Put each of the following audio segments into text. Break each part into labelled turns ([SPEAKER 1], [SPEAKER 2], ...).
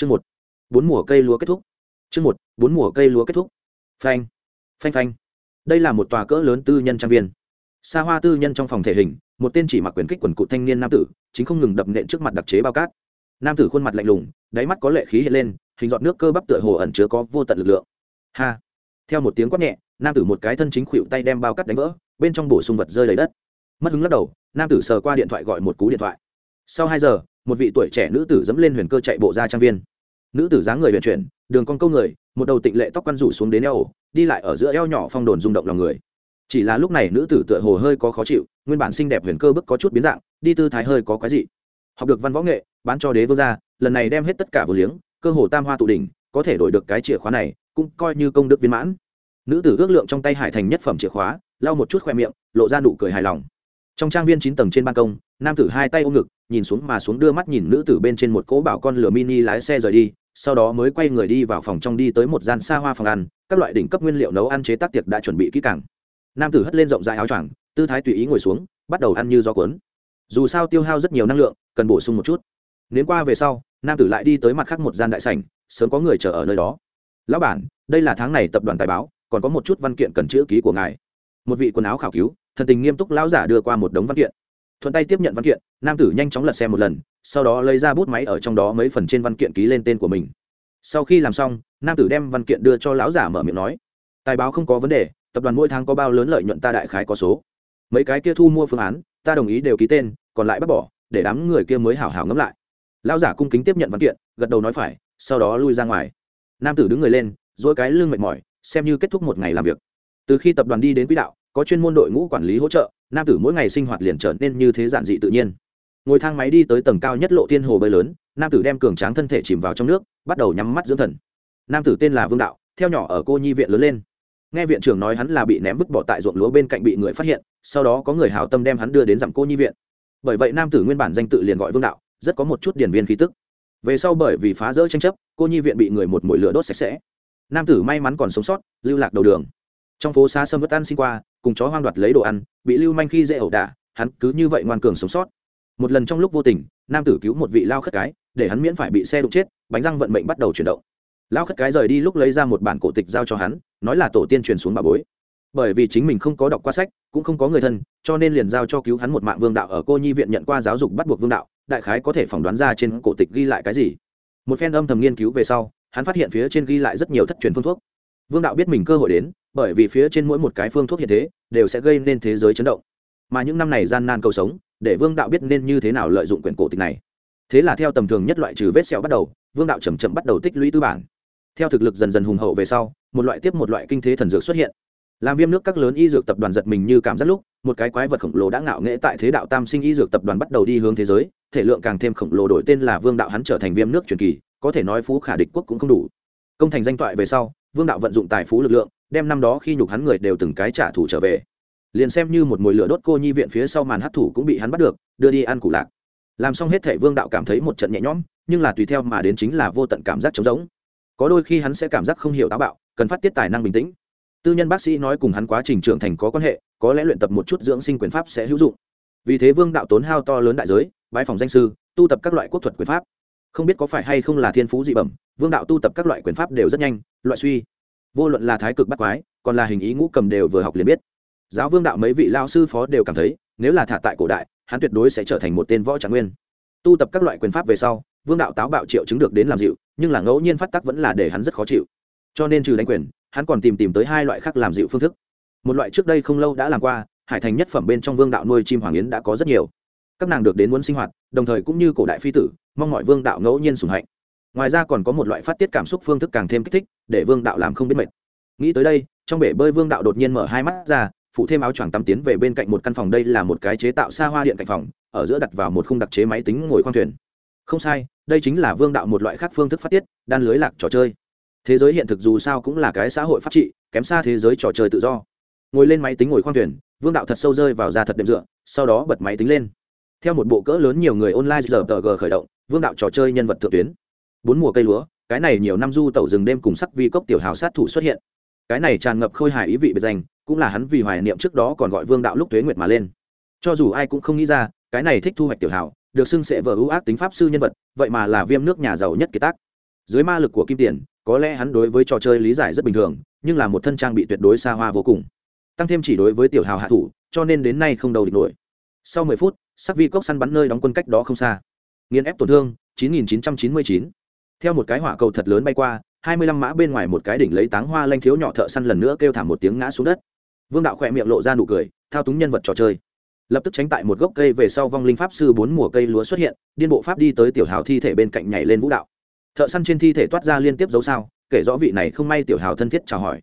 [SPEAKER 1] chương một. Bốn mùa cây lúa kết thúc. Chương một, bốn mùa cây lúa kết thúc. Phanh. Phanh phanh. Đây là một tòa cỡ lớn tư nhân trang viên. Xa hoa tư nhân trong phòng thể hình, một tên chỉ mặc quyền kích quần cụ thanh niên nam tử, chính không ngừng đập nện trước mặt đặc chế bao cát. Nam tử khuôn mặt lạnh lùng, đáy mắt có lệ khí hiện lên, hình giọt nước cơ bắp tựa hồ ẩn chứa có vô tận lực lượng. Ha. Theo một tiếng quát nhẹ, nam tử một cái thân chính khuỵu tay đem bao cát đánh vỡ, bên trong bổ sung vật rơi lấy đất. Mất hứng lắc đầu, nam tử sờ qua điện thoại gọi một cú điện thoại. Sau hai giờ một vị tuổi trẻ nữ tử dẫm lên huyền cơ chạy bộ ra trang viên. Nữ tử dáng người huyền chuyển, đường con câu người, một đầu tịnh lệ tóc quăn rủ xuống đến eo ổ đi lại ở giữa eo nhỏ phong đồn rung động lòng người. Chỉ là lúc này nữ tử tựa hồ hơi có khó chịu, nguyên bản xinh đẹp huyền cơ bức có chút biến dạng, đi tư thái hơi có quái dị. Học được văn võ nghệ, bán cho đế vương gia, lần này đem hết tất cả vừa liếng, cơ hồ tam hoa tụ đỉnh, có thể đổi được cái chìa khóa này, cũng coi như công đức viên mãn. Nữ tử ước lượng trong tay hải thành nhất phẩm chìa khóa, lau một chút khoe miệng, lộ ra nụ cười hài lòng. Trong trang viên chín tầng trên ban công, nam tử hai tay ôm ngực nhìn xuống mà xuống đưa mắt nhìn nữ tử bên trên một cỗ bảo con lửa mini lái xe rời đi, sau đó mới quay người đi vào phòng trong đi tới một gian xa hoa phòng ăn, các loại đỉnh cấp nguyên liệu nấu ăn chế tác tiệc đã chuẩn bị kỹ càng. Nam tử hất lên rộng rãi áo choàng, tư thái tùy ý ngồi xuống, bắt đầu ăn như gió cuốn. Dù sao tiêu hao rất nhiều năng lượng, cần bổ sung một chút. Nếu qua về sau, nam tử lại đi tới mặt khác một gian đại sảnh, sớm có người chờ ở nơi đó. Lão bản, đây là tháng này tập đoàn tài báo, còn có một chút văn kiện cần chữ ký của ngài. Một vị quần áo khảo cứu, thần tình nghiêm túc lão giả đưa qua một đống văn kiện thuận tay tiếp nhận văn kiện, nam tử nhanh chóng lật xem một lần, sau đó lấy ra bút máy ở trong đó mấy phần trên văn kiện ký lên tên của mình. Sau khi làm xong, nam tử đem văn kiện đưa cho lão giả mở miệng nói, tài báo không có vấn đề, tập đoàn mỗi tháng có bao lớn lợi nhuận ta đại khái có số. Mấy cái kia thu mua phương án, ta đồng ý đều ký tên, còn lại bác bỏ, để đám người kia mới hảo hảo ngẫm lại. Lão giả cung kính tiếp nhận văn kiện, gật đầu nói phải, sau đó lui ra ngoài. Nam tử đứng người lên dỗi cái lưng mệt mỏi, xem như kết thúc một ngày làm việc. Từ khi tập đoàn đi đến quỹ đạo có chuyên môn đội ngũ quản lý hỗ trợ, nam tử mỗi ngày sinh hoạt liền trở nên như thế giản dị tự nhiên. Ngồi thang máy đi tới tầng cao nhất lộ thiên hồ bơi lớn, nam tử đem cường tráng thân thể chìm vào trong nước, bắt đầu nhắm mắt dưỡng thần. Nam tử tên là vương đạo, theo nhỏ ở cô nhi viện lớn lên. Nghe viện trưởng nói hắn là bị ném vứt bỏ tại ruộng lúa bên cạnh bị người phát hiện, sau đó có người hào tâm đem hắn đưa đến dặm cô nhi viện. Bởi vậy nam tử nguyên bản danh tự liền gọi vương đạo, rất có một chút điển viên khí tức. Về sau bởi vì phá rỡ tranh chấp, cô nhi viện bị người một mồi lửa đốt sạch sẽ. Nam tử may mắn còn sống sót, lưu lạc đầu đường. Trong phố xá sâm vất ăn xin qua cùng chó hoang đoạt lấy đồ ăn, bị lưu manh khi dễ ẩu đả, hắn cứ như vậy ngoan cường sống sót. Một lần trong lúc vô tình, nam tử cứu một vị lao khất cái, để hắn miễn phải bị xe đụng chết, bánh răng vận mệnh bắt đầu chuyển động. Lao khất cái rời đi lúc lấy ra một bản cổ tịch giao cho hắn, nói là tổ tiên truyền xuống bà bối. Bởi vì chính mình không có đọc qua sách, cũng không có người thân, cho nên liền giao cho cứu hắn một mạng vương đạo ở cô nhi viện nhận qua giáo dục bắt buộc vương đạo, đại khái có thể phỏng đoán ra trên cổ tịch ghi lại cái gì. Một phen âm thầm nghiên cứu về sau, hắn phát hiện phía trên ghi lại rất nhiều thất truyền phương thuốc. Vương đạo biết mình cơ hội đến bởi vì phía trên mỗi một cái phương thuốc hiện thế đều sẽ gây nên thế giới chấn động. Mà những năm này gian nan cầu sống, để vương đạo biết nên như thế nào lợi dụng quyển cổ tịch này. Thế là theo tầm thường nhất loại trừ vết sẹo bắt đầu, vương đạo chầm chậm bắt đầu tích lũy tư bản. Theo thực lực dần dần hùng hậu về sau, một loại tiếp một loại kinh thế thần dược xuất hiện. Làm viêm nước các lớn y dược tập đoàn giật mình như cảm giác lúc, một cái quái vật khổng lồ đã ngạo nghễ tại thế đạo tam sinh y dược tập đoàn bắt đầu đi hướng thế giới, thể lượng càng thêm khổng lồ đổi tên là vương đạo hắn trở thành viêm nước truyền kỳ, có thể nói phú khả địch quốc cũng không đủ. Công thành danh toại về sau, vương đạo vận dụng tài phú lực lượng đem năm đó khi nhục hắn người đều từng cái trả thù trở về. Liền xem như một mồi lửa đốt cô nhi viện phía sau màn hấp thủ cũng bị hắn bắt được, đưa đi ăn củ lạc. Làm xong hết thể vương đạo cảm thấy một trận nhẹ nhõm, nhưng là tùy theo mà đến chính là vô tận cảm giác trống rỗng. Có đôi khi hắn sẽ cảm giác không hiểu táo bạo, cần phát tiết tài năng bình tĩnh. Tư nhân bác sĩ nói cùng hắn quá trình trưởng thành có quan hệ, có lẽ luyện tập một chút dưỡng sinh quyền pháp sẽ hữu dụng. Vì thế vương đạo tốn hao to lớn đại giới bãi phòng danh sư, tu tập các loại quốc thuật quyền pháp. Không biết có phải hay không là thiên phú dị bẩm, vương đạo tu tập các loại quyền pháp đều rất nhanh, loại suy vô luận là thái cực bắt quái, còn là hình ý ngũ cầm đều vừa học liền biết. Giáo vương đạo mấy vị lao sư phó đều cảm thấy, nếu là thả tại cổ đại, hắn tuyệt đối sẽ trở thành một tên võ trạng nguyên. Tu tập các loại quyền pháp về sau, vương đạo táo bạo triệu chứng được đến làm dịu, nhưng là ngẫu nhiên phát tắc vẫn là để hắn rất khó chịu. Cho nên trừ đánh quyền, hắn còn tìm tìm tới hai loại khác làm dịu phương thức. Một loại trước đây không lâu đã làm qua, hải thành nhất phẩm bên trong vương đạo nuôi chim hoàng yến đã có rất nhiều. Các nàng được đến muốn sinh hoạt, đồng thời cũng như cổ đại phi tử, mong mọi vương đạo ngẫu nhiên sùng hạnh ngoài ra còn có một loại phát tiết cảm xúc phương thức càng thêm kích thích, để vương đạo làm không biết mệt. Nghĩ tới đây, trong bể bơi vương đạo đột nhiên mở hai mắt ra phụ thêm áo choàng tắm tiến về bên cạnh một căn phòng. Đây là một cái chế tạo xa hoa điện cạnh phòng, ở giữa đặt vào một khung đặc chế máy tính ngồi khoang thuyền. Không sai, đây chính là vương đạo một loại khác phương thức phát tiết, đan lưới lạc trò chơi. Thế giới hiện thực dù sao cũng là cái xã hội pháp trị, kém xa thế giới trò chơi tự do. Ngồi lên máy tính ngồi khoang thuyền, vương đạo thật sâu rơi vào ra thật đệm dựa, sau đó bật máy tính lên. Theo một bộ cỡ lớn nhiều người online giờ tờ g khởi động, vương đạo trò chơi nhân vật thượng tuyến bốn mùa cây lúa, cái này nhiều năm du tẩu rừng đêm cùng sắc vi cốc tiểu hào sát thủ xuất hiện. Cái này tràn ngập khôi hài ý vị biệt danh, cũng là hắn vì hoài niệm trước đó còn gọi vương đạo lúc tuế nguyệt mà lên. Cho dù ai cũng không nghĩ ra, cái này thích thu hoạch tiểu hào, được xưng sẽ vờ ưu ác tính pháp sư nhân vật, vậy mà là viêm nước nhà giàu nhất kiệt tác. Dưới ma lực của kim tiền, có lẽ hắn đối với trò chơi lý giải rất bình thường, nhưng là một thân trang bị tuyệt đối xa hoa vô cùng. Tăng thêm chỉ đối với tiểu hào hạ thủ, cho nên đến nay không đầu địch nổi. Sau mười phút, sắc vi cốc săn bắn nơi đóng quân cách đó không xa. Nghiên ép tổn thương 9999 theo một cái hỏa cầu thật lớn bay qua, hai mươi lăm mã bên ngoài một cái đỉnh lấy táng hoa lanh thiếu nhỏ thợ săn lần nữa kêu thảm một tiếng ngã xuống đất. Vương đạo khỏe miệng lộ ra nụ cười, thao túng nhân vật trò chơi. Lập tức tránh tại một gốc cây về sau vong linh pháp sư bốn mùa cây lúa xuất hiện, điên bộ pháp đi tới tiểu hào thi thể bên cạnh nhảy lên vũ đạo. Thợ săn trên thi thể toát ra liên tiếp dấu sao, kể rõ vị này không may tiểu hào thân thiết chào hỏi.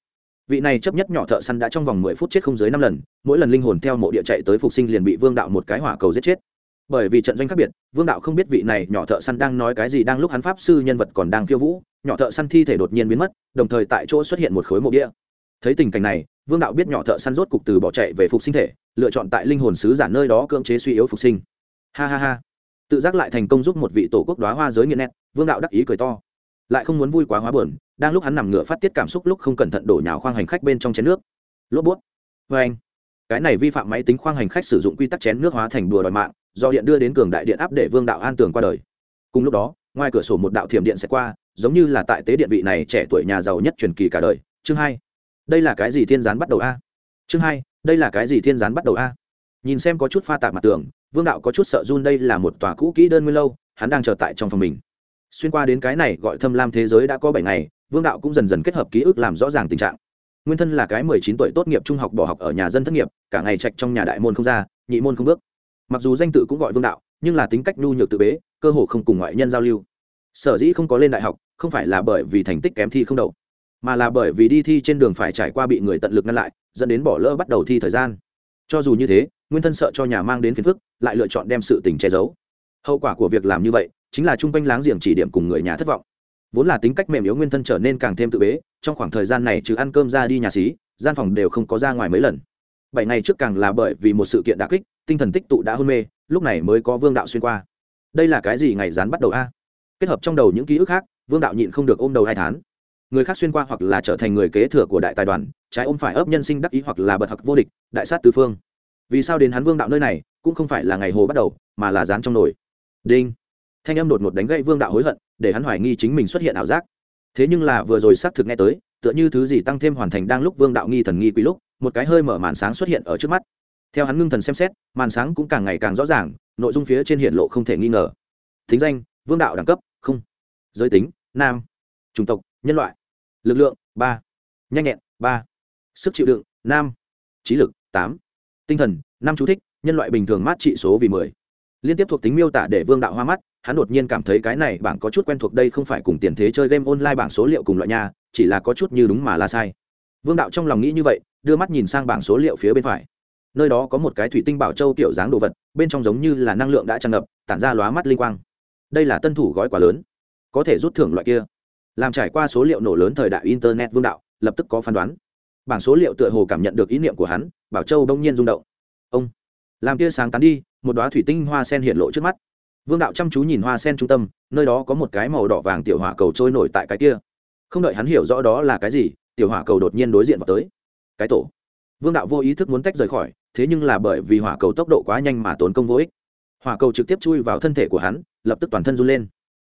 [SPEAKER 1] Vị này chấp nhất nhỏ thợ săn đã trong vòng mười phút chết không dưới năm lần, mỗi lần linh hồn theo mộ địa chạy tới phục sinh liền bị vương đạo một cái hỏa cầu giết chết bởi vì trận doanh khác biệt, vương đạo không biết vị này nhỏ thợ săn đang nói cái gì, đang lúc hắn pháp sư nhân vật còn đang khiêu vũ, nhỏ thợ săn thi thể đột nhiên biến mất, đồng thời tại chỗ xuất hiện một khối mộ địa. Thấy tình cảnh này, vương đạo biết nhỏ thợ săn rốt cục từ bỏ chạy về phục sinh thể, lựa chọn tại linh hồn sứ giả nơi đó cưỡng chế suy yếu phục sinh. Ha ha ha. Tự giác lại thành công giúp một vị tổ quốc đoá hoa giới nghiện nét vương đạo đắc ý cười to. Lại không muốn vui quá hóa buồn, đang lúc hắn nằm ngửa phát tiết cảm xúc lúc không cẩn thận đổ nhào khoang hành khách bên trong chén nước. Lốp bút. Vê anh cái này vi phạm máy tính khoang hành khách sử dụng quy tắc chén nước hóa thành đùa đòi mạng do điện đưa đến cường đại điện áp để vương đạo an tường qua đời. Cùng lúc đó, ngoài cửa sổ một đạo thiểm điện sẽ qua, giống như là tại tế điện vị này trẻ tuổi nhà giàu nhất truyền kỳ cả đời. Chương hai. Đây là cái gì thiên gián bắt đầu a? Chương hai, đây là cái gì thiên gián bắt đầu a? Nhìn xem có chút pha tạp mặt tường, vương đạo có chút sợ run đây là một tòa cũ kỹ đơn nguyên lâu, hắn đang chờ tại trong phòng mình. Xuyên qua đến cái này gọi thâm lam thế giới đã có bảy ngày, vương đạo cũng dần dần kết hợp ký ức làm rõ ràng tình trạng. Nguyên thân là cái mười chín tuổi tốt nghiệp trung học bỏ học ở nhà dân thất nghiệp, cả ngày trạch trong nhà đại môn không ra, nhị môn không bước mặc dù danh tự cũng gọi vương đạo, nhưng là tính cách nhu nhược tự bế, cơ hồ không cùng ngoại nhân giao lưu. Sở dĩ không có lên đại học, không phải là bởi vì thành tích kém thi không đậu, mà là bởi vì đi thi trên đường phải trải qua bị người tận lực ngăn lại, dẫn đến bỏ lỡ bắt đầu thi thời gian. Cho dù như thế, nguyên thân sợ cho nhà mang đến phiền phức, lại lựa chọn đem sự tình che giấu. Hậu quả của việc làm như vậy, chính là chung quanh láng giềng chỉ điểm cùng người nhà thất vọng. Vốn là tính cách mềm yếu nguyên thân trở nên càng thêm tự bế, trong khoảng thời gian này trừ ăn cơm ra đi nhà xí, gian phòng đều không có ra ngoài mấy lần bảy ngày trước càng là bởi vì một sự kiện đà kích, tinh thần tích tụ đã hôn mê, lúc này mới có vương đạo xuyên qua. Đây là cái gì ngày dán bắt đầu a? Kết hợp trong đầu những ký ức khác, vương đạo nhịn không được ôm đầu hai tháng người khác xuyên qua hoặc là trở thành người kế thừa của đại tài đoàn, trái ôm phải ấp nhân sinh đắc ý hoặc là bật hặc vô địch, đại sát tứ phương. Vì sao đến hắn vương đạo nơi này, cũng không phải là ngày hồ bắt đầu, mà là dán trong nồi. Đinh. Thanh âm đột ngột đánh gậy vương đạo hối hận, để hắn hoài nghi chính mình xuất hiện ảo giác. Thế nhưng là vừa rồi xác thực nghe tới, tựa như thứ gì tăng thêm hoàn thành đang lúc vương đạo nghi thần nghi quý lúc một cái hơi mở màn sáng xuất hiện ở trước mắt. Theo hắn ngưng thần xem xét, màn sáng cũng càng ngày càng rõ ràng, nội dung phía trên hiện lộ không thể nghi ngờ. Thính danh, vương đạo đẳng cấp, không. Giới tính, nam. Chủng tộc, nhân loại. Lực lượng, ba. Nhanh nhẹn, ba. Sức chịu đựng, nam. Trí lực, tám. Tinh thần, năm chú thích, nhân loại bình thường mát trị số vì mười. Liên tiếp thuộc tính miêu tả để vương đạo hoa mắt, hắn đột nhiên cảm thấy cái này bảng có chút quen thuộc đây không phải cùng tiền thế chơi game online bảng số liệu cùng loại nhà chỉ là có chút như đúng mà là sai. Vương đạo trong lòng nghĩ như vậy đưa mắt nhìn sang bảng số liệu phía bên phải. Nơi đó có một cái thủy tinh bảo châu kiểu dáng đồ vật, bên trong giống như là năng lượng đã tràn ngập, tản ra lóa mắt linh quang. Đây là tân thủ gói quá lớn. Có thể rút thưởng loại kia. Làm trải qua số liệu nổ lớn thời đại internet vương đạo, lập tức có phán đoán. Bảng số liệu tựa hồ cảm nhận được ý niệm của hắn, bảo châu đông nhiên rung động. Ông! Làm tia sáng tán đi, một đoá thủy tinh hoa sen hiện lộ trước mắt. Vương đạo chăm chú nhìn hoa sen trung tâm, nơi đó có một cái màu đỏ vàng tiểu hỏa cầu trôi nổi tại cái kia. Không đợi hắn hiểu rõ đó là cái gì, tiểu hỏa cầu đột nhiên đối diện vào tới cái tổ. Vương đạo vô ý thức muốn tách rời khỏi, thế nhưng là bởi vì hỏa cầu tốc độ quá nhanh mà tốn công vô ích. Hỏa cầu trực tiếp chui vào thân thể của hắn, lập tức toàn thân run lên.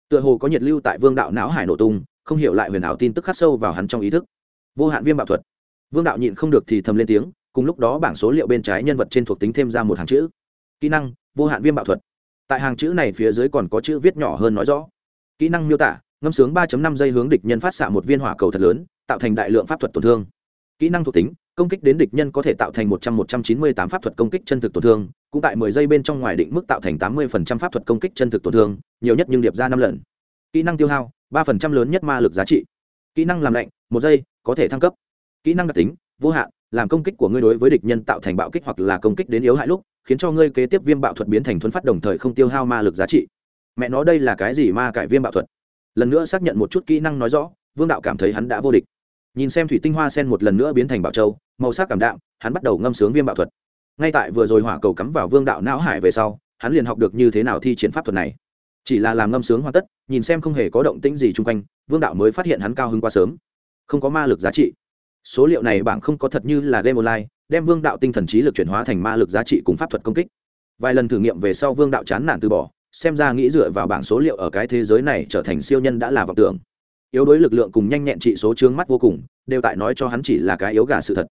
[SPEAKER 1] Tựa hồ có nhiệt lưu tại vương đạo não hải nổ tung, không hiểu lại huyền ảo tin tức khắc sâu vào hắn trong ý thức. Vô hạn viêm bạo thuật. Vương đạo nhịn không được thì thầm lên tiếng, cùng lúc đó bảng số liệu bên trái nhân vật trên thuộc tính thêm ra một hàng chữ. Kỹ năng, vô hạn viêm bạo thuật. Tại hàng chữ này phía dưới còn có chữ viết nhỏ hơn nói rõ. Kỹ năng miêu tả, ngâm sướng 3 năm giây hướng địch nhân phát xạ một viên hỏa cầu thật lớn, tạo thành đại lượng pháp thuật tổn thương kỹ năng thuộc tính, công kích đến địch nhân có thể tạo thành một trăm một trăm chín mươi tám pháp thuật công kích chân thực tổn thương, cũng tại mười giây bên trong ngoài định mức tạo thành tám mươi phần trăm pháp thuật công kích chân thực tổn thương, nhiều nhất nhưng điệp ra năm lần. Kỹ năng tiêu hao, ba phần trăm lớn nhất ma lực giá trị. Kỹ năng làm lạnh, một giây, có thể thăng cấp. Kỹ năng đặc tính, vô hạn, làm công kích của ngươi đối với địch nhân tạo thành bạo kích hoặc là công kích đến yếu hại lúc, khiến cho ngươi kế tiếp viêm bạo thuật biến thành thuấn phát đồng thời không tiêu hao ma lực giá trị. Mẹ nói đây là cái gì ma cải viêm bạo thuật? Lần nữa xác nhận một chút kỹ năng nói rõ, vương đạo cảm thấy hắn đã vô địch nhìn xem thủy tinh hoa sen một lần nữa biến thành bảo châu, màu sắc cảm đạm, hắn bắt đầu ngâm sướng viêm bạo thuật. Ngay tại vừa rồi hỏa cầu cắm vào vương đạo não hải về sau, hắn liền học được như thế nào thi triển pháp thuật này. Chỉ là làm ngâm sướng hoàn tất, nhìn xem không hề có động tĩnh gì chung quanh, vương đạo mới phát hiện hắn cao hơn quá sớm. Không có ma lực giá trị. Số liệu này bảng không có thật như là game online, đem vương đạo tinh thần trí lực chuyển hóa thành ma lực giá trị cùng pháp thuật công kích. Vài lần thử nghiệm về sau vương đạo chán nản từ bỏ, xem ra nghĩ dựa vào bảng số liệu ở cái thế giới này trở thành siêu nhân đã là vọng tưởng yếu đối lực lượng cùng nhanh nhẹn trị số trướng mắt vô cùng, đều tại nói cho hắn chỉ là cái yếu gà sự thật.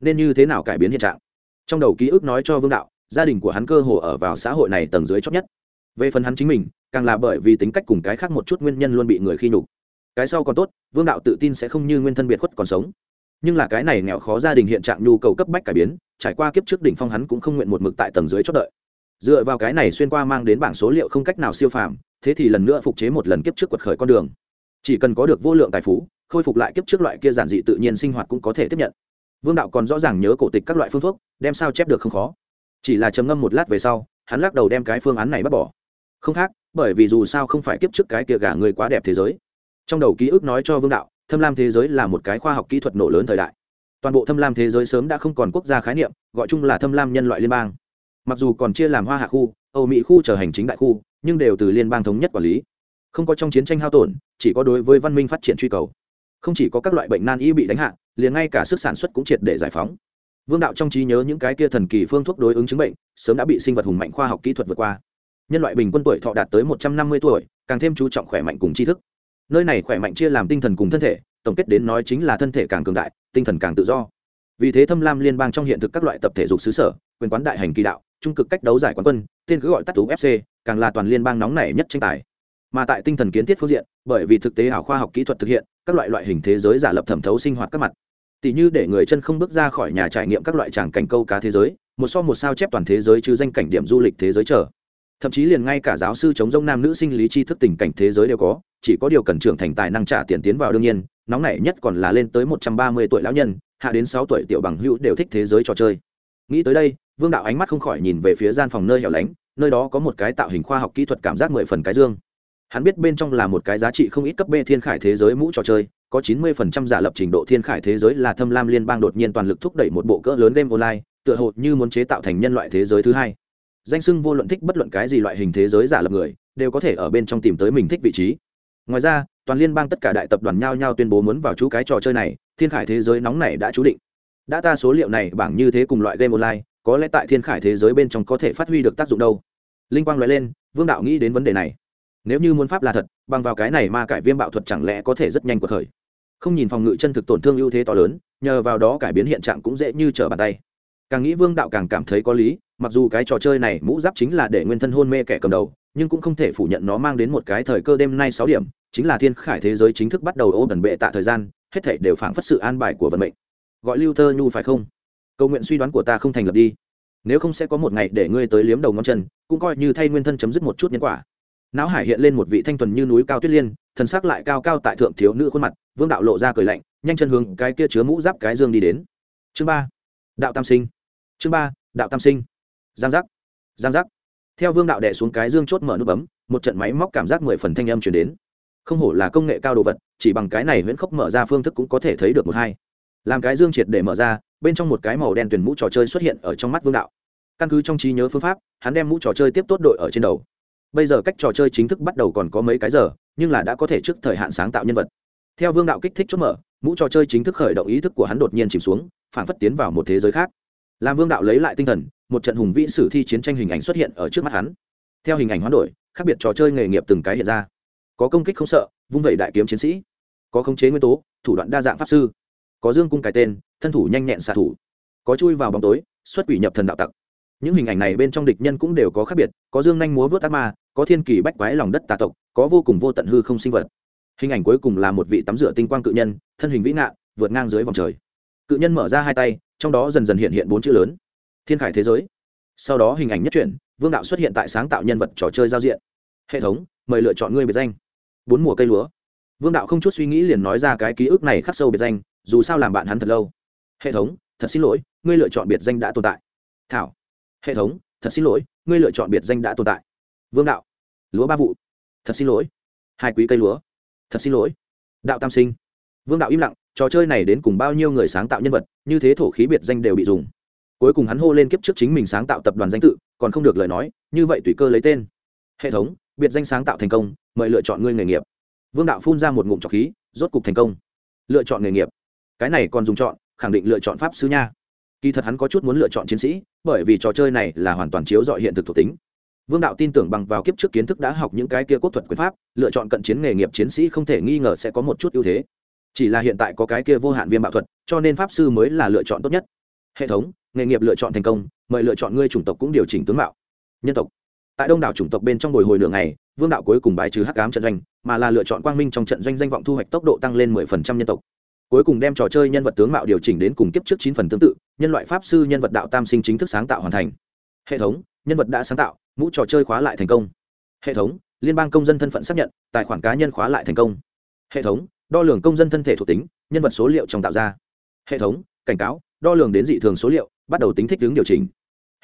[SPEAKER 1] Nên như thế nào cải biến hiện trạng? Trong đầu ký ức nói cho vương đạo, gia đình của hắn cơ hồ ở vào xã hội này tầng dưới chót nhất. Về phần hắn chính mình, càng là bởi vì tính cách cùng cái khác một chút nguyên nhân luôn bị người khi nhục. Cái sau còn tốt, vương đạo tự tin sẽ không như nguyên thân biệt khuất còn sống. Nhưng là cái này nghèo khó gia đình hiện trạng nhu cầu cấp bách cải biến, trải qua kiếp trước đỉnh phong hắn cũng không nguyện một mực tại tầng dưới chót đợi. Dựa vào cái này xuyên qua mang đến bảng số liệu không cách nào siêu phàm, thế thì lần nữa phục chế một lần kiếp trước quật khởi con đường chỉ cần có được vô lượng tài phú, khôi phục lại kiếp trước loại kia giản dị tự nhiên sinh hoạt cũng có thể tiếp nhận. Vương đạo còn rõ ràng nhớ cổ tịch các loại phương thuốc, đem sao chép được không khó. Chỉ là trầm ngâm một lát về sau, hắn lắc đầu đem cái phương án này bắt bỏ. Không khác, bởi vì dù sao không phải kiếp trước cái kia gả người quá đẹp thế giới. Trong đầu ký ức nói cho vương đạo, thâm lam thế giới là một cái khoa học kỹ thuật nổ lớn thời đại. Toàn bộ thâm lam thế giới sớm đã không còn quốc gia khái niệm, gọi chung là thâm lam nhân loại liên bang. Mặc dù còn chia làm hoa hạ khu, âu mỹ khu trở hành chính đại khu, nhưng đều từ liên bang thống nhất quản lý không có trong chiến tranh hao tổn, chỉ có đối với văn minh phát triển truy cầu. Không chỉ có các loại bệnh nan y bị đánh hạ, liền ngay cả sức sản xuất cũng triệt để giải phóng. Vương đạo trong trí nhớ những cái kia thần kỳ phương thuốc đối ứng chứng bệnh, sớm đã bị sinh vật hùng mạnh khoa học kỹ thuật vượt qua. Nhân loại bình quân tuổi thọ đạt tới một trăm năm mươi tuổi, càng thêm chú trọng khỏe mạnh cùng tri thức. Nơi này khỏe mạnh chia làm tinh thần cùng thân thể, tổng kết đến nói chính là thân thể càng cường đại, tinh thần càng tự do. Vì thế thâm lam liên bang trong hiện thực các loại tập thể dục xứ sở, quyền quán đại hành kỳ đạo, trung cực cách đấu giải quán quân, tên cứ gọi tắt tú fc càng là toàn liên bang nóng nảy nhất tranh tài mà tại tinh thần kiến thiết phương diện, bởi vì thực tế ảo khoa học kỹ thuật thực hiện, các loại loại hình thế giới giả lập thẩm thấu sinh hoạt các mặt. Tỷ như để người chân không bước ra khỏi nhà trải nghiệm các loại tràng cảnh câu cá thế giới, một so một sao chép toàn thế giới chứ danh cảnh điểm du lịch thế giới chờ. Thậm chí liền ngay cả giáo sư chống rông nam nữ sinh lý tri thức tình cảnh thế giới đều có, chỉ có điều cần trưởng thành tài năng trả tiền tiến vào đương nhiên, nóng nảy nhất còn là lên tới một trăm ba mươi tuổi lão nhân, hạ đến sáu tuổi tiểu bằng hữu đều thích thế giới trò chơi. Nghĩ tới đây, vương đạo ánh mắt không khỏi nhìn về phía gian phòng nơi hẻo lánh, nơi đó có một cái tạo hình khoa học kỹ thuật cảm giác mười phần cái dương hắn biết bên trong là một cái giá trị không ít cấp b thiên khải thế giới mũ trò chơi, có chín mươi phần trăm giả lập trình độ thiên khải thế giới là thâm lam liên bang đột nhiên toàn lực thúc đẩy một bộ cỡ lớn game online, tựa hồ như muốn chế tạo thành nhân loại thế giới thứ hai. Danh sưng vô luận thích bất luận cái gì loại hình thế giới giả lập người, đều có thể ở bên trong tìm tới mình thích vị trí. Ngoài ra, toàn liên bang tất cả đại tập đoàn nhao nhao tuyên bố muốn vào chú cái trò chơi này, thiên khải thế giới nóng này đã chú định. Đã ta số liệu này bảng như thế cùng loại game online, có lẽ tại thiên khải thế giới bên trong có thể phát huy được tác dụng đâu. Linh quang nói lên, vương đạo nghĩ đến vấn đề này nếu như muốn pháp là thật, bằng vào cái này ma cải viêm bạo thuật chẳng lẽ có thể rất nhanh cuộc khởi? Không nhìn phòng ngự chân thực tổn thương ưu thế to lớn, nhờ vào đó cải biến hiện trạng cũng dễ như trở bàn tay. Càng nghĩ vương đạo càng cảm thấy có lý, mặc dù cái trò chơi này mũ giáp chính là để nguyên thân hôn mê kẻ cầm đầu, nhưng cũng không thể phủ nhận nó mang đến một cái thời cơ đêm nay sáu điểm, chính là thiên khải thế giới chính thức bắt đầu ô bẩn bệ tạ thời gian, hết thảy đều phảng phất sự an bài của vận mệnh. Gọi lưu thơ nhu phải không? Cầu nguyện suy đoán của ta không thành lập đi. Nếu không sẽ có một ngày để ngươi tới liếm đầu ngón chân, cũng coi như thay nguyên thân chấm dứt một chút nhân quả não hải hiện lên một vị thanh thuần như núi cao tuyết liên, thần sắc lại cao cao tại thượng thiếu nữ khuôn mặt, vương đạo lộ ra cười lạnh, nhanh chân hướng cái kia chứa mũ giáp cái dương đi đến. Chương ba, đạo tam sinh. Chương ba, đạo tam sinh. Giang giác giang giác. Theo vương đạo đẻ xuống cái dương chốt mở nút bấm, một trận máy móc cảm giác mười phần thanh âm chuyển đến. Không hổ là công nghệ cao đồ vật, chỉ bằng cái này huyễn khốc mở ra phương thức cũng có thể thấy được một hai. Làm cái dương triệt để mở ra, bên trong một cái màu đen tuyển mũ trò chơi xuất hiện ở trong mắt vương đạo. Căn cứ trong trí nhớ phương pháp, hắn đem mũ trò chơi tiếp tốt đội ở trên đầu bây giờ cách trò chơi chính thức bắt đầu còn có mấy cái giờ, nhưng là đã có thể trước thời hạn sáng tạo nhân vật. Theo vương đạo kích thích chốt mở, mũ trò chơi chính thức khởi động ý thức của hắn đột nhiên chìm xuống, phản phất tiến vào một thế giới khác. Làm vương đạo lấy lại tinh thần, một trận hùng vĩ sử thi chiến tranh hình ảnh xuất hiện ở trước mắt hắn. Theo hình ảnh hoán đổi, khác biệt trò chơi nghề nghiệp từng cái hiện ra. Có công kích không sợ, vung vẩy đại kiếm chiến sĩ. Có khống chế nguyên tố, thủ đoạn đa dạng pháp sư. Có dương cung cái tên, thân thủ nhanh nhẹn xạ thủ. Có chui vào bóng tối, xuất quỷ nhập thần đạo tặc những hình ảnh này bên trong địch nhân cũng đều có khác biệt có dương nhanh múa vớt ác ma có thiên kỳ bách quái lòng đất tà tộc có vô cùng vô tận hư không sinh vật. Hình ảnh cuối cùng là một vị tắm rửa tinh quang cự nhân thân hình vĩ ngạn vượt ngang dưới vòng trời. Cự nhân mở ra hai tay trong đó dần dần hiện hiện bốn chữ lớn thiên khải thế giới. Sau đó hình ảnh nhất chuyển, vương đạo xuất hiện tại sáng tạo nhân vật trò chơi giao diện. Hệ thống mời lựa chọn ngươi biệt danh. Bốn mùa cây lúa. Vương đạo không chút suy nghĩ liền nói ra cái ký ức này khắc sâu biệt danh dù sao làm bạn hắn thật lâu. Hệ thống thật xin lỗi ngươi lựa chọn biệt danh đã tồn tại. Thảo hệ thống, thật xin lỗi, ngươi lựa chọn biệt danh đã tồn tại. Vương đạo, lúa ba vụ. Thật xin lỗi. Hai quý cây lúa. Thật xin lỗi. Đạo tam sinh. Vương đạo im lặng, trò chơi này đến cùng bao nhiêu người sáng tạo nhân vật, như thế thổ khí biệt danh đều bị dùng. Cuối cùng hắn hô lên kiếp trước chính mình sáng tạo tập đoàn danh tự, còn không được lời nói, như vậy tùy cơ lấy tên. Hệ thống, biệt danh sáng tạo thành công, mời lựa chọn ngươi nghề nghiệp. Vương đạo phun ra một ngụm trọc khí, rốt cục thành công. Lựa chọn nghề nghiệp. Cái này còn dùng chọn, khẳng định lựa chọn pháp sư nha kỳ thật hắn có chút muốn lựa chọn chiến sĩ, bởi vì trò chơi này là hoàn toàn chiếu dọi hiện thực thuộc tính. Vương đạo tin tưởng bằng vào kiếp trước kiến thức đã học những cái kia quốc thuật quyền pháp, lựa chọn cận chiến nghề nghiệp chiến sĩ không thể nghi ngờ sẽ có một chút ưu thế. Chỉ là hiện tại có cái kia vô hạn viêm bạo thuật, cho nên pháp sư mới là lựa chọn tốt nhất. Hệ thống, nghề nghiệp lựa chọn thành công, mời lựa chọn ngươi chủng tộc cũng điều chỉnh tướng mạo. Nhân tộc. Tại đông đảo chủng tộc bên trong bồi hồi nửa ngày, vương đạo cuối cùng bài trừ hắc ám trận doanh, mà là lựa chọn quang minh trong trận doanh danh vọng thu hoạch tốc độ tăng lên mười phần trăm nhân tộc cuối cùng đem trò chơi nhân vật tướng mạo điều chỉnh đến cùng kiếp trước chín phần tương tự, nhân loại pháp sư, nhân vật đạo tam sinh chính thức sáng tạo hoàn thành. Hệ thống, nhân vật đã sáng tạo, mũ trò chơi khóa lại thành công. Hệ thống, liên bang công dân thân phận xác nhận, tài khoản cá nhân khóa lại thành công. Hệ thống, đo lường công dân thân thể thuộc tính, nhân vật số liệu trong tạo ra. Hệ thống, cảnh cáo, đo lường đến dị thường số liệu, bắt đầu tính thích ứng điều chỉnh.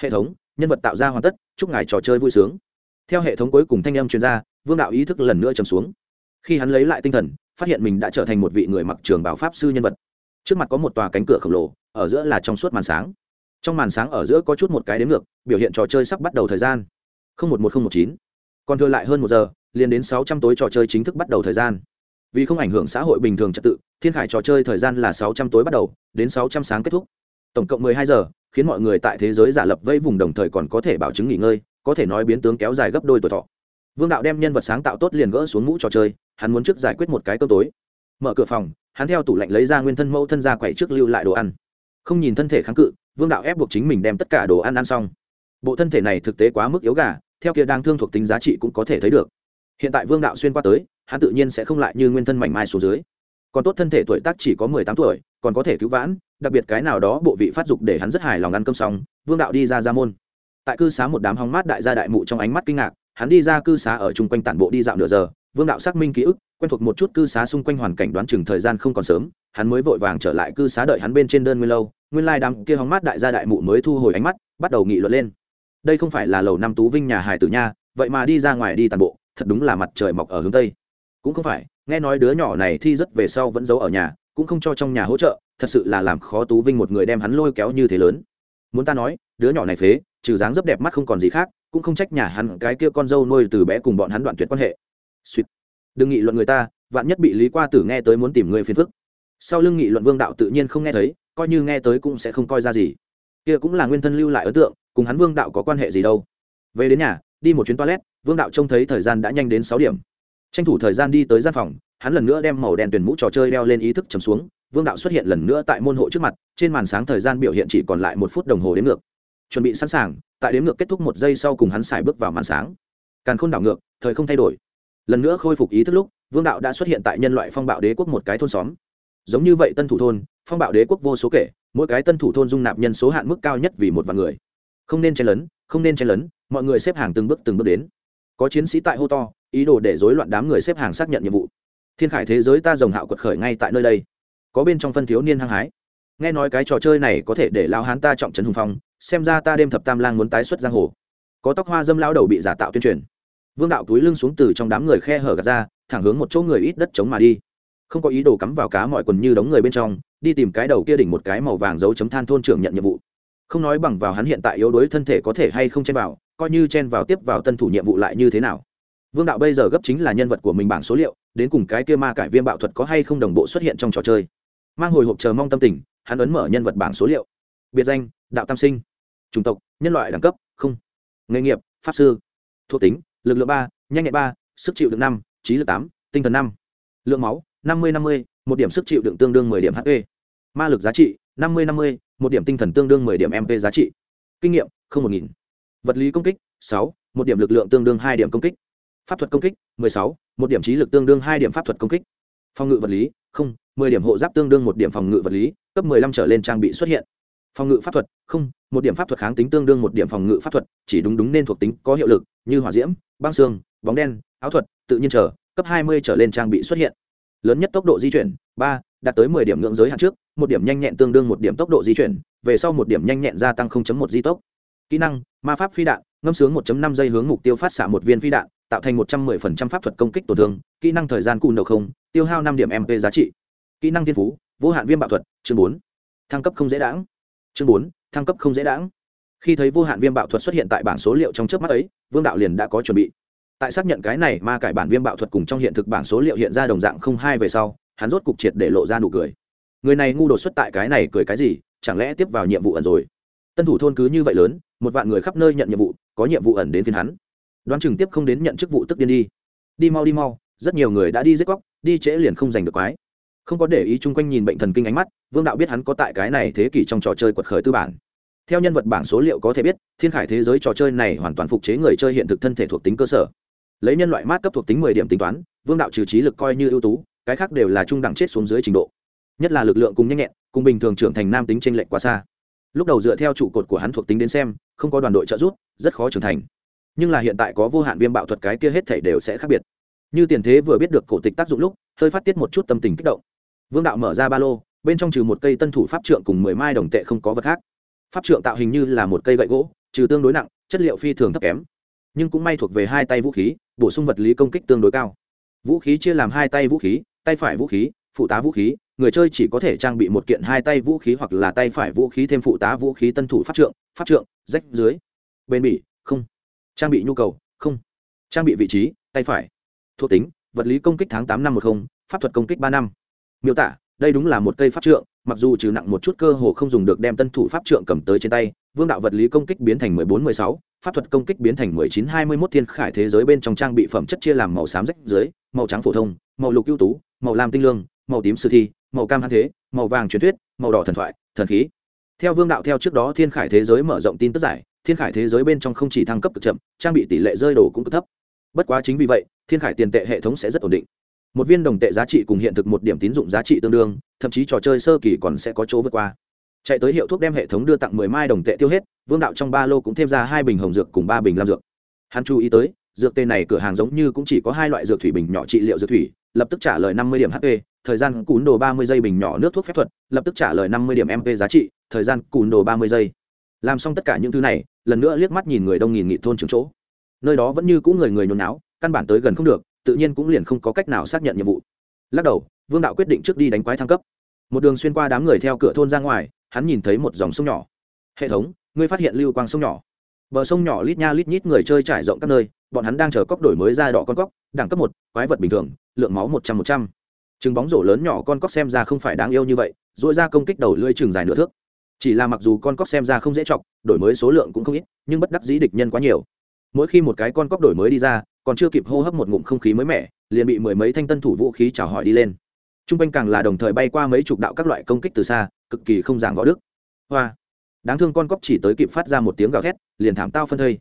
[SPEAKER 1] Hệ thống, nhân vật tạo ra hoàn tất, chúc ngài trò chơi vui sướng. Theo hệ thống cuối cùng thanh âm chuyên gia vương đạo ý thức lần nữa trầm xuống khi hắn lấy lại tinh thần, phát hiện mình đã trở thành một vị người mặc trường bảo pháp sư nhân vật. Trước mặt có một tòa cánh cửa khổng lồ, ở giữa là trong suốt màn sáng. Trong màn sáng ở giữa có chút một cái đếm ngược, biểu hiện trò chơi sắp bắt đầu thời gian. Một một nghìn một chín. Còn thừa lại hơn một giờ, liền đến sáu trăm tối trò chơi chính thức bắt đầu thời gian. Vì không ảnh hưởng xã hội bình thường trật tự, thiên khải trò chơi thời gian là sáu trăm tối bắt đầu, đến sáu trăm sáng kết thúc. Tổng cộng mười hai giờ, khiến mọi người tại thế giới giả lập vây vùng đồng thời còn có thể bảo chứng nghỉ ngơi, có thể nói biến tướng kéo dài gấp đôi tuổi thọ vương đạo đem nhân vật sáng tạo tốt liền gỡ xuống mũ trò chơi, hắn muốn trước giải quyết một cái cơm tối. Mở cửa phòng, hắn theo tủ lạnh lấy ra nguyên thân mẫu thân ra quậy trước lưu lại đồ ăn. Không nhìn thân thể kháng cự, vương đạo ép buộc chính mình đem tất cả đồ ăn ăn xong. Bộ thân thể này thực tế quá mức yếu gà, theo kia đang thương thuộc tính giá trị cũng có thể thấy được. Hiện tại vương đạo xuyên qua tới, hắn tự nhiên sẽ không lại như nguyên thân mảnh mai số dưới. Còn tốt thân thể tuổi tác chỉ có mười tám tuổi, còn có thể cứu vãn, đặc biệt cái nào đó bộ vị phát dục để hắn rất hài lòng ăn cơm xong, vương đạo đi ra ra môn. Tại cư xá một đám hóng mát đại gia đại mụ trong ánh mắt kinh ngạc hắn đi ra cư xá ở chung quanh tản bộ đi dạo nửa giờ, vương đạo xác minh ký ức, quen thuộc một chút cư xá xung quanh hoàn cảnh đoán chừng thời gian không còn sớm, hắn mới vội vàng trở lại cư xá đợi hắn bên trên đơn nguyên lâu, nguyên lai đám kia hóng mát đại gia đại mụ mới thu hồi ánh mắt, bắt đầu nghị luận lên. Đây không phải là lầu năm tú vinh nhà hải tử nha, vậy mà đi ra ngoài đi tàn bộ, thật đúng là mặt trời mọc ở hướng tây. Cũng không phải, nghe nói đứa nhỏ này thi rất về sau vẫn giấu ở nhà, cũng không cho trong nhà hỗ trợ, thật sự là làm khó tú vinh một người đem hắn lôi kéo như thế lớn. Muốn ta nói, đứa nhỏ này phế, trừ dáng dấp đẹp mắt không còn gì khác cũng không trách nhà hắn cái kia con dâu nuôi từ bé cùng bọn hắn đoạn tuyệt quan hệ. Suýt. Đừng nghị luận người ta, vạn nhất bị lý qua tử nghe tới muốn tìm người phiền phức. Sau lưng nghị luận vương đạo tự nhiên không nghe thấy, coi như nghe tới cũng sẽ không coi ra gì. Kia cũng là nguyên thân lưu lại ấn tượng, cùng hắn vương đạo có quan hệ gì đâu. Về đến nhà, đi một chuyến toilet, vương đạo trông thấy thời gian đã nhanh đến sáu điểm. Tranh thủ thời gian đi tới gian phòng, hắn lần nữa đem màu đen tuyển mũ trò chơi đeo lên ý thức chầm xuống, vương đạo xuất hiện lần nữa tại môn hộ trước mặt, trên màn sáng thời gian biểu hiện chỉ còn lại một phút đồng hồ đến ngược. Chuẩn bị sẵn sàng tại đếm ngược kết thúc một giây sau cùng hắn xài bước vào màn sáng. Càn khôn đảo ngược, thời không thay đổi. Lần nữa khôi phục ý thức lúc, vương đạo đã xuất hiện tại nhân loại phong bạo đế quốc một cái thôn xóm. Giống như vậy tân thủ thôn, phong bạo đế quốc vô số kể, mỗi cái tân thủ thôn dung nạp nhân số hạn mức cao nhất vì một vạn người. Không nên chen lấn, không nên chen lấn, mọi người xếp hàng từng bước từng bước đến. Có chiến sĩ tại hô to, ý đồ để dối loạn đám người xếp hàng xác nhận nhiệm vụ. Thiên khải thế giới ta dòng hạo quật khởi ngay tại nơi đây. Có bên trong phân thiếu niên hăng hái. Nghe nói cái trò chơi này có thể để lao hán ta trọng trấn hùng phong xem ra ta đêm thập tam lang muốn tái xuất giang hồ. Có tóc hoa dâm lao đầu bị giả tạo tuyên truyền. Vương đạo túi lưng xuống từ trong đám người khe hở gạt ra, thẳng hướng một chỗ người ít đất chống mà đi. Không có ý đồ cắm vào cá mọi quần như đống người bên trong, đi tìm cái đầu kia đỉnh một cái màu vàng dấu chấm than thôn trưởng nhận nhiệm vụ. Không nói bằng vào hắn hiện tại yếu đuối thân thể có thể hay không chen vào, coi như chen vào tiếp vào tân thủ nhiệm vụ lại như thế nào. Vương đạo bây giờ gấp chính là nhân vật của mình bảng số liệu, đến cùng cái kia ma cải viêm bạo thuật có hay không đồng bộ xuất hiện trong trò chơi. Mang hồi hộp chờ mong tâm tình, hắn ấn mở nhân vật bảng số liệu. Biệt danh, đạo tam sinh chủng tộc, nhân loại đẳng cấp, không. Nghề nghiệp, pháp sư. Thuộc tính, lực lượng ba, nhanh nhẹn ba, sức chịu đựng năm, trí lực tám, tinh thần năm. Lượng máu, năm mươi năm mươi, một điểm sức chịu đựng tương đương mười điểm hp ma lực giá trị, năm mươi năm mươi, một điểm tinh thần tương đương mười điểm mp giá trị. Kinh nghiệm, không một nghìn. Vật lý công kích, sáu, một điểm lực lượng tương đương hai điểm công kích. Pháp thuật công kích, mười sáu, một điểm trí lực tương đương hai điểm pháp thuật công kích. Phòng ngự vật lý, không, mười điểm hộ giáp tương đương một điểm phòng ngự vật lý, cấp mười lăm trở lên trang bị xuất hiện phòng ngự pháp thuật, không, một điểm pháp thuật kháng tính tương đương một điểm phòng ngự pháp thuật, chỉ đúng đúng nên thuộc tính có hiệu lực, như hỏa diễm, băng xương, bóng đen, áo thuật, tự nhiên trở cấp hai mươi trở lên trang bị xuất hiện. Lớn nhất tốc độ di chuyển, ba, đạt tới mười điểm ngưỡng giới hạn trước, một điểm nhanh nhẹn tương đương một điểm tốc độ di chuyển, về sau một điểm nhanh nhẹn gia tăng một di tốc. Kỹ năng, ma pháp phi đạn, ngâm sướng 1 năm giây hướng mục tiêu phát xạ một viên phi đạn, tạo thành một trăm 110% pháp thuật công kích tổn thương, kỹ năng thời gian cùn đầu không, tiêu hao năm điểm mp giá trị. Kỹ năng thiên phú, vô hạn viêm bạo thuật, chương 4. thăng cấp không dễ đãng chương bốn thăng cấp không dễ đãng. Khi thấy vô hạn viêm bạo thuật xuất hiện tại bảng số liệu trong trước mắt ấy vương đạo liền đã có chuẩn bị. Tại xác nhận cái này ma cải bản viêm bạo thuật cùng trong hiện thực bảng số liệu hiện ra đồng dạng không hai về sau hắn rốt cục triệt để lộ ra nụ cười. Người này ngu đột xuất tại cái này cười cái gì chẳng lẽ tiếp vào nhiệm vụ ẩn rồi? Tân thủ thôn cứ như vậy lớn một vạn người khắp nơi nhận nhiệm vụ có nhiệm vụ ẩn đến phiên hắn. Đoán chừng tiếp không đến nhận chức vụ tức điên đi. Đi mau đi mau rất nhiều người đã đi giết góc, đi trễ liền không giành được quái không có để ý chung quanh nhìn bệnh thần kinh ánh mắt, vương đạo biết hắn có tại cái này thế kỷ trong trò chơi quật khởi tư bản. Theo nhân vật bảng số liệu có thể biết, thiên khải thế giới trò chơi này hoàn toàn phục chế người chơi hiện thực thân thể thuộc tính cơ sở. Lấy nhân loại mát cấp thuộc tính mười điểm tính toán, vương đạo trừ trí lực coi như ưu tú, cái khác đều là trung đẳng chết xuống dưới trình độ. Nhất là lực lượng cùng nhanh nhẹn, cùng bình thường trưởng thành nam tính tranh lệch quá xa. Lúc đầu dựa theo trụ cột của hắn thuộc tính đến xem, không có đoàn đội trợ giúp, rất khó trưởng thành. Nhưng là hiện tại có vô hạn viêm bạo thuật cái kia hết thể đều sẽ khác biệt. Như tiền thế vừa biết được cổ tịch tác dụng lúc, hơi phát tiết một chút tâm tình kích động vương đạo mở ra ba lô, bên trong trừ một cây tân thủ pháp trượng cùng mười mai đồng tệ không có vật khác. Pháp trượng tạo hình như là một cây gậy gỗ, trừ tương đối nặng, chất liệu phi thường thấp kém, nhưng cũng may thuộc về hai tay vũ khí, bổ sung vật lý công kích tương đối cao. Vũ khí chia làm hai tay vũ khí, tay phải vũ khí, phụ tá vũ khí, người chơi chỉ có thể trang bị một kiện hai tay vũ khí hoặc là tay phải vũ khí thêm phụ tá vũ khí tân thủ pháp trượng pháp trượng, rách dưới. Bên bị không. Trang bị nhu cầu, không. Trang bị vị trí, tay phải. Thuộc tính, vật lý công kích tháng tám năm một không, pháp thuật công kích ba năm miêu tả, đây đúng là một cây pháp trượng, mặc dù trừ nặng một chút cơ hồ không dùng được đem tân thủ pháp trượng cầm tới trên tay, vương đạo vật lý công kích biến thành mười bốn, mười sáu, pháp thuật công kích biến thành mười chín, hai mươi mốt thiên khải thế giới bên trong trang bị phẩm chất chia làm màu xám rách dưới, màu trắng phổ thông, màu lục ưu tú, màu lam tinh lương, màu tím sử thi, màu cam hãn thế, màu vàng truyền thuyết, màu đỏ thần thoại, thần khí. Theo vương đạo theo trước đó thiên khải thế giới mở rộng tin tức giải, thiên khải thế giới bên trong không chỉ thăng cấp cực chậm, trang bị tỷ lệ rơi đổ cũng cực thấp. Bất quá chính vì vậy, thiên khải tiền tệ hệ thống sẽ rất ổn định một viên đồng tệ giá trị cùng hiện thực một điểm tín dụng giá trị tương đương, thậm chí trò chơi sơ kỳ còn sẽ có chỗ vượt qua. Chạy tới hiệu thuốc đem hệ thống đưa tặng mười mai đồng tệ tiêu hết, vương đạo trong ba lô cũng thêm ra hai bình hồng dược cùng ba bình lam dược. Hắn chú ý tới, dược tên này cửa hàng giống như cũng chỉ có hai loại dược thủy bình nhỏ trị liệu dược thủy, lập tức trả lời năm mươi điểm hp thời gian cún đồ ba mươi giây bình nhỏ nước thuốc phép thuật, lập tức trả lời năm mươi điểm mp giá trị, thời gian cún đồ ba mươi giây. Làm xong tất cả những thứ này, lần nữa liếc mắt nhìn người đông nghìn nghị thôn trường chỗ. Nơi đó vẫn như cũ người người nhốn náo căn bản tới gần không được tự nhiên cũng liền không có cách nào xác nhận nhiệm vụ. Lắc đầu, vương đạo quyết định trước đi đánh quái thăng cấp. Một đường xuyên qua đám người theo cửa thôn ra ngoài, hắn nhìn thấy một dòng sông nhỏ. Hệ thống, ngươi phát hiện lưu quang sông nhỏ. Bờ sông nhỏ lít nha lít nhít người chơi trải rộng các nơi, bọn hắn đang chờ cóc đổi mới ra đỏ con cóc đẳng cấp một, quái vật bình thường, lượng máu một trăm một trăm. Chừng bóng rổ lớn nhỏ con cóc xem ra không phải đáng yêu như vậy dội ra công kích đầu lưỡi chừng dài nửa thước. Chỉ là mặc dù con cóc xem ra không dễ chọc, đổi mới số lượng cũng không ít, nhưng bất đắc dĩ địch nhân quá nhiều. Mỗi khi một cái con cóc đổi mới đi ra còn chưa kịp hô hấp một ngụm không khí mới mẻ, liền bị mười mấy thanh tân thủ vũ khí chào hỏi đi lên. T r u n g quanh càng là đồng thời bay qua mấy chục đạo các loại công kích từ xa, cực kỳ không giảng võ đức. Hoa! Đáng thương con cóc chỉ tới kịp phát ra một tiếng gào thét, liền thảm tao phân thây.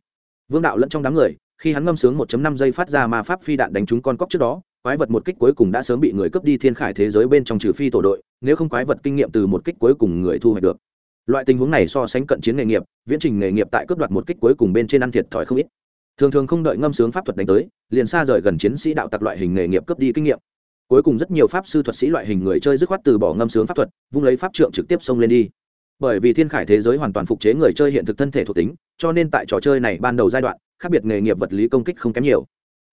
[SPEAKER 1] Vương đạo lẫn trong đám người, khi hắn ngâm sướng một năm giây phát ra ma pháp phi đạn đánh trúng con cóc trước đó, quái vật một kích cuối cùng đã sớm bị người cướp đi thiên khải thế giới bên trong trừ phi tổ đội, nếu không quái vật kinh nghiệm từ một kích cuối cùng người thu hoạch được. Loại tình huống này so sánh cận chiến nghề nghiệp, viễn trình nghề nghiệp tại cướp đoạt một kích cuối cùng bên trên ăn thiệt thòi không ít thường thường không đợi ngâm sướng pháp thuật đánh tới, liền xa rời gần chiến sĩ đạo tặc loại hình nghề nghiệp cướp đi kinh nghiệm. Cuối cùng rất nhiều pháp sư thuật sĩ loại hình người chơi dứt khoát từ bỏ ngâm sướng pháp thuật, vung lấy pháp trượng trực tiếp xông lên đi. Bởi vì thiên khải thế giới hoàn toàn phục chế người chơi hiện thực thân thể thuộc tính, cho nên tại trò chơi này ban đầu giai đoạn, khác biệt nghề nghiệp vật lý công kích không kém nhiều.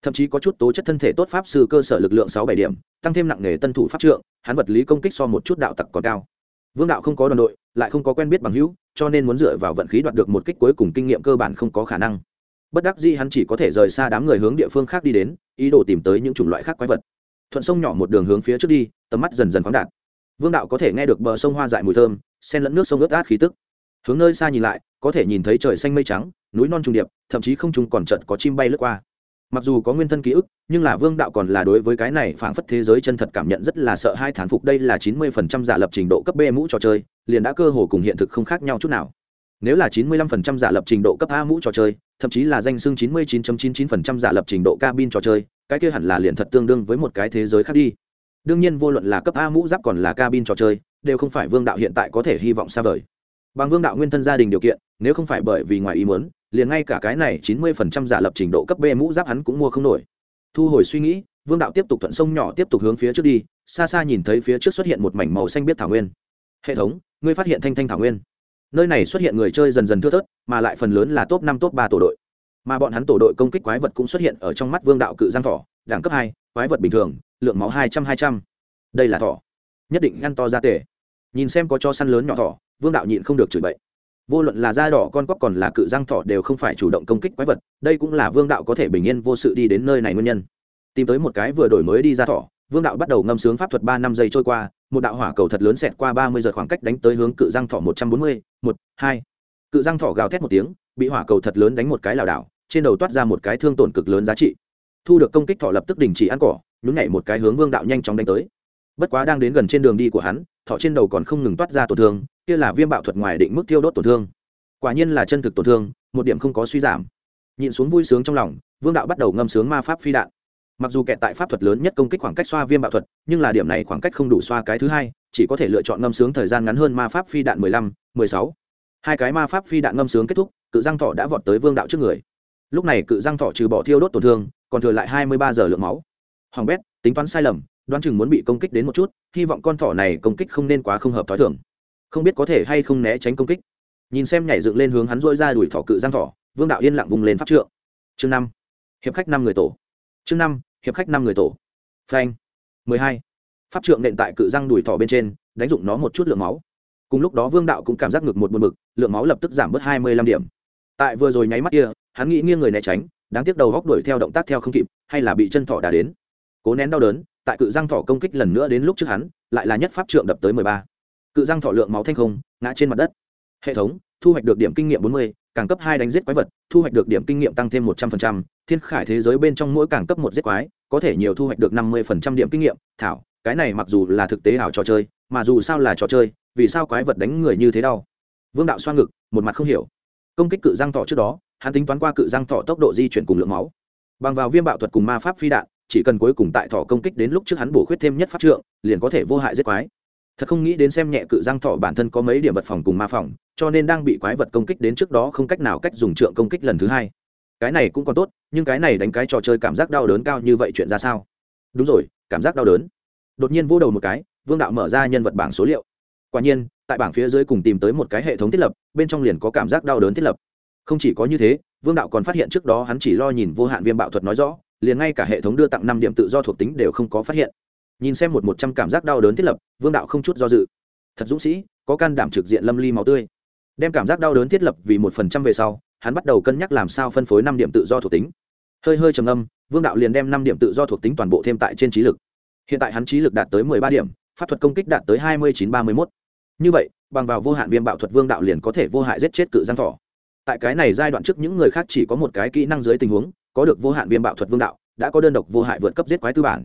[SPEAKER 1] Thậm chí có chút tố chất thân thể tốt pháp sư cơ sở lực lượng sáu bảy điểm, tăng thêm nặng nghề tân thủ pháp trượng, hắn vật lý công kích so một chút đạo tặc còn cao. Vương đạo không có đoàn đội, lại không có quen biết bằng hữu, cho nên muốn dựa vào vận khí đoạt được một kích cuối cùng kinh nghiệm cơ bản không có khả năng bất đắc dĩ hắn chỉ có thể rời xa đám người hướng địa phương khác đi đến, ý đồ tìm tới những chủng loại khác quái vật. Thuận sông nhỏ một đường hướng phía trước đi, tầm mắt dần dần khoáng đạt. Vương đạo có thể nghe được bờ sông hoa dại mùi thơm sen lẫn nước sông ướt át khí tức. Hướng nơi xa nhìn lại, có thể nhìn thấy trời xanh mây trắng, núi non trùng điệp, thậm chí không trùng còn trận có chim bay lướt qua. Mặc dù có nguyên thân ký ức, nhưng là vương đạo còn là đối với cái này phảng phất thế giới chân thật cảm nhận rất là sợ hai thán phục. Đây là chín mươi phần trăm giả lập trình độ cấp b mũ trò chơi, liền đã cơ hồ cùng hiện thực không khác nhau chút nào. Nếu là chín mươi lăm phần trăm giả lập trình độ cấp a mũ trò chơi thậm chí là danh xưng chín mươi chín chín chín phần trăm giả lập trình độ cabin trò chơi, cái kia hẳn là liền thật tương đương với một cái thế giới khác đi. Đương nhiên vô luận là cấp a mũ giáp còn là cabin trò chơi, đều không phải vương đạo hiện tại có thể hy vọng xa vời. Bằng vương đạo nguyên thân gia đình điều kiện, nếu không phải bởi vì ngoài ý muốn, liền ngay cả cái này chín mươi phần trăm giả lập trình độ cấp b mũ giáp hắn cũng mua không nổi. Thu hồi suy nghĩ, vương đạo tiếp tục thuận sông nhỏ tiếp tục hướng phía trước đi, xa xa nhìn thấy phía trước xuất hiện một mảnh màu xanh biết thảo nguyên. Hệ thống, ngươi phát hiện thanh thanh thảo nguyên nơi này xuất hiện người chơi dần dần thưa thớt, mà lại phần lớn là top năm, top ba tổ đội. Mà bọn hắn tổ đội công kích quái vật cũng xuất hiện ở trong mắt vương đạo cự giang thỏ, đẳng cấp hai, quái vật bình thường, lượng máu hai trăm hai trăm. Đây là thỏ. Nhất định ngăn to ra tể. Nhìn xem có cho săn lớn nhỏ thỏ, vương đạo nhịn không được chửi bậy. Vô luận là da đỏ con cóc còn là cự giang thỏ đều không phải chủ động công kích quái vật, đây cũng là vương đạo có thể bình yên vô sự đi đến nơi này nguyên nhân. Tìm tới một cái vừa đổi mới đi ra thỏ vương đạo bắt đầu ngâm sướng pháp thuật ba năm giây trôi qua, một đạo hỏa cầu thật lớn xẹt qua ba mươi giờ khoảng cách đánh tới hướng cự răng thỏ một trăm bốn mươi, một, hai. Cự răng thỏ gào thét một tiếng, bị hỏa cầu thật lớn đánh một cái lảo đảo, trên đầu toát ra một cái thương tổn cực lớn giá trị. Thu được công kích thọ lập tức đình chỉ ăn cỏ, nhún nhảy một cái hướng vương đạo nhanh chóng đánh tới. Bất quá đang đến gần trên đường đi của hắn, thọ trên đầu còn không ngừng toát ra tổn thương, kia là viêm bạo thuật ngoài định mức tiêu đốt tổn thương. Quả nhiên là chân thực tổn thương, một điểm không có suy giảm. Nhìn xuống vui sướng trong lòng, vương đạo bắt đầu ngâm sướng ma pháp phi đạn mặc dù kẹt tại pháp thuật lớn nhất công kích khoảng cách xoa viêm bạo thuật, nhưng là điểm này khoảng cách không đủ xoa cái thứ hai, chỉ có thể lựa chọn ngâm sướng thời gian ngắn hơn ma pháp phi đạn mười lăm, mười sáu. Hai cái ma pháp phi đạn ngâm sướng kết thúc, cự giang thọ đã vọt tới vương đạo trước người. Lúc này cự giang thọ trừ bỏ thiêu đốt tổn thương, còn thừa lại hai mươi ba giờ lượng máu. Hoàng bét, tính toán sai lầm, đoán chừng muốn bị công kích đến một chút, hy vọng con thỏ này công kích không nên quá không hợp t h ó i thưởng không biết có thể hay không né tránh công kích. Nhìn xem nhảy dựng lên hướng hắn dôi ra đuổi thỏ cự giang thỏ, vương đạo yên lặng vùng lên pháp trượng. Chương năm. Hiệp khách năm người tổ. Chương năm hiệp khách năm người tổ. Phanh. mười hai. Pháp trượng nện tại cự răng đùi thỏ bên trên, đánh dụng nó một chút lượng máu. Cùng lúc đó vương đạo cũng cảm giác ngực một buồn bực, lượng máu lập tức giảm bớt hai mươi lăm điểm. Tại vừa rồi nháy mắt kia, hắn nghĩ nghiêng người né tránh, đáng tiếc đầu góc đuổi theo động tác theo không kịp, hay là bị chân thỏ đà đến. Cố nén đau đớn, tại cự răng thỏ công kích lần nữa đến lúc trước hắn, lại là nhất pháp trượng đập tới mười ba. Cự răng thỏ lượng máu thanh không, ngã trên mặt đất. Hệ thống, thu hoạch được điểm kinh nghiệm bốn mươi càng cấp hai đánh giết quái vật, thu hoạch được điểm kinh nghiệm tăng thêm một trăm linh thiên khải thế giới bên trong mỗi càng cấp một giết quái, có thể nhiều thu hoạch được năm mươi điểm kinh nghiệm. Thảo, cái này mặc dù là thực tế ảo trò chơi, mà dù sao là trò chơi, vì sao quái vật đánh người như thế đau? Vương đạo xoa ngực, một mặt không hiểu. Công kích cự răng thọ trước đó, hắn tính toán qua cự răng thọ tốc độ di chuyển cùng lượng máu. Bằng vào viêm bạo thuật cùng ma pháp phi đạn, chỉ cần cuối cùng tại thọ công kích đến lúc trước hắn bổ khuyết thêm nhất pháp trượng, liền có thể vô hại giết quái. Thật không nghĩ đến xem nhẹ cự răng thọ bản thân có mấy điểm vật phòng cùng ma phòng cho nên đang bị quái vật công kích đến trước đó không cách nào cách dùng trượng công kích lần thứ hai. Cái này cũng còn tốt, nhưng cái này đánh cái trò chơi cảm giác đau đớn cao như vậy chuyện ra sao? Đúng rồi, cảm giác đau đớn. Đột nhiên vô đầu một cái, vương đạo mở ra nhân vật bảng số liệu. Quả nhiên, tại bảng phía dưới cùng tìm tới một cái hệ thống thiết lập, bên trong liền có cảm giác đau đớn thiết lập. Không chỉ có như thế, vương đạo còn phát hiện trước đó hắn chỉ lo nhìn vô hạn viêm bạo thuật nói rõ, liền ngay cả hệ thống đưa tặng năm điểm tự do thuộc tính đều không có phát hiện. Nhìn xem một một trăm cảm giác đau đớn thiết lập, vương đạo không chút do dự. Thật dũng sĩ, có can đảm trực diện lâm ly máu tươi đem cảm giác đau đớn thiết lập vì một phần trăm về sau, hắn bắt đầu cân nhắc làm sao phân phối năm điểm tự do thuộc tính. Hơi hơi trầm âm vương đạo liền đem năm điểm tự do thuộc tính toàn bộ thêm tại trên trí lực. Hiện tại hắn trí lực đạt tới mười ba điểm, pháp thuật công kích đạt tới hai mươi chín ba mươi mốt. Như vậy, bằng vào vô hạn viêm bạo thuật vương đạo liền có thể vô hại giết chết cự giang thỏ tại cái này giai đoạn trước những người khác chỉ có một cái kỹ năng dưới tình huống, có được vô hạn viêm bạo thuật vương đạo, đã có đơn độc vô hại vượt cấp giết quái tư bản.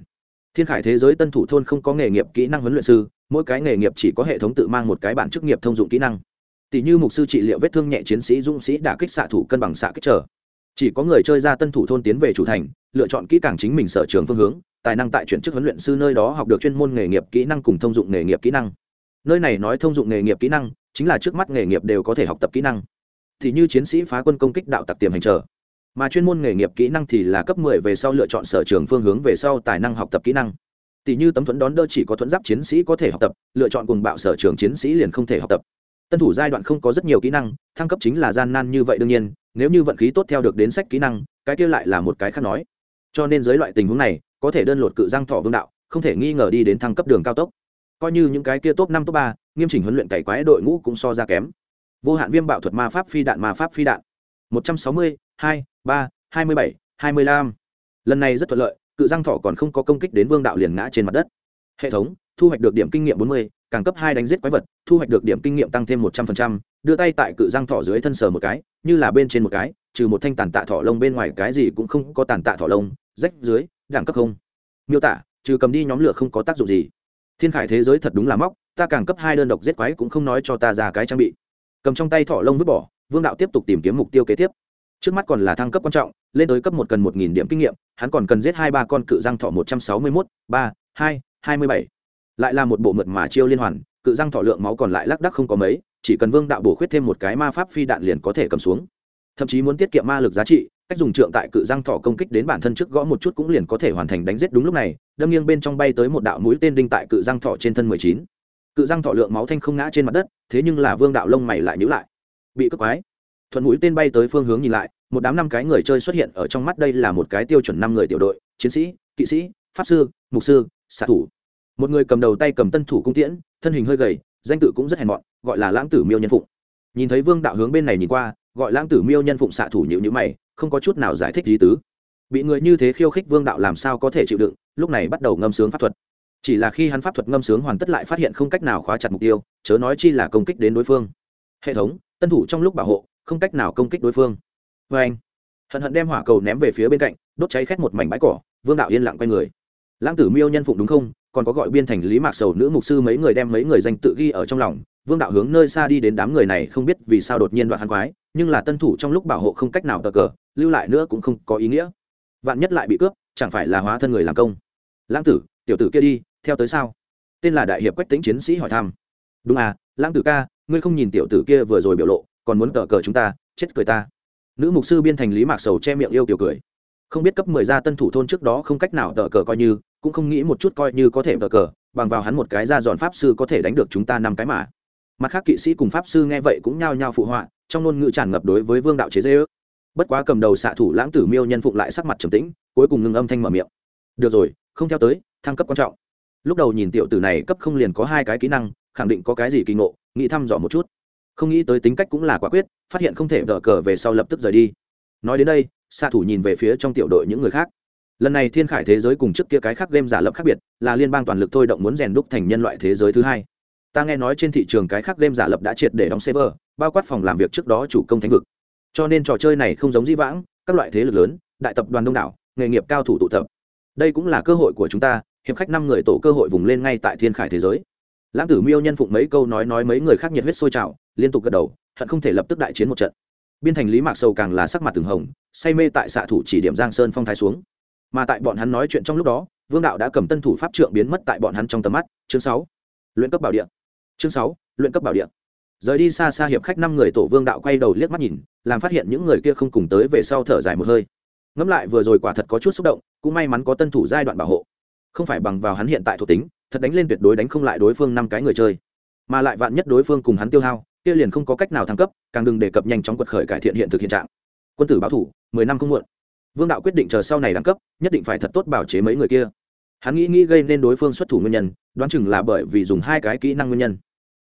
[SPEAKER 1] Thiên khải thế giới tân thủ thôn không có nghề nghiệp kỹ năng huấn luyện sư, mỗi cái nghề nghiệp chỉ có hệ thống tự mang một cái bản chức nghiệp thông dụng kỹ năng tỷ như mục sư trị liệu vết thương nhẹ chiến sĩ dũng sĩ đã kích xạ thủ cân bằng xạ kích trở. Chỉ có người chơi ra tân thủ thôn tiến về chủ thành, lựa chọn kỹ càng chính mình sở trường phương hướng, tài năng tại chuyển chức huấn luyện sư nơi đó học được chuyên môn nghề nghiệp kỹ năng cùng thông dụng nghề nghiệp kỹ năng. Nơi này nói thông dụng nghề nghiệp kỹ năng, chính là trước mắt nghề nghiệp đều có thể học tập kỹ năng. Thì như chiến sĩ phá quân công kích đạo tặc tiềm hành trở. Mà chuyên môn nghề nghiệp kỹ năng thì là cấp 10 về sau lựa chọn sở trường phương hướng về sau tài năng học tập kỹ năng. Tỷ như tấm thuẫn đón đỡ chỉ có thuẫn giáp chiến sĩ có thể học tập, lựa chọn cùng bạo sở trường chiến sĩ liền không thể học tập tân thủ giai đoạn không có rất nhiều kỹ năng, thăng cấp chính là gian nan như vậy đương nhiên, nếu như vận khí tốt theo được đến sách kỹ năng, cái kia lại là một cái khác nói. Cho nên dưới loại tình huống này, có thể đơn lột cự giang thọ vương đạo, không thể nghi ngờ đi đến thăng cấp đường cao tốc. Coi như những cái kia top năm, top ba, nghiêm chỉnh huấn luyện cày quái đội ngũ cũng so ra kém. Vô hạn viêm bạo thuật ma pháp phi đạn, ma pháp phi đạn. Một trăm sáu mươi, hai, ba, hai mươi bảy, hai mươi lăm. Lần này rất thuận lợi, cự giang thọ còn không có công kích đến vương đạo liền ngã trên mặt đất. Hệ thống thu hoạch được điểm kinh nghiệm bốn mươi, càng cấp hai đánh giết quái vật, thu hoạch được điểm kinh nghiệm tăng thêm một trăm linh đưa tay tại cự răng thọ dưới thân sờ một cái, như là bên trên một cái, trừ một thanh tàn tạ thọ lông bên ngoài cái gì cũng không có tàn tạ thọ lông, rách dưới, đẳng cấp không. Miêu tả, trừ cầm đi nhóm lửa không có tác dụng gì. Thiên khải thế giới thật đúng là móc, ta càng cấp hai đơn độc giết quái cũng không nói cho ta ra cái trang bị. Cầm trong tay thỏ lông vứt bỏ, vương đạo tiếp tục tìm kiếm mục tiêu kế tiếp. Trước mắt còn là thăng cấp quan trọng, lên tới cấp một cần một nghìn điểm kinh nghiệm, hắn còn cần giết hai ba con cự răng thọ một trăm sáu mươi mốt, ba, hai hai mươi bảy lại là một bộ mượt mà chiêu liên hoàn, cự răng thọ lượng máu còn lại lác đắc không có mấy, chỉ cần vương đạo bổ khuyết thêm một cái ma pháp phi đạn liền có thể cầm xuống. Thậm chí muốn tiết kiệm ma lực giá trị, cách dùng trượng tại cự răng thọ công kích đến bản thân trước gõ một chút cũng liền có thể hoàn thành đánh giết đúng lúc này, đâm nghiêng bên trong bay tới một đạo mũi tên đinh tại cự răng thọ trên thân mười chín. Cự răng thọ lượng máu thanh không ngã trên mặt đất, thế nhưng là vương đạo lông mày lại nhữ lại. Bị cướp quái. Thuận mũi tên bay tới phương hướng nhìn lại, một đám năm cái người chơi xuất hiện ở trong mắt đây là một cái tiêu chuẩn năm người tiểu đội, chiến sĩ, kỵ sĩ, pháp sư, mục sư, xạ thủ một người cầm đầu tay cầm tân thủ cung tiễn, thân hình hơi gầy, danh tự cũng rất hèn mọn, gọi là lãng tử miêu nhân phụng. Nhìn thấy vương đạo hướng bên này nhìn qua, gọi lãng tử miêu nhân phụng xạ thủ nhịu nhữ mày, không có chút nào giải thích lý tứ. Bị người như thế khiêu khích vương đạo làm sao có thể chịu đựng, lúc này bắt đầu ngâm sướng pháp thuật. Chỉ là khi hắn pháp thuật ngâm sướng hoàn tất lại phát hiện không cách nào khóa chặt mục tiêu, chớ nói chi là công kích đến đối phương. Hệ thống, tân thủ trong lúc bảo hộ, không cách nào công kích đối phương. Vê anh, hận hận đem hỏa cầu ném về phía bên cạnh, đốt cháy khét một mảnh bãi cỏ, vương đạo yên lặng quay người. Lãng tử miêu nhân phụng đúng không? Còn có gọi biên thành lý mạc sầu nữ mục sư mấy người đem mấy người danh tự ghi ở trong lòng. Vương đạo hướng nơi xa đi đến đám người này không biết vì sao đột nhiên đoạn hắn quái, nhưng là tân thủ trong lúc bảo hộ không cách nào tờ cờ, lưu lại nữa cũng không có ý nghĩa. Vạn nhất lại bị cướp, chẳng phải là hóa thân người làm công. Lãng tử, tiểu tử kia đi, theo tới sao? Tên là đại hiệp quách tính chiến sĩ hỏi thăm. Đúng à lãng tử ca, ngươi không nhìn tiểu tử kia vừa rồi biểu lộ, còn muốn tờ cờ chúng ta, chết cười ta. Nữ mục sư biên thành lý mạc sầu che miệng yêu kiểu cười. Không biết cấp mười gia tân thủ thôn trước đó không cách nào tờ cờ coi như cũng không nghĩ một chút coi như có thể vờ cờ, bằng vào hắn một cái ra dọn pháp sư có thể đánh được chúng ta năm cái mà. Mặt khác kỵ sĩ cùng pháp sư nghe vậy cũng nhao nhao phụ họa, trong ngôn ngữ tràn ngập đối với vương đạo chế dễ ước bất quá cầm đầu xạ thủ lãng tử miêu nhân phụng lại sắc mặt trầm tĩnh, cuối cùng ngừng âm thanh mở miệng. Được rồi, không theo tới, thăng cấp quan trọng. Lúc đầu nhìn tiểu tử này cấp không liền có hai cái kỹ năng, khẳng định có cái gì kỳ ngộ, nghĩ thăm dò một chút. Không nghĩ tới tính cách cũng là quả quyết, phát hiện không thể vợ cờ về sau lập tức rời đi. Nói đến đây, xạ thủ nhìn về phía trong tiểu đội những người khác lần này thiên khải thế giới cùng trước kia cái khác game giả lập khác biệt, là liên bang toàn lực thôi động muốn rèn đúc thành nhân loại thế giới thứ hai. Ta nghe nói trên thị trường cái khác game giả lập đã triệt để đóng server, bao quát phòng làm việc trước đó chủ công thánh vực. Cho nên trò chơi này không giống di vãng, các loại thế lực lớn, đại tập đoàn đông đảo, nghề nghiệp cao thủ tụ tập. Đây cũng là cơ hội của chúng ta, hiệp khách năm người tổ cơ hội vùng lên ngay tại thiên khải thế giới. Lãng tử miêu nhân phụng mấy câu nói nói mấy người khác nhiệt huyết sôi trào, liên tục gật đầu, hận không thể lập tức đại chiến một trận. Biên thành lý mạc sầu càng là sắc mặt từng hồng, say mê tại xạ thủ chỉ điểm giang sơn phong thái xuống mà tại bọn hắn nói chuyện trong lúc đó, vương đạo đã cầm tân thủ pháp trượng biến mất tại bọn hắn trong tầm mắt. Chương sáu. Luyện cấp bảo địa. Chương sáu, luyện cấp bảo địa. Rời đi xa xa hiệp khách năm người tổ vương đạo quay đầu liếc mắt nhìn, làm phát hiện những người kia không cùng tới về sau thở dài một hơi. Ngẫm lại vừa rồi quả thật có chút xúc động, cũng may mắn có tân thủ giai đoạn bảo hộ. Không phải bằng vào hắn hiện tại thuộc tính, thật đánh lên tuyệt đối đánh không lại đối phương năm cái người chơi. Mà lại vạn nhất đối phương cùng hắn tiêu hao, kia liền không có cách nào thăng cấp, càng đừng đề cập nhanh chóng quật khởi cải thiện hiện thực hiện trạng. Quân tử báo thủ, mười năm không muộn vương đạo quyết định chờ sau này đẳng cấp, nhất định phải thật tốt bảo chế mấy người kia. Hắn nghĩ nghĩ gây nên đối phương xuất thủ nguyên nhân, đoán chừng là bởi vì dùng hai cái kỹ năng nguyên nhân.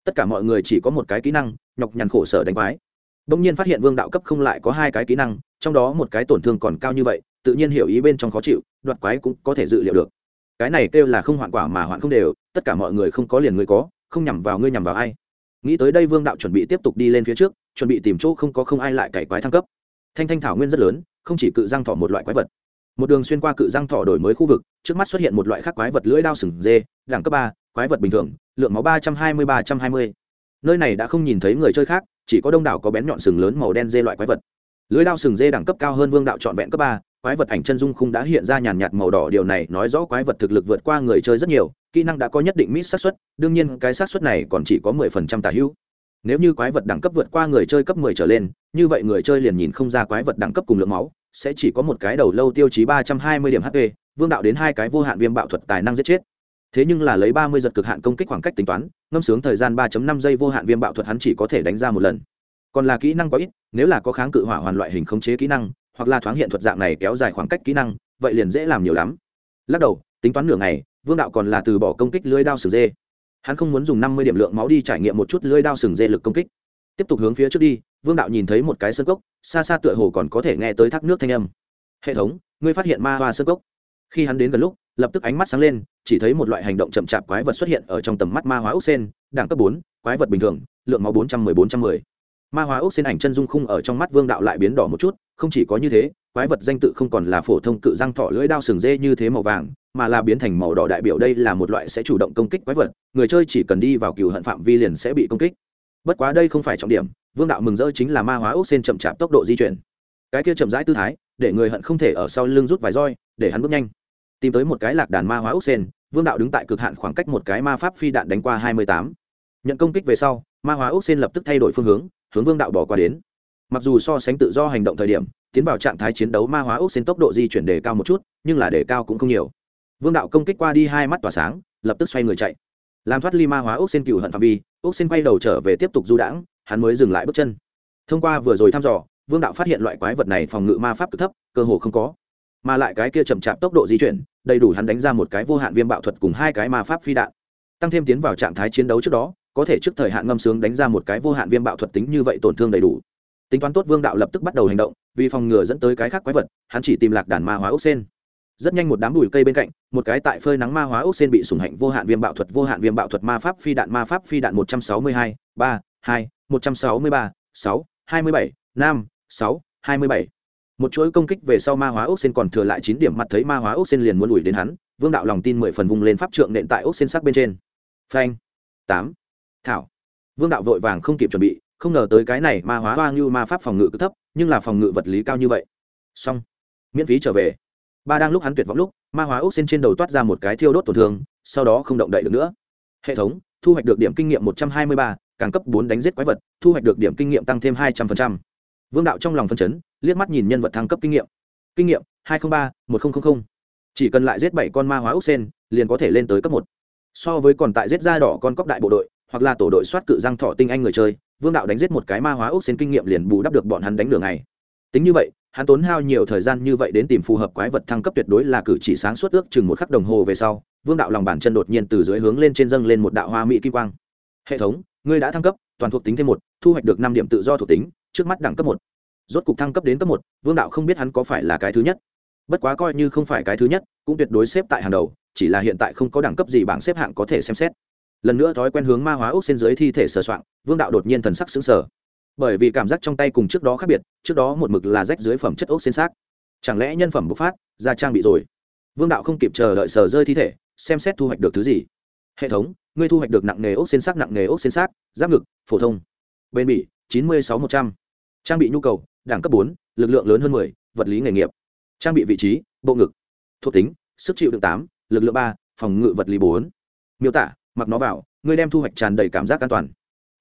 [SPEAKER 1] Tất cả mọi người chỉ có một cái kỹ năng, nhọc nhằn khổ sở đánh quái. Đông nhiên phát hiện vương đạo cấp không lại có hai cái kỹ năng, trong đó một cái tổn thương còn cao như vậy, tự nhiên hiểu ý bên trong khó chịu, đoạt quái cũng có thể dự liệu được. Cái này kêu là không hoạn quả mà hoạn không đều, tất cả mọi người không có liền người có, không nhằm vào ngươi nhằm vào ai. Nghĩ tới đây vương đạo chuẩn bị tiếp tục đi lên phía trước, chuẩn bị tìm chỗ không có không ai lại cày quái thăng cấp. Thanh thanh thảo nguyên rất lớn không chỉ cự răng thỏ một loại quái vật. Một đường xuyên qua cự răng thỏ đổi mới khu vực, trước mắt xuất hiện một loại khác quái vật lưỡi đao sừng dê, đẳng cấp ba, quái vật bình thường, lượng máu ba trăm hai mươi ba trăm hai mươi. Nơi này đã không nhìn thấy người chơi khác, chỉ có đông đảo có bén nhọn sừng lớn màu đen dê loại quái vật. Lưới đao sừng dê đẳng cấp cao hơn vương đạo trọn vẹn cấp ba, quái vật ảnh chân dung khung đã hiện ra nhàn nhạt màu đỏ. Điều này nói rõ quái vật thực lực vượt qua người chơi rất nhiều, kỹ năng đã có nhất định mít xác suất, đương nhiên cái xác suất này còn chỉ có mười phần trăm tả hữu nếu như quái vật đẳng cấp vượt qua người chơi cấp mười trở lên, như vậy người chơi liền nhìn không ra quái vật đẳng cấp cùng lượng máu, sẽ chỉ có một cái đầu lâu tiêu chí ba trăm hai mươi điểm hp vương đạo đến hai cái vô hạn viêm bạo thuật tài năng giết chết. Thế nhưng là lấy ba mươi giật cực hạn công kích khoảng cách tính toán, ngâm sướng thời gian ba năm giây vô hạn viêm bạo thuật hắn chỉ có thể đánh ra một lần. Còn là kỹ năng quá ít, nếu là có kháng cự hỏa hoàn loại hình khống chế kỹ năng, hoặc là thoáng hiện thuật dạng này kéo dài khoảng cách kỹ năng, vậy liền dễ làm nhiều lắm. Lắc đầu, tính toán nửa ngày, vương đạo còn là từ bỏ công kích lưới đao sử dê hắn không muốn dùng năm mươi điểm lượng máu đi trải nghiệm một chút lưới đao sừng dê lực công kích. Tiếp tục hướng phía trước đi, vương đạo nhìn thấy một cái sân cốc, xa xa tựa hồ còn có thể nghe tới thác nước thanh âm. Hệ thống, ngươi phát hiện ma hoa sân cốc? Khi hắn đến gần lúc, lập tức ánh mắt sáng lên, chỉ thấy một loại hành động chậm chạp quái vật xuất hiện ở trong tầm mắt ma hóa ốc sen, đẳng cấp bốn, quái vật bình thường, lượng máu bốn trăm mười, bốn trăm mười. Ma hóa ốc sen ảnh chân dung khung ở trong mắt vương đạo lại biến đỏ một chút, không chỉ có như thế, quái vật danh tự không còn là phổ thông cự răng thọ lưỡi đao sừng dê như thế màu vàng mà là biến thành màu đỏ đại biểu đây là một loại sẽ chủ động công kích quái vật, người chơi chỉ cần đi vào cựu hận phạm vi liền sẽ bị công kích. Bất quá đây không phải trọng điểm, vương đạo mừng rỡ chính là ma hóa ốc sen chậm chạp tốc độ di chuyển. Cái kia chậm rãi tư thái, để người hận không thể ở sau lưng rút vài roi, để hắn bước nhanh. Tìm tới một cái lạc đàn ma hóa ốc sen, vương đạo đứng tại cực hạn khoảng cách một cái ma pháp phi đạn đánh qua hai mươi tám. Nhận công kích về sau, ma hóa ốc sen lập tức thay đổi phương hướng hướng vương đạo bỏ qua đến. Mặc dù so sánh tự do hành động thời điểm, tiến vào trạng thái chiến đấu ma hóa ốc sen tốc độ di chuyển đề cao một chút, nhưng là đề cao cũng không nhiều vương đạo công kích qua đi hai mắt tỏa sáng, lập tức xoay người chạy. Làm thoát ly ma hóa ốc sen cựu hận phạm vi ốc sen quay đầu trở về tiếp tục du đãng, hắn mới dừng lại bước chân. Thông qua vừa rồi thăm dò, vương đạo phát hiện loại quái vật này phòng ngự ma pháp cực thấp, cơ hồ không có. Mà lại cái kia chậm chạp tốc độ di chuyển, đầy đủ hắn đánh ra một cái vô hạn viêm bạo thuật cùng hai cái ma pháp phi đạn. Tăng thêm tiến vào trạng thái chiến đấu trước đó, có thể trước thời hạn ngâm sướng đánh ra một cái vô hạn viêm bạo thuật tính như vậy tổn thương đầy đủ. Tính toán tốt vương đạo lập tức bắt đầu hành động, vì phòng ngừa dẫn tới cái khác quái vật, hắn chỉ tìm lạc đàn ma hóa ốc sen rất nhanh một đám bụi cây bên cạnh, một cái tại phơi nắng ma hóa ốc sen bị sủng hạnh vô hạn viêm bạo thuật, vô hạn viêm bạo thuật ma pháp phi đạn, ma pháp phi đạn một trăm sáu mươi hai, ba, hai, một trăm sáu mươi ba, sáu, hai mươi bảy, năm, sáu, hai mươi bảy. Một chuỗi công kích về sau ma hóa ốc sen còn thừa lại chín điểm mặt thấy ma hóa ốc sen liền muốn ủi đến hắn, vương đạo lòng tin mười phần vùng lên pháp trượng nện tại ốc sen sắc bên trên. Phanh, tám, thảo. Vương đạo vội vàng không kịp chuẩn bị, không ngờ tới cái này ma hóa hoa như ma pháp phòng ngự cứ thấp, nhưng là phòng ngự vật lý cao như vậy. Xong, miễn phí trở về ba đang lúc hắn tuyệt vọng lúc, ma hóa ốc xin trên đầu toát ra một cái thiêu đốt tổn thương, sau đó không động đậy được nữa. Hệ thống, thu hoạch được điểm kinh nghiệm một trăm hai mươi ba, càng cấp bốn đánh giết quái vật, thu hoạch được điểm kinh nghiệm tăng thêm hai trăm linh vương đạo trong lòng phân chấn, liếc mắt nhìn nhân vật thăng cấp kinh nghiệm. Kinh nghiệm, hai trăm linh ba, một nghìn chỉ cần lại giết bảy con ma hóa ốc sen liền có thể lên tới cấp một. So với còn tại giết da đỏ con cóc đại bộ đội, hoặc là tổ đội soát cự răng thọ tinh anh người chơi, vương đạo đánh giết một cái ma hóa ốc sen kinh nghiệm liền bù đắp được bọn hắn đánh đường này tính như vậy, hắn tốn hao nhiều thời gian như vậy đến tìm phù hợp quái vật thăng cấp tuyệt đối là cử chỉ sáng suốt ước chừng một khắc đồng hồ về sau, vương đạo lòng bàn chân đột nhiên từ dưới hướng lên trên dâng lên một đạo hoa mỹ kim quang. Hệ thống, ngươi đã thăng cấp, toàn thuộc tính thêm một, thu hoạch được năm điểm tự do thuộc tính, trước mắt đẳng cấp một. Rốt cục thăng cấp đến cấp một, vương đạo không biết hắn có phải là cái thứ nhất. Bất quá coi như không phải cái thứ nhất, cũng tuyệt đối xếp tại hàng đầu, chỉ là hiện tại không có đẳng cấp gì bảng xếp hạng có thể xem xét. Lần nữa thói quen hướng ma hóa ốc trên dưới thi thể sờ soạng, vương đạo đột nhiên thần sắc xứng sở bởi vì cảm giác trong tay cùng trước đó khác biệt, trước đó một mực là rách dưới phẩm chất ốc xên xác. Chẳng lẽ nhân phẩm bộc phát ra trang bị rồi? Vương đạo không kịp chờ đợi sờ rơi thi thể, xem xét thu hoạch được thứ gì. Hệ thống, ngươi thu hoạch được nặng nghề ốc xên xác, nặng nghề ốc xên xác, giáp ngực, phổ thông. Bên bỉ, chín mươi sáu một trăm. Trang bị nhu cầu, đẳng cấp bốn, lực lượng lớn hơn mười, vật lý nghề nghiệp. Trang bị vị trí, bộ ngực. Thuộc tính, sức chịu đựng tám, lực lượng ba, phòng ngự vật lý bốn. Miêu tả, mặc nó vào, ngươi đem thu hoạch tràn đầy cảm giác an toàn.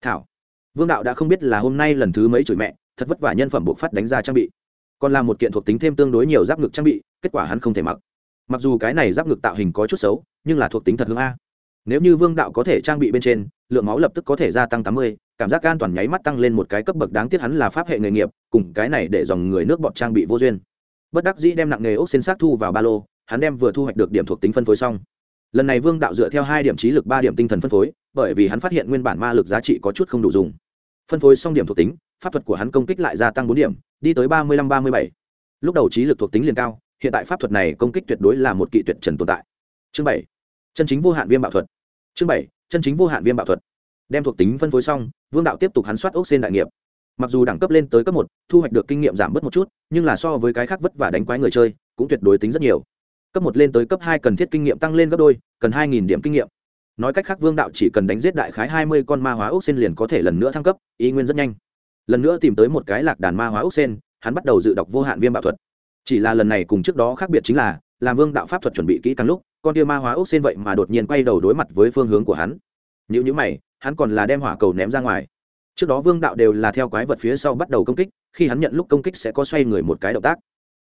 [SPEAKER 1] Thảo vương đạo đã không biết là hôm nay lần thứ mấy chửi mẹ, thật vất vả nhân phẩm buộc phát đánh ra trang bị. Còn là một kiện thuộc tính thêm tương đối nhiều giáp ngực trang bị, kết quả hắn không thể mặc. Mặc dù cái này giáp ngực tạo hình có chút xấu, nhưng là thuộc tính thật hướng a. Nếu như vương đạo có thể trang bị bên trên, lượng máu lập tức có thể gia tăng tám mươi, cảm giác an toàn nháy mắt tăng lên một cái cấp bậc đáng tiếc hắn là pháp hệ nghề nghiệp, cùng cái này để dòng người nước bọt trang bị vô duyên. Bất đắc dĩ đem nặng nghề ốc xin xác thu vào ba lô, hắn đem vừa thu hoạch được điểm thuộc tính phân phối xong lần này vương đạo dựa theo hai điểm trí lực, ba điểm tinh thần phân phối, bởi vì hắn phát hiện nguyên bản ma lực giá trị có chút không đủ dùng. Phân phối xong điểm thuộc tính, pháp thuật của hắn công kích lại gia tăng bốn điểm, đi tới ba mươi lăm ba mươi bảy. Lúc đầu trí lực thuộc tính liền cao, hiện tại pháp thuật này công kích tuyệt đối là một kỵ tuyệt trần tồn tại. Chương bảy. Chân chính vô hạn viêm bạo thuật. Chương bảy. Chân chính vô hạn viêm bạo thuật. Đem thuộc tính phân phối xong, vương đạo tiếp tục hắn soát ốc xên đại nghiệp. Mặc dù đẳng cấp lên tới cấp một, thu hoạch được kinh nghiệm giảm bớt một chút, nhưng là so với cái khác vất vả đánh quái người chơi, cũng tuyệt đối tính rất nhiều cấp một lên tới cấp hai cần thiết kinh nghiệm tăng lên gấp đôi, cần hai nghìn điểm kinh nghiệm. Nói cách khác, vương đạo chỉ cần đánh giết đại khái hai mươi con ma hóa ốc sen liền có thể lần nữa thăng cấp ý nguyên rất nhanh. Lần nữa tìm tới một cái lạc đàn ma hóa ốc sen, hắn bắt đầu dự đọc vô hạn viêm bạo thuật. Chỉ là lần này cùng trước đó khác biệt chính là, làm vương đạo pháp thuật chuẩn bị kỹ càng lúc, con tia ma hóa ốc sen vậy mà đột nhiên quay đầu đối mặt với phương hướng của hắn. Nếu như mày, hắn còn là đem hỏa cầu ném ra ngoài. Trước đó vương đạo đều là theo quái vật phía sau bắt đầu công kích, khi hắn nhận lúc công kích sẽ có xoay người một cái động tác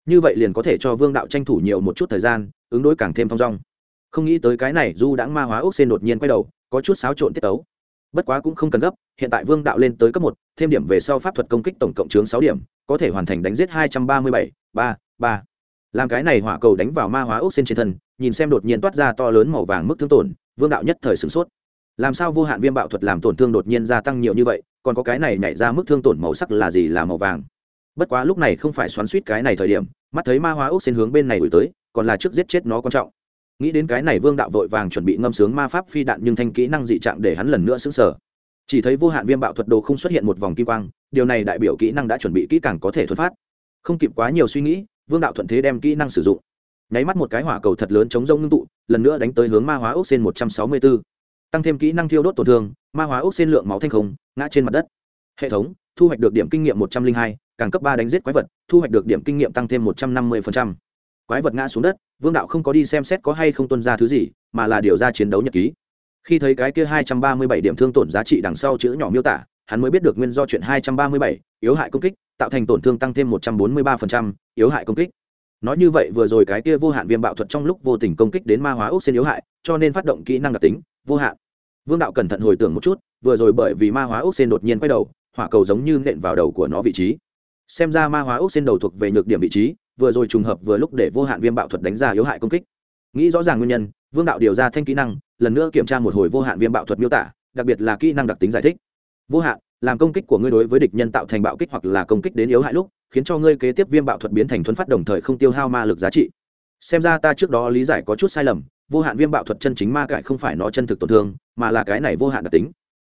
[SPEAKER 1] như vậy liền có thể cho vương đạo tranh thủ nhiều một chút thời gian, ứng đối càng thêm thong dong. Không nghĩ tới cái này du đãng ma hóa ốc xên đột nhiên quay đầu, có chút xáo trộn tiết tấu. Bất quá cũng không cần gấp, hiện tại vương đạo lên tới cấp một, thêm điểm về sau pháp thuật công kích tổng cộng chướng sáu điểm, có thể hoàn thành đánh giết hai trăm ba mươi bảy, ba ba. Làm cái này hỏa cầu đánh vào ma hóa ốc xên trên thân, nhìn xem đột nhiên toát ra to lớn màu vàng mức thương tổn, vương đạo nhất thời sửng sốt. Làm sao vô hạn viêm bạo thuật làm tổn thương đột nhiên gia tăng nhiều như vậy, còn có cái này nhảy ra mức thương tổn màu sắc là gì là màu vàng? Bất quá lúc này không phải xoắn suýt cái này thời điểm, mắt thấy ma hóa ốc xên hướng bên này đuổi tới, còn là trước giết chết nó quan trọng. Nghĩ đến cái này vương đạo vội vàng chuẩn bị ngâm sướng ma pháp phi đạn nhưng thanh kỹ năng dị trạng để hắn lần nữa xứng sở chỉ thấy vô hạn viêm bạo thuật đồ không xuất hiện một vòng kim quang, điều này đại biểu kỹ năng đã chuẩn bị kỹ càng có thể thuật phát. Không kịp quá nhiều suy nghĩ, vương đạo thuận thế đem kỹ năng sử dụng. Nháy mắt một cái hỏa cầu thật lớn chống rông ngưng tụ, lần nữa đánh tới hướng ma hóa ốc xên một trăm sáu mươi bốn tăng thêm kỹ năng thiêu đốt tổn thương, ma hóa ốc xên lượng máu thanh không, ngã trên mặt đất. Hệ thống thu hoạch được điểm kinh nghiệm một trăm linh hai, càng cấp ba đánh giết quái vật, thu hoạch được điểm kinh nghiệm tăng thêm một trăm năm mươi quái vật ngã xuống đất, vương đạo không có đi xem xét có hay không tuân ra thứ gì, mà là điều ra chiến đấu nhật ký. Khi thấy cái kia hai trăm ba mươi bảy điểm thương tổn giá trị đằng sau chữ nhỏ miêu tả, hắn mới biết được nguyên do chuyện hai trăm ba mươi bảy, yếu hại công kích, tạo thành tổn thương tăng thêm một trăm bốn mươi ba yếu hại công kích. Nói như vậy vừa rồi cái kia vô hạn viêm bạo thuật trong lúc vô tình công kích đến ma hóa ốc xên yếu hại, cho nên phát động kỹ năng đặc tính, vô hạn. Vương đạo cẩn thận hồi tưởng một chút, vừa rồi bởi vì ma hóa ốc xên đột nhiên quay đầu hỏa cầu giống như nện vào đầu của nó vị trí. Xem ra ma hóa ốc xên đầu thuộc về nhược điểm vị trí, vừa rồi trùng hợp vừa lúc để vô hạn viêm bạo thuật đánh ra yếu hại công kích. Nghĩ rõ ràng nguyên nhân, vương đạo điều ra thanh kỹ năng, lần nữa kiểm tra một hồi vô hạn viêm bạo thuật miêu tả, đặc biệt là kỹ năng đặc tính giải thích. Vô hạn, làm công kích của ngươi đối với địch nhân tạo thành bạo kích hoặc là công kích đến yếu hại lúc, khiến cho ngươi kế tiếp viêm bạo thuật biến thành thuấn phát đồng thời không tiêu hao ma lực giá trị. Xem ra ta trước đó lý giải có chút sai lầm, vô hạn viêm bạo thuật chân chính ma cải không phải nó chân thực tổn thương, mà là cái này vô hạn đặc tính.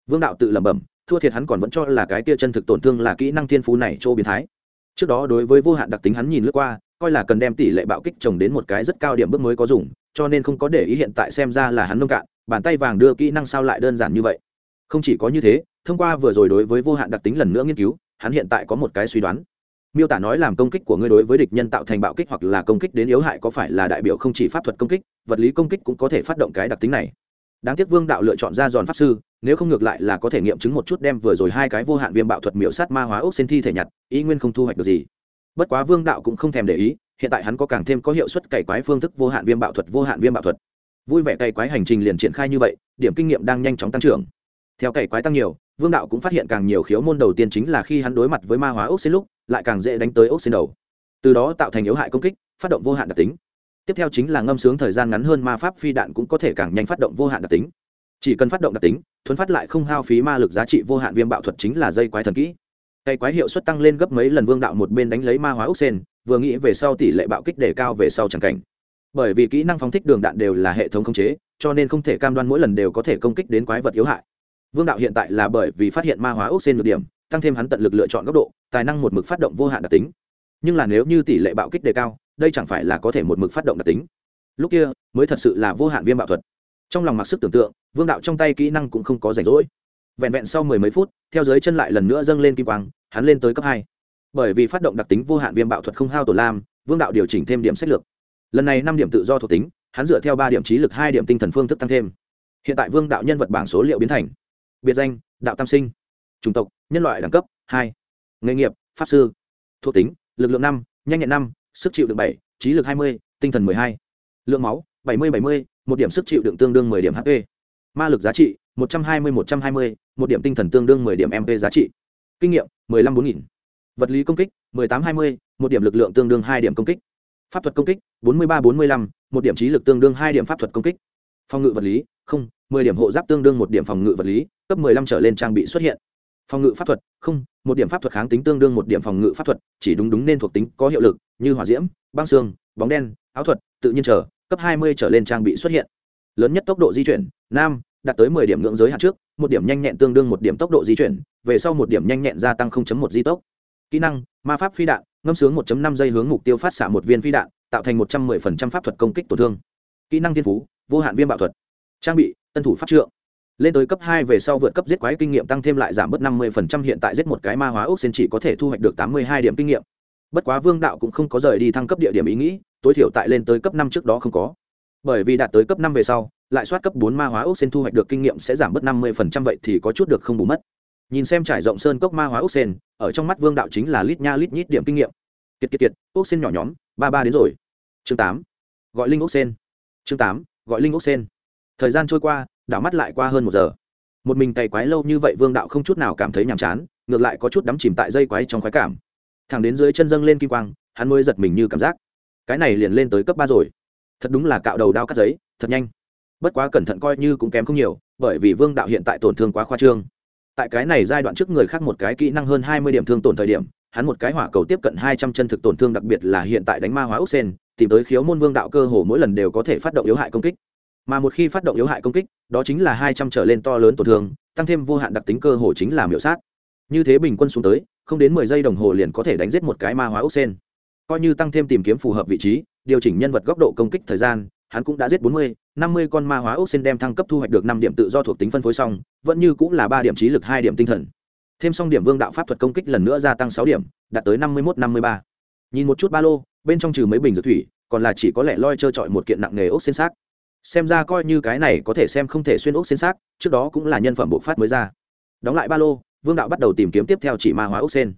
[SPEAKER 1] Vương đạo tự lẩm bẩm thua thiệt hắn còn vẫn cho là cái kia chân thực tổn thương là kỹ năng thiên phú này chỗ biến thái. Trước đó đối với vô hạn đặc tính hắn nhìn lướt qua, coi là cần đem tỷ lệ bạo kích trồng đến một cái rất cao điểm bước mới có dùng, cho nên không có để ý hiện tại xem ra là hắn nông cạn, bàn tay vàng đưa kỹ năng sao lại đơn giản như vậy. Không chỉ có như thế, thông qua vừa rồi đối với vô hạn đặc tính lần nữa nghiên cứu, hắn hiện tại có một cái suy đoán. Miêu tả nói làm công kích của ngươi đối với địch nhân tạo thành bạo kích hoặc là công kích đến yếu hại có phải là đại biểu không chỉ pháp thuật công kích, vật lý công kích cũng có thể phát động cái đặc tính này đáng tiếc vương đạo lựa chọn ra giòn pháp sư, nếu không ngược lại là có thể nghiệm chứng một chút đem vừa rồi hai cái vô hạn viêm bạo thuật miễu sát ma hóa ốc xin thi thể nhặt, ý nguyên không thu hoạch được gì. Bất quá vương đạo cũng không thèm để ý, hiện tại hắn có càng thêm có hiệu suất cày quái phương thức vô hạn viêm bạo thuật, vô hạn viêm bạo thuật. Vui vẻ cày quái hành trình liền triển khai như vậy, điểm kinh nghiệm đang nhanh chóng tăng trưởng. Theo cày quái tăng nhiều, vương đạo cũng phát hiện càng nhiều khiếu môn đầu tiên chính là khi hắn đối mặt với ma hóa ốc xin lúc, lại càng dễ đánh tới ốc xin đầu. Từ đó tạo thành yếu hại công kích, phát động vô hạn đặc tính tiếp theo chính là ngâm sướng thời gian ngắn hơn ma pháp phi đạn cũng có thể càng nhanh phát động vô hạn đặc tính. Chỉ cần phát động đặc tính, thuấn phát lại không hao phí ma lực giá trị vô hạn viêm bạo thuật chính là dây quái thần kỹ. Cây quái hiệu suất tăng lên gấp mấy lần vương đạo một bên đánh lấy ma hóa ốc sen, vừa nghĩ về sau tỷ lệ bạo kích đề cao về sau chẳng cảnh. Bởi vì kỹ năng phóng thích đường đạn đều là hệ thống khống chế, cho nên không thể cam đoan mỗi lần đều có thể công kích đến quái vật yếu hại. Vương đạo hiện tại là bởi vì phát hiện ma hóa ốc sen được điểm, tăng thêm hắn tận lực lựa chọn góc độ, tài năng một mực phát động vô hạn đặc tính. Nhưng là nếu như tỷ lệ bạo kích đề cao đây chẳng phải là có thể một mực phát động đặc tính. Lúc kia, mới thật sự là vô hạn viêm bạo thuật. Trong lòng mặc sức tưởng tượng, vương đạo trong tay kỹ năng cũng không có rảnh rỗi. Vẹn vẹn sau mười mấy phút, theo dưới chân lại lần nữa dâng lên kim quang, hắn lên tới cấp hai. Bởi vì phát động đặc tính vô hạn viêm bạo thuật không hao tổ lam, vương đạo điều chỉnh thêm điểm sách lược. Lần này năm điểm tự do thuộc tính, hắn dựa theo ba điểm trí lực, hai điểm tinh thần phương thức tăng thêm. Hiện tại vương đạo nhân vật bảng số liệu biến thành. Biệt danh, đạo tam sinh. Chủng tộc, nhân loại đẳng cấp, hai. Nghề nghiệp, pháp sư. Thuộc tính, lực lượng năm, nhanh nhẹn năm sức chịu đựng bảy, trí lực hai mươi, tinh thần mười hai. Lượng máu, bảy mươi bảy mươi, một điểm sức chịu đựng tương đương mười điểm hp ma lực giá trị, một trăm hai mươi, một trăm hai mươi, một điểm tinh thần tương đương mười điểm mp giá trị. Kinh nghiệm, mười lăm bốn nghìn. Vật lý công kích, mười tám hai mươi, một điểm lực lượng tương đương hai điểm công kích. Pháp thuật công kích, bốn mươi ba, bốn mươi lăm, một điểm trí lực tương đương hai điểm pháp thuật công kích. Phòng ngự vật lý, không, mười điểm hộ giáp tương đương một điểm phòng ngự vật lý, cấp mười lăm trở lên trang bị xuất hiện. Phòng ngự pháp thuật, không, một điểm pháp thuật kháng tính tương đương một điểm phòng ngự pháp thuật, chỉ đúng đúng nên thuộc tính có hiệu lực như hỏa diễm, băng xương, bóng đen, áo thuật, tự nhiên trở, cấp hai mươi trở lên trang bị xuất hiện. Lớn nhất tốc độ di chuyển, nam, đạt tới mười điểm ngưỡng giới hạn trước, một điểm nhanh nhẹn tương đương một điểm tốc độ di chuyển, về sau một điểm nhanh nhẹn gia tăng một di tốc. Kỹ năng, ma pháp phi đạn, ngâm sướng 1 năm giây hướng mục tiêu phát xạ một viên phi đạn, tạo thành một trăm 110% pháp thuật công kích tổn thương. Kỹ năng thiên phú, vô hạn viêm bạo thuật. Trang bị, tân thủ pháp trượng. Lên tới cấp hai về sau vượt cấp giết quái kinh nghiệm tăng thêm lại giảm bớt năm mươi hiện tại giết một cái ma hóa ốc xin chỉ có thể thu hoạch được tám mươi hai điểm kinh nghiệm bất quá vương đạo cũng không có rời đi thăng cấp địa điểm ý nghĩ, tối thiểu tại lên tới cấp năm trước đó không có. Bởi vì đạt tới cấp năm về sau, lại soát cấp bốn ma hóa ốc sen thu hoạch được kinh nghiệm sẽ giảm bớt năm mươi vậy thì có chút được không bù mất. Nhìn xem trải rộng sơn cốc ma hóa ốc sen, ở trong mắt vương đạo chính là lít nha lít nhít điểm kinh nghiệm. Kiệt kiệt kiệt, ốc sen nhỏ nhóm, ba ba đến rồi. Chương tám, gọi linh ốc sen. Chương tám, gọi linh ốc sen. Thời gian trôi qua, đảo mắt lại qua hơn một giờ. Một mình cày quái lâu như vậy vương đạo không chút nào cảm thấy nhàm chán, ngược lại có chút đắm chìm tại dây quái trong khoái cảm thẳng đến dưới chân dâng lên kim quang, hắn mới giật mình như cảm giác. Cái này liền lên tới cấp ba rồi. Thật đúng là cạo đầu đao cắt giấy, thật nhanh. Bất quá cẩn thận coi như cũng kém không nhiều, bởi vì vương đạo hiện tại tổn thương quá khoa trương. Tại cái này giai đoạn trước người khác một cái kỹ năng hơn hai mươi điểm thương tổn thời điểm, hắn một cái hỏa cầu tiếp cận hai trăm chân thực tổn thương đặc biệt là hiện tại đánh ma hóa ốc sen, tìm tới khiếu môn vương đạo cơ hồ mỗi lần đều có thể phát động yếu hại công kích. Mà một khi phát động yếu hại công kích, đó chính là hai trăm trở lên to lớn tổn thương, tăng thêm vô hạn đặc tính cơ hồ chính là miểu sát như thế bình quân xuống tới, không đến mười giây đồng hồ liền có thể đánh giết một cái ma hóa ốc sen. Coi như tăng thêm tìm kiếm phù hợp vị trí, điều chỉnh nhân vật góc độ công kích thời gian, hắn cũng đã giết bốn mươi, năm mươi con ma hóa ốc sen đem thăng cấp thu hoạch được năm điểm tự do thuộc tính phân phối xong, vẫn như cũng là ba điểm trí lực, hai điểm tinh thần. Thêm xong điểm vương đạo pháp thuật công kích lần nữa gia tăng sáu điểm, đạt tới năm mươi một năm mươi ba. Nhìn một chút ba lô, bên trong trừ mấy bình dược thủy, còn là chỉ có lẽ loi trơ trọi một kiện nặng nghề ốc sen xác. Xem ra coi như cái này có thể xem không thể xuyên ốc sen xác, trước đó cũng là nhân phẩm bộ phát mới ra. Đóng lại ba lô vương đạo bắt đầu tìm kiếm tiếp theo chỉ ma hóa ốc sen.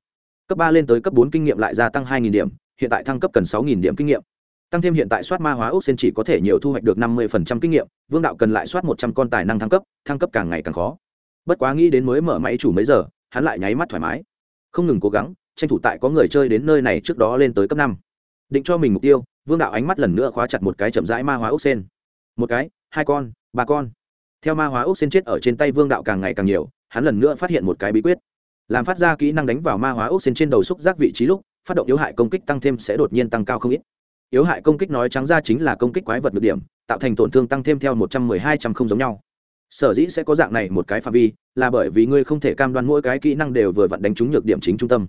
[SPEAKER 1] Cấp ba lên tới cấp bốn kinh nghiệm lại gia tăng hai nghìn điểm, hiện tại thăng cấp cần sáu nghìn điểm kinh nghiệm. Tăng thêm hiện tại soát ma hóa ốc sen chỉ có thể nhiều thu hoạch được năm mươi phần trăm kinh nghiệm, vương đạo cần lại soát một trăm con tài năng thăng cấp thăng cấp càng ngày càng khó. Bất quá nghĩ đến mới mở máy chủ mấy giờ, hắn lại nháy mắt thoải mái. Không ngừng cố gắng, tranh thủ tại có người chơi đến nơi này trước đó lên tới cấp năm. Định cho mình mục tiêu, vương đạo ánh mắt lần nữa khóa chặt một cái chậm rãi ma hóa ốc sen. Một cái, hai con, ba con. Theo ma hóa ốc sen chết ở trên tay vương đạo càng ngày càng nhiều hắn lần nữa phát hiện một cái bí quyết. Làm phát ra kỹ năng đánh vào ma hóa ốc xin trên đầu xúc giác vị trí lúc, phát động yếu hại công kích tăng thêm sẽ đột nhiên tăng cao không ít. Yếu hại công kích nói trắng ra chính là công kích quái vật được điểm, tạo thành tổn thương tăng thêm theo một trăm mười hai trăm không giống nhau. Sở dĩ sẽ có dạng này một cái phạm vi, là bởi vì ngươi không thể cam đoan mỗi cái kỹ năng đều vừa vặn đánh trúng nhược điểm chính trung tâm.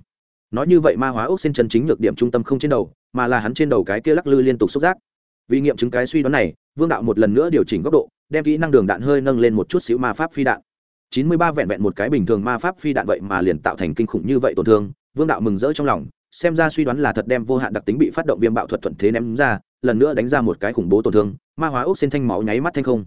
[SPEAKER 1] Nói như vậy ma hóa ốc xin chân chính nhược điểm trung tâm không trên đầu, mà là hắn trên đầu cái kia lắc lư liên tục xúc giác. Vì nghiệm chứng cái suy đoán này, vương đạo một lần nữa điều chỉnh góc độ, đem kỹ năng đường đạn hơi nâng lên một chút xíu ma pháp phi đạn chín mươi ba vẹn vẹn một cái bình thường ma pháp phi đạn vậy mà liền tạo thành kinh khủng như vậy tổn thương vương đạo mừng rỡ trong lòng xem ra suy đoán là thật đem vô hạn đặc tính bị phát động viêm bạo thuật thuận thế ném ra lần nữa đánh ra một cái khủng bố tổn thương ma hóa ốc xin thanh máu nháy mắt thanh không.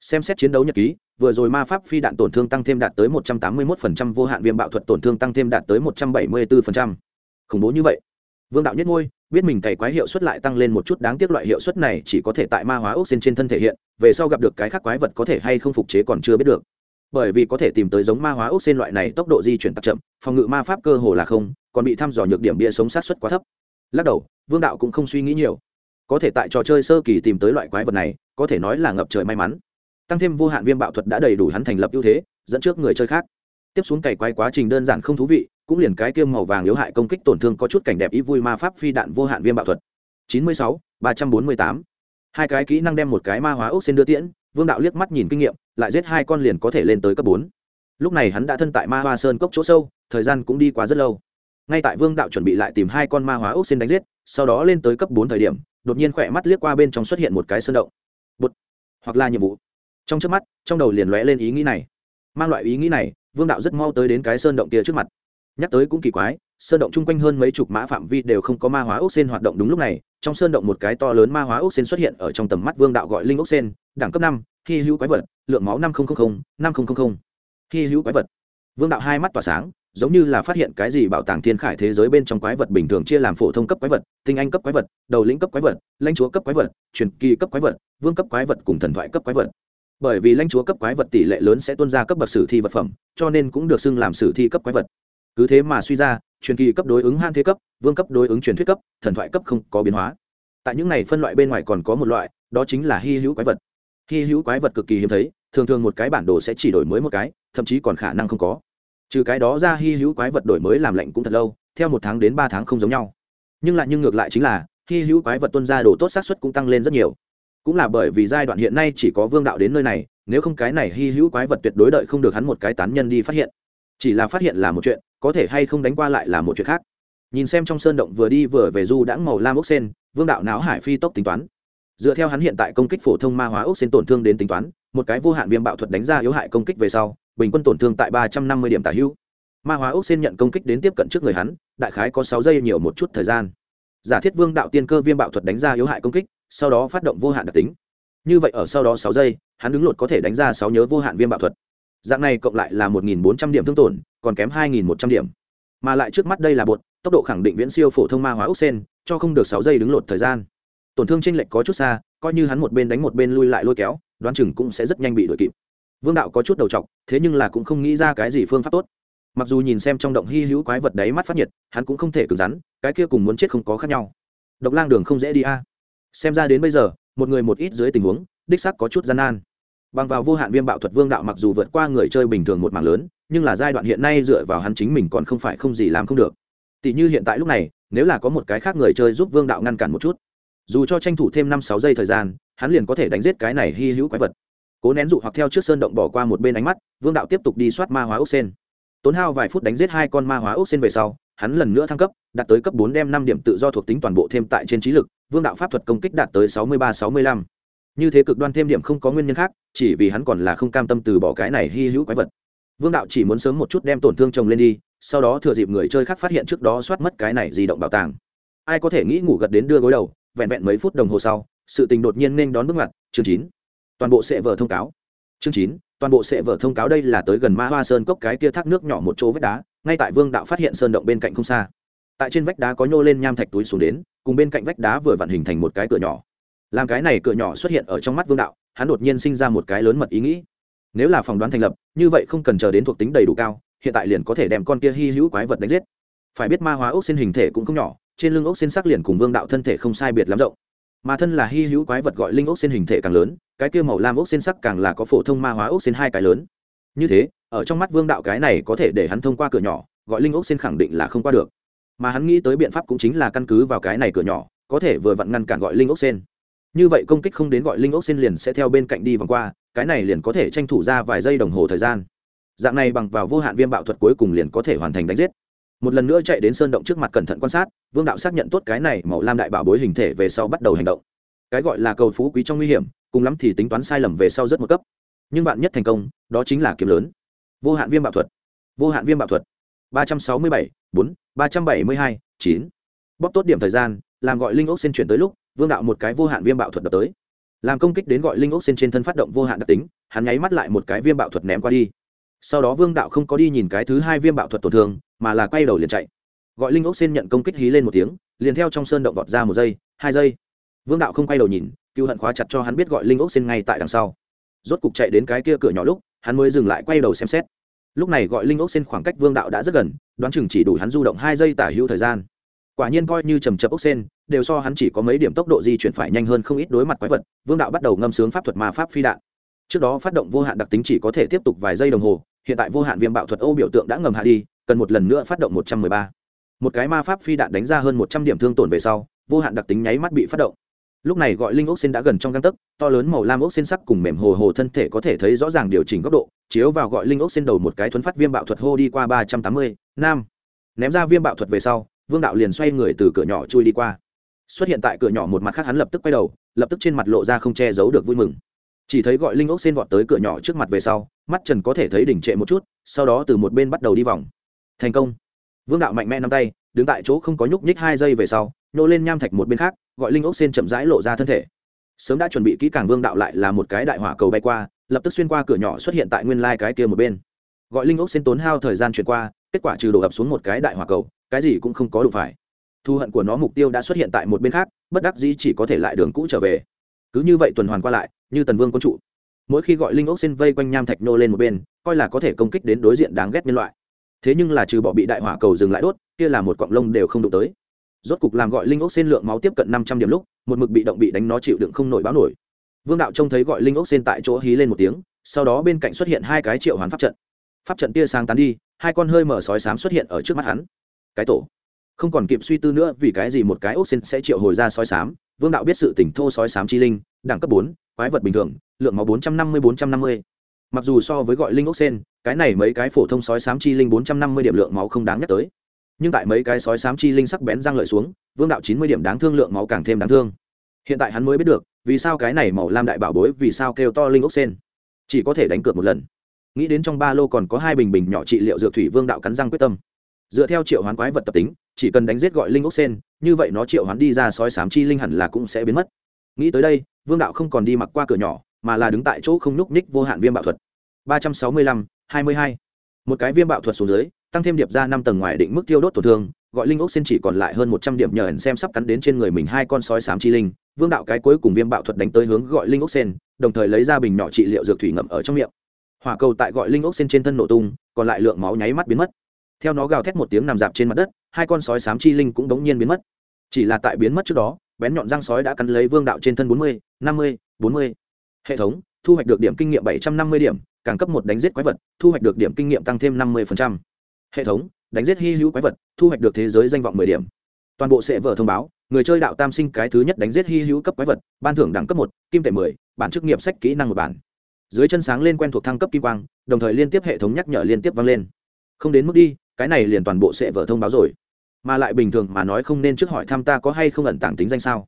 [SPEAKER 1] Xem xét chiến đấu nhật ký vừa rồi ma pháp phi đạn tổn thương tăng thêm đạt tới một trăm tám mươi 181%, vô hạn viêm bạo thuật tổn thương tăng thêm đạt tới một trăm bảy mươi 174%. khủng bố như vậy. Vương đạo nhất ngôi biết mình cày quái hiệu suất lại tăng lên một chút đáng tiếc loại hiệu suất này chỉ có thể tại ma hóa ốc xin trên thân thể hiện về sau gặp được cái khác quái vật có thể hay không phục chế còn chưa biết được bởi vì có thể tìm tới giống ma hóa ốc xên loại này tốc độ di chuyển tặc chậm, phòng ngự ma pháp cơ hồ là không, còn bị thăm dò nhược điểm bia sống sát xuất quá thấp. Lắc đầu, vương đạo cũng không suy nghĩ nhiều. Có thể tại trò chơi sơ kỳ tìm tới loại quái vật này, có thể nói là ngập trời may mắn. Tăng thêm vô hạn viêm bạo thuật đã đầy đủ hắn thành lập ưu thế, dẫn trước người chơi khác. Tiếp xuống cày quái quá trình đơn giản không thú vị, cũng liền cái kiêm màu vàng yếu hại công kích tổn thương có chút cảnh đẹp ý vui ma pháp phi đạn vô hạn viêm bạo thuật. Chín mươi sáu, ba trăm bốn mươi tám. Hai cái kỹ năng đem một cái ma hóa ốc xin đưa tiễn vương đạo liếc mắt nhìn kinh nghiệm, lại giết hai con liền có thể lên tới cấp bốn. Lúc này hắn đã thân tại ma hoa sơn cốc chỗ sâu, thời gian cũng đi quá rất lâu. Ngay tại vương đạo chuẩn bị lại tìm hai con ma hóa ốc xin đánh giết, sau đó lên tới cấp bốn thời điểm, đột nhiên khỏe mắt liếc qua bên trong xuất hiện một cái sơn động. Bột hoặc là nhiệm vụ. Trong trước mắt, trong đầu liền lóe lên ý nghĩ này. Mang loại ý nghĩ này, vương đạo rất mau tới đến cái sơn động kia trước mặt. Nhắc tới cũng kỳ quái, sơn động chung quanh hơn mấy chục mã phạm vi đều không có ma hóa ốc xin hoạt động đúng lúc này trong sơn động một cái to lớn ma hóa ốc sen xuất hiện ở trong tầm mắt vương đạo gọi linh ốc sen, đẳng cấp năm, hy hữu quái vật, lượng máu năm nghìn năm nghìn hy hữu quái vật. Vương đạo hai mắt tỏa sáng, giống như là phát hiện cái gì bảo tàng thiên khải thế giới bên trong quái vật bình thường chia làm phổ thông cấp quái vật, tinh anh cấp quái vật, đầu lĩnh cấp quái vật, lãnh chúa cấp quái vật, truyền kỳ cấp quái vật, vương cấp quái vật cùng thần thoại cấp quái vật. Bởi vì lãnh chúa cấp quái vật tỷ lệ lớn sẽ tuân ra cấp bậc sử thi vật phẩm, cho nên cũng được xưng làm sử thi cấp quái vật cứ thế mà suy ra, truyền kỳ cấp đối ứng han thế cấp, vương cấp đối ứng truyền thuyết cấp, thần thoại cấp không có biến hóa. Tại những này phân loại bên ngoài còn có một loại, đó chính là hy hữu quái vật. Hy hữu quái vật cực kỳ hiếm thấy, thường thường một cái bản đồ sẽ chỉ đổi mới một cái, thậm chí còn khả năng không có. Trừ cái đó ra hy hữu quái vật đổi mới làm lệnh cũng thật lâu, theo một tháng đến ba tháng không giống nhau. Nhưng lại nhưng ngược lại chính là, hy hữu quái vật tuân ra đồ tốt xác suất cũng tăng lên rất nhiều. Cũng là bởi vì giai đoạn hiện nay chỉ có vương đạo đến nơi này, nếu không cái này hy hữu quái vật tuyệt đối đợi không được hắn một cái tán nhân đi phát hiện chỉ là phát hiện là một chuyện, có thể hay không đánh qua lại là một chuyện khác. Nhìn xem trong sơn động vừa đi vừa về du đãng màu lam ốc sen, vương đạo não hải phi tốc tính toán. Dựa theo hắn hiện tại công kích phổ thông ma hóa ốc sen tổn thương đến tính toán, một cái vô hạn viêm bạo thuật đánh ra yếu hại công kích về sau, bình quân tổn thương tại ba trăm năm mươi điểm tả hữu. Ma hóa ốc sen nhận công kích đến tiếp cận trước người hắn, đại khái có sáu giây nhiều một chút thời gian. Giả thiết vương đạo tiên cơ viêm bạo thuật đánh ra yếu hại công kích, sau đó phát động vô hạn đặc tính. Như vậy ở sau đó sáu giây, hắn đứng lột có thể đánh ra sáu nhớ vô hạn viêm bạo thuật dạng này cộng lại là một nghìn bốn trăm điểm thương tổn, còn kém hai nghìn một trăm điểm. Mà lại trước mắt đây là bột, tốc độ khẳng định viễn siêu phổ thông ma hóa ốc sen, cho không được sáu giây đứng lột thời gian. Tổn thương tranh lệch có chút xa, coi như hắn một bên đánh một bên lui lại lôi kéo, đoán chừng cũng sẽ rất nhanh bị đuổi kịp. Vương đạo có chút đầu t thế nhưng là cũng không nghĩ ra cái gì phương pháp tốt. Mặc dù nhìn xem trong động hy hữu quái vật đấy mắt phát nhiệt, hắn cũng không thể cứng rắn, cái kia cùng muốn chết không có khác nhau. Độc lang đường không dễ đi a. Xem ra đến bây giờ, một người một ít dưới tình huống, đích sắc có chút gian nan bằng vào vô hạn viêm bạo thuật vương đạo mặc dù vượt qua người chơi bình thường một mảng lớn, nhưng là giai đoạn hiện nay dựa vào hắn chính mình còn không phải không gì làm không được. Tỷ như hiện tại lúc này, nếu là có một cái khác người chơi giúp vương đạo ngăn cản một chút, dù cho tranh thủ thêm năm sáu giây thời gian, hắn liền có thể đánh giết cái này hy hữu quái vật. Cố nén dụ hoặc theo trước sơn động bỏ qua một bên ánh mắt, vương đạo tiếp tục đi soát ma hóa ốc sen. Tốn hao vài phút đánh giết hai con ma hóa ốc sen về sau, hắn lần nữa thăng cấp, đạt tới cấp bốn đem năm điểm tự do thuộc tính toàn bộ thêm tại trên trí lực, vương đạo pháp thuật công kích đạt tới sáu mươi ba, sáu mươi lăm như thế cực đoan thêm điểm không có nguyên nhân khác, chỉ vì hắn còn là không cam tâm từ bỏ cái này hy hữu quái vật. Vương đạo chỉ muốn sớm một chút đem tổn thương chồng lên đi, sau đó thừa dịp người chơi khác phát hiện trước đó soát mất cái này di động bảo tàng. Ai có thể nghĩ ngủ gật đến đưa gối đầu, vẹn vẹn mấy phút đồng hồ sau, sự tình đột nhiên nên đón bước ngoặt. Chương chín. Toàn bộ sẽ vở thông cáo. Chương chín. Toàn bộ sẽ vở thông cáo đây là tới gần ma hoa sơn cốc cái kia thác nước nhỏ một chỗ vách đá, ngay tại vương đạo phát hiện sơn động bên cạnh không xa. Tại trên vách đá có nhô lên nham thạch túi xuống đến, cùng bên cạnh vách đá vừa vặn hình thành một cái cửa nhỏ làm cái này cửa nhỏ xuất hiện ở trong mắt vương đạo, hắn đột nhiên sinh ra một cái lớn mật ý nghĩ. Nếu là phỏng đoán thành lập, như vậy không cần chờ đến thuộc tính đầy đủ cao, hiện tại liền có thể đem con kia hy hữu quái vật đánh giết. Phải biết ma hóa ốc xin hình thể cũng không nhỏ, trên lưng ốc xin sắc liền cùng vương đạo thân thể không sai biệt lắm rộng. Mà thân là hy hữu quái vật gọi linh ốc xin hình thể càng lớn, cái kia màu lam ốc xin sắc càng là có phổ thông ma hóa ốc xin hai cái lớn. Như thế, ở trong mắt vương đạo cái này có thể để hắn thông qua cửa nhỏ, gọi linh ốc xin khẳng định là không qua được. Mà hắn nghĩ tới biện pháp cũng chính là căn cứ vào cái này cửa nhỏ, có thể vừa vặn ngăn cản gọi linh ốc sen như vậy công kích không đến gọi linh ốc xin liền sẽ theo bên cạnh đi vòng qua, cái này liền có thể tranh thủ ra vài giây đồng hồ thời gian. Dạng này bằng vào vô hạn viêm bạo thuật cuối cùng liền có thể hoàn thành đánh giết. Một lần nữa chạy đến sơn động trước mặt cẩn thận quan sát, vương đạo xác nhận tốt cái này màu lam đại bảo bối hình thể về sau bắt đầu hành động. Cái gọi là cầu phú quý trong nguy hiểm, cùng lắm thì tính toán sai lầm về sau rất một cấp. Nhưng bạn nhất thành công, đó chính là kiếm lớn. Vô hạn viêm bạo thuật. Vô hạn viêm bạo thuật. ba trăm sáu mươi bảy, bốn, ba trăm bảy mươi hai, chín. Bóc tốt điểm thời gian, làm gọi linh ốc xin chuyển tới lúc vương đạo một cái vô hạn viêm bạo thuật đập tới. Làm công kích đến gọi linh ốc xin trên thân phát động vô hạn đặc tính, hắn nháy mắt lại một cái viêm bạo thuật ném qua đi. Sau đó vương đạo không có đi nhìn cái thứ hai viêm bạo thuật tổn thương, mà là quay đầu liền chạy. Gọi linh ốc xin nhận công kích hí lên một tiếng, liền theo trong sơn động vọt ra một giây, hai giây. Vương đạo không quay đầu nhìn, cựu hận khóa chặt cho hắn biết gọi linh ốc xin ngay tại đằng sau. Rốt cục chạy đến cái kia cửa nhỏ lúc, hắn mới dừng lại quay đầu xem xét. Lúc này gọi linh ốc xin khoảng cách vương đạo đã rất gần, đoán chừng chỉ đủ hắn du động hai giây tả hữu thời gian quả nhiên coi như trầm chập ốc sen, đều so hắn chỉ có mấy điểm tốc độ di chuyển phải nhanh hơn không ít đối mặt quái vật, vương đạo bắt đầu ngâm sướng pháp thuật ma pháp phi đạn. Trước đó phát động vô hạn đặc tính chỉ có thể tiếp tục vài giây đồng hồ, hiện tại vô hạn viêm bạo thuật ô biểu tượng đã ngầm hạ đi, cần một lần nữa phát động một trăm mười ba. Một cái ma pháp phi đạn đánh ra hơn một trăm điểm thương tổn về sau, vô hạn đặc tính nháy mắt bị phát động. Lúc này gọi linh ốc xin đã gần trong găng tấc, to lớn màu lam ốc xin sắc cùng mềm hồ hồ thân thể có thể thấy rõ ràng điều chỉnh góc độ, chiếu vào gọi linh ốc xin đầu một cái thuấn phát viêm bạo thuật hô đi qua ba trăm tám mươi nam ném ra viêm bạo thuật về sau vương đạo liền xoay người từ cửa nhỏ chui đi qua. Xuất hiện tại cửa nhỏ một mặt khác hắn lập tức quay đầu, lập tức trên mặt lộ ra không che giấu được vui mừng. Chỉ thấy gọi linh ốc xin vọt tới cửa nhỏ trước mặt về sau, mắt trần có thể thấy đỉnh trệ một chút, sau đó từ một bên bắt đầu đi vòng. Thành công. Vương đạo mạnh mẽ nắm tay, đứng tại chỗ không có nhúc nhích hai giây về sau nhô lên nham thạch một bên khác, gọi linh ốc xin chậm rãi lộ ra thân thể. Sớm đã chuẩn bị kỹ càng vương đạo lại là một cái đại hỏa cầu bay qua, lập tức xuyên qua cửa nhỏ xuất hiện tại nguyên lai、like、cái kia một bên. Gọi linh ốc xin tốn hao thời gian chuyển qua, kết quả trừ đổ ập xuống một cái đại hỏa cầu cái gì cũng không có đủ phải. Thu hận của nó mục tiêu đã xuất hiện tại một bên khác, bất đắc dĩ chỉ có thể lại đường cũ trở về. Cứ như vậy tuần hoàn qua lại, như tần vương quân trụ. Mỗi khi gọi linh ốc xin vây quanh nham thạch nô lên một bên, coi là có thể công kích đến đối diện đáng ghét nhân loại. Thế nhưng là trừ bỏ bị đại hỏa cầu dừng lại đốt, kia là một quặng lông đều không đụng tới. Rốt cục làm gọi linh ốc xin lượng máu tiếp cận năm trăm điểm lúc, một mực bị động bị đánh nó chịu đựng không nổi báo nổi. Vương đạo trông thấy gọi linh ốc xin tại chỗ hí lên một tiếng, sau đó bên cạnh xuất hiện hai cái triệu hoán pháp trận. Pháp trận tia sáng tán đi, hai con hơi mở sói xám xuất hiện ở trước mắt hắn cái tổ. Không còn kịp suy tư nữa, vì cái gì một cái ốc xin sẽ triệu hồi ra sói xám? Vương đạo biết sự tỉnh thô sói xám chi linh, đẳng cấp bốn, quái vật bình thường, lượng máu bốn trăm năm mươi, bốn trăm năm mươi. Mặc dù so với gọi linh ốc sen cái này mấy cái phổ thông sói xám chi linh bốn trăm năm mươi điểm lượng máu không đáng nhắc tới. Nhưng tại mấy cái sói xám chi linh sắc bén răng lợi xuống, vương đạo chín mươi điểm đáng thương lượng máu càng thêm đáng thương. Hiện tại hắn mới biết được, vì sao cái này màu lam đại bảo bối, vì sao kêu to linh ốc sen chỉ có thể đánh cược một lần. Nghĩ đến trong ba lô còn có hai bình bình nhỏ trị liệu dược thủy, vương đạo cắn răng quyết tâm dựa theo triệu hoán quái vật tập tính, chỉ cần đánh giết gọi linh ốc sen, như vậy nó triệu hoán đi ra sói sám chi linh hẳn là cũng sẽ biến mất. Nghĩ tới đây, vương đạo không còn đi mặc qua cửa nhỏ, mà là đứng tại chỗ không nhúc ních vô hạn viêm bạo thuật. Ba trăm sáu mươi lăm, hai mươi hai. Một cái viêm bạo thuật xuống dưới, tăng thêm điệp ra năm tầng ngoài định mức tiêu đốt tổn thương, gọi linh ốc xin chỉ còn lại hơn một trăm điểm nhờ ẩn xem sắp cắn đến trên người mình hai con sói sám chi linh. Vương đạo cái cuối cùng viêm bạo thuật đánh tới hướng gọi linh ốc sen, đồng thời lấy ra bình nhỏ trị liệu dược thủy ngậm ở trong miệng. Hỏa cầu tại gọi linh ốc sen trên thân nổ tung, còn lại lượng máu nháy mắt biến mất theo nó gào thét một tiếng nằm dạp trên mặt đất, hai con sói sám chi linh cũng đống nhiên biến mất. Chỉ là tại biến mất trước đó, bén nhọn răng sói đã cắn lấy vương đạo trên thân bốn mươi, năm mươi, bốn mươi. Hệ thống, thu hoạch được điểm kinh nghiệm bảy trăm năm mươi điểm, càng cấp một đánh giết quái vật, thu hoạch được điểm kinh nghiệm tăng thêm năm mươi hệ thống, đánh giết hy hữu quái vật, thu hoạch được thế giới danh vọng mười điểm. Toàn bộ sẽ vở thông báo, người chơi đạo tam sinh cái thứ nhất đánh giết hy hữu cấp quái vật, ban thưởng đẳng cấp một, kim tệ mười, bản chức nghiệp sách kỹ năng một bản. Dưới chân sáng lên quen thuộc thăng cấp kim quang, đồng thời liên tiếp hệ thống nhắc nhở liên tiếp vang lên. Không đến mức đi cái này liền toàn bộ sẽ vở thông báo rồi. Mà lại bình thường mà nói không nên trước hỏi thăm ta có hay không ẩn tàng tính danh sao?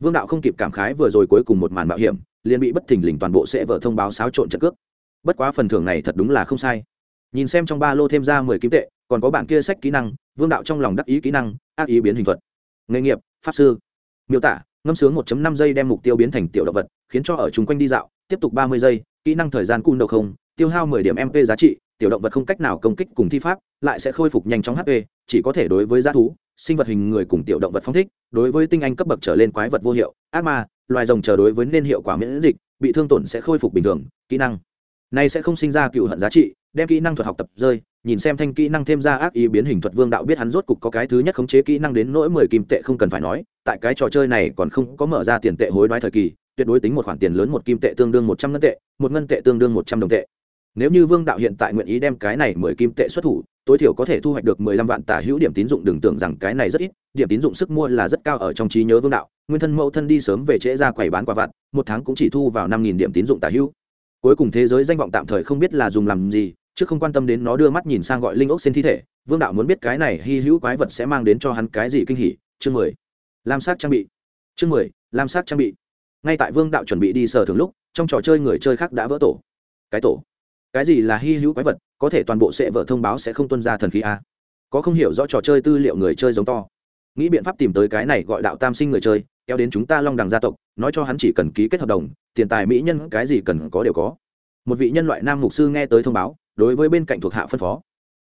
[SPEAKER 1] Vương đạo không kịp cảm khái vừa rồi cuối cùng một màn mạo hiểm, liền bị bất thình lình toàn bộ sẽ vở thông báo xáo trộn trận cước. Bất quá phần thưởng này thật đúng là không sai. Nhìn xem trong ba lô thêm ra mười kim tệ, còn có bản kia sách kỹ năng, vương đạo trong lòng đắc ý kỹ năng, ác ý biến hình thuật. Nghề nghiệp, pháp sư. Miêu tả, ngâm sướng 1 năm giây đem mục tiêu biến thành tiểu động vật, khiến cho ở chung quanh đi dạo, tiếp tục ba mươi giây, kỹ năng thời gian cung đầu không, tiêu hao mười điểm mp giá trị tiểu động vật không cách nào công kích cùng thi pháp, lại sẽ khôi phục nhanh chóng hp chỉ có thể đối với g thú, sinh vật hình người cùng tiểu động vật phong thích, đối với tinh anh cấp bậc trở lên quái vật vô hiệu, ác ma, loài rồng chờ đối với nên hiệu quả miễn dịch, bị thương tổn sẽ khôi phục bình thường, kỹ năng này sẽ không sinh ra cựu hận giá trị, đem kỹ năng thuật học tập rơi, nhìn xem thanh kỹ năng thêm ra ác ý biến hình thuật vương đạo biết hắn rốt cục có cái thứ nhất khống chế kỹ năng đến nỗi mười kim tệ không cần phải nói, tại cái trò chơi này còn không có mở ra tiền tệ hối đoái thời kỳ, tuyệt đối tính một khoản tiền lớn một kim tệ tương đương một trăm ngân tệ, một ngân tệ tương đương một trăm đồng tệ nếu như vương đạo hiện tại nguyện ý đem cái này mười kim tệ xuất thủ, tối thiểu có thể thu hoạch được mười lăm vạn tả hữu điểm tín dụng, đừng tưởng rằng cái này rất ít, điểm tín dụng sức mua là rất cao ở trong trí nhớ vương đạo, nguyên thân mẫu thân đi sớm về trễ ra quầy bán quả vặt, một tháng cũng chỉ thu vào năm nghìn điểm tín dụng tả hữu. Cuối cùng thế giới danh vọng tạm thời không biết là dùng làm gì, chứ không quan tâm đến nó đưa mắt nhìn sang gọi linh ốc xin thi thể, vương đạo muốn biết cái này hy hữu quái vật sẽ mang đến cho hắn cái gì kinh hỉ. Chương mười. Lam sát trang bị. Chương mười, lam sát trang bị. Ngay tại vương đạo chuẩn bị đi sở thường lúc, trong trò chơi người chơi khác đã vỡ tổ. Cái tổ cái gì là hy hữu quái vật, có thể toàn bộ sẽ vợ thông báo sẽ không tuân ra thần khí a. Có không hiểu rõ trò chơi tư liệu người chơi giống to. Nghĩ biện pháp tìm tới cái này gọi đạo tam sinh người chơi, kéo đến chúng ta long đằng gia tộc, nói cho hắn chỉ cần ký kết hợp đồng, tiền tài mỹ nhân cái gì cần có đều có. Một vị nhân loại nam mục sư nghe tới thông báo, đối với bên cạnh thuộc hạ phân phó.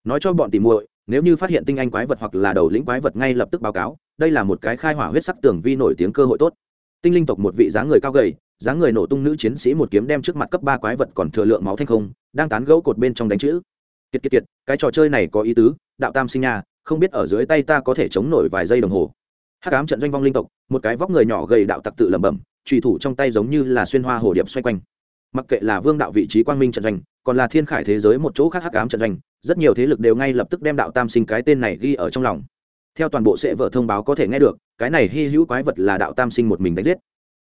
[SPEAKER 1] Nói cho bọn tìm muội, nếu như phát hiện tinh anh quái vật hoặc là đầu lĩnh quái vật ngay lập tức báo cáo, đây là một cái khai hỏa huyết sắc tường vi nổi tiếng cơ hội tốt. Tinh linh tộc một vị dáng người cao gầy dáng người nổ tung nữ chiến sĩ một kiếm đem trước mặt cấp ba quái vật còn thừa lượng máu thanh không, đang tán gẫu cột bên trong đánh chữ. Kiệt kiệt kiệt, cái trò chơi này có ý tứ, đạo tam sinh nhà không biết ở dưới tay ta có thể chống nổi vài giây đồng hồ. Hát cám trận doanh vong linh tộc, một cái vóc người nhỏ gầy đạo tặc tự lẩm bẩm trùy thủ trong tay giống như là xuyên hoa hồ điệp xoay quanh. Mặc kệ là vương đạo vị trí quang minh trận doanh, còn là thiên khải thế giới một chỗ khác hắc ám trận doanh, rất nhiều thế lực đều ngay lập tức đem đạo tam sinh cái tên này ghi ở trong lòng. Theo toàn bộ sẽ vợ thông báo có thể nghe được, cái này hy hữu quái vật là đạo tam sinh một mình đánh giết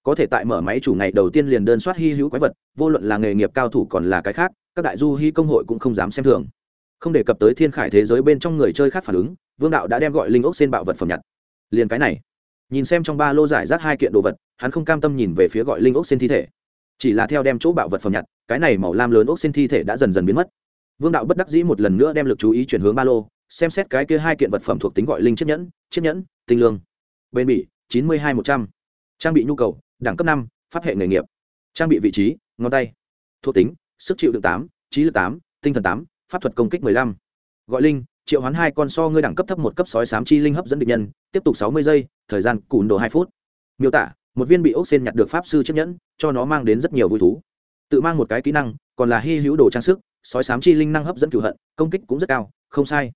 [SPEAKER 1] có thể tại mở máy chủ ngày đầu tiên liền đơn soát hy hữu quái vật, vô luận là nghề nghiệp cao thủ còn là cái khác, các đại du hy công hội cũng không dám xem thường. Không đề cập tới thiên khải thế giới bên trong người chơi khác phản ứng, vương đạo đã đem gọi linh ốc xên bạo vật phẩm nhặt. Liền cái này. Nhìn xem trong ba lô giải rác hai kiện đồ vật, hắn không cam tâm nhìn về phía gọi linh ốc xên thi thể. Chỉ là theo đem chỗ bạo vật phẩm nhặt, cái này màu lam lớn ốc xên thi thể đã dần dần biến mất. Vương đạo bất đắc dĩ một lần nữa đem l ự c chú ý chuyển hướng ba lô, xem xét cái kia hai kiện vật phẩm thuộc tính gọi linh chiếc nhẫn chiếc nhẫn, tinh lương. Bên bỉ, chín mươi hai một trăm. Trang bị nhu cầu đẳng cấp năm, pháp hệ nghề nghiệp. Trang bị vị trí, ngón tay. Thuộc tính, sức chịu đựng tám, trí lực tám, tinh thần tám, pháp thuật công kích mười lăm. Gọi linh, triệu hoán hai con so ngươi đẳng cấp thấp một cấp sói sám chi linh hấp dẫn địch nhân, tiếp tục sáu mươi giây, thời gian cùn đồ hai phút. Miêu tả, một viên bị ốc sen nhặt được pháp sư chiếc nhẫn, cho nó mang đến rất nhiều vui thú. Tự mang một cái kỹ năng, còn là hy hữu đồ trang sức, sói sám chi linh năng hấp dẫn cửu hận, công kích cũng rất cao, không sai.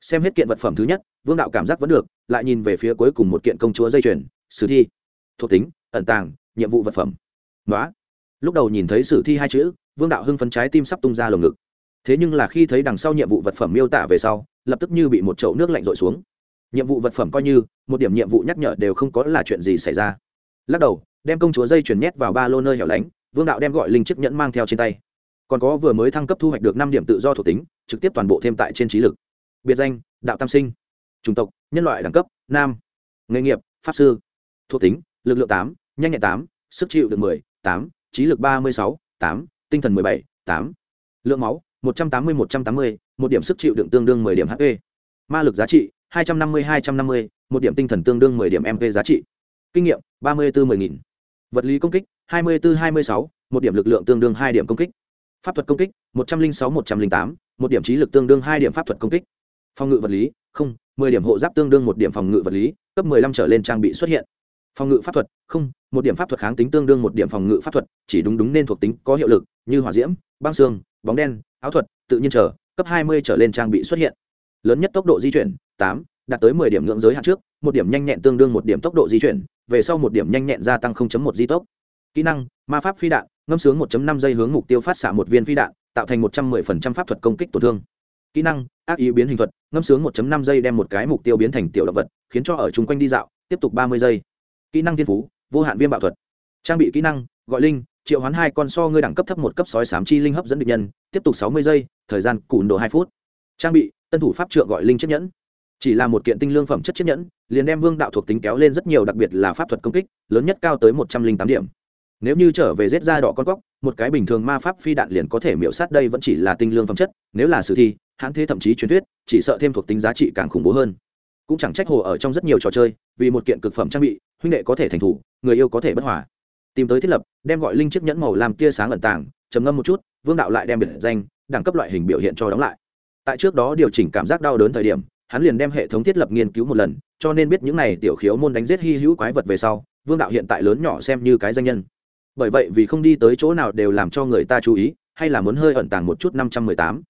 [SPEAKER 1] Xem hết kiện vật phẩm thứ nhất, vương đạo cảm giác vẫn được, lại nhìn về phía cuối cùng một kiện công chúa dây chuyền, sử thi. Thuộc tính ẩn tàng, nhiệm vụ vật phẩm. Nói lúc đầu nhìn thấy sử thi hai chữ, vương đạo hưng phấn trái tim sắp tung ra lồng ngực. Thế nhưng là khi thấy đằng sau nhiệm vụ vật phẩm miêu tả về sau, lập tức như bị một chậu nước lạnh rội xuống. Nhiệm vụ vật phẩm coi như, một điểm nhiệm vụ nhắc nhở đều không có là chuyện gì xảy ra. Lắc đầu, đem công chúa dây chuyển nhét vào ba lô nơi hẻo lánh, vương đạo đem gọi linh chiếc nhẫn mang theo trên tay. Còn có vừa mới thăng cấp thu hoạch được năm điểm tự do thuộc tính, trực tiếp toàn bộ thêm tại trên trí lực. Biệt danh, đạo tam sinh. Chủng tộc, nhân loại đẳng cấp, nam. Nghề nghiệp, pháp sư. Thuộc tính lực lượng tám, nhanh nhẹn tám, sức chịu được mười, tám, trí lực ba mươi sáu, tám, tinh thần mười bảy, tám. Lượng máu, một trăm tám mươi, một trăm tám mươi, một điểm sức chịu đựng tương đương mười điểm hp ma lực giá trị, hai trăm năm mươi, hai trăm năm mươi, một điểm tinh thần tương đương mười điểm mp giá trị. Kinh nghiệm, ba mươi bốn mười nghìn. Vật lý công kích, hai mươi bốn hai mươi sáu, một điểm lực lượng tương đương hai điểm công kích. Pháp thuật công kích, một trăm linh sáu, một trăm linh tám, một điểm trí lực tương đương hai điểm pháp thuật công kích. Phòng ngự vật lý, không, mười điểm hộ giáp tương đương một điểm phòng ngự vật lý, cấp mười lăm trở lên trang bị xuất hiện phòng ngự pháp thuật, không, một điểm pháp thuật kháng tính tương đương một điểm phòng ngự pháp thuật, chỉ đúng đúng nên thuộc tính có hiệu lực, như hỏa diễm, băng xương, bóng đen, áo thuật, tự nhiên trở, cấp hai mươi trở lên trang bị xuất hiện. Lớn nhất tốc độ di chuyển, tám, đạt tới mười điểm ngưỡng giới hạn trước, một điểm nhanh nhẹn tương đương một điểm tốc độ di chuyển, về sau một điểm nhanh nhẹn gia tăng 0.1 di tốc. Kỹ năng, ma pháp phi đạn, ngâm sướng 1.5 giây hướng mục tiêu phát xạ một viên phi đạn, tạo thành 110% pháp thuật công kích tổn thương. Kỹ năng, ác ý biến hình thuật, ngâm sướng 1.5 giây đem một cái mục tiêu biến thành tiểu động vật, khiến cho ở chung quanh đi dạo, tiếp tục 30 giây kỹ năng thiên phú, vô hạn viêm bạo thuật. Trang bị kỹ năng, gọi linh, triệu hoán hai con so ngươi đẳng cấp thấp một cấp sói sám chi linh hấp dẫn địch nhân, tiếp tục 60 giây, thời gian cùn độ hai phút. Trang bị, tân thủ pháp trượng gọi linh chiếc nhẫn. Chỉ là một kiện tinh lương phẩm chất chiếc nhẫn, liền đem vương đạo thuộc tính kéo lên rất nhiều, đặc biệt là pháp thuật công kích, lớn nhất cao tới một trăm linh tám điểm. Nếu như trở về rết da đỏ con cóc, một cái bình thường ma pháp phi đạn liền có thể miễu sát đây vẫn chỉ là tinh lương phẩm chất, nếu là sử thi hãn thế thậm chí truyền thuyết, chỉ sợ thêm thuộc tính giá trị càng khủng bố hơn. Cũng chẳng trách hồ ở trong rất nhiều trò chơi, vì một kiện cực phẩm trang bị huynh đệ có thể thành thủ, người yêu có thể bất hòa. Tìm tới thiết lập, đem gọi linh chiếc nhẫn màu làm tia sáng ẩn tàng, trầm ngâm một chút, vương đạo lại đem biệt danh, đẳng cấp loại hình biểu hiện cho đóng lại. Tại trước đó điều chỉnh cảm giác đau đớn thời điểm, hắn liền đem hệ thống thiết lập nghiên cứu một lần, cho nên biết những này tiểu khiếu môn đánh giết hy hữu quái vật về sau, vương đạo hiện tại lớn nhỏ xem như cái danh nhân. Bởi vậy vì không đi tới chỗ nào đều làm cho người ta chú ý, hay là muốn hơi ẩn tàng một chút năm trăm mười tám.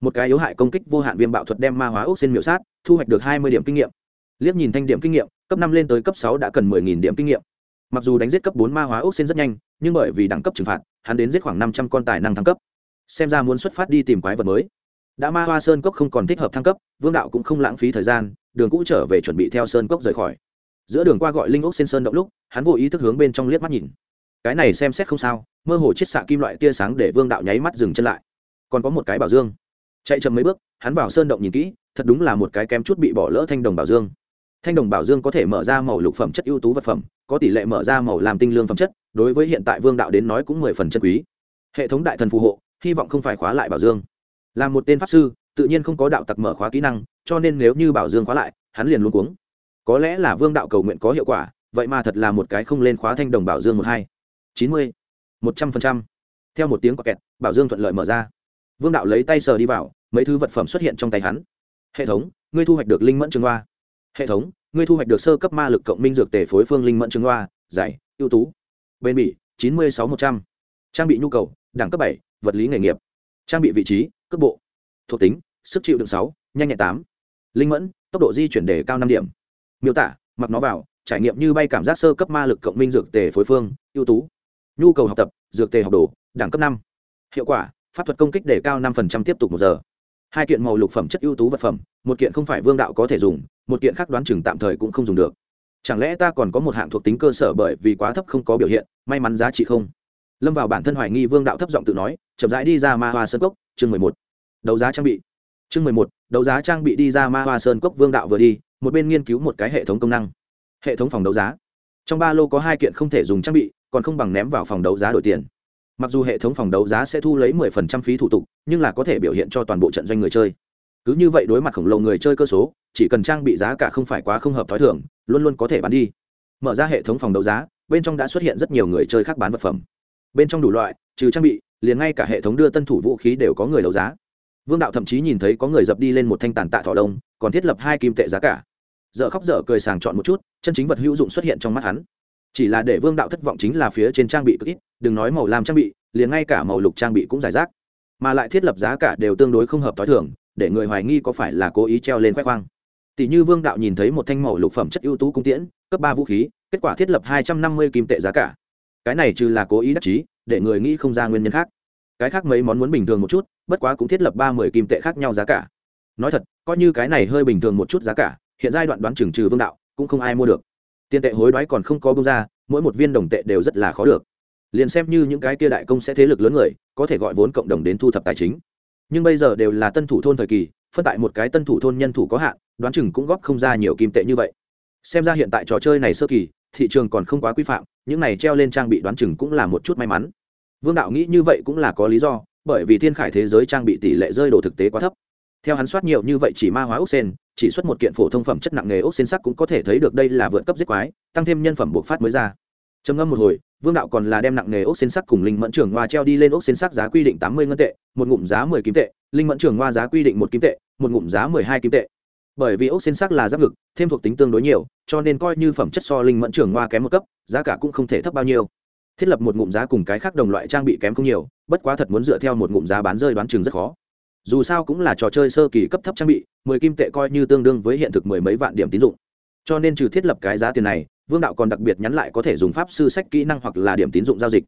[SPEAKER 1] Một cái yếu hại công kích vô hạn viêm bạo thuật đem ma hóa ốc xin miểu sát, thu hoạch được hai mươi điểm kinh nghiệm. Liếc nhìn thanh điểm kinh nghiệm cấp năm lên tới cấp sáu đã cần mười nghìn điểm kinh nghiệm. Mặc dù đánh giết cấp bốn ma hóa ốc xin rất nhanh, nhưng bởi vì đẳng cấp trừng phạt, hắn đến giết khoảng năm trăm con tài năng thăng cấp. Xem ra muốn xuất phát đi tìm quái vật mới. Đã ma hoa sơn cốc không còn thích hợp thăng cấp, vương đạo cũng không lãng phí thời gian, đường cũ trở về chuẩn bị theo sơn cốc rời khỏi. Giữa đường qua gọi linh ốc xin sơn động lúc, hắn vô ý thức hướng bên trong liếc mắt nhìn. Cái này xem xét không sao, mơ hồ chiết xạ kim loại tia sáng để vương đạo nháy mắt dừng chân lại. Còn có một cái bảo dương. Chạy chậm mấy bước, hắn vào sơn động nhìn kỹ, thật đúng là một cái kém chút bị bỏ lỡ thanh đồng bảo dương thanh đồng bảo dương có thể mở ra màu lục phẩm chất ưu tú vật phẩm, có tỷ lệ mở ra màu làm tinh lương phẩm chất, đối với hiện tại vương đạo đến nói cũng mười phần chân quý. Hệ thống đại thần phù hộ, hy vọng không phải khóa lại bảo dương. Là một tên pháp sư, tự nhiên không có đạo tặc mở khóa kỹ năng, cho nên nếu như bảo dương khóa lại, hắn liền luôn cuống. Có lẽ là vương đạo cầu nguyện có hiệu quả, vậy mà thật là một cái không lên khóa thanh đồng bảo dương một hai. Chín mươi, một trăm phần trăm. Theo một tiếng quả kẹt, bảo dương thuận lợi mở ra. Vương đạo lấy tay sờ đi vào, mấy thứ vật phẩm xuất hiện trong tay hắn. Hệ thống, ngươi thu hoạch được linh mẫn trường hoa hệ thống, ngươi thu hoạch được sơ cấp ma lực cộng minh dược tề phối phương linh mẫn trứng hoa, giải, ưu tú. Bên bỉ, chín mươi sáu một trăm. Trang bị nhu cầu, đẳng cấp bảy, vật lý nghề nghiệp. Trang bị vị trí cấp bộ. Thuộc tính, sức chịu đựng sáu, nhanh nhẹn tám. Linh mẫn, tốc độ di chuyển đề cao năm điểm. Miêu tả, mặc nó vào, trải nghiệm như bay cảm giác sơ cấp ma lực cộng minh dược tề phối phương, ưu tú. Nhu cầu học tập, dược tề học đồ, đẳng cấp năm. Hiệu quả, pháp thuật công kích đề cao năm tiếp tục một giờ hai kiện màu lục phẩm chất ưu tú vật phẩm, một kiện không phải vương đạo có thể dùng, một kiện khác đoán chừng tạm thời cũng không dùng được. Chẳng lẽ ta còn có một hạng thuộc tính cơ sở bởi vì quá thấp không có biểu hiện, may mắn giá trị không? Lâm vào bản thân hoài nghi vương đạo thấp giọng tự nói, chậm rãi đi ra ma hoa sơn cốc, chương mười một. Đấu giá trang bị. Chương mười một, đấu giá trang bị đi ra ma hoa sơn cốc vương đạo vừa đi, một bên nghiên cứu một cái hệ thống công năng. Hệ thống phòng đấu giá. Trong ba lô có hai kiện không thể dùng trang bị, còn không bằng ném vào phòng đấu giá đổi tiền mặc dù hệ thống phòng đấu giá sẽ thu lấy mười phần trăm phí thủ tục, nhưng là có thể biểu hiện cho toàn bộ trận doanh người chơi. Cứ như vậy đối mặt khổng lồ người chơi cơ số, chỉ cần trang bị giá cả không phải quá không hợp t h ó i thưởng luôn luôn có thể bán đi. Mở ra hệ thống phòng đấu giá, bên trong đã xuất hiện rất nhiều người chơi khác bán vật phẩm. Bên trong đủ loại, trừ trang bị, liền ngay cả hệ thống đưa tân thủ vũ khí đều có người đấu giá. Vương đạo thậm chí nhìn thấy có người dập đi lên một thanh tàn tạ thỏ đông, còn thiết lập hai kim tệ giá cả. Dợ khóc dở cười sàng chọn một chút, chân chính vật hữu dụng xuất hiện trong mắt hắn chỉ là để vương đạo thất vọng chính là phía trên trang bị cực ít, đừng nói màu làm trang bị, liền ngay cả màu lục trang bị cũng giải rác. Mà lại thiết lập giá cả đều tương đối không hợp t h o i thường, để người hoài nghi có phải là cố ý treo lên khoe khoang. Tỷ như vương đạo nhìn thấy một thanh màu lục phẩm chất ưu tú cung tiễn, cấp ba vũ khí, kết quả thiết lập hai trăm năm mươi kim tệ giá cả. Cái này trừ là cố ý đắc chí, để người nghĩ không ra nguyên nhân khác. Cái khác mấy món muốn bình thường một chút, bất quá cũng thiết lập ba mươi kim tệ khác nhau giá cả. Nói thật, coi như cái này hơi bình thường một chút giá cả, hiện giai đoạn đoán chừng trừ vương đạo, cũng không ai mua được tiền tệ hối đoái còn không có bông ra, mỗi một viên đồng tệ đều rất là khó được. Liền xem như những cái kia đại công sẽ thế lực lớn người, có thể gọi vốn cộng đồng đến thu thập tài chính. Nhưng bây giờ đều là tân thủ thôn thời kỳ, phân tại một cái tân thủ thôn nhân thủ có hạn, đoán chừng cũng góp không ra nhiều kim tệ như vậy. Xem ra hiện tại trò chơi này sơ kỳ, thị trường còn không quá quy phạm, những này treo lên trang bị đoán chừng cũng là một chút may mắn. Vương đạo nghĩ như vậy cũng là có lý do, bởi vì thiên khải thế giới trang bị tỷ lệ rơi đồ thực tế quá thấp. Theo hắn soát nhiều như vậy chỉ ma hóa ốc sen chỉ xuất một kiện phổ thông phẩm chất nặng nghề ốc xin sắc cũng có thể thấy được đây là vượt cấp giết quái, tăng thêm nhân phẩm buộc phát mới ra. Trầm ngâm một hồi, vương đạo còn là đem nặng nghề ốc xin sắc cùng linh mẫn trường hoa treo đi lên ốc xin sắc giá quy định tám mươi ngân tệ, một ngụm giá mười kim tệ, linh mẫn trường hoa giá quy định một kim tệ, một ngụm giá mười hai kim tệ. Bởi vì ốc xin sắc là giáp ngực, thêm thuộc tính tương đối nhiều, cho nên coi như phẩm chất so linh mẫn trường hoa kém một cấp, giá cả cũng không thể thấp bao nhiêu. Thiết lập một ngụm giá cùng cái khác đồng loại trang bị kém không nhiều, bất quá thật muốn dựa theo một ngụm giá bán rơi đoán chừng rất khó dù sao cũng là trò chơi sơ kỳ cấp thấp trang bị, mười kim tệ coi như tương đương với hiện thực mười mấy vạn điểm tín dụng. Cho nên trừ thiết lập cái giá tiền này, vương đạo còn đặc biệt nhắn lại có thể dùng pháp sư sách kỹ năng hoặc là điểm tín dụng giao dịch.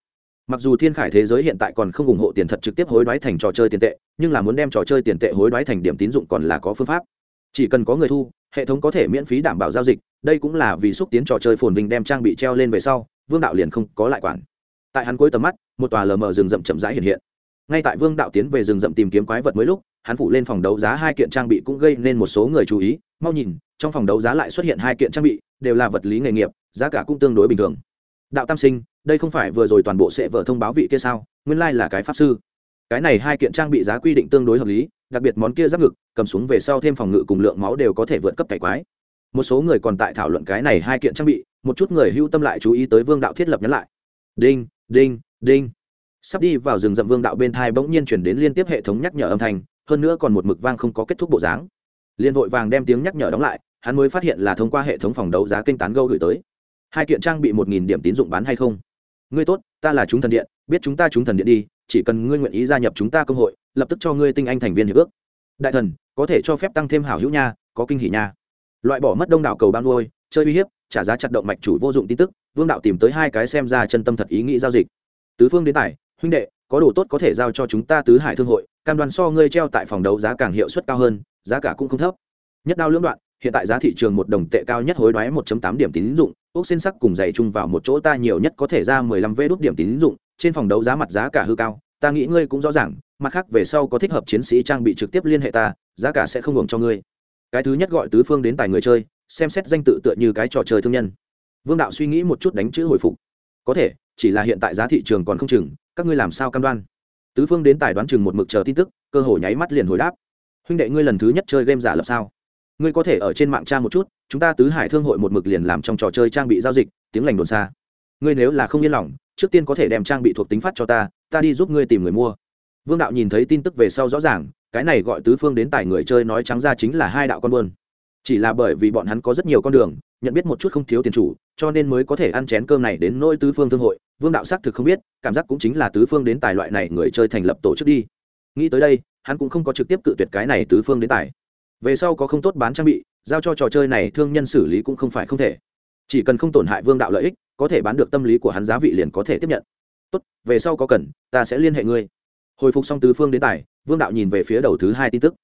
[SPEAKER 1] Mặc dù thiên khải thế giới hiện tại còn không ủng hộ tiền thật trực tiếp hối đoái thành trò chơi tiền tệ, nhưng là muốn đem trò chơi tiền tệ hối đoái thành điểm tín dụng còn là có phương pháp. Chỉ cần có người thu, hệ thống có thể miễn phí đảm bảo giao dịch, đây cũng là vì xúc tiến trò chơi phồn vinh đem trang bị treo lên về sau, vương đạo liền không có lại quản. Tại hắn cuối tầm mắt, một tòa lờ mờ rừng rậm chậm rãi hiện hiện ngay tại vương đạo tiến về rừng rậm tìm kiếm quái vật mới lúc, hắn phụ lên phòng đấu giá hai kiện trang bị cũng gây nên một số người chú ý. Mau nhìn, trong phòng đấu giá lại xuất hiện hai kiện trang bị, đều là vật lý nghề nghiệp, giá cả cũng tương đối bình thường. Đạo tam sinh, đây không phải vừa rồi toàn bộ sẽ vở thông báo vị kia sao? Nguyên lai là cái pháp sư. Cái này hai kiện trang bị giá quy định tương đối hợp lý, đặc biệt món kia giáp ngực, cầm súng về sau thêm phòng ngự cùng lượng máu đều có thể vượt cấp cải quái. Một số người còn tại thảo luận cái này hai kiện trang bị, một chút người hưu tâm lại chú ý tới vương đạo thiết lập nhắn lại. Đinh đinh đinh sắp đi vào rừng rậm vương đạo bên thai bỗng nhiên chuyển đến liên tiếp hệ thống nhắc nhở âm thanh, hơn nữa còn một mực vang không có kết thúc bộ dáng. Liên vội vàng đem tiếng nhắc nhở đóng lại, hắn mới phát hiện là thông qua hệ thống phòng đấu giá kênh tán gâu gửi tới. Hai kiện trang bị một nghìn điểm tín dụng bán hay không? Ngươi tốt, ta là chúng thần điện, biết chúng ta chúng thần điện đi, chỉ cần ngươi nguyện ý gia nhập chúng ta công hội, lập tức cho ngươi tinh anh thành viên hiệp ước. Đại thần, có thể cho phép tăng thêm hảo hữu nha, có kinh hỉ nha. Loại bỏ mất đông đảo cầu ban nuôi, chơi uy hiếp, trả giá chặt động mạch chủ vô dụng tin tức, vương đạo tìm tới hai cái xem ra chân tâm thật ý nghĩ giao dịch. Tứ phương đến tài huynh đệ, có đồ tốt có thể giao cho chúng ta tứ hải thương hội, cam đoan so ngươi treo tại phòng đấu giá càng hiệu suất cao hơn, giá cả cũng không thấp. Nhất đao lưỡng đoạn, hiện tại giá thị trường một đồng tệ cao nhất hối đoái 1 tám điểm tín dụng, ốc xin sắc cùng dày chung vào một chỗ ta nhiều nhất có thể ra mười lăm vé đốt điểm tín dụng, trên phòng đấu giá mặt giá cả hư cao, ta nghĩ ngươi cũng rõ ràng, mặt khác về sau có thích hợp chiến sĩ trang bị trực tiếp liên hệ ta, giá cả sẽ không hưởng cho ngươi. Cái thứ nhất gọi tứ phương đến tài người chơi, xem xét danh tự tựa như cái trò chơi thương nhân. Vương đạo suy nghĩ một chút đánh chữ hồi phục. Có thể, chỉ là hiện tại giá thị trường còn không chừng các ngươi làm sao cam đoan? Tứ phương đến tài đoán chừng một mực chờ tin tức, cơ hội nháy mắt liền hồi đáp. Huynh đệ ngươi lần thứ nhất chơi game giả lập sao? Ngươi có thể ở trên mạng tra một chút, chúng ta tứ hải thương hội một mực liền làm trong trò chơi trang bị giao dịch, tiếng lành đồn xa. Ngươi nếu là không yên lòng, trước tiên có thể đem trang bị thuộc tính phát cho ta ta đi giúp ngươi tìm người mua. Vương đạo nhìn thấy tin tức về sau rõ ràng, cái này gọi tứ phương đến tài người chơi nói trắng ra chính là hai đạo con buôn. Chỉ là bởi vì bọn hắn có rất nhiều con đường nhận biết một chút không thiếu tiền chủ, cho nên mới có thể ăn chén cơm này đến nỗi tứ phương thương hội. Vương đạo xác thực không biết, cảm giác cũng chính là tứ phương đến tài loại này người chơi thành lập tổ chức đi. Nghĩ tới đây, hắn cũng không có trực tiếp cự tuyệt cái này tứ phương đến tài. Về sau có không tốt bán trang bị, giao cho trò chơi này thương nhân xử lý cũng không phải không thể. Chỉ cần không tổn hại vương đạo lợi ích, có thể bán được tâm lý của hắn giá vị liền có thể tiếp nhận. Tốt, về sau có cần, ta sẽ liên hệ ngươi. Hồi phục xong tứ phương đến tài, vương đạo nhìn về phía đầu thứ hai tin tức.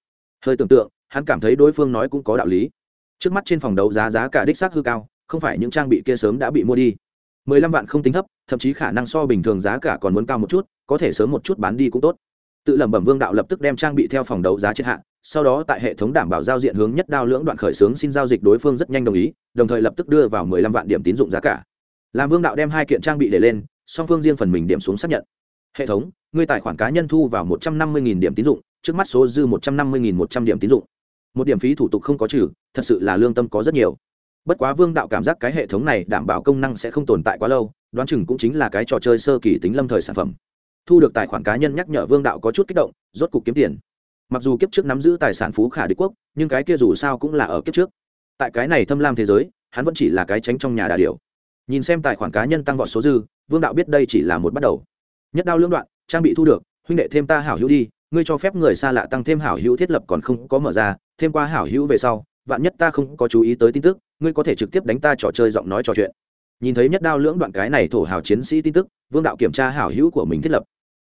[SPEAKER 1] Hơi tưởng tượng, hắn cảm thấy đối phương nói cũng có đạo lý trước mắt trên phòng đấu giá giá cả đích xác hư cao, không phải những trang bị kia sớm đã bị mua đi. Mười lăm vạn không tính thấp, thậm chí khả năng so bình thường giá cả còn muốn cao một chút, có thể sớm một chút bán đi cũng tốt. Tự lẩm bẩm vương đạo lập tức đem trang bị theo phòng đấu giá trên hạn sau đó tại hệ thống đảm bảo giao diện hướng nhất đao lưỡng đoạn khởi xướng xin giao dịch đối phương rất nhanh đồng ý, đồng thời lập tức đưa vào mười lăm vạn điểm tín dụng giá cả. Làm vương đạo đem hai kiện trang bị để lên, song phương riêng phần mình điểm xuống xác nhận. Hệ thống người tài khoản cá nhân thu vào một trăm năm mươi điểm tín dụng, trước mắt số dư một trăm năm mươi một trăm điểm tín dụng một điểm phí thủ tục không có trừ, thật sự là lương tâm có rất nhiều. Bất quá vương đạo cảm giác cái hệ thống này đảm bảo công năng sẽ không tồn tại quá lâu, đoán chừng cũng chính là cái trò chơi sơ kỳ tính lâm thời sản phẩm. Thu được tài khoản cá nhân nhắc nhở vương đạo có chút kích động, rốt cục kiếm tiền. Mặc dù kiếp trước nắm giữ tài sản phú khả đế quốc, nhưng cái kia dù sao cũng là ở kiếp trước. Tại cái này thâm lam thế giới, hắn vẫn chỉ là cái tránh trong nhà đà điều nhìn xem tài khoản cá nhân tăng vọt số dư, vương đạo biết đây chỉ là một bắt đầu. Nhất đao lưỡng đoạn, trang bị thu được, huynh đệ thêm ta hảo hữu đi ngươi cho phép người xa lạ tăng thêm hảo hữu thiết lập còn không có mở ra, thêm qua hảo hữu về sau, vạn nhất ta không có chú ý tới tin tức, ngươi có thể trực tiếp đánh ta trò chơi giọng nói trò chuyện. Nhìn thấy nhất đao lưỡng đoạn cái này thổ hào chiến sĩ tin tức, vương đạo kiểm tra hảo hữu của mình thiết lập.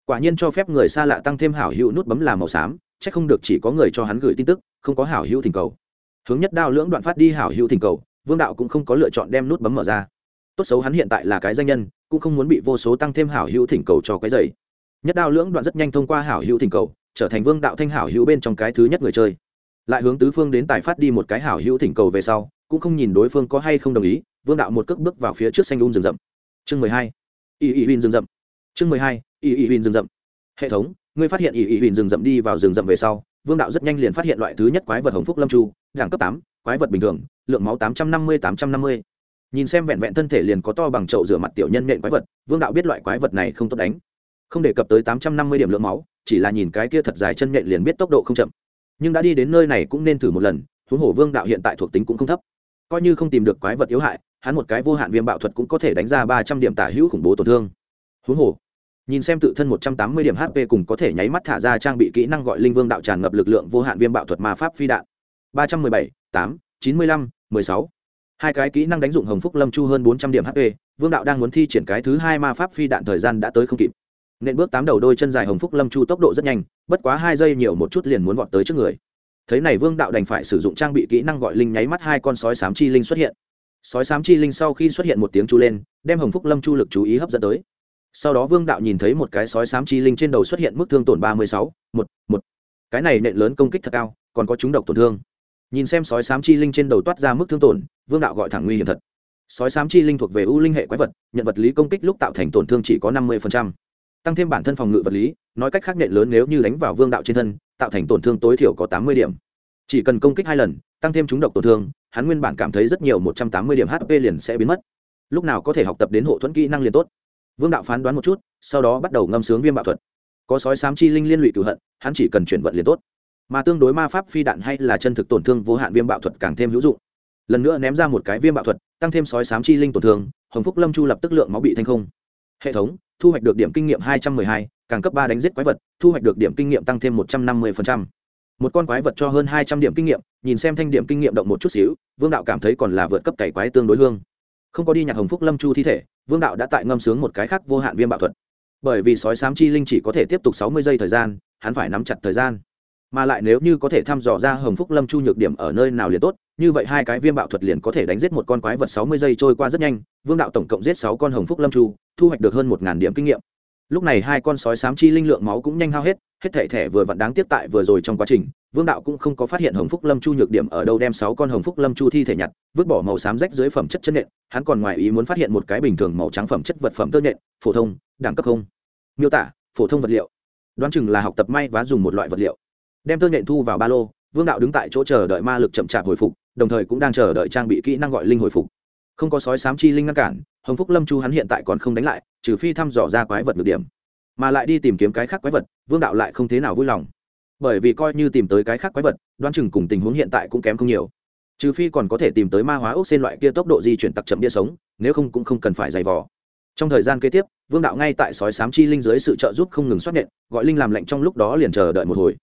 [SPEAKER 1] Quả nhiên cho phép người xa lạ tăng thêm hảo hữu nút bấm làm màu xám c h ắ c không được chỉ có người cho hắn gửi tin tức, không có hảo hữu thỉnh cầu. Hướng nhất đao lưỡng đoạn phát đi hảo hữu thỉnh cầu, vương đạo cũng không có lựa chọn đem nút bấm mở ra. Tốt xấu hắn hiện tại là cái danh nhân, cũng không muốn bị vô số tăng thêm hảo hữu thỉnh cầu cho cái dày nhất đao lưỡng đoạn rất nhanh thông qua hảo hữu thỉnh cầu, trở thành vương đạo thanh hảo hữu bên trong cái thứ nhất người chơi. Lại hướng tứ phương đến tài phát đi một cái hảo hữu thỉnh cầu về sau, cũng không nhìn đối phương có hay không đồng ý, vương đạo một cước bước vào phía trước xanh un rừng rậm. Chương mười hai. Ỵ ỵ huỳnh rừng rậm. Chương mười hai. Ỵ ỵ huỳnh rừng rậm. Hệ thống, ngươi phát hiện ỵ ỵ huỳnh rừng rậm đi vào rừng rậm về sau, vương đạo rất nhanh liền phát hiện loại thứ nhất quái vật hồng phúc lâm chu đẳng cấp tám, quái vật bình thường, lượng máu tám trăm năm mươi, tám trăm năm mươi. Nhìn xem vẹn vẹn thân thể liền có to bằng chậu rửa mặt tiểu nhân nện quái vật, vương đạo biết loại quái vật này không tốt đánh không đề cập tới tám trăm năm mươi điểm lượng máu, chỉ là nhìn cái kia thật dài chân nhện liền biết tốc độ không chậm. Nhưng đã đi đến nơi này cũng nên thử một lần, huống hồ vương đạo hiện tại thuộc tính cũng không thấp. Coi như không tìm được quái vật yếu hại, hắn một cái vô hạn viêm bạo thuật cũng có thể đánh ra ba trăm điểm tả hữu khủng bố tổn thương. Huống hồ, nhìn xem tự thân một trăm tám mươi điểm hp cùng có thể nháy mắt thả ra trang bị kỹ năng gọi linh vương đạo tràn ngập lực lượng vô hạn viêm bạo thuật ma pháp phi đạn. ba trăm mười bảy, tám, chín mươi lăm, mười sáu. Hai cái kỹ năng đánh dụng hồng phúc lâm chu hơn bốn trăm điểm hp vương đạo đang muốn thi triển cái thứ hai ma pháp phi đạn thời gian đã tới không kịp nên bước tám đầu đôi chân dài hồng phúc lâm chu tốc độ rất nhanh, bất quá hai giây nhiều một chút liền muốn vọt tới trước người. Thấy này vương đạo đành phải sử dụng trang bị kỹ năng gọi linh nháy mắt hai con sói sám chi linh xuất hiện. Sói sám chi linh sau khi xuất hiện một tiếng chu lên, đem hồng phúc lâm chu lực chú ý hấp dẫn tới. Sau đó vương đạo nhìn thấy một cái sói sám chi linh trên đầu xuất hiện mức thương tổn ba mươi sáu, một một. Cái này nện lớn công kích thật cao, còn có chúng độc tổn thương. Nhìn xem sói sám chi linh trên đầu toát ra mức thương tổn, vương đạo gọi thẳng nguy hiểm thật. Sói sám chi linh thuộc về ưu linh hệ quái vật, nhận vật lý công kích lúc tạo thành tổn thương chỉ có năm mươi tăng thêm bản thân phòng ngự vật lý, nói cách khác nện lớn nếu như đánh vào vương đạo trên thân, tạo thành tổn thương tối thiểu có tám mươi điểm. Chỉ cần công kích hai lần, tăng thêm chúng độc tổn thương, hắn nguyên bản cảm thấy rất nhiều một trăm tám mươi điểm hp liền sẽ biến mất. Lúc nào có thể học tập đến hộ thuẫn kỹ năng liền tốt. Vương đạo phán đoán một chút, sau đó bắt đầu ngâm sướng viêm bạo thuật. Có sói sám chi linh liên lụy cựu hận, hắn chỉ cần chuyển vận liền tốt. Mà tương đối ma pháp phi đạn hay là chân thực tổn thương vô hạn viêm bạo thuật càng thêm hữu dụng. Lần nữa ném ra một cái viêm bạo thuật, tăng thêm sói sám chi linh tổn thương, hồng phúc lâm chu lập tức lượng máu bị thanh không. Hệ thống thu hoạch được điểm kinh nghiệm hai trăm mười hai, càng cấp ba đánh giết quái vật, thu hoạch được điểm kinh nghiệm tăng thêm một trăm năm mươi một con quái vật cho hơn hai trăm điểm kinh nghiệm, nhìn xem thanh điểm kinh nghiệm động một chút xíu, vương đạo cảm thấy còn là vượt cấp cày quái tương đối hương. Không có đi nhặt hồng phúc lâm chu thi thể, vương đạo đã tại ngâm sướng một cái khác vô hạn viêm bạo thuật. Bởi vì sói sám chi linh chỉ có thể tiếp tục sáu mươi giây thời gian, hắn phải nắm chặt thời gian mà lại nếu như có thể thăm dò ra hồng phúc lâm chu nhược điểm ở nơi nào liền tốt, như vậy hai cái viêm bạo thuật liền có thể đánh giết một con quái vật sáu mươi giây trôi qua rất nhanh, vương đạo tổng cộng giết sáu con hồng phúc lâm chu, thu hoạch được hơn một điểm kinh nghiệm. Lúc này hai con sói sám chi linh lượng máu cũng nhanh hao hết hết thể thẻ vừa vặn đáng tiếc tại vừa rồi trong quá trình, vương đạo cũng không có phát hiện hồng phúc lâm chu nhược điểm ở đâu đem sáu con hồng phúc lâm chu thi thể nhặt, vứt bỏ màu xám rách dưới phẩm chất chân nện, hắn còn ngoài ý muốn phát hiện một cái bình thường màu trắng phẩm chất vật phẩm tơ nện, phổ thông, đẳng cấp không. Miêu tả, phổ thông vật liệu. Đoán chừng là học tập may và dùng một loại vật liệu đem tơ nhện thu vào ba lô, vương đạo đứng tại chỗ chờ đợi ma lực chậm chạp hồi phục, đồng thời cũng đang chờ đợi trang bị kỹ năng gọi linh hồi phục. Không có sói sám chi linh ngăn cản, hồng phúc lâm chu hắn hiện tại còn không đánh lại, trừ phi thăm dò ra quái vật được điểm. Mà lại đi tìm kiếm cái khác quái vật, vương đạo lại không thế nào vui lòng. Bởi vì coi như tìm tới cái khác quái vật, đoán chừng cùng tình huống hiện tại cũng kém không nhiều. Trừ phi còn có thể tìm tới ma hóa ốc xên loại kia tốc độ di chuyển tặc chậm địa sống, nếu không cũng không cần phải dày vò. Trong thời gian kế tiếp, vương đạo ngay tại sói sám chi linh dưới sự trợ giúp không ngừng xuất hiện, gọi linh làm lệnh trong lúc đó liền chờ đợi một hồi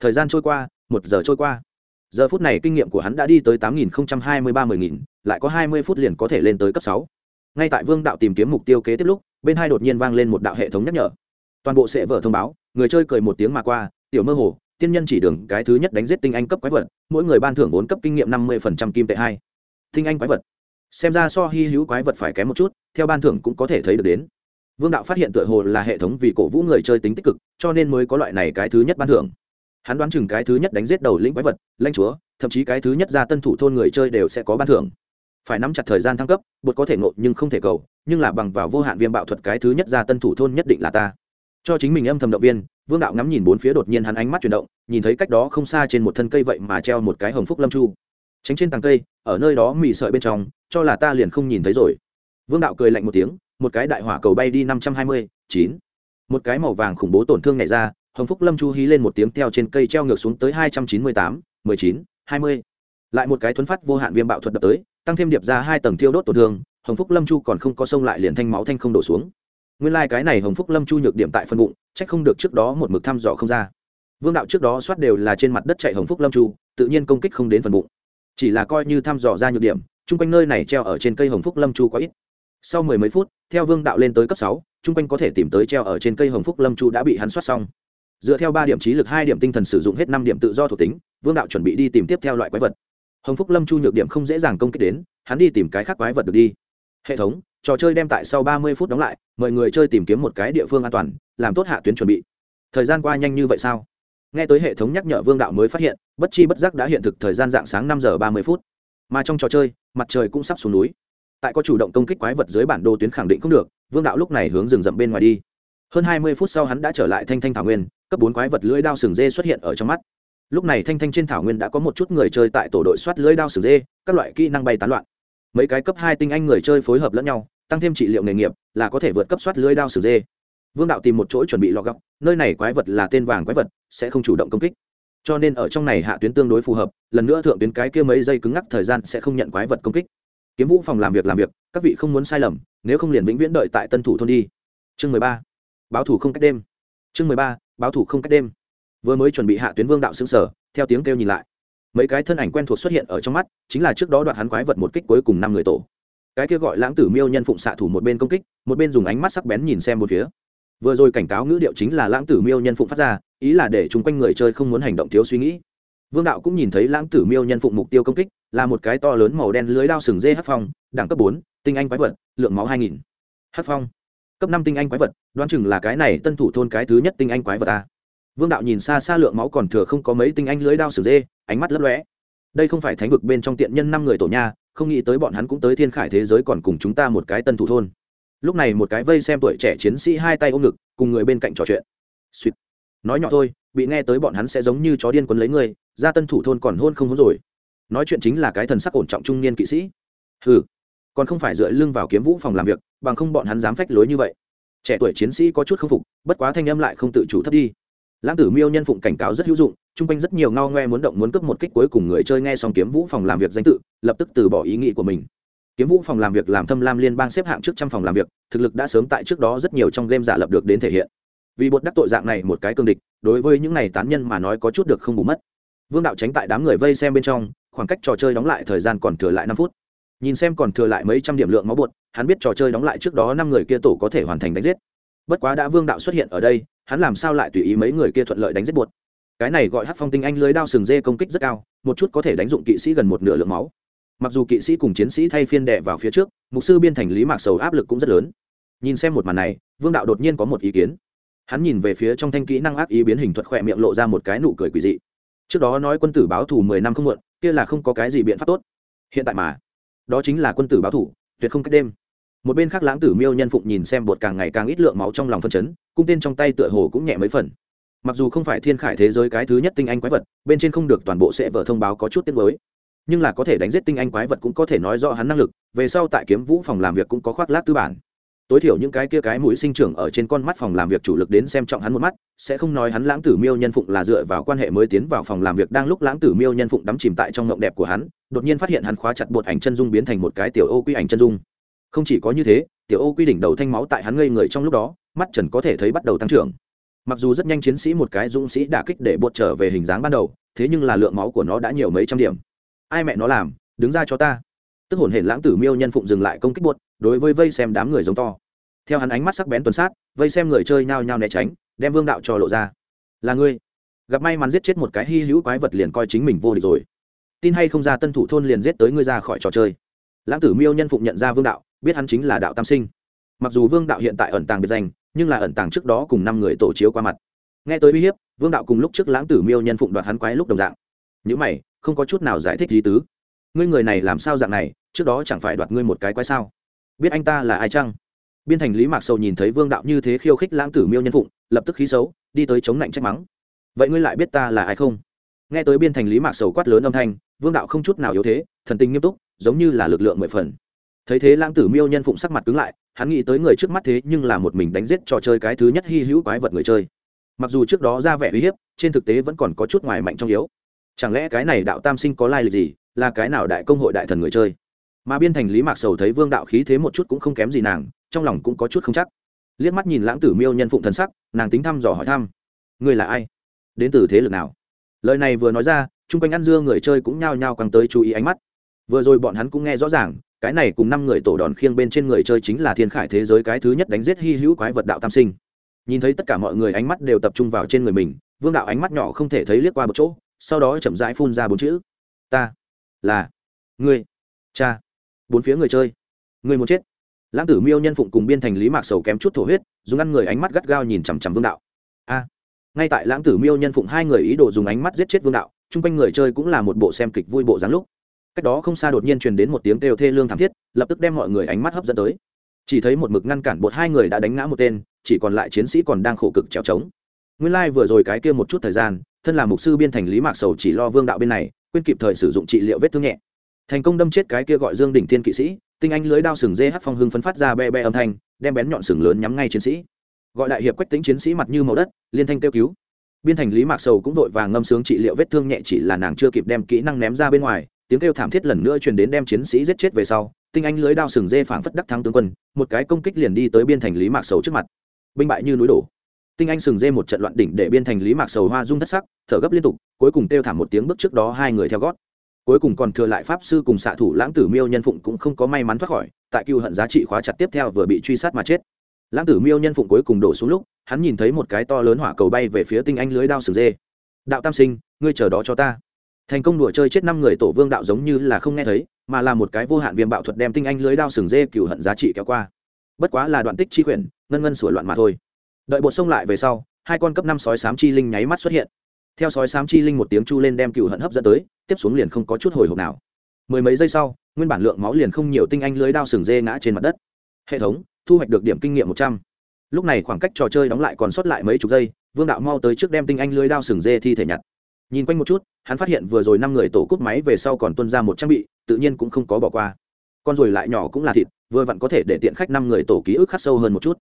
[SPEAKER 1] thời gian trôi qua, một giờ trôi qua. Giờ phút này kinh nghiệm của hắn đã đi tới tám nghìn hai mươi ba mươi nghìn, lại có hai mươi phút liền có thể lên tới cấp sáu. Ngay tại vương đạo tìm kiếm mục tiêu kế tiếp lúc, bên hai đột nhiên vang lên một đạo hệ thống nhắc nhở. Toàn bộ sẽ vở thông báo, người chơi cười một tiếng mà qua, tiểu mơ hồ, tiên nhân chỉ đường, cái thứ nhất đánh giết tinh anh cấp quái vật, mỗi người ban thưởng vốn cấp kinh nghiệm năm mươi phần trăm kim tệ hai. Tinh anh quái vật. Xem ra so hy hữu quái vật phải kém một chút, theo ban thưởng cũng có thể thấy được đến. Vương đạo phát hiện tựa hồ là hệ thống vì cổ vũ người chơi tính tích cực, cho nên mới có loại này cái thứ nhất ban thưởng hắn đoán chừng cái thứ nhất đánh giết đầu lĩnh quái vật lanh chúa, thậm chí cái thứ nhất ra tân thủ thôn người chơi đều sẽ có ban thưởng. Phải nắm chặt thời gian thăng cấp bột có thể ngộ nhưng không thể cầu, nhưng là bằng vào vô hạn viêm bạo thuật cái thứ nhất ra tân thủ thôn nhất định là ta. Cho chính mình âm thầm động viên, vương đạo ngắm nhìn bốn phía đột nhiên hắn ánh mắt chuyển động, nhìn thấy cách đó không xa trên một thân cây vậy mà treo một cái hồng phúc lâm chu. Tránh trên tàng cây, ở nơi đó mị sợi bên trong, cho là ta liền không nhìn thấy rồi. Vương đạo cười lạnh một tiếng, một cái đại hỏa cầu bay đi năm trăm hai mươi chín. Một cái màu vàng khủng bố tổn thương nhảy ra hồng phúc lâm chu hí lên một tiếng theo trên cây treo ngược xuống tới hai trăm chín mươi tám, mười chín, hai mươi. Lại một cái thuấn phát vô hạn viêm bạo thuật đập tới, tăng thêm điệp ra hai tầng thiêu đốt tổn thương, hồng phúc lâm chu còn không có sông lại liền thanh máu thanh không đổ xuống. Nguyên lai、like、cái này hồng phúc lâm chu nhược điểm tại phân bụng c h ắ c không được trước đó một mực thăm dò không ra. Vương đạo trước đó soát đều là trên mặt đất chạy hồng phúc lâm chu, tự nhiên công kích không đến phần bụng. Chỉ là coi như thăm dò ra nhược điểm, chung quanh nơi này treo ở trên cây hồng phúc lâm chu có ít. Sau mười mấy phút, theo vương đạo lên tới cấp sáu, chung quanh có thể tìm tới treo ở trên cây hồng phúc lâm chu đã bị hắn soát xong dựa theo ba điểm trí lực, hai điểm tinh thần sử dụng hết năm điểm tự do thuộc tính, vương đạo chuẩn bị đi tìm tiếp theo loại quái vật. Hồng phúc lâm chu nhược điểm không dễ dàng công kích đến, hắn đi tìm cái khác quái vật được đi. Hệ thống, trò chơi đem tại sau ba mươi phút đóng lại, mời người chơi tìm kiếm một cái địa phương an toàn, làm tốt hạ tuyến chuẩn bị. Thời gian qua nhanh như vậy sao? Nghe tới hệ thống nhắc nhở vương đạo mới phát hiện, bất chi bất giác đã hiện thực thời gian dạng sáng năm giờ ba mươi phút. Mà trong trò chơi, mặt trời cũng sắp xuống núi. Tại có chủ động công kích quái vật dưới bản đồ tuyến khẳng định không được, vương đạo lúc này hướng rừng rậm bên ngoài đi hơn hai mươi phút sau hắn đã trở lại thanh thanh thảo nguyên, cấp bốn quái vật lưỡi đao sừng dê xuất hiện ở trong mắt. Lúc này thanh thanh trên thảo nguyên đã có một chút người chơi tại tổ đội soát lưỡi đao sừng dê, các loại kỹ năng bay tán loạn. Mấy cái cấp hai tinh anh người chơi phối hợp lẫn nhau, tăng thêm trị liệu nghề nghiệp, là có thể vượt cấp soát lưỡi đao sừng dê. Vương đạo tìm một chỗ chuẩn bị lọ góc nơi này quái vật là tên vàng quái vật, sẽ không chủ động công kích. Cho nên ở trong này hạ tuyến tương đối phù hợp, lần nữa thượng tuyến cái kia mấy giây cứng ngắc thời gian sẽ không nhận quái vật công kích. Kiếm vũ phòng làm việc làm việc, các vị không muốn sai lầm, nếu không liền vĩnh viễn đợi tại tân thủ thôn đi. Chương mười ba báo thủ không cách đêm. Chương mười ba, báo thủ không cách đêm. Vừa mới chuẩn bị hạ tuyến vương đạo xứng sở theo tiếng kêu nhìn lại. Mấy cái thân ảnh quen thuộc xuất hiện ở trong mắt, chính là trước đó đoạn hắn quái vật một kích cuối cùng năm người tổ. Cái kia gọi lãng tử miêu nhân phụng xạ thủ một bên công kích, một bên dùng ánh mắt sắc bén nhìn xem một phía. Vừa rồi cảnh cáo ngữ điệu chính là lãng tử miêu nhân phụng phát ra, ý là để chung quanh người chơi không muốn hành động thiếu suy nghĩ. Vương đạo cũng nhìn thấy lãng tử miêu nhân phụng mục tiêu công kích, là một cái to lớn màu đen lưới đao sừng dê hát phong, đẳng cấp bốn, tinh anh quái vật, lượng máu hai nghìn. Hát phong cấp năm tinh anh quái vật, đoán chừng là cái này tân thủ thôn cái thứ nhất tinh anh quái vật ta. Vương đạo nhìn xa xa lượng máu còn thừa không có mấy tinh anh lưới đao sử dê, ánh mắt lấp lóe. Đây không phải thánh vực bên trong tiện nhân năm người tổ nha, không nghĩ tới bọn hắn cũng tới thiên khải thế giới còn cùng chúng ta một cái tân thủ thôn. Lúc này một cái vây xem tuổi trẻ chiến sĩ hai tay ôm ngực, cùng người bên cạnh trò chuyện. Suýt. Nói nhỏ thôi, bị nghe tới bọn hắn sẽ giống như chó điên quấn lấy người, ra tân thủ thôn còn hôn không hôn rồi. Nói chuyện chính là cái thần sắc ổn trọng trung niên kỵ sĩ. Hừ còn không phải dựa lưng vào kiếm vũ phòng làm việc, bằng không bọn hắn dám phách lối như vậy. Trẻ tuổi chiến sĩ có chút k phục, bất quá thanh âm lại không tự chủ thấp đi. Lãng tử miêu nhân phụng cảnh cáo rất hữu dụng, chung quanh rất nhiều ngao ngoe muốn động muốn cướp một kích cuối cùng người chơi nghe xong kiếm vũ phòng làm việc danh tự, lập tức từ bỏ ý nghĩ của mình. Kiếm vũ phòng làm việc làm thâm lam liên bang xếp hạng trước trăm phòng làm việc, thực lực đã sớm tại trước đó rất nhiều trong game giả lập được đến thể hiện. Vì bột đắc tội dạng này một cái cương địch, đối với những này tán nhân mà nói có chút được không bù mất. Vương đạo tránh tại đám người vây xem bên trong, khoảng cách trò chơi đóng lại thời gian còn thừa lại năm phút nhìn xem còn thừa lại mấy trăm điểm lượng máu bột, hắn biết trò chơi đóng lại trước đó năm người kia tổ có thể hoàn thành đánh giết. Bất quá đã vương đạo xuất hiện ở đây, hắn làm sao lại tùy ý mấy người kia thuận lợi đánh giết bột? Cái này gọi hát phong tinh anh lưới đao sừng dê công kích rất cao, một chút có thể đánh dụng kỵ sĩ gần một nửa lượng máu. Mặc dù kỵ sĩ cùng chiến sĩ thay phiên đệ vào phía trước, mục sư biên thành lý mạc sầu áp lực cũng rất lớn. Nhìn xem một màn này, vương đạo đột nhiên có một ý kiến. Hắn nhìn về phía trong thanh kỹ năng ác ý biến hình thuật khỏe miệng lộ ra một cái nụ cười quỳ dị. Trước đó nói quân tử báo thù mười năm không muộn, kia là không có cái gì biện pháp tốt. Hiện tại mà đó chính là quân tử báo thủ, tuyệt không cách đêm. Một bên khác lãng tử miêu nhân phụng nhìn xem bột càng ngày càng ít lượng máu trong lòng phân chấn, cung tên trong tay tựa hồ cũng nhẹ mấy phần. Mặc dù không phải thiên khải thế giới cái thứ nhất tinh anh quái vật, bên trên không được toàn bộ sẽ vở thông báo có chút tiết mới nhưng là có thể đánh giết tinh anh quái vật cũng có thể nói rõ hắn năng lực, về sau tại kiếm vũ phòng làm việc cũng có khoác lác tư bản tối thiểu những cái kia cái mũi sinh trưởng ở trên con mắt phòng làm việc chủ lực đến xem trọng hắn một mắt, sẽ không nói hắn lãng tử miêu nhân phụng là dựa vào quan hệ mới tiến vào phòng làm việc đang lúc lãng tử miêu nhân phụng đắm chìm tại trong ngộng đẹp của hắn, đột nhiên phát hiện hắn khóa chặt bột ảnh chân dung biến thành một cái tiểu ô quy ảnh chân dung. Không chỉ có như thế, tiểu ô quy đỉnh đầu thanh máu tại hắn ngây người trong lúc đó, mắt trần có thể thấy bắt đầu tăng trưởng. Mặc dù rất nhanh chiến sĩ một cái dũng sĩ đả kích để bột trở về hình dáng ban đầu, thế nhưng là lượng máu của nó đã nhiều mấy trăm điểm. Ai mẹ nó làm, đứng ra cho ta tức hồn hển lãng tử miêu nhân phụng dừng lại công kích bột đối với vây xem đám người giống to. Theo hắn ánh mắt sắc bén tuần sát, vây xem người chơi nhao nhao né tránh, đem vương đạo cho lộ ra. Là ngươi. Gặp may mắn giết chết một cái hy hữu quái vật liền coi chính mình vô địch rồi. Tin hay không ra tân thủ thôn liền giết tới ngươi ra khỏi trò chơi. Lãng tử miêu nhân phụng nhận ra vương đạo, biết hắn chính là đạo tam sinh. Mặc dù vương đạo hiện tại ẩn tàng biệt danh, nhưng là ẩn tàng trước đó cùng năm người tổ chiếu qua mặt. Nghe tới uy hiếp, vương đạo cùng lúc trước lãng tử miêu nhân phụng đoạt hắn quái lúc đồng dạng. Những mày, không có chút nào giải thích gì tứ ngươi người này làm sao dạng này, trước đó chẳng phải đoạt ngươi một cái quái sao? Biết anh ta là ai chăng? Biên thành lý mạc sầu nhìn thấy vương đạo như thế khiêu khích lãng tử miêu nhân phụng, lập tức khí xấu, đi tới chống lạnh trách mắng. Vậy ngươi lại biết ta là ai không? Nghe tới biên thành lý mạc sầu quát lớn âm thanh, vương đạo không chút nào yếu thế, thần tình nghiêm túc, giống như là lực lượng mười phần. Thấy thế lãng tử miêu nhân phụng sắc mặt cứng lại, hắn nghĩ tới người trước mắt thế nhưng là một mình đánh giết trò chơi cái thứ nhất hy hữu quái vật người chơi. Mặc dù trước đó ra vẻ uy hiếp, trên thực tế vẫn còn có chút ngoài mạnh trong yếu. Chẳng lẽ cái này đạo tam sinh có lai lịch gì? Là cái nào đại công hội đại thần người chơi. Mà biên thành lý mạc sầu thấy vương đạo khí thế một chút cũng không kém gì nàng, trong lòng cũng có chút không chắc. Liếc mắt nhìn lãng tử miêu nhân phụng thần sắc, nàng tính thăm dò hỏi thăm. Ngươi là ai? Đến từ thế lực nào? Lời này vừa nói ra, chung quanh ăn dưa người chơi cũng nhao nhao càng tới chú ý ánh mắt. Vừa rồi bọn hắn cũng nghe rõ ràng, cái này cùng năm người tổ đòn khiêng bên trên người chơi chính là thiên khải thế giới cái thứ nhất đánh giết hy hữu quái vật đạo tam sinh. Nhìn thấy tất cả mọi người ánh mắt đều tập trung vào trên người mình, vương đạo ánh mắt nhỏ không thể thấy liếc qua một chỗ, sau đó chậm rãi phun ra bốn chữ. Ta là, ngươi, cha, bốn phía người chơi người muốn chết. Lãng tử miêu nhân phụng cùng biên thành lý mạc sầu kém chút thổ huyết, dùng ăn người ánh mắt gắt gao nhìn chằm chằm vương đạo. A, ngay tại lãng tử miêu nhân phụng hai người ý đồ dùng ánh mắt giết chết vương đạo, chung quanh người chơi cũng là một bộ xem kịch vui bộ dáng lúc. Cách đó không xa đột nhiên truyền đến một tiếng kêu thê lương thảm thiết, lập tức đem mọi người ánh mắt hấp dẫn tới. Chỉ thấy một mực ngăn cản bột hai người đã đánh ngã một tên, chỉ còn lại chiến sĩ còn đang khổ cực trèo trống. Nguyên lai、like、vừa rồi cái kia một chút thời gian, thân là mục sư biên thành lý mạc sầu chỉ lo vương đạo bên này quên kịp thời sử dụng trị liệu vết thương nhẹ. Thành công đâm chết cái kia gọi dương đỉnh thiên kỵ sĩ, tinh anh lưới đao sừng dê hát phong hưng phấn phát ra be be âm thanh, đem bén nhọn sừng lớn nhắm ngay chiến sĩ. Gọi đại hiệp quách tính chiến sĩ mặt như màu đất, liên thanh kêu cứu. Biên thành lý mạc sầu cũng vội vàng ngâm sướng trị liệu vết thương nhẹ chỉ là nàng chưa kịp đem kỹ năng ném ra bên ngoài, tiếng kêu thảm thiết lần nữa truyền đến đem chiến sĩ giết chết về sau, tinh anh lưới đao sừng dê phảng phất đắc thắng tướng quân, một cái công kích liền đi tới biên thành lý mạc sầu trước mặt. Binh bại như núi đổ tinh anh sừng dê một trận loạn đỉnh để biên thành lý mạc sầu hoa rung thất sắc, thở gấp liên tục, cuối cùng kêu thảm một tiếng bước trước đó hai người theo gót. Cuối cùng còn thừa lại pháp sư cùng xạ thủ lãng tử miêu nhân phụng cũng không có may mắn thoát khỏi, tại cựu hận giá trị khóa chặt tiếp theo vừa bị truy sát mà chết. Lãng tử miêu nhân phụng cuối cùng đổ xuống lúc, hắn nhìn thấy một cái to lớn hỏa cầu bay về phía tinh anh lưới đao sừng dê. Đạo tam sinh, ngươi chờ đó cho ta. Thành công đùa chơi chết năm người tổ vương đạo giống như là không nghe thấy, mà là một cái vô hạn viêm bạo thuật đem tinh anh lưới đao sừng dê cựu hận giá trị kéo qua. Bất quá là đoạn tích chi quyển, ngân ngân sửa loạn mà thôi đợi bột sông lại về sau, hai con cấp năm sói sám chi linh nháy mắt xuất hiện. Theo sói sám chi linh một tiếng chu lên đem cựu hận hấp dẫn tới, tiếp xuống liền không có chút hồi hộp nào. Mười mấy giây sau, nguyên bản lượng máu liền không nhiều tinh anh lưới đao sừng dê ngã trên mặt đất. Hệ thống, thu hoạch được điểm kinh nghiệm một trăm. Lúc này khoảng cách trò chơi đóng lại còn sót lại mấy chục giây, vương đạo mau tới trước đem tinh anh lưới đao sừng dê thi thể nhặt. Nhìn quanh một chút, hắn phát hiện vừa rồi năm người tổ cúp máy về sau còn tuân ra một trang bị, tự nhiên cũng không có bỏ qua. Con rồi lại nhỏ cũng là thịt, vừa vặn có thể để tiện khách năm người tổ ký ức khắc sâu hơn một chút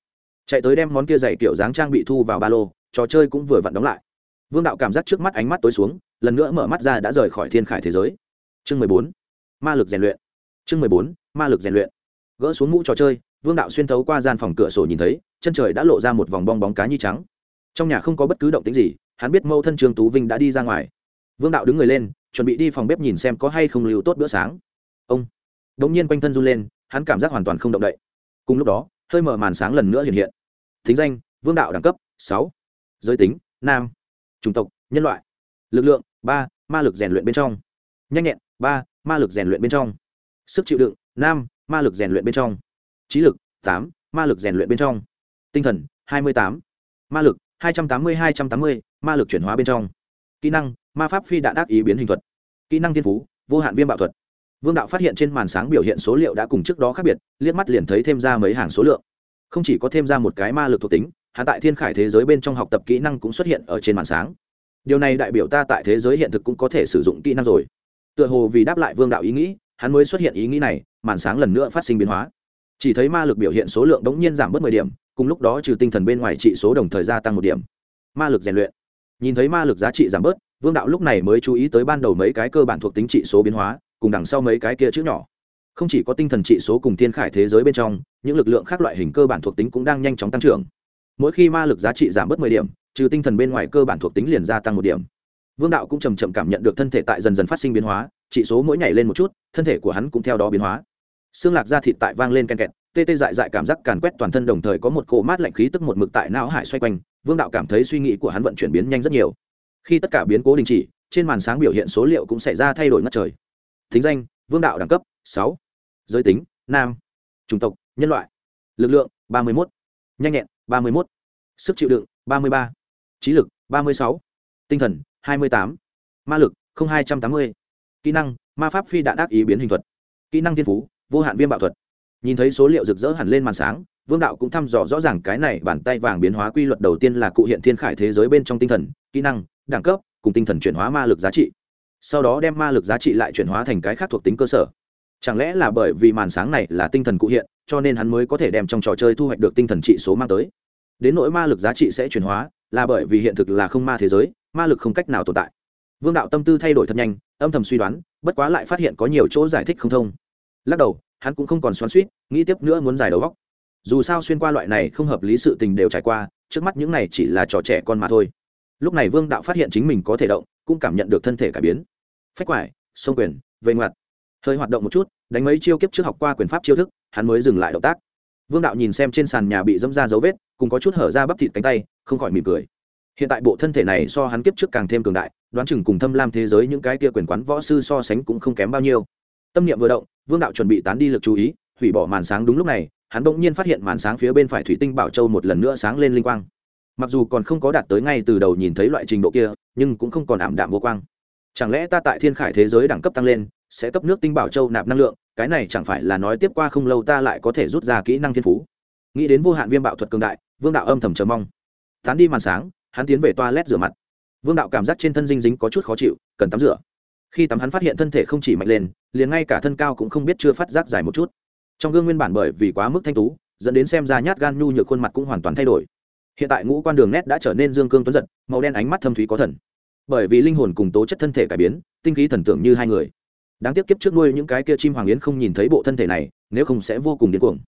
[SPEAKER 1] chạy tới đem món kia dày kiểu dáng trang bị thu vào ba lô, trò chơi cũng vừa vặn đóng lại. Vương đạo cảm giác trước mắt ánh mắt tối xuống, lần nữa mở mắt ra đã rời khỏi thiên khải thế giới. Chương mười bốn, ma lực rèn luyện. Chương mười bốn, ma lực rèn luyện. Gỡ xuống mũ trò chơi, vương đạo xuyên thấu qua gian phòng cửa sổ nhìn thấy, chân trời đã lộ ra một vòng bong bóng cá nhi trắng. Trong nhà không có bất cứ động tính gì, hắn biết mâu thân trương tú vinh đã đi ra ngoài. Vương đạo đứng người lên, chuẩn bị đi phòng bếp nhìn xem có hay không lưu tốt bữa sáng. Ông đ ỗ n g nhiên quanh thân run lên, hắn cảm giác hoàn toàn không động đậy. Cùng lúc đó, hơi mở màn sáng lần nữa hiện hiện thính danh, vương đạo đẳng cấp, sáu. Giới tính, nam. Chủng tộc, nhân loại. Lực lượng, ba, ma lực rèn luyện bên trong. Nhanh nhẹn, ba, ma lực rèn luyện bên trong. Sức chịu đựng, nam, ma lực rèn luyện bên trong. Trí lực, tám, ma lực rèn luyện bên trong. Tinh thần, hai mươi tám. Ma lực, hai trăm tám mươi, hai trăm tám mươi, ma lực chuyển hóa bên trong. Kỹ năng, ma pháp phi đạn ác ý biến hình thuật. Kỹ năng thiên phú, vô hạn viêm bạo thuật. Vương đạo phát hiện trên màn sáng biểu hiện số liệu đã cùng trước đó khác biệt, liếc mắt liền thấy thêm ra mấy hàng số lượng không chỉ có thêm ra một cái ma lực thuộc tính hạ tại thiên khải thế giới bên trong học tập kỹ năng cũng xuất hiện ở trên màn sáng. Điều này đại biểu ta tại thế giới hiện thực cũng có thể sử dụng kỹ năng rồi. Tựa hồ vì đáp lại vương đạo ý nghĩ, hắn mới xuất hiện ý nghĩ này, màn sáng lần nữa phát sinh biến hóa. Chỉ thấy ma lực biểu hiện số lượng đống nhiên giảm bớt mười điểm, cùng lúc đó trừ tinh thần bên ngoài trị số đồng thời gia tăng một điểm. Ma lực rèn luyện. Nhìn thấy ma lực giá trị giảm bớt, vương đạo lúc này mới chú ý tới ban đầu mấy cái cơ bản thuộc tính trị số biến hóa, cùng đằng sau mấy cái kia chữ nhỏ không chỉ có tinh thần trị số cùng thiên khải thế giới bên trong, những lực lượng khác loại hình cơ bản thuộc tính cũng đang nhanh chóng tăng trưởng. Mỗi khi ma lực giá trị giảm bớt mười điểm, trừ tinh thần bên ngoài cơ bản thuộc tính liền gia tăng một điểm. Vương đạo cũng chầm chậm cảm nhận được thân thể tại dần dần phát sinh biến hóa, trị số mỗi nhảy lên một chút, thân thể của hắn cũng theo đó biến hóa. Xương lạc da thịt tại vang lên ken kẹt, tê tê dại dại cảm giác càn quét toàn thân đồng thời có một cỗ mát lạnh khí tức một mực tại não hải xoay quanh, vương đạo cảm thấy suy nghĩ của hắn vận chuyển biến nhanh rất nhiều. Khi tất cả biến cố đình chỉ, trên màn sáng biểu hiện số liệu cũng xảy ra thay đổi ngất trời. Thính danh, vương đạo đẳng cấp sáu giới tính, nam, chủng tộc, nhân loại. Lực lượng, ba mươi một nhanh nhẹn, ba mươi một sức chịu đựng, ba mươi ba. Trí lực, ba mươi sáu. Tinh thần, hai mươi tám. Ma lực hai trăm tám mươi. Kỹ năng, ma pháp phi đạn ác ý biến hình thuật. Kỹ năng thiên phú, vô hạn viêm bạo thuật. Nhìn thấy số liệu rực rỡ hẳn lên màn sáng, vương đạo cũng thăm dò rõ ràng cái này bàn tay vàng biến hóa quy luật đầu tiên là cụ hiện thiên khải thế giới bên trong tinh thần, kỹ năng, đẳng cấp, cùng tinh thần chuyển hóa ma lực giá trị. Sau đó đem ma lực giá trị lại chuyển hóa thành cái khác thuộc tính cơ sở chẳng lẽ là bởi vì màn sáng này là tinh thần cụ hiện, cho nên hắn mới có thể đem trong trò chơi thu hoạch được tinh thần trị số mang tới? Đến nỗi ma lực giá trị sẽ chuyển hóa, là bởi vì hiện thực là không ma thế giới, ma lực không cách nào tồn tại. Vương đạo tâm tư thay đổi thật nhanh, âm thầm suy đoán, bất quá lại phát hiện có nhiều chỗ giải thích không thông. Lắc đầu, hắn cũng không còn xoắn suýt nghĩ tiếp nữa muốn giải đầu góc dù sao xuyên qua loại này không hợp lý sự tình đều trải qua, trước mắt những này chỉ là trò trẻ con mà thôi. Lúc này vương đạo phát hiện chính mình có thể động, cũng cảm nhận được thân thể cải biến. Phách quải, sông quyền vây ngoặt hơi hoạt động một chút, đánh mấy chiêu kiếp trước học qua quyền pháp chiêu thức, hắn mới dừng lại động tác. Vương đạo nhìn xem trên sàn nhà bị dẫm ra dấu vết, cùng có chút hở ra bắp thịt cánh tay, không khỏi mỉm cười. Hiện tại bộ thân thể này so hắn kiếp trước càng thêm cường đại, đoán chừng cùng thâm lam thế giới những cái kia quyền quán võ sư so sánh cũng không kém bao nhiêu. Tâm niệm vừa động, vương đạo chuẩn bị tán đi lực chú ý, hủy bỏ màn sáng đúng lúc này, hắn bỗng nhiên phát hiện màn sáng phía bên phải thủy tinh bảo châu một lần nữa sáng lên linh quang. Mặc dù còn không có đạt tới ngay từ đầu nhìn thấy loại trình độ kia, nhưng cũng không còn ảm đạm vô quang. Chẳng lẽ ta tại thiên khải thế giới đẳng cấp tăng lên sẽ cấp nước tinh bảo châu nạp năng lượng, cái này chẳng phải là nói tiếp qua không lâu ta lại có thể rút ra kỹ năng thiên phú. Nghĩ đến vô hạn viêm bạo thuật cường đại, vương đạo âm thầm chờ mong. Tán đi màn sáng, hắn tiến về toilet rửa mặt. Vương đạo cảm giác trên thân dinh dính có chút khó chịu, cần tắm rửa. Khi tắm hắn phát hiện thân thể không chỉ mạnh lên, liền ngay cả thân cao cũng không biết chưa phát giác dài một chút. Trong gương nguyên bản bởi vì quá mức thanh tú, dẫn đến xem ra nhát gan nhu nhược khuôn mặt cũng hoàn toàn thay đổi. Hiện tại ngũ quan đường nét đã trở nên dương cương tuấn giật, màu đen ánh mắt thâm thúy có thần. Bởi vì linh hồn cùng tố chất thân thể cải biến, tinh khí thần tưởng như hai người đáng tiếc kiếp trước nuôi những cái kia chim hoàng yến không nhìn thấy bộ thân thể này, nếu không sẽ vô cùng điên cuồng.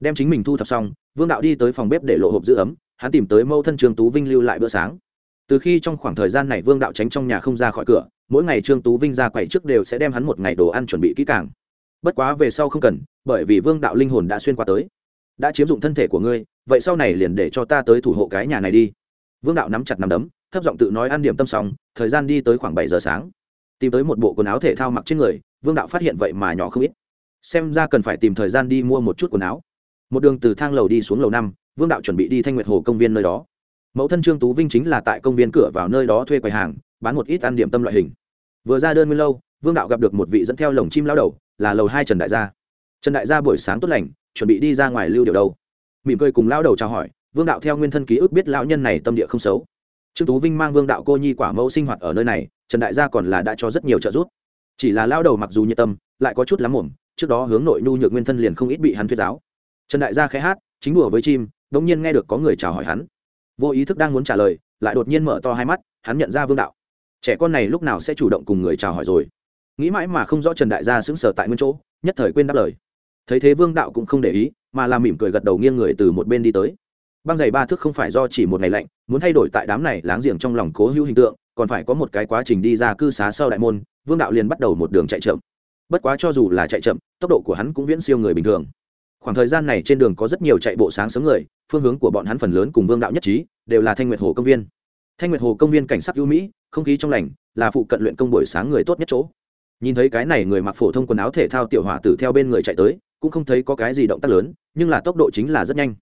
[SPEAKER 1] Đem chính mình thu thập xong, vương đạo đi tới phòng bếp để lộ hộp giữ ấm, hắn tìm tới mâu thân trương tú vinh lưu lại bữa sáng. Từ khi trong khoảng thời gian này vương đạo tránh trong nhà không ra khỏi cửa, mỗi ngày trương tú vinh ra quầy trước đều sẽ đem hắn một ngày đồ ăn chuẩn bị kỹ càng. Bất quá về sau không cần, bởi vì vương đạo linh hồn đã xuyên qua tới. Đã chiếm dụng thân thể của ngươi, vậy sau này liền để cho ta tới thủ hộ cái nhà này đi. Vương đạo nắm chặt nắm đấm, thấp giọng tự nói ăn điểm tâm xong, thời gian đi tới khoảng bảy giờ sáng tìm tới một bộ quần áo thể thao mặc trên người, vương đạo phát hiện vậy mà nhỏ không ít. Xem ra cần phải tìm thời gian đi mua một chút quần áo. Một đường từ thang lầu đi xuống lầu năm, vương đạo chuẩn bị đi thanh nguyệt hồ công viên nơi đó. Mẫu thân trương tú vinh chính là tại công viên cửa vào nơi đó thuê quầy hàng, bán một ít ăn điểm tâm loại hình. Vừa ra đơn nguyên lâu, vương đạo gặp được một vị dẫn theo lồng chim lao đầu, là lầu hai trần đại gia. Trần đại gia buổi sáng tốt lành, chuẩn bị đi ra ngoài lưu điều đâu. Mỉm cười cùng lao đầu chào hỏi, vương đạo theo nguyên thân ký ức biết lão nhân này tâm địa không xấu. Trương tú vinh mang vương đạo cô nhi quả mẫu sinh hoạt ở nơi này trần đại gia còn là đã cho rất nhiều trợ giúp. Chỉ là lao đầu mặc dù nhiệt tâm, lại có chút lắm mồm, trước đó hướng nội nhu nhược nguyên thân liền không ít bị hắn thuyết giáo. Trần đại gia khẽ hát, chính đùa với chim đ ỗ n g nhiên nghe được có người chào hỏi hắn. Vô ý thức đang muốn trả lời, lại đột nhiên mở to hai mắt, hắn nhận ra vương đạo. Trẻ con này lúc nào sẽ chủ động cùng người chào hỏi rồi? Nghĩ mãi mà không rõ trần đại gia xứng sở tại nguyên chỗ, nhất thời quên đáp lời. Thấy thế vương đạo cũng không để ý, mà làm mỉm cười gật đầu nghiêng người từ một bên đi tới. Băng giày ba thước không phải do chỉ một ngày lạnh, muốn thay đổi tại đám này láng giềng trong lòng cố hữu hình tượng còn phải có một cái quá trình đi ra cư xá sau đại môn, vương đạo liền bắt đầu một đường chạy chậm. Bất quá cho dù là chạy chậm, tốc độ của hắn cũng viễn siêu người bình thường. Khoảng thời gian này trên đường có rất nhiều chạy bộ sáng sớm người, phương hướng của bọn hắn phần lớn cùng vương đạo nhất trí, đều là thanh nguyệt hồ công viên. Thanh nguyệt hồ công viên cảnh sắc ưu mỹ, không khí trong lành, là phụ cận luyện công buổi sáng người tốt nhất chỗ. Nhìn thấy cái này người mặc phổ thông quần áo thể thao tiểu hỏa tử theo bên người chạy tới, cũng không thấy có cái gì động tác lớn, nhưng là tốc độ chính là rất nhanh.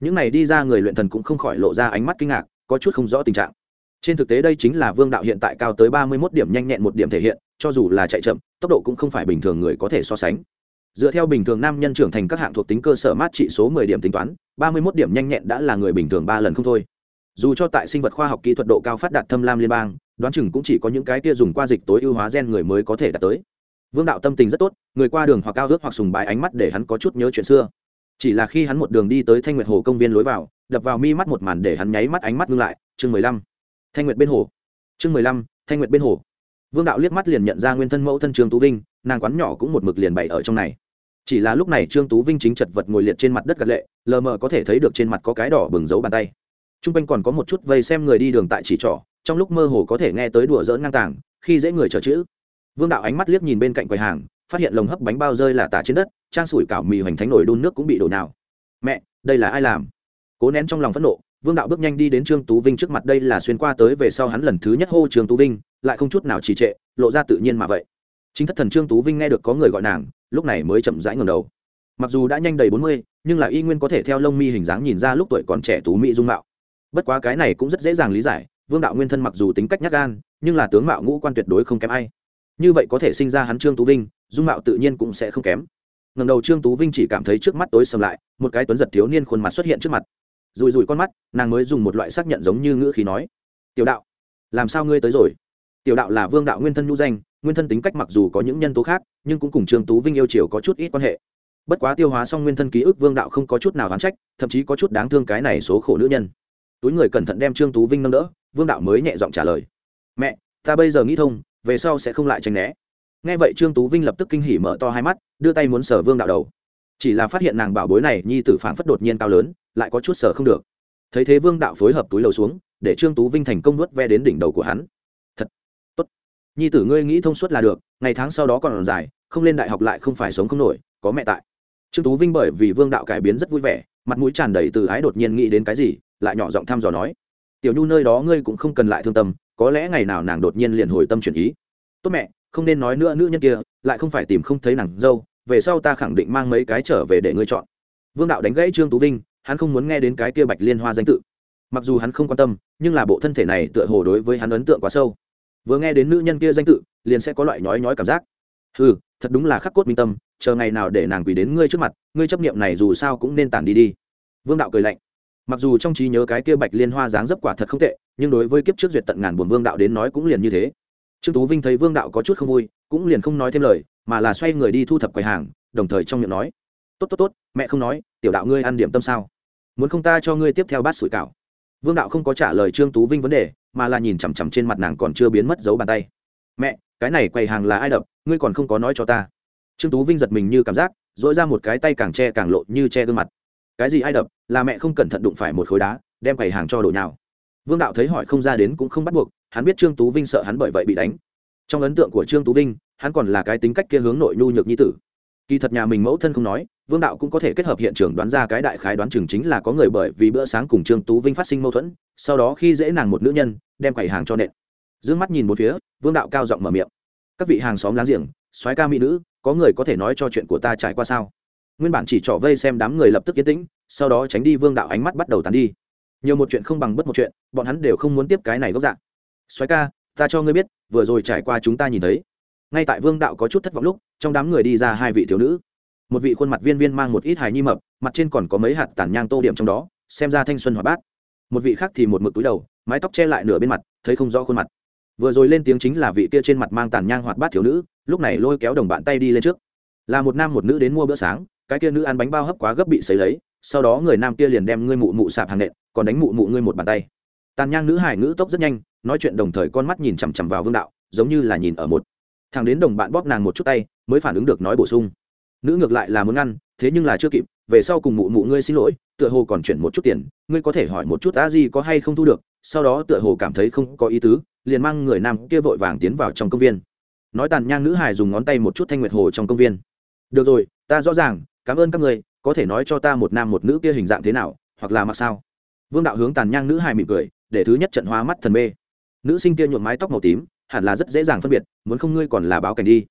[SPEAKER 1] Những này đi ra người luyện thần cũng không khỏi lộ ra ánh mắt kinh ngạc, có chút không rõ tình trạng trên thực tế đây chính là vương đạo hiện tại cao tới ba mươi mốt điểm nhanh nhẹn một điểm thể hiện, cho dù là chạy chậm, tốc độ cũng không phải bình thường người có thể so sánh. Dựa theo bình thường nam nhân trưởng thành các hạng thuộc tính cơ sở mát trị số mười điểm tính toán, ba mươi mốt điểm nhanh nhẹn đã là người bình thường ba lần không thôi. Dù cho tại sinh vật khoa học kỹ thuật độ cao phát đạt thâm lam liên bang, đoán chừng cũng chỉ có những cái kia dùng qua dịch tối ưu hóa gen người mới có thể đạt tới. Vương đạo tâm tình rất tốt, người qua đường hoặc cao ước hoặc sùng bái ánh mắt để hắn có chút nhớ chuyện xưa. Chỉ là khi hắn một đường đi tới thanh nguyệt hồ công viên lối vào, đập vào mi mắt một màn để hắn nháy mắt ánh mắt ngưng lại, chương mười lăm thanh nguyệt bên hồ. Chương mười lăm, thanh nguyệt bên hồ. Vương đạo liếc mắt liền nhận ra nguyên thân mẫu thân trương tú vinh, nàng quán nhỏ cũng một mực liền bày ở trong này. Chỉ là lúc này trương tú vinh chính chật vật ngồi liệt trên mặt đất gật lệ, lờ mờ có thể thấy được trên mặt có cái đỏ bừng dấu bàn tay. T r u n g quanh còn có một chút vây xem người đi đường tại chỉ trỏ, trong lúc mơ hồ có thể nghe tới đùa dỡn ngang tàng, khi dễ người chờ chữ. Vương đạo ánh mắt liếc nhìn bên cạnh quầy hàng, phát hiện lồng hấp bánh bao rơi là tả trên đất, trang sủi cảo mì hoành thánh nổi đun nước cũng bị đổ nào. Mẹ, đây là ai làm? Cố nén trong lòng phẫn nộ vương đạo bước nhanh đi đến trương tú vinh trước mặt, đây là xuyên qua tới về sau hắn lần thứ nhất hô trương tú vinh, lại không chút nào trì trệ, lộ ra tự nhiên mà vậy. Chính thất thần trương tú vinh nghe được có người gọi nàng, lúc này mới chậm rãi ngầm đầu. Mặc dù đã nhanh đầy bốn mươi, nhưng là y nguyên có thể theo lông mi hình dáng nhìn ra lúc tuổi còn trẻ tú mỹ dung mạo. Bất quá cái này cũng rất dễ dàng lý giải, vương đạo nguyên thân mặc dù tính cách nhắc gan, nhưng là tướng mạo ngũ quan tuyệt đối không kém ai. Như vậy có thể sinh ra hắn trương tú vinh, dung mạo tự nhiên cũng sẽ không kém. Ngầm đầu trương tú vinh chỉ cảm thấy trước mắt tối sầm lại, một cái tuấn giật thiếu niên khuôn mặt xuất hiện trước mặt rùi rùi con mắt, nàng mới dùng một loại xác nhận giống như ngữ khí nói, tiểu đạo, làm sao ngươi tới rồi? Tiểu đạo là vương đạo nguyên thân nhu danh, nguyên thân tính cách mặc dù có những nhân tố khác, nhưng cũng cùng trương tú vinh yêu chiều có chút ít quan hệ. Bất quá tiêu hóa xong nguyên thân ký ức, vương đạo không có chút nào oán trách, thậm chí có chút đáng thương cái này số khổ nữ nhân. Túi người cẩn thận đem trương tú vinh nâng đỡ, vương đạo mới nhẹ giọng trả lời, mẹ, ta bây giờ nghĩ thông, về sau sẽ không lại tranh né. Nghe vậy trương tú vinh lập tức kinh hỉ mở to hai mắt, đưa tay muốn sở vương đạo đầu chỉ là phát hiện nàng bảo bối này nhi tử phản phất đột nhiên cao lớn, lại có chút sở không được. Thấy thế vương đạo phối hợp túi lầu xuống, để trương tú vinh thành công nuốt ve đến đỉnh đầu của hắn. Thật, tốt. Nhi tử ngươi nghĩ thông suốt là được, ngày tháng sau đó còn dài, không lên đại học lại không phải sống không nổi, có mẹ tại. Trương tú vinh bởi vì vương đạo cải biến rất vui vẻ, mặt mũi tràn đầy từ ái đột nhiên nghĩ đến cái gì, lại nhỏ giọng thăm dò nói. Tiểu nhu nơi đó ngươi cũng không cần lại thương tâm, có lẽ ngày nào nàng đột nhiên liền hồi tâm chuyển ý. Tốt mẹ, không nên nói nữa nữ nhân kia, lại không phải tìm không thấy nàng dâu về sau ta khẳng định mang mấy cái trở về để ngươi chọn. Vương đạo đánh gãy trương tú vinh, hắn không muốn nghe đến cái kia bạch liên hoa danh tự. Mặc dù hắn không quan tâm, nhưng là bộ thân thể này tựa hồ đối với hắn ấn tượng quá sâu. Vừa nghe đến nữ nhân kia danh tự, liền sẽ có loại nhói nhói cảm giác. Ừ thật đúng là khắc cốt minh tâm, chờ ngày nào để nàng quỳ đến ngươi trước mặt, ngươi chấp niệm này dù sao cũng nên tản đi đi. Vương đạo cười lạnh. Mặc dù trong trí nhớ cái kia bạch liên hoa dáng dấp quả thật không tệ, nhưng đối với kiếp trước duyệt tận ngàn buồn vương đạo đến nói cũng liền như thế. Trương tú vinh thấy vương đạo có chút không vui, cũng liền không nói thêm lời mà là xoay người đi thu thập quầy hàng, đồng thời trong miệng nói, tốt tốt tốt, mẹ không nói, tiểu đạo ngươi ăn điểm tâm sao? Muốn không ta cho ngươi tiếp theo bát sủi cảo? Vương đạo không có trả lời trương tú vinh vấn đề, mà là nhìn chằm chằm trên mặt nàng còn chưa biến mất dấu bàn tay. Mẹ, cái này quầy hàng là ai đập, ngươi còn không có nói cho ta. Trương tú vinh giật mình như cảm giác dỗi ra một cái tay càng che càng lộ như che gương mặt. Cái gì ai đập, là mẹ không cẩn thận đụng phải một khối đá, đem quầy hàng cho đổ nhào. Vương đạo thấy hỏi không ra đến cũng không bắt buộc, hắn biết trương tú vinh sợ hắn bởi vậy bị đánh trong ấn tượng của trương tú vinh, hắn còn là cái tính cách kia hướng nội nhu nhược nhi tử. Kỳ thật nhà mình mẫu thân không nói, vương đạo cũng có thể kết hợp hiện trường đoán ra cái đại khái đoán chừng chính là có người bởi vì bữa sáng cùng trương tú vinh phát sinh mâu thuẫn, sau đó khi dễ nàng một nữ nhân, đem quầy hàng cho nện. D ư ơ n g mắt nhìn một phía, vương đạo cao giọng mở miệng. Các vị hàng xóm láng giềng, soái ca mỹ nữ, có người có thể nói cho chuyện của ta trải qua sao? Nguyên bản chỉ trỏ vây xem đám người lập tức yên tĩnh, sau đó tránh đi vương đạo ánh mắt bắt đầu tàn đi. Nhiều một chuyện không bằng bất một chuyện, bọn hắn đều không muốn tiếp cái này gốc dạng. Soái ca ta cho ngươi biết, vừa rồi trải qua chúng ta nhìn thấy. Ngay tại vương đạo có chút thất vọng lúc, trong đám người đi ra hai vị thiếu nữ. Một vị khuôn mặt viên viên mang một ít hài nhi mập, mặt trên còn có mấy hạt tàn nhang tô điểm trong đó, xem ra thanh xuân hoạt bát. Một vị khác thì một mực túi đầu, mái tóc che lại nửa bên mặt, thấy không rõ khuôn mặt. Vừa rồi lên tiếng chính là vị kia trên mặt mang tàn nhang hoạt bát thiếu nữ, lúc này lôi kéo đồng bạn tay đi lên trước. Là một nam một nữ đến mua bữa sáng, cái kia nữ ăn bánh bao hấp quá gấp bị xấy lấy, sau đó người nam kia liền đem ngươi mụ mụ sạp hàng nện, còn đánh mụ mụ ngươi một bàn tay tàn nhang nữ hải nữ tốc rất nhanh, nói chuyện đồng thời con mắt nhìn chằm chằm vào vương đạo, giống như là nhìn ở một thằng đến đồng bạn bóp nàng một chút tay, mới phản ứng được nói bổ sung. Nữ ngược lại là muốn ngăn, thế nhưng là chưa kịp, về sau cùng mụ mụ ngươi xin lỗi, tựa hồ còn chuyển một chút tiền, ngươi có thể hỏi một chút a di có hay không thu được, sau đó tựa hồ cảm thấy không có ý tứ, liền mang người nam kia vội vàng tiến vào trong công viên. Nói tàn nhang nữ hải dùng ngón tay một chút thanh nguyệt hồ trong công viên. Được rồi, ta rõ ràng, cảm ơn các người, có thể nói cho ta một nam một nữ kia hình dạng thế nào, hoặc là mặc sao? Vương đạo hướng tàn nhang nữ hải mỉm cười để thứ nhất trận hoa mắt thần mê. Nữ sinh kia nhuộm mái tóc màu tím, hẳn là rất dễ dàng phân biệt, muốn không ngươi còn là báo cảnh đi.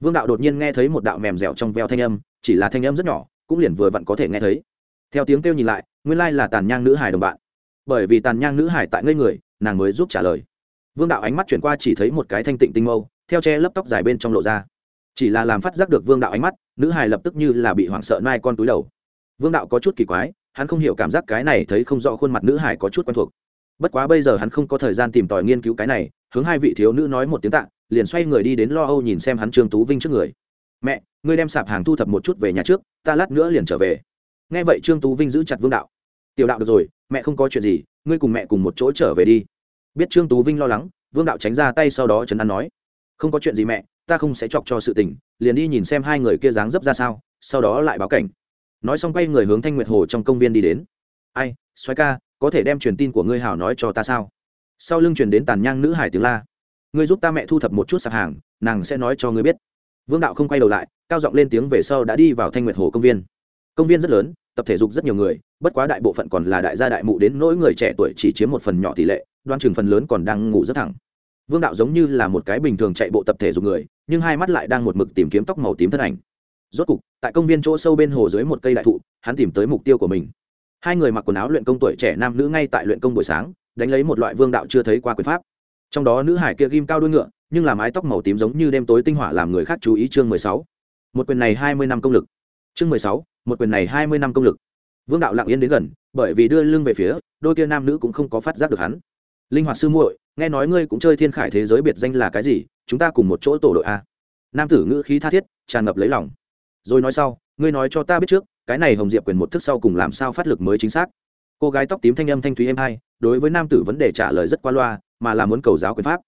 [SPEAKER 1] Vương đạo đột nhiên nghe thấy một đạo mềm dẻo trong veo thanh âm, chỉ là thanh âm rất nhỏ, cũng liền vừa vặn có thể nghe thấy. Theo tiếng kêu nhìn lại, nguyên lai là tàn nhang nữ hải đồng bạn. Bởi vì tàn nhang nữ hải tại ngây người, nàng mới giúp trả lời. Vương đạo ánh mắt chuyển qua chỉ thấy một cái thanh tịnh tinh mâu, theo che lấp tóc dài bên trong lộ ra. Chỉ là làm phát giác được vương đạo ánh mắt, nữ hải lập tức như là bị hoảng sợ mai con túi đầu. Vương đạo có chút kỳ quái, hắn không hiểu cảm giác cái này thấy không rõ khuôn mặt nữ hải có chút quen thuộc bất quá bây giờ hắn không có thời gian tìm tòi nghiên cứu cái này, hướng hai vị thiếu nữ nói một tiếng tạ, liền xoay người đi đến lo âu nhìn xem hắn trương tú vinh trước người. Mẹ, ngươi đem sạp hàng thu thập một chút về nhà trước, ta lát nữa liền trở về. Nghe vậy trương tú vinh giữ chặt vương đạo. Tiểu đạo được rồi, mẹ không có chuyện gì, ngươi cùng mẹ cùng một chỗ trở về đi. Biết trương tú vinh lo lắng, vương đạo tránh ra tay sau đó trấn an nói. Không có chuyện gì mẹ, ta không sẽ chọc cho sự tình, liền đi nhìn xem hai người kia dáng dấp ra sao, sau đó lại báo cảnh. Nói xong quay người hướng thanh nguyệt hồ trong công viên đi đến. Ai xoáy ca có thể đem truyền tin của ngươi hảo nói cho ta sao? Sau lưng truyền đến tàn nhang nữ hải tiếng la. Ngươi giúp ta mẹ thu thập một chút sạp hàng, nàng sẽ nói cho ngươi biết. Vương đạo không quay đầu lại, cao giọng lên tiếng về sau đã đi vào thanh nguyệt hồ công viên. Công viên rất lớn, tập thể dục rất nhiều người, bất quá đại bộ phận còn là đại gia đại mụ đến nỗi người trẻ tuổi chỉ chiếm một phần nhỏ tỷ lệ, đoan chừng phần lớn còn đang ngủ rất thẳng. Vương đạo giống như là một cái bình thường chạy bộ tập thể dục người, nhưng hai mắt lại đang một mực tìm kiếm tóc màu tím thân ảnh. Rốt cục, tại công viên chỗ sâu bên hồ dưới một cây đại thụ, hắn tìm tới mục tiêu của mình hai người mặc quần áo luyện công tuổi trẻ nam nữ ngay tại luyện công buổi sáng, đánh lấy một loại vương đạo chưa thấy qua quyền pháp. Trong đó nữ hải kia ghim cao đuôi ngựa, nhưng là mái tóc màu tím giống như đêm tối tinh hỏa làm người khác chú ý chương mười sáu. Một quyền này hai mươi năm công lực. Chương mười sáu, một quyền này hai mươi năm công lực. Vương đạo lặng yên đến gần, bởi vì đưa lưng về phía, đôi kia nam nữ cũng không có phát giác được hắn. Linh hoạt sư muội, nghe nói ngươi cũng chơi thiên khải thế giới biệt danh là cái gì, chúng ta cùng một chỗ tổ đội a. Nam tử ngữ khí tha thiết, tràn ngập lấy lòng. Rồi nói sau, ngươi nói cho ta biết trước cái này hồng diệp quyền một thức sau cùng làm sao phát lực mới chính xác? Cô gái tóc tím thanh âm thanh thúy êm hai, đối với nam tử vấn đề trả lời rất qua loa, mà là muốn cầu giáo quyền pháp.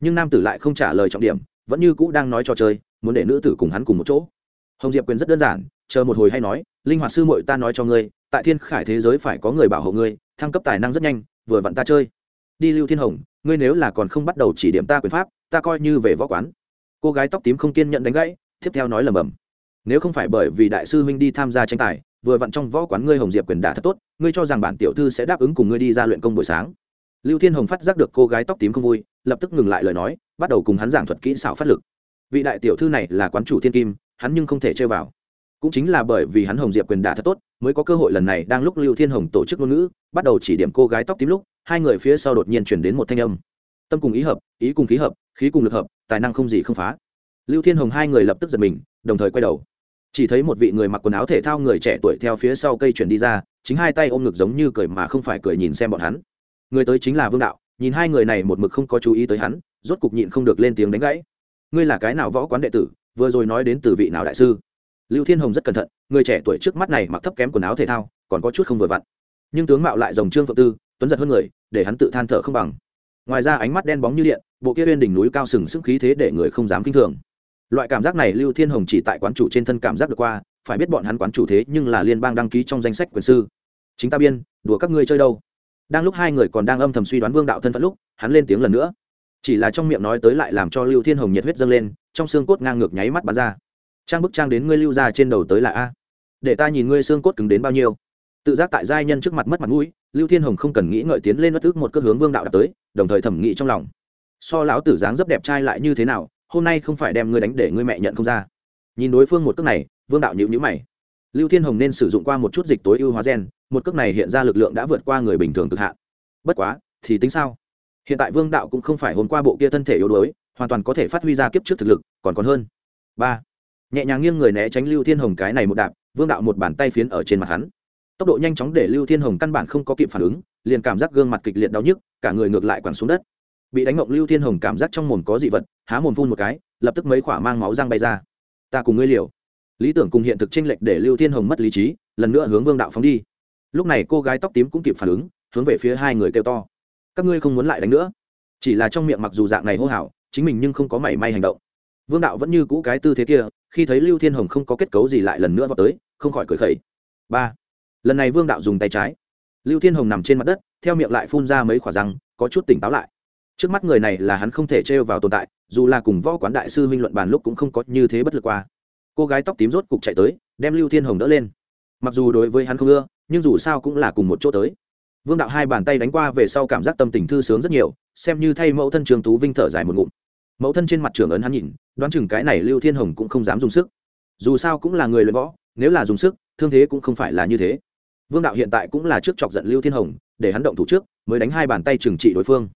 [SPEAKER 1] Nhưng nam tử lại không trả lời trọng điểm, vẫn như cũ đang nói trò chơi, muốn để nữ tử cùng hắn cùng một chỗ. Hồng diệp quyền rất đơn giản, chờ một hồi hay nói, linh hoạt sư muội ta nói cho ngươi, tại thiên khải thế giới phải có người bảo hộ ngươi, thăng cấp tài năng rất nhanh, vừa vặn ta chơi. Đi lưu thiên hồng, ngươi nếu là còn không bắt đầu chỉ điểm ta quyền pháp, ta coi như về võ quán. Cô gái tóc tím không kiên nhận đánh gãy, tiếp theo nói lầm bầm nếu không phải bởi vì đại sư huynh đi tham gia tranh tài, vừa vặn trong võ quán ngươi hồng diệp quyền đả thật tốt, ngươi cho rằng bản tiểu thư sẽ đáp ứng cùng ngươi đi ra luyện công buổi sáng. Lưu thiên hồng phát giác được cô gái tóc tím không vui, lập tức ngừng lại lời nói, bắt đầu cùng hắn giảng thuật kỹ xảo phát lực. Vị đại tiểu thư này là quán chủ thiên kim, hắn nhưng không thể chơi vào. Cũng chính là bởi vì hắn hồng diệp quyền đả thật tốt, mới có cơ hội lần này đang lúc lưu thiên hồng tổ chức ngôn ngữ, bắt đầu chỉ điểm cô gái tóc tím lúc, hai người phía sau đột nhiên chuyển đến một thanh âm. Tâm cùng ý hợp, ý cùng khí hợp, khí cùng lực hợp, tài năng không gì không phá. Lưu thiên hồng hai người lập tức giật mình, đồng thời quay đầu chỉ thấy một vị người mặc quần áo thể thao người trẻ tuổi theo phía sau cây chuyển đi ra, chính hai tay ôm ngực giống như cười mà không phải cười nhìn xem bọn hắn. Người tới chính là vương đạo, nhìn hai người này một mực không có chú ý tới hắn, rốt cục nhịn không được lên tiếng đánh gãy. Ngươi là cái nào võ quán đệ tử, vừa rồi nói đến từ vị nào đại sư? Lưu thiên hồng rất cẩn thận, người trẻ tuổi trước mắt này mặc thấp kém quần áo thể thao, còn có chút không vừa vặn. Nhưng tướng mạo lại dòng trương phượng tư, tuấn giật hơn người, để hắn tự than thở không bằng. Ngoài ra ánh mắt đen bóng như điện, bộ kia bên đỉnh núi cao sừng sức khí thế để người không dám kinh thường loại cảm giác này lưu thiên hồng chỉ tại quán chủ trên thân cảm giác được qua, phải biết bọn hắn quán chủ thế nhưng là liên bang đăng ký trong danh sách quyền sư. Chính ta biên, đùa các ngươi chơi đâu? Đang lúc hai người còn đang âm thầm suy đoán vương đạo thân phận lúc, hắn lên tiếng lần nữa. Chỉ là trong miệng nói tới lại làm cho lưu thiên hồng nhiệt huyết dâng lên, trong xương cốt ngang ngược nháy mắt bắn ra. Trang bức trang đến ngươi lưu ra trên đầu tới là a. Để ta nhìn ngươi xương cốt cứng đến bao nhiêu. Tự giác tại giai nhân trước mặt mất mặt mũi, lưu thiên hồng không cần nghĩ ngợi tiến lên bất ước một cước hướng vương đạo đạp tới, đồng thời thẩm nghĩ trong lòng. So lão tử dáng rất đẹp trai lại như thế nào hôm nay không phải đem ngươi đánh để ngươi mẹ nhận không ra. Nhìn đối phương một cước này, vương đạo nhịu nhữ mày. Lưu thiên hồng nên sử dụng qua một chút dịch tối ưu hóa gen, một cước này hiện ra lực lượng đã vượt qua người bình thường cực hạn. Bất quá, thì tính sao? Hiện tại vương đạo cũng không phải hôm qua bộ kia thân thể yếu đuối, hoàn toàn có thể phát huy ra kiếp trước thực lực, còn còn hơn. Ba. Nhẹ nhàng nghiêng người né tránh lưu thiên hồng cái này một đạp, vương đạo một bàn tay phiến ở trên mặt hắn. Tốc độ nhanh chóng để lưu thiên hồng căn bản không có kịp phản ứng, liền cảm giác gương mặt kịch liệt đau nhức, cả người ngược lại quẳng xuống đất bị đánh ngộng lưu thiên hồng cảm giác trong mồm có dị vật, há mồm phun một cái, lập tức mấy khỏa mang máu răng bay ra. Ta cùng ngươi liều. Lý tưởng cùng hiện thực tranh lệch để lưu thiên hồng mất lý trí, lần nữa hướng vương đạo phóng đi. Lúc này cô gái tóc tím cũng kịp phản ứng, hướng về phía hai người kêu to. Các ngươi không muốn lại đánh nữa. Chỉ là trong miệng mặc dù dạng này hô hào, chính mình nhưng không có mảy may hành động. Vương đạo vẫn như cũ cái tư thế kia, khi thấy lưu thiên hồng không có kết cấu gì lại lần nữa vào tới, không khỏi cười khẩy. Ba. Lần này vương đạo dùng tay trái. Lưu thiên hồng nằm trên mặt đất, theo miệng lại phun ra mấy khỏa răng, có chút tỉnh táo lại trước mắt người này là hắn không thể trêu vào tồn tại, dù là cùng võ quán đại sư huynh luận bàn lúc cũng không có như thế bất lực qua. Cô gái tóc tím rốt cục chạy tới, đem lưu thiên hồng đỡ lên. Mặc dù đối với hắn không ưa, nhưng dù sao cũng là cùng một chỗ tới. Vương đạo hai bàn tay đánh qua về sau cảm giác tâm tình thư sướng rất nhiều, xem như thay mẫu thân trường tú vinh thở dài một ngụm. Mẫu thân trên mặt trường ấn hắn nhìn, đoán chừng cái này lưu thiên hồng cũng không dám dùng sức. Dù sao cũng là người luyện võ, nếu là dùng sức, thương thế cũng không phải là như thế. Vương đạo hiện tại cũng là trước chọc giận lưu thiên hồng, để hắn động thủ trước, mới đánh hai bàn tay trừng trị đối phương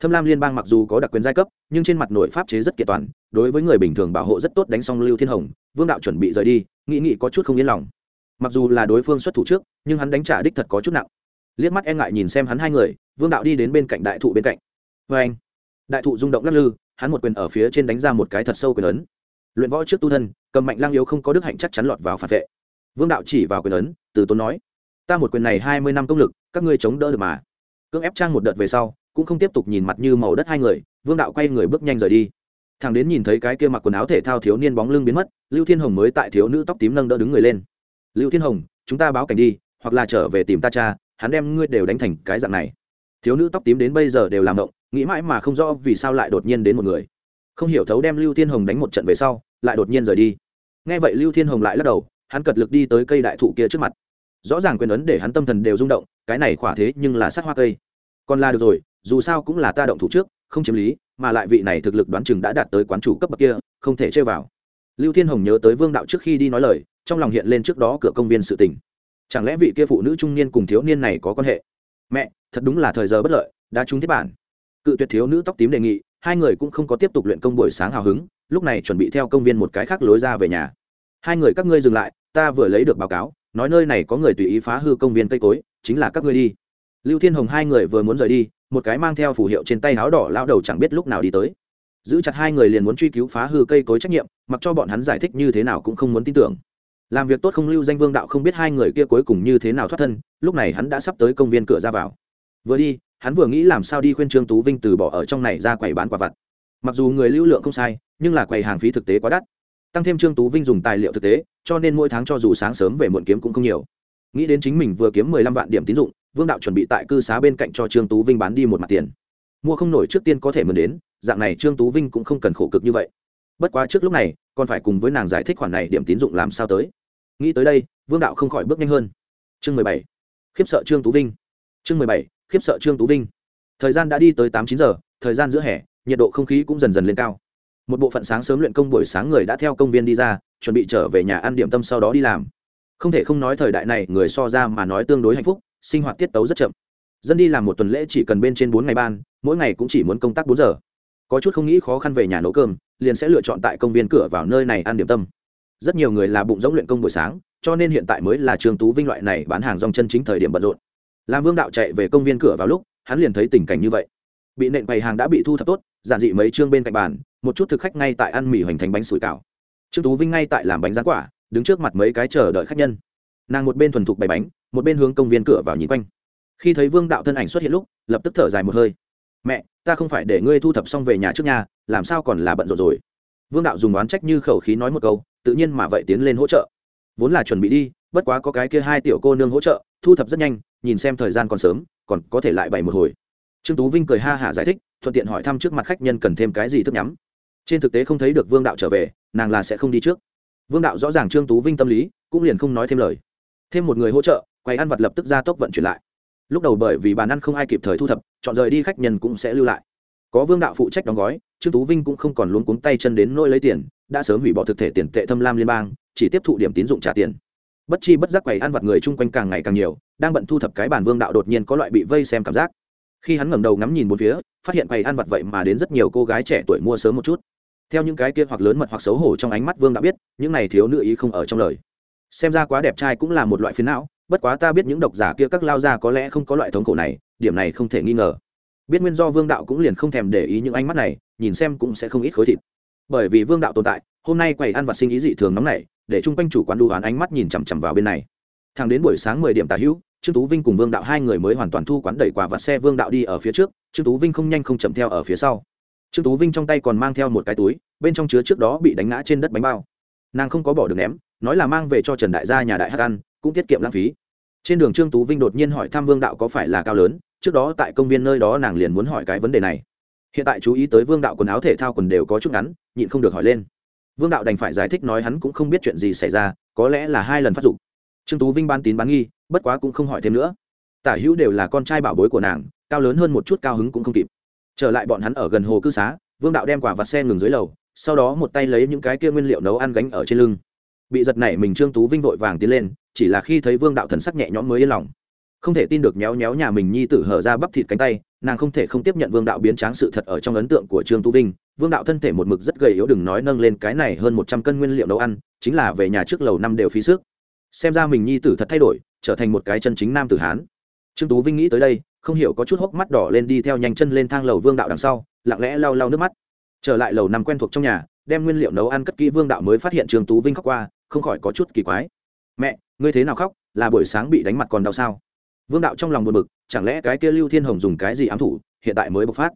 [SPEAKER 1] thâm lam liên bang mặc dù có đặc quyền giai cấp, nhưng trên mặt nội pháp chế rất kiện toàn, đối với người bình thường bảo hộ rất tốt đánh xong lưu thiên hồng, vương đạo chuẩn bị rời đi, nghĩ nghĩ có chút không yên lòng. Mặc dù là đối phương xuất thủ trước, nhưng hắn đánh trả đích thật có chút nặng. Liếc mắt e ngại nhìn xem hắn hai người, vương đạo đi đến bên cạnh đại thụ bên cạnh. Vê anh. Đại thụ rung động lắc lư, hắn một quyền ở phía trên đánh ra một cái thật sâu quyền ấn. Luyện võ trước tu thân, cầm mạnh lang yếu không có đức hạnh chắc chắn lọt vào phản vệ. Vương đạo chỉ vào quyền ấn, từ tốn nói, ta một quyền này hai mươi năm công lực, các ngươi chống đỡ được mà. Cưỡng ép trang một đợt về sau cũng không tiếp tục nhìn mặt như màu đất hai người, vương đạo quay người bước nhanh rời đi. Thằng đến nhìn thấy cái kia mặc quần áo thể thao thiếu niên bóng lưng biến mất, lưu thiên hồng mới tại thiếu nữ tóc tím nâng đỡ đứng người lên. Lưu thiên hồng, chúng ta báo cảnh đi, hoặc là trở về tìm ta cha, hắn đem ngươi đều đánh thành cái dạng này. Thiếu nữ tóc tím đến bây giờ đều làm động, nghĩ mãi mà không rõ vì sao lại đột nhiên đến một người. Không hiểu thấu đem lưu thiên hồng đánh một trận về sau, lại đột nhiên rời đi. Nghe vậy lưu thiên hồng lại lắc đầu, hắn cật lực đi tới cây đại thụ kia trước mặt. Rõ ràng quyền ấn để hắn tâm thần đều rung động, cái này khỏa thế nhưng là sát hoa cây. Còn là được rồi dù sao cũng là ta động thủ trước, không chiếm lý, mà lại vị này thực lực đoán chừng đã đạt tới quán chủ cấp bậc kia, không thể chơi vào. Lưu thiên hồng nhớ tới vương đạo trước khi đi nói lời, trong lòng hiện lên trước đó cửa công viên sự tình. Chẳng lẽ vị kia phụ nữ trung niên cùng thiếu niên này có quan hệ? Mẹ, thật đúng là thời giờ bất lợi, đã trúng thiết bản. Cự tuyệt thiếu nữ tóc tím đề nghị, hai người cũng không có tiếp tục luyện công buổi sáng hào hứng, lúc này chuẩn bị theo công viên một cái khác lối ra về nhà. Hai người các ngươi dừng lại, ta vừa lấy được báo cáo, nói nơi này có người tùy ý phá hư công viên cây cối, chính là các ngươi đi. Lưu thiên hồng hai người vừa muốn rời đi một cái mang theo phù hiệu trên tay áo đỏ lao đầu chẳng biết lúc nào đi tới. Giữ chặt hai người liền muốn truy cứu phá hư cây cối trách nhiệm, mặc cho bọn hắn giải thích như thế nào cũng không muốn tin tưởng. Làm việc tốt không lưu danh vương đạo không biết hai người kia cuối cùng như thế nào thoát thân, lúc này hắn đã sắp tới công viên cửa ra vào. Vừa đi, hắn vừa nghĩ làm sao đi khuyên trương tú vinh từ bỏ ở trong này ra quầy bán quả vặt. Mặc dù người lưu lượng không sai, nhưng là quầy hàng phí thực tế quá đắt. Tăng thêm trương tú vinh dùng tài liệu thực tế, cho nên mỗi tháng cho dù sáng sớm về muộn kiếm cũng không nhiều. Nghĩ đến chính mình vừa kiếm mười lăm vạn điểm tín dụng vương đạo chuẩn bị tại cư xá bên cạnh cho trương tú vinh bán đi một mặt tiền mua không nổi trước tiên có thể mượn đến dạng này trương tú vinh cũng không cần khổ cực như vậy bất quá trước lúc này còn phải cùng với nàng giải thích khoản này điểm tín dụng làm sao tới nghĩ tới đây vương đạo không khỏi bước nhanh hơn chương mười bảy khiếp sợ trương tú vinh chương mười bảy khiếp sợ trương tú vinh thời gian đã đi tới tám chín giờ thời gian giữa hè nhiệt độ không khí cũng dần dần lên cao một bộ phận sáng sớm luyện công buổi sáng người đã theo công viên đi ra chuẩn bị trở về nhà ăn điểm tâm sau đó đi làm không thể không nói thời đại này người so ra mà nói tương đối hạnh phúc sinh hoạt tiết tấu rất chậm. Dân đi làm một tuần lễ chỉ cần bên trên bốn ngày ban, mỗi ngày cũng chỉ muốn công tác bốn giờ. Có chút không nghĩ khó khăn về nhà nấu cơm, liền sẽ lựa chọn tại công viên cửa vào nơi này ăn điểm tâm. Rất nhiều người là bụng giống luyện công buổi sáng, cho nên hiện tại mới là trường tú vinh loại này bán hàng rong chân chính thời điểm bận rộn. Làm vương đạo chạy về công viên cửa vào lúc, hắn liền thấy tình cảnh như vậy. Bị nện bày hàng đã bị thu thập tốt, giản dị mấy chương bên cạnh bàn, một chút thực khách ngay tại ăn mì hoành thành bánh sủi cảo. Trương tú vinh ngay tại làm bánh rán quả, đứng trước mặt mấy cái chờ đợi khách nhân nàng một bên thuần thục bày bánh, một bên hướng công viên cửa vào nhìn quanh. Khi thấy vương đạo thân ảnh xuất hiện lúc, lập tức thở dài một hơi. Mẹ, ta không phải để ngươi thu thập xong về nhà trước nhà làm sao còn là bận rộn rồi? Vương đạo dùng oán trách như khẩu khí nói một câu, tự nhiên mà vậy tiến lên hỗ trợ. Vốn là chuẩn bị đi, bất quá có cái kia hai tiểu cô nương hỗ trợ, thu thập rất nhanh, nhìn xem thời gian còn sớm, còn có thể lại bày một hồi. Trương tú vinh cười ha hả giải thích, thuận tiện hỏi thăm trước mặt khách nhân cần thêm cái gì thức nhắm. Trên thực tế không thấy được vương đạo trở về, nàng là sẽ không đi trước. Vương đạo rõ ràng trương tú vinh tâm lý, cũng liền không nói thêm lời thêm một người hỗ trợ, quầy ăn vặt lập tức ra tốc vận chuyển lại. Lúc đầu bởi vì bàn ăn không ai kịp thời thu thập, chọn rời đi khách nhân cũng sẽ lưu lại. Có vương đạo phụ trách đóng gói, trương tú vinh cũng không còn luống cuống tay chân đến nôi lấy tiền, đã sớm hủy bỏ thực thể tiền tệ thâm lam liên bang, chỉ tiếp thụ điểm tín dụng trả tiền. Bất chi bất giác quầy ăn vặt người chung quanh càng ngày càng nhiều, đang bận thu thập cái bàn vương đạo đột nhiên có loại bị vây xem cảm giác. Khi hắn ngẩng đầu ngắm nhìn một phía, phát hiện quầy ăn vặt vậy mà đến rất nhiều cô gái trẻ tuổi mua sớm một chút. Theo những cái kia hoặc lớn mật hoặc xấu hổ trong ánh mắt vương đã biết, những này thiếu nữ ý không ở trong lời xem ra quá đẹp trai cũng là một loại phiến não, bất quá ta biết những độc giả kia các lao ra có lẽ không có loại thống khổ này, điểm này không thể nghi ngờ. Biết nguyên do vương đạo cũng liền không thèm để ý những ánh mắt này, nhìn xem cũng sẽ không ít khối thịt. Bởi vì vương đạo tồn tại, hôm nay quầy ăn vặt sinh ý dị thường nóng nảy, để chung quanh chủ quán đu hoán ánh mắt nhìn chằm chằm vào bên này. Thẳng đến buổi sáng mười điểm tà hữu, trương tú vinh cùng vương đạo hai người mới hoàn toàn thu quán đẩy quả vặt xe vương đạo đi ở phía trước, trương tú vinh không nhanh không chậm theo ở phía sau. Trương tú vinh trong tay còn mang theo một cái túi, bên trong chứa trước đó bị đánh ngã trên đất bánh bao. Nàng không có bỏ được ném nói là mang về cho trần đại gia nhà đại hát ăn, cũng tiết kiệm lãng phí. Trên đường trương tú vinh đột nhiên hỏi thăm vương đạo có phải là cao lớn, trước đó tại công viên nơi đó nàng liền muốn hỏi cái vấn đề này. Hiện tại chú ý tới vương đạo quần áo thể thao quần đều có chút ngắn, nhịn không được hỏi lên. Vương đạo đành phải giải thích nói hắn cũng không biết chuyện gì xảy ra, có lẽ là hai lần phát dụng trương tú vinh ban tín bán nghi, bất quá cũng không hỏi thêm nữa. Tả hữu đều là con trai bảo bối của nàng, cao lớn hơn một chút cao hứng cũng không kịp. Trở lại bọn hắn ở gần hồ cư xá, vương đạo đem quả vặt xe ngừng dưới lầu, sau đó một tay lấy những cái kia nguyên liệu nấu ăn gánh ở trên lưng bị giật này mình trương tú vinh vội vàng tiến lên, chỉ là khi thấy vương đạo thần sắc nhẹ nhõm mới yên lòng. Không thể tin được nhéo nhéo nhà mình nhi tử hở ra bắp thịt cánh tay, nàng không thể không tiếp nhận vương đạo biến tráng sự thật ở trong ấn tượng của trương tú vinh. Vương đạo thân thể một mực rất gầy yếu, đừng nói nâng lên cái này hơn một trăm cân nguyên liệu nấu ăn, chính là về nhà trước lầu năm đều phí sức. Xem ra mình nhi tử thật thay đổi, trở thành một cái chân chính nam tử hán. Trương tú vinh nghĩ tới đây, không hiểu có chút hốc mắt đỏ lên đi theo nhanh chân lên thang lầu vương đạo đằng sau, lặng lẽ lau lau nước mắt. Trở lại lầu năm quen thuộc trong nhà, đem nguyên liệu nấu ăn cất kỹ vương đạo mới phát hiện trương tú vinh khóc qua không khỏi có chút kỳ quái. Mẹ, ngươi thế nào khóc? Là buổi sáng bị đánh mặt còn đau sao? Vương đạo trong lòng buồn bực, chẳng lẽ cái kia lưu thiên hồng dùng cái gì ám thủ, hiện tại mới bộc phát?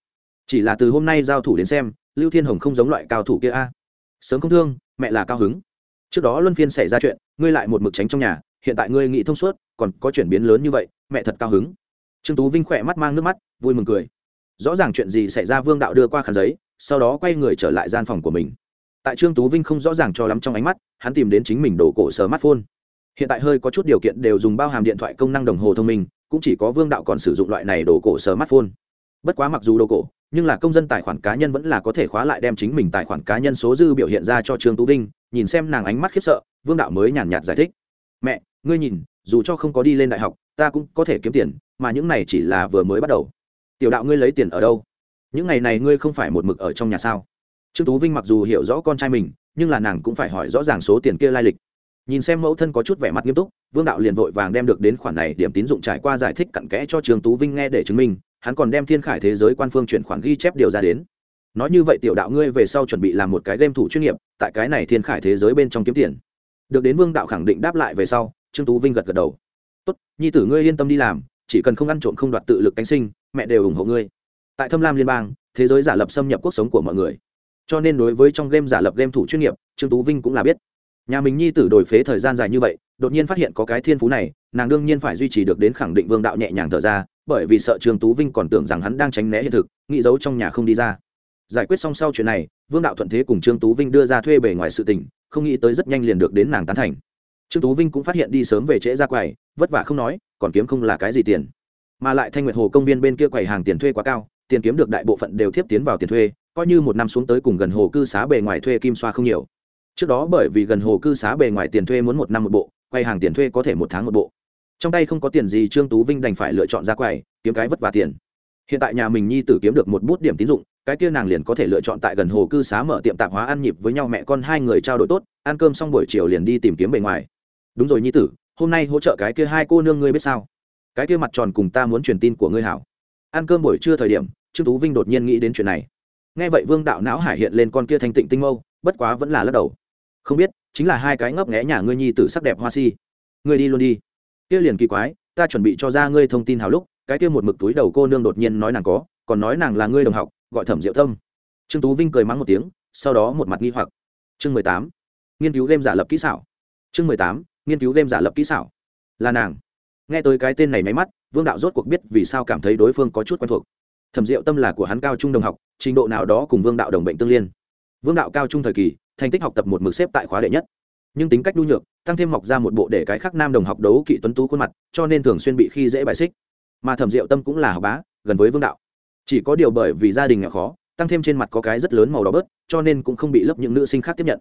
[SPEAKER 1] Chỉ là từ hôm nay giao thủ đến xem, lưu thiên hồng không giống loại cao thủ kia a. Sớm không thương, mẹ là cao hứng. Trước đó luân phiên xảy ra chuyện, ngươi lại một mực tránh trong nhà, hiện tại ngươi nghĩ thông suốt, còn có chuyển biến lớn như vậy, mẹ thật cao hứng. Trương tú vinh khỏe mắt mang nước mắt, vui mừng cười. Rõ ràng chuyện gì xảy ra, vương đạo đưa qua khăn giấy, sau đó quay người trở lại gian phòng của mình tại trương tú vinh không rõ ràng cho lắm trong ánh mắt, hắn tìm đến chính mình đổ cổ smartphone. Hiện tại hơi có chút điều kiện đều dùng bao hàm điện thoại công năng đồng hồ thông minh, cũng chỉ có vương đạo còn sử dụng loại này đồ cổ smartphone. Bất quá mặc dù đồ cổ, nhưng là công dân tài khoản cá nhân vẫn là có thể khóa lại đem chính mình tài khoản cá nhân số dư biểu hiện ra cho trương tú vinh, nhìn xem nàng ánh mắt khiếp sợ, vương đạo mới nhàn nhạt giải thích. Mẹ, ngươi nhìn, dù cho không có đi lên đại học, ta cũng có thể kiếm tiền, mà những này chỉ là vừa mới bắt đầu. Tiểu đạo ngươi lấy tiền ở đâu? Những ngày này ngươi không phải một mực ở trong nhà sao? Trương tú vinh mặc dù hiểu rõ con trai mình, nhưng là nàng cũng phải hỏi rõ ràng số tiền kia lai lịch. Nhìn xem mẫu thân có chút vẻ mặt nghiêm túc, vương đạo liền vội vàng đem được đến khoản này điểm tín dụng trải qua giải thích cặn kẽ cho trương tú vinh nghe để chứng minh, hắn còn đem thiên khải thế giới quan phương chuyển khoản ghi chép điều ra đến. Nói như vậy tiểu đạo ngươi về sau chuẩn bị làm một cái game thủ chuyên nghiệp, tại cái này thiên khải thế giới bên trong kiếm tiền. Được đến vương đạo khẳng định đáp lại về sau, trương tú vinh gật gật đầu. Tốt, nhi tử ngươi yên tâm đi làm, chỉ cần không ăn trộm không đoạt tự lực cánh sinh, mẹ đều ủng hộ ngươi. Tại thâm lam liên bang, thế giới giả lập xâm nhập cuộc sống của mọi người cho nên đối với trong game giả lập game thủ chuyên nghiệp, trương tú vinh cũng là biết. Nhà mình nhi tử đổi phế thời gian dài như vậy, đột nhiên phát hiện có cái thiên phú này, nàng đương nhiên phải duy trì được đến khẳng định vương đạo nhẹ nhàng thở ra, bởi vì sợ trương tú vinh còn tưởng rằng hắn đang tránh né hiện thực, nghĩ giấu trong nhà không đi ra. Giải quyết xong sau chuyện này, vương đạo thuận thế cùng trương tú vinh đưa ra thuê bề ngoài sự tình, không nghĩ tới rất nhanh liền được đến nàng tán thành. Trương tú vinh cũng phát hiện đi sớm về trễ ra quầy, vất vả không nói, còn kiếm không là cái gì tiền. Mà lại thanh nguyệt hồ công viên bên kia quầy hàng tiền thuê quá cao, tiền kiếm được đại bộ phận đều tiếp tiến vào tiền thuê coi như một năm xuống tới cùng gần hồ cư xá bề ngoài thuê kim xoa không nhiều. Trước đó bởi vì gần hồ cư xá bề ngoài tiền thuê muốn một năm một bộ, quay hàng tiền thuê có thể một tháng một bộ. Trong tay không có tiền gì, trương tú vinh đành phải lựa chọn ra quầy, kiếm cái vất vả tiền. Hiện tại nhà mình nhi tử kiếm được một bút điểm tín dụng, cái kia nàng liền có thể lựa chọn tại gần hồ cư xá mở tiệm tạp hóa ăn nhịp với nhau mẹ con hai người trao đổi tốt, ăn cơm xong buổi chiều liền đi tìm kiếm bề ngoài. Đúng rồi nhi tử, hôm nay hỗ trợ cái kia hai cô nương ngươi biết sao? Cái kia mặt tròn cùng ta muốn truyền tin của ngươi hảo. Ăn cơm buổi trưa thời điểm, trương tú vinh đột nhiên nghĩ đến chuyện này nghe vậy vương đạo não hải hiện lên con kia thanh tịnh tinh mâu, bất quá vẫn là lắc đầu. Không biết, chính là hai cái ngấp nghẽ nhà ngươi nhi tử sắc đẹp hoa si. Ngươi đi luôn đi. Kia liền kỳ quái, ta chuẩn bị cho ra ngươi thông tin hào lúc, cái kia một mực túi đầu cô nương đột nhiên nói nàng có, còn nói nàng là ngươi đồng học, gọi thẩm diệu tâm trương tú vinh cười mắng một tiếng, sau đó một mặt nghi hoặc. Chương mười tám, nghiên cứu game giả lập kỹ xảo. Chương mười tám, nghiên cứu game giả lập kỹ xảo. Là nàng. Nghe tới cái tên này máy mắt, vương đạo rốt cuộc biết vì sao cảm thấy đối phương có chút quen thuộc. Thẩm diệu tâm là của hắn cao trung đồng học trình độ nào đó cùng vương đạo đồng bệnh tương liên. Vương đạo cao trung thời kỳ, thành tích học tập một mực xếp tại khóa đệ nhất. Nhưng tính cách nhu nhược, tăng thêm mọc ra một bộ để cái khác nam đồng học đấu kỵ tuấn tú khuôn mặt, cho nên thường xuyên bị khi dễ bài xích. Mà thẩm diệu tâm cũng là học bá, gần với vương đạo. Chỉ có điều bởi vì gia đình nghèo khó, tăng thêm trên mặt có cái rất lớn màu đỏ bớt, cho nên cũng không bị lớp những nữ sinh khác tiếp nhận.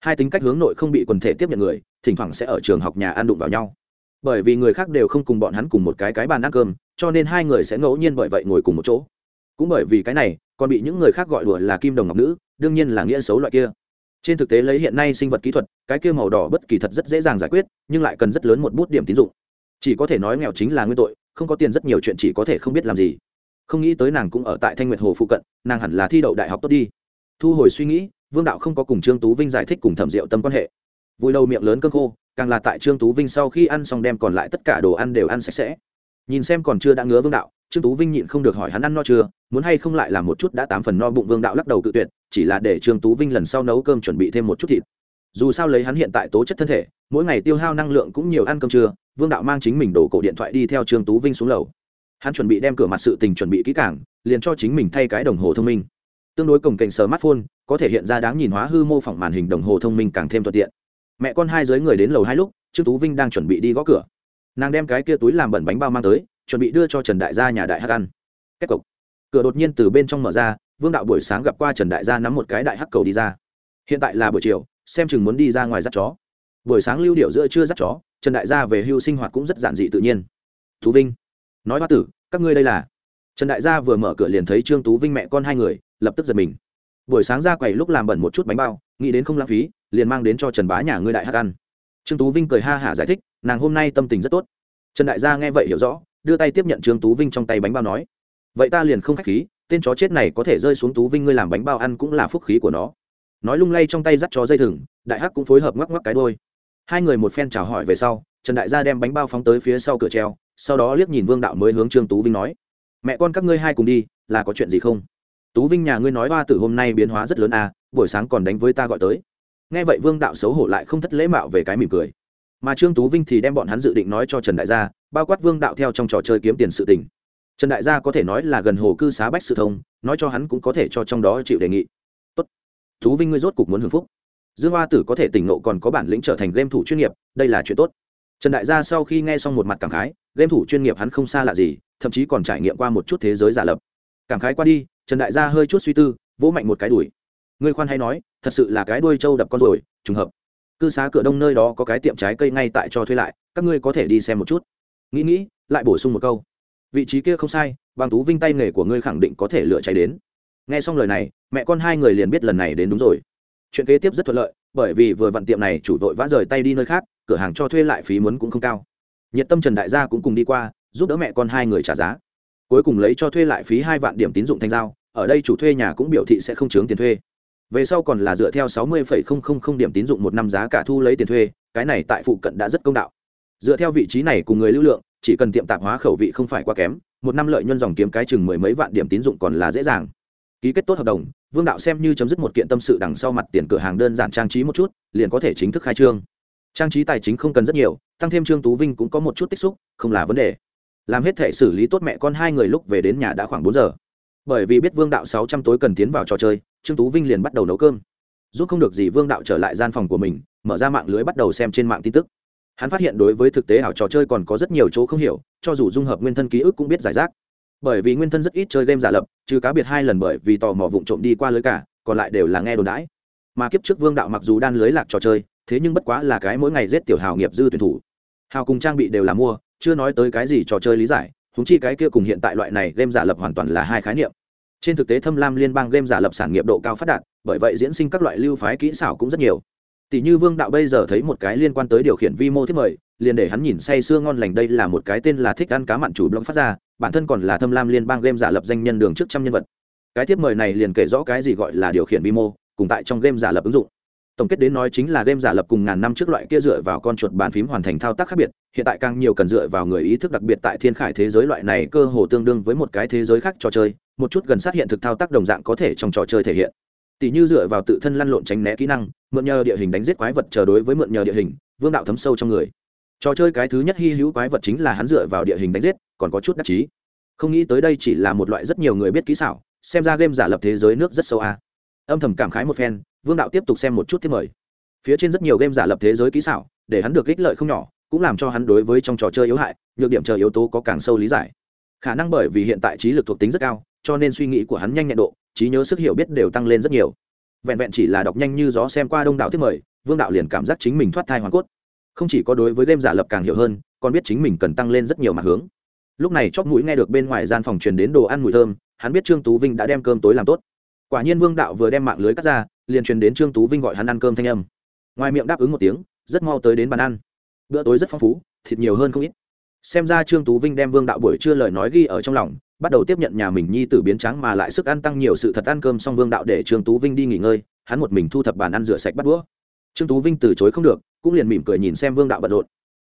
[SPEAKER 1] Hai tính cách hướng nội không bị quần thể tiếp nhận người, thỉnh thoảng sẽ ở trường học nhà ăn đụng vào nhau. Bởi vì người khác đều không cùng bọn hắn cùng một cái cái bàn ăn cơm, cho nên hai người sẽ ngẫu nhiên bởi vậy ngồi cùng một chỗ. Cũng bởi vì cái này còn bị những người khác gọi đùa là kim đồng ngọc nữ, đương nhiên là nghĩa xấu loại kia. Trên thực tế lấy hiện nay sinh vật kỹ thuật, cái kia màu đỏ bất kỳ thật rất dễ dàng giải quyết, nhưng lại cần rất lớn một bút điểm tín dụng. Chỉ có thể nói nghèo chính là nguyên tội, không có tiền rất nhiều chuyện chỉ có thể không biết làm gì. Không nghĩ tới nàng cũng ở tại thanh nguyệt hồ phụ cận, nàng hẳn là thi đậu đại học tốt đi. Thu hồi suy nghĩ, vương đạo không có cùng trương tú vinh giải thích cùng thẩm diệu tâm quan hệ. Vui đầu miệng lớn cơn khô, càng là tại trương tú vinh sau khi ăn xong đem còn lại tất cả đồ ăn đều ăn sạch sẽ. Nhìn xem còn chưa đã ngứa vương đạo trương tú vinh nhịn không được hỏi hắn ăn no chưa, muốn hay không lại làm một chút đã tám phần no bụng vương đạo lắc đầu cự tuyệt, chỉ là để trương tú vinh lần sau nấu cơm chuẩn bị thêm một chút thịt. Dù sao lấy hắn hiện tại tố chất thân thể, mỗi ngày tiêu hao năng lượng cũng nhiều ăn cơm trưa, vương đạo mang chính mình đổ cổ điện thoại đi theo trương tú vinh xuống lầu. Hắn chuẩn bị đem cửa mặt sự tình chuẩn bị kỹ cảng liền cho chính mình thay cái đồng hồ thông minh. Tương đối cổng kềnh smartphone, có thể hiện ra đáng nhìn hóa hư mô phỏng màn hình đồng hồ thông minh càng thêm thuận tiện. Mẹ con hai giới người đến lầu hai lúc, trương tú vinh đang chuẩn bị đi gõ cửa. Nàng đem cái kia túi làm bẩn bánh bao mang tới chuẩn bị đưa cho trần đại gia nhà đại hắc ăn. Kết cục. Cửa đột nhiên từ bên trong mở ra, vương đạo buổi sáng gặp qua trần đại gia nắm một cái đại hắc cầu đi ra. Hiện tại là buổi chiều, xem chừng muốn đi ra ngoài dắt chó. Buổi sáng lưu điệu giữa chưa dắt chó, trần đại gia về hưu sinh hoạt cũng rất giản dị tự nhiên. Thú vinh. Nói hoa tử, các ngươi đây là? Trần đại gia vừa mở cửa liền thấy trương tú vinh mẹ con hai người, lập tức giật mình. Buổi sáng ra quầy lúc làm bẩn một chút bánh bao, nghĩ đến không lãng phí, liền mang đến cho trần bá nhà ngươi đại hát ăn. Trương tú vinh cười ha hả giải thích, nàng hôm nay tâm tình rất tốt. Trần đại gia nghe vậy hiểu rõ đưa tay tiếp nhận trương tú vinh trong tay bánh bao nói, vậy ta liền không k h á c h khí, tên chó chết này có thể rơi xuống tú vinh ngươi làm bánh bao ăn cũng là phúc khí của nó. Nói lung lay trong tay dắt chó dây thừng, đại hắc cũng phối hợp ngoắc ngoắc cái đôi hai người một phen chào hỏi về sau, trần đại gia đem bánh bao phóng tới phía sau cửa treo, sau đó liếc nhìn vương đạo mới hướng trương tú vinh nói, mẹ con các ngươi hai cùng đi, là có chuyện gì không? Tú vinh nhà ngươi nói hoa từ hôm nay biến hóa rất lớn à buổi sáng còn đánh với ta gọi tới. Nghe vậy vương đạo xấu hổ lại không thất lễ mạo về cái mỉm cười. Mà trương tú vinh thì đem bọn hắn dự định nói cho trần đại gia bao quát vương đạo theo trong trò chơi kiếm tiền sự tình. Trần đại gia có thể nói là gần hồ cư xá bách sự thông, nói cho hắn cũng có thể cho trong đó chịu đề nghị. Tốt. tú vinh ngươi rốt cục muốn hưởng phúc. Dương hoa tử có thể tỉnh nộ còn có bản lĩnh trở thành game thủ chuyên nghiệp, đây là chuyện tốt. Trần đại gia sau khi nghe xong một mặt cảm khái, game thủ chuyên nghiệp hắn không xa lạ gì, thậm chí còn trải nghiệm qua một chút thế giới giả lập. Cảm khái qua đi, trần đại gia hơi chút suy tư, vỗ mạnh một cái đùi ngươi khoan hay nói, thật sự là cái đuôi trâu đập con rồi trùng hợp. Cư xá cửa đông nơi đó có cái tiệm trái cây ngay tại cho thuê lại, các ngươi có thể đi xem một chút nghĩ nghĩ, lại bổ sung một câu. Vị trí kia không sai bằng tú vinh tay nghề của ngươi khẳng định có thể lựa cháy đến. Nghe xong lời này, mẹ con hai người liền biết lần này đến đúng rồi. Chuyện kế tiếp rất thuận lợi, bởi vì vừa vặn tiệm này chủ vội vã rời tay đi nơi khác, cửa hàng cho thuê lại phí muốn cũng không cao. Nhiệt tâm trần đại gia cũng cùng đi qua, giúp đỡ mẹ con hai người trả giá. Cuối cùng lấy cho thuê lại phí hai vạn điểm tín dụng thanh giao, ở đây chủ thuê nhà cũng biểu thị sẽ không chướng tiền thuê. Về sau còn là dựa theo sáu mươi điểm tín dụng một năm giá cả thu lấy tiền thuê, cái này tại phụ cận đã rất công đạo dựa theo vị trí này cùng người lưu lượng, chỉ cần tiệm tạp hóa khẩu vị không phải quá kém, một năm lợi nhuận dòng kiếm cái chừng mười mấy vạn điểm tín dụng còn là dễ dàng. Ký kết tốt hợp đồng, vương đạo xem như chấm dứt một kiện tâm sự đằng sau mặt tiền cửa hàng đơn giản trang trí một chút, liền có thể chính thức khai trương. Trang trí tài chính không cần rất nhiều, tăng thêm trương tú vinh cũng có một chút tích xúc, không là vấn đề. Làm hết thể xử lý tốt mẹ con hai người lúc về đến nhà đã khoảng bốn giờ. Bởi vì biết vương đạo sáu trăm tối cần tiến vào trò chơi, trương tú vinh liền bắt đầu nấu cơm. Giúp không được gì vương đạo trở lại gian phòng của mình, mở ra mạng lưới bắt đầu xem trên mạng tin tức hắn phát hiện đối với thực tế ảo trò chơi còn có rất nhiều chỗ không hiểu, cho dù dung hợp nguyên thân ký ức cũng biết giải rác. Bởi vì nguyên thân rất ít chơi game giả lập, trừ cá biệt hai lần bởi vì tò mò vụng trộm đi qua lưới cả, còn lại đều là nghe đồn đãi. Mà kiếp trước vương đạo mặc dù đan lưới lạc trò chơi, thế nhưng bất quá là cái mỗi ngày giết tiểu hào nghiệp dư tuyển thủ. Hào cùng trang bị đều là mua, chưa nói tới cái gì trò chơi lý giải húng chi cái kia cùng hiện tại loại này game giả lập hoàn toàn là hai khái niệm. Trên thực tế thâm lam liên bang game giả lập sản nghiệp độ cao phát đạt, bởi vậy diễn sinh các loại lưu phái kỹ xảo cũng rất nhiều tỷ như vương đạo bây giờ thấy một cái liên quan tới điều khiển vi mô thiết mời, liền để hắn nhìn say sưa ngon lành đây là một cái tên là thích ăn cá mặn chủ blog phát ra, bản thân còn là thâm lam liên bang game giả lập danh nhân đường trước trăm nhân vật. Cái tiếp mời này liền kể rõ cái gì gọi là điều khiển vi mô, cùng tại trong game giả lập ứng dụng. Tổng kết đến nói chính là game giả lập cùng ngàn năm trước loại kia dựa vào con chuột bàn phím hoàn thành thao tác khác biệt, hiện tại càng nhiều cần dựa vào người ý thức đặc biệt tại thiên khải thế giới loại này cơ hồ tương đương với một cái thế giới khác trò chơi, một chút gần sát hiện thực thao tác đồng dạng có thể trong trò chơi thể hiện tỷ như dựa vào tự thân lăn lộn tránh né kỹ năng, mượn nhờ địa hình đánh giết quái vật chờ đối với mượn nhờ địa hình, vương đạo thấm sâu trong người. Trò chơi cái thứ nhất hy hữu quái vật chính là hắn dựa vào địa hình đánh giết, còn có chút đắc chí. Không nghĩ tới đây chỉ là một loại rất nhiều người biết kỹ xảo, xem ra game giả lập thế giới nước rất sâu a. Âm thầm cảm khái một phen, vương đạo tiếp tục xem một chút thiết mời. Phía trên rất nhiều game giả lập thế giới kỹ xảo, để hắn được ích lợi không nhỏ, cũng làm cho hắn đối với trong trò chơi yếu hại, nhược điểm chờ yếu tố có càng sâu lý giải. Khả năng bởi vì hiện tại trí lực thuộc tính rất cao, cho nên suy nghĩ của hắn nhanh nhẹn độ trí nhớ sức hiểu biết đều tăng lên rất nhiều. Vẹn vẹn chỉ là đọc nhanh như gió xem qua đông đảo thiết mời, vương đạo liền cảm giác chính mình thoát thai hoàn cốt. Không chỉ có đối với game giả lập càng hiểu hơn, còn biết chính mình cần tăng lên rất nhiều mặt hướng. Lúc này chóp mũi nghe được bên ngoài gian phòng truyền đến đồ ăn mùi thơm, hắn biết trương tú vinh đã đem cơm tối làm tốt. Quả nhiên vương đạo vừa đem mạng lưới cắt ra, liền truyền đến trương tú vinh gọi hắn ăn cơm thanh âm. Ngoài miệng đáp ứng một tiếng, rất mau tới đến bàn ăn. Bữa tối rất phong phú, thịt nhiều hơn không ít. Xem ra trương tú vinh đem vương đạo buổi trưa lời nói ghi ở trong lòng bắt đầu tiếp nhận nhà mình nhi tử biến trắng mà lại sức ăn tăng nhiều sự thật ăn cơm xong vương đạo để trương tú vinh đi nghỉ ngơi, hắn một mình thu thập bàn ăn rửa sạch bắt đũa. Trương tú vinh từ chối không được, cũng liền mỉm cười nhìn xem vương đạo bận rộn.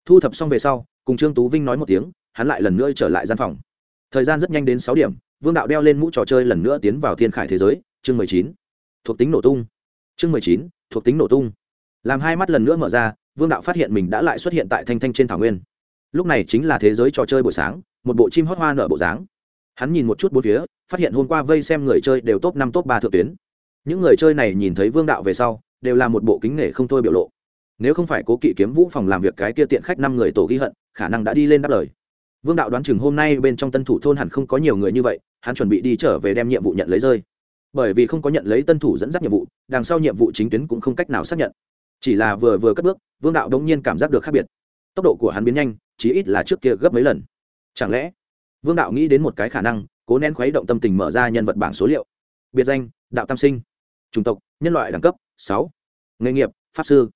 [SPEAKER 1] Thu thập xong về sau, cùng trương tú vinh nói một tiếng, hắn lại lần nữa trở lại gian phòng. Thời gian rất nhanh đến sáu điểm, vương đạo đeo lên mũ trò chơi lần nữa tiến vào thiên khải thế giới, chương mười chín. Thuộc tính nổ tung. Chương mười chín, thuộc tính nổ tung. Làm hai mắt lần nữa mở ra, vương đạo phát hiện mình đã lại xuất hiện tại thanh thanh trên thảo nguyên. Lúc này chính là thế giới trò chơi buổi sáng, một bộ chim hót hoa nở bộ dáng hắn nhìn một chút bốn phía, phát hiện hôm qua vây xem người chơi đều top năm, top ba thượng tuyến. Những người chơi này nhìn thấy vương đạo về sau, đều là một bộ kính nể không thôi biểu lộ. Nếu không phải cố kỵ kiếm vũ phòng làm việc cái kia tiện khách năm người tổ ghi hận, khả năng đã đi lên đáp lời. Vương đạo đoán chừng hôm nay bên trong tân thủ thôn hẳn không có nhiều người như vậy, hắn chuẩn bị đi trở về đem nhiệm vụ nhận lấy rơi. Bởi vì không có nhận lấy tân thủ dẫn dắt nhiệm vụ, đằng sau nhiệm vụ chính tuyến cũng không cách nào xác nhận. Chỉ là vừa vừa cất bước, vương đạo đống nhiên cảm giác được khác biệt. Tốc độ của hắn biến nhanh, chí ít là trước kia gấp mấy lần. Chẳng lẽ vương đạo nghĩ đến một cái khả năng, cố nén khuấy động tâm tình mở ra nhân vật bảng số liệu. Biệt danh, đạo tam sinh. Chủng tộc, nhân loại đẳng cấp, sáu. Nghề nghiệp, pháp sư.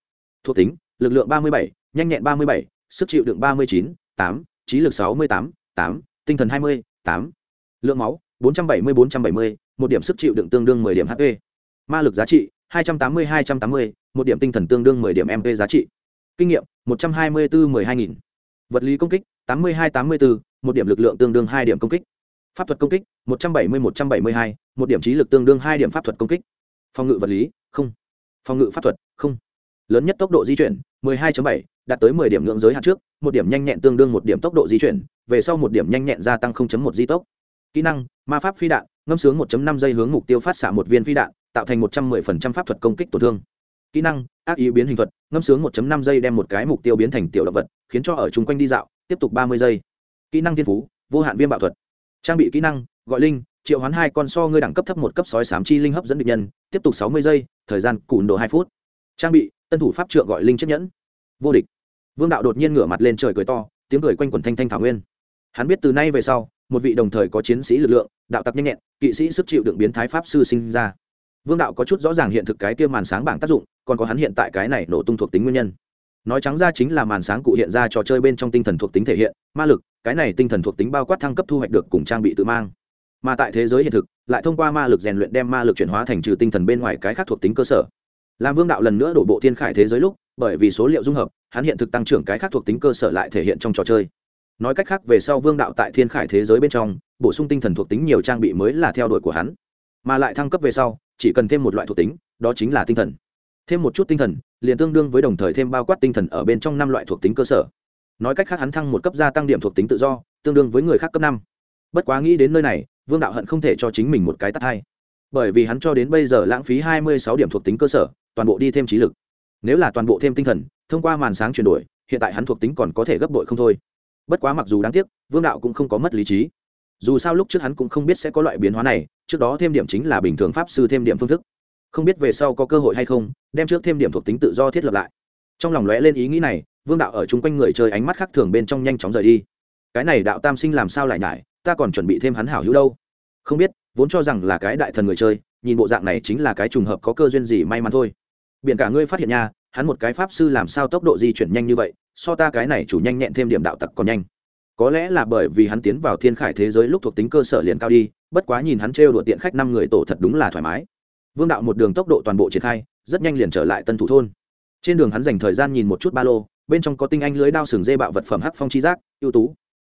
[SPEAKER 1] Thuộc tính, lực lượng ba mươi bảy, nhanh nhẹn ba mươi bảy, sức chịu đựng ba mươi chín, tám, trí lực sáu mươi tám tám, tinh thần hai mươi, tám. Lượng máu, bốn trăm bảy mươi, bốn trăm bảy mươi, một điểm sức chịu đựng tương đương mười điểm hp ma lực giá trị, hai trăm tám mươi, hai trăm tám mươi, một điểm tinh thần tương đương mười điểm mp giá trị. Kinh nghiệm, một trăm hai mươi bốn mười hai nghìn. Vật lý công kích, tám mươi hai tám mươi bốn một điểm lực lượng tương đương hai điểm công kích. Pháp thuật công kích một trăm bảy mươi một trăm bảy mươi hai một điểm trí lực tương đương hai điểm pháp thuật công kích. Phòng ngự vật lý không. Phòng ngự pháp thuật không. Lớn nhất tốc độ di chuyển 12.7, đạt tới 10 điểm ngưỡng giới hạn trước một điểm nhanh nhẹn tương đương một điểm tốc độ di chuyển về sau một điểm nhanh nhẹn gia tăng 0.1 di tốc. Kỹ năng ma pháp phi đạn ngâm sướng 1.5 giây hướng mục tiêu phát xạ một viên phi đạn tạo thành 110% pháp thuật công kích tổn thương. Kỹ năng ác ý biến hình thuật ngâm sướng 1.5 giây đem một cái mục tiêu biến thành tiểu động vật khiến cho ở chung quanh đi dạo tiếp tục 30 giây kỹ năng thiên phú, vô hạn viêm bạo thuật. Trang bị kỹ năng, gọi linh, triệu hoán hai con so ngươi đẳng cấp thấp một cấp sói sám chi linh hấp dẫn địch nhân, tiếp tục 60 giây, thời gian cùn độ hai phút. Trang bị, tân thủ pháp trượng gọi linh chiếc nhẫn. Vô địch. Vương đạo đột nhiên ngửa mặt lên trời cười to, tiếng cười quanh quẩn thanh thanh thảo nguyên. Hắn biết từ nay về sau, một vị đồng thời có chiến sĩ lực lượng, đạo tặc nhanh nhẹn, kỵ sĩ sức chịu đựng biến thái pháp sư sinh ra. Vương đạo có chút rõ ràng hiện thực cái kia màn sáng bảng tác dụng, còn có hắn hiện tại cái này nổ tung thuộc tính nguyên nhân. Nói trắng ra chính là màn sáng cụ hiện ra trò chơi bên trong tinh thần thuộc tính thể hiện, ma lực cái này tinh thần thuộc tính bao quát thăng cấp thu hoạch được cùng trang bị tự mang. Mà tại thế giới hiện thực, lại thông qua ma lực rèn luyện đem ma lực chuyển hóa thành trừ tinh thần bên ngoài cái khác thuộc tính cơ sở. Làm vương đạo lần nữa đổ bộ thiên khải thế giới lúc, bởi vì số liệu dung hợp, hắn hiện thực tăng trưởng cái khác thuộc tính cơ sở lại thể hiện trong trò chơi. Nói cách khác về sau vương đạo tại thiên khải thế giới bên trong, bổ sung tinh thần thuộc tính nhiều trang bị mới là theo đuổi của hắn. Mà lại thăng cấp về sau, chỉ cần thêm một loại thuộc tính, đó chính là tinh thần. Thêm một chút tinh thần, liền tương đương với đồng thời thêm bao quát tinh thần ở bên trong năm loại thuộc tính cơ sở nói cách khác hắn thăng một cấp gia tăng điểm thuộc tính tự do, tương đương với người khác cấp năm. Bất quá nghĩ đến nơi này, vương đạo hận không thể cho chính mình một cái tắt hai. Bởi vì hắn cho đến bây giờ lãng phí hai mươi sáu điểm thuộc tính cơ sở, toàn bộ đi thêm trí lực. Nếu là toàn bộ thêm tinh thần, thông qua màn sáng chuyển đổi, hiện tại hắn thuộc tính còn có thể gấp đội không thôi. Bất quá mặc dù đáng tiếc, vương đạo cũng không có mất lý trí. Dù sao lúc trước hắn cũng không biết sẽ có loại biến hóa này, trước đó thêm điểm chính là bình thường pháp sư thêm điểm phương thức. Không biết về sau có cơ hội hay không, đem trước thêm điểm thuộc tính tự do thiết lập lại. Trong lòng lóe lên ý nghĩ này vương đạo ở chung quanh người chơi ánh mắt khác thường bên trong nhanh chóng rời đi. Cái này đạo tam sinh làm sao lại nhải, ta còn chuẩn bị thêm hắn hảo hữu đâu. Không biết, vốn cho rằng là cái đại thần người chơi, nhìn bộ dạng này chính là cái trùng hợp có cơ duyên gì may mắn thôi. Biện cả ngươi phát hiện nha, hắn một cái pháp sư làm sao tốc độ di chuyển nhanh như vậy, so ta cái này chủ nhanh nhẹn thêm điểm đạo tặc còn nhanh. Có lẽ là bởi vì hắn tiến vào thiên khải thế giới lúc thuộc tính cơ sở liền cao đi, bất quá nhìn hắn trêu đùa tiện khách năm người tổ thật đúng là thoải mái. Vương đạo một đường tốc độ toàn bộ triển khai, rất nhanh liền trở lại tân thủ thôn. Trên đường hắn dành thời gian nhìn một chút ba lô bên trong có tinh anh lưới đao sừng dê bạo vật phẩm hắc phong chi giác, ưu tú,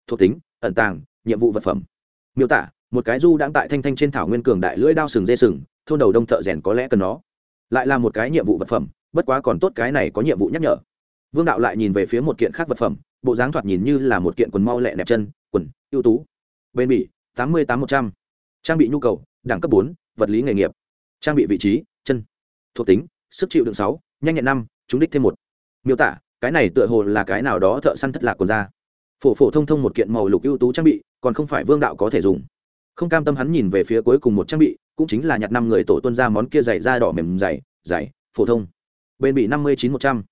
[SPEAKER 1] thuộc tính, ẩn tàng, nhiệm vụ vật phẩm. Miêu tả, một cái du đang tại thanh thanh trên thảo nguyên cường đại lưỡi đao sừng dê sừng, thôn đầu đông thợ rèn có lẽ cần nó. Lại là một cái nhiệm vụ vật phẩm, bất quá còn tốt cái này có nhiệm vụ nhắc nhở. Vương đạo lại nhìn về phía một kiện khác vật phẩm, bộ dáng thoạt nhìn như là một kiện quần mau lẹ nẹp chân, quần, ưu tú. Bên bỉ, tám mươi tám một trăm. Trang bị nhu cầu, đẳng cấp bốn, vật lý nghề nghiệp. Trang bị vị trí, chân. Thuộc tính, sức chịu đựng sáu, nhanh nhẹn năm chúng đích thêm một. Miêu tả cái này tựa hồ là cái nào đó thợ săn thất lạc còn ra. Phổ phổ thông thông một kiện màu lục ưu tú trang bị, còn không phải vương đạo có thể dùng. Không cam tâm hắn nhìn về phía cuối cùng một trang bị, cũng chính là nhặt năm người tổ tuân ra món kia dày da đỏ mềm dày dày phổ thông. Bên bị năm mươi chín một trăm.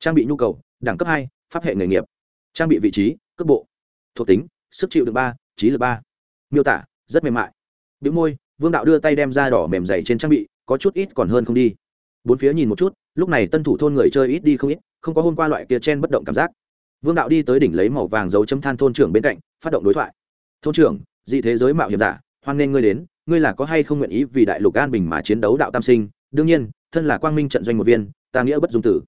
[SPEAKER 1] Trang bị nhu cầu, đẳng cấp hai, pháp hệ nghề nghiệp. Trang bị vị trí cấp bộ. Thuộc tính, sức chịu được ba, trí lực ba. Miêu tả, rất mềm mại. Biểu môi, vương đạo đưa tay đem da đỏ mềm dày trên trang bị, có chút ít còn hơn không đi bốn phía nhìn một chút, lúc này tân thủ thôn người chơi ít đi không ít, không có hôm qua loại kia chen bất động cảm giác. Vương đạo đi tới đỉnh lấy màu vàng dấu chấm than thôn trưởng bên cạnh, phát động đối thoại. Thôn trưởng, dị thế giới mạo hiểm giả, hoan nghênh ngươi đến, ngươi là có hay không nguyện ý vì đại lục an bình mà chiến đấu đạo tam sinh? Đương nhiên, thân là quang minh trận doanh một viên, ta nghĩa bất dung tử.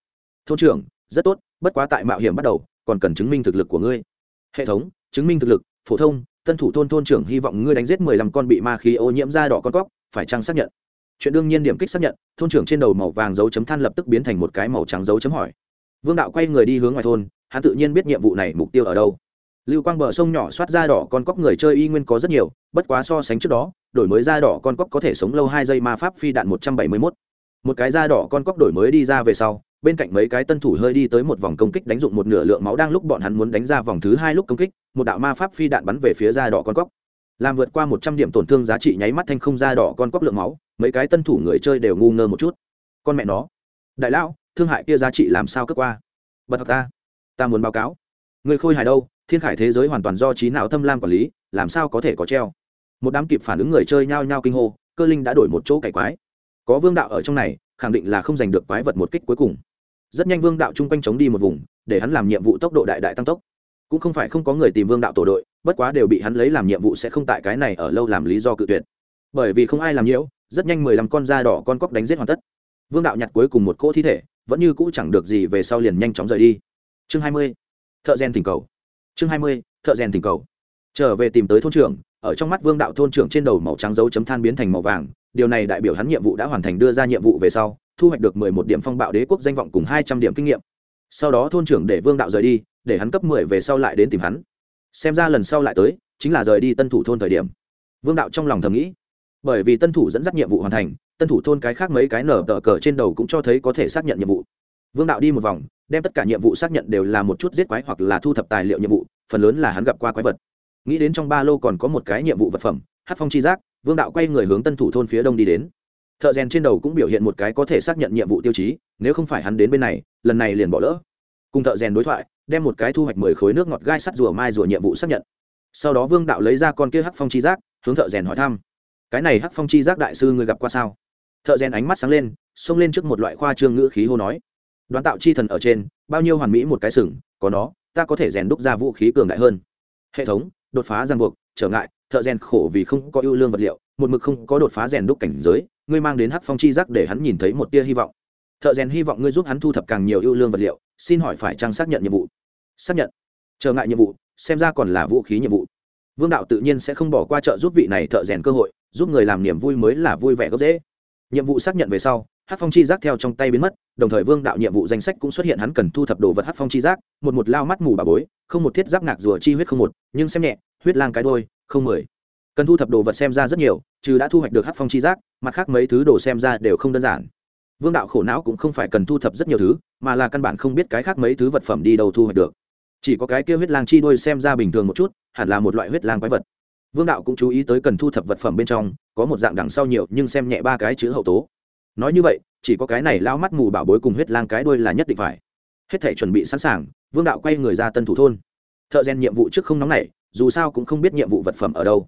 [SPEAKER 1] Thôn trưởng, rất tốt, bất quá tại mạo hiểm bắt đầu, còn cần chứng minh thực lực của ngươi. Hệ thống, chứng minh thực lực, phổ thông, tân thủ thôn thôn trưởng hy vọng ngươi đánh giết mười lăm con bị ma khí ô nhiễm da đỏ con cóc, phải chăng xác nhận? Chuyện đương nhiên điểm kích xác nhận, thôn trưởng trên đầu màu vàng dấu chấm than lập tức biến thành một cái màu trắng dấu chấm hỏi. Vương đạo quay người đi hướng ngoài thôn, hắn tự nhiên biết nhiệm vụ này mục tiêu ở đâu. Lưu quang bờ sông nhỏ soát da đỏ con cóc người chơi y nguyên có rất nhiều, bất quá so sánh trước đó, đổi mới da đỏ con cóc có thể sống lâu hai giây ma pháp phi đạn một trăm bảy mươi mốt. Một cái da đỏ con cóc đổi mới đi ra về sau, bên cạnh mấy cái tân thủ hơi đi tới một vòng công kích đánh dụng một nửa lượng máu đang lúc bọn hắn muốn đánh ra vòng thứ hai lúc công kích, một đạo ma pháp phi đạn bắn về phía da đỏ con cóc. Làm vượt qua một trăm điểm tổn thương giá trị nháy mắt thanh không da đỏ con cóc lượng máu mấy cái tân thủ người chơi đều ngu ngơ một chút. Con mẹ nó. Đại lão, thương hại kia giá trị làm sao cất qua? Bật thật ta ta muốn báo cáo. Người khôi hài đâu? Thiên khải thế giới hoàn toàn do trí não thâm lam quản lý, làm sao có thể có treo? Một đám kịp phản ứng người chơi nhao nhao kinh hô, cơ linh đã đổi một chỗ cải quái. Có vương đạo ở trong này, khẳng định là không giành được quái vật một kích cuối cùng. Rất nhanh vương đạo chung quanh chống đi một vùng, để hắn làm nhiệm vụ tốc độ đại đại tăng tốc. Cũng không phải không có người tìm vương đạo tổ đội, bất quá đều bị hắn lấy làm nhiệm vụ sẽ không tại cái này ở lâu làm lý do cự tuyệt. Bởi vì không ai làm nhiễu rất nhanh mười lăm con da đỏ con cóc đánh giết hoàn tất. Vương đạo nhặt cuối cùng một cỗ thi thể, vẫn như cũ chẳng được gì về sau liền nhanh chóng rời đi. Chương hai mươi, thợ rèn thỉnh cầu. Chương hai mươi, thợ rèn thỉnh cầu. Trở về tìm tới thôn trưởng, ở trong mắt vương đạo thôn trưởng trên đầu màu trắng dấu chấm than biến thành màu vàng, điều này đại biểu hắn nhiệm vụ đã hoàn thành đưa ra nhiệm vụ về sau, thu hoạch được mười một điểm phong bạo đế quốc danh vọng cùng hai trăm điểm kinh nghiệm. Sau đó thôn trưởng để vương đạo rời đi, để hắn cấp mười về sau lại đến tìm hắn. Xem ra lần sau lại tới, chính là rời đi tân thủ thôn thời điểm. Vương đạo trong lòng thầm nghĩ bởi vì tân thủ dẫn dắt nhiệm vụ hoàn thành, tân thủ thôn cái khác mấy cái nở tờ cờ trên đầu cũng cho thấy có thể xác nhận nhiệm vụ. Vương đạo đi một vòng, đem tất cả nhiệm vụ xác nhận đều là một chút giết quái hoặc là thu thập tài liệu nhiệm vụ, phần lớn là hắn gặp qua quái vật. Nghĩ đến trong ba lô còn có một cái nhiệm vụ vật phẩm hát phong chi giác, vương đạo quay người hướng tân thủ thôn phía đông đi đến. Thợ rèn trên đầu cũng biểu hiện một cái có thể xác nhận nhiệm vụ tiêu chí, nếu không phải hắn đến bên này, lần này liền bỏ lỡ. Cùng thợ rèn đối thoại, đem một cái thu hoạch mười khối nước ngọt gai sắt rùa mai rùa nhiệm vụ xác nhận. Sau đó vương đạo lấy ra con kia hắc phong chi giác, hướng thợ rèn hỏi thăm cái này hắc phong chi giác đại sư người gặp qua sao? Thợ rèn ánh mắt sáng lên, xông lên trước một loại khoa trương ngữ khí hô nói. Đoán tạo chi thần ở trên, bao nhiêu hoàn mỹ một cái sừng, có nó, ta có thể rèn đúc ra vũ khí cường đại hơn. Hệ thống, đột phá ràng buộc, trở ngại, thợ rèn khổ vì không có ưu lương vật liệu, một mực không có đột phá rèn đúc cảnh giới, ngươi mang đến hắc phong chi giác để hắn nhìn thấy một tia hy vọng. Thợ rèn hy vọng ngươi giúp hắn thu thập càng nhiều ưu lương vật liệu, xin hỏi phải trang xác nhận nhiệm vụ. Xác nhận. Trở ngại nhiệm vụ, xem ra còn là vũ khí nhiệm vụ vương đạo tự nhiên sẽ không bỏ qua trợ giúp vị này thợ rèn cơ hội, giúp người làm niềm vui mới là vui vẻ gốc dễ nhiệm vụ xác nhận về sau hát phong chi giác theo trong tay biến mất, đồng thời vương đạo nhiệm vụ danh sách cũng xuất hiện hắn cần thu thập đồ vật hát phong chi giác, một một lao mắt mù bà bối, không một thiết giáp ngạc rùa chi huyết không một, nhưng xem nhẹ, huyết lang cái đôi không mười. Cần thu thập đồ vật xem ra rất nhiều, trừ đã thu hoạch được hát phong chi giác, mặt khác mấy thứ đồ xem ra đều không đơn giản. Vương đạo khổ não cũng không phải cần thu thập rất nhiều thứ, mà là căn bản không biết cái khác mấy thứ vật phẩm đi đâu thu hoạch được chỉ có cái kia huyết lang chi đôi xem ra bình thường một chút, hẳn là một loại huyết lang quái vật. Vương đạo cũng chú ý tới cần thu thập vật phẩm bên trong, có một dạng đằng sau nhiều, nhưng xem nhẹ ba cái chữ hậu tố. Nói như vậy, chỉ có cái này lao mắt mù bảo bối cùng huyết lang cái đôi là nhất định phải. Hết thể chuẩn bị sẵn sàng, vương đạo quay người ra tân thủ thôn. Thợ rèn nhiệm vụ trước không nóng nảy, dù sao cũng không biết nhiệm vụ vật phẩm ở đâu.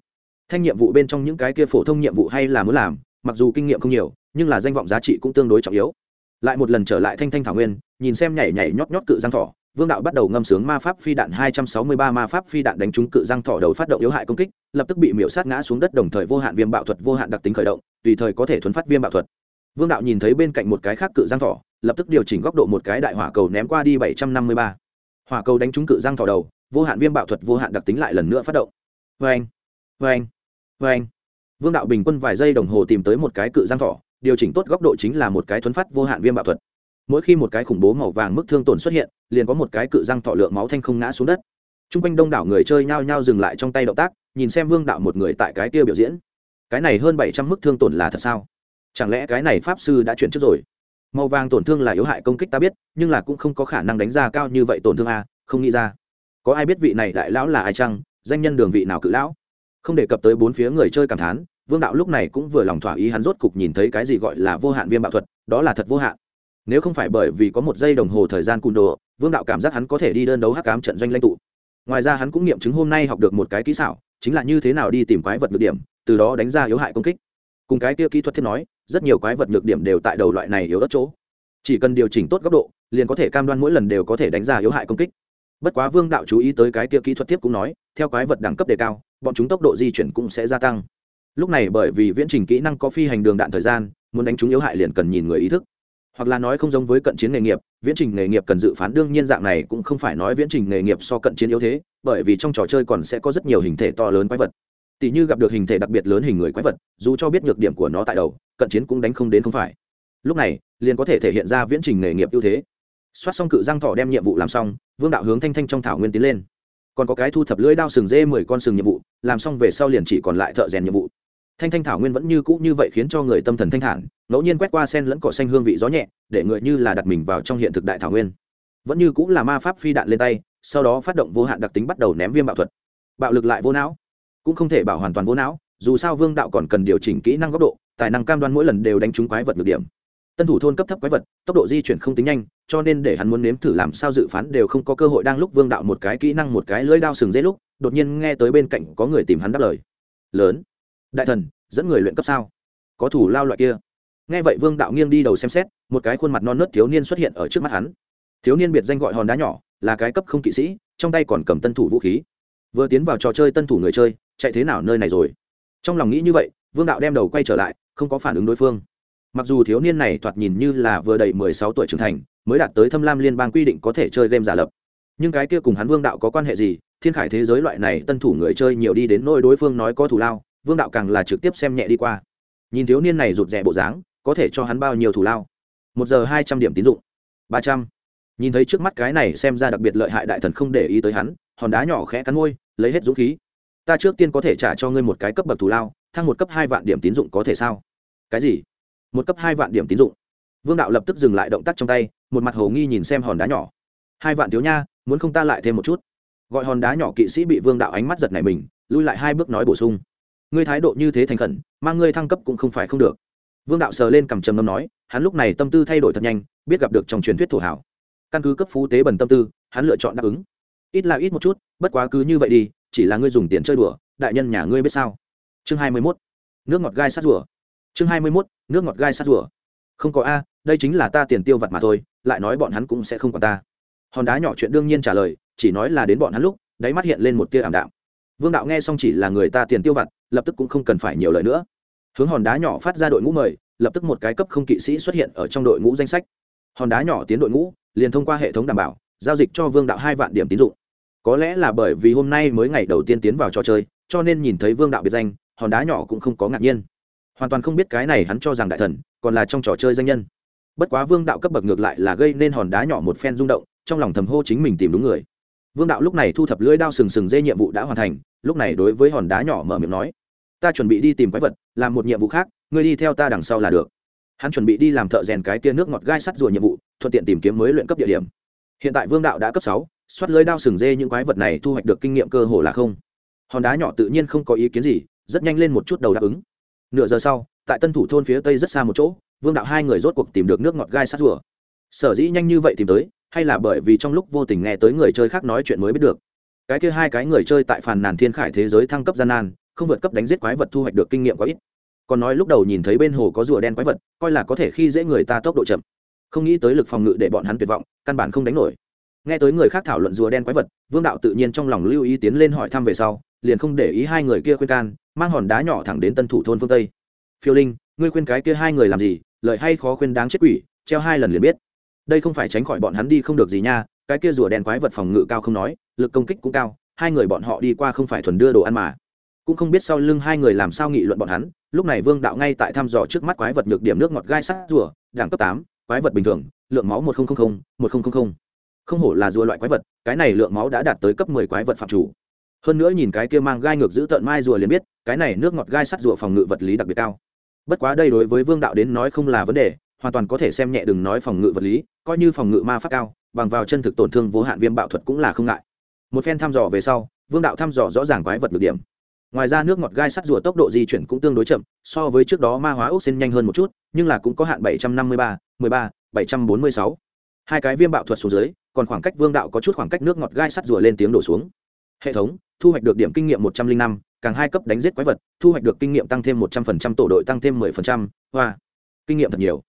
[SPEAKER 1] Thanh nhiệm vụ bên trong những cái kia phổ thông nhiệm vụ hay là muốn làm, mặc dù kinh nghiệm không nhiều, nhưng là danh vọng giá trị cũng tương đối trọng yếu. Lại một lần trở lại thanh thanh thảo nguyên, nhìn xem nhảy nhảy nhót nhót cự giang thỏ vương đạo bắt đầu ngâm sướng ma pháp phi đạn hai trăm sáu mươi ba ma pháp phi đạn đánh trúng cự giang thỏ đầu phát động yếu hại công kích, lập tức bị miễu sát ngã xuống đất đồng thời vô hạn viêm bạo thuật vô hạn đặc tính khởi động, tùy thời có thể thuấn phát viêm bạo thuật. Vương đạo nhìn thấy bên cạnh một cái khác cự giang thỏ, lập tức điều chỉnh góc độ một cái đại hỏa cầu ném qua đi bảy trăm năm mươi ba. Hỏa cầu đánh trúng cự giang thỏ đầu, vô hạn viêm bạo thuật vô hạn đặc tính lại lần nữa phát động. Vê anh vê anh vê anh vương đạo bình quân vài giây đồng hồ tìm tới một cái cự giang thỏ, điều chỉnh tốt góc độ chính là một cái thuấn phát vô hạn viêm bạo thuật mỗi khi một cái khủng bố màu vàng mức thương tổn xuất hiện, liền có một cái cự răng thọ lượng máu thanh không ngã xuống đất. T r u n g quanh đông đảo người chơi nhao nhao dừng lại trong tay động tác, nhìn xem vương đạo một người tại cái kia biểu diễn. Cái này hơn bảy trăm mức thương tổn là thật sao? Chẳng lẽ cái này pháp sư đã chuyển trước rồi? Màu vàng tổn thương là yếu hại công kích ta biết, nhưng là cũng không có khả năng đánh ra cao như vậy tổn thương a không nghĩ ra. Có ai biết vị này đại lão là ai chăng? Danh nhân đường vị nào cự lão? Không đề cập tới bốn phía người chơi cảm thán, vương đạo lúc này cũng vừa lòng thỏa ý hắn rốt cục nhìn thấy cái gì gọi là vô hạn viêm bạo thuật, đó là thật vô hạn nếu không phải bởi vì có một giây đồng hồ thời gian cùn đồ, vương đạo cảm giác hắn có thể đi đơn đấu hắc cám trận doanh lãnh tụ. Ngoài ra hắn cũng nghiệm chứng hôm nay học được một cái kỹ xảo, chính là như thế nào đi tìm quái vật nhược điểm, từ đó đánh ra yếu hại công kích. Cùng cái kia kỹ thuật thiết nói, rất nhiều quái vật nhược điểm đều tại đầu loại này yếu đất chỗ. Chỉ cần điều chỉnh tốt góc độ, liền có thể cam đoan mỗi lần đều có thể đánh ra yếu hại công kích. Bất quá vương đạo chú ý tới cái kia kỹ thuật tiếp cũng nói, theo quái vật đẳng cấp đề cao, bọn chúng tốc độ di chuyển cũng sẽ gia tăng. Lúc này bởi vì viễn trình kỹ năng có phi hành đường đạn thời gian, muốn đánh chúng yếu hại liền cần nhìn người ý thức hoặc là nói không giống với cận chiến nghề nghiệp, viễn trình nghề nghiệp cần dự phán, đương nhiên dạng này cũng không phải nói viễn trình nghề nghiệp so cận chiến yếu thế, bởi vì trong trò chơi còn sẽ có rất nhiều hình thể to lớn quái vật. Tỷ như gặp được hình thể đặc biệt lớn hình người quái vật, dù cho biết nhược điểm của nó tại đầu, cận chiến cũng đánh không đến không phải. Lúc này, liền có thể thể hiện ra viễn trình nghề nghiệp ưu thế. Xoát xong cự giang thọ đem nhiệm vụ làm xong, vương đạo hướng thanh thanh trong thảo nguyên tiến lên. Còn có cái thu thập lưỡi đao sừng dê mười con sừng nhiệm vụ, làm xong về sau liền chỉ còn lại thợ rèn nhiệm vụ thanh thanh thảo nguyên vẫn như cũ như vậy khiến cho người tâm thần thanh thản, ngẫu nhiên quét qua sen lẫn cỏ xanh hương vị gió nhẹ, để người như là đặt mình vào trong hiện thực đại thảo nguyên. Vẫn như cũng là ma pháp phi đạn lên tay, sau đó phát động vô hạn đặc tính bắt đầu ném viêm bạo thuật. Bạo lực lại vô não, cũng không thể bảo hoàn toàn vô não, dù sao vương đạo còn cần điều chỉnh kỹ năng góc độ, tài năng cam đoan mỗi lần đều đánh trúng quái vật ngược điểm. Tân thủ thôn cấp thấp quái vật, tốc độ di chuyển không tính nhanh, cho nên để hắn muốn nếm thử làm sao dự phán đều không có cơ hội đang lúc vương đạo một cái kỹ năng một cái lưỡi đao sừng dễ lúc, đột nhiên nghe tới bên cạnh có người tìm hắn đáp lời. Lớn đại thần, dẫn người luyện cấp sao? Có thủ lao loại kia. Nghe vậy vương đạo nghiêng đi đầu xem xét, một cái khuôn mặt non nớt thiếu niên xuất hiện ở trước mắt hắn. Thiếu niên biệt danh gọi hòn đá nhỏ, là cái cấp không kỵ sĩ, trong tay còn cầm tân thủ vũ khí. Vừa tiến vào trò chơi tân thủ người chơi, chạy thế nào nơi này rồi? Trong lòng nghĩ như vậy, vương đạo đem đầu quay trở lại, không có phản ứng đối phương. Mặc dù thiếu niên này thoạt nhìn như là vừa đầy mười sáu tuổi trưởng thành, mới đạt tới thâm lam liên bang quy định có thể chơi game giả lập. Nhưng cái kia cùng hắn vương đạo có quan hệ gì? Thiên khải thế giới loại này tân thủ người chơi nhiều đi đến nỗi đối phương nói có thủ lao vương đạo càng là trực tiếp xem nhẹ đi qua. Nhìn thiếu niên này rụt rè bộ dáng, có thể cho hắn bao nhiêu thủ lao. Một giờ hai trăm điểm tín dụng. Ba trăm. Nhìn thấy trước mắt cái này xem ra đặc biệt lợi hại đại thần không để ý tới hắn, hòn đá nhỏ khẽ cắn môi, lấy hết dũng khí. Ta trước tiên có thể trả cho ngươi một cái cấp bậc thù lao, thăng một cấp hai vạn điểm tín dụng có thể sao? Cái gì? Một cấp hai vạn điểm tín dụng. Vương đạo lập tức dừng lại động tác trong tay, một mặt hồ nghi nhìn xem hòn đá nhỏ. Hai vạn thiếu nha, muốn không ta lại thêm một chút? Gọi hòn đá nhỏ kỵ sĩ bị vương đạo ánh mắt giật này mình, lui lại hai bước nói bổ sung ngươi thái độ như thế thành khẩn, mang ngươi thăng cấp cũng không phải không được. Vương đạo sờ lên cầm trầm ngâm nói, hắn lúc này tâm tư thay đổi thật nhanh, biết gặp được trong truyền thuyết thổ hảo. Căn cứ cấp phú tế bần tâm tư, hắn lựa chọn đáp ứng. Ít là ít một chút, bất quá cứ như vậy đi, chỉ là ngươi dùng tiền chơi đùa, đại nhân nhà ngươi biết sao? Chương hai mươi mốt, nước ngọt gai sát rùa. Chương hai mươi mốt, nước ngọt gai sát rùa. Không có a, đây chính là ta tiền tiêu vặt mà thôi, lại nói bọn hắn cũng sẽ không còn ta. Hòn đá nhỏ chuyện đương nhiên trả lời, chỉ nói là đến bọn hắn lúc, đáy mắt hiện lên một tia ảm đạm vương đạo nghe xong chỉ là người ta tiền tiêu vặt, lập tức cũng không cần phải nhiều lời nữa. Hướng hòn đá nhỏ phát ra đội ngũ mời, lập tức một cái cấp không kỵ sĩ xuất hiện ở trong đội ngũ danh sách. Hòn đá nhỏ tiến đội ngũ, liền thông qua hệ thống đảm bảo, giao dịch cho vương đạo hai vạn điểm tín dụng. Có lẽ là bởi vì hôm nay mới ngày đầu tiên tiến vào trò chơi, cho nên nhìn thấy vương đạo biệt danh, hòn đá nhỏ cũng không có ngạc nhiên. Hoàn toàn không biết cái này hắn cho rằng đại thần, còn là trong trò chơi danh nhân. Bất quá vương đạo cấp bậc ngược lại là gây nên hòn đá nhỏ một phen rung động, trong lòng thầm hô chính mình tìm đúng người. Vương đạo lúc này thu thập lưỡi đao sừng sừng dê nhiệm vụ đã hoàn thành lúc này đối với hòn đá nhỏ mở miệng nói, ta chuẩn bị đi tìm quái vật, làm một nhiệm vụ khác, ngươi đi theo ta đằng sau là được. Hắn chuẩn bị đi làm thợ rèn cái tia nước ngọt gai sắt rùa nhiệm vụ, thuận tiện tìm kiếm mới luyện cấp địa điểm. Hiện tại vương đạo đã cấp sáu, xoát lưới đao sừng dê những quái vật này thu hoạch được kinh nghiệm cơ hồ là không. Hòn đá nhỏ tự nhiên không có ý kiến gì, rất nhanh lên một chút đầu đáp ứng. Nửa giờ sau, tại tân thủ thôn phía tây rất xa một chỗ, vương đạo hai người rốt cuộc tìm được nước ngọt gai sắt rùa. Sở dĩ nhanh như vậy tìm tới, hay là bởi vì trong lúc vô tình nghe tới người chơi khác nói chuyện mới biết được cái kia hai cái người chơi tại phàn nàn thiên khải thế giới thăng cấp gian nan, không vượt cấp đánh giết quái vật thu hoạch được kinh nghiệm quá ít. Còn nói lúc đầu nhìn thấy bên hồ có rùa đen quái vật, coi là có thể khi dễ người ta tốc độ chậm. Không nghĩ tới lực phòng ngự để bọn hắn tuyệt vọng, căn bản không đánh nổi. Nghe tới người khác thảo luận rùa đen quái vật, vương đạo tự nhiên trong lòng lưu ý tiến lên hỏi thăm về sau, liền không để ý hai người kia khuyên can, mang hòn đá nhỏ thẳng đến tân thủ thôn phương tây. Phiêu linh, ngươi khuyên cái kia hai người làm gì? Lợi hay khó khuyên đáng chết quỷ, treo hai lần liền biết. Đây không phải tránh khỏi bọn hắn đi không được gì nha cái kia rùa đen quái vật phòng ngự cao không nói, lực công kích cũng cao, hai người bọn họ đi qua không phải thuần đưa đồ ăn mà. Cũng không biết sau lưng hai người làm sao nghị luận bọn hắn, lúc này vương đạo ngay tại thăm dò trước mắt quái vật nhược điểm nước ngọt gai sắt rùa, đẳng cấp tám, quái vật bình thường, lượng máu một nghìn một nghìn không hổ là rùa loại quái vật, cái này lượng máu đã đạt tới cấp mười quái vật phạm chủ. Hơn nữa nhìn cái kia mang gai ngược giữ tợn mai rùa liền biết, cái này nước ngọt gai sắt rùa phòng ngự vật lý đặc biệt cao. Bất quá đây đối với vương đạo đến nói không là vấn đề hoàn toàn có thể xem nhẹ đừng nói phòng ngự vật lý coi như phòng ngự ma pháp cao bằng vào chân thực tổn thương vô hạn viêm bạo thuật cũng là không ngại. Một phen thăm dò về sau vương đạo thăm dò rõ ràng quái vật được điểm. Ngoài ra nước ngọt gai sắt rùa tốc độ di chuyển cũng tương đối chậm so với trước đó ma hóa ốc xin nhanh hơn một chút nhưng là cũng có hạn 753, 13, 746. hai cái viêm bạo thuật xuống dưới còn khoảng cách vương đạo có chút khoảng cách nước ngọt gai sắt rùa lên tiếng đổ xuống. Hệ thống thu hoạch được điểm kinh nghiệm một trăm linh năm càng hai cấp đánh giết quái vật thu hoạch được kinh nghiệm tăng thêm một trăm phần trăm tổ đội tăng thêm mười phần trăm hoa. Kinh nghiệm thật nhiều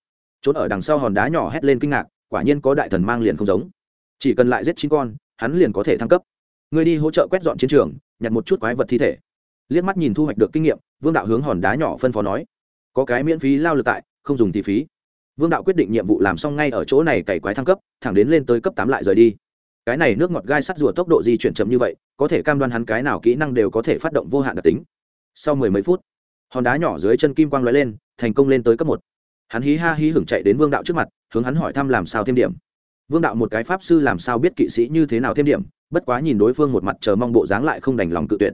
[SPEAKER 1] trốn ở đằng sau hòn đá nhỏ hét lên kinh ngạc, quả nhiên có đại thần mang liền không giống. Chỉ cần lại giết chín con, hắn liền có thể thăng cấp. Người đi hỗ trợ quét dọn chiến trường, nhặt một chút quái vật thi thể. Liếc mắt nhìn thu hoạch được kinh nghiệm, vương đạo hướng hòn đá nhỏ phân phó nói, có cái miễn phí lao lực tại, không dùng thì phí. Vương đạo quyết định nhiệm vụ làm xong ngay ở chỗ này cày quái thăng cấp, thẳng đến lên tới cấp tám lại rời đi. Cái này nước ngọt gai sắt rùa tốc độ di chuyển chậm như vậy, có thể cam đoan hắn cái nào kỹ năng đều có thể phát động vô hạn đặc tính. Sau mười mấy phút, hòn đá nhỏ dưới chân kim quang lóe lên, thành công lên tới cấp một hắn hí ha hí hửng chạy đến vương đạo trước mặt, hướng hắn hỏi thăm làm sao thêm điểm. Vương đạo một cái pháp sư làm sao biết kỵ sĩ như thế nào thêm điểm, bất quá nhìn đối phương một mặt chờ mong bộ dáng lại không đành lòng cự tuyệt.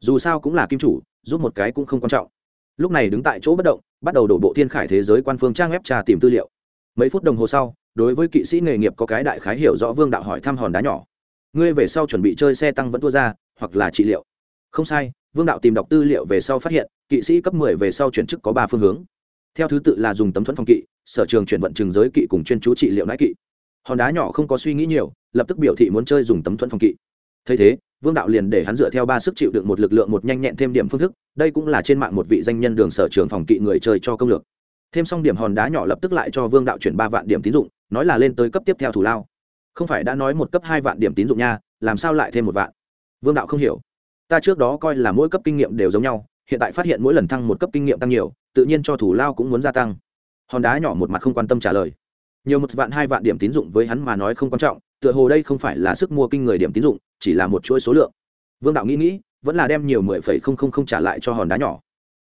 [SPEAKER 1] Dù sao cũng là kim chủ, giúp một cái cũng không quan trọng. Lúc này đứng tại chỗ bất động, bắt đầu đổ bộ thiên khải thế giới quan phương trang web trà tìm tư liệu. Mấy phút đồng hồ sau, đối với kỵ sĩ nghề nghiệp có cái đại khái hiểu rõ vương đạo hỏi thăm hòn đá nhỏ. Ngươi về sau chuẩn bị chơi xe tăng vẫn thua ra, hoặc là trị liệu. Không sai, vương đạo tìm đọc tư liệu về sau phát hiện, kỵ sĩ cấp mười về sau chuyển chức có ba phương hướng theo thứ tự là dùng tấm thuẫn phòng kỵ, sở trường chuyển vận trường giới kỵ cùng chuyên chú trị liệu nãi kỵ. Hòn đá nhỏ không có suy nghĩ nhiều, lập tức biểu thị muốn chơi dùng tấm thuẫn phòng kỵ. Thấy thế, vương đạo liền để hắn dựa theo ba sức chịu đựng một lực lượng một nhanh nhẹn thêm điểm phương thức, đây cũng là trên mạng một vị danh nhân đường sở trường phòng kỵ người chơi cho công lược. Thêm xong điểm hòn đá nhỏ lập tức lại cho vương đạo chuyển ba vạn điểm tín dụng, nói là lên tới cấp tiếp theo thủ lao. Không phải đã nói một cấp hai vạn điểm tín dụng nha, làm sao lại thêm một vạn? Vương đạo không hiểu. Ta trước đó coi là mỗi cấp kinh nghiệm đều giống nhau hiện tại phát hiện mỗi lần thăng một cấp kinh nghiệm tăng nhiều, tự nhiên cho thủ lao cũng muốn gia tăng. Hòn đá nhỏ một mặt không quan tâm trả lời. Nhiều một vạn hai vạn điểm tín dụng với hắn mà nói không quan trọng, tựa hồ đây không phải là sức mua kinh người điểm tín dụng, chỉ là một chuỗi số lượng. Vương đạo nghĩ nghĩ, vẫn là đem nhiều mười phẩy không không không trả lại cho hòn đá nhỏ.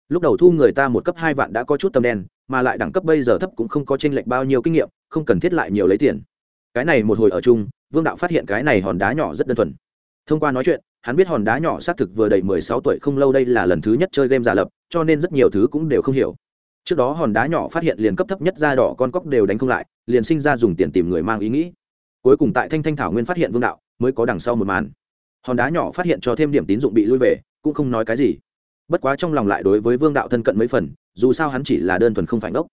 [SPEAKER 1] Lúc đầu thu người ta một cấp hai vạn đã có chút tâm đen, mà lại đẳng cấp bây giờ thấp cũng không có tranh lệch bao nhiêu kinh nghiệm, không cần thiết lại nhiều lấy tiền. Cái này một hồi ở chung, vương đạo phát hiện cái này hòn đá nhỏ rất đơn thuần. Thông qua nói chuyện hắn biết hòn đá nhỏ xác thực vừa đầy mười sáu tuổi không lâu đây là lần thứ nhất chơi game giả lập, cho nên rất nhiều thứ cũng đều không hiểu. Trước đó hòn đá nhỏ phát hiện liền cấp thấp nhất da đỏ con cóc đều đánh không lại, liền sinh ra dùng tiền tìm người mang ý nghĩ. Cuối cùng tại thanh thanh thảo nguyên phát hiện vương đạo, mới có đằng sau một màn. Hòn đá nhỏ phát hiện cho thêm điểm tín dụng bị lui về, cũng không nói cái gì. Bất quá trong lòng lại đối với vương đạo thân cận mấy phần, dù sao hắn chỉ là đơn thuần không phải ngốc.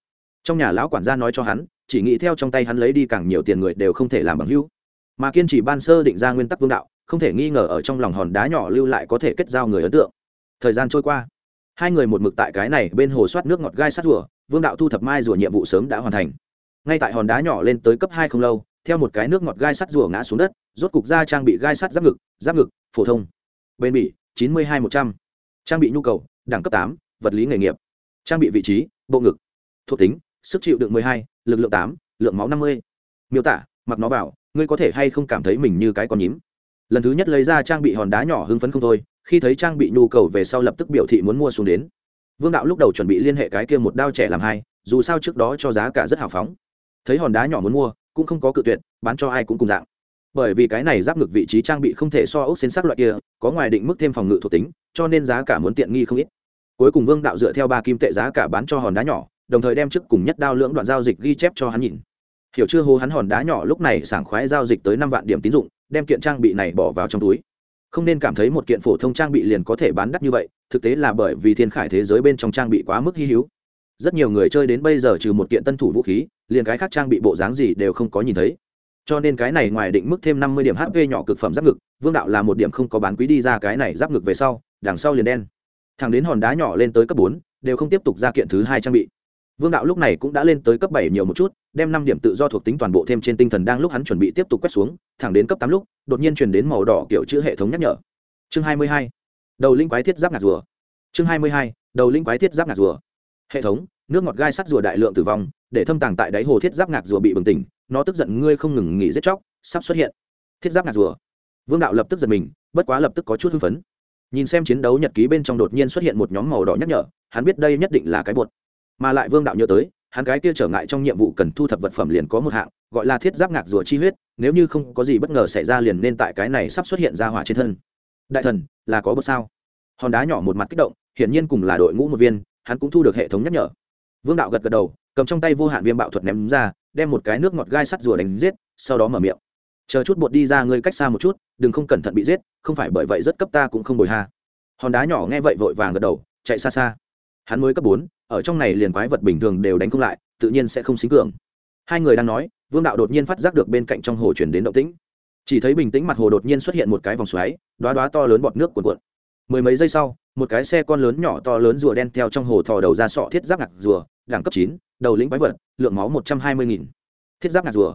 [SPEAKER 1] Trong nhà lão quản gia nói cho hắn, chỉ nghĩ theo trong tay hắn lấy đi càng nhiều tiền người đều không thể làm bằng hữu. Mà kiên trì ban sơ định ra nguyên tắc vương đạo không thể nghi ngờ ở trong lòng hòn đá nhỏ lưu lại có thể kết giao người ấn tượng. Thời gian trôi qua, hai người một mực tại cái này bên hồ soát nước ngọt gai sát rùa, vương đạo thu thập mai rùa nhiệm vụ sớm đã hoàn thành. Ngay tại hòn đá nhỏ lên tới cấp hai không lâu, theo một cái nước ngọt gai sắt rùa ngã xuống đất, rốt cục ra trang bị gai sắt giáp ngực giáp ngực, phổ thông. Bên bị chín mươi hai một trăm. Trang bị nhu cầu, đẳng cấp tám, vật lý nghề nghiệp. Trang bị vị trí, bộ ngực. Thuộc tính, sức chịu đựng mười hai, lực lượng tám, lượng máu năm mươi. Miêu tả, mặc nó vào, ngươi có thể hay không cảm thấy mình như cái con nhím? Lần thứ nhất lấy ra trang bị hòn đá nhỏ hưng phấn không thôi, khi thấy trang bị nhu cầu về sau lập tức biểu thị muốn mua xuống đến. Vương đạo lúc đầu chuẩn bị liên hệ cái kia một đao trẻ làm hai, dù sao trước đó cho giá cả rất hào phóng. Thấy hòn đá nhỏ muốn mua, cũng không có cự tuyệt, bán cho ai cũng cùng dạng. Bởi vì cái này giáp ngực vị trí trang bị không thể so ốc xến sắc loại kia, có ngoài định mức thêm phòng ngự thuộc tính, cho nên giá cả muốn tiện nghi không ít. Cuối cùng vương đạo dựa theo ba kim tệ giá cả bán cho hòn đá nhỏ, đồng thời đem trước cùng nhất đao lưỡng đoạn giao dịch ghi chép cho hắn nhìn hiểu chưa hô hắn hòn đá nhỏ lúc này sảng khoái giao dịch tới năm vạn điểm tín dụng, đem kiện trang bị này bỏ vào trong túi. Không nên cảm thấy một kiện phổ thông trang bị liền có thể bán đắt như vậy, thực tế là bởi vì thiên khải thế giới bên trong trang bị quá mức hy hữu. Rất nhiều người chơi đến bây giờ trừ một kiện tân thủ vũ khí, liền cái khác trang bị bộ dáng gì đều không có nhìn thấy. Cho nên cái này ngoài định mức thêm năm mươi điểm hp nhỏ cực phẩm giáp ngực, vương đạo là một điểm không có bán quý đi ra cái này giáp ngực về sau, đằng sau liền đen. Thằng đến hòn đá nhỏ lên tới cấp bốn, đều không tiếp tục ra kiện thứ hai trang bị vương đạo lúc này cũng đã lên tới cấp bảy nhiều một chút, đem năm điểm tự do thuộc tính toàn bộ thêm trên tinh thần đang lúc hắn chuẩn bị tiếp tục quét xuống, thẳng đến cấp tám lúc, đột nhiên chuyển đến màu đỏ kiểu chữ hệ thống nhắc nhở. Chương hai mươi hai, đầu linh quái thiết giáp ngạc rùa. Chương hai mươi hai, đầu linh quái thiết giáp ngạc rùa. Hệ thống, nước ngọt gai sắt rùa đại lượng tử vong, để thâm tàng tại đáy hồ thiết giáp ngạc rùa bị bừng tỉnh, nó tức giận ngươi không ngừng nghỉ giết chóc, sắp xuất hiện. Thiết giáp ngạc rùa. Vương đạo lập tức giật mình, bất quá lập tức có chút hưng phấn. Nhìn xem chiến đấu nhật ký bên trong đột nhiên xuất hiện một nhóm màu đỏ nhắc nhở, hắn biết đây nhất định là cái bột mà lại vương đạo nhớ tới, hắn cái kia trở ngại trong nhiệm vụ cần thu thập vật phẩm liền có một hạng, gọi là thiết giáp ngạc rùa chi huyết, nếu như không có gì bất ngờ xảy ra liền nên tại cái này sắp xuất hiện ra hỏa trên thân. Đại thần, là có bậc sao? Hòn đá nhỏ một mặt kích động, hiển nhiên cùng là đội ngũ một viên, hắn cũng thu được hệ thống nhắc nhở. Vương đạo gật gật đầu, cầm trong tay vô hạn viêm bạo thuật ném ra, đem một cái nước ngọt gai sắt rùa đánh giết, sau đó mở miệng. Chờ chút bột đi ra ngươi cách xa một chút, đừng không cẩn thận bị giết, không phải bởi vậy rất cấp ta cũng không bồi ha. Hòn đá nhỏ nghe vậy vội vàng gật đầu, chạy xa xa hắn mới cấp bốn, ở trong này liền quái vật bình thường đều đánh không lại, tự nhiên sẽ không xính cường. Hai người đang nói, vương đạo đột nhiên phát giác được bên cạnh trong hồ chuyển đến động tĩnh. Chỉ thấy bình tĩnh mặt hồ đột nhiên xuất hiện một cái vòng xoáy đoá đoá to lớn bọt nước cuộn cuộn. Mười mấy giây sau, một cái xe con lớn nhỏ to lớn rùa đen theo trong hồ thò đầu ra sọ thiết giáp ngạc rùa, đẳng cấp chín, đầu lĩnh quái vật, lượng máu một trăm hai mươi nghìn. Thiết giáp ngạc rùa.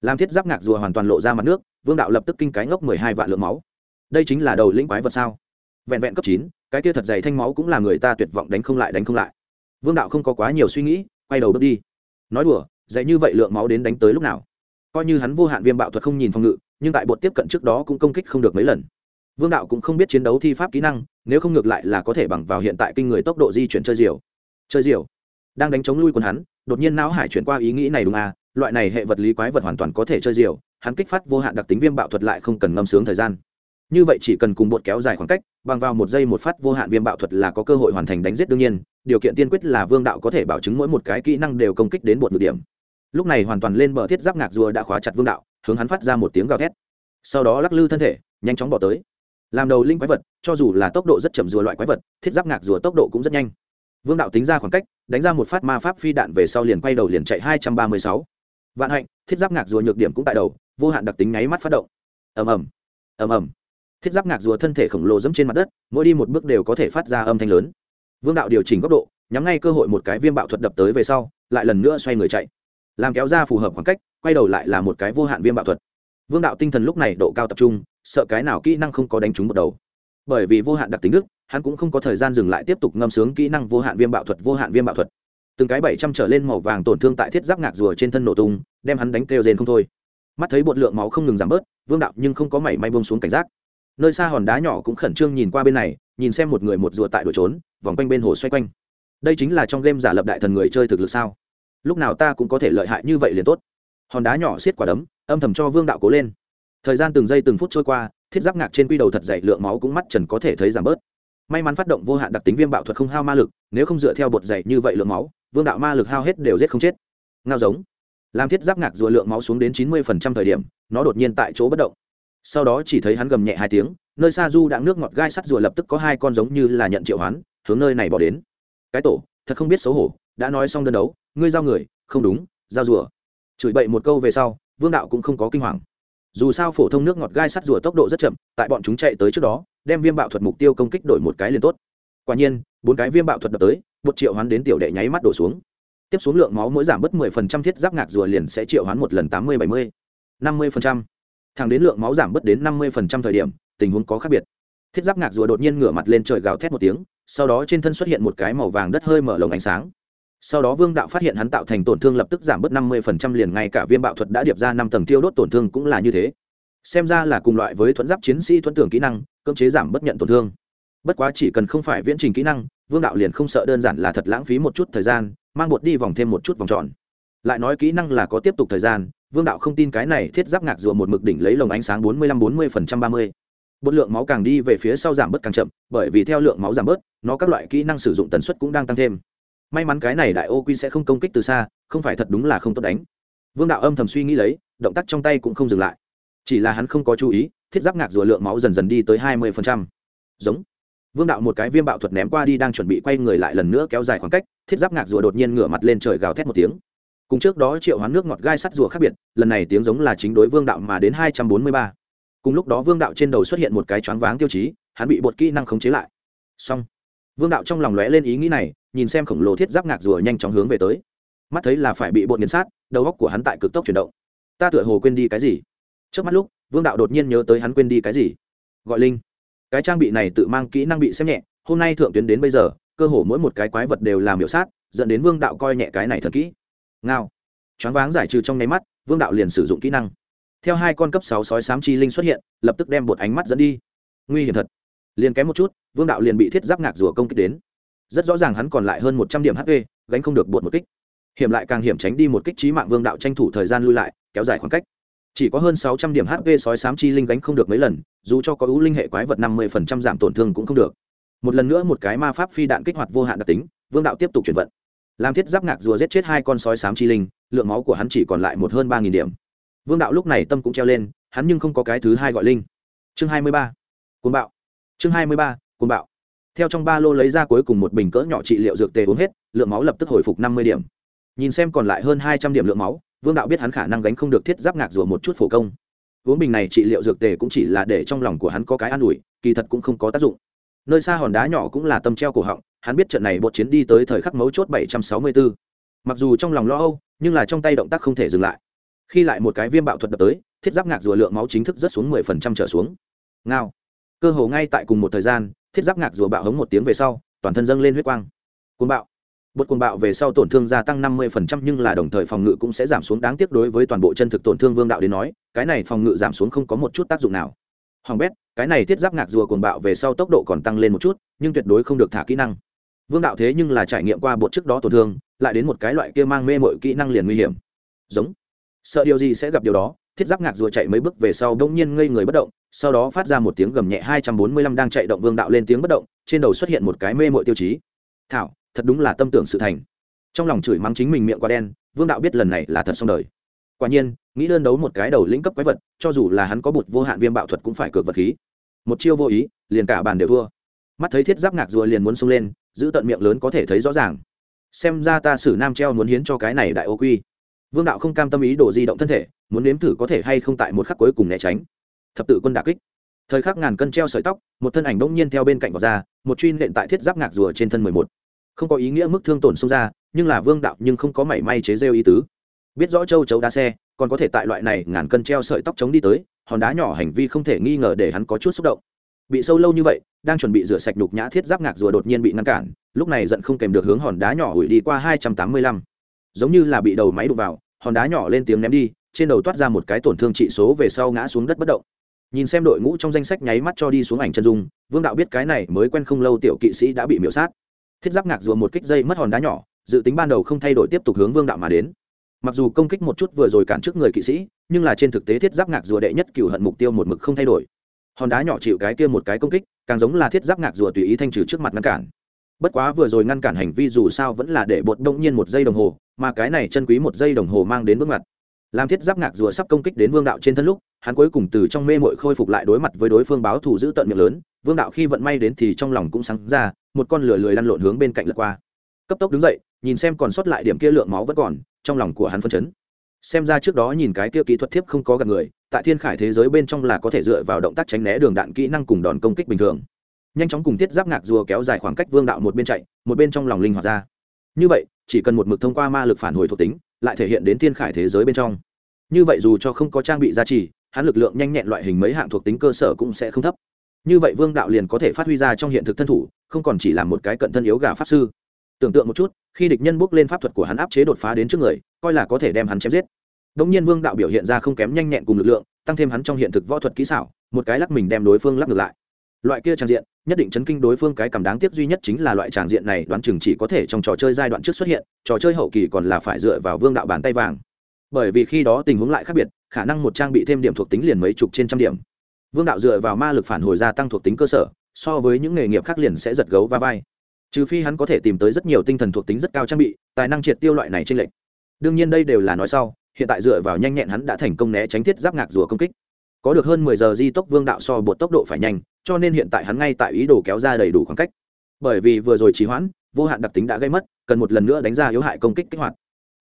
[SPEAKER 1] Làm thiết giáp ngạc rùa hoàn toàn lộ ra mặt nước, vương đạo lập tức kinh cái ngốc mười hai vạn lượng máu. Đây chính là đầu lĩnh quái vật sao? Vẹn vẹn cấp chín cái kia thật dày thanh máu cũng là người ta tuyệt vọng đánh không lại đánh không lại. Vương đạo không có quá nhiều suy nghĩ, quay đầu bước đi. Nói đùa, dạy như vậy lượng máu đến đánh tới lúc nào? Coi như hắn vô hạn viêm bạo thuật không nhìn phòng ngự, nhưng tại bột tiếp cận trước đó cũng công kích không được mấy lần. Vương đạo cũng không biết chiến đấu thi pháp kỹ năng, nếu không ngược lại là có thể bằng vào hiện tại kinh người tốc độ di chuyển chơi diều. Chơi diều. Đang đánh chống lui quần hắn, đột nhiên não hải chuyển qua ý nghĩ này đúng à loại này hệ vật lý quái vật hoàn toàn có thể chơi diều, hắn kích phát vô hạn đặc tính viêm bạo thuật lại không cần ngâm sướng thời gian. Như vậy chỉ cần cùng bột kéo dài khoảng cách bằng vào một giây một phát vô hạn viêm bạo thuật là có cơ hội hoàn thành đánh giết đương nhiên, điều kiện tiên quyết là vương đạo có thể bảo chứng mỗi một cái kỹ năng đều công kích đến một ngược điểm. Lúc này hoàn toàn lên bờ thiết giáp ngạc rùa đã khóa chặt vương đạo, hướng hắn phát ra một tiếng gào thét. Sau đó lắc lư thân thể, nhanh chóng bỏ tới. Làm đầu linh quái vật, cho dù là tốc độ rất chậm rùa loại quái vật, thiết giáp ngạc rùa tốc độ cũng rất nhanh. Vương đạo tính ra khoảng cách, đánh ra một phát ma pháp phi đạn về sau liền quay đầu liền chạy hai trăm ba mươi sáu. Vạn hạnh, thiết giáp ngạc rùa nhược điểm cũng tại đầu, vô hạn đặc tính nháy mắt phát động. Ầm ầm. Ầm ầm thiết giáp ngạc rùa thân thể khổng lồ dẫm trên mặt đất, mỗi đi một bước đều có thể phát ra âm thanh lớn. Vương đạo điều chỉnh góc độ, nhắm ngay cơ hội một cái viêm bạo thuật đập tới về sau, lại lần nữa xoay người chạy. Làm kéo ra phù hợp khoảng cách, quay đầu lại là một cái vô hạn viêm bạo thuật. Vương đạo tinh thần lúc này độ cao tập trung, sợ cái nào kỹ năng không có đánh trúng một đầu. Bởi vì vô hạn đặc tính đức, hắn cũng không có thời gian dừng lại tiếp tục ngâm sướng kỹ năng vô hạn viêm bạo thuật, vô hạn viêm bạo thuật. Từng cái bảy trăm trở lên màu vàng tổn thương tại thiết giáp ngạc rùa trên thân nổ tung, đem hắn đánh kêu rên không thôi. Mắt thấy bột lượng máu không ngừng giảm bớt, vương đạo nhưng không có mảy may bông xuống cảnh giác nơi xa hòn đá nhỏ cũng khẩn trương nhìn qua bên này, nhìn xem một người một rùa tại đuổi trốn, vòng quanh bên hồ xoay quanh. Đây chính là trong game giả lập đại thần người chơi thực lực sao? Lúc nào ta cũng có thể lợi hại như vậy liền tốt. Hòn đá nhỏ xiết quả đấm, âm thầm cho vương đạo cố lên. Thời gian từng giây từng phút trôi qua, thiết giáp ngạc trên quy đầu thật dày lượng máu cũng mắt trần có thể thấy giảm bớt. May mắn phát động vô hạn đặc tính viêm bạo thuật không hao ma lực, nếu không dựa theo bột dày như vậy lượng máu, vương đạo ma lực hao hết đều giết không chết. Ngao giống. Làm thiết giáp ngạc rùa lượng máu xuống đến chín mươi thời điểm, nó đột nhiên tại chỗ bất động sau đó chỉ thấy hắn gầm nhẹ hai tiếng nơi xa du đạn nước ngọt gai sắt rùa lập tức có hai con giống như là nhận triệu hoán hướng nơi này bỏ đến. Cái tổ thật không biết xấu hổ đã nói xong đơn đấu ngươi giao người không đúng giao rùa. Chửi bậy một câu về sau vương đạo cũng không có kinh hoàng. Dù sao phổ thông nước ngọt gai sắt rùa tốc độ rất chậm tại bọn chúng chạy tới trước đó đem viêm bạo thuật mục tiêu công kích đổi một cái liền tốt. Quả nhiên bốn cái viêm bạo thuật đập tới một triệu hoán đến tiểu đệ nháy mắt đổ xuống. Tiếp xuống lượng máu mỗi giảm mất mười phần trăm thiết giáp ngạc rùa liền sẽ triệu hoán một lần 80-70, 50% thẳng đến lượng máu giảm bớt đến năm mươi phần trăm thời điểm, tình huống có khác biệt. Thiết giáp ngạc rùa đột nhiên ngửa mặt lên trời gào thét một tiếng, sau đó trên thân xuất hiện một cái màu vàng đất hơi mở lồng ánh sáng. Sau đó vương đạo phát hiện hắn tạo thành tổn thương lập tức giảm bớt năm mươi liền ngay cả viêm bạo thuật đã điệp ra năm tầng tiêu đốt tổn thương cũng là như thế. Xem ra là cùng loại với thuẫn giáp chiến sĩ thuẫn tưởng kỹ năng, cưỡng chế giảm bất nhận tổn thương. Bất quá chỉ cần không phải viễn trình kỹ năng, vương đạo liền không sợ đơn giản là thật lãng phí một chút thời gian, mang bột đi vòng thêm một chút vòng tròn. Lại nói kỹ năng là có tiếp tục thời gian vương đạo không tin cái này thiết giáp ngạc rùa một mực đỉnh lấy lồng ánh sáng bốn mươi lăm, bốn mươi phần trăm ba mươi. Bột lượng máu càng đi về phía sau giảm bớt càng chậm, bởi vì theo lượng máu giảm bớt, nó các loại kỹ năng sử dụng tần suất cũng đang tăng thêm. May mắn cái này đại ô quy sẽ không công kích từ xa, không phải thật đúng là không tốt đánh. Vương đạo âm thầm suy nghĩ lấy, động tác trong tay cũng không dừng lại. Chỉ là hắn không có chú ý, thiết giáp ngạc rùa lượng máu dần dần đi tới hai mươi giống. Vương đạo một cái viêm bạo thuật ném qua đi đang chuẩn bị quay người lại lần nữa kéo dài khoảng cách, thiết giáp ngạc rùa đột nhiên ngửa mặt lên trời gào thét một tiếng cùng trước đó triệu hoán nước ngọt gai sắt rùa khác biệt, lần này tiếng giống là chính đối vương đạo mà đến hai trăm bốn mươi ba. Cùng lúc đó vương đạo trên đầu xuất hiện một cái choáng váng tiêu chí, hắn bị bột kỹ năng khống chế lại. Xong. Vương đạo trong lòng lóe lên ý nghĩ này, nhìn xem khổng lồ thiết giáp ngạc rùa nhanh chóng hướng về tới. Mắt thấy là phải bị bột nghiền sát, đầu góc của hắn tại cực tốc chuyển động. Ta tựa hồ quên đi cái gì? Trước mắt lúc, vương đạo đột nhiên nhớ tới hắn quên đi cái gì? Gọi linh. Cái trang bị này tự mang kỹ năng bị xem nhẹ, hôm nay thượng tuyến đến bây giờ, cơ hồ mỗi một cái quái vật đều làm hiệu sát, dẫn đến vương đạo coi nhẹ cái này thật kỹ ngao. Choáng váng giải trừ trong nháy mắt, vương đạo liền sử dụng kỹ năng. Theo hai con cấp sáu sói sám chi linh xuất hiện, lập tức đem bột ánh mắt dẫn đi. Nguy hiểm thật. Liền kém một chút, vương đạo liền bị thiết giáp ngạc rùa công kích đến. Rất rõ ràng hắn còn lại hơn một trăm điểm hp gánh không được bột một kích. Hiểm lại càng hiểm tránh đi một kích trí mạng vương đạo tranh thủ thời gian lui lại, kéo dài khoảng cách. Chỉ có hơn sáu trăm điểm hp sói sám chi linh gánh không được mấy lần, dù cho có ưu linh hệ quái vật năm mươi phần trăm giảm tổn thương cũng không được. Một lần nữa một cái ma pháp phi đạn kích hoạt vô hạn đặc tính, vương đạo tiếp tục chuyển vận làm thiết giáp ngạc rùa giết chết hai con sói sám chi linh, lượng máu của hắn chỉ còn lại một hơn ba nghìn điểm. Vương đạo lúc này tâm cũng treo lên, hắn nhưng không có cái thứ hai gọi linh. Chương hai mươi ba. Côn bạo. Chương hai mươi ba côn bạo. Theo trong ba lô lấy ra cuối cùng một bình cỡ nhỏ trị liệu dược tề uống hết, lượng máu lập tức hồi phục năm mươi điểm. Nhìn xem còn lại hơn hai trăm điểm lượng máu, vương đạo biết hắn khả năng gánh không được thiết giáp ngạc rùa một chút phổ công. Uống bình này trị liệu dược tề cũng chỉ là để trong lòng của hắn có cái an ủi, kỳ thật cũng không có tác dụng. Nơi xa hòn đá nhỏ cũng là tâm treo cổ họng hắn biết trận này bột chiến đi tới thời khắc mấu chốt bảy trăm sáu mươi bốn mặc dù trong lòng lo âu, nhưng là trong tay động tác không thể dừng lại. Khi lại một cái viêm bạo thuật đập tới, thiết giáp ngạc rùa lượng máu chính thức rất xuống mười phần trăm trở xuống. Ngao. Cơ hồ ngay tại cùng một thời gian, thiết giáp ngạc rùa bạo hống một tiếng về sau, toàn thân dâng lên huyết quang. Cuồng bạo. Bột cuồng bạo về sau tổn thương gia tăng 50% nhưng là đồng thời phòng ngự cũng sẽ giảm xuống đáng tiếc đối với toàn bộ chân thực tổn thương vương đạo đến nói, cái này phòng ngự giảm xuống không có một chút tác dụng nào. Hoàng bét, cái này thiết giáp ngạc rùa cuồng bạo về sau tốc độ còn tăng lên một chút, nhưng tuyệt đối không được thả kỹ năng vương đạo thế nhưng là trải nghiệm qua bột trước đó tổn thương, lại đến một cái loại kia mang mê mội kỹ năng liền nguy hiểm. Giống. Sợ điều gì sẽ gặp điều đó, thiết giáp ngạc rùa chạy mấy bước về sau đông nhiên ngây người bất động, sau đó phát ra một tiếng gầm nhẹ 245 đang chạy động vương đạo lên tiếng bất động, trên đầu xuất hiện một cái mê mội tiêu chí. Thảo, thật đúng là tâm tưởng sự thành. Trong lòng chửi mắng chính mình miệng quá đen, vương đạo biết lần này là thật xong đời. Quả nhiên, nghĩ đơn đấu một cái đầu lĩnh cấp quái vật, cho dù là hắn có bụt vô hạn viêm bạo thuật cũng phải cược vật khí. Một chiêu vô ý, liền cả bàn đều thua. Mắt thấy thiết giáp ngạc rùa liền muốn xông lên giữ tận miệng lớn có thể thấy rõ ràng. Xem ra ta sử nam treo muốn hiến cho cái này đại ô quy. Vương đạo không cam tâm ý đồ di động thân thể, muốn nếm thử có thể hay không tại một khắc cuối cùng né tránh. Thập tự quân đà kích. Thời khắc ngàn cân treo sợi tóc, một thân ảnh bỗng nhiên theo bên cạnh vào ra, một truy nện tại thiết giáp ngạc rùa trên thân mười một. Không có ý nghĩa mức thương tổn xông ra, nhưng là vương đạo nhưng không có mảy may chế rêu ý tứ. Biết rõ châu chấu đá xe, còn có thể tại loại này ngàn cân treo sợi tóc chống đi tới, hòn đá nhỏ hành vi không thể nghi ngờ để hắn có chút xúc động. Bị sâu lâu như vậy đang chuẩn bị rửa sạch đục nhã thiết giáp ngạc rùa đột nhiên bị ngăn cản, lúc này giận không kèm được hướng hòn đá nhỏ ủi đi qua hai trăm tám mươi lăm. Giống như là bị đầu máy đụng vào, hòn đá nhỏ lên tiếng ném đi, trên đầu toát ra một cái tổn thương trị số về sau ngã xuống đất bất động. Nhìn xem đội ngũ trong danh sách nháy mắt cho đi xuống ảnh chân dung, vương đạo biết cái này mới quen không lâu tiểu kỵ sĩ đã bị miễu sát. Thiết giáp ngạc rùa một kích dây mất hòn đá nhỏ, dự tính ban đầu không thay đổi tiếp tục hướng vương đạo mà đến. Mặc dù công kích một chút vừa rồi cản trước người kỵ sĩ, nhưng là trên thực tế thiết giáp ngạc rùa đệ nhất cựu hận mục tiêu một mực không thay đổi hòn đá nhỏ chịu cái kia một cái công kích, càng giống là thiết giáp ngạc rùa tùy ý thanh trừ trước mặt ngăn cản. Bất quá vừa rồi ngăn cản hành vi dù sao vẫn là để bột đông nhiên một giây đồng hồ, mà cái này chân quý một giây đồng hồ mang đến bước mặt làm thiết giáp ngạc rùa sắp công kích đến vương đạo trên thân lúc, hắn cuối cùng từ trong mê mội khôi phục lại đối mặt với đối phương báo thù giữ tận miệng lớn, vương đạo khi vận may đến thì trong lòng cũng sáng ra, một con lửa lười lăn lộn hướng bên cạnh lật qua. Cấp tốc đứng dậy, nhìn xem còn sót lại điểm kia lượng máu vẫn còn, trong lòng của hắn phân chấn. Xem ra trước đó nhìn cái kia kỹ thuật thiếp không có gặp người tại thiên khải thế giới bên trong là có thể dựa vào động tác tránh né đường đạn kỹ năng cùng đòn công kích bình thường. Nhanh chóng cùng thiết giáp ngạc rùa kéo dài khoảng cách vương đạo một bên chạy, một bên trong lòng linh hoạt ra. Như vậy, chỉ cần một mực thông qua ma lực phản hồi thuộc tính, lại thể hiện đến thiên khải thế giới bên trong. Như vậy dù cho không có trang bị gia trì, hắn lực lượng nhanh nhẹn loại hình mấy hạng thuộc tính cơ sở cũng sẽ không thấp. Như vậy vương đạo liền có thể phát huy ra trong hiện thực thân thủ, không còn chỉ là một cái cận thân yếu gà pháp sư. Tưởng tượng một chút, khi địch nhân bước lên pháp thuật của hắn áp chế đột phá đến trước người, coi là có thể đem hắn chém giết. Đống nhiên Vương đạo biểu hiện ra không kém nhanh nhẹn cùng lực lượng, tăng thêm hắn trong hiện thực võ thuật kỹ xảo, một cái lắc mình đem đối phương lắc ngược lại. Loại kia trang diện, nhất định chấn kinh đối phương cái cảm đáng tiếc duy nhất chính là loại tràng diện này đoán chừng chỉ có thể trong trò chơi giai đoạn trước xuất hiện, trò chơi hậu kỳ còn là phải dựa vào Vương đạo bàn tay vàng. Bởi vì khi đó tình huống lại khác biệt, khả năng một trang bị thêm điểm thuộc tính liền mấy chục trên trăm điểm. Vương đạo dựa vào ma lực phản hồi gia tăng thuộc tính cơ sở, so với những nghề nghiệp khác liền sẽ giật gấu va vai. Trừ phi hắn có thể tìm tới rất nhiều tinh thần thuộc tính rất cao trang bị, tài năng triệt tiêu loại này trên lệnh. Đương nhiên đây đều là nói sau, hiện tại dựa vào nhanh nhẹn hắn đã thành công né tránh thiết giáp ngạc rùa công kích. Có được hơn mười giờ di tốc vương đạo so bột tốc độ phải nhanh, cho nên hiện tại hắn ngay tại ý đồ kéo ra đầy đủ khoảng cách. Bởi vì vừa rồi trì hoãn, vô hạn đặc tính đã gây mất, cần một lần nữa đánh ra yếu hại công kích kích hoạt.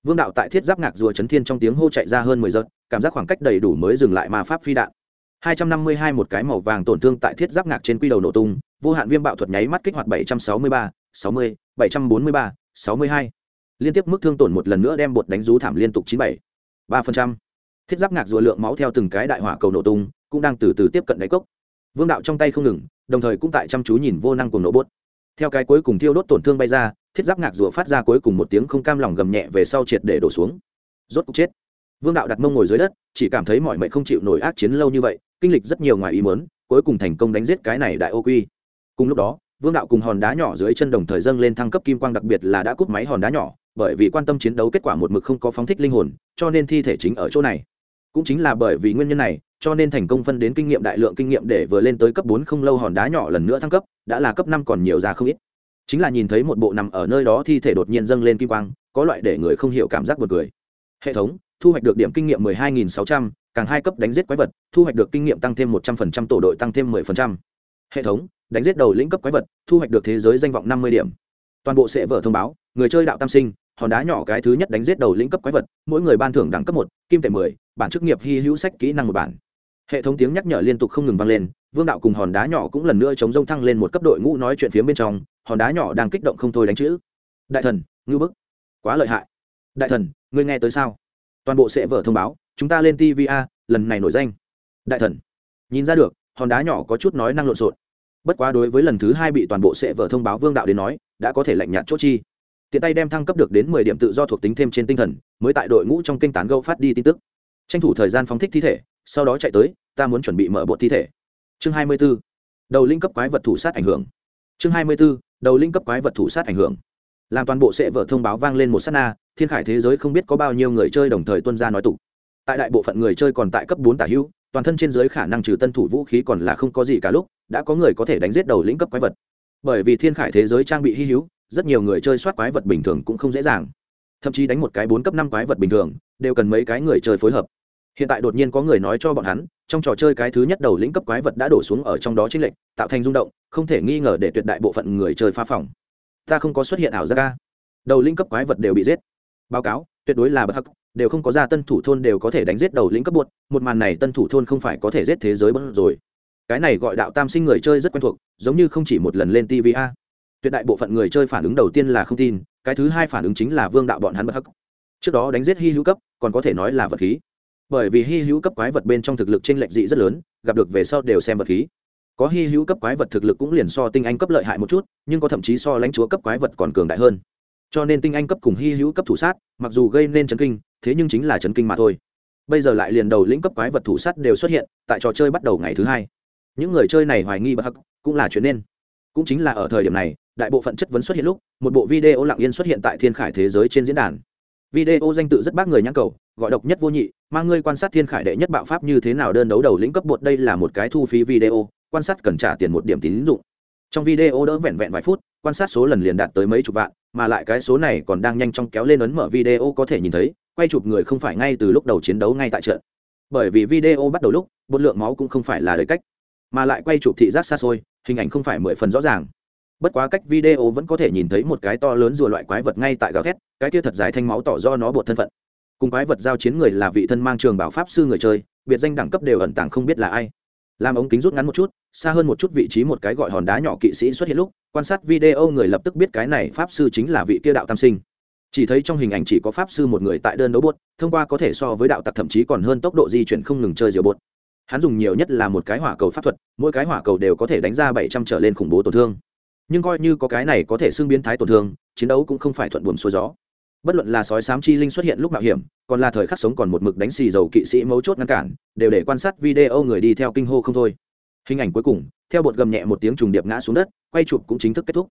[SPEAKER 1] Vương đạo tại thiết giáp ngạc rùa chấn thiên trong tiếng hô chạy ra hơn mười giờ, cảm giác khoảng cách đầy đủ mới dừng lại mà pháp phi đạn. Hai trăm năm mươi hai một cái màu vàng tổn thương tại thiết giáp ngạc trên quy đầu nổ tung, vô hạn viêm bạo thuật nháy mắt kích hoạt bảy trăm sáu mươi ba, sáu mươi, bảy trăm bốn mươi ba, sáu mươi hai. Liên tiếp mức thương tổn một lần nữa đem bột đánh rú thảm liên tục chín bảy ba phần trăm. Thiết giáp ngạc rùa lượng máu theo từng cái đại hỏa cầu nổ tung, cũng đang từ từ tiếp cận đáy cốc. Vương đạo trong tay không ngừng, đồng thời cũng tại chăm chú nhìn vô năng cùng nổ bốt. Theo cái cuối cùng thiêu đốt tổn thương bay ra, thiết giáp ngạc rùa phát ra cuối cùng một tiếng không cam lòng gầm nhẹ về sau triệt để đổ xuống. Rốt cục chết. Vương đạo đặt mông ngồi dưới đất, chỉ cảm thấy mọi mệnh không chịu nổi ác chiến lâu như vậy, kinh lịch rất nhiều ngoài ý mớn cuối cùng thành công đánh giết cái này đại ô quy. Cùng lúc đó vương đạo cùng hòn đá nhỏ dưới chân đồng thời dâng lên thăng cấp kim quang đặc biệt là đã cút máy hòn đá nhỏ, bởi vì quan tâm chiến đấu kết quả một mực không có phóng thích linh hồn, cho nên thi thể chính ở chỗ này. Cũng chính là bởi vì nguyên nhân này, cho nên thành công phân đến kinh nghiệm đại lượng kinh nghiệm để vừa lên tới cấp bốn không lâu hòn đá nhỏ lần nữa thăng cấp, đã là cấp năm còn nhiều ra không ít. Chính là nhìn thấy một bộ nằm ở nơi đó thi thể đột nhiên dâng lên kim quang, có loại để người không hiểu cảm giác buồn cười. Hệ thống, thu hoạch được điểm kinh nghiệm mười hai nghìn sáu trăm, càng hai cấp đánh giết quái vật, thu hoạch được kinh nghiệm tăng thêm một trăm phần trăm, tổ đội tăng thêm mười phần trăm. Hệ thống đánh giết đầu lĩnh cấp quái vật, thu hoạch được thế giới danh vọng năm mươi điểm. Toàn bộ sẽ vở thông báo, người chơi đạo tam sinh, hòn đá nhỏ cái thứ nhất đánh giết đầu lĩnh cấp quái vật, mỗi người ban thưởng đẳng cấp một, kim tệ mười, bản chức nghiệp hy hữu sách kỹ năng một bản. Hệ thống tiếng nhắc nhở liên tục không ngừng vang lên, vương đạo cùng hòn đá nhỏ cũng lần nữa chống rông thăng lên một cấp đội ngũ nói chuyện phía bên trong, hòn đá nhỏ đang kích động không thôi đánh chữ. Đại thần ngư bức. Quá lợi hại. Đại thần, ngươi nghe tới sao? Toàn bộ sẽ vở thông báo, chúng ta lên tva lần này nổi danh. Đại thần, nhìn ra được, hòn đá nhỏ có chút nói năng lộn xộn bất quá đối với lần thứ hai bị toàn bộ sẽ vở thông báo vương đạo đến nói, đã có thể lạnh nhạt chốt chi. Tiện tay đem thăng cấp được đến mười điểm tự do thuộc tính thêm trên tinh thần, mới tại đội ngũ trong kênh tán gâu phát đi tin tức. Tranh thủ thời gian phóng thích thi thể, sau đó chạy tới, ta muốn chuẩn bị mở bộ thi thể. Chương hai mươi b ố đầu linh cấp quái vật thủ sát ảnh hưởng. Chương hai mươi b ố đầu linh cấp quái vật thủ sát ảnh hưởng. Làm toàn bộ sẽ vợ thông báo vang lên một s á t na, thiên khải thế giới không biết có bao nhiêu người chơi đồng thời tuân ra nói tục. Tại đại bộ phận người chơi còn tại cấp bốn tả hữu, toàn thân trên giới khả năng trừ tân thủ vũ khí còn là không có gì cả lúc đã có người có thể đánh giết đầu lĩnh cấp quái vật. Bởi vì thiên khải thế giới trang bị hy hữu rất nhiều người chơi soát quái vật bình thường cũng không dễ dàng. Thậm chí đánh một cái bốn cấp năm quái vật bình thường đều cần mấy cái người chơi phối hợp. Hiện tại đột nhiên có người nói cho bọn hắn trong trò chơi cái thứ nhất đầu lĩnh cấp quái vật đã đổ xuống ở trong đó chính lệnh tạo thành rung động không thể nghi ngờ để tuyệt đại bộ phận người chơi phá phòng. Ta không có xuất hiện ảo gia ca đầu lĩnh cấp quái vật đều bị giết. Báo cáo tuyệt đối là bất hắc đều không có ra tân thủ thôn đều có thể đánh giết đầu lĩnh cấp buột, một màn này tân thủ thôn không phải có thể giết thế giới bất rồi cái này gọi đạo tam sinh người chơi rất quen thuộc, giống như không chỉ một lần lên tv a. Tuyệt đại bộ phận người chơi phản ứng đầu tiên là không tin, cái thứ hai phản ứng chính là vương đạo bọn hắn bất hắc. Trước đó đánh giết hy hữu cấp, còn có thể nói là vật khí. Bởi vì hy hữu cấp quái vật bên trong thực lực t r ê n lệch dị rất lớn, gặp được về sau đều xem vật khí. Có hy hữu cấp quái vật thực lực cũng liền so tinh anh cấp lợi hại một chút, nhưng có thậm chí so lãnh chúa cấp quái vật còn cường đại hơn. Cho nên tinh anh cấp cùng hy hữu cấp thủ sát, mặc dù gây nên chấn kinh, thế nhưng chính là chấn kinh mà thôi. Bây giờ lại liền đầu lĩnh cấp quái vật thủ sát đều xuất hiện, tại trò chơi bắt đầu ngày thứ hai những người chơi này hoài nghi bất hắc, cũng là chuyện nên. Cũng chính là ở thời điểm này, đại bộ phận chất vấn xuất hiện lúc, một bộ video lặng yên xuất hiện tại thiên khải thế giới trên diễn đàn. Video danh tự rất bác người nhãn cầu, gọi độc nhất vô nhị, mang ngươi quan sát thiên khải đệ nhất bạo pháp như thế nào đơn đấu đầu lĩnh cấp bột, đây là một cái thu phí video, quan sát cần trả tiền một điểm tín dụng. Trong video đỡ vẹn vẹn vài phút, quan sát số lần liền đạt tới mấy chục vạn, mà lại cái số này còn đang nhanh chóng kéo lên ấn mở video có thể nhìn thấy, quay chụp người không phải ngay từ lúc đầu chiến đấu ngay tại trận. Bởi vì video bắt đầu lúc, bột lượng máu cũng không phải là đời cách mà lại quay chụp thị giác xa xôi, hình ảnh không phải mười phần rõ ràng. Bất quá cách video vẫn có thể nhìn thấy một cái to lớn rùa loại quái vật ngay tại gào thét, cái kia thật dài thanh máu tỏ do nó bột thân phận. Cùng quái vật giao chiến người là vị thân mang trường bảo pháp sư người chơi, biệt danh đẳng cấp đều ẩn tàng không biết là ai. Làm ống kính rút ngắn một chút, xa hơn một chút vị trí một cái gọi hòn đá nhỏ kỵ sĩ xuất hiện lúc, quan sát video người lập tức biết cái này pháp sư chính là vị kia đạo tam sinh. Chỉ thấy trong hình ảnh chỉ có pháp sư một người tại đơn đấu bột, thông qua có thể so với đạo tặc thậm chí còn hơn tốc độ di chuyển không ngừng chơi diều bột hắn dùng nhiều nhất là một cái hỏa cầu pháp thuật, mỗi cái hỏa cầu đều có thể đánh ra bảy trăm trở lên khủng bố tổn thương. Nhưng coi như có cái này có thể xưng biến thái tổn thương, chiến đấu cũng không phải thuận buồm xuôi gió. Bất luận là sói sám chi linh xuất hiện lúc mạo hiểm, còn là thời khắc sống còn một mực đánh xì dầu kỵ sĩ mấu chốt ngăn cản, đều để quan sát video người đi theo kinh hô không thôi. Hình ảnh cuối cùng, theo bột gầm nhẹ một tiếng trùng điệp ngã xuống đất, quay chụp cũng chính thức kết thúc.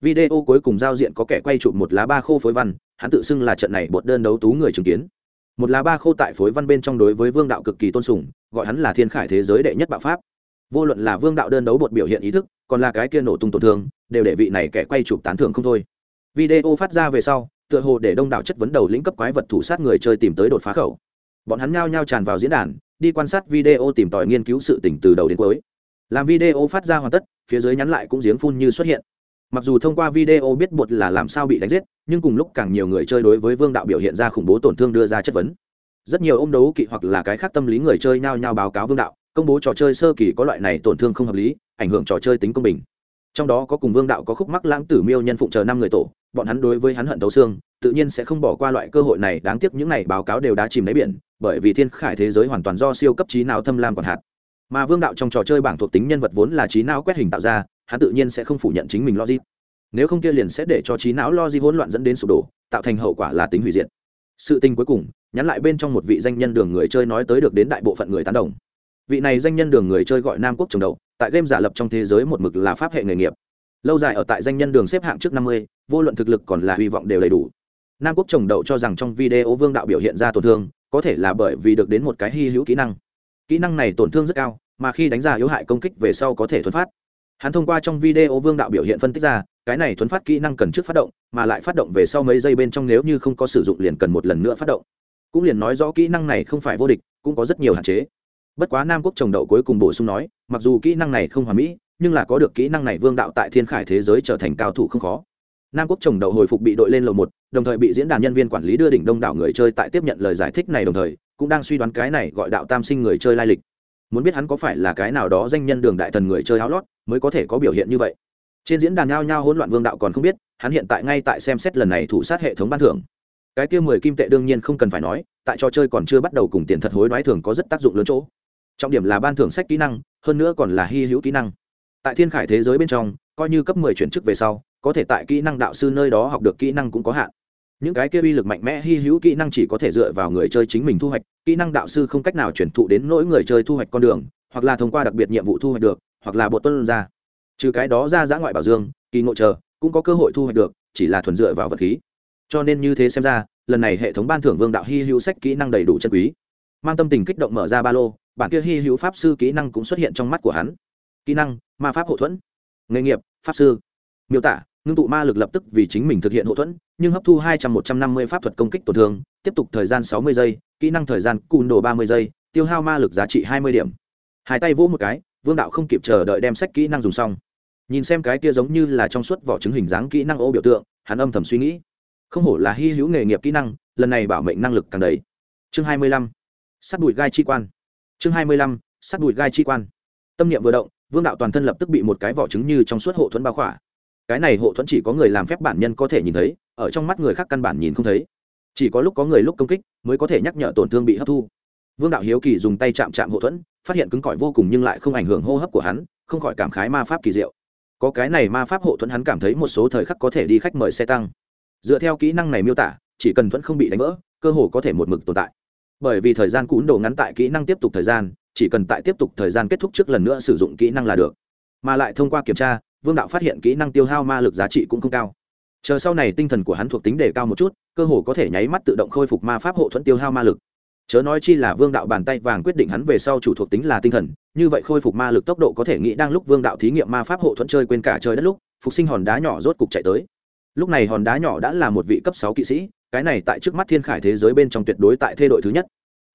[SPEAKER 1] Video cuối cùng giao diện có kẻ quay chụp một lá ba khô phối văn, hắn tự xưng là trận này bột đơn đấu tú người chứng kiến một là ba khô tại phối văn bên trong đối với vương đạo cực kỳ tôn sùng, gọi hắn là thiên khải thế giới đệ nhất bạo pháp. Vô luận là vương đạo đơn đấu bột biểu hiện ý thức, còn là cái kia nổ tung tổn thương, đều để vị này kẻ quay chụp tán thưởng không thôi. Video phát ra về sau, tựa hồ để đông đảo chất vấn đầu lĩnh cấp quái vật thủ sát người chơi tìm tới đột phá khẩu. Bọn hắn nhao nhao tràn vào diễn đàn, đi quan sát video tìm tòi nghiên cứu sự tỉnh từ đầu đến cuối. Làm video phát ra hoàn tất, phía dưới nhắn lại cũng giếng phun như xuất hiện mặc dù thông qua video biết bột là làm sao bị đánh giết, nhưng cùng lúc càng nhiều người chơi đối với vương đạo biểu hiện ra khủng bố tổn thương đưa ra chất vấn. Rất nhiều ông đấu kỵ hoặc là cái khác tâm lý người chơi nhao nhao báo cáo vương đạo, công bố trò chơi sơ kỳ có loại này tổn thương không hợp lý, ảnh hưởng trò chơi tính công bình. Trong đó có cùng vương đạo có khúc mắc lãng tử miêu nhân phụng chờ năm người tổ, bọn hắn đối với hắn hận thấu xương, tự nhiên sẽ không bỏ qua loại cơ hội này, đáng tiếc những này báo cáo đều đã chìm đáy biển, bởi vì thiên khải thế giới hoàn toàn do siêu cấp trí não thâm lam còn hạt. Mà vương đạo trong trò chơi bảng thuộc tính nhân vật vốn là trí não quét hình tạo ra hắn tự nhiên sẽ không phủ nhận chính mình logic. Nếu không kia liền sẽ để cho trí não logic hỗn loạn dẫn đến sụp đổ, tạo thành hậu quả là tính hủy diệt. Sự tình cuối cùng, nhắn lại bên trong một vị danh nhân đường người chơi nói tới được đến đại bộ phận người tán đồng. Vị này danh nhân đường người chơi gọi nam quốc trồng đầu tại game giả lập trong thế giới một mực là pháp hệ nghề nghiệp. Lâu dài ở tại danh nhân đường xếp hạng trước năm mươi, vô luận thực lực còn là hy vọng đều đầy đủ. Nam quốc trồng đậu cho rằng trong video vương đạo biểu hiện ra tổn thương, có thể là bởi vì được đến một cái hy hữu kỹ năng. Kỹ năng này tổn thương rất cao, mà khi đánh ra yếu hại công kích về sau có thể thuần phát hắn thông qua trong video vương đạo biểu hiện phân tích ra, cái này thuấn phát kỹ năng cần trước phát động, mà lại phát động về sau mấy giây bên trong nếu như không có sử dụng liền cần một lần nữa phát động. Cũng liền nói rõ kỹ năng này không phải vô địch, cũng có rất nhiều hạn chế. Bất quá nam quốc trồng đậu cuối cùng bổ sung nói, mặc dù kỹ năng này không hoàn mỹ, nhưng là có được kỹ năng này vương đạo tại thiên khải thế giới trở thành cao thủ không khó. Nam quốc trồng đậu hồi phục bị đội lên lầu một, đồng thời bị diễn đàn nhân viên quản lý đưa đỉnh đông đảo người chơi tại tiếp nhận lời giải thích này đồng thời, cũng đang suy đoán cái này gọi đạo tam sinh người chơi lai lịch muốn biết hắn có phải là cái nào đó danh nhân đường đại thần người chơi áo lót, mới có thể có biểu hiện như vậy. Trên diễn đàn nhao nhao hỗn loạn vương đạo còn không biết, hắn hiện tại ngay tại xem xét lần này thủ sát hệ thống ban thưởng. Cái kia mười kim tệ đương nhiên không cần phải nói, tại trò chơi còn chưa bắt đầu cùng tiền thật hối đoái thường có rất tác dụng lớn chỗ. Trọng điểm là ban thưởng sách kỹ năng, hơn nữa còn là hy hữu kỹ năng. Tại thiên khải thế giới bên trong, coi như cấp mười chuyển chức về sau, có thể tại kỹ năng đạo sư nơi đó học được kỹ năng cũng có hạn. Những cái kia uy lực mạnh mẽ hy hữu kỹ năng chỉ có thể dựa vào người chơi chính mình thu hoạch kỹ năng đạo sư không cách nào chuyển thụ đến nỗi người chơi thu hoạch con đường, hoặc là thông qua đặc biệt nhiệm vụ thu hoạch được, hoặc là bộ tuân ra. Trừ cái đó ra giã ngoại bảo dương, kỳ ngộ chờ, cũng có cơ hội thu hoạch được, chỉ là thuần dựa vào vật khí. Cho nên như thế xem ra, lần này hệ thống ban thưởng vương đạo hy hữu sách kỹ năng đầy đủ chân quý. Mang tâm tình kích động mở ra ba lô, bản kia hy hữu pháp sư kỹ năng cũng xuất hiện trong mắt của hắn. Kỹ năng, ma pháp hậu thuẫn. Nghề nghiệp, pháp sư. Miêu tả, ngưng tụ ma lực lập tức vì chính mình thực hiện hậu thuẫn, nhưng hấp thu hai trăm một trăm năm mươi pháp thuật công kích tổn thương, tiếp tục thời gian sáu mươi giây kỹ năng thời gian cùn đồ ba mươi giây, tiêu hao ma lực giá trị hai mươi điểm. Hai tay vỗ một cái, vương đạo không kịp chờ đợi đem sách kỹ năng dùng xong. Nhìn xem cái kia giống như là trong suốt vỏ trứng hình dáng kỹ năng ô biểu tượng, hắn âm thầm suy nghĩ. Không hổ là hy hữu nghề nghiệp kỹ năng, lần này bảo mệnh năng lực càng đầy. Chương hai mươi lăm, sắt đùi gai chi quan. Chương hai mươi lăm, sắt đùi gai chi quan. Tâm niệm vừa động, vương đạo toàn thân lập tức bị một cái vỏ trứng như trong suốt hộ thuẫn bao khỏa. Cái này hộ thuẫn chỉ có người làm phép bản nhân có thể nhìn thấy, ở trong mắt người khác căn bản nhìn không thấy chỉ có lúc có người lúc công kích, mới có thể nhắc nhở tổn thương bị hấp thu. Vương đạo hiếu kỳ dùng tay chạm chạm hộ thuẫn, phát hiện cứng cỏi vô cùng nhưng lại không ảnh hưởng hô hấp của hắn, không khỏi cảm khái ma pháp kỳ diệu. Có cái này ma pháp hộ thuẫn hắn cảm thấy một số thời khắc có thể đi khách mời xe tăng. Dựa theo kỹ năng này miêu tả, chỉ cần thuẫn không bị đánh vỡ, cơ hồ có thể một mực tồn tại. Bởi vì thời gian cún đồ ngắn tại kỹ năng tiếp tục thời gian, chỉ cần tại tiếp tục thời gian kết thúc trước lần nữa sử dụng kỹ năng là được. Mà lại thông qua kiểm tra, vương đạo phát hiện kỹ năng tiêu hao ma lực giá trị cũng không cao chờ sau này tinh thần của hắn thuộc tính đề cao một chút, cơ hồ có thể nháy mắt tự động khôi phục ma pháp hộ thuẫn tiêu hao ma lực. Chớ nói chi là vương đạo bàn tay vàng quyết định hắn về sau chủ thuộc tính là tinh thần, như vậy khôi phục ma lực tốc độ có thể nghĩ đang lúc vương đạo thí nghiệm ma pháp hộ thuẫn chơi quên cả chơi đất lúc, phục sinh hòn đá nhỏ rốt cục chạy tới. Lúc này hòn đá nhỏ đã là một vị cấp sáu kỵ sĩ, cái này tại trước mắt thiên khải thế giới bên trong tuyệt đối tại thê đội thứ nhất.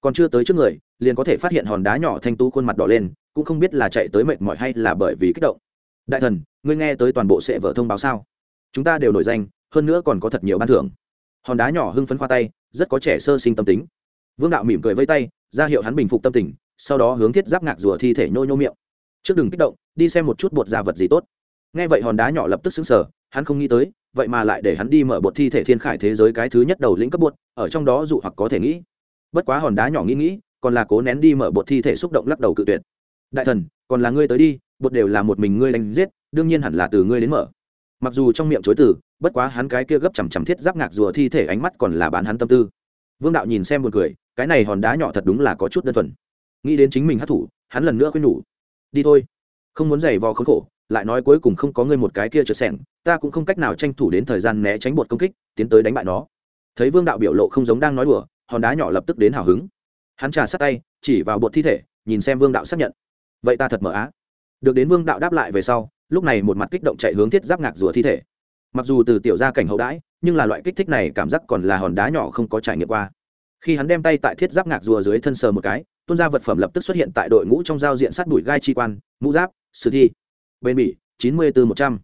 [SPEAKER 1] Còn chưa tới trước người, liền có thể phát hiện hòn đá nhỏ thanh tú khuôn mặt đỏ lên, cũng không biết là chạy tới mệt mỏi hay là bởi vì kích động. Đại thần, ngươi nghe tới toàn bộ sẽ vợ thông báo sao? Chúng ta đều nổi danh, hơn nữa còn có thật nhiều ban thưởng. Hòn đá nhỏ hưng phấn khoa tay, rất có trẻ sơ sinh tâm tính. Vương đạo mỉm cười vây tay, ra hiệu hắn bình phục tâm tình, sau đó hướng thiết giáp ngạc rùa thi thể nhô nhô miệng. Trước đừng kích động, đi xem một chút bột da vật gì tốt. Nghe vậy hòn đá nhỏ lập tức xứng sở hắn không nghĩ tới, vậy mà lại để hắn đi mở bột thi thể thiên khải thế giới cái thứ nhất đầu lĩnh cấp bột, ở trong đó dụ hoặc có thể nghĩ. Bất quá hòn đá nhỏ nghĩ nghĩ, còn là cố nén đi mở bột thi thể xúc động lắc đầu cự tuyệt. Đại thần, còn là ngươi tới đi, bột đều là một mình ngươi đánh giết, đương nhiên hẳn là từ ngươi đến mở mặc dù trong miệng chối từ, bất quá hắn cái kia gấp chằm chằm thiết giáp ngạc rùa thi thể ánh mắt còn là bán hắn tâm tư. Vương đạo nhìn xem một cười, cái này hòn đá nhỏ thật đúng là có chút đơn thuần. Nghĩ đến chính mình hát thủ, hắn lần nữa khuyên nhủ. Đi thôi. Không muốn giày vò khốn khổ, lại nói cuối cùng không có ngươi một cái kia trượt sẻng ta cũng không cách nào tranh thủ đến thời gian né tránh bột công kích, tiến tới đánh bại nó. Thấy vương đạo biểu lộ không giống đang nói đùa, hòn đá nhỏ lập tức đến hào hứng. Hắn trà sát tay, chỉ vào bột thi thể, nhìn xem vương đạo xác nhận. Vậy ta thật mở á. Được đến vương đạo đáp lại về sau lúc này một mặt kích động chạy hướng thiết giáp ngạc rùa thi thể. Mặc dù từ tiểu gia cảnh hậu đãi, nhưng là loại kích thích này cảm giác còn là hòn đá nhỏ không có trải nghiệm qua. Khi hắn đem tay tại thiết giáp ngạc rùa dưới thân sờ một cái, tuôn ra vật phẩm lập tức xuất hiện tại đội ngũ trong giao diện sát đùi gai chi quan, mũ giáp, sử thi bên bỉ, chín mươi bốn một trăm.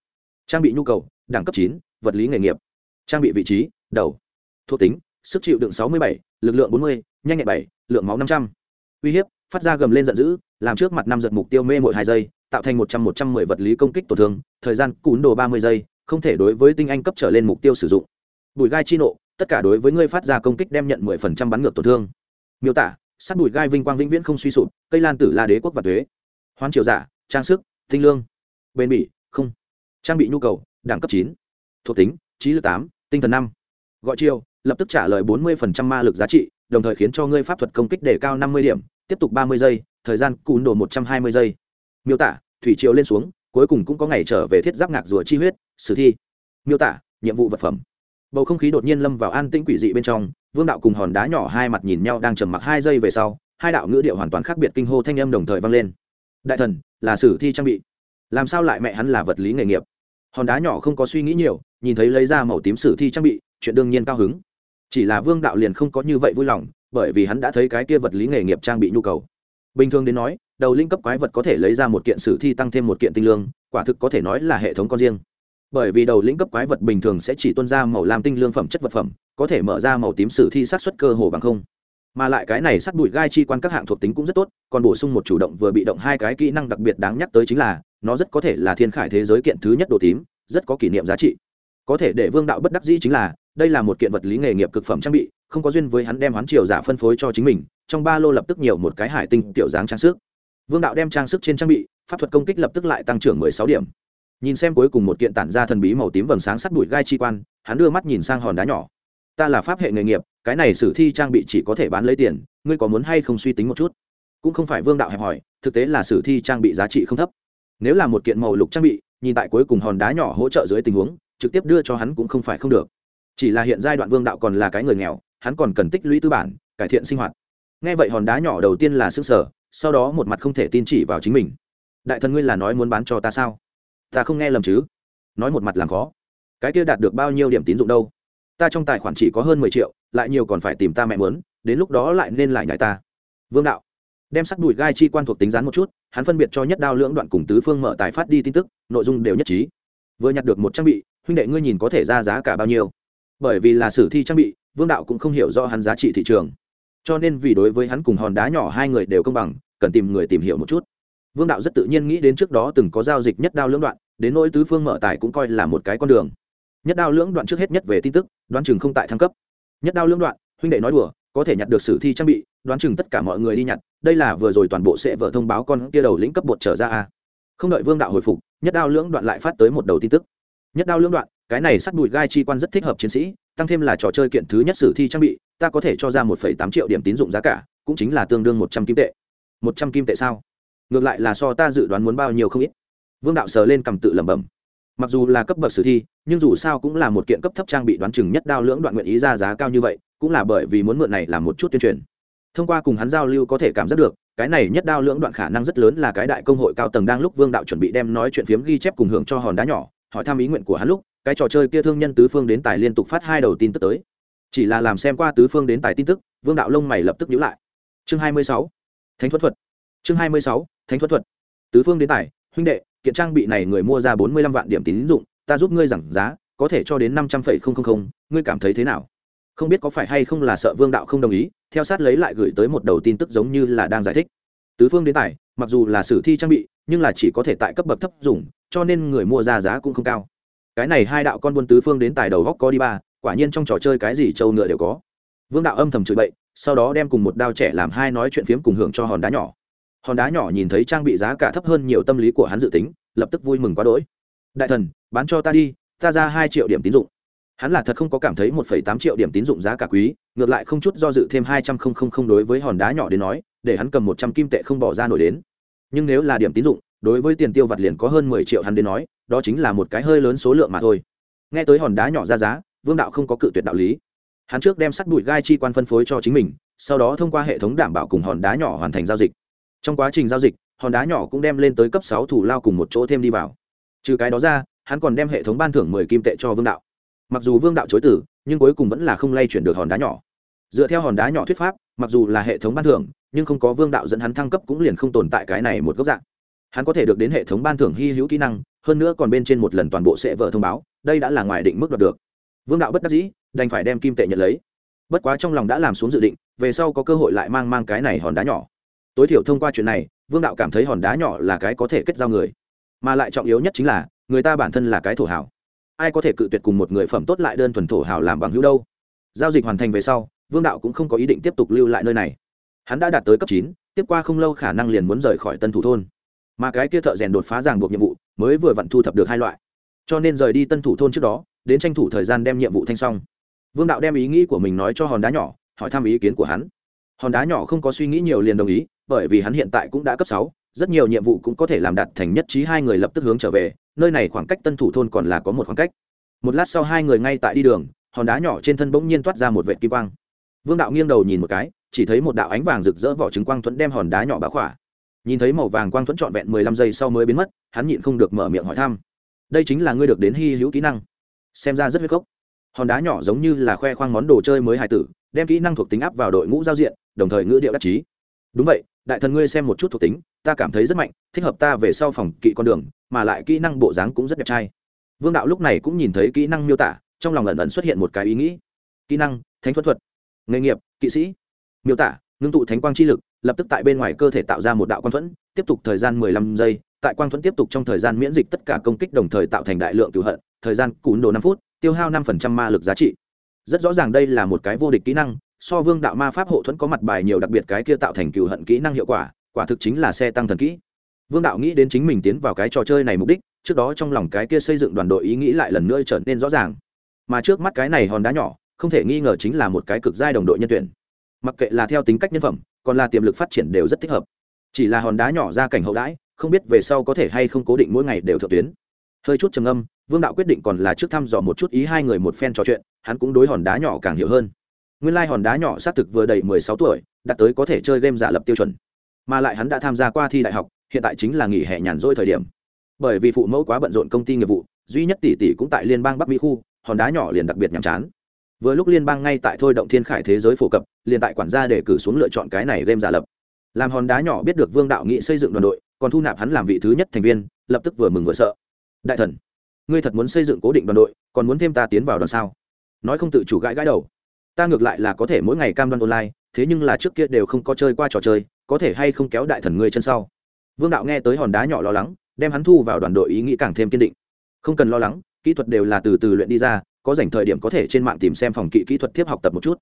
[SPEAKER 1] Trang bị nhu cầu, đẳng cấp chín, vật lý nghề nghiệp. Trang bị vị trí, đầu. Thuộc tính, sức chịu đựng sáu mươi bảy, lực lượng bốn mươi, nhanh nhẹn bảy, lượng máu năm trăm. Uy hiếp, phát ra gầm lên giận dữ, làm trước mặt năm giật mục tiêu mê mỗi hai giây tạo thành một trăm một trăm mười vật lý công kích tổn thương, thời gian cún đồ ba mươi giây, không thể đối với tinh anh cấp trở lên mục tiêu sử dụng. Bùi gai chi nộ, tất cả đối với ngươi phát ra công kích đem nhận mười phần trăm bắn ngược tổn thương. Miêu tả, sát bùi gai vinh quang vĩnh viễn không suy sụp, cây lan tử la đế quốc và thuế hoán triều giả, trang sức, tinh lương. Bền bỉ, không. Trang bị nhu cầu, đẳng cấp chín. Thuộc tính, trí lực tám, tinh thần năm. Gọi chiêu, lập tức trả lời bốn mươi phần trăm ma lực giá trị, đồng thời khiến cho ngươi pháp thuật công kích đề cao năm mươi điểm, tiếp tục ba mươi giây, thời gian cún đồ một trăm hai mươi giây miêu tả, thủy triều lên xuống, cuối cùng cũng có ngày trở về thiết giáp ngạc rùa chi huyết, sử thi. Miêu tả, nhiệm vụ vật phẩm. Bầu không khí đột nhiên lâm vào an tĩnh quỷ dị bên trong, vương đạo cùng hòn đá nhỏ hai mặt nhìn nhau đang trầm mặc hai giây về sau, hai đạo ngữ điệu hoàn toàn khác biệt kinh hô thanh âm đồng thời vang lên. Đại thần, là sử thi trang bị. Làm sao lại mẹ hắn là vật lý nghề nghiệp? Hòn đá nhỏ không có suy nghĩ nhiều, nhìn thấy lấy ra màu tím sử thi trang bị, chuyện đương nhiên cao hứng. Chỉ là vương đạo liền không có như vậy vui lòng, bởi vì hắn đã thấy cái kia vật lý nghề nghiệp trang bị nhu cầu. Bình thường đến nói đầu linh cấp quái vật có thể lấy ra một kiện sử thi tăng thêm một kiện tinh lương, quả thực có thể nói là hệ thống con riêng. Bởi vì đầu lĩnh cấp quái vật bình thường sẽ chỉ tuân ra màu lam tinh lương phẩm chất vật phẩm, có thể mở ra màu tím sử thi sát xuất cơ hồ bằng không. Mà lại cái này sát bụi gai chi quan các hạng thuộc tính cũng rất tốt, còn bổ sung một chủ động vừa bị động hai cái kỹ năng đặc biệt đáng nhắc tới chính là, nó rất có thể là thiên khải thế giới kiện thứ nhất đồ tím, rất có kỷ niệm giá trị. Có thể để vương đạo bất đắc dĩ chính là, đây là một kiện vật lý nghề nghiệp cực phẩm trang bị, không có duyên với hắn đem hắn triều giả phân phối cho chính mình, trong ba lô lập tức nhiều một cái hải tinh tiểu dáng trang sức vương đạo đem trang sức trên trang bị, pháp thuật công kích lập tức lại tăng trưởng mười sáu điểm. Nhìn xem cuối cùng một kiện tản ra thần bí màu tím vầng sáng sắt bụi gai chi quan, hắn đưa mắt nhìn sang hòn đá nhỏ. Ta là pháp hệ nghề nghiệp, cái này sử thi trang bị chỉ có thể bán lấy tiền, ngươi có muốn hay không suy tính một chút? Cũng không phải vương đạo hẹp hỏi, thực tế là sử thi trang bị giá trị không thấp. Nếu là một kiện màu lục trang bị, nhìn tại cuối cùng hòn đá nhỏ hỗ trợ dưới tình huống, trực tiếp đưa cho hắn cũng không phải không được. Chỉ là hiện giai đoạn vương đạo còn là cái người nghèo, hắn còn cần tích lũy tư bản, cải thiện sinh hoạt. Nghe vậy hòn đá nhỏ đầu tiên là xương sở sau đó một mặt không thể tin chỉ vào chính mình. Đại thần ngươi là nói muốn bán cho ta sao? Ta không nghe lầm chứ? Nói một mặt làm khó. Cái kia đạt được bao nhiêu điểm tín dụng đâu? Ta trong tài khoản chỉ có hơn mười triệu, lại nhiều còn phải tìm ta mẹ muốn, đến lúc đó lại nên lại nhảy ta. Vương đạo. Đem sắt đùi gai chi quan thuộc tính rán một chút, hắn phân biệt cho nhất đao lưỡng đoạn cùng tứ phương mở tài phát đi tin tức, nội dung đều nhất trí. Vừa nhặt được một trang bị, huynh đệ ngươi nhìn có thể ra giá cả bao nhiêu. Bởi vì là sử thi trang bị, vương đạo cũng không hiểu rõ hắn giá trị thị trường. Cho nên vì đối với hắn cùng hòn đá nhỏ hai người đều công bằng cần tìm người tìm hiểu một chút. Vương đạo rất tự nhiên nghĩ đến trước đó từng có giao dịch nhất đao lưỡng đoạn, đến nỗi tứ phương mở tài cũng coi là một cái con đường. Nhất đao lưỡng đoạn trước hết nhất về tin tức, đoán chừng không tại thăng cấp. Nhất đao lưỡng đoạn, huynh đệ nói đùa, có thể nhặt được sử thi trang bị, đoán chừng tất cả mọi người đi nhặt, đây là vừa rồi toàn bộ sẽ vợ thông báo con kia đầu lĩnh cấp bột trở ra a. Không đợi vương đạo hồi phục, nhất đao lưỡng đoạn lại phát tới một đầu tin tức. Nhất đao lưỡng đoạn, cái này sắt bụi gai chi quan rất thích hợp chiến sĩ, tăng thêm là trò chơi kiện thứ nhất sử thi trang bị, ta có thể cho ra một tám triệu điểm tín dụng giá cả, cũng chính là tương đương một trăm kim tệ một trăm kim tệ sao? Ngược lại là so ta dự đoán muốn bao nhiêu không ít. Vương đạo sờ lên cầm tự lẩm bẩm. Mặc dù là cấp bậc sử thi, nhưng dù sao cũng là một kiện cấp thấp trang bị đoán chừng nhất đao lưỡng đoạn nguyện ý ra giá cao như vậy, cũng là bởi vì muốn mượn này làm một chút tuyên truyền. Thông qua cùng hắn giao lưu có thể cảm giác được, cái này nhất đao lưỡng đoạn khả năng rất lớn là cái đại công hội cao tầng đang lúc vương đạo chuẩn bị đem nói chuyện phiếm ghi chép cùng hưởng cho hòn đá nhỏ, hỏi thăm ý nguyện của hắn lúc, cái trò chơi kia thương nhân tứ phương đến tài liên tục phát hai đầu tin tức tới. Chỉ là làm xem qua tứ phương đến tài tin tức, vương đạo lông mày lập tức nhíu lại. Chương hai mươi sáu thánh thuật thuật. Chương hai mươi sáu, thánh thuật thuật. Tứ phương đến tài, huynh đệ, kiện trang bị này người mua ra bốn mươi lăm vạn điểm tín dụng, ta giúp ngươi giảm giá, có thể cho đến năm trăm phẩy không không không, ngươi cảm thấy thế nào? Không biết có phải hay không là sợ vương đạo không đồng ý, theo sát lấy lại gửi tới một đầu tin tức giống như là đang giải thích. Tứ phương đến tài, mặc dù là sử thi trang bị, nhưng là chỉ có thể tại cấp bậc thấp dùng, cho nên người mua ra giá cũng không cao. Cái này hai đạo con buôn tứ phương đến tài đầu góc có đi ba, quả nhiên trong trò chơi cái gì trâu ngựa đều có. Vương đạo âm thầm chửi bậy sau đó đem cùng một đao trẻ làm hai nói chuyện phiếm cùng hưởng cho hòn đá nhỏ. Hòn đá nhỏ nhìn thấy trang bị giá cả thấp hơn nhiều tâm lý của hắn dự tính, lập tức vui mừng quá đỗi. Đại thần, bán cho ta đi, ta ra hai triệu điểm tín dụng. Hắn là thật không có cảm thấy một phẩy tám triệu điểm tín dụng giá cả quý, ngược lại không chút do dự thêm hai trăm không không không đối với hòn đá nhỏ đến nói, để hắn cầm một trăm kim tệ không bỏ ra nổi đến. Nhưng nếu là điểm tín dụng, đối với tiền tiêu vặt liền có hơn mười triệu hắn đến nói, đó chính là một cái hơi lớn số lượng mà thôi. Nghe tới hòn đá nhỏ ra giá, vương đạo không có cự tuyệt đạo lý hắn trước đem sắt bụi gai chi quan phân phối cho chính mình, sau đó thông qua hệ thống đảm bảo cùng hòn đá nhỏ hoàn thành giao dịch. Trong quá trình giao dịch, hòn đá nhỏ cũng đem lên tới cấp sáu thủ lao cùng một chỗ thêm đi vào. Trừ cái đó ra, hắn còn đem hệ thống ban thưởng mười kim tệ cho vương đạo. Mặc dù vương đạo chối tử, nhưng cuối cùng vẫn là không lay chuyển được hòn đá nhỏ. Dựa theo hòn đá nhỏ thuyết pháp, mặc dù là hệ thống ban thưởng, nhưng không có vương đạo dẫn hắn thăng cấp cũng liền không tồn tại cái này một góc dạng. Hắn có thể được đến hệ thống ban thưởng hy hữu kỹ năng, hơn nữa còn bên trên một lần toàn bộ sẽ vợ thông báo, đây đã là ngoài định mức đoạt được. Vương đạo bất đắc dĩ đành phải đem kim tệ nhận lấy. Bất quá trong lòng đã làm xuống dự định, về sau có cơ hội lại mang mang cái này hòn đá nhỏ. Tối thiểu thông qua chuyện này, vương đạo cảm thấy hòn đá nhỏ là cái có thể kết giao người. Mà lại trọng yếu nhất chính là, người ta bản thân là cái thổ hảo ai có thể cự tuyệt cùng một người phẩm tốt lại đơn thuần thổ hảo làm bằng hữu đâu? Giao dịch hoàn thành về sau, vương đạo cũng không có ý định tiếp tục lưu lại nơi này. Hắn đã đạt tới cấp chín, tiếp qua không lâu khả năng liền muốn rời khỏi tân thủ thôn. Mà cái kia thợ rèn đột phá ràng buộc nhiệm vụ, mới vừa vặn thu thập được hai loại. Cho nên rời đi tân thủ thôn trước đó, đến tranh thủ thời gian đem nhiệm vụ thanh xong vương đạo đem ý nghĩ của mình nói cho hòn đá nhỏ, hỏi thăm ý kiến của hắn. Hòn đá nhỏ không có suy nghĩ nhiều liền đồng ý, bởi vì hắn hiện tại cũng đã cấp sáu, rất nhiều nhiệm vụ cũng có thể làm đạt thành nhất trí hai người lập tức hướng trở về, nơi này khoảng cách tân thủ thôn còn là có một khoảng cách. Một lát sau hai người ngay tại đi đường, hòn đá nhỏ trên thân bỗng nhiên toát ra một vệt kim quang. Vương đạo nghiêng đầu nhìn một cái, chỉ thấy một đạo ánh vàng rực rỡ vỏ trứng quang thuẫn đem hòn đá nhỏ bá khỏa. Nhìn thấy màu vàng quang thuẫn trọn vẹn mười lăm giây sau mới biến mất, hắn nhịn không được mở miệng hỏi thăm. Đây chính là ngươi được đến hy hữu kỹ năng. Xem ra rất huyết cốc hòn đá nhỏ giống như là khoe khoang món đồ chơi mới hài tử, đem kỹ năng thuộc tính áp vào đội ngũ giao diện, đồng thời ngữ điệu đắc chí. Đúng vậy, đại thần ngươi xem một chút thuộc tính, ta cảm thấy rất mạnh, thích hợp ta về sau phòng kỵ con đường, mà lại kỹ năng bộ dáng cũng rất đẹp trai. Vương đạo lúc này cũng nhìn thấy kỹ năng miêu tả, trong lòng ẩn ẩn xuất hiện một cái ý nghĩ. Kỹ năng, thánh thuật thuật. Nghề nghiệp, kỵ sĩ. Miêu tả, ngưng tụ thánh quang chi lực, lập tức tại bên ngoài cơ thể tạo ra một đạo quang thuẫn, tiếp tục thời gian mười lăm giây, tại quang thuẫn tiếp tục trong thời gian miễn dịch tất cả công kích đồng thời tạo thành đại lượng cựu hận, thời gian cún đồ năm phút tiêu hao năm phần trăm ma lực giá trị. Rất rõ ràng đây là một cái vô địch kỹ năng, so vương đạo ma pháp hộ thuẫn có mặt bài nhiều đặc biệt cái kia tạo thành cựu hận kỹ năng hiệu quả quả thực chính là xe tăng thần kỹ. Vương đạo nghĩ đến chính mình tiến vào cái trò chơi này mục đích, trước đó trong lòng cái kia xây dựng đoàn đội ý nghĩ lại lần nữa trở nên rõ ràng. Mà trước mắt cái này hòn đá nhỏ, không thể nghi ngờ chính là một cái cực giai đồng đội nhân tuyển. Mặc kệ là theo tính cách nhân phẩm, còn là tiềm lực phát triển đều rất thích hợp. Chỉ là hòn đá nhỏ ra cảnh hậu đãi, không biết về sau có thể hay không cố định mỗi ngày đều thượng tuyến. Hơi chút trầm âm vương đạo quyết định còn là trước thăm dò một chút ý hai người một phen trò chuyện, hắn cũng đối hòn đá nhỏ càng hiểu hơn. Nguyên lai、like、hòn đá nhỏ xác thực vừa đầy mười sáu tuổi, đạt tới có thể chơi game giả lập tiêu chuẩn. Mà lại hắn đã tham gia qua thi đại học, hiện tại chính là nghỉ hè nhàn rỗi thời điểm. Bởi vì phụ mẫu quá bận rộn công ty nghiệp vụ, duy nhất tỷ tỷ cũng tại liên bang bắc mỹ khu, hòn đá nhỏ liền đặc biệt nhàm chán. Vừa lúc liên bang ngay tại thôi động thiên khải thế giới phổ cập, liền tại quản gia để cử xuống lựa chọn cái này game giả lập. Làm hòn đá nhỏ biết được vương đạo nghị xây dựng đoàn đội, còn thu nạp hắn làm vị thứ nhất thành viên, lập tức vừa mừng vừa sợ. Đại thần ngươi thật muốn xây dựng cố định đoàn đội, còn muốn thêm ta tiến vào đoàn sao? Nói không tự chủ gãi gãi đầu. Ta ngược lại là có thể mỗi ngày cam đoan online, thế nhưng là trước kia đều không có chơi qua trò chơi, có thể hay không kéo đại thần ngươi chân sau? Vương đạo nghe tới hòn đá nhỏ lo lắng, đem hắn thu vào đoàn đội ý nghĩ càng thêm kiên định. Không cần lo lắng, kỹ thuật đều là từ từ luyện đi ra, có dành thời điểm có thể trên mạng tìm xem phòng kỹ kỹ thuật tiếp học tập một chút.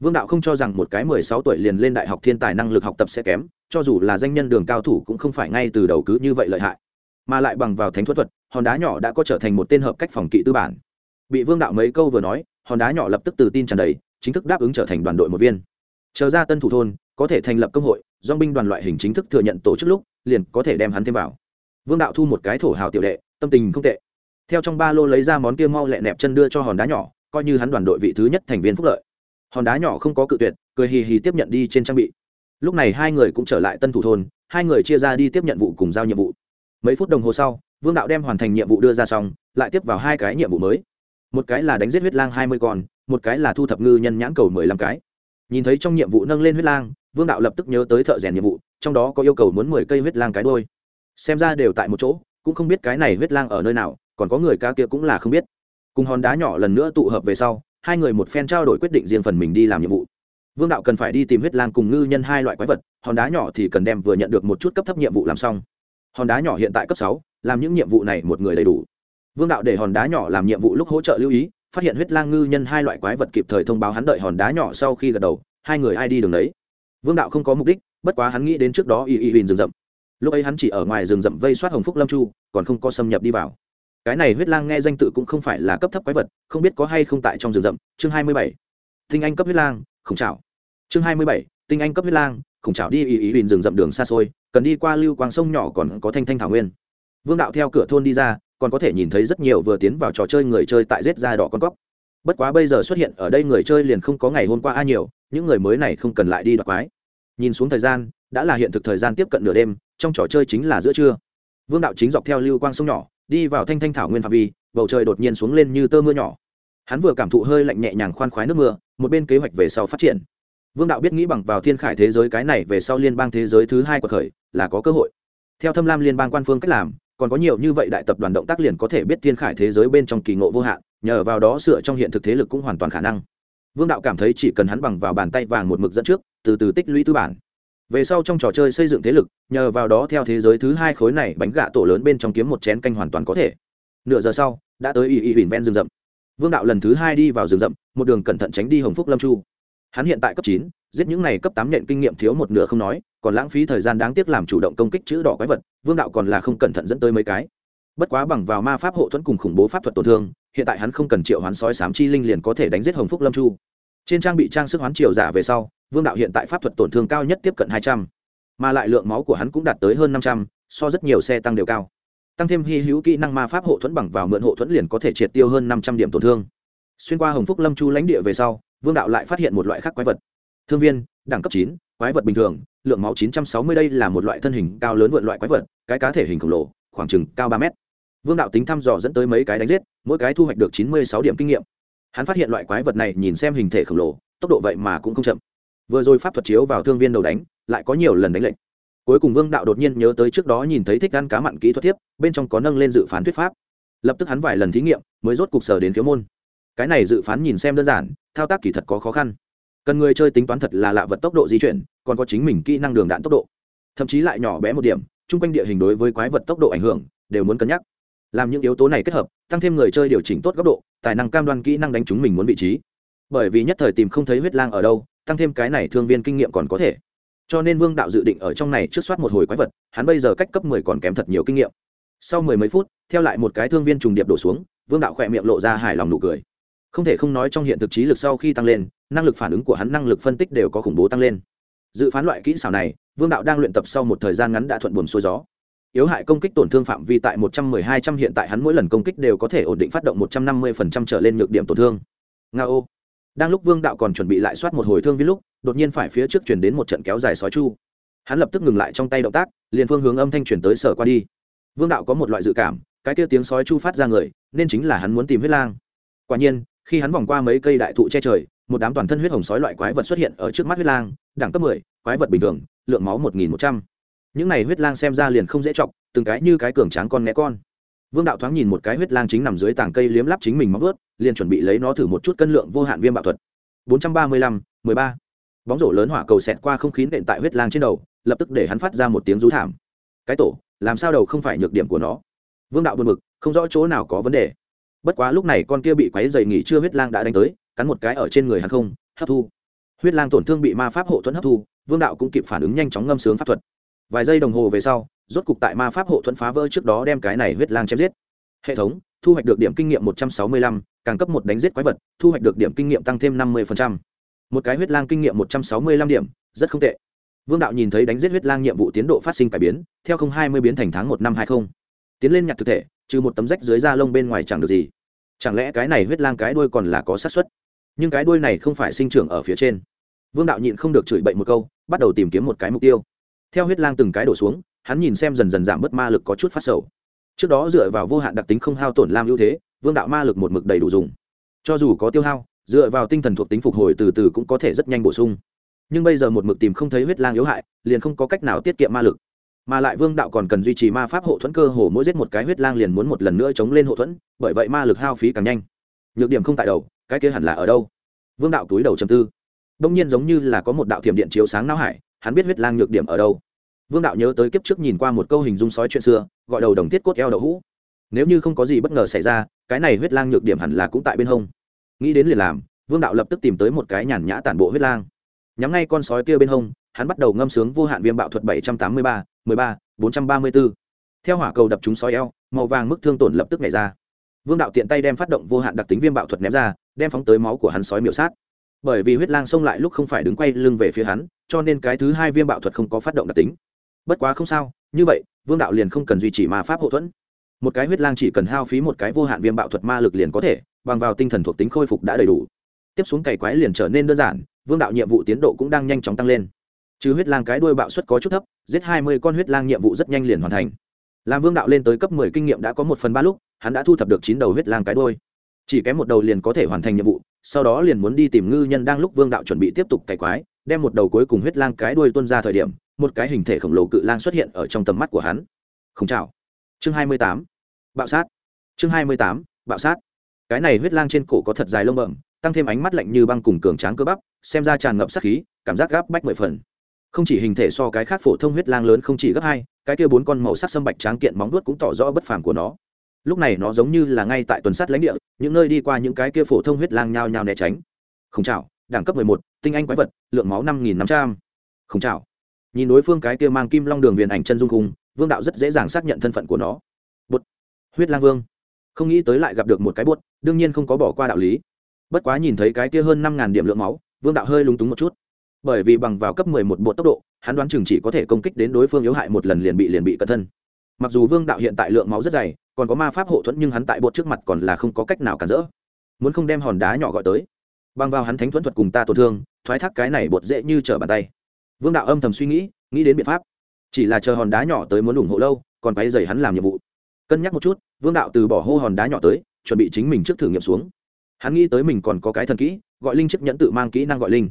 [SPEAKER 1] Vương đạo không cho rằng một cái mười sáu tuổi liền lên đại học thiên tài năng lực học tập sẽ kém, cho dù là danh nhân đường cao thủ cũng không phải ngay từ đầu cứ như vậy lợi hại mà lại bằng vào thánh thuật thuật, hòn đá nhỏ đã có trở thành một tên hợp cách phòng kỵ tư bản. Bị vương đạo mấy câu vừa nói, hòn đá nhỏ lập tức từ tin tràn đầy, chính thức đáp ứng trở thành đoàn đội một viên. Chờ ra tân thủ thôn, có thể thành lập công hội, do binh đoàn loại hình chính thức thừa nhận tổ chức lúc, liền có thể đem hắn thêm vào. Vương đạo thu một cái thổ hào tiểu đệ, tâm tình không tệ. Theo trong ba lô lấy ra món kia mau lẹ nẹp chân đưa cho hòn đá nhỏ, coi như hắn đoàn đội vị thứ nhất thành viên phúc lợi. Hòn đá nhỏ không có cự tuyệt, cười hì hì tiếp nhận đi trên trang bị. Lúc này hai người cũng trở lại tân thủ thôn, hai người chia ra đi tiếp nhận vụ cùng giao nhiệm vụ mấy phút đồng hồ sau, vương đạo đem hoàn thành nhiệm vụ đưa ra xong, lại tiếp vào hai cái nhiệm vụ mới. Một cái là đánh giết huyết lang hai mươi con, một cái là thu thập ngư nhân nhãn cầu mười lăm cái. Nhìn thấy trong nhiệm vụ nâng lên huyết lang, vương đạo lập tức nhớ tới thợ rèn nhiệm vụ, trong đó có yêu cầu muốn mười cây huyết lang cái đôi xem ra đều tại một chỗ, cũng không biết cái này huyết lang ở nơi nào, còn có người ca kia cũng là không biết. Cùng hòn đá nhỏ lần nữa tụ hợp về sau, hai người một phen trao đổi quyết định riêng phần mình đi làm nhiệm vụ. Vương đạo cần phải đi tìm huyết lang cùng ngư nhân hai loại quái vật, hòn đá nhỏ thì cần đem vừa nhận được một chút cấp thấp nhiệm vụ làm xong hòn đá nhỏ hiện tại cấp sáu, làm những nhiệm vụ này một người đầy đủ. Vương đạo để hòn đá nhỏ làm nhiệm vụ lúc hỗ trợ lưu ý, phát hiện huyết lang ngư nhân hai loại quái vật kịp thời thông báo hắn đợi hòn đá nhỏ sau khi gật đầu, hai người ai đi đường đấy vương đạo không có mục đích, bất quá hắn nghĩ đến trước đó y y huỳnh rừng rậm. Lúc ấy hắn chỉ ở ngoài rừng rậm vây soát hồng phúc lâm chu, còn không có xâm nhập đi vào. Cái này huyết lang nghe danh tự cũng không phải là cấp thấp quái vật, không biết có hay không tại trong rừng rậm. Chương hai mươi bảy. Tinh anh cấp huyết lang khổng trào chương hai mươi bảy. Tinh anh cấp huyết lang khổng trào đi y y huỳnh rừng rậm đường xa xôi cần đi qua lưu quang sông nhỏ còn có thanh thanh thảo nguyên. Vương đạo theo cửa thôn đi ra, còn có thể nhìn thấy rất nhiều vừa tiến vào trò chơi người chơi tại rết da đỏ con cóc. Bất quá bây giờ xuất hiện ở đây người chơi liền không có ngày hôm qua a nhiều, những người mới này không cần lại đi đoạt quái. Nhìn xuống thời gian, đã là hiện thực thời gian tiếp cận nửa đêm, trong trò chơi chính là giữa trưa. Vương đạo chính dọc theo lưu quang sông nhỏ, đi vào thanh thanh thảo nguyên phạm vi, bầu trời đột nhiên xuống lên như tơ mưa nhỏ. Hắn vừa cảm thụ hơi lạnh nhẹ nhàng khoan khoái nước mưa, một bên kế hoạch về sau phát triển vương đạo biết nghĩ bằng vào thiên khải thế giới cái này về sau liên bang thế giới thứ hai của khởi là có cơ hội. Theo thâm lam liên bang quan phương cách làm, còn có nhiều như vậy đại tập đoàn động tác liền có thể biết thiên khải thế giới bên trong kỳ ngộ vô hạn, nhờ vào đó sửa trong hiện thực thế lực cũng hoàn toàn khả năng. Vương đạo cảm thấy chỉ cần hắn bằng vào bàn tay vàng một mực dẫn trước, từ từ tích lũy tư bản. Về sau trong trò chơi xây dựng thế lực, nhờ vào đó theo thế giới thứ hai khối này bánh gạ tổ lớn bên trong kiếm một chén canh hoàn toàn có thể. Nửa giờ sau, đã tới ỵ ỵ huỳnh ven rừng rậm. Vương đạo lần thứ hai đi vào rừng rậm, một đường cẩn thận tránh đi hồng phúc lâm chu hắn hiện tại cấp chín, giết những này cấp tám nện kinh nghiệm thiếu một nửa không nói, còn lãng phí thời gian đáng tiếc làm chủ động công kích chữ đỏ quái vật, vương đạo còn là không cẩn thận dẫn tới mấy cái. Bất quá bằng vào ma pháp hộ thuẫn cùng khủng bố pháp thuật tổn thương, hiện tại hắn không cần triệu hoán sói sám chi linh liền có thể đánh giết hồng phúc lâm chu. Trên trang bị trang sức hoán triều giả về sau, vương đạo hiện tại pháp thuật tổn thương cao nhất tiếp cận hai trăm, mà lại lượng máu của hắn cũng đạt tới hơn năm trăm, so rất nhiều xe tăng đều cao. Tăng thêm hy hữu kỹ năng ma pháp hộ thuẫn bằng vào mượn hộ thuẫn liền có thể triệt tiêu hơn năm trăm điểm tổn thương. Xuyên qua hồng phúc lâm chu lãnh địa về sau vương đạo lại phát hiện một loại khác quái vật. Thương viên, đẳng cấp chín, quái vật bình thường, lượng máu chín trăm sáu mươi, đây là một loại thân hình cao lớn vượt loại quái vật, cái cá thể hình khổng lồ, khoảng chừng cao ba mét. Vương đạo tính thăm dò dẫn tới mấy cái đánh giết, mỗi cái thu hoạch được chín mươi sáu điểm kinh nghiệm. Hắn phát hiện loại quái vật này nhìn xem hình thể khổng lồ, tốc độ vậy mà cũng không chậm. Vừa rồi pháp thuật chiếu vào thương viên đầu đánh, lại có nhiều lần đánh lệnh cuối cùng vương đạo đột nhiên nhớ tới trước đó nhìn thấy thích ăn cá mặn kỹ thuật thiếp, bên trong có nâng lên dự phán thuyết pháp. Lập tức hắn vài lần thí nghiệm, mới rốt cục sở đến thiếu môn cái này dự phán nhìn xem đơn giản, thao tác kỳ thật có khó khăn. Cần người chơi tính toán thật là lạ vật tốc độ di chuyển, còn có chính mình kỹ năng đường đạn tốc độ. Thậm chí lại nhỏ bé một điểm, chung quanh địa hình đối với quái vật tốc độ ảnh hưởng, đều muốn cân nhắc. Làm những yếu tố này kết hợp, tăng thêm người chơi điều chỉnh tốt góc độ, tài năng cam đoan kỹ năng đánh chúng mình muốn vị trí. Bởi vì nhất thời tìm không thấy huyết lang ở đâu, tăng thêm cái này thương viên kinh nghiệm còn có thể. Cho nên vương đạo dự định ở trong này trước soát một hồi quái vật, hắn bây giờ cách cấp mười còn kém thật nhiều kinh nghiệm. Sau mười mấy phút, theo lại một cái thương viên trùng điệp đổ xuống, vương đạo khỏe miệng lộ ra hài lòng nụ cười không thể không nói trong hiện thực trí lực sau khi tăng lên, năng lực phản ứng của hắn, năng lực phân tích đều có khủng bố tăng lên. Dự phán loại kỹ xảo này, vương đạo đang luyện tập sau một thời gian ngắn đã thuận buồn xuôi gió. Yếu hại công kích tổn thương phạm vi tại một trăm mười hai trăm, hiện tại hắn mỗi lần công kích đều có thể ổn định phát động một trăm năm mươi phần trăm trở lên nhược điểm tổn thương. Nga ô đang lúc vương đạo còn chuẩn bị lại soát một hồi thương viên lúc, đột nhiên phải phía trước chuyển đến một trận kéo dài sói chu. Hắn lập tức ngừng lại trong tay động tác, liền phương hướng âm thanh chuyển tới sở qua đi. Vương đạo có một loại dự cảm, cái kia tiếng sói chu phát ra người, nên chính là hắn muốn tìm huyết lang. Quả nhiên khi hắn vòng qua mấy cây đại thụ che trời, một đám toàn thân huyết hồng sói loại quái vật xuất hiện ở trước mắt huyết lang, đẳng cấp mười, quái vật bình thường, lượng máu một nghìn một trăm. Những này huyết lang xem ra liền không dễ chọc, từng cái như cái cường tráng con né con. Vương đạo thoáng nhìn một cái huyết lang chính nằm dưới tảng cây liếm lắp chính mình móc vớt liền chuẩn bị lấy nó thử một chút cân lượng vô hạn viêm bạo thuật. Bốn trăm ba mươi lăm, mười ba. Bóng rổ lớn hỏa cầu xẹt qua không khí nện tại huyết lang trên đầu, lập tức để hắn phát ra một tiếng rú thảm. Cái tổ, làm sao đầu không phải nhược điểm của nó? Vương đạo buồn bực, không rõ chỗ nào có vấn đề bất quá lúc này con kia bị quáy dày nghỉ chưa huyết lang đã đánh tới, cắn một cái ở trên người hắn không, hấp thu. Huyết lang tổn thương bị ma pháp hộ thuẫn hấp thu, vương đạo cũng kịp phản ứng nhanh chóng ngâm sướng pháp thuật. Vài giây đồng hồ về sau, rốt cục tại ma pháp hộ thuẫn phá vỡ trước đó đem cái này huyết lang chém giết. Hệ thống, thu hoạch được điểm kinh nghiệm một trăm sáu mươi lăm, càng cấp một đánh giết quái vật, thu hoạch được điểm kinh nghiệm tăng thêm năm mươi một cái huyết lang kinh nghiệm một trăm sáu mươi lăm điểm, rất không tệ. Vương đạo nhìn thấy đánh giết huyết lang nhiệm vụ tiến độ phát sinh cải biến, theo không hai mươi biến thành tháng một năm hai không. Tiến lên nhặt thực thể, trừ một tấm rách dưới da lông bên ngoài chẳng được gì chẳng lẽ cái này huyết lang cái đuôi còn là có sát suất? Nhưng cái đuôi này không phải sinh trưởng ở phía trên. Vương đạo nhịn không được chửi bậy một câu, bắt đầu tìm kiếm một cái mục tiêu. Theo huyết lang từng cái đổ xuống, hắn nhìn xem dần dần giảm bớt ma lực có chút phát sầu. Trước đó dựa vào vô hạn đặc tính không hao tổn lam ưu thế, vương đạo ma lực một mực đầy đủ dùng. Cho dù có tiêu hao, dựa vào tinh thần thuộc tính phục hồi từ từ cũng có thể rất nhanh bổ sung. Nhưng bây giờ một mực tìm không thấy huyết lang yếu hại, liền không có cách nào tiết kiệm ma lực mà lại vương đạo còn cần duy trì ma pháp hộ thuẫn cơ hồ mỗi giết một cái huyết lang liền muốn một lần nữa chống lên hộ thuẫn, bởi vậy ma lực hao phí càng nhanh. Nhược điểm không tại đầu, cái kia hẳn là ở đâu? Vương đạo túi đầu chầm tư. Đông nhiên giống như là có một đạo thiểm điện chiếu sáng não hải, hắn biết huyết lang nhược điểm ở đâu. Vương đạo nhớ tới kiếp trước nhìn qua một câu hình dung sói chuyện xưa, gọi đầu đồng tiết cốt eo đậu hũ. Nếu như không có gì bất ngờ xảy ra, cái này huyết lang nhược điểm hẳn là cũng tại bên hông. Nghĩ đến liền làm, vương đạo lập tức tìm tới một cái nhàn nhã tản bộ huyết lang. Nhắm ngay con sói kia bên hông, hắn bắt đầu ngâm sướng vô hạn viêm bạo thuật bảy trăm tám mươi ba mười ba, bốn trăm ba mươi b ố theo hỏa cầu đập chúng sói eo, màu vàng mức thương tổn lập tức nhảy ra. Vương đạo tiện tay đem phát động vô hạn đặc tính viêm bạo thuật ném ra, đem phóng tới máu của hắn sói miểu sát. Bởi vì huyết lang xông lại lúc không phải đứng quay lưng về phía hắn, cho nên cái thứ hai viêm bạo thuật không có phát động đặc tính. Bất quá không sao, như vậy, vương đạo liền không cần duy trì ma pháp hậu thuẫn. Một cái huyết lang chỉ cần hao phí một cái vô hạn viêm bạo thuật ma lực liền có thể, bằng vào tinh thần thuộc tính khôi phục đã đầy đủ. Tiếp xuống cày quái liền trở nên đơn giản, vương đạo nhiệm vụ tiến độ cũng đang nhanh chóng tăng lên chứ huyết lang cái đuôi bạo suất có chút thấp, giết hai mươi con huyết lang nhiệm vụ rất nhanh liền hoàn thành. Làm vương đạo lên tới cấp mười kinh nghiệm đã có một phần ba lúc, hắn đã thu thập được chín đầu huyết lang cái đuôi. Chỉ kém một đầu liền có thể hoàn thành nhiệm vụ, sau đó liền muốn đi tìm ngư nhân đang lúc vương đạo chuẩn bị tiếp tục cày quái, đem một đầu cuối cùng huyết lang cái đuôi tuân ra thời điểm, một cái hình thể khổng lồ cự lang xuất hiện ở trong tầm mắt của hắn. Không chào chương hai mươi tám. Bạo sát. Chương hai mươi tám. Bạo sát. Cái này huyết lang trên cổ có thật dài lông bẩm, tăng thêm ánh mắt lạnh như băng cùng cường tráng cơ bắp, xem ra tràn ngập sát khí, cảm giác gáp bách mười phần không chỉ hình thể so cái khác phổ thông huyết lang lớn không chỉ gấp hai, cái kia bốn con màu sắc sâm bạch tráng kiện móng vuốt cũng tỏ rõ bất phàm của nó. Lúc này nó giống như là ngay tại tuần sắt lãnh địa, những nơi đi qua những cái kia phổ thông huyết lang nhao nhao né tránh. Không chào đẳng cấp mười một, tinh anh quái vật, lượng máu năm nghìn năm trăm. Không chào nhìn đối phương cái kia mang kim long đường viền ảnh chân dung khung vương đạo rất dễ dàng xác nhận thân phận của nó. Bột, huyết lang vương. Không nghĩ tới lại gặp được một cái bột, đương nhiên không có bỏ qua đạo lý. Bất quá nhìn thấy cái kia hơn năm ngàn điểm lượng máu, vương đạo hơi lúng túng một chút bởi vì bằng vào cấp 11 bộ tốc độ, hắn đoán chừng chỉ có thể công kích đến đối phương yếu hại một lần liền bị liền bị cẩn thân. Mặc dù vương đạo hiện tại lượng máu rất dày, còn có ma pháp hộ thuẫn nhưng hắn tại bộ trước mặt còn là không có cách nào cản rỡ. Muốn không đem hòn đá nhỏ gọi tới. Bằng vào hắn thánh thuẫn thuật cùng ta tổn thương, thoái thác cái này bột dễ như trở bàn tay. Vương đạo âm thầm suy nghĩ nghĩ đến biện pháp. Chỉ là chờ hòn đá nhỏ tới muốn ủng hộ lâu, còn quay dày hắn làm nhiệm vụ. Cân nhắc một chút, vương đạo từ bỏ hô hòn đá nhỏ tới, chuẩn bị chính mình trước thử nghiệm xuống. Hắn nghĩ tới mình còn có cái thần kỹ, gọi linh chức nhẫn tự mang kỹ năng gọi linh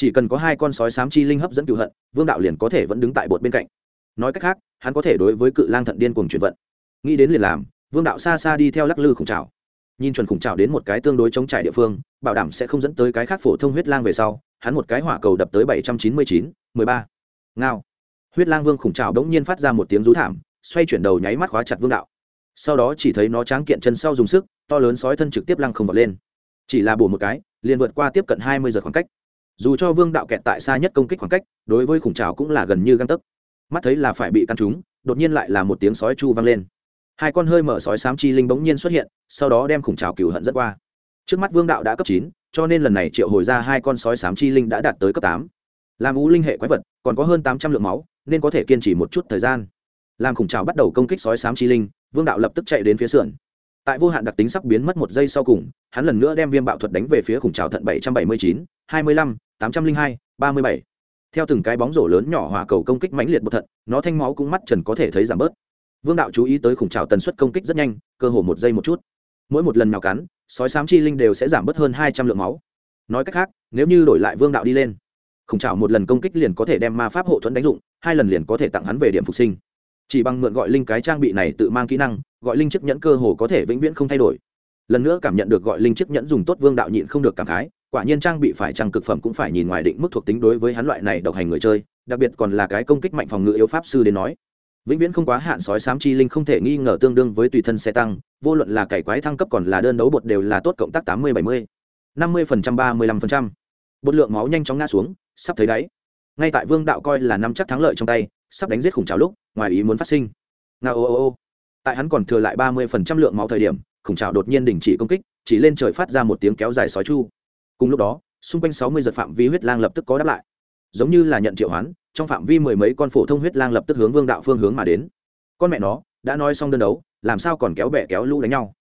[SPEAKER 1] chỉ cần có hai con sói sám chi linh hấp dẫn cựu hận, vương đạo liền có thể vẫn đứng tại bột bên cạnh. Nói cách khác, hắn có thể đối với cự lang thận điên cùng chuyển vận. Nghĩ đến liền làm, vương đạo xa xa đi theo lắc lư khủng trào nhìn chuẩn khủng trào đến một cái tương đối chống trải địa phương, bảo đảm sẽ không dẫn tới cái khác phổ thông huyết lang về sau, hắn một cái hỏa cầu đập tới bảy trăm chín mươi chín, mười ba. Ngao. Huyết lang vương khủng trào đống nhiên phát ra một tiếng rú thảm, xoay chuyển đầu nháy mắt khóa chặt vương đạo. Sau đó chỉ thấy nó tráng kiện chân sau dùng sức, to lớn sói thân trực tiếp lăng không vọt lên. Chỉ là bổ một cái, liền vượt qua tiếp cận hai mươi giờ khoảng cách dù cho vương đạo kẹt tại xa nhất công kích khoảng cách, đối với khủng trào cũng là gần như găng tấc. Mắt thấy là phải bị căn trúng, đột nhiên lại là một tiếng sói chu vang lên. Hai con hơi mở sói sám chi linh bỗng nhiên xuất hiện, sau đó đem khủng trào cừu hận dẫn qua. Trước mắt vương đạo đã cấp chín, cho nên lần này triệu hồi ra hai con sói sám chi linh đã đạt tới cấp tám. Làm ú linh hệ quái vật, còn có hơn tám trăm lượng máu, nên có thể kiên trì một chút thời gian. Làm khủng trào bắt đầu công kích sói sám chi linh, vương đạo lập tức chạy đến phía sườn. Tại vô hạn đặc tính sắp biến mất một giây sau cùng, hắn lần nữa đem viêm bạo thuật đánh về phía khủng trào thận bảy trăm bảy mươi chín, hai mươi lăm tám trăm linh hai, ba mươi bảy. Theo từng cái bóng rổ lớn nhỏ hỏa cầu công kích mãnh liệt một thận, nó thanh máu cũng mắt trần có thể thấy giảm bớt. Vương đạo chú ý tới khủng trào tần suất công kích rất nhanh, cơ hồ một giây một chút. Mỗi một lần nào cắn, sói sám chi linh đều sẽ giảm bớt hơn hai trăm lượng máu. Nói cách khác, nếu như đổi lại vương đạo đi lên, khủng trào một lần công kích liền có thể đem ma pháp hộ thuẫn đánh dụng, hai lần liền có thể tặng hắn về điểm phục sinh. Chỉ bằng mượn gọi linh cái trang bị này tự mang kỹ năng, gọi linh chiếc nhẫn cơ hồ có thể vĩnh viễn không thay đổi. Lần nữa cảm nhận được gọi linh chiếc nhẫn dùng tốt vương đạo nhịn không được cảm khái quả nhiên trang bị phải trang cực phẩm cũng phải nhìn ngoài định mức thuộc tính đối với hắn loại này độc hành người chơi, đặc biệt còn là cái công kích mạnh phòng ngự yếu pháp sư đến nói. Vĩnh viễn không quá hạn sói sám chi linh không thể nghi ngờ tương đương với tùy thân xe tăng, vô luận là cải quái thăng cấp còn là đơn đấu bột đều là tốt cộng tác tám mươi, bảy mươi, năm mươi phần trăm, ba mươi lăm phần trăm. Bột lượng máu nhanh chóng ngã xuống, sắp thấy đáy. Ngay tại vương đạo coi là năm chắc thắng lợi trong tay, sắp đánh giết khủng trào lúc, ngoài ý muốn phát sinh. Nga ô ô ô. Tại hắn còn thừa lại ba mươi phần trăm lượng máu thời điểm, khủng trào đột nhiên đình chỉ công kích, chỉ lên trời phát ra một tiếng kéo dài sói chu cùng lúc đó, xung quanh sáu mươi giật phạm vi huyết lang lập tức có đáp lại. Giống như là nhận triệu hoán, trong phạm vi mười mấy con phổ thông huyết lang lập tức hướng vương đạo phương hướng mà đến. Con mẹ nó, đã nói xong đơn đấu, làm sao còn kéo bẹ kéo lũ đánh nhau?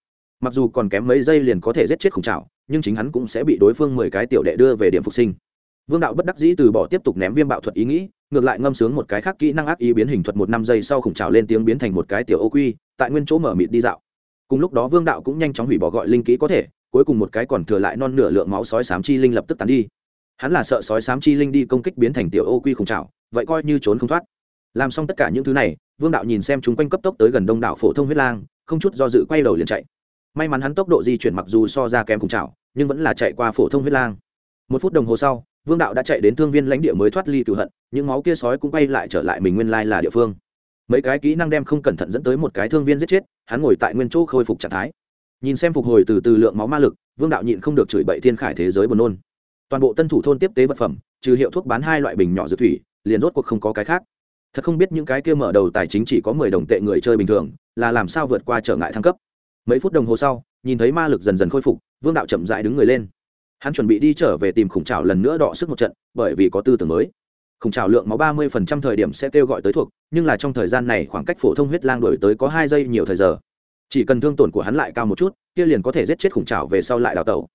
[SPEAKER 1] Mặc dù còn kém mấy giây liền có thể giết chết khủng trào nhưng chính hắn cũng sẽ bị đối phương mười cái tiểu đệ đưa về điểm phục sinh. Vương đạo bất đắc dĩ từ bỏ tiếp tục ném viêm bạo thuật ý nghĩ, ngược lại ngâm sướng một cái khác kỹ năng ác ý biến hình thuật một năm giây sau khủng trào lên tiếng biến thành một cái tiểu ô quy, tại nguyên chỗ mở mịt đi dạo. Cùng lúc đó vương đạo cũng nhanh chóng hủy bỏ gọi linh kỹ có thể cuối cùng một cái còn thừa lại non nửa lượng máu sói sám chi linh lập tức tán đi. Hắn là sợ sói sám chi linh đi công kích biến thành tiểu ô quy khủng trào vậy coi như trốn không thoát. Làm xong tất cả những thứ này, vương đạo nhìn xem chúng quanh cấp tốc tới gần đông đảo phổ thông huyết lang, không chút do dự quay đầu liền chạy. May mắn hắn tốc độ di chuyển mặc dù so ra kém khủng trào nhưng vẫn là chạy qua phổ thông huyết lang. Một phút đồng hồ sau, vương đạo đã chạy đến thương viên lãnh địa mới thoát ly cựu hận, những máu kia sói cũng quay lại trở lại mình nguyên lai là địa phương. Mấy cái kỹ năng đem không cẩn thận dẫn tới một cái thương viên giết chết, hắn ngồi tại nguyên chỗ khôi phục trạng thái nhìn xem phục hồi từ từ lượng máu ma lực, vương đạo nhịn không được chửi bậy thiên khải thế giới buồn nôn. Toàn bộ tân thủ thôn tiếp tế vật phẩm, trừ hiệu thuốc bán hai loại bình nhỏ dược thủy, liền rốt cuộc không có cái khác. Thật không biết những cái kia mở đầu tài chính chỉ có mười đồng tệ người chơi bình thường, là làm sao vượt qua trở ngại thăng cấp. Mấy phút đồng hồ sau, nhìn thấy ma lực dần dần khôi phục, vương đạo chậm dại đứng người lên. Hắn chuẩn bị đi trở về tìm khủng trào lần nữa đọ sức một trận, bởi vì có tư tưởng mới. Khủng trào lượng máu ba mươi phần trăm thời điểm sẽ kêu gọi tới thuộc, nhưng là trong thời gian này khoảng cách phổ thông huyết lang đổi tới có hai giây nhiều thời giờ chỉ cần thương tổn của hắn lại cao một chút, kia liền có thể giết chết khủng trào về sau lại đào tẩu.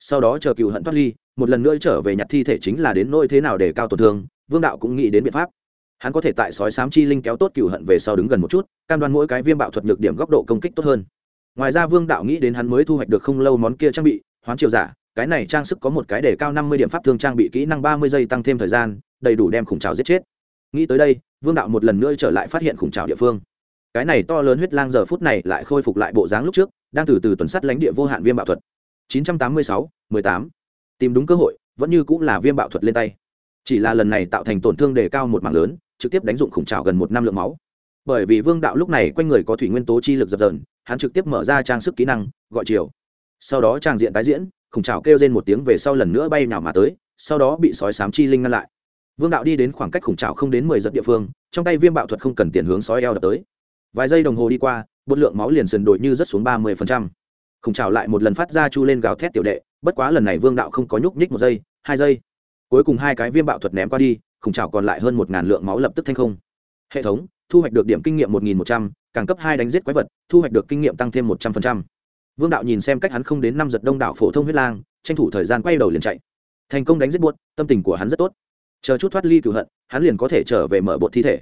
[SPEAKER 1] Sau đó chờ cựu hận thoát ly, một lần nữa trở về nhặt thi thể chính là đến nỗi thế nào để cao tổn thương, vương đạo cũng nghĩ đến biện pháp. Hắn có thể tại sói sám chi linh kéo tốt cựu hận về sau đứng gần một chút, cam đoan mỗi cái viêm bạo thuật nhược điểm góc độ công kích tốt hơn. Ngoài ra vương đạo nghĩ đến hắn mới thu hoạch được không lâu món kia trang bị, hoán triều giả, cái này trang sức có một cái để cao năm mươi điểm pháp thương trang bị kỹ năng ba mươi giây tăng thêm thời gian, đầy đủ đem khủng trào giết chết. Nghĩ tới đây, vương đạo một lần nữa trở lại phát hiện khủng trào địa phương cái này to lớn huyết lang giờ phút này lại khôi phục lại bộ dáng lúc trước đang từ từ tuần sắt lãnh địa vô hạn viêm bạo thuật. 986, 18. tìm đúng cơ hội vẫn như cũng là viêm bạo thuật lên tay. Chỉ là lần này tạo thành tổn thương đề cao một mạng lớn trực tiếp đánh dụng khủng trào gần một năm lượng máu. Bởi vì vương đạo lúc này quanh người có thủy nguyên tố chi lực dập dờn hắn trực tiếp mở ra trang sức kỹ năng gọi chiều. Sau đó trang diện tái diễn khủng trào kêu lên một tiếng về sau lần nữa bay nào mà tới sau đó bị sói sám chi linh ngăn lại. Vương đạo đi đến khoảng cách khủng trào không đến mười giật địa phương trong tay viêm bạo thuật không cần tiền hướng sói eo đập tới vài giây đồng hồ đi qua, bột lượng máu liền sần đổi như rất xuống ba mươi phần trăm. Khủng trào lại một lần phát ra chu lên gào thét tiểu đệ, bất quá lần này vương đạo không có nhúc nhích một giây, hai giây. Cuối cùng hai cái viêm bạo thuật ném qua đi, khủng trào còn lại hơn một ngàn lượng máu lập tức thanh không. Hệ thống, thu hoạch được điểm kinh nghiệm một nghìn một trăm, càng cấp hai đánh giết quái vật, thu hoạch được kinh nghiệm tăng thêm một trăm phần trăm. vương đạo nhìn xem cách hắn không đến năm giật đông đảo phổ thông huyết lang, tranh thủ thời gian quay đầu liền chạy. Thành công đánh giết buốt tâm tình của hắn rất tốt. Chờ chút thoát ly cửu hận, hắn liền có thể trở về mở bột thi thể.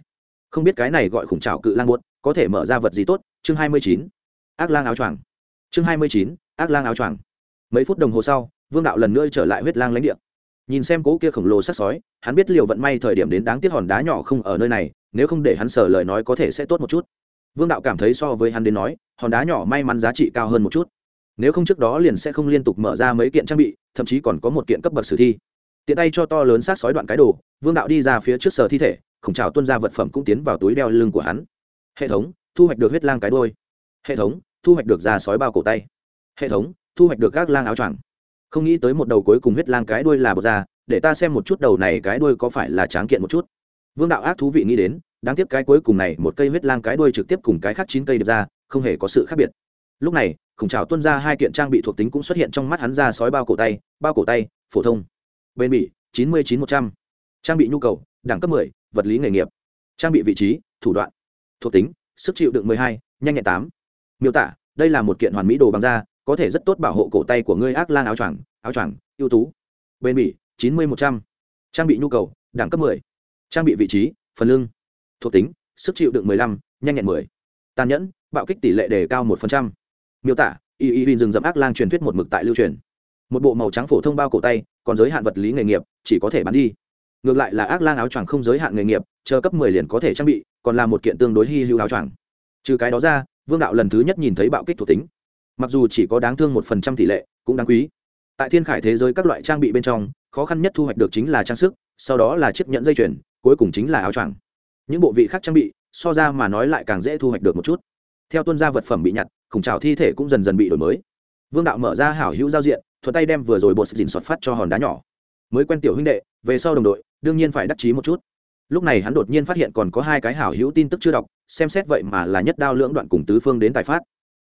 [SPEAKER 1] Không biết cái này gọi khủng trào cự lang buốt có thể mở ra vật gì tốt, chương hai mươi chín, ác lang áo choàng. Chương hai mươi chín, ác lang áo choàng. Mấy phút đồng hồ sau, vương đạo lần nữa trở lại huyết lang lãnh địa. Nhìn xem cố kia khổng lồ sắc sói, hắn biết liều vận may thời điểm đến đáng tiếc hòn đá nhỏ không ở nơi này, nếu không để hắn sở lời nói có thể sẽ tốt một chút. Vương đạo cảm thấy so với hắn đến nói, hòn đá nhỏ may mắn giá trị cao hơn một chút. Nếu không trước đó liền sẽ không liên tục mở ra mấy kiện trang bị, thậm chí còn có một kiện cấp bậc sử thi. Tiện tay cho to lớn sát sói đoạn cái đồ, vương đạo đi ra phía trước sở thi thể, khổng trào tuân ra vật phẩm cũng tiến vào túi đeo lưng của hắn hệ thống, thu hoạch được huyết lang cái đôi hệ thống, thu hoạch được da sói bao cổ tay. Hệ thống, thu hoạch được các lang áo choàng. Không nghĩ tới một đầu cuối cùng huyết lang cái đuôi là bột da, để ta xem một chút đầu này cái đuôi có phải là tráng kiện một chút. Vương đạo ác thú vị nghĩ đến, đáng tiếc cái cuối cùng này một cây huyết lang cái đuôi trực tiếp cùng cái khác chín cây được ra, không hề có sự khác biệt. Lúc này, khủng trào tuân ra hai kiện trang bị thuộc tính cũng xuất hiện trong mắt hắn ra sói bao cổ tay, bao cổ tay, phổ thông. Bên bỉ, chín mươi chín một trăm. Trang bị nhu cầu, đẳng cấp mười, vật lý nghề nghiệp. Trang bị vị trí, thủ đoạn thuộc tính, sức chịu đựng mười hai, nhanh nhẹn tám. Miêu tả, đây là một kiện hoàn mỹ đồ bằng da, có thể rất tốt bảo hộ cổ tay của ngươi ác lang áo choàng áo choàng, ưu tú. Bên bỉ, chín mươi một trăm. Trang bị nhu cầu, đẳng cấp mười. Trang bị vị trí, phần lưng. Thuộc tính, sức chịu đựng mười lăm, nhanh nhẹn mười. Tàn nhẫn, bạo kích tỷ lệ đề cao một phần trăm. Miêu tả, y y huỳnh rừng rậm ác lang truyền thuyết một mực tại lưu truyền. Một bộ màu trắng phổ thông bao cổ tay, còn giới hạn vật lý nghề nghiệp, chỉ có thể bán đi. Ngược lại là ác lang áo choàng không giới hạn nghề nghiệp chờ cấp mười liền có thể trang bị, còn là một kiện tương đối hy hữu áo choàng. Trừ cái đó ra, vương đạo lần thứ nhất nhìn thấy bạo kích thuộc tính. Mặc dù chỉ có đáng thương một phần trăm tỷ lệ, cũng đáng quý. Tại thiên khải thế giới các loại trang bị bên trong, khó khăn nhất thu hoạch được chính là trang sức, sau đó là chiếc nhẫn dây chuyền, cuối cùng chính là áo choàng. Những bộ vị khác trang bị, so ra mà nói lại càng dễ thu hoạch được một chút. Theo tuân gia vật phẩm bị nhặt, khủng trào thi thể cũng dần dần bị đổi mới. Vương đạo mở ra hảo hữu giao diện, thuận tay đem vừa rồi bột dìn soạt phát cho hòn đá nhỏ. Mới quen tiểu huynh đệ, về sau đồng đội, đương nhiên phải đắc chí một chút lúc này hắn đột nhiên phát hiện còn có hai cái hảo hữu tin tức chưa đọc, xem xét vậy mà là nhất đao lưỡng đoạn cùng tứ phương đến tài phát.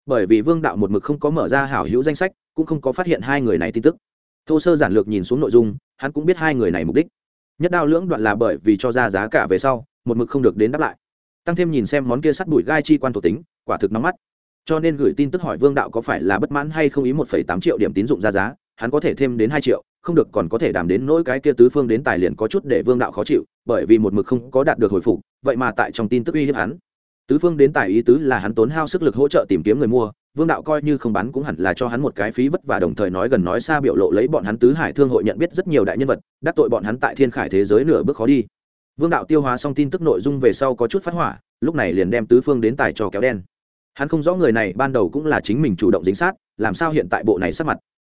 [SPEAKER 1] Bởi vì vương đạo một mực không có mở ra hảo hữu danh sách, cũng không có phát hiện hai người này tin tức. Thô sơ giản lược nhìn xuống nội dung, hắn cũng biết hai người này mục đích. Nhất đao lưỡng đoạn là bởi vì cho ra giá cả về sau, một mực không được đến đáp lại. Tăng thêm nhìn xem món kia sắt bụi gai chi quan thuộc tính, quả thực nóng mắt. Cho nên gửi tin tức hỏi vương đạo có phải là bất mãn hay không ý một phẩy tám triệu điểm tín dụng ra giá, hắn có thể thêm đến hai triệu, không được còn có thể đàm đến nỗi cái kia tứ phương đến tài liền có chút để vương đạo khó chịu bởi vì một mực không có đạt được hồi phục, vậy mà tại trong tin tức uy hiếp hắn. Tứ phương đến tài ý tứ là hắn tốn hao sức lực hỗ trợ tìm kiếm người mua, vương đạo coi như không bán cũng hẳn là cho hắn một cái phí vất và đồng thời nói gần nói xa biểu lộ lấy bọn hắn tứ hải thương hội nhận biết rất nhiều đại nhân vật, đắc tội bọn hắn tại thiên khải thế giới nửa bước khó đi. Vương đạo tiêu hóa xong tin tức nội dung về sau có chút phát hỏa, lúc này liền đem tứ phương đến tài cho kéo đen. Hắn không rõ người này ban đầu cũng là chính mình chủ động dính sát, làm sao hiện tại bộ này sắp mặt?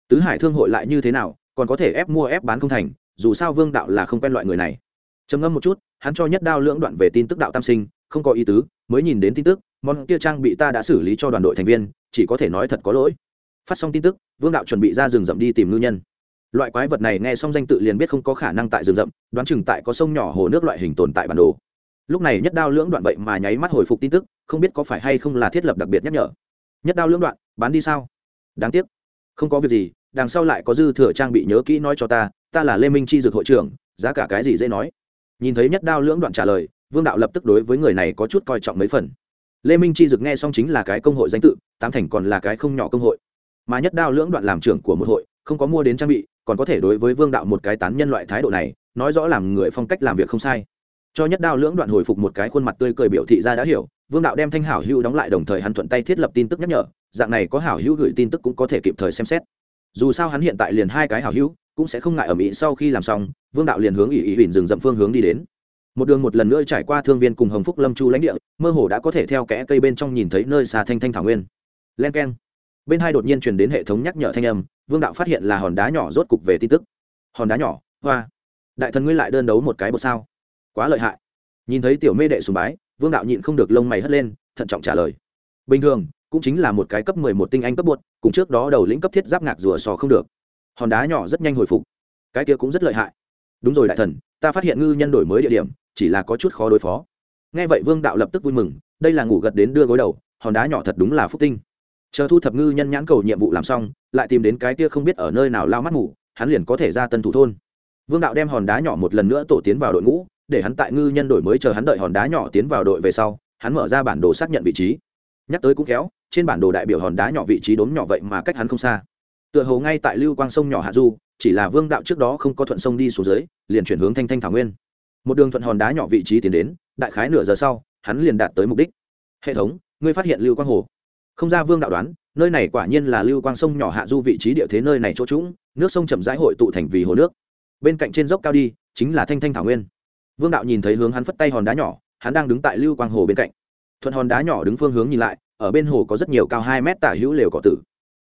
[SPEAKER 1] Tứ hải thương hội lại như thế nào, còn có thể ép mua ép bán không thành, dù sao vương đạo là không quen loại người này trầm ngâm một chút, hắn cho nhất đao lưỡng đoạn về tin tức đạo tam sinh, không có ý tứ, mới nhìn đến tin tức, món kia trang bị ta đã xử lý cho đoàn đội thành viên, chỉ có thể nói thật có lỗi. Phát xong tin tức, vương đạo chuẩn bị ra rừng rậm đi tìm ngư nhân. Loại quái vật này nghe xong danh tự liền biết không có khả năng tại rừng rậm, đoán chừng tại có sông nhỏ hồ nước loại hình tồn tại bản đồ. Lúc này nhất đao lưỡng đoạn vậy mà nháy mắt hồi phục tin tức, không biết có phải hay không là thiết lập đặc biệt nhắc nhở. Nhất đao lưỡng đoạn, bán đi sao? Đáng tiếc. Không có việc gì, đằng sau lại có dư thừa trang bị nhớ kỹ nói cho ta ta là lê minh chi dược hội trưởng, giá cả cái gì dễ nói nhìn thấy nhất đao lưỡng đoạn trả lời, vương đạo lập tức đối với người này có chút coi trọng mấy phần. Lê minh chi dực nghe xong chính là cái công hội danh tự, tám thành còn là cái không nhỏ công hội. Mà nhất đao lưỡng đoạn làm trưởng của một hội, không có mua đến trang bị, còn có thể đối với vương đạo một cái tán nhân loại thái độ này, nói rõ làm người phong cách làm việc không sai. Cho nhất đao lưỡng đoạn hồi phục một cái khuôn mặt tươi cười biểu thị ra đã hiểu, vương đạo đem thanh hảo hữu đóng lại đồng thời hắn thuận tay thiết lập tin tức nhắc nhở, dạng này có hảo hữu gửi tin tức cũng có thể kịp thời xem xét. Dù sao hắn hiện tại liền hai cái hảo hữu, cũng sẽ không ngại ở mỹ sau khi làm xong vương đạo liền hướng ỷ ỷ huỳnh rừng dậm phương hướng đi đến. Một đường một lần nữa trải qua thương viên cùng hồng phúc lâm chu lãnh địa, mơ hồ đã có thể theo kẽ cây bên trong nhìn thấy nơi xa thanh thanh thảo nguyên. Len k e n bên hai đột nhiên truyền đến hệ thống nhắc nhở thanh âm, vương đạo phát hiện là hòn đá nhỏ rốt cục về tin tức. Hòn đá nhỏ, hoa. Đại thần ngươi lại đơn đấu một cái bột sao? Quá lợi hại. Nhìn thấy tiểu mê đệ sùng bái, vương đạo nhịn không được lông mày hất lên, thận trọng trả lời. Bình thường, cũng chính là một cái cấp mười một tinh anh cấp bột cùng trước đó đầu lĩnh cấp thiết giáp ngạc rùa sò không được. Hòn đá nhỏ rất nhanh hồi phục. Cái kia cũng rất lợi hại đúng rồi đại thần ta phát hiện ngư nhân đổi mới địa điểm chỉ là có chút khó đối phó. Nghe vậy vương đạo lập tức vui mừng đây là ngủ gật đến đưa gối đầu hòn đá nhỏ thật đúng là phúc tinh. Chờ thu thập ngư nhân nhãn cầu nhiệm vụ làm xong lại tìm đến cái kia không biết ở nơi nào lao mắt ngủ hắn liền có thể ra tân thủ thôn. Vương đạo đem hòn đá nhỏ một lần nữa tổ tiến vào đội ngũ để hắn tại ngư nhân đổi mới chờ hắn đợi hòn đá nhỏ tiến vào đội về sau hắn mở ra bản đồ xác nhận vị trí. Nhắc tới cũng khéo, trên bản đồ đại biểu hòn đá nhỏ vị trí đốm nhỏ vậy mà cách hắn không xa. Tựa hồ ngay tại lưu quang sông nhỏ hạ du chỉ là vương đạo trước đó không có thuận sông đi xuống dưới, liền chuyển hướng thanh thanh thảo nguyên. Một đường thuận hòn đá nhỏ vị trí tiến đến, đại khái nửa giờ sau, hắn liền đạt tới mục đích. Hệ thống, ngươi phát hiện lưu quang hồ? Không ra vương đạo đoán, nơi này quả nhiên là lưu quang sông nhỏ hạ du vị trí địa thế nơi này chỗ trũng, nước sông chậm rãi hội tụ thành vì hồ nước. Bên cạnh trên dốc cao đi, chính là thanh thanh thảo nguyên. Vương đạo nhìn thấy hướng hắn phất tay hòn đá nhỏ, hắn đang đứng tại lưu quang hồ bên cạnh. Thuận hòn đá nhỏ đứng phương hướng nhìn lại, ở bên hồ có rất nhiều cao hai mét tả hữu lều cỏ tử.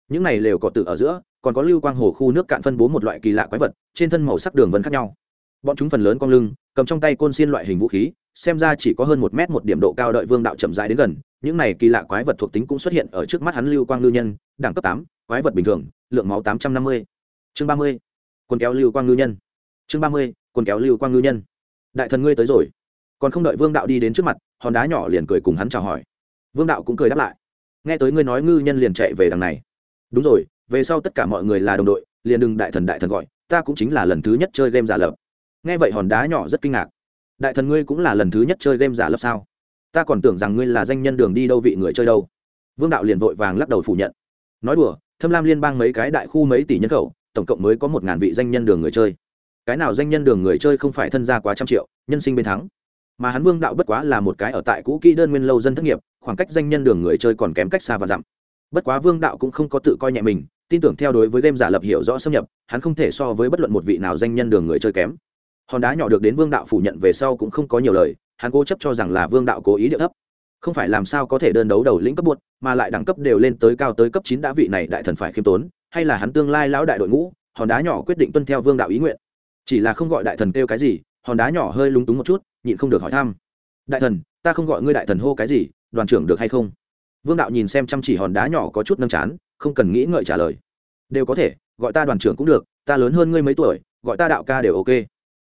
[SPEAKER 1] Những này lều cỏ tử ở giữa còn có lưu quang hồ khu nước cạn phân bố một loại kỳ lạ quái vật, trên thân màu sắc đường vân khác nhau. Bọn chúng phần lớn cong lưng, cầm trong tay côn xiên loại hình vũ khí, xem ra chỉ có hơn một mét một điểm độ cao đợi vương đạo chậm rãi đến gần, những này kỳ lạ quái vật thuộc tính cũng xuất hiện ở trước mắt hắn lưu quang ngư nhân, đẳng cấp tám, quái vật bình thường, lượng máu tám trăm năm mươi. Chương ba mươi, quần kéo lưu quang ngư nhân. Chương ba mươi, quần kéo lưu quang ngư nhân. Đại thần ngươi tới rồi. Còn không đợi vương đạo đi đến trước mặt, hòn đá nhỏ liền cười cùng hắn chào hỏi. Vương đạo cũng cười đáp lại. Nghe tới ngươi nói ngư nhân liền chạy về đằng này. Đúng rồi về sau tất cả mọi người là đồng đội, liền đừng đại thần đại thần gọi, ta cũng chính là lần thứ nhất chơi game giả lập. Nghe vậy hòn đá nhỏ rất kinh ngạc. Đại thần ngươi cũng là lần thứ nhất chơi game giả lập sao? Ta còn tưởng rằng ngươi là danh nhân đường đi đâu vị người chơi đâu. Vương đạo liền vội vàng lắc đầu phủ nhận. Nói đùa, thâm lam liên bang mấy cái đại khu mấy tỷ nhân khẩu, tổng cộng mới có một ngàn vị danh nhân đường người chơi. Cái nào danh nhân đường người chơi không phải thân gia quá trăm triệu, nhân sinh bên thắng. Mà hắn vương đạo bất quá là một cái ở tại cũ kỹ đơn nguyên lâu dân thất nghiệp, khoảng cách danh nhân đường người chơi còn kém cách xa và dặm. Bất quá vương đạo cũng không có tự coi nhẹ mình tin tưởng theo đối với game giả lập hiểu rõ xâm nhập, hắn không thể so với bất luận một vị nào danh nhân đường người chơi kém. Hòn đá nhỏ được đến vương đạo phủ nhận về sau cũng không có nhiều lời, hắn cố chấp cho rằng là vương đạo cố ý địa thấp. Không phải làm sao có thể đơn đấu đầu lĩnh cấp buộc, mà lại đẳng cấp đều lên tới cao tới cấp chín đã vị này đại thần phải khiêm tốn, hay là hắn tương lai lão đại đội ngũ, hòn đá nhỏ quyết định tuân theo vương đạo ý nguyện. Chỉ là không gọi đại thần kêu cái gì, hòn đá nhỏ hơi lúng túng một chút, nhịn không được hỏi thăm. Đại thần, ta không gọi ngươi đại thần hô cái gì, đoàn trưởng được hay không? Vương đạo nhìn xem chăm chỉ hòn đá nhỏ có chút nâng chán không cần nghĩ ngợi trả lời. Đều có thể, gọi ta đoàn trưởng cũng được, ta lớn hơn ngươi mấy tuổi, gọi ta đạo ca đều ok.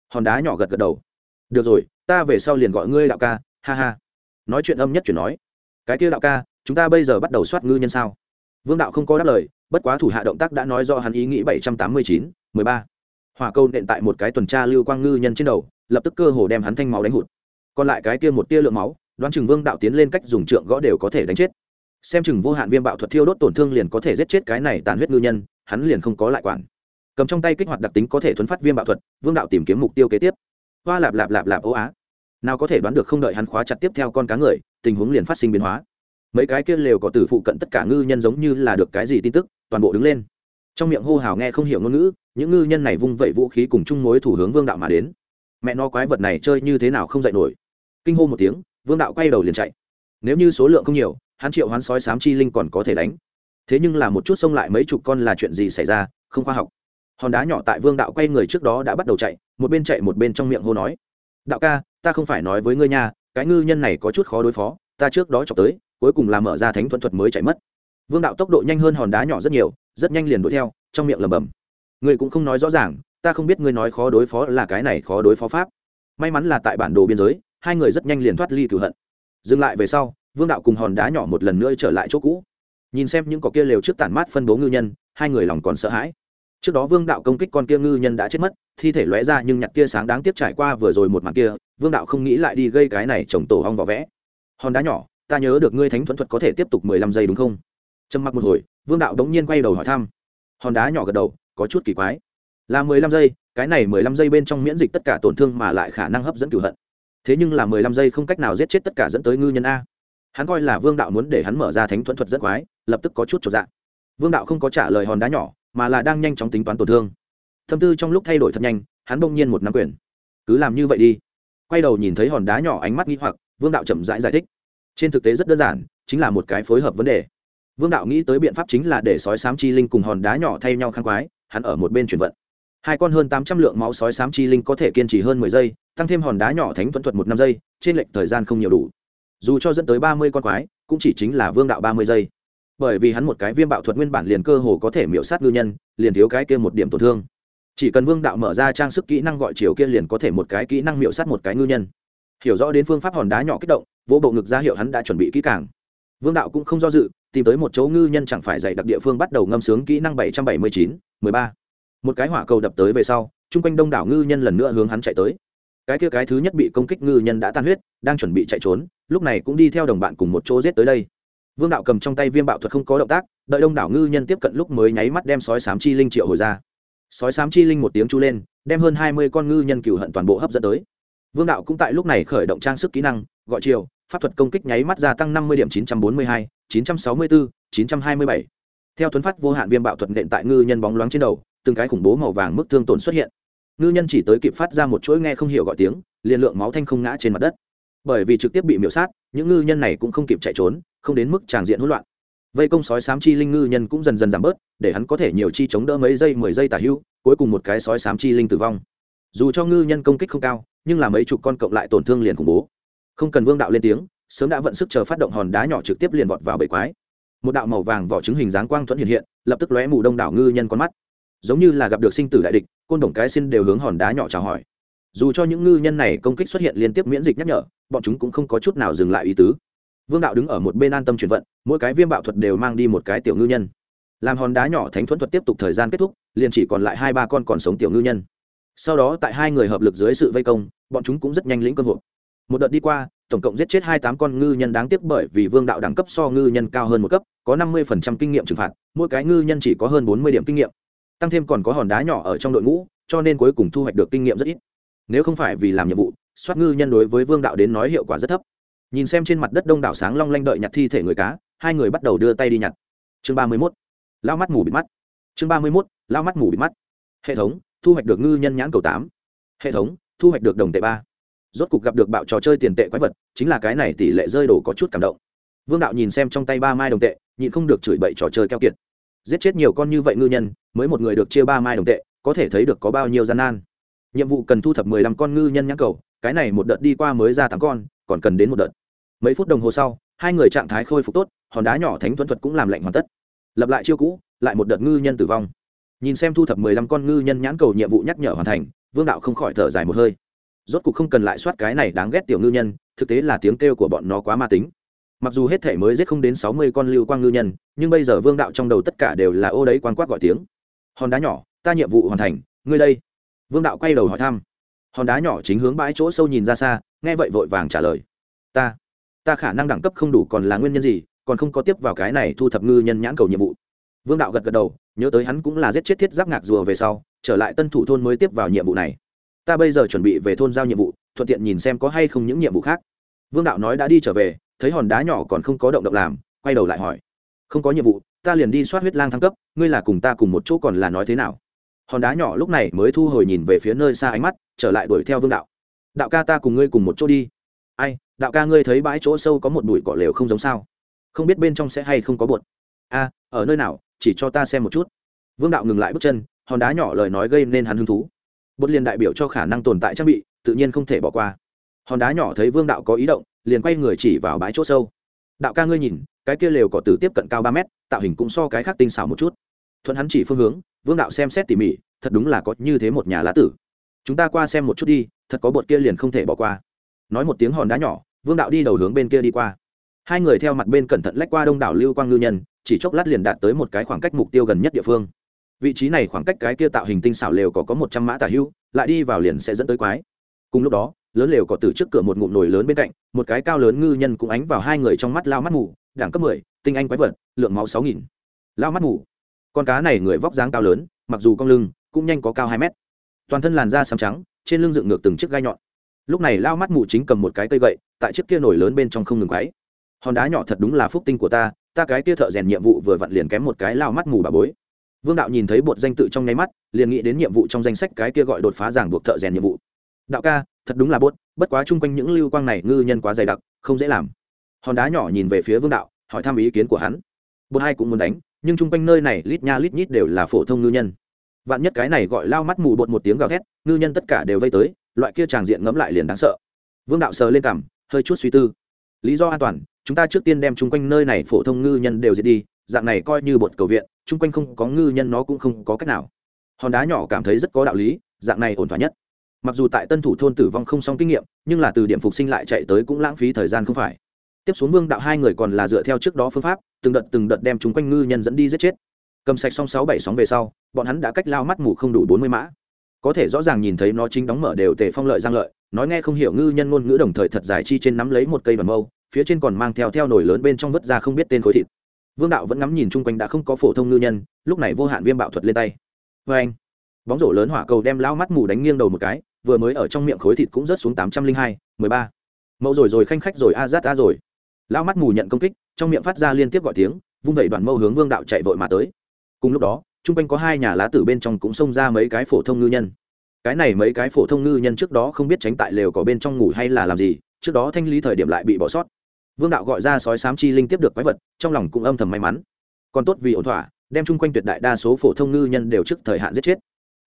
[SPEAKER 1] Hòn đá nhỏ gật gật đầu. Được rồi, ta về sau liền gọi ngươi đạo ca, ha ha. Nói chuyện âm nhất chuyển nói. Cái kia đạo ca, chúng ta bây giờ bắt đầu soát ngư nhân sao? Vương đạo không có đáp lời, bất quá thủ hạ động tác đã nói do hắn ý nghĩ bảy trăm tám mươi chín, mười ba. Hỏa câu nện tại một cái tuần tra lưu quang ngư nhân trên đầu, lập tức cơ hồ đem hắn thanh máu đánh hụt. Còn lại cái kia một tia lượng máu, đoán chừng vương đạo tiến lên cách dùng trượng gõ đều có thể đánh chết xem chừng vô hạn viêm bạo thuật thiêu đốt tổn thương liền có thể giết chết cái này tàn huyết ngư nhân, hắn liền không có lại quản. Cầm trong tay kích hoạt đặc tính có thể thuấn phát viêm bạo thuật, vương đạo tìm kiếm mục tiêu kế tiếp. Hoa lạp lạp lạp lạp ô á. Nào có thể đoán được không đợi hắn khóa chặt tiếp theo con cá người, tình huống liền phát sinh biến hóa. Mấy cái kia lều có từ phụ cận tất cả ngư nhân giống như là được cái gì tin tức, toàn bộ đứng lên. Trong miệng hô hào nghe không hiểu ngôn ngữ, những ngư nhân này vung vẩy vũ khí cùng chung mối thủ hướng vương đạo mà đến. Mẹ nó quái vật này chơi như thế nào không dạy nổi. Kinh hô một tiếng, vương đạo quay đầu liền chạy nếu như số lượng không nhiều, hắn triệu hoán sói sám chi linh còn có thể đánh. Thế nhưng là một chút xông lại mấy chục con là chuyện gì xảy ra, không khoa học. Hòn đá nhỏ tại vương đạo quay người trước đó đã bắt đầu chạy, một bên chạy một bên trong miệng hô nói. Đạo ca, ta không phải nói với ngươi nha, cái ngư nhân này có chút khó đối phó, ta trước đó chọc tới, cuối cùng là mở ra thánh thuận thuật mới chạy mất. Vương đạo tốc độ nhanh hơn hòn đá nhỏ rất nhiều, rất nhanh liền đuổi theo, trong miệng lầm bầm ngươi cũng không nói rõ ràng, ta không biết ngươi nói khó đối phó là cái này khó đối phó pháp. May mắn là tại bản đồ biên giới, hai người rất nhanh liền thoát ly cửu hận dừng lại về sau, vương đạo cùng hòn đá nhỏ một lần nữa trở lại chỗ cũ. Nhìn xem những cỏ kia lều trước tản mát phân bố ngư nhân, hai người lòng còn sợ hãi. Trước đó vương đạo công kích con kia ngư nhân đã chết mất, thi thể lóe ra nhưng nhặt tia sáng đáng tiếc trải qua vừa rồi một màn kia, vương đạo không nghĩ lại đi gây cái này trồng tổ hong vỏ vẽ. Hòn đá nhỏ, ta nhớ được ngươi thánh thuẫn thuật có thể tiếp tục mười lăm giây đúng không? Trầm mặc một hồi, vương đạo đống nhiên quay đầu hỏi thăm. Hòn đá nhỏ gật đầu, có chút kỳ quái. Là mười lăm giây, cái này mười lăm giây bên trong miễn dịch tất cả tổn thương mà lại khả năng hấp dẫn cửu hận thế nhưng là mười lăm giây không cách nào giết chết tất cả dẫn tới ngư nhân a. Hắn coi là vương đạo muốn để hắn mở ra thánh thuẫn thuật rất quái lập tức có chút trọn dạng vương đạo không có trả lời hòn đá nhỏ mà là đang nhanh chóng tính toán tổn thương. Thâm tư trong lúc thay đổi thật nhanh hắn bỗng nhiên một nắm quyền. Cứ làm như vậy đi. Quay đầu nhìn thấy hòn đá nhỏ ánh mắt nghi hoặc vương đạo chậm rãi giải, giải thích. Trên thực tế rất đơn giản chính là một cái phối hợp vấn đề. Vương đạo nghĩ tới biện pháp chính là để sói sám chi linh cùng hòn đá nhỏ thay nhau khang quái hắn ở một bên chuyển vận hai con hơn tám trăm lượng máu sói sám chi linh có thể kiên trì hơn mười giây, tăng thêm hòn đá nhỏ thánh thuẫn thuật một năm giây, trên lệnh thời gian không nhiều đủ. Dù cho dẫn tới ba mươi con quái, cũng chỉ chính là vương đạo ba mươi giây. Bởi vì hắn một cái viêm bạo thuật nguyên bản liền cơ hồ có thể miễu sát ngư nhân, liền thiếu cái kia một điểm tổn thương. Chỉ cần vương đạo mở ra trang sức kỹ năng gọi chiều kia liền có thể một cái kỹ năng miễu sát một cái ngư nhân. Hiểu rõ đến phương pháp hòn đá nhỏ kích động, vỗ bộ ngực ra hiệu hắn đã chuẩn bị kỹ càng. Vương đạo cũng không do dự, tìm tới một chỗ ngư nhân chẳng phải dạy đặc địa phương bắt đầu ngâm sướng kỹ năng bảy trăm bảy mươi chín, mười ba một cái hỏa cầu đập tới về sau, chung quanh đông đảo ngư nhân lần nữa hướng hắn chạy tới. Cái kia cái thứ nhất bị công kích ngư nhân đã tan huyết, đang chuẩn bị chạy trốn, lúc này cũng đi theo đồng bạn cùng một chỗ giết tới đây. Vương đạo cầm trong tay viêm bạo thuật không có động tác, đợi đông đảo ngư nhân tiếp cận lúc mới nháy mắt đem sói sám chi linh triệu hồi ra. Sói sám chi linh một tiếng chu lên, đem hơn hai mươi con ngư nhân cựu hận toàn bộ hấp dẫn tới. Vương đạo cũng tại lúc này khởi động trang sức kỹ năng, gọi chiều, pháp thuật công kích nháy mắt gia tăng năm mươi điểm chín trăm bốn mươi hai, chín trăm sáu mươi bốn chín trăm hai mươi bảy. Theo tuấn phát vô hạn viêm bạo thuật nện tại ngư nhân bóng loáng trên đầu từng cái khủng bố màu vàng mức thương tổn xuất hiện. Ngư nhân chỉ tới kịp phát ra một chuỗi nghe không hiểu gọi tiếng, liền lượng máu thanh không ngã trên mặt đất. Bởi vì trực tiếp bị miễu sát, những ngư nhân này cũng không kịp chạy trốn, không đến mức tràng diện hỗn loạn. Vây công sói sám chi linh ngư nhân cũng dần dần giảm bớt, để hắn có thể nhiều chi chống đỡ mấy giây, mười giây tả hưu, cuối cùng một cái sói sám chi linh tử vong. Dù cho ngư nhân công kích không cao, nhưng là mấy chục con cộng lại tổn thương liền khủng bố. Không cần vương đạo lên tiếng, sớm đã vận sức chờ phát động hòn đá nhỏ trực tiếp liền vọt vào bể quái. Một đạo màu vàng vỏ trứng hình dáng quang thuẫn hiện hiện, lập tức lóe mù đông đảo ngư nhân con mắt giống như là gặp được sinh tử đại địch, côn đồng cái xin đều hướng hòn đá nhỏ chào hỏi. Dù cho những ngư nhân này công kích xuất hiện liên tiếp miễn dịch nhắc nhở, bọn chúng cũng không có chút nào dừng lại ý tứ. Vương đạo đứng ở một bên an tâm chuyển vận, mỗi cái viêm bạo thuật đều mang đi một cái tiểu ngư nhân. Làm hòn đá nhỏ thánh thuẫn thuật tiếp tục thời gian kết thúc, liền chỉ còn lại hai ba con còn sống tiểu ngư nhân. Sau đó tại hai người hợp lực dưới sự vây công, bọn chúng cũng rất nhanh lĩnh cơn hộp một đợt đi qua, tổng cộng giết chết hai tám con ngư nhân đáng tiếc bởi vì vương đạo đẳng cấp so ngư nhân cao hơn một cấp, có năm mươi kinh nghiệm trừng phạt, mỗi cái ngư nhân chỉ có hơn bốn mươi điểm kinh nghiệm tăng thêm còn có hòn đá nhỏ ở trong đội ngũ, cho nên cuối cùng thu hoạch được kinh nghiệm rất ít. Nếu không phải vì làm nhiệm vụ, soát ngư nhân đối với vương đạo đến nói hiệu quả rất thấp. Nhìn xem trên mặt đất đông đảo sáng long lanh đợi nhặt thi thể người cá, hai người bắt đầu đưa tay đi nhặt. Chương ba mươi mốt. Lao mắt mù bị mắt. Chương ba mươi mốt. Lao mắt mù bị mắt. Hệ thống, thu hoạch được ngư nhân nhãn cầu tám. Hệ thống, thu hoạch được đồng tệ ba. Rốt cục gặp được bạo trò chơi tiền tệ quái vật, chính là cái này tỷ lệ rơi đổ có chút cảm động. Vương đạo nhìn xem trong tay ba mai đồng tệ, nhịn không được chửi bậy trò chơi keo kiệt giết chết nhiều con như vậy ngư nhân, mới một người được chia ba mai đồng tệ, có thể thấy được có bao nhiêu gian nan. Nhiệm vụ cần thu thập mười lăm con ngư nhân nhãn cầu, cái này một đợt đi qua mới ra tám con, còn cần đến một đợt. Mấy phút đồng hồ sau, hai người trạng thái khôi phục tốt, hòn đá nhỏ thánh thuẫn thuật cũng làm lạnh hoàn tất. Lập lại chiêu cũ, lại một đợt ngư nhân tử vong. Nhìn xem thu thập mười lăm con ngư nhân nhãn cầu nhiệm vụ nhắc nhở hoàn thành, vương đạo không khỏi thở dài một hơi. Rốt cuộc không cần lại soát cái này đáng ghét tiểu ngư nhân, thực tế là tiếng kêu của bọn nó quá ma tính mặc dù hết thể mới giết không đến sáu mươi con lưu quang ngư nhân, nhưng bây giờ vương đạo trong đầu tất cả đều là ô đấy quan quát gọi tiếng. Hòn đá nhỏ, ta nhiệm vụ hoàn thành, ngươi đây. Vương đạo quay đầu hỏi thăm. Hòn đá nhỏ chính hướng bãi chỗ sâu nhìn ra xa, nghe vậy vội vàng trả lời. Ta ta khả năng đẳng cấp không đủ còn là nguyên nhân gì, còn không có tiếp vào cái này thu thập ngư nhân nhãn cầu nhiệm vụ. Vương đạo gật gật đầu, nhớ tới hắn cũng là giết chết thiết giáp ngạc rùa về sau, trở lại tân thủ thôn mới tiếp vào nhiệm vụ này. Ta bây giờ chuẩn bị về thôn giao nhiệm vụ, thuận tiện nhìn xem có hay không những nhiệm vụ khác. Vương đạo nói đã đi trở về thấy hòn đá nhỏ còn không có động động làm, quay đầu lại hỏi. Không có nhiệm vụ, ta liền đi soát huyết lang thăng cấp, ngươi là cùng ta cùng một chỗ còn là nói thế nào? Hòn đá nhỏ lúc này mới thu hồi nhìn về phía nơi xa ánh mắt, trở lại đuổi theo vương đạo. Đạo ca ta cùng ngươi cùng một chỗ đi. Ai, đạo ca ngươi thấy bãi chỗ sâu có một bụi cỏ lều không giống sao? Không biết bên trong sẽ hay không có bột. A, ở nơi nào, chỉ cho ta xem một chút. Vương đạo ngừng lại bước chân, hòn đá nhỏ lời nói gây nên hắn hứng thú. Bột liền đại biểu cho khả năng tồn tại trang bị, tự nhiên không thể bỏ qua. Hòn đá nhỏ thấy vương đạo có ý động liền quay người chỉ vào bãi chỗ sâu. Đạo ca ngươi nhìn, cái kia lều cỏ tử tiếp cận cao ba mét, tạo hình cũng so cái khác tinh xảo một chút. Thuận hắn chỉ phương hướng, vương đạo xem xét tỉ mỉ, thật đúng là có như thế một nhà lá tử. Chúng ta qua xem một chút đi, thật có bột kia liền không thể bỏ qua. Nói một tiếng hòn đá nhỏ, vương đạo đi đầu hướng bên kia đi qua. Hai người theo mặt bên cẩn thận lách qua đông đảo lưu quang ngư nhân, chỉ chốc lát liền đạt tới một cái khoảng cách mục tiêu gần nhất địa phương. Vị trí này khoảng cách cái kia tạo hình tinh xảo lều có có một trăm mã tả hưu, lại đi vào liền sẽ dẫn tới quái. Cùng lúc đó lớn lều có từ trước cửa một ngụm nồi lớn bên cạnh, một cái cao lớn ngư nhân cũng ánh vào hai người trong mắt lao mắt mù, đẳng cấp mười, tinh anh quái vật, lượng máu sáu nghìn. Lao mắt mù. Con cá này người vóc dáng cao lớn, mặc dù cong lưng, cũng nhanh có cao hai mét. Toàn thân làn da xám trắng, trên lưng dựng ngược từng chiếc gai nhọn. Lúc này lao mắt mù chính cầm một cái cây gậy, tại chiếc kia nổi lớn bên trong không ngừng quáy hòn đá nhỏ thật đúng là phúc tinh của ta ta cái kia thợ rèn nhiệm vụ vừa vặn liền kém một cái lao mắt mù bà bối. Vương đạo nhìn thấy bột danh tự trong nháy mắt, liền nghĩ đến nhiệm vụ trong danh sách cái kia gọi đột phá giảng buộc thợ rèn nhiệm vụ. Đạo ca thật đúng là bốt, bất quá chung quanh những lưu quang này ngư nhân quá dày đặc, không dễ làm. Hòn đá nhỏ nhìn về phía vương đạo, hỏi thăm ý kiến của hắn. Bột hai cũng muốn đánh, nhưng chung quanh nơi này lít nha lít nhít đều là phổ thông ngư nhân. Vạn nhất cái này gọi lao mắt mù bột một tiếng gào thét, ngư nhân tất cả đều vây tới, loại kia tràng diện ngẫm lại liền đáng sợ. Vương đạo sờ lên cảm hơi chút suy tư. Lý do an toàn, chúng ta trước tiên đem chung quanh nơi này phổ thông ngư nhân đều diệt đi, dạng này coi như bột cầu viện, chung quanh không có ngư nhân nó cũng không có cách nào. Hòn đá nhỏ cảm thấy rất có đạo lý, dạng này ổn thỏa nhất mặc dù tại tân thủ thôn tử vong không xong kinh nghiệm, nhưng là từ điểm phục sinh lại chạy tới cũng lãng phí thời gian không phải. Tiếp xuống vương đạo hai người còn là dựa theo trước đó phương pháp, từng đợt từng đợt đem chúng quanh ngư nhân dẫn đi giết chết. Cầm sạch xong sáu bảy sóng về sau, bọn hắn đã cách lao mắt mù không đủ bốn mươi mã. Có thể rõ ràng nhìn thấy nó chính đóng mở đều tề phong lợi giang lợi, nói nghe không hiểu ngư nhân ngôn ngữ đồng thời thật dài chi trên nắm lấy một cây đoàn mâu, phía trên còn mang theo theo nồi lớn bên trong vứt ra không biết tên khối thịt. Vương đạo vẫn ngắm nhìn chung quanh đã không có phổ thông ngư nhân, lúc này vô hạn viêm bạo thuật lên tay. Vê anh bóng rổ lớn hỏa cầu đem lao mắt mù đánh nghiêng đầu một cái vừa mới ở trong miệng khối thịt cũng rớt xuống tám trăm linh hai, mười ba. Mẫu rồi rồi khanh khách rồi, a rát a rồi. Lao mắt mù nhận công kích, trong miệng phát ra liên tiếp gọi tiếng, vung vẩy đoàn mâu hướng vương đạo chạy vội mà tới. Cùng lúc đó, chung quanh có hai nhà lá tử bên trong cũng xông ra mấy cái phổ thông ngư nhân. Cái này mấy cái phổ thông ngư nhân trước đó không biết tránh tại lều có bên trong ngủ hay là làm gì, trước đó thanh lý thời điểm lại bị bỏ sót. Vương đạo gọi ra sói sám chi linh tiếp được quái vật, trong lòng cũng âm thầm may mắn. Còn tốt vì ổn thỏa, đem chung quanh tuyệt đại đa số phổ thông ngư nhân đều trước thời hạn giết chết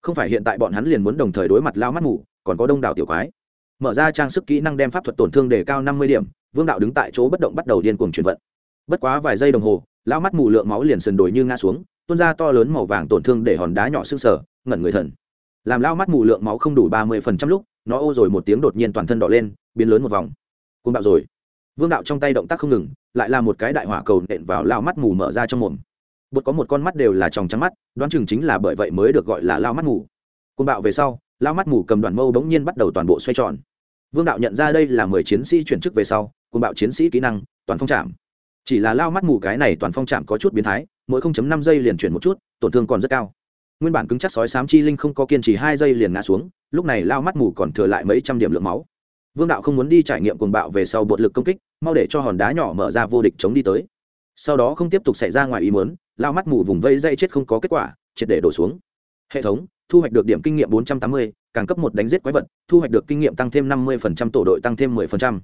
[SPEAKER 1] không phải hiện tại bọn hắn liền muốn đồng thời đối mặt lao mắt mù, còn có đông đảo tiểu quái. Mở ra trang sức kỹ năng đem pháp thuật tổn thương đề cao năm mươi điểm vương đạo đứng tại chỗ bất động bắt đầu điên cuồng chuyển vận. Bất quá vài giây đồng hồ lao mắt mù lượng máu liền sần đồi như ngã xuống tuôn ra to lớn màu vàng tổn thương để hòn đá nhỏ xương sở ngẩn người thần. Làm lao mắt mù lượng máu không đủ ba mươi phần trăm lúc nó ô rồi một tiếng đột nhiên toàn thân đỏ lên biến lớn một vòng. Côn bạo rồi. Vương đạo trong tay động tác không ngừng lại là một cái đại hỏa cầu nện vào lao mắt mù mở ra trong mồm bột có một con mắt đều là tròng trắng mắt, đoán chừng chính là bởi vậy mới được gọi là lao mắt mù. Côn bạo về sau, lao mắt mù cầm đoàn mâu bỗng nhiên bắt đầu toàn bộ xoay tròn. Vương đạo nhận ra đây là mười chiến sĩ chuyển chức về sau, côn bạo chiến sĩ kỹ năng, toàn phong trạm. Chỉ là lao mắt mù cái này toàn phong trạm có chút biến thái, mỗi 0.5 giây liền chuyển một chút, tổn thương còn rất cao. Nguyên bản cứng chắc sói sám chi linh không có kiên trì hai giây liền ngã xuống, lúc này lao mắt mù còn thừa lại mấy trăm điểm lượng máu. Vương đạo không muốn đi trải nghiệm cuồng bạo về sau bột lực công kích, mau để cho hòn đá nhỏ mở ra vô địch chống đi tới. Sau đó không tiếp tục xảy ra ngoài ý muốn lao mắt mù vùng vây dây chết không có kết quả triệt để đổ xuống. Hệ thống thu hoạch được điểm kinh nghiệm 480, càng cấp một đánh giết quái vật thu hoạch được kinh nghiệm tăng thêm 50%, tổ đội tăng thêm 10%.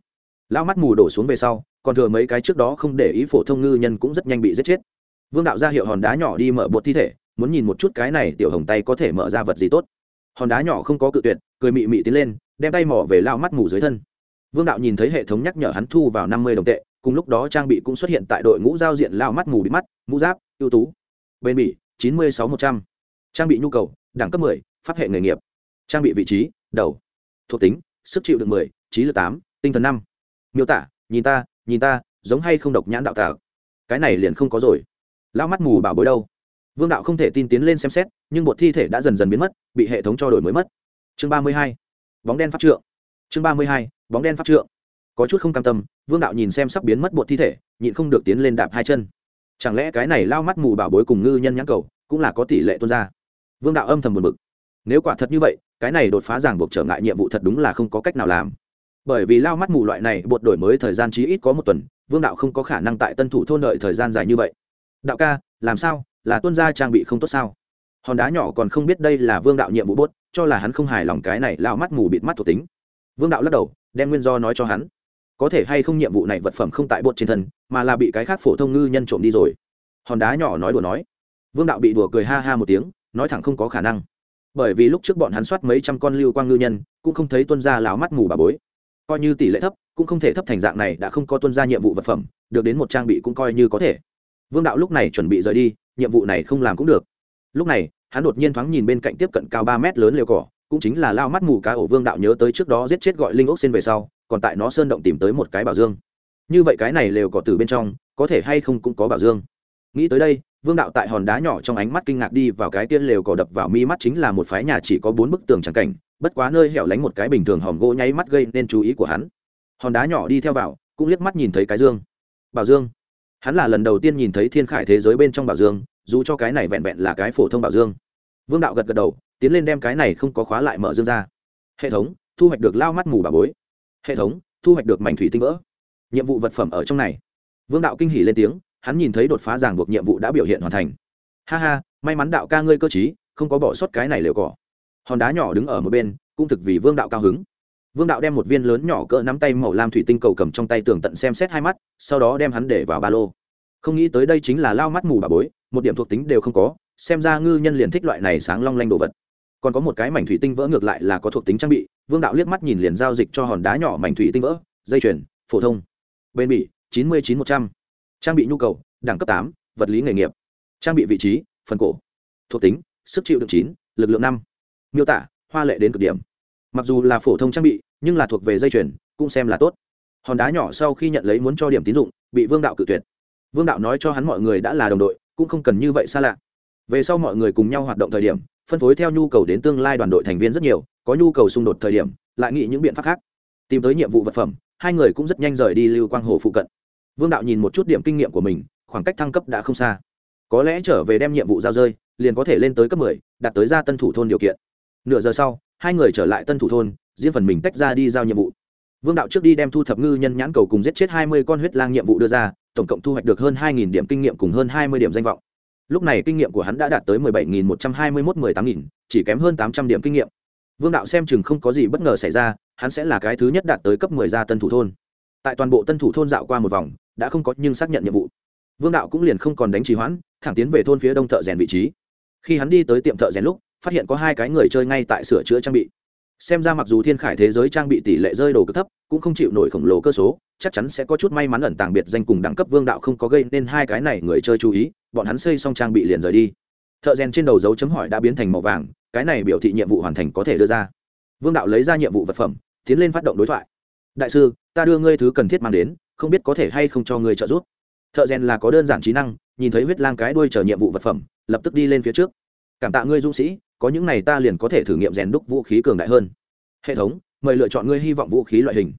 [SPEAKER 1] lao mắt mù đổ xuống về sau còn thừa mấy cái trước đó không để ý phổ thông ngư nhân cũng rất nhanh bị giết chết. Vương đạo ra hiệu hòn đá nhỏ đi mở bột thi thể muốn nhìn một chút cái này tiểu hồng tay có thể mở ra vật gì tốt. Hòn đá nhỏ không có cự tuyệt cười mị mị tiến lên đem tay mỏ về lao mắt mù dưới thân. Vương đạo nhìn thấy hệ thống nhắc nhở hắn thu vào năm mươi đồng tệ cùng lúc đó trang bị cũng xuất hiện tại đội ngũ giao diện lao mắt mù bị mắt mũ giáp ưu tú. Bên bỉ chín mươi sáu một trăm. Trang bị nhu cầu đẳng cấp mười pháp hệ nghề nghiệp. Trang bị vị trí đầu. Thuộc tính sức chịu được mười trí lực tám tinh thần năm. Miêu tả nhìn ta nhìn ta giống hay không độc nhãn đạo tạo, cái này liền không có rồi. Lão mắt mù bảo bối đâu. Vương đạo không thể tin tiến lên xem xét nhưng một thi thể đã dần dần biến mất bị hệ thống cho đổi mới mất. Chương ba mươi hai. Bóng đen pháp trượng. Chương ba mươi hai. Bóng đen pháp trượng. Có chút không cam tâm vương đạo nhìn xem sắp biến mất bột thi thể nhịn không được tiến lên đạp hai chân chẳng lẽ cái này lao mắt mù bảo bối cùng ngư nhân nhãn cầu cũng là có tỷ lệ tuân ra? Vương đạo âm thầm buồn bực. Nếu quả thật như vậy, cái này đột phá ràng buộc trở ngại nhiệm vụ thật đúng là không có cách nào làm. Bởi vì lao mắt mù loại này buộc đổi mới thời gian chí ít có một tuần, vương đạo không có khả năng tại tân thủ thôn đợi thời gian dài như vậy. Đạo ca, làm sao? Là tuân gia trang bị không tốt sao? Hòn đá nhỏ còn không biết đây là vương đạo nhiệm vụ bốt, cho là hắn không hài lòng cái này lao mắt mù bịt mắt thuộc tính. Vương đạo lắc đầu, đem nguyên do nói cho hắn có thể hay không nhiệm vụ này vật phẩm không tại bột trên thân, mà là bị cái khác phổ thông ngư nhân trộm đi rồi. Hòn đá nhỏ nói đùa nói. Vương đạo bị đùa cười ha ha một tiếng, nói thẳng không có khả năng. Bởi vì lúc trước bọn hắn soát mấy trăm con lưu quang ngư nhân, cũng không thấy tuân gia láo mắt mù bà bối. Coi như tỷ lệ thấp, cũng không thể thấp thành dạng này đã không có tuân gia nhiệm vụ vật phẩm, được đến một trang bị cũng coi như có thể. Vương đạo lúc này chuẩn bị rời đi, nhiệm vụ này không làm cũng được. Lúc này, hắn đột nhiên thoáng nhìn bên cạnh tiếp cận cao ba mét lớn liều cỏ cũng chính là lao mắt mù cá ổ vương đạo nhớ tới trước đó giết chết gọi linh ốc xin về sau, còn tại nó sơn động tìm tới một cái bảo dương. Như vậy cái này lều cỏ từ bên trong, có thể hay không cũng có bảo dương. Nghĩ tới đây, vương đạo tại hòn đá nhỏ trong ánh mắt kinh ngạc đi vào cái tiên lều cỏ đập vào mi mắt chính là một phái nhà chỉ có bốn bức tường trắng cảnh, bất quá nơi hẻo lánh một cái bình thường hòm gỗ nháy mắt gây nên chú ý của hắn. Hòn đá nhỏ đi theo vào, cũng liếc mắt nhìn thấy cái dương. Bảo dương. Hắn là lần đầu tiên nhìn thấy thiên khải thế giới bên trong bảo dương, dù cho cái này vẹn vẹn là cái phổ thông bảo dương. Vương đạo gật gật đầu tiến lên đem cái này không có khóa lại mở dương ra. Hệ thống, thu hoạch được lao mắt mù bà bối. Hệ thống, thu hoạch được mảnh thủy tinh vỡ. Nhiệm vụ vật phẩm ở trong này. Vương đạo kinh hỉ lên tiếng, hắn nhìn thấy đột phá ràng buộc nhiệm vụ đã biểu hiện hoàn thành. Ha ha, may mắn đạo ca ngươi cơ t không có bỏ sót cái này liều cỏ. Hòn đá nhỏ đứng ở một bên, cũng thực vì vương đạo cao hứng. Vương đạo đem một viên lớn nhỏ cỡ nắm tay màu lam thủy tinh cầu cầm trong tay tường tận xem xét hai mắt, sau đó đem hắn để vào ba lô. Không nghĩ tới đây chính là lao mắt mù bà bối, một điểm thuộc tính đều không có, xem ra ngư nhân liền thích loại này sáng long lanh đồ vật còn có một cái mảnh thủy tinh vỡ ngược lại là có thuộc tính trang bị, vương đạo liếc mắt nhìn liền giao dịch cho hòn đá nhỏ mảnh thủy tinh vỡ, dây chuyền, phổ thông. Bên bị chín mươi chín một trăm. Trang bị nhu cầu, đẳng cấp tám, vật lý nghề nghiệp. Trang bị vị trí, phần cổ. Thuộc tính, sức chịu đựng chín, lực lượng năm. Miêu tả, hoa lệ đến cực điểm. Mặc dù là phổ thông trang bị, nhưng là thuộc về dây chuyền, cũng xem là tốt. Hòn đá nhỏ sau khi nhận lấy muốn cho điểm tín dụng, bị vương đạo cự tuyệt. Vương đạo nói cho hắn mọi người đã là đồng đội, cũng không cần như vậy xa lạ. Về sau mọi người cùng nhau hoạt động thời điểm phân phối theo nhu cầu đến tương lai đoàn đội thành viên rất nhiều, có nhu cầu xung đột thời điểm, lại nghĩ những biện pháp khác. Tìm tới nhiệm vụ vật phẩm, hai người cũng rất nhanh rời đi lưu quang hồ phụ cận. Vương đạo nhìn một chút điểm kinh nghiệm của mình, khoảng cách thăng cấp đã không xa. Có lẽ trở về đem nhiệm vụ giao rơi, liền có thể lên tới cấp mười, đạt tới ra tân thủ thôn điều kiện. Nửa giờ sau, hai người trở lại tân thủ thôn, riêng phần mình tách ra đi giao nhiệm vụ. Vương đạo trước đi đem thu thập ngư nhân nhãn cầu cùng giết chết hai mươi con huyết lang nhiệm vụ đưa ra, tổng cộng thu hoạch được hơn hai điểm kinh nghiệm cùng hơn hai mươi điểm danh vọng lúc này kinh nghiệm của hắn đã đạt tới mười bảy một trăm hai mươi một mười tám nghìn, chỉ kém hơn tám trăm điểm kinh nghiệm. Vương đạo xem chừng không có gì bất ngờ xảy ra, hắn sẽ là cái thứ nhất đạt tới cấp mười gia tân thủ thôn. Tại toàn bộ tân thủ thôn dạo qua một vòng, đã không có nhưng xác nhận nhiệm vụ. Vương đạo cũng liền không còn đánh trì hoãn, thẳng tiến về thôn phía đông thợ rèn vị trí. Khi hắn đi tới tiệm thợ rèn lúc, phát hiện có hai cái người chơi ngay tại sửa chữa trang bị. Xem ra mặc dù thiên khải thế giới trang bị tỷ lệ rơi đồ cực thấp, cũng không chịu nổi khổng lồ cơ số chắc chắn sẽ có chút may mắn ẩn tàng biệt danh cùng đẳng cấp vương đạo không có gây nên hai cái này người chơi chú ý, bọn hắn xây xong trang bị liền rời đi. Thợ rèn trên đầu dấu chấm hỏi đã biến thành màu vàng, cái này biểu thị nhiệm vụ hoàn thành có thể đưa ra. Vương đạo lấy ra nhiệm vụ vật phẩm, tiến lên phát động đối thoại. Đại sư, ta đưa ngươi thứ cần thiết mang đến, không biết có thể hay không cho ngươi trợ giúp. Thợ rèn là có đơn giản trí năng, nhìn thấy huyết lang cái đuôi chờ nhiệm vụ vật phẩm, lập tức đi lên phía trước. Cảm tạ ngươi dũng sĩ, có những này ta liền có thể thử nghiệm rèn đúc vũ khí cường đại hơn. Hệ thống, mời lựa chọn ngươi hy vọng vũ khí loại hình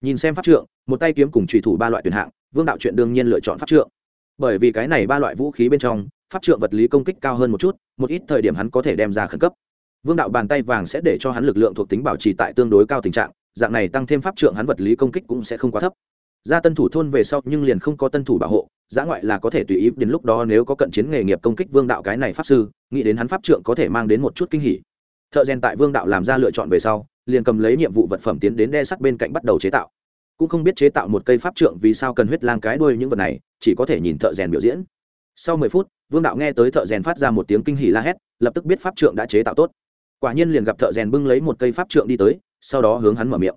[SPEAKER 1] nhìn xem pháp trượng, một tay kiếm cùng trùy thủ ba loại tuyển hạng, vương đạo chuyện đương nhiên lựa chọn pháp trượng. Bởi vì cái này ba loại vũ khí bên trong, pháp trượng vật lý công kích cao hơn một chút, một ít thời điểm hắn có thể đem ra khẩn cấp. Vương đạo bàn tay vàng sẽ để cho hắn lực lượng thuộc tính bảo trì tại tương đối cao tình trạng, dạng này tăng thêm pháp trượng hắn vật lý công kích cũng sẽ không quá thấp. Ra tân thủ thôn về sau nhưng liền không có tân thủ bảo hộ, giã ngoại là có thể tùy ý, đến lúc đó nếu có cận chiến nghề nghiệp công kích vương đạo cái này pháp sư, nghĩ đến hắn pháp trượng có thể mang đến một chút kinh hỉ. Thợ rèn tại vương đạo làm ra lựa chọn về sau liền cầm lấy nhiệm vụ vật phẩm tiến đến đe sắt bên cạnh bắt đầu chế tạo. Cũng không biết chế tạo một cây pháp trượng vì sao cần huyết lang cái đuôi những vật này, chỉ có thể nhìn thợ rèn biểu diễn. Sau mười phút, vương đạo nghe tới thợ rèn phát ra một tiếng kinh hỉ la hét, lập tức biết pháp trượng đã chế tạo tốt. Quả nhiên liền gặp thợ rèn bưng lấy một cây pháp trượng đi tới, sau đó hướng hắn mở miệng.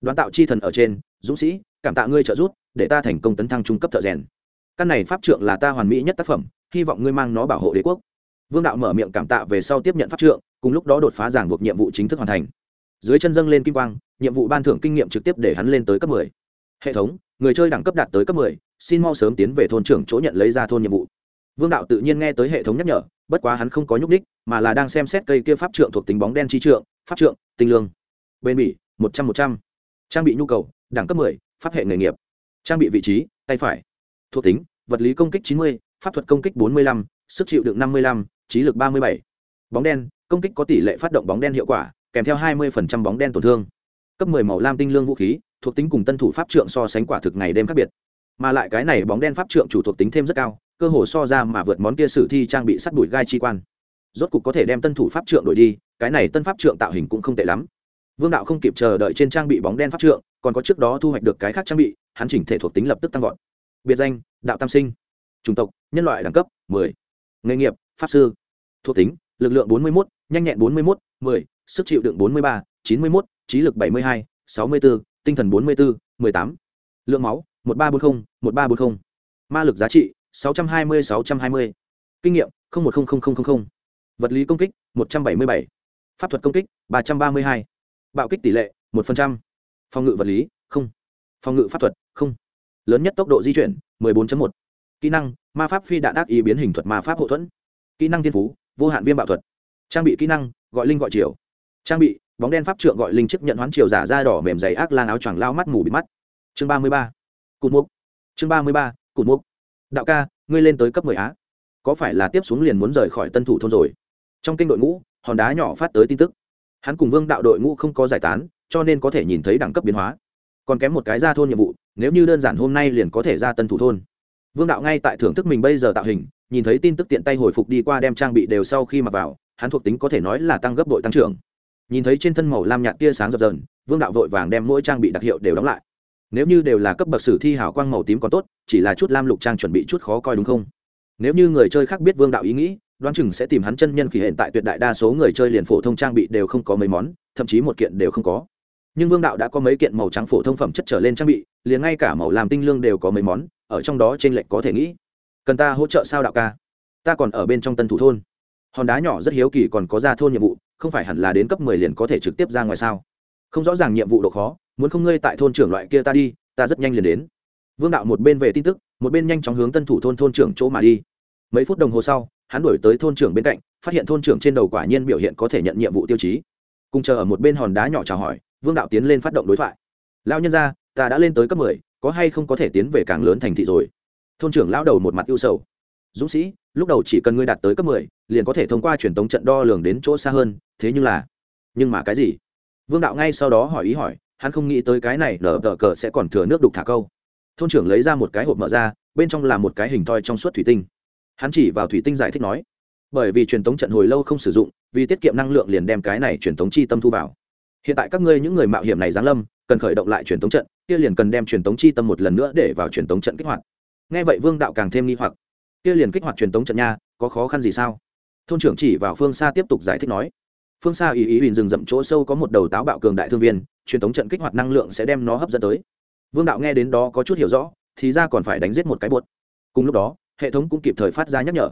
[SPEAKER 1] Đoán tạo chi thần ở trên, dũng sĩ, cảm tạ ngươi trợ giúp, để ta thành công tấn thăng trung cấp thợ rèn. Căn này pháp trượng là ta hoàn mỹ nhất tác phẩm, hy vọng ngươi mang nó bảo hộ đế quốc. Vương đạo mở miệng cảm tạ về sau tiếp nhận pháp trượng, cùng lúc đó đột phá giảng buộc nhiệm vụ chính thức hoàn thành dưới chân dâng lên kim quang nhiệm vụ ban thưởng kinh nghiệm trực tiếp để hắn lên tới cấp 10. hệ thống người chơi đẳng cấp đạt tới cấp 10, xin mau sớm tiến về thôn trưởng chỗ nhận lấy ra thôn nhiệm vụ. Vương đạo tự nhiên nghe tới hệ thống nhắc nhở bất quá hắn không có nhúc đích mà là đang xem xét cây kia pháp trượng thuộc tính bóng đen chi trượng pháp trượng tinh lương. Bên bỉ một trăm một trăm. Trang bị nhu cầu đẳng cấp 10, pháp hệ nghề nghiệp. Trang bị vị trí tay phải. Thuộc tính vật lý công kích 90, pháp thuật công kích 45, sức chịu đựng 55, trí lực 37. bóng đen công kích có tỷ lệ phát động bóng đen hiệu quả kèm theo 20% bóng đen tổn thương. Cấp 10 màu lam tinh lương vũ khí thuộc tính cùng tân thủ pháp trượng so sánh quả thực ngày đêm khác biệt. Mà lại cái này bóng đen pháp trượng chủ thuộc tính thêm rất cao cơ hồ so ra mà vượt món kia sử thi trang bị sắt bụi gai chi quan. Rốt cục có thể đem tân thủ pháp trượng đổi đi cái này tân pháp trượng tạo hình cũng không tệ lắm. Vương đạo không kịp chờ đợi trên trang bị bóng đen pháp trượng còn có trước đó thu hoạch được cái khác trang bị hắn chỉnh thể thuộc tính lập tức tăng vọt. Biệt danh đạo tam sinh. Chủng tộc nhân loại đẳng cấp 10. nghề nghiệp pháp sư. Thuộc tính lực lượng 41, nhanh nhẹn 41, 10, sức chịu đựng 43, 91, trí lực 72, 64, tinh thần 44, 18. lượng máu 1340, 1340. ma lực giá trị 620, 620. kinh nghiệm 010000. vật lý công kích 177. pháp thuật công kích 332. bạo kích tỷ lệ 1%. phòng ngự vật lý 0, phòng ngự pháp thuật 0, lớn nhất tốc độ di chuyển 14.1. kỹ năng ma pháp phi đạn ác ý biến hình thuật ma pháp hộ thuẫn kỹ năng thiên phú vô hạn viêm bạo thuật trang bị kỹ năng gọi linh gọi chiều trang bị, bóng đen pháp trượng gọi linh chức nhận hoán chiều giả da đỏ mềm dày ác lang áo choàng lao mắt mù bị mắt. Chương ba mươi ba. Cụt mục. Chương ba mươi ba, cụt mục. Đạo ca, ngươi lên tới cấp mười á. Có phải là tiếp xuống liền muốn rời khỏi tân thủ thôn rồi? Trong kênh đội ngũ, hòn đá nhỏ phát tới tin tức. Hắn cùng vương đạo đội ngũ không có giải tán, cho nên có thể nhìn thấy đẳng cấp biến hóa. Còn kém một cái ra thôn nhiệm vụ, nếu như đơn giản hôm nay liền có thể ra tân thủ thôn. Vương đạo ngay tại thưởng thức mình bây giờ tạo hình, nhìn thấy tin tức tiện tay hồi phục đi qua đem trang bị đều sau khi mặc vào, hắn thuộc tính có thể nói là tăng gấp đội tăng trưởng nhìn thấy trên thân màu lam nhạt tia sáng dập dờn, vương đạo vội vàng đem mỗi trang bị đặc hiệu đều đóng lại. Nếu như đều là cấp bậc sử thi hảo quang màu tím còn tốt, chỉ là chút lam lục trang chuẩn bị chút khó coi đúng không? Nếu như người chơi khác biết vương đạo ý nghĩ, đoán chừng sẽ tìm hắn chân nhân kỳ hiện tại tuyệt đại đa số người chơi liền phổ thông trang bị đều không có mấy món, thậm chí một kiện đều không có. Nhưng vương đạo đã có mấy kiện màu trắng phổ thông phẩm chất trở lên trang bị, liền ngay cả màu làm tinh lương đều có mấy món, ở trong đó trên lệnh có thể nghĩ. Cần ta hỗ trợ sao đạo ca? Ta còn ở bên trong tân thủ thôn. Hòn đá nhỏ rất hiếu kỳ còn có ra thôn nhiệm vụ không phải hẳn là đến cấp mười liền có thể trực tiếp ra ngoài sao? Không rõ ràng nhiệm vụ độ khó, muốn không ngươi tại thôn trưởng loại kia ta đi, ta rất nhanh liền đến. Vương đạo một bên về tin tức, một bên nhanh chóng hướng tân thủ thôn thôn trưởng chỗ mà đi. Mấy phút đồng hồ sau, hắn đuổi tới thôn trưởng bên cạnh, phát hiện thôn trưởng trên đầu quả nhiên biểu hiện có thể nhận nhiệm vụ tiêu chí. Cùng chờ ở một bên hòn đá nhỏ chào hỏi, vương đạo tiến lên phát động đối thoại. Lao nhân ra ta đã lên tới cấp mười, có hay không có thể tiến về càng lớn thành thị rồi? Thôn trưởng lao đầu một mặt ưu sầu. Dũng sĩ, lúc đầu chỉ cần ngươi đạt tới cấp mười, liền có thể thông qua truyền tống trận đo lường đến chỗ xa hơn thế nhưng là, nhưng mà cái gì? Vương đạo ngay sau đó hỏi ý hỏi, hắn không nghĩ tới cái này nở tờ cờ sẽ còn thừa nước đục thả câu. Thôn trưởng lấy ra một cái hộp mở ra, bên trong là một cái hình thoi trong suốt thủy tinh. Hắn chỉ vào thủy tinh giải thích nói, bởi vì truyền thống trận hồi lâu không sử dụng, vì tiết kiệm năng lượng liền đem cái này truyền thống chi tâm thu vào. Hiện tại các ngươi những người mạo hiểm này giáng lâm, cần khởi động lại truyền thống trận, kia liền cần đem truyền thống chi tâm một lần nữa để vào truyền thống trận kích hoạt. Nghe vậy vương đạo càng thêm nghi hoặc, kia liền kích hoạt truyền thống trận nha, có khó khăn gì sao? Thôn trưởng chỉ vào phương xa tiếp tục giải thích nói phương xa ý ý huỳnh rừng rậm chỗ sâu có một đầu táo bạo cường đại thương viên, truyền thống trận kích hoạt năng lượng sẽ đem nó hấp dẫn tới. Vương đạo nghe đến đó có chút hiểu rõ, thì ra còn phải đánh giết một cái bột. Cùng lúc đó, hệ thống cũng kịp thời phát ra nhắc nhở.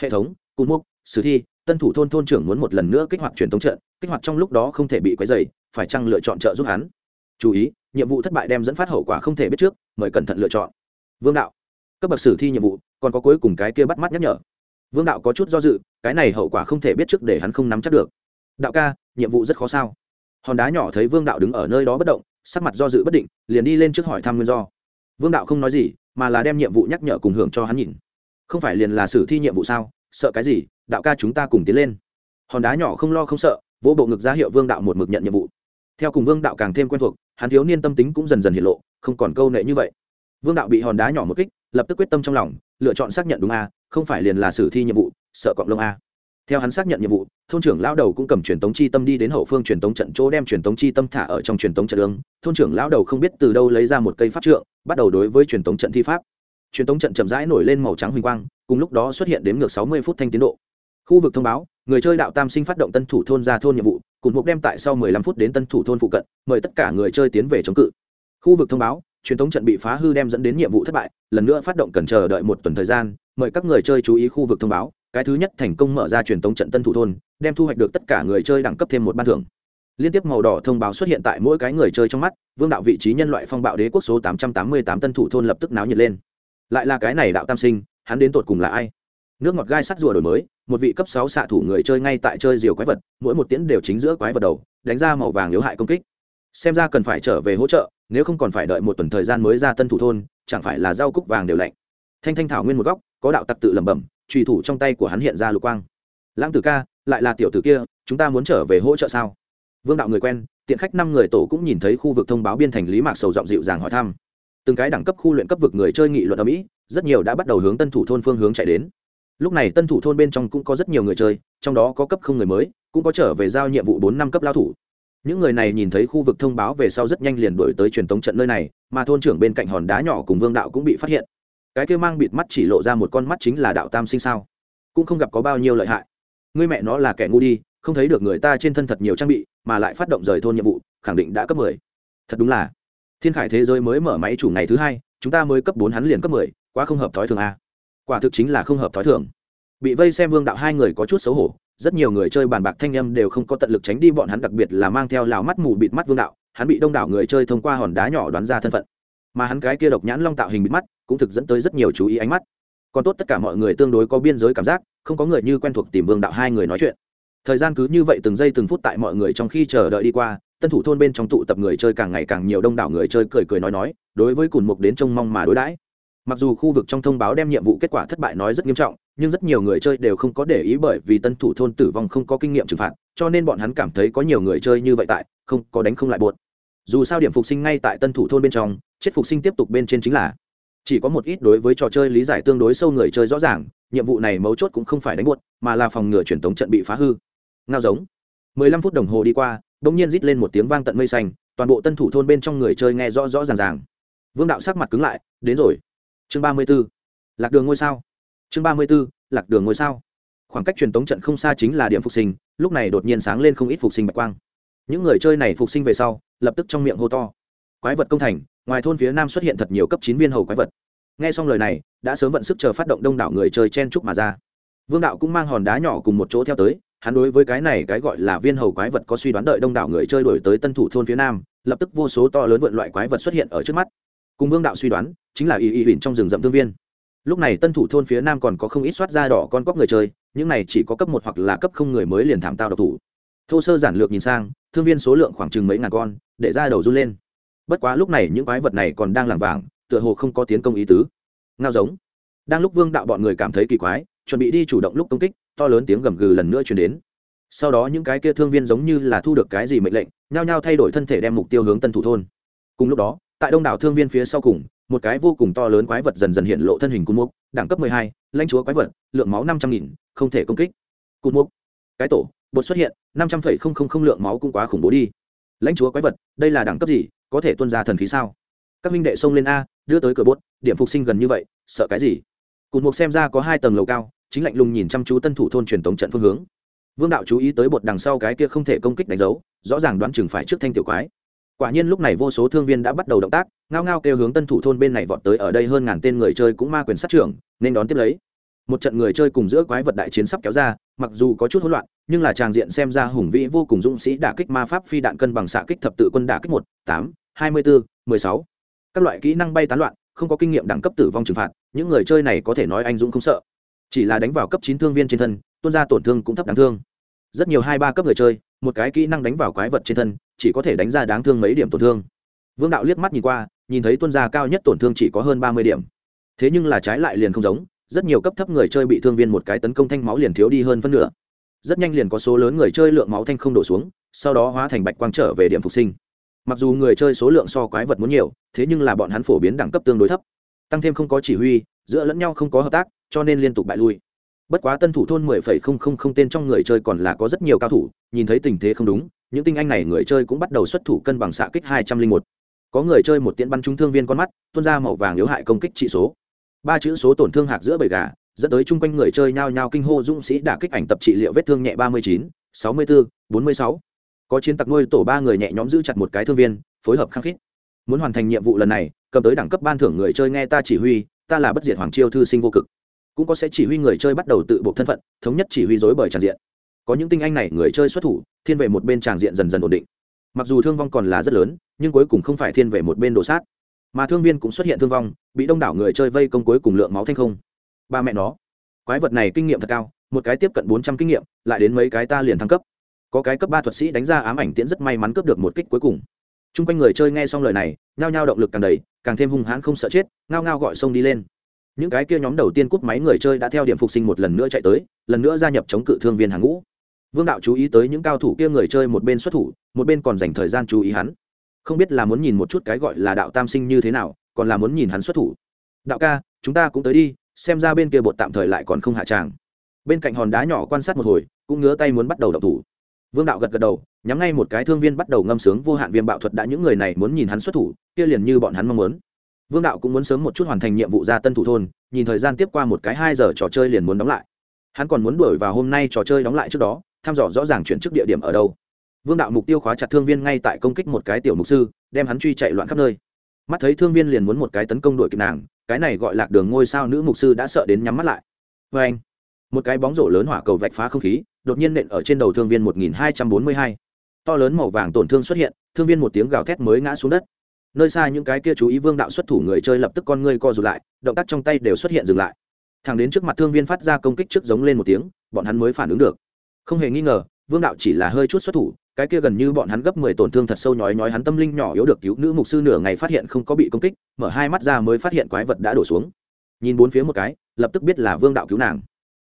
[SPEAKER 1] Hệ thống cùn mục, sử thi, tân thủ thôn thôn trưởng muốn một lần nữa kích hoạt truyền thống trận, kích hoạt trong lúc đó không thể bị quấy dày phải chăng lựa chọn trợ giúp hắn? Chú ý, nhiệm vụ thất bại đem dẫn phát hậu quả không thể biết trước, mời cẩn thận lựa chọn. Vương đạo, cấp bậc sử thi nhiệm vụ, còn có cuối cùng cái kia bắt mắt nhắc nhở. Vương đạo có chút do dự, cái này hậu quả không thể biết trước để hắn không nắm chắc được đạo ca, nhiệm vụ rất khó sao? Hòn đá nhỏ thấy vương đạo đứng ở nơi đó bất động, sắc mặt do dự bất định, liền đi lên trước hỏi thăm nguyên do. Vương đạo không nói gì, mà là đem nhiệm vụ nhắc nhở cùng hưởng cho hắn nhìn. Không phải liền là sử thi nhiệm vụ sao? Sợ cái gì? Đạo ca chúng ta cùng tiến lên. Hòn đá nhỏ không lo không sợ, vỗ bộ ngực ra hiệu vương đạo một mực nhận nhiệm vụ. Theo cùng vương đạo càng thêm quen thuộc, hắn thiếu niên tâm tính cũng dần dần hiện lộ, không còn câu nệ như vậy. Vương đạo bị hòn đá nhỏ một kích, lập tức quyết tâm trong lòng, lựa chọn xác nhận đúng a, không phải liền là sử thi nhiệm vụ, sợ cọng lông a theo hắn xác nhận nhiệm vụ, thôn trưởng lão đầu cũng cầm truyền tống chi tâm đi đến hậu phương truyền tống trận chỗ đem truyền tống chi tâm thả ở trong truyền tống trận ương thôn trưởng lão đầu không biết từ đâu lấy ra một cây pháp trượng, bắt đầu đối với truyền tống trận thi pháp. Truyền tống trận chậm rãi nổi lên màu trắng huỳnh quang, cùng lúc đó xuất hiện đến ngược sáu mươi phút thanh tiến độ. Khu vực thông báo, người chơi đạo tam sinh phát động tân thủ thôn ra thôn nhiệm vụ, cùng mục đem tại sau 15 phút đến tân thủ thôn phụ cận, mời tất cả người chơi tiến về chống cự. Khu vực thông báo, truyền thống trận bị phá hư đem dẫn đến nhiệm vụ thất bại, lần nữa phát động cần chờ đợi một tuần thời gian, mời các người chơi chú ý khu vực thông báo cái thứ nhất thành công mở ra truyền tống trận tân thủ thôn, đem thu hoạch được tất cả người chơi đẳng cấp thêm một ban thưởng. Liên tiếp màu đỏ thông báo xuất hiện tại mỗi cái người chơi trong mắt, vương đạo vị trí nhân loại phong bạo đế quốc số 888 tân thủ thôn lập tức náo nhiệt lên. Lại là cái này đạo tam sinh, hắn đến tột cùng là ai? Nước ngọt gai sắt rùa đổi mới, một vị cấp sáu xạ thủ người chơi ngay tại chơi diều quái vật, mỗi một tiễn đều chính giữa quái vật đầu, đánh ra màu vàng yếu hại công kích. Xem ra cần phải trở về hỗ trợ, nếu không còn phải đợi một tuần thời gian mới ra tân thủ thôn, chẳng phải là rau cúc vàng đều lạnh. Thanh thanh thảo nguyên một góc, có đạo tặc tự lẩm bẩm trùy thủ trong tay của hắn hiện ra lục quang. Lãng tử ca, lại là tiểu tử kia, chúng ta muốn trở về hỗ trợ sao? Vương đạo người quen, tiện khách năm người tổ cũng nhìn thấy khu vực thông báo biên thành lý mạc sầu giọng dịu dàng hỏi thăm. Từng cái đẳng cấp khu luyện cấp vực người chơi nghị luận ở mỹ rất nhiều đã bắt đầu hướng tân thủ thôn phương hướng chạy đến. Lúc này tân thủ thôn bên trong cũng có rất nhiều người chơi, trong đó có cấp không người mới, cũng có trở về giao nhiệm vụ bốn năm cấp lao thủ. Những người này nhìn thấy khu vực thông báo về sau rất nhanh liền đổi tới truyền tống trận nơi này, mà thôn trưởng bên cạnh hòn đá nhỏ cùng vương đạo cũng bị phát hiện cái kia mang bịt mắt chỉ lộ ra một con mắt chính là đạo tam sinh sao? Cũng không gặp có bao nhiêu lợi hại. Ngươi mẹ nó là kẻ ngu đi, không thấy được người ta trên thân thật nhiều trang bị, mà lại phát động rời thôn nhiệm vụ, khẳng định đã cấp mười. Thật đúng là. Thiên khải thế giới mới mở máy chủ ngày thứ hai, chúng ta mới cấp bốn hắn liền cấp mười, quá không hợp thói thường a quả thực chính là không hợp thói thường. Bị vây xem vương đạo hai người có chút xấu hổ, rất nhiều người chơi bàn bạc thanh âm đều không có tận lực tránh đi bọn hắn, đặc biệt là mang theo lào mắt mù bịt mắt vương đạo, hắn bị đông đảo người chơi thông qua hòn đá nhỏ đoán ra thân phận mà hắn cái kia độc nhãn long tạo hình bịt mắt cũng thực dẫn tới rất nhiều chú ý ánh mắt. Còn tốt tất cả mọi người tương đối có biên giới cảm giác, không có người như quen thuộc tìm vương đạo hai người nói chuyện. Thời gian cứ như vậy từng giây từng phút tại mọi người trong khi chờ đợi đi qua, tân thủ thôn bên trong tụ tập người chơi càng ngày càng nhiều đông đảo người chơi cười cười nói nói, đối với cùn mục đến trông mong mà đối đãi. Mặc dù khu vực trong thông báo đem nhiệm vụ kết quả thất bại nói rất nghiêm trọng, nhưng rất nhiều người chơi đều không có để ý bởi vì tân thủ thôn tử vong không có kinh nghiệm trừng phạt, cho nên bọn hắn cảm thấy có nhiều người chơi như vậy tại, không có đánh không lại buột dù sao điểm phục sinh ngay tại tân thủ thôn bên trong chết phục sinh tiếp tục bên trên chính là. Chỉ có một ít đối với trò chơi lý giải tương đối sâu người chơi rõ ràng, nhiệm vụ này mấu chốt cũng không phải đánh buốt mà là phòng ngừa truyền thống trận bị phá hư. Ngao giống. 15 phút đồng hồ đi qua đ ỗ n g nhiên rít lên một tiếng vang tận mây xanh, toàn bộ tân thủ thôn bên trong người chơi nghe rõ rõ ràng ràng. Vương đạo sắc mặt cứng lại, đến rồi. Chương ba mươi b ố lạc đường ngôi sao. Chương ba mươi b ố lạc đường ngôi sao. Khoảng cách truyền thống trận không xa chính là điểm phục sinh, lúc này đột nhiên sáng lên không ít phục sinh bạch quang. Những người chơi này phục sinh về sau, lập tức trong miệng hô to quái vật công thành, ngoài thôn phía nam xuất hiện thật nhiều cấp chín viên hầu quái vật. Nghe xong lời này, đã sớm vận sức chờ phát động đông đảo người chơi chen trúc mà ra. Vương đạo cũng mang hòn đá nhỏ cùng một chỗ theo tới, hắn đối với cái này cái gọi là viên hầu quái vật có suy đoán đợi đông đảo người chơi đổi tới tân thủ thôn phía nam, lập tức vô số to lớn vượn loại quái vật xuất hiện ở trước mắt. Cùng vương đạo suy đoán, chính là y y huỳnh trong rừng rậm thương viên. Lúc này tân thủ thôn phía nam còn có không ít soát da đỏ con cóc người chơi, những này chỉ có cấp một hoặc là cấp không người mới liền thảm tao độc thủ. Thô sơ giản lược nhìn sang, thương viên số lượng khoảng chừng mấy ngàn con, để ra đầu run lên bất quá lúc này những quái vật này còn đang lảng vàng, tựa hồ không có tiến công ý tứ. Ngao giống. Đang lúc vương đạo bọn người cảm thấy kỳ quái, chuẩn bị đi chủ động lúc công kích, to lớn tiếng gầm gừ lần nữa chuyển đến. Sau đó những cái kia thương viên giống như là thu được cái gì mệnh lệnh, nhao nhao thay đổi thân thể đem mục tiêu hướng tân thủ thôn. Cùng lúc đó, tại đông đảo thương viên phía sau cùng, một cái vô cùng to lớn quái vật dần dần hiện lộ thân hình cung mục, đẳng cấp mười hai, lãnh chúa quái vật, lượng máu năm trăm nghìn, không thể công kích. Cung mục. Cái tổ, bột xuất hiện, năm trăm phẩy không không không lượng máu cũng quá khủng bố đi. Lãnh chúa quái vật, đây là đẳng cấp gì? Có thể tuân ra thần khí sao? Các minh đệ xông lên a, đưa tới cửa bốt, điểm phục sinh gần như vậy, sợ cái gì? Cụt mục xem ra có hai tầng lầu cao, chính lạnh lùng nhìn chăm chú tân thủ thôn truyền tống trận phương hướng. Vương đạo chú ý tới bột đằng sau cái kia không thể công kích đánh dấu, rõ ràng đoán chừng phải trước thanh tiểu quái. Quả nhiên lúc này vô số thương viên đã bắt đầu động tác, ngao ngao kêu hướng tân thủ thôn bên này vọt tới ở đây hơn ngàn tên người chơi cũng ma quyền sát trưởng, nên đón tiếp lấy. Một trận người chơi cùng giữa quái vật đại chiến sắp kéo ra mặc dù có chút hỗn loạn, nhưng là tràng diện xem ra hùng vĩ vô cùng dũng sĩ đả kích ma pháp phi đạn cân bằng xạ kích thập tự quân đả kích một, tám, hai mươi bốn mười sáu. Các loại kỹ năng bay tán loạn, không có kinh nghiệm đẳng cấp tử vong trừng phạt, những người chơi này có thể nói anh dũng không sợ. Chỉ là đánh vào cấp chín thương viên trên thân, tuôn ra tổn thương cũng thấp đáng thương. Rất nhiều hai ba cấp người chơi, một cái kỹ năng đánh vào quái vật trên thân, chỉ có thể đánh ra đáng thương mấy điểm tổn thương. Vương đạo liếc mắt nhìn qua, nhìn thấy tuân gia cao nhất tổn thương chỉ có hơn ba mươi điểm. Thế nhưng là trái lại liền không giống rất nhiều cấp thấp người chơi bị thương viên một cái tấn công thanh máu liền thiếu đi hơn phân nửa. Rất nhanh liền có số lớn người chơi lượng máu thanh không đổ xuống, sau đó hóa thành bạch quang trở về điểm phục sinh. Mặc dù người chơi số lượng so quái vật muốn nhiều, thế nhưng là bọn hắn phổ biến đẳng cấp tương đối thấp. Tăng thêm không có chỉ huy, giữa lẫn nhau không có hợp tác, cho nên liên tục bại lui. Bất quá tân thủ thôn mười phẩy không không không tên trong người chơi còn là có rất nhiều cao thủ, nhìn thấy tình thế không đúng, những tinh anh này người chơi cũng bắt đầu xuất thủ cân bằng xạ kích hai trăm linh một. Có người chơi một tiễn bắn trúng thương viên con mắt, tuôn ra màu vàng yếu hại công kích trị số ba chữ số tổn thương hạc giữa bầy gà, dẫn tới chung quanh người chơi nhao nhao kinh hô dũng sĩ đả kích ảnh tập trị liệu vết thương nhẹ ba mươi chín, sáu mươi bốn bốn mươi sáu. Có chiến tặc nuôi tổ ba người nhẹ nhõm giữ chặt một cái thương viên, phối hợp khăng khít. Muốn hoàn thành nhiệm vụ lần này, cầm tới đẳng cấp ban thưởng người chơi nghe ta chỉ huy, ta là bất diệt hoàng chiêu thư sinh vô cực. Cũng có sẽ chỉ huy người chơi bắt đầu tự buộc thân phận, thống nhất chỉ huy dối bởi tràn diện. Có những tinh anh này người chơi xuất thủ, thiên về một bên tràng diện dần dần ổn định. Mặc dù thương vong còn là rất lớn, nhưng cuối cùng không phải thiên về một bên đổ sát mà thương viên cũng xuất hiện thương vong, bị đông đảo người chơi vây công cuối cùng lượng máu thanh không. Ba mẹ nó, quái vật này kinh nghiệm thật cao, một cái tiếp cận bốn trăm kinh nghiệm, lại đến mấy cái ta liền thăng cấp. Có cái cấp ba thuật sĩ đánh ra ám ảnh tiễn rất may mắn cướp được một kích cuối cùng. T r u n g quanh người chơi nghe xong lời này, nhao nhao động lực càng đầy, càng thêm hung hãn không sợ chết, ngao ngao gọi sông đi lên. Những cái kia nhóm đầu tiên cúp máy người chơi đã theo điểm phục sinh một lần nữa chạy tới, lần nữa gia nhập chống cự thương viên hàng ngũ. Vương đạo chú ý tới những cao thủ kia người chơi một bên xuất thủ, một bên còn dành thời gian chú ý hắn không biết là muốn nhìn một chút cái gọi là đạo tam sinh như thế nào, còn là muốn nhìn hắn xuất thủ. Đạo ca, chúng ta cũng tới đi, xem ra bên kia bột tạm thời lại còn không hạ tràng. Bên cạnh hòn đá nhỏ quan sát một hồi, cũng ngứa tay muốn bắt đầu đậu thủ. Vương đạo gật gật đầu, nhắm ngay một cái thương viên bắt đầu ngâm sướng vô hạn viêm bạo thuật đã những người này muốn nhìn hắn xuất thủ, kia liền như bọn hắn mong muốn. Vương đạo cũng muốn sớm một chút hoàn thành nhiệm vụ ra tân thủ thôn, nhìn thời gian tiếp qua một cái hai giờ trò chơi liền muốn đóng lại. Hắn còn muốn đuổi vào hôm nay trò chơi đóng lại trước đó, thăm dò rõ ràng chuyển chức địa điểm ở đâu vương đạo mục tiêu khóa chặt thương viên ngay tại công kích một cái tiểu mục sư, đem hắn truy chạy loạn khắp nơi. Mắt thấy thương viên liền muốn một cái tấn công đuổi kịp nàng, cái này gọi lạc đường ngôi sao nữ mục sư đã sợ đến nhắm mắt lại. Vê anh, một cái bóng rổ lớn hỏa cầu vạch phá không khí, đột nhiên nện ở trên đầu thương viên một nghìn hai trăm bốn mươi hai. To lớn màu vàng tổn thương xuất hiện, thương viên một tiếng gào thét mới ngã xuống đất. Nơi xa những cái kia chú ý vương đạo xuất thủ người chơi lập tức con ngươi co rụt lại, động tác trong tay đều xuất hiện dừng lại. Thẳng đến trước mặt thương viên phát ra công kích trước giống lên một tiếng, bọn hắn mới phản ứng được. Không hề nghi ngờ vương đạo chỉ là hơi chút xuất thủ, cái kia gần như bọn hắn gấp mười tổn thương thật sâu nhói nhói hắn tâm linh nhỏ yếu được cứu nữ mục sư nửa ngày phát hiện không có bị công kích, mở hai mắt ra mới phát hiện quái vật đã đổ xuống. Nhìn bốn phía một cái, lập tức biết là vương đạo cứu nàng.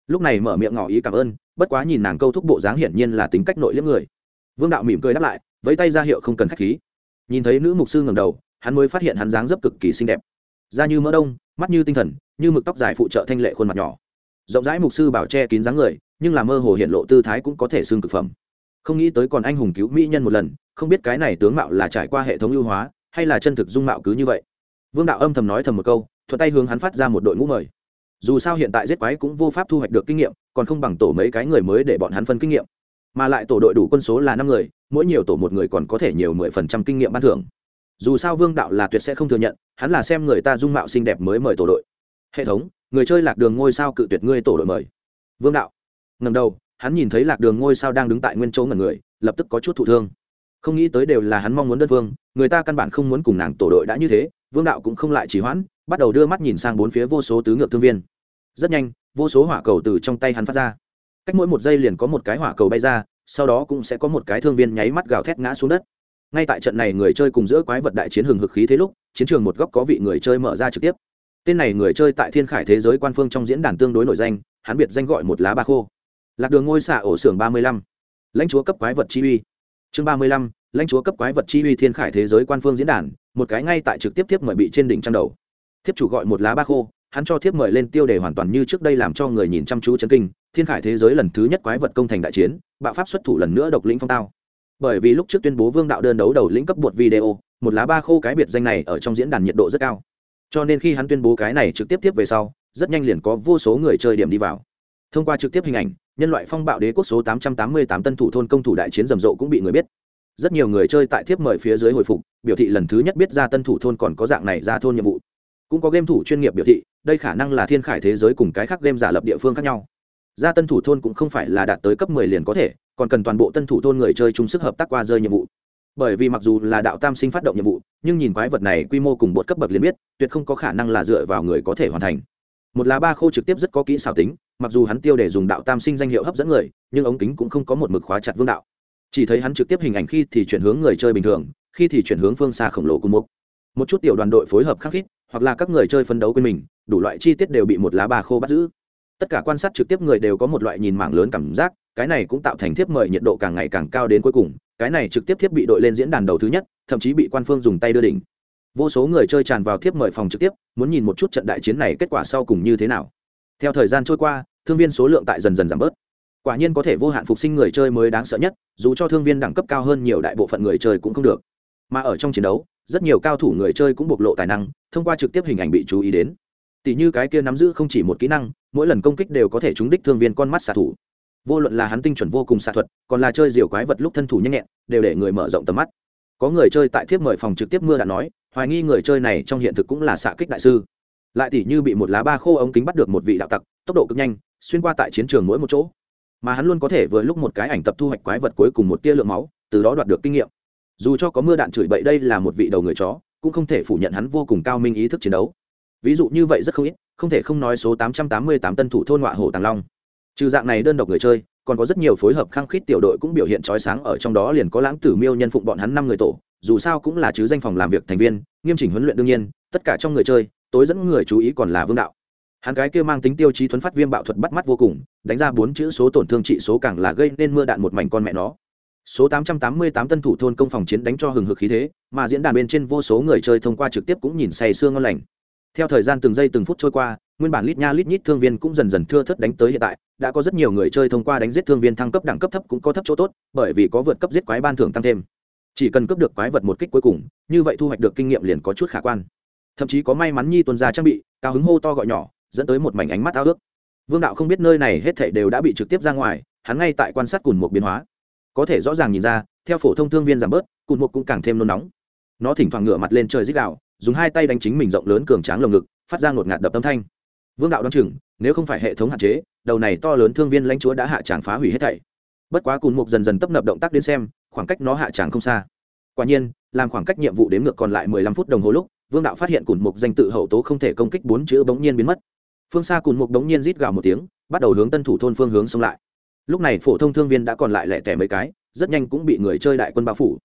[SPEAKER 1] Lúc này mở miệng ngỏ ý cảm ơn, bất quá nhìn nàng câu thúc bộ dáng hiển nhiên là tính cách nội liếm người. Vương đạo mỉm cười đáp lại, vẫy tay ra hiệu không cần khách khí. Nhìn thấy nữ mục sư ngầm đầu, hắn mới phát hiện hắn dáng dấp cực kỳ xinh đẹp. Da như mỡ đông, mắt như tinh thần, như mực tóc dài phụ trợ thanh lệ khuôn mặt nhỏ. Rộng rãi mục sư bảo che kín dáng người nhưng là mơ hồ hiện lộ tư thái cũng có thể xương cực phẩm. Không nghĩ tới còn anh hùng cứu mỹ nhân một lần, không biết cái này tướng mạo là trải qua hệ thống ưu hóa, hay là chân thực dung mạo cứ như vậy. Vương đạo âm thầm nói thầm một câu, thuận tay hướng hắn phát ra một đội ngũ mời. Dù sao hiện tại giết quái cũng vô pháp thu hoạch được kinh nghiệm, còn không bằng tổ mấy cái người mới để bọn hắn phân kinh nghiệm. Mà lại tổ đội đủ quân số là năm người, mỗi nhiều tổ một người còn có thể nhiều mười phần trăm kinh nghiệm ban thưởng. Dù sao vương đạo là tuyệt sẽ không thừa nhận, hắn là xem người ta dung mạo xinh đẹp mới mời tổ đội. Hệ thống, người chơi lạc đường ngôi sao cự tuyệt ngươi tổ đội mời. Vương đạo ngầm đầu, hắn nhìn thấy lạc đường ngôi sao đang đứng tại nguyên chỗ ngẩn người, lập tức có chút thụ thương. Không nghĩ tới đều là hắn mong muốn đất vương, người ta căn bản không muốn cùng nàng tổ đội đã như thế, vương đạo cũng không lại chỉ hoãn, bắt đầu đưa mắt nhìn sang bốn phía vô số tứ ngược thương viên. Rất nhanh, vô số hỏa cầu từ trong tay hắn phát ra. Cách mỗi một giây liền có một cái hỏa cầu bay ra, sau đó cũng sẽ có một cái thương viên nháy mắt gào thét ngã xuống đất. Ngay tại trận này người chơi cùng giữa quái vật đại chiến hừng hực khí thế lúc, chiến trường một góc có vị người chơi mở ra trực tiếp. Tên này người chơi tại thiên khải thế giới quan phương trong diễn đàn tương đối nổi danh, hắn biệt danh gọi một lá ba khô lạc đường ngôi xạ ổ xưởng ba mươi lăm. Lãnh chúa cấp quái vật chi uy. Chương ba mươi lăm, lãnh chúa cấp quái vật chi uy thiên khải thế giới quan phương diễn đàn, một cái ngay tại trực tiếp thiếp mời bị trên đỉnh trang đầu. Thiếp chủ gọi một lá ba khô, hắn cho thiếp mời lên tiêu đề hoàn toàn như trước đây làm cho người nhìn chăm chú chấn kinh, thiên khải thế giới lần thứ nhất quái vật công thành đại chiến, bạo pháp xuất thủ lần nữa độc lĩnh phong tao. Bởi vì lúc trước tuyên bố vương đạo đơn đấu đầu lĩnh cấp bột video, một lá ba khô cái biệt danh này ở trong diễn đàn nhiệt độ rất cao. Cho nên khi hắn tuyên bố cái này trực tiếp tiếp về sau, rất nhanh liền có vô số người chơi điểm đi vào. Thông qua trực tiếp hình ảnh nhân loại phong bạo đế quốc số 888 tân thủ thôn công thủ đại chiến rầm rộ cũng bị người biết. Rất nhiều người chơi tại tiếp mời phía dưới hồi phục, biểu thị lần thứ nhất biết ra tân thủ thôn còn có dạng này ra thôn nhiệm vụ. Cũng có game thủ chuyên nghiệp biểu thị, đây khả năng là thiên khải thế giới cùng cái khác game giả lập địa phương khác nhau. Ra tân thủ thôn cũng không phải là đạt tới cấp 10 liền có thể, còn cần toàn bộ tân thủ thôn người chơi chung sức hợp tác qua rơi nhiệm vụ. Bởi vì mặc dù là đạo tam sinh phát động nhiệm vụ, nhưng nhìn quái vật này quy mô cùng bột cấp bậc liền biết, tuyệt không có khả năng là dựa vào người có thể hoàn thành. Một lá ba khô trực tiếp rất có kỹ xảo tính mặc dù hắn tiêu để dùng đạo tam sinh danh hiệu hấp dẫn người, nhưng ống kính cũng không có một mực khóa chặt vương đạo. Chỉ thấy hắn trực tiếp hình ảnh khi thì chuyển hướng người chơi bình thường, khi thì chuyển hướng phương xa khổng lồ cùng mục. Một chút tiểu đoàn đội phối hợp khắc khít, hoặc là các người chơi phân đấu quên mình, đủ loại chi tiết đều bị một lá bà khô bắt giữ. Tất cả quan sát trực tiếp người đều có một loại nhìn mảng lớn cảm giác, cái này cũng tạo thành thiếp mời nhiệt độ càng ngày càng cao đến cuối cùng, cái này trực tiếp thiết bị đội lên diễn đàn đầu thứ nhất, thậm chí bị quan phương dùng tay đưa đỉnh. Vô số người chơi tràn vào thiếp mời phòng trực tiếp, muốn nhìn một chút trận đại chiến này kết quả sau cùng như thế nào theo thời gian trôi qua, thương viên số lượng tại dần dần giảm bớt. Quả nhiên có thể vô hạn phục sinh người chơi mới đáng sợ nhất, dù cho thương viên đẳng cấp cao hơn nhiều đại bộ phận người chơi cũng không được. Mà ở trong chiến đấu, rất nhiều cao thủ người chơi cũng bộc lộ tài năng, thông qua trực tiếp hình ảnh bị chú ý đến. Tỷ như cái kia nắm giữ không chỉ một kỹ năng, mỗi lần công kích đều có thể trúng đích thương viên con mắt xạ thủ. Vô luận là hắn tinh chuẩn vô cùng xạ thuật, còn là chơi diều quái vật lúc thân thủ nhanh nhẹn, đều để người mở rộng tầm mắt. Có người chơi tại thiếp mời phòng trực tiếp mưa đã nói, hoài nghi người chơi này trong hiện thực cũng là xạ kích đại sư lại tỉ như bị một lá ba khô ống kính bắt được một vị đạo tặc, tốc độ cực nhanh, xuyên qua tại chiến trường mỗi một chỗ. Mà hắn luôn có thể vừa lúc một cái ảnh tập thu hoạch quái vật cuối cùng một tia lượng máu, từ đó đoạt được kinh nghiệm. Dù cho có mưa đạn chửi bậy đây là một vị đầu người chó, cũng không thể phủ nhận hắn vô cùng cao minh ý thức chiến đấu. Ví dụ như vậy rất không ít, không thể không nói số 888 tân thủ thôn ngọa hồ tàng long. Trừ dạng này đơn độc người chơi, còn có rất nhiều phối hợp khăng khít tiểu đội cũng biểu hiện trói sáng ở trong đó liền có lãng tử miêu nhân phụng bọn hắn năm người tổ, dù sao cũng là chứ danh phòng làm việc thành viên, nghiêm chỉnh huấn luyện đương nhiên, tất cả trong người chơi tối dẫn người chú ý còn là vương đạo. Hắn cái kia mang tính tiêu chí thuấn phát viêm bạo thuật bắt mắt vô cùng, đánh ra bốn chữ số tổn thương trị số càng là gây nên mưa đạn một mảnh con mẹ nó. Số 888 tân thủ thôn công phòng chiến đánh cho hừng hực khí thế, mà diễn đàn bên trên vô số người chơi thông qua trực tiếp cũng nhìn say sương ngon lành. Theo thời gian từng giây từng phút trôi qua, nguyên bản lít nha lít nhít thương viên cũng dần dần thưa thất đánh tới hiện tại, đã có rất nhiều người chơi thông qua đánh giết thương viên thăng cấp đẳng cấp thấp cũng có thấp chỗ tốt, bởi vì có vượt cấp giết quái ban thưởng tăng thêm. Chỉ cần cấp được quái vật một kích cuối cùng, như vậy thu hoạch được kinh nghiệm liền có chút khả quan thậm chí có may mắn nhi tuần ra trang bị, cao hứng hô to gọi nhỏ, dẫn tới một mảnh ánh mắt ao ước. Vương đạo không biết nơi này hết thảy đều đã bị trực tiếp ra ngoài, hắn ngay tại quan sát cùn một biến hóa. Có thể rõ ràng nhìn ra, theo phổ thông thương viên giảm bớt, cùn một cũng càng thêm nôn nóng. Nó thỉnh thoảng ngửa mặt lên trời dích đạo dùng hai tay đánh chính mình rộng lớn cường tráng lồng ngực, phát ra ngột ngạt đập âm thanh. Vương đạo đ o á n chừng, nếu không phải hệ thống hạn chế, đầu này to lớn thương viên lãnh chúa đã hạ tràng phá hủy hết thảy. Bất quá cùn mục dần dần tấp nập động tác đến xem, khoảng cách nó hạ tràng không xa. Quả nhiên, làm khoảng cách nhiệm vụ đếm ngược còn lại mười lăm phút đồng hồ lúc vương đạo phát hiện cùn mục danh tự hậu tố không thể công kích bốn chữ bỗng nhiên biến mất. Phương xa cùn mục bỗng nhiên rít gào một tiếng, bắt đầu hướng tân thủ thôn phương hướng xông lại. Lúc này phổ thông thương viên đã còn lại lẻ tẻ mấy cái, rất nhanh cũng bị người chơi đại quân bao phủ.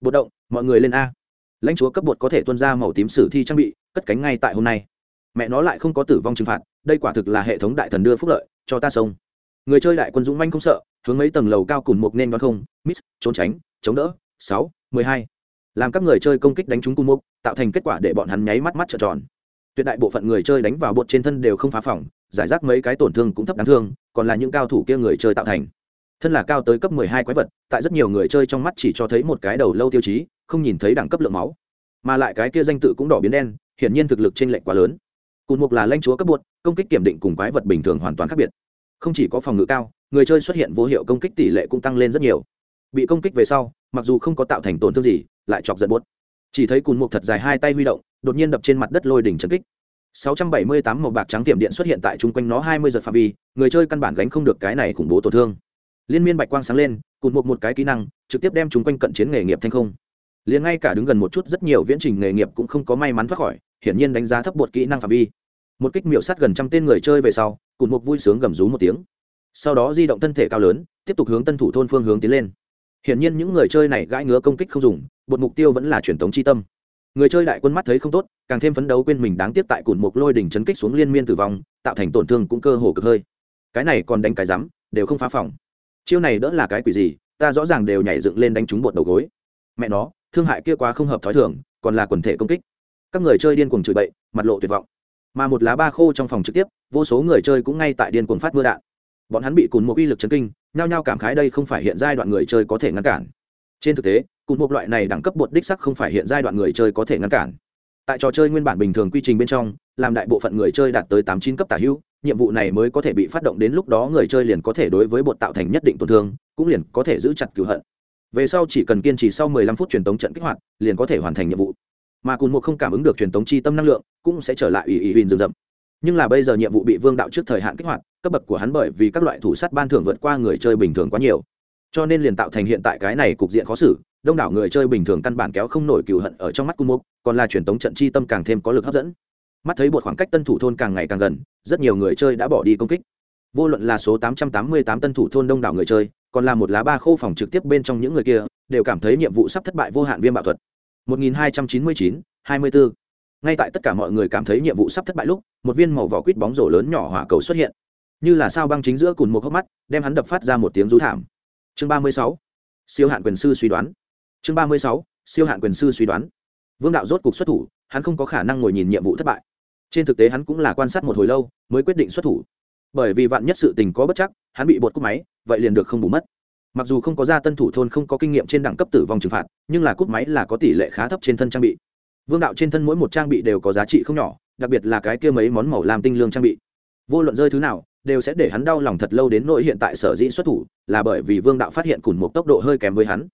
[SPEAKER 1] Bột động, mọi người lên a. Lãnh chúa cấp bột có thể tuân ra màu tím sử thi trang bị, cất cánh ngay tại hôm nay. Mẹ nó lại không có tử vong trừng phạt, đây quả thực là hệ thống đại thần đưa phúc lợi, cho ta sông. Người chơi đại quân dũng manh không sợ, hướng mấy tầng lầu cao cùn mục nên đoán không, miss, trốn tránh, chống đỡ, sáu, mười hai làm các người chơi công kích đánh trúng cung mục tạo thành kết quả để bọn hắn nháy mắt mắt trợn tròn. Tuyệt đại bộ phận người chơi đánh vào bột trên thân đều không phá phỏng giải rác mấy cái tổn thương cũng thấp đáng thương, còn là những cao thủ kia người chơi tạo thành. Thân là cao tới cấp mười hai quái vật, tại rất nhiều người chơi trong mắt chỉ cho thấy một cái đầu lâu tiêu chí, không nhìn thấy đẳng cấp lượng máu. Mà lại cái kia danh tự cũng đỏ biến đen, hiển nhiên thực lực trên lệnh quá lớn. Cụt mục là lãnh chúa cấp bột, công kích kiểm định cùng quái vật bình thường hoàn toàn khác biệt. Không chỉ có phòng ngự cao, người chơi xuất hiện vô hiệu công kích tỷ lệ cũng tăng lên rất nhiều. Bị công kích về sau mặc dù không có tạo thành tổn thương gì, lại chọc giận buốt. Chỉ thấy cùn mục thật dài hai tay huy động, đột nhiên đập trên mặt đất lôi đỉnh trấn kích. 678 màu bạc trắng tiệm điện xuất hiện tại chung quanh nó 20 giật phạm vi, người chơi căn bản gánh không được cái này khủng bố tổn thương. Liên miên bạch quang sáng lên, cùn mục một cái kỹ năng, trực tiếp đem chúng quanh cận chiến nghề nghiệp thành không. Liền ngay cả đứng gần một chút rất nhiều viễn trình nghề nghiệp cũng không có may mắn thoát khỏi, hiển nhiên đánh giá thấp bột kỹ năng phạm vi. Một kích miểu sát gần trăm tên người chơi về sau cụt một vui sướng gầm rú một tiếng. Sau đó di động thân thể cao lớn, tiếp tục hướng tân thủ thôn phương hướng tiến lên hiển nhiên những người chơi này gãi ngứa công kích không dùng, bột mục tiêu vẫn là truyền thống chi tâm. Người chơi đại quân mắt thấy không tốt, càng thêm phấn đấu quên mình đáng tiếc tại cùn mục lôi đỉnh chấn kích xuống liên miên tử vong, tạo thành tổn thương cũng cơ hồ cực hơi. Cái này còn đánh cái rắm, đều không phá phòng. Chiêu này đỡ là cái quỷ gì, ta rõ ràng đều nhảy dựng lên đánh trúng bột đầu gối. Mẹ nó, thương hại kia quá không hợp thói thường, còn là quần thể công kích. Các người chơi điên cuồng chửi bậy, mặt lộ tuyệt vọng. Mà một lá ba khô trong phòng trực tiếp, vô số người chơi cũng ngay tại điên cuồng phát mưa đạn bọn hắn bị cùn một uy lực chấn kinh, nhao nhao cảm khái đây không phải hiện giai đoạn người chơi có thể ngăn cản. Trên thực tế, cùn một loại này đẳng cấp bột đích sắc không phải hiện giai đoạn người chơi có thể ngăn cản. Tại trò chơi nguyên bản bình thường quy trình bên trong, làm đại bộ phận người chơi đạt tới tám chín cấp tả hữu, nhiệm vụ này mới có thể bị phát động đến lúc đó người chơi liền có thể đối với bột tạo thành nhất định tổn thương, cũng liền có thể giữ chặt cửu hận. Về sau chỉ cần kiên trì sau 15 phút truyền tống trận kích hoạt, liền có thể hoàn thành nhiệm vụ. Mà cùn một không cảm ứng được truyền tống chi tâm năng lượng, cũng sẽ trở lại ủy ủy huỳnh rừng rậm nhưng là bây giờ nhiệm vụ bị vương đạo trước thời hạn kích hoạt cấp bậc của hắn bởi vì các loại thủ sát ban thưởng vượt qua người chơi bình thường quá nhiều. Cho nên liền tạo thành hiện tại cái này cục diện khó xử đông đảo người chơi bình thường căn bản kéo không nổi cừu hận ở trong mắt cung mục còn là truyền thống trận chi tâm càng thêm có lực hấp dẫn. Mắt thấy một khoảng cách tân thủ thôn càng ngày càng gần rất nhiều người chơi đã bỏ đi công kích. Vô luận là số 888 tân thủ thôn đông đảo người chơi còn là một lá ba khô phòng trực tiếp bên trong những người kia đều cảm thấy nhiệm vụ sắp thất bại vô hạn viêm bạo thuật. 1299, 24 ngay tại tất cả mọi người cảm thấy nhiệm vụ sắp thất bại lúc, một viên màu vỏ quýt bóng rổ lớn nhỏ hỏa cầu xuất hiện. Như là sao băng chính giữa cùn một hốc mắt, đem hắn đập phát ra một tiếng rú thảm. Chương 36. siêu hạn quyền sư suy đoán. Chương 36. siêu hạn quyền sư suy đoán. Vương đạo rốt cục xuất thủ, hắn không có khả năng ngồi nhìn nhiệm vụ thất bại. Trên thực tế hắn cũng là quan sát một hồi lâu, mới quyết định xuất thủ. Bởi vì vạn nhất sự tình có bất chắc, hắn bị bột cúp máy, vậy liền được không bù mất. Mặc dù không có gia tân thủ thôn không có kinh nghiệm trên đẳng cấp tử vong trừng phạt, nhưng là cúp máy là có tỷ lệ khá thấp trên thân trang bị vương đạo trên thân mỗi một trang bị đều có giá trị không nhỏ, đặc biệt là cái kia mấy món màu làm tinh lương trang bị. Vô luận rơi thứ nào, đều sẽ để hắn đau lòng thật lâu đến nỗi hiện tại sở dĩ xuất thủ, là bởi vì vương đạo phát hiện cùng một tốc độ hơi kém với hắn.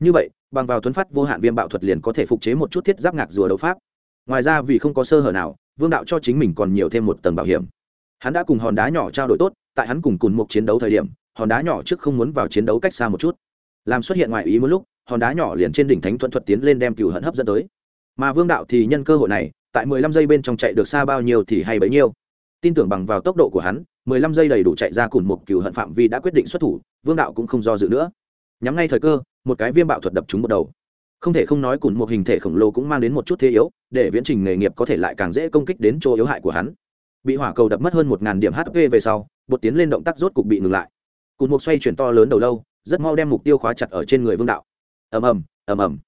[SPEAKER 1] Như vậy, bằng vào tuấn phát vô hạn viêm bạo thuật liền có thể phục chế một chút thiết giáp ngạc rùa đấu pháp. Ngoài ra vì không có sơ hở nào, vương đạo cho chính mình còn nhiều thêm một tầng bảo hiểm. Hắn đã cùng hòn đá nhỏ trao đổi tốt, tại hắn cùng cùng một chiến đấu thời điểm, hòn đá nhỏ trước không muốn vào chiến đấu cách xa một chút. Làm xuất hiện ngoài ý một lúc, hòn đá nhỏ liền trên đỉnh thánh thuận thuật tiến lên đem cửu hận hấp dẫn tới mà vương đạo thì nhân cơ hội này, tại mười lăm giây bên trong chạy được xa bao nhiêu thì hay bấy nhiêu. Tin tưởng bằng vào tốc độ của hắn, mười lăm giây đầy đủ chạy ra cùng một cửu hận phạm vi đã quyết định xuất thủ, vương đạo cũng không do dự nữa. Nhắm ngay thời cơ, một cái viêm bạo thuật đập trúng một đầu. Không thể không nói cùng một hình thể khổng lồ cũng mang đến một chút thế yếu, để viễn trình nghề nghiệp có thể lại càng dễ công kích đến chỗ yếu hại của hắn. Bị hỏa cầu đập mất hơn một điểm hp về sau, bột tiến lên động tác rốt cục bị ngừng lại. Cùng một xoay chuyển to lớn đầu lâu, rất mau đem mục tiêu khóa chặt ở trên người vương đạo. Ầm ầm ầm ầm.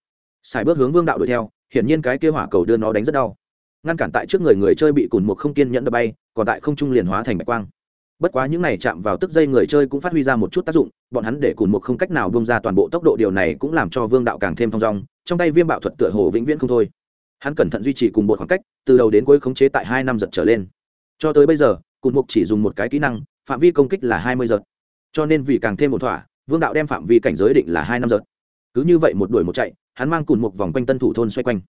[SPEAKER 1] Xài bước hướng vương đạo đuổi theo hiển nhiên cái kia hỏa cầu đưa nó đánh rất đau. Ngăn cản tại trước người người chơi bị cùn một không kiên nhẫn đập bay, còn tại không trung liền hóa thành bạch quang. Bất quá những này chạm vào tức dây người chơi cũng phát huy ra một chút tác dụng, bọn hắn để cùn một không cách nào bông ra toàn bộ tốc độ, điều này cũng làm cho vương đạo càng thêm thong dong, trong tay viêm bạo thuật tựa hồ vĩnh viễn không thôi. Hắn cẩn thận duy trì cùng một khoảng cách, từ đầu đến cuối khống chế tại hai năm giật trở lên. Cho tới bây giờ, cùn mục chỉ dùng một cái kỹ năng, phạm vi công kích là hai mươi giật. Cho nên vì càng thêm một thỏa, vương đạo đem phạm vi cảnh giới định là hai năm giật cứ như vậy một đuổi một chạy, hắn mang cùn một vòng quanh tân thủ thôn xoay quanh.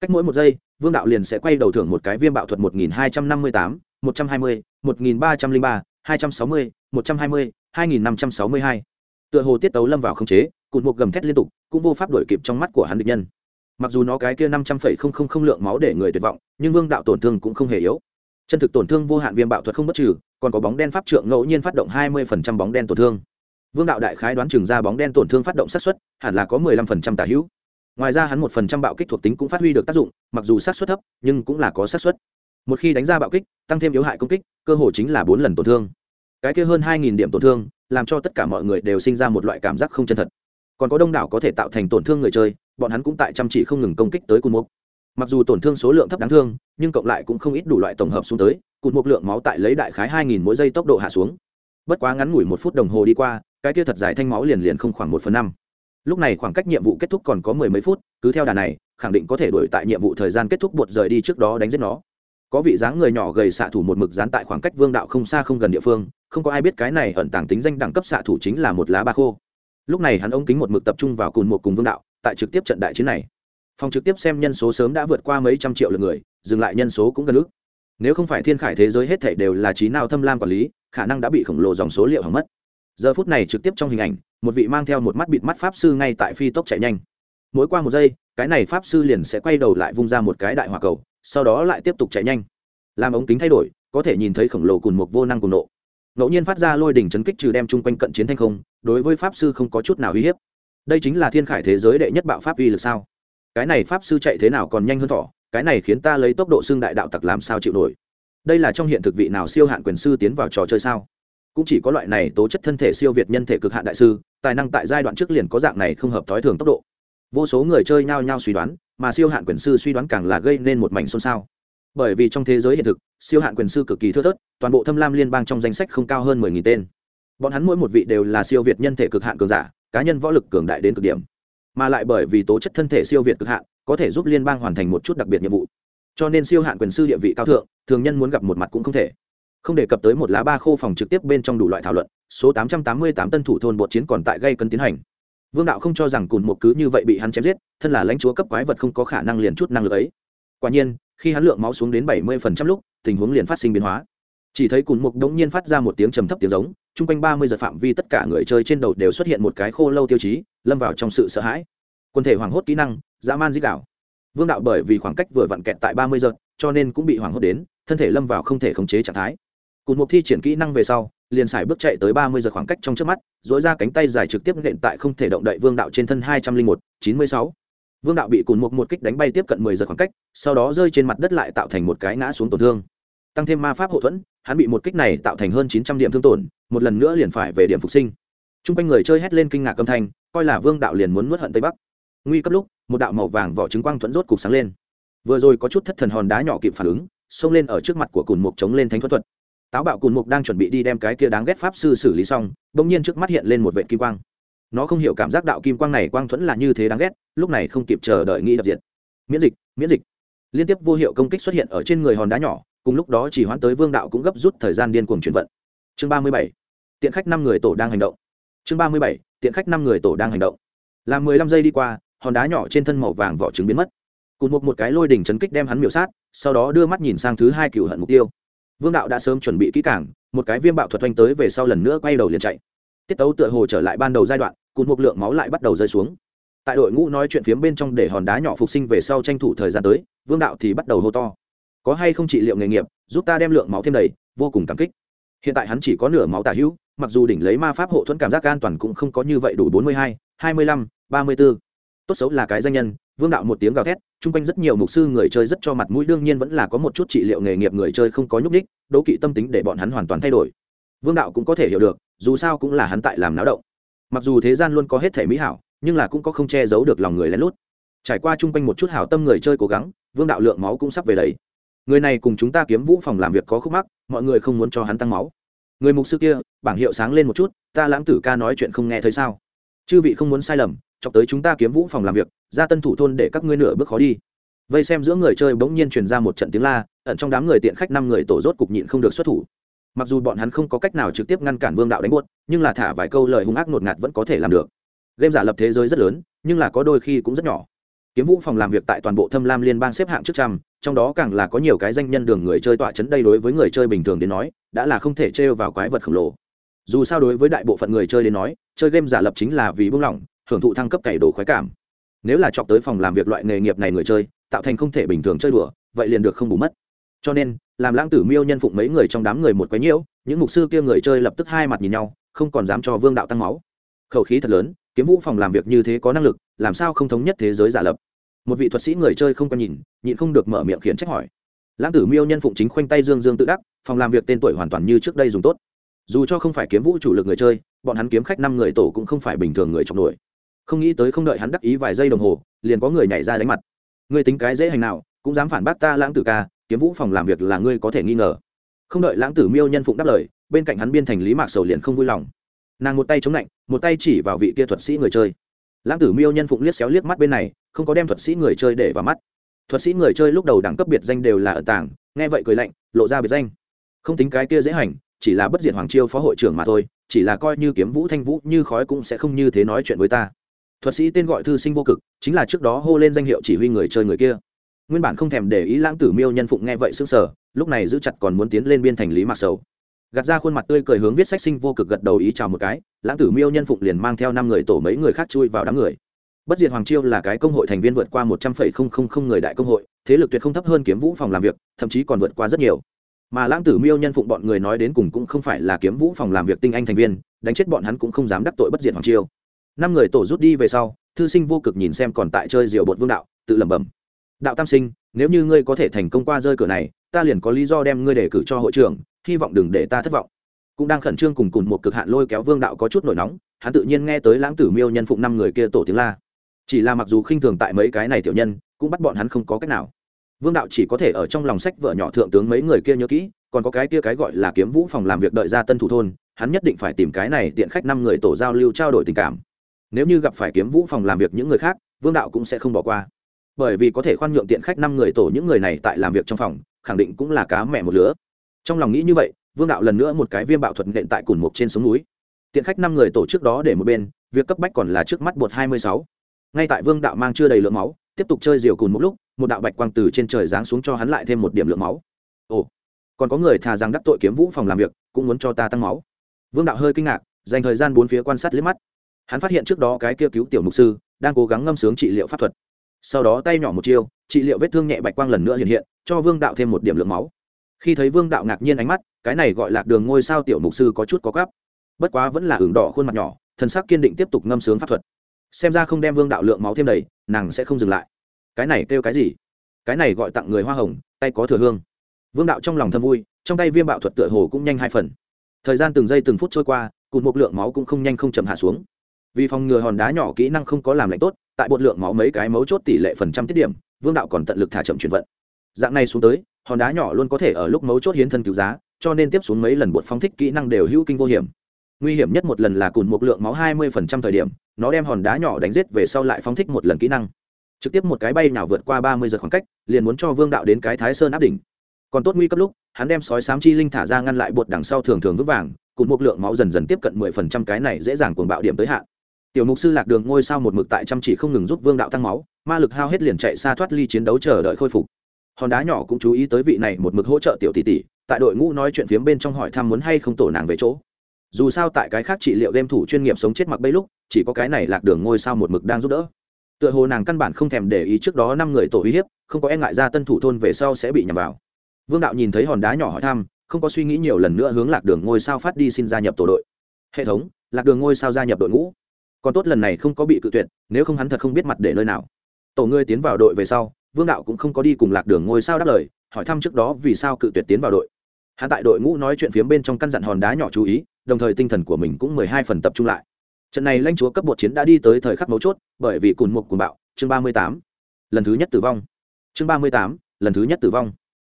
[SPEAKER 1] Cách mỗi một giây, vương đạo liền sẽ quay đầu thưởng một cái viêm bạo thuật một nghìn hai trăm năm mươi tám, một trăm hai mươi, một nghìn ba trăm linh ba, hai trăm sáu mươi, một trăm hai mươi, hai nghìn năm trăm sáu mươi hai. Tựa hồ tiết tấu lâm vào không chế cụt một gầm thét liên tục, cũng vô pháp đổi kịp trong mắt của hắn địch nhân. Mặc dù nó cái kia năm trăm phẩy không không không lượng máu để người tuyệt vọng, nhưng vương đạo tổn thương cũng không hề yếu. Chân thực tổn thương vô hạn viêm bạo thuật không bất trừ, còn có bóng đen pháp trượng ngẫu nhiên phát động hai mươi phần trăm bóng đen tổn thương vương đạo đại khái đoán chừng ra bóng đen tổn thương phát động sát xuất hẳn là có mười lăm phần trăm tả hữu. Ngoài ra hắn một phần trăm bạo kích thuộc tính cũng phát huy được tác dụng, mặc dù sát xuất thấp, nhưng cũng là có sát xuất một khi đánh ra bạo kích, tăng thêm yếu hại công kích, cơ hội chính là bốn lần tổn thương. Cái kia hơn hai nghìn điểm tổn thương, làm cho tất cả mọi người đều sinh ra một loại cảm giác không chân thật. Còn có đông đảo có thể tạo thành tổn thương người chơi, bọn hắn cũng tại chăm chỉ không ngừng công kích tới cùn mục mặc dù tổn thương số lượng thấp đáng thương, nhưng cộng lại cũng không ít đủ loại tổng hợp xuống tới cùn mục lượng máu tại lấy đại khái hai nghìn mỗi giây tốc độ hạ xuống. Bất quá ngắn ngủi một phút đồng hồ đi qua cái kia thật dài thanh máu liền liền không khoảng một phần năm. Lúc này khoảng cách nhiệm vụ kết thúc còn có mười mấy phút, cứ theo đà này, khẳng định có thể đổi tại nhiệm vụ thời gian kết thúc bột rời đi trước đó đánh giết nó. Có vị dáng người nhỏ gầy xạ thủ một mực dán tại khoảng cách vương đạo không xa không gần địa phương, không có ai biết cái này ẩn tàng tính danh đẳng cấp xạ thủ chính là một lá ba khô. Lúc này hắn ống kính một mực tập trung vào cùng một cùng vương đạo, tại trực tiếp trận đại chiến này. Phòng trực tiếp xem nhân số sớm đã vượt qua mấy trăm triệu lượt người, dừng lại nhân số cũng gần ước. Nếu không phải thiên khải thế giới hết thể đều là trí nào thâm lam quản lý, khả năng đã bị khổng lồ dòng số liệu hỏng mất giờ phút này trực tiếp trong hình ảnh, một vị mang theo một mắt bịt mắt pháp sư ngay tại phi tốc chạy nhanh. Mỗi qua một giây, cái này pháp sư liền sẽ quay đầu lại vung ra một cái đại hỏa cầu, sau đó lại tiếp tục chạy nhanh. Làm ống kính thay đổi, có thể nhìn thấy khổng lồ cùng một vô năng cùng nộ. Ngẫu nhiên phát ra lôi đỉnh chấn kích trừ đem chung quanh cận chiến thanh không, đối với pháp sư không có chút nào uy hiếp. Đây chính là thiên khải thế giới đệ nhất bạo pháp uy lực sao? Cái này pháp sư chạy thế nào còn nhanh hơn thỏ, cái này khiến ta lấy tốc độ xương đại đạo tặc làm sao chịu nổi? Đây là trong hiện thực vị nào siêu hạn quyền sư tiến vào trò chơi sao? Cũng chỉ có loại này tố chất thân thể siêu việt nhân thể cực hạn đại sư, tài năng tại giai đoạn trước liền có dạng này không hợp thói thường tốc độ. Vô số người chơi nhao nhao suy đoán, mà siêu hạn quyền sư suy đoán càng là gây nên một mảnh xôn xao. Bởi vì trong thế giới hiện thực, siêu hạn quyền sư cực kỳ thưa thớt, toàn bộ thâm lam liên bang trong danh sách không cao hơn mười nghìn tên. Bọn hắn mỗi một vị đều là siêu việt nhân thể cực hạn cường giả, cá nhân võ lực cường đại đến cực điểm. Mà lại bởi vì tố chất thân thể siêu việt cực hạn, có thể giúp liên bang hoàn thành một chút đặc biệt nhiệm vụ. Cho nên siêu hạn quyền sư địa vị cao thượng, thường nhân muốn gặp một mặt cũng không thể không đề cập tới một lá ba khô phòng trực tiếp bên trong đủ loại thảo luận, số tám trăm tám mươi tám tân thủ thôn bột chiến còn tại gây cân tiến hành. Vương đạo không cho rằng cùn một cứ như vậy bị hắn chém giết, thân là lãnh chúa cấp quái vật không có khả năng liền chút năng lực ấy. Quả nhiên, khi hắn lượng máu xuống đến bảy mươi phần trăm lúc, tình huống liền phát sinh biến hóa. Chỉ thấy cùn mục đống nhiên phát ra một tiếng trầm thấp tiếng giống, chung quanh ba mươi giờ phạm vi tất cả người chơi trên đầu đều xuất hiện một cái khô lâu tiêu chí, lâm vào trong sự sợ hãi. Quân thể hoảng hốt kỹ năng, dã man dích đạo. Vương đạo bởi vì khoảng cách vừa vặn kẹt tại ba mươi giờ, cho nên cũng bị hoảng hốt đến, thân thể lâm vào không thể khống chế trạng thái cùn mục thi triển kỹ năng về sau, liền xài bước chạy tới ba mươi giờ khoảng cách trong trước mắt dỗi ra cánh tay dài trực tiếp nện tại không thể động đậy vương đạo trên thân hai trăm linh một, chín mươi sáu. Vương đạo bị cùn mục một kích đánh bay tiếp cận mười giờ khoảng cách, sau đó rơi trên mặt đất lại tạo thành một cái ngã xuống tổn thương. Tăng thêm ma pháp hậu thuẫn, hắn bị một kích này tạo thành hơn chín trăm điểm thương tổn, một lần nữa liền phải về điểm phục sinh. T r u n g quanh người chơi hét lên kinh ngạc âm thanh, coi là vương đạo liền muốn nuốt hận tây bắc. Nguy cấp lúc, một đạo màu vàng vỏ trứng quang thuẫn rốt cục sáng lên. Vừa rồi có chút thất thần hòn đá nhỏ kịp phản ứng, xông lên ở trước mặt của cùn mục chống lên thánh thuật thuật táo bạo cùn mục đang chuẩn bị đi đem cái kia đáng ghét pháp sư xử lý xong, bỗng nhiên trước mắt hiện lên một vệ kim quang. Nó không hiểu cảm giác đạo kim quang này quang thuẫn là như thế đáng ghét, lúc này không kịp chờ đợi nghĩ đập diệt. Miễn dịch miễn dịch. Liên tiếp vô hiệu công kích xuất hiện ở trên người hòn đá nhỏ, cùng lúc đó chỉ hoãn tới vương đạo cũng gấp rút thời gian điên cuồng chuyển vận. Chương ba mươi bảy. Tiện khách năm người tổ đang hành động. Chương ba mươi bảy. Tiện khách năm người tổ đang hành động. Làm mười lăm giây đi qua, hòn đá nhỏ trên thân màu vàng vỏ trứng biến mất. Cụt một một cái lôi đỉnh chấn kích đem hắn miểu sát, sau đó đưa mắt nhìn sang thứ hai cựu hận mục tiêu vương đạo đã sớm chuẩn bị kỹ cảng một cái viêm bạo thuật oanh tới về sau lần nữa quay đầu liền chạy. Tiết tấu tựa hồ trở lại ban đầu giai đoạn cùng một lượng máu lại bắt đầu rơi xuống. Tại đội ngũ nói chuyện phiếm bên trong để hòn đá nhỏ phục sinh về sau tranh thủ thời gian tới, vương đạo thì bắt đầu hô to. Có hay không trị liệu nghề nghiệp, giúp ta đem lượng máu thêm đầy, vô cùng cảm kích. Hiện tại hắn chỉ có nửa máu tả hữu, mặc dù đỉnh lấy ma pháp hộ thuẫn cảm giác an toàn cũng không có như vậy đủ bốn mươi hai hai mươi lăm, ba mươi b ố tốt xấu là cái danh nhân vương đạo một tiếng gào thét, chung quanh rất nhiều mục sư người chơi rất cho mặt mũi, đương nhiên vẫn là có một chút trị liệu nghề nghiệp người chơi không có nhúc ních đố kỵ tâm tính để bọn hắn hoàn toàn thay đổi. Vương đạo cũng có thể hiểu được, dù sao cũng là hắn tại làm náo động. Mặc dù thế gian luôn có hết thể mỹ hảo, nhưng là cũng có không che giấu được lòng người lén lút. Trải qua chung quanh một chút hảo tâm người chơi cố gắng, vương đạo lượng máu cũng sắp về đấy người này cùng chúng ta kiếm vũ phòng làm việc có khúc mắc, mọi người không muốn cho hắn tăng máu. Người mục sư kia, bảng hiệu sáng lên một chút, ta lãng tử ca nói chuyện không nghe thấy sao? Chư vị không muốn sai lầm, chọc tới chúng ta kiếm vũ phòng làm việc ra tân thủ thôn để các ngươi nửa bước khó đi. Vây xem giữa người chơi bỗng nhiên truyền ra một trận tiếng la, ẩn trong đám người tiện khách năm người tổ rốt cục nhịn không được xuất thủ. Mặc dù bọn hắn không có cách nào trực tiếp ngăn cản vương đạo đánh buốt, nhưng là thả vài câu lời hung ác ngột ngạt vẫn có thể làm được. Game giả lập thế giới rất lớn, nhưng là có đôi khi cũng rất nhỏ. Kiếm vũ phòng làm việc tại toàn bộ thâm lam liên bang xếp hạng trước trăm, trong đó càng là có nhiều cái danh nhân đường người chơi tọa chấn đây đối với người chơi bình thường đến nói, đã là không thể trêu vào quái vật khổng lồ. Dù sao đối với đại bộ phận người chơi đến nói, chơi game giả lập chính là vì buông lỏng, hưởng thụ thăng cấp cày đồ khoái cảm nếu là chọc tới phòng làm việc loại nghề nghiệp này người chơi, tạo thành không thể bình thường chơi đùa, vậy liền được không bù mất. Cho nên, làm lãng tử miêu nhân phụng mấy người trong đám người một quái nhiễu, những mục sư kia người chơi lập tức hai mặt nhìn nhau, không còn dám cho vương đạo tăng máu. Khẩu khí thật lớn, kiếm vũ phòng làm việc như thế có năng lực, làm sao không thống nhất thế giới giả lập? Một vị thuật sĩ người chơi không có nhìn, nhịn không được mở miệng khiển trách hỏi. Lãng tử miêu nhân phụng chính khoanh tay dương dương tự đắc, phòng làm việc tên tuổi hoàn toàn như trước đây dùng tốt. Dù cho không phải kiếm vũ chủ lực người chơi, bọn hắn kiếm khách năm người tổ cũng không phải bình thường người trong nổi không nghĩ tới không đợi hắn đắc ý vài giây đồng hồ, liền có người nhảy ra đánh mặt. Ngươi tính cái dễ hành nào, cũng dám phản bác ta lãng tử ca, kiếm vũ phòng làm việc là ngươi có thể nghi ngờ. Không đợi lãng tử miêu nhân phụng đáp lời, bên cạnh hắn biên thành lý mạc sầu liền không vui lòng. Nàng một tay chống lạnh một tay chỉ vào vị kia thuật sĩ người chơi. Lãng tử miêu nhân phụng liếc xéo liếc mắt bên này, không có đem thuật sĩ người chơi để vào mắt. Thuật sĩ người chơi lúc đầu đẳng cấp biệt danh đều là ẩn tàng, nghe vậy cười lạnh, lộ ra biệt danh. Không tính cái kia dễ hành, chỉ là bất diệt hoàng chiêu phó hội trưởng mà thôi, chỉ là coi như kiếm vũ thanh vũ, như khói cũng sẽ không như thế nói chuyện với ta thuật sĩ tên gọi thư sinh vô cực, chính là trước đó hô lên danh hiệu chỉ huy người chơi người kia. Nguyên bản không thèm để ý lãng tử miêu nhân phụng nghe vậy s ư n g sở lúc này giữ chặt còn muốn tiến lên biên thành lý mạc sầu. Gạt ra khuôn mặt tươi cười hướng viết sách sinh vô cực gật đầu ý chào một cái, lãng tử miêu nhân phụng liền mang theo năm người tổ mấy người khác chui vào đám người. Bất diệt hoàng chiêu là cái công hội thành viên vượt qua một trăm phẩy không không không người đại công hội, thế lực tuyệt không thấp hơn kiếm vũ phòng làm việc, thậm chí còn vượt qua rất nhiều. Mà lãng tử miêu nhân phụng bọn người nói đến cùng cũng không phải là kiếm vũ phòng làm việc tinh anh thành viên, đánh chết bọn hắn cũng không dám đắc tội bất diệt hoàng chiêu năm người tổ rút đi về sau, thư sinh vô cực nhìn xem còn tại chơi diều bột vương đạo, tự lẩm bẩm. Đạo tam sinh, nếu như ngươi có thể thành công qua rơi cửa này, ta liền có lý do đem ngươi đề cử cho hội trưởng, hy vọng đừng để ta thất vọng. Cũng đang khẩn trương cùng cùng một cực hạn lôi kéo vương đạo có chút nổi nóng, hắn tự nhiên nghe tới lãng tử miêu nhân phụng năm người kia tổ tiếng la. Chỉ là mặc dù khinh thường tại mấy cái này tiểu nhân, cũng bắt bọn hắn không có cách nào. Vương đạo chỉ có thể ở trong lòng sách vợ nhỏ thượng tướng mấy người kia nhớ kỹ, còn có cái kia cái gọi là kiếm vũ phòng làm việc đợi ra tân thủ thôn, hắn nhất định phải tìm cái này tiện khách năm người tổ giao lưu trao đổi tình cảm nếu như gặp phải kiếm vũ phòng làm việc những người khác, vương đạo cũng sẽ không bỏ qua. Bởi vì có thể khoan nhượng tiện khách năm người tổ những người này tại làm việc trong phòng, khẳng định cũng là cá mẹ một lứa. Trong lòng nghĩ như vậy, vương đạo lần nữa một cái viêm bạo thuật nện tại cùn mục trên sống núi. Tiện khách năm người tổ trước đó để một bên, việc cấp bách còn là trước mắt bột hai mươi sáu. Ngay tại vương đạo mang chưa đầy lượng máu, tiếp tục chơi diều cùn một lúc, một đạo bạch quang từ trên trời giáng xuống cho hắn lại thêm một điểm lượng máu. Ồ, còn có người thà rằng đắc tội kiếm vũ phòng làm việc, cũng muốn cho ta tăng máu. Vương đạo hơi kinh ngạc, dành thời gian bốn phía quan sát liếc mắt hắn phát hiện trước đó cái kia cứu tiểu mục sư đang cố gắng ngâm sướng trị liệu pháp thuật. Sau đó tay nhỏ một chiêu, trị liệu vết thương nhẹ bạch quang lần nữa hiện hiện, cho vương đạo thêm một điểm lượng máu. Khi thấy vương đạo ngạc nhiên ánh mắt, cái này gọi lạc đường ngôi sao tiểu mục sư có chút có gắp bất quá vẫn là hưởng đỏ khuôn mặt nhỏ, thần sắc kiên định tiếp tục ngâm sướng pháp thuật. Xem ra không đem vương đạo lượng máu thêm đầy, nàng sẽ không dừng lại. Cái này kêu cái gì? Cái này gọi tặng người hoa hồng, tay có thừa hương. Vương đạo trong lòng thâm vui, trong tay viêm bạo thuật tựa hồ cũng nhanh hai phần. Thời gian từng giây từng phút trôi qua, cụt một lượng máu cũng không nhanh không chậm hạ xuống vì phòng ngừa hòn đá nhỏ kỹ năng không có làm lạnh tốt, tại bột lượng máu mấy cái mấu chốt tỷ lệ phần trăm tiết điểm, vương đạo còn tận lực thả chậm chuyển vận. Dạng này xuống tới, hòn đá nhỏ luôn có thể ở lúc mấu chốt hiến thân cứu giá, cho nên tiếp xuống mấy lần bột phóng thích kỹ năng đều hữu kinh vô hiểm. Nguy hiểm nhất một lần là cùn một lượng máu hai mươi phần trăm thời điểm, nó đem hòn đá nhỏ đánh giết về sau lại phóng thích một lần kỹ năng. Trực tiếp một cái bay nào vượt qua ba mươi giờ khoảng cách, liền muốn cho vương đạo đến cái thái sơn áp đỉnh. Còn tốt nguy cấp lúc, hắn đem sói sám chi linh thả ra ngăn lại bột đằng sau thường thường vững vàng cùng một lượng máu dần dần tiếp cận mười phần trăm cái này dễ dàng cuồng bạo điểm tới hạn tiểu mục sư lạc đường ngôi sao một mực tại chăm chỉ không ngừng giúp vương đạo tăng máu, ma lực hao hết liền chạy xa thoát ly chiến đấu chờ đợi khôi phục. Hòn đá nhỏ cũng chú ý tới vị này một mực hỗ trợ tiểu tỷ tỷ, tại đội ngũ nói chuyện phiếm bên trong hỏi thăm muốn hay không tổ nàng về chỗ. Dù sao tại cái khác trị liệu game thủ chuyên nghiệp sống chết mặc bấy lúc, chỉ có cái này lạc đường ngôi sao một mực đang giúp đỡ. Tựa hồ nàng căn bản không thèm để ý trước đó năm người tổ uy hiếp, không có e ngại ra tân thủ thôn về sau sẽ bị nhầm vào. Vương đạo nhìn thấy hòn đá nhỏ hỏi thăm, không có suy nghĩ nhiều lần nữa hướng lạc đường ngôi sao phát đi xin gia nhập tổ đội. Hệ thống, lạc đường ngôi sao gia nhập đội ngũ còn tốt lần này không có bị cự tuyệt, nếu không hắn thật không biết mặt để nơi nào. Tổ ngươi tiến vào đội về sau, vương đạo cũng không có đi cùng lạc đường ngôi sao đáp lời, hỏi thăm trước đó vì sao cự tuyệt tiến vào đội. Hắn tại đội ngũ nói chuyện phiếm bên trong căn dặn hòn đá nhỏ chú ý, đồng thời tinh thần của mình cũng mười hai phần tập trung lại. Trận này lãnh chúa cấp bột chiến đã đi tới thời khắc mấu chốt, bởi vì cùn mục cùng bạo, chương ba mươi tám, lần thứ nhất tử vong. Chương ba mươi tám, lần thứ nhất tử vong.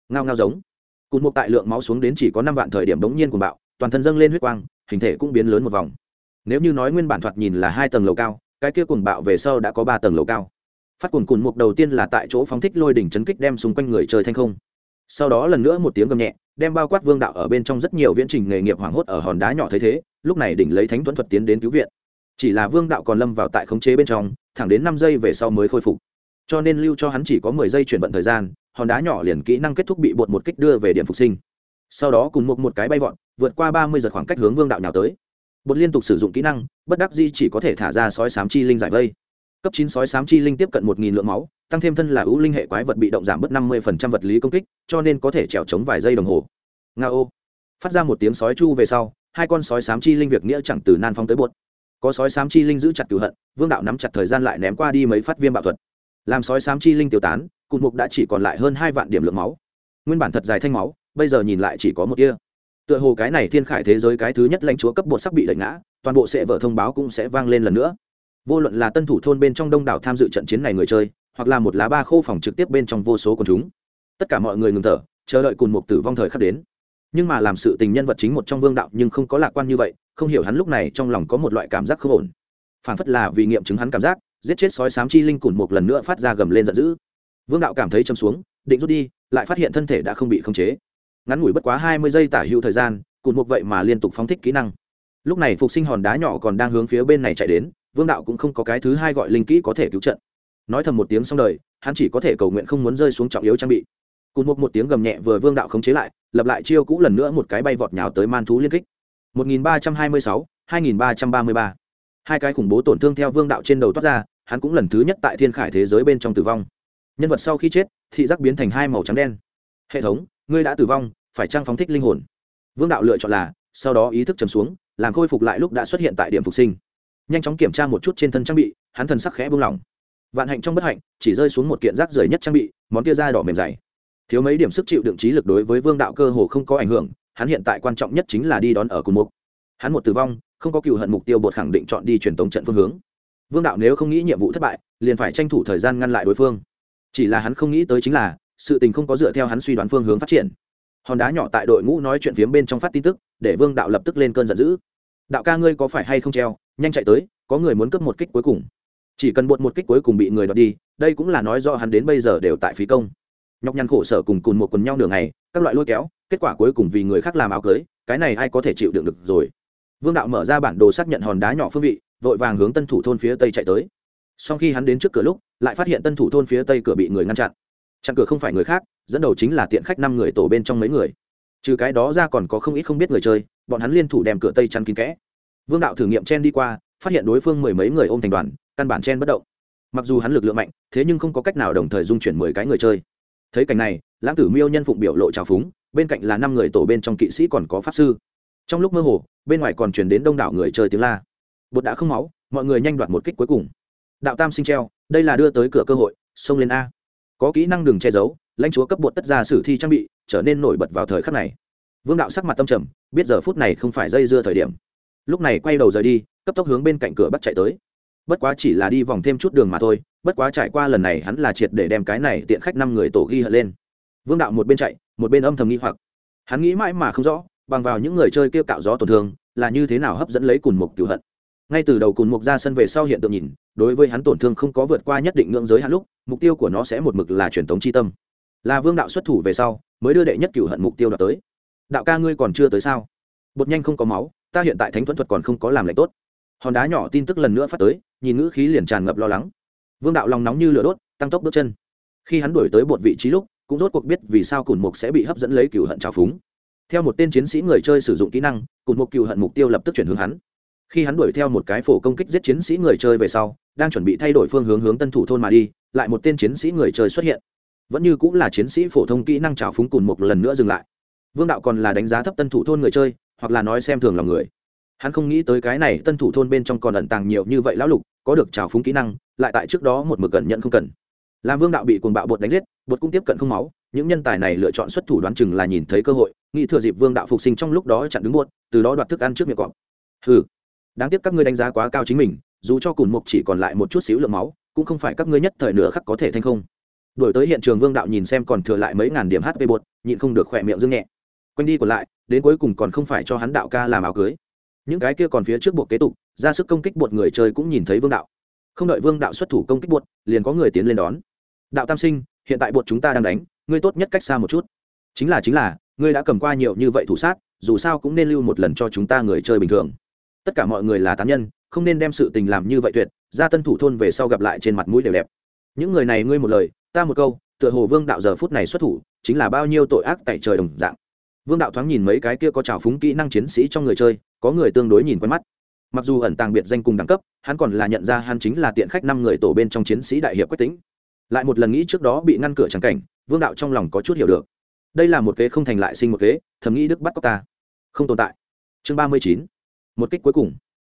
[SPEAKER 1] Ngao ngao giống. Cùn mục tại lượng máu xuống đến chỉ có năm vạn thời điểm bỗng nhiên cùng bạo, toàn thân dâng lên huyết quang, hình thể cũng biến lớn một vòng nếu như nói nguyên bản thoạt nhìn là hai tầng lầu cao, cái kia cuồng bạo về sau đã có ba tầng lầu cao. Phát cuồng cùn mục đầu tiên là tại chỗ phóng thích lôi đỉnh chấn kích đem xung quanh người chơi thanh không. Sau đó lần nữa một tiếng gầm nhẹ, đem bao quát vương đạo ở bên trong rất nhiều viễn trình nghề nghiệp hoảng hốt ở hòn đá nhỏ thấy thế, lúc này đỉnh lấy thánh tuấn thuật tiến đến cứu viện. Chỉ là vương đạo còn lâm vào tại khống chế bên trong, thẳng đến năm giây về sau mới khôi phục. Cho nên lưu cho hắn chỉ có mười giây chuyển vận thời gian, hòn đá nhỏ liền kỹ năng kết thúc bị bột một kích đưa về điểm phục sinh. Sau đó cùng một một cái bay vọt, vượt qua ba mươi giật khoảng cách hướng vương đạo nhào tới bột liên tục sử dụng kỹ năng, bất đắc di chỉ có thể thả ra sói sám chi linh giải vây. Cấp chín sói sám chi linh tiếp cận một nghìn lượng máu, tăng thêm thân là ưu linh hệ quái vật bị động giảm bớt năm mươi phần trăm vật lý công kích, cho nên có thể trèo trống vài giây đồng hồ. Nga ô. Phát ra một tiếng sói chu về sau, hai con sói sám chi linh việc nghĩa chẳng từ nan phong tới bột. Có sói sám chi linh giữ chặt cửu hận, vương đạo nắm chặt thời gian lại ném qua đi mấy phát viêm bạo thuật. Làm sói sám chi linh tiêu tán, cụt mục đã chỉ còn lại hơn hai vạn điểm lượng máu. Nguyên bản thật dài thanh máu, bây giờ nhìn lại chỉ có một kia tựa hồ cái này thiên khải thế giới cái thứ nhất lãnh chúa cấp bột sắc bị lệnh ngã, toàn bộ sẽ vở thông báo cũng sẽ vang lên lần nữa. Vô luận là tân thủ thôn bên trong đông đảo tham dự trận chiến này người chơi, hoặc là một lá ba khô phòng trực tiếp bên trong vô số quần chúng. Tất cả mọi người ngừng thở, chờ đợi cùng một tử vong thời khắc đến. Nhưng mà làm sự tình nhân vật chính một trong vương đạo nhưng không có lạc quan như vậy, không hiểu hắn lúc này trong lòng có một loại cảm giác không ổn. Phản phất là vì nghiệm chứng hắn cảm giác, giết chết sói sám chi linh cùn một lần nữa phát ra gầm lên giận dữ. Vương đạo cảm thấy châm xuống, định rút đi, lại phát hiện thân thể đã không bị khống chế ngắn ngủi bất quá hai mươi giây tả hữu thời gian cùn một vậy mà liên tục phóng thích kỹ năng. Lúc này phục sinh hòn đá nhỏ còn đang hướng phía bên này chạy đến vương đạo cũng không có cái thứ hai gọi linh kỹ có thể cứu trận. Nói thầm một tiếng xong đời hắn chỉ có thể cầu nguyện không muốn rơi xuống trọng yếu trang bị. Cùn một một tiếng gầm nhẹ vừa vương đạo khống chế lại lập lại chiêu cũ lần nữa một cái bay vọt nhào tới man thú liên kích. 1326, 2333. hai cái khủng bố tổn thương theo vương đạo trên đầu toát ra hắn cũng lần thứ nhất tại thiên khải thế giới bên trong tử vong. Nhân vật sau khi chết thị giác biến thành hai màu trắng đen. Hệ thống ngươi đã tử vong, phải trang phóng thích linh hồn. Vương đạo lựa chọn là, sau đó ý thức chầm xuống, làm khôi phục lại lúc đã xuất hiện tại điểm phục sinh. Nhanh chóng kiểm tra một chút trên thân trang bị, hắn thần sắc khẽ buông lỏng. Vạn hạnh trong bất hạnh, chỉ rơi xuống một kiện rác rưởi nhất trang bị, món kia da đỏ mềm dày. Thiếu mấy điểm sức chịu đựng trí lực đối với vương đạo cơ hồ không có ảnh hưởng, hắn hiện tại quan trọng nhất chính là đi đón ở cùng mục. Hắn một tử vong, không có cựu hận mục tiêu bột khẳng định chọn đi truyền tống trận phương hướng. Vương đạo nếu không nghĩ nhiệm vụ thất bại, liền phải tranh thủ thời gian ngăn lại đối phương. Chỉ là hắn không nghĩ tới chính là sự tình không có dựa theo hắn suy đoán phương hướng phát triển. Hòn đá nhỏ tại đội ngũ nói chuyện phiếm bên trong phát tin tức, để vương đạo lập tức lên cơn giận dữ. Đạo ca ngươi có phải hay không treo? Nhanh chạy tới, có người muốn cướp một kích cuối cùng. Chỉ cần bột một kích cuối cùng bị người đoạt đi, đây cũng là nói do hắn đến bây giờ đều tại phí công. Nhọc nhằn khổ sở cùng cùng một quần nhau nửa ngày, các loại lôi kéo, kết quả cuối cùng vì người khác làm áo cưới, cái này ai có thể chịu đựng được rồi? Vương đạo mở ra bản đồ xác nhận hòn đá nhỏ phương vị, vội vàng hướng tân thủ thôn phía tây chạy tới. Sau khi hắn đến trước cửa lúc, lại phát hiện tân thủ thôn phía tây cửa bị người ngăn chặn chặn cửa không phải người khác, dẫn đầu chính là tiện khách năm người tổ bên trong mấy người. Trừ cái đó ra còn có không ít không biết người chơi, bọn hắn liên thủ đem cửa tây chắn kín kẽ. Vương đạo thử nghiệm chen đi qua, phát hiện đối phương mười mấy người ôm thành đoàn, căn bản chen bất động. Mặc dù hắn lực lượng mạnh, thế nhưng không có cách nào đồng thời dung chuyển mười cái người chơi. Thấy cảnh này, lãng tử miêu nhân phụng biểu lộ trào phúng, bên cạnh là năm người tổ bên trong kỵ sĩ còn có pháp sư. Trong lúc mơ hồ, bên ngoài còn chuyển đến đông đảo người chơi tiếng la. Bột đã không máu, mọi người nhanh đoạt một kích cuối cùng. Đạo tam sinh treo, đây là đưa tới cửa cơ hội, xông lên a có kỹ năng đừng che giấu, lãnh chúa cấp bột tất ra sử thi trang bị, trở nên nổi bật vào thời khắc này. Vương đạo sắc mặt tâm trầm, biết giờ phút này không phải dây dưa thời điểm. Lúc này quay đầu rời đi, cấp tốc hướng bên cạnh cửa bắt chạy tới. Bất quá chỉ là đi vòng thêm chút đường mà thôi, bất quá trải qua lần này hắn là triệt để đem cái này tiện khách năm người tổ ghi hận lên. Vương đạo một bên chạy, một bên âm thầm nghi hoặc. Hắn nghĩ mãi mà không rõ, bằng vào những người chơi kêu cạo gió tổn thương, là như thế nào hấp dẫn lấy cùn mục cửu hận ngay từ đầu cùn mục ra sân về sau hiện tượng nhìn, đối với hắn tổn thương không có vượt qua nhất định ngưỡng giới hạn lúc, mục tiêu của nó sẽ một mực là truyền thống chi tâm. Là vương đạo xuất thủ về sau, mới đưa đệ nhất cửu hận mục tiêu đạt tới. Đạo ca ngươi còn chưa tới sao? Bột nhanh không có máu, ta hiện tại thánh thuẫn thuật còn không có làm lạnh tốt. Hòn đá nhỏ tin tức lần nữa phát tới, nhìn ngữ khí liền tràn ngập lo lắng. Vương đạo lòng nóng như lửa đốt, tăng tốc bước chân. Khi hắn đuổi tới bột vị trí lúc, cũng rốt cuộc biết vì sao cùn mục sẽ bị hấp dẫn lấy cửu hận trào phúng. Theo một tên chiến sĩ người chơi sử dụng kỹ năng, cùn mục cửu hận mục tiêu lập tức chuyển hướng hắn khi hắn đuổi theo một cái phổ công kích giết chiến sĩ người chơi về sau, đang chuẩn bị thay đổi phương hướng hướng tân thủ thôn mà đi, lại một tên chiến sĩ người chơi xuất hiện. Vẫn như cũng là chiến sĩ phổ thông kỹ năng trào phúng cùn một lần nữa dừng lại. Vương đạo còn là đánh giá thấp tân thủ thôn người chơi, hoặc là nói xem thường lòng người. Hắn không nghĩ tới cái này tân thủ thôn bên trong còn ẩn tàng nhiều như vậy lão lục, có được trào phúng kỹ năng, lại tại trước đó một mực cẩn nhận không cần. Làm vương đạo bị cuồng bạo bột đánh giết, bột cũng tiếp cận không máu, những nhân tài này lựa chọn xuất thủ đoán chừng là nhìn thấy cơ hội, nghĩ thừa dịp vương đạo phục sinh trong lúc đó chặn đứng buốt từ đó đoạt thức ăn trước miệng cọp. Ừ đáng tiếc các ngươi đánh giá quá cao chính mình, dù cho cùn mục chỉ còn lại một chút xíu lượng máu, cũng không phải các ngươi nhất thời nửa khắc có thể thành không đổi tới hiện trường vương đạo nhìn xem còn thừa lại mấy ngàn điểm hp bột, nhịn không được khỏe miệng dương nhẹ. Quanh đi còn lại, đến cuối cùng còn không phải cho hắn đạo ca làm áo cưới. Những cái kia còn phía trước buộc kế tục, ra sức công kích bột người chơi cũng nhìn thấy vương đạo. Không đợi vương đạo xuất thủ công kích bột, liền có người tiến lên đón. Đạo tam sinh, hiện tại bột chúng ta đang đánh, ngươi tốt nhất cách xa một chút. Chính là chính là, ngươi đã cầm qua nhiều như vậy thủ sát, dù sao cũng nên lưu một lần cho chúng ta người chơi bình thường tất cả mọi người là tán nhân, không nên đem sự tình làm như vậy tuyệt, ra tân thủ thôn về sau gặp lại trên mặt mũi đều đẹp. Những người này ngươi một lời, ta một câu, tựa hồ vương đạo giờ phút này xuất thủ, chính là bao nhiêu tội ác tại trời đồng dạng. Vương đạo thoáng nhìn mấy cái kia có trào phúng kỹ năng chiến sĩ trong người chơi, có người tương đối nhìn quen mắt. Mặc dù ẩn tàng biệt danh cùng đẳng cấp, hắn còn là nhận ra hắn chính là tiện khách năm người tổ bên trong chiến sĩ đại hiệp quách tính lại một lần nghĩ trước đó bị ngăn cửa trắng cảnh, vương đạo trong lòng có chút hiểu được. Đây là một kế không thành lại sinh một kế, thầm nghĩ đức bắt cóc ta. Không tồn tại. Chương ba mươi chín một kích cuối cùng.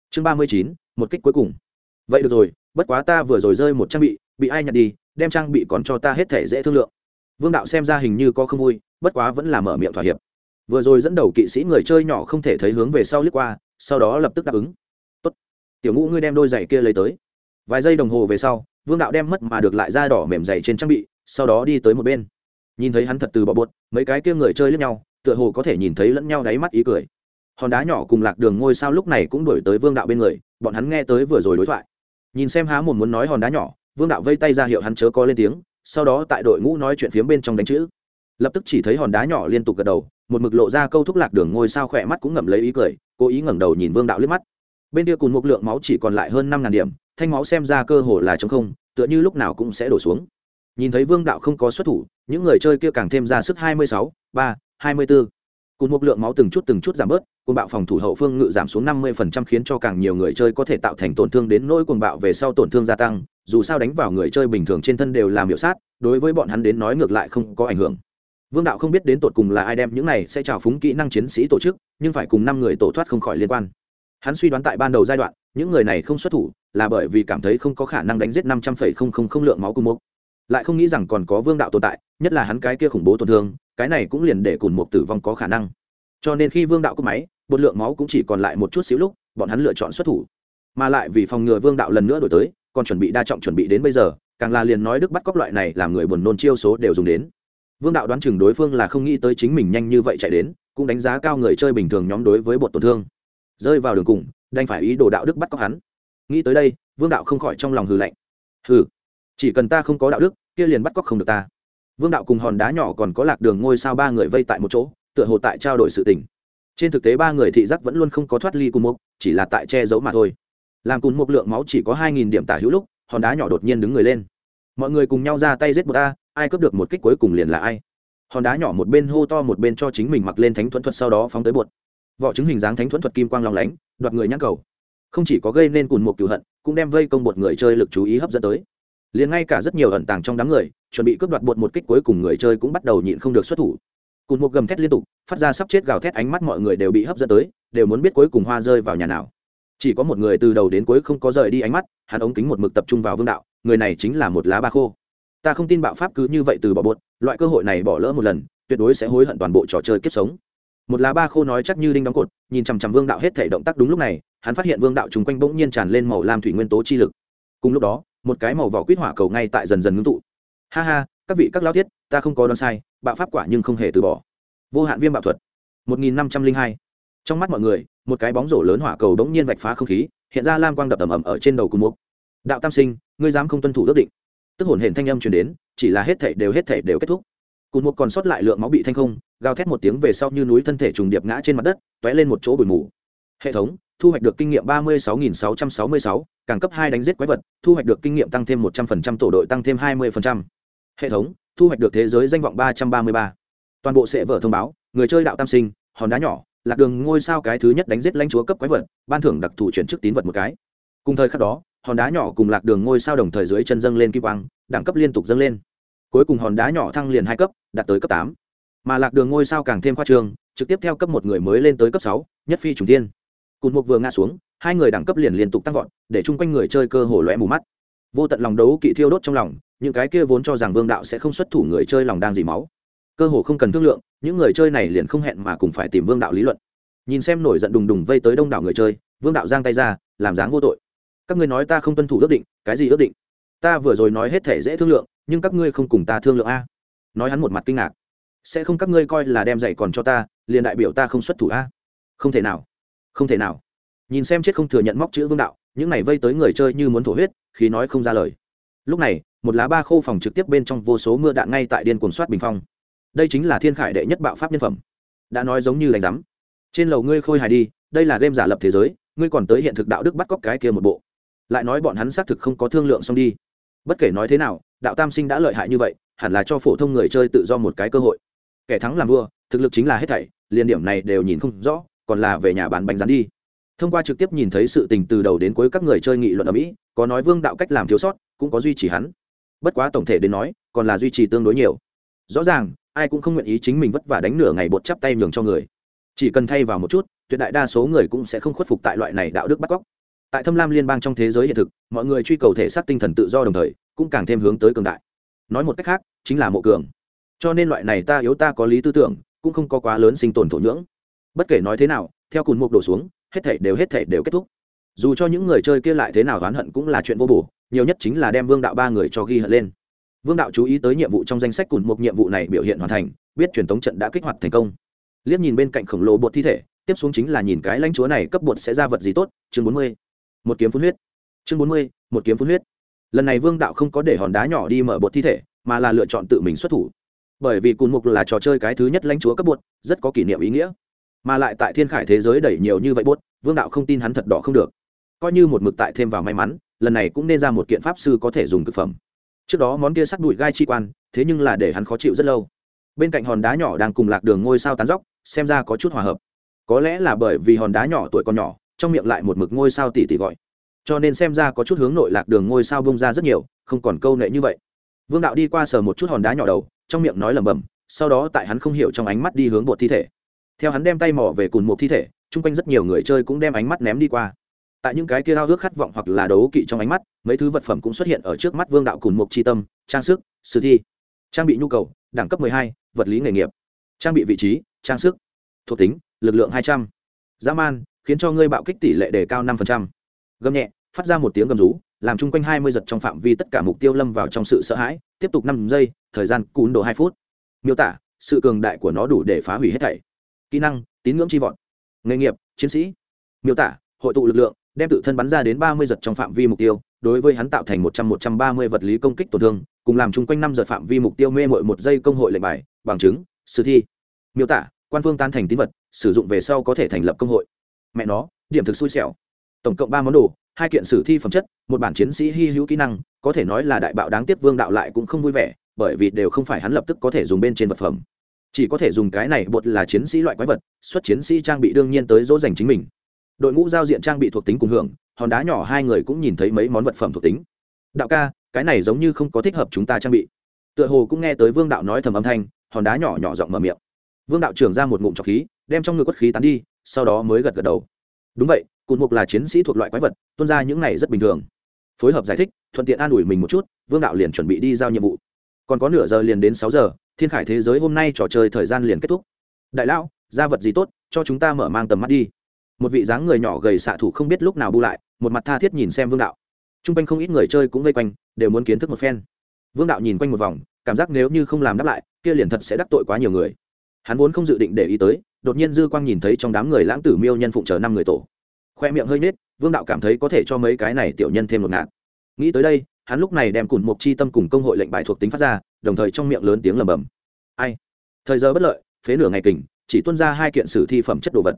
[SPEAKER 1] Chương ba mươi chín, một kích cuối cùng. Vậy được rồi, bất quá ta vừa rồi rơi một trang bị bị ai nhặt đi, đem trang bị còn cho ta hết thể dễ thương lượng. Vương đạo xem ra hình như có không vui, bất quá vẫn là mở miệng thỏa hiệp. Vừa rồi dẫn đầu kỵ sĩ người chơi nhỏ không thể thấy hướng về sau lướt qua, sau đó lập tức đáp ứng. Tốt. tiểu ngũ ngươi đem đôi giày kia lấy tới. Vài giây đồng hồ về sau, vương đạo đem mất mà được lại da đỏ mềm dày trên trang bị, sau đó đi tới một bên. Nhìn thấy hắn thật từ bỏ bột, mấy cái kia người chơi lướt nhau, tựa hồ có thể nhìn thấy lẫn nhau đáy mắt ý cười hòn đá nhỏ cùng lạc đường ngôi sao lúc này cũng đổi tới vương đạo bên người, bọn hắn nghe tới vừa rồi đối thoại. Nhìn xem há một muốn nói hòn đá nhỏ, vương đạo vây tay ra hiệu hắn chớ có lên tiếng, sau đó tại đội ngũ nói chuyện phía bên trong đánh chữ. Lập tức chỉ thấy hòn đá nhỏ liên tục gật đầu, một mực lộ ra câu thúc lạc đường ngôi sao khỏe mắt cũng ngậm lấy ý cười, cố ý ngẩng đầu nhìn vương đạo liếc mắt. Bên kia cùng một lượng máu chỉ còn lại hơn năm ngàn điểm, thanh máu xem ra cơ hồ là t không, tựa như lúc nào cũng sẽ đổ xuống. Nhìn thấy vương đạo không có xuất thủ, những người chơi kia càng thêm ra sức hai mươi sáu, ba, hai mươi bốn cùng một lượng máu từng chút từng chút giảm bớt cuồng bạo phòng thủ hậu phương ngự giảm xuống năm mươi phần trăm khiến cho càng nhiều người chơi có thể tạo thành tổn thương đến nỗi cuồng bạo về sau tổn thương gia tăng, dù sao đánh vào người chơi bình thường trên thân đều làm hiệu sát, đối với bọn hắn đến nói ngược lại không có ảnh hưởng. Vương đạo không biết đến tột cùng là ai đem những này sẽ trào phúng kỹ năng chiến sĩ tổ chức, nhưng phải cùng năm người tổ thoát không khỏi liên quan. Hắn suy đoán tại ban đầu giai đoạn, những người này không xuất thủ, là bởi vì cảm thấy không có khả năng đánh giết năm trăm phẩy không không không lượng máu cùng mục. Lại không nghĩ rằng còn có vương đạo tồn tại, nhất là hắn cái kia khủng bố tổn thương, cái này cũng liền để cùng một tử vong có khả năng cho nên khi vương đạo cúp máy, bột lượng máu cũng chỉ còn lại một chút xíu lúc, bọn hắn lựa chọn xuất thủ. Mà lại vì phòng ngừa vương đạo lần nữa đổi tới, còn chuẩn bị đa trọng chuẩn bị đến bây giờ, càng là liền nói đức bắt cóc loại này làm người buồn nôn chiêu số đều dùng đến. Vương đạo đoán chừng đối phương là không nghĩ tới chính mình nhanh như vậy chạy đến, cũng đánh giá cao người chơi bình thường nhóm đối với bột tổn thương. Rơi vào đường cùng, đành phải ý đồ đạo đức bắt cóc hắn. Nghĩ tới đây, vương đạo không khỏi trong lòng hừ lạnh. Hừ, chỉ cần ta không có đạo đức, kia liền bắt cóc không được ta. Vương đạo cùng hòn đá nhỏ còn có lạc đường ngôi sao ba người vây tại một chỗ tựa hồ tại trao đổi sự tình. Trên thực tế ba người thị giác vẫn luôn không có thoát ly cùng mục, chỉ là tại che giấu mà thôi. Làm cùng một lượng máu chỉ có hai nghìn điểm tả hữu lúc, hòn đá nhỏ đột nhiên đứng người lên. Mọi người cùng nhau ra tay giết một ta ai cướp được một kích cuối cùng liền là ai. Hòn đá nhỏ một bên hô to một bên cho chính mình mặc lên thánh thuẫn thuật sau đó phóng tới bột. Vỏ trứng hình dáng thánh thuẫn thuật kim quang lòng lánh, đoạt người nhắc cầu. Không chỉ có gây nên cùn một cựu hận, cũng đem vây công bột người chơi lực chú ý hấp dẫn tới. Liền ngay cả rất nhiều ẩn tàng trong đám người, chuẩn bị cướp đoạt bột một kích cuối cùng người chơi cũng bắt đầu nhịn không được xuất thủ cụt một gầm thét liên tục, phát ra sắp chết gào thét ánh mắt mọi người đều bị hấp dẫn tới, đều muốn biết cuối cùng hoa rơi vào nhà nào. Chỉ có một người từ đầu đến cuối không có rời đi ánh mắt, hắn ống kính một mực tập trung vào vương đạo, người này chính là một lá ba khô. Ta không tin bạo pháp cứ như vậy từ bỏ bột, loại cơ hội này bỏ lỡ một lần, tuyệt đối sẽ hối hận toàn bộ trò chơi kiếp sống. Một lá ba khô nói chắc như đinh đóng cột, nhìn chằm chằm vương đạo hết thể động tác đúng lúc này, hắn phát hiện vương đạo chung quanh bỗng nhiên tràn lên màu lam thủy nguyên tố chi lực. Cùng lúc đó, một cái màu vỏ quýt hỏa cầu ngay tại dần dần ngưng tụ. Ha ha, các vị các lao thiết, ta không có đoán sai bạo pháp quả nhưng không hề từ bỏ. Vô hạn viêm bạo thuật, một nghìn năm trăm linh hai. Trong mắt mọi người, một cái bóng rổ lớn hỏa cầu bỗng nhiên vạch phá không khí, hiện ra lam quang đập ầm ầm ở trên đầu cùng mục. Đạo tam sinh, ngươi dám không tuân thủ ước định. Tức hồn hển thanh âm truyền đến, chỉ là hết thảy đều hết thảy đều kết thúc. Cụt một còn sót lại lượng máu bị thanh không, gào thét một tiếng về sau như núi thân thể trùng điệp ngã trên mặt đất t ó é lên một chỗ bụi mù. Hệ thống, thu hoạch được kinh nghiệm ba mươi sáu nghìn sáu trăm sáu mươi sáu, càng cấp hai đánh giết quái vật, thu hoạch được kinh nghiệm tăng thêm một trăm phần trăm, tổ đội tăng thêm hai mươi phần trăm hệ thống, thu hoạch được thế giới danh vọng ba trăm ba mươi ba. Toàn bộ sẽ vở thông báo, người chơi đạo tam sinh, hòn đá nhỏ, lạc đường ngôi sao cái thứ nhất đánh giết lãnh chúa cấp quái vật, ban thưởng đặc thù chuyển chức tín vật một cái. Cùng thời khắc đó, hòn đá nhỏ cùng lạc đường ngôi sao đồng thời dưới chân dâng lên kim quang, đẳng cấp liên tục dâng lên. Cuối cùng hòn đá nhỏ thăng liền hai cấp, đạt tới cấp tám. Mà lạc đường ngôi sao càng thêm khoa trương, trực tiếp theo cấp một người mới lên tới cấp sáu, nhất phi trùng tiên cụt mục vừa ngã xuống, hai người đẳng cấp liền liên tục tăng vọt, để chung quanh người chơi cơ hồ lõe mù mắt. Vô tận lòng đấu kỵ thiêu đốt trong lòng những cái kia vốn cho rằng vương đạo sẽ không xuất thủ người chơi lòng đang dì máu. Cơ hồ không cần thương lượng, những người chơi này liền không hẹn mà cùng phải tìm vương đạo lý luận. Nhìn xem nổi giận đùng đùng vây tới đông đảo người chơi, vương đạo giang tay ra, làm dáng vô tội. Các ngươi nói ta không tuân thủ ước định, cái gì ước định? Ta vừa rồi nói hết thể dễ thương lượng, nhưng các ngươi không cùng ta thương lượng a. Nói hắn một mặt kinh ngạc. Sẽ không các ngươi coi là đem dạy còn cho ta, liền đại biểu ta không xuất thủ a? Không thể nào. Không thể nào. Nhìn xem chết không thừa nhận móc chữ vương đạo, những này vây tới người chơi như muốn thổ huyết khi nói không ra lời. Lúc này một lá ba khô phòng trực tiếp bên trong vô số mưa đạn ngay tại điên cuồng soát bình phong. Đây chính là thiên khải đệ nhất bạo pháp nhân phẩm. Đã nói giống như đánh rắm trên lầu ngươi khôi hài đi, đây là game giả lập thế giới, ngươi còn tới hiện thực đạo đức bắt cóc cái kia một bộ. Lại nói bọn hắn xác thực không có thương lượng xong đi. Bất kể nói thế nào, đạo tam sinh đã lợi hại như vậy, hẳn là cho phổ thông người chơi tự do một cái cơ hội. Kẻ thắng làm vua, thực lực chính là hết thảy liên điểm này đều nhìn không rõ, còn là về nhà bán bánh rán đi. Thông qua trực tiếp nhìn thấy sự tình từ đầu đến cuối các người chơi nghị luận ở mỹ, có nói vương đạo cách làm thiếu sót, cũng có duy trì hắn bất quá tổng thể đến nói, còn là duy trì tương đối nhiều. Rõ ràng, ai cũng không nguyện ý chính mình vất vả đánh nửa ngày bột chắp tay nhường cho người. Chỉ cần thay vào một chút, tuyệt đại đa số người cũng sẽ không khuất phục tại loại này đạo đức bắt cóc. Tại thâm lam liên bang trong thế giới hiện thực, mọi người truy cầu thể xác tinh thần tự do đồng thời, cũng càng thêm hướng tới cường đại. Nói một cách khác, chính là mộ cường. Cho nên loại này ta yếu ta có lý tư tưởng, cũng không có quá lớn sinh tồn thổ nhưỡng. Bất kể nói thế nào, theo cùn mục đổ xuống, hết thể đều hết thể đều kết thúc. Dù cho những người chơi kia lại thế nào oán hận cũng là chuyện vô bổ nhiều nhất chính là đem vương đạo ba người cho ghi hận lên. Vương đạo chú ý tới nhiệm vụ trong danh sách cùn mục nhiệm vụ này biểu hiện hoàn thành, biết truyền thống trận đã kích hoạt thành công. Liếc nhìn bên cạnh khổng lồ bột thi thể, tiếp xuống chính là nhìn cái lãnh chúa này cấp bột sẽ ra vật gì tốt, chương bốn mươi. Một kiếm phun huyết. Chương bốn mươi, một kiếm phun huyết. Lần này vương đạo không có để hòn đá nhỏ đi mở bột thi thể, mà là lựa chọn tự mình xuất thủ. Bởi vì cùn mục là trò chơi cái thứ nhất lãnh chúa cấp bột, rất có kỷ niệm ý nghĩa. Mà lại tại thiên khải thế giới đẩy nhiều như vậy bốt vương đạo không tin hắn thật đỏ không được. Coi như một mực tại thêm vào may mắn lần này cũng nên ra một kiện pháp sư có thể dùng thực phẩm. Trước đó món kia sắt đùi gai chi quan, thế nhưng là để hắn khó chịu rất lâu. Bên cạnh hòn đá nhỏ đang cùng lạc đường ngôi sao tán dóc, xem ra có chút hòa hợp. Có lẽ là bởi vì hòn đá nhỏ tuổi còn nhỏ, trong miệng lại một mực ngôi sao tỉ tỉ gọi. Cho nên xem ra có chút hướng nội lạc đường ngôi sao bông ra rất nhiều, không còn câu nệ như vậy. Vương đạo đi qua sờ một chút hòn đá nhỏ đầu, trong miệng nói lẩm bẩm, sau đó tại hắn không hiểu trong ánh mắt đi hướng bột thi thể. Theo hắn đem tay mỏ về cùng một thi thể, chung quanh rất nhiều người chơi cũng đem ánh mắt ném đi qua tại những cái kia ao ước khát vọng hoặc là đấu kỵ trong ánh mắt, mấy thứ vật phẩm cũng xuất hiện ở trước mắt vương đạo cùng mục tri tâm, trang sức, sử thi, trang bị nhu cầu, đẳng cấp hai, vật lý nghề nghiệp, trang bị vị trí, trang sức, thuộc tính, lực lượng hai trăm. Dã man, khiến cho ngươi bạo kích tỷ lệ đề cao năm gầm nhẹ, phát ra một tiếng gầm rú, làm chung quanh hai mươi giật trong phạm vi tất cả mục tiêu lâm vào trong sự sợ hãi, tiếp tục năm giây, thời gian cún độ hai phút. Miêu tả, sự cường đại của nó đủ để phá hủy hết thảy. Kỹ năng, tín ngưỡng chi vọt nghề nghiệp, chiến sĩ. Miêu tả, hội tụ lực lượng đem tự thân bắn ra đến ba mươi giật trong phạm vi mục tiêu, đối với hắn tạo thành một trăm một trăm ba mươi vật lý công kích tổn thương, cùng làm chung quanh năm giật phạm vi mục tiêu mê mội một giây công hội lệnh bài, bằng chứng, sử thi, miêu tả, quan phương tan thành tín vật, sử dụng về sau có thể thành lập công hội. Mẹ nó, điểm thực xui xẻo. Tổng cộng ba món đồ, hai kiện sử thi phẩm chất, một bản chiến sĩ hy hữu kỹ năng, có thể nói là đại bạo đáng tiếc vương đạo lại cũng không vui vẻ, bởi vì đều không phải hắn lập tức có thể dùng bên trên vật phẩm. Chỉ có thể dùng cái này bột là chiến sĩ loại quái vật, xuất chiến sĩ trang bị đương nhiên tới dỗ dành chính mình đội ngũ giao diện trang bị thuộc tính cùng hưởng, hòn đá nhỏ hai người cũng nhìn thấy mấy món vật phẩm thuộc tính. Đạo ca, cái này giống như không có thích hợp chúng ta trang bị. Tựa hồ cũng nghe tới vương đạo nói thầm âm thanh, hòn đá nhỏ nhỏ giọng mở miệng. Vương đạo trưởng ra một ngụm trọc khí, đem trong ngực quất khí tán đi, sau đó mới gật gật đầu. Đúng vậy, cụt mục là chiến sĩ thuộc loại quái vật tuân ra những này rất bình thường. Phối hợp giải thích, thuận tiện an ủi mình một chút, vương đạo liền chuẩn bị đi giao nhiệm vụ. Còn có nửa giờ liền đến sáu giờ, thiên khải thế giới hôm nay trò chơi thời gian liền kết thúc. Đại lão, ra vật gì tốt, cho chúng ta mở mang tầm mắt đi một vị dáng người nhỏ gầy xạ thủ không biết lúc nào bu lại, một mặt tha thiết nhìn xem vương đạo. T r u n g quanh không ít người chơi cũng vây quanh, đều muốn kiến thức một phen. Vương đạo nhìn quanh một vòng, cảm giác nếu như không làm đáp lại, kia liền thật sẽ đắc tội quá nhiều người. Hắn vốn không dự định để ý tới, đột nhiên dư quang nhìn thấy trong đám người lãng tử miêu nhân phụng chờ năm người tổ. Khoe miệng hơi nết vương đạo cảm thấy có thể cho mấy cái này tiểu nhân thêm một ngạt. Nghĩ tới đây, hắn lúc này đem cùn mộc chi tâm cùng công hội lệnh bài thuộc tính phát ra, đồng thời trong miệng lớn tiếng lầm bầm ai? Thời giờ bất lợi, phế nửa ngày kình, chỉ tuân ra hai kiện sử thi phẩm chất đồ vật.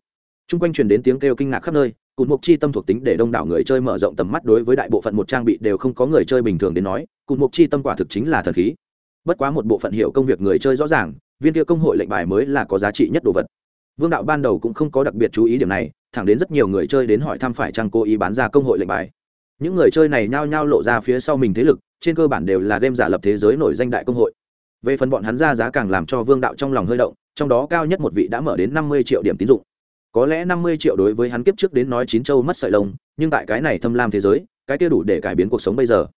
[SPEAKER 1] Trung quanh truyền đến tiếng kêu kinh ngạc khắp nơi, cụt mục chi tâm thuộc tính để đông đảo người chơi mở rộng tầm mắt đối với đại bộ phận một trang bị đều không có người chơi bình thường đến nói, cụt mục chi tâm quả thực chính là thần khí. Bất quá một bộ phận hiểu công việc người chơi rõ ràng, viên kia công hội lệnh bài mới là có giá trị nhất đồ vật. Vương đạo ban đầu cũng không có đặc biệt chú ý điểm này, thẳng đến rất nhiều người chơi đến hỏi thăm phải chăng cố ý bán ra công hội lệnh bài. Những người chơi này nhao nhao lộ ra phía sau mình thế lực, trên cơ bản đều là game giả lập thế giới nổi danh đại công hội. Về phần bọn hắn ra giá càng làm cho vương đạo trong lòng hơi động, trong đó cao nhất một vị đã mở đến năm mươi triệu điểm tín dụng có lẽ năm mươi triệu đối với hắn kiếp trước đến nói chín châu mất sợi lông, nhưng tại cái này thâm lam thế giới, cái kia đủ để cải biến cuộc sống bây giờ.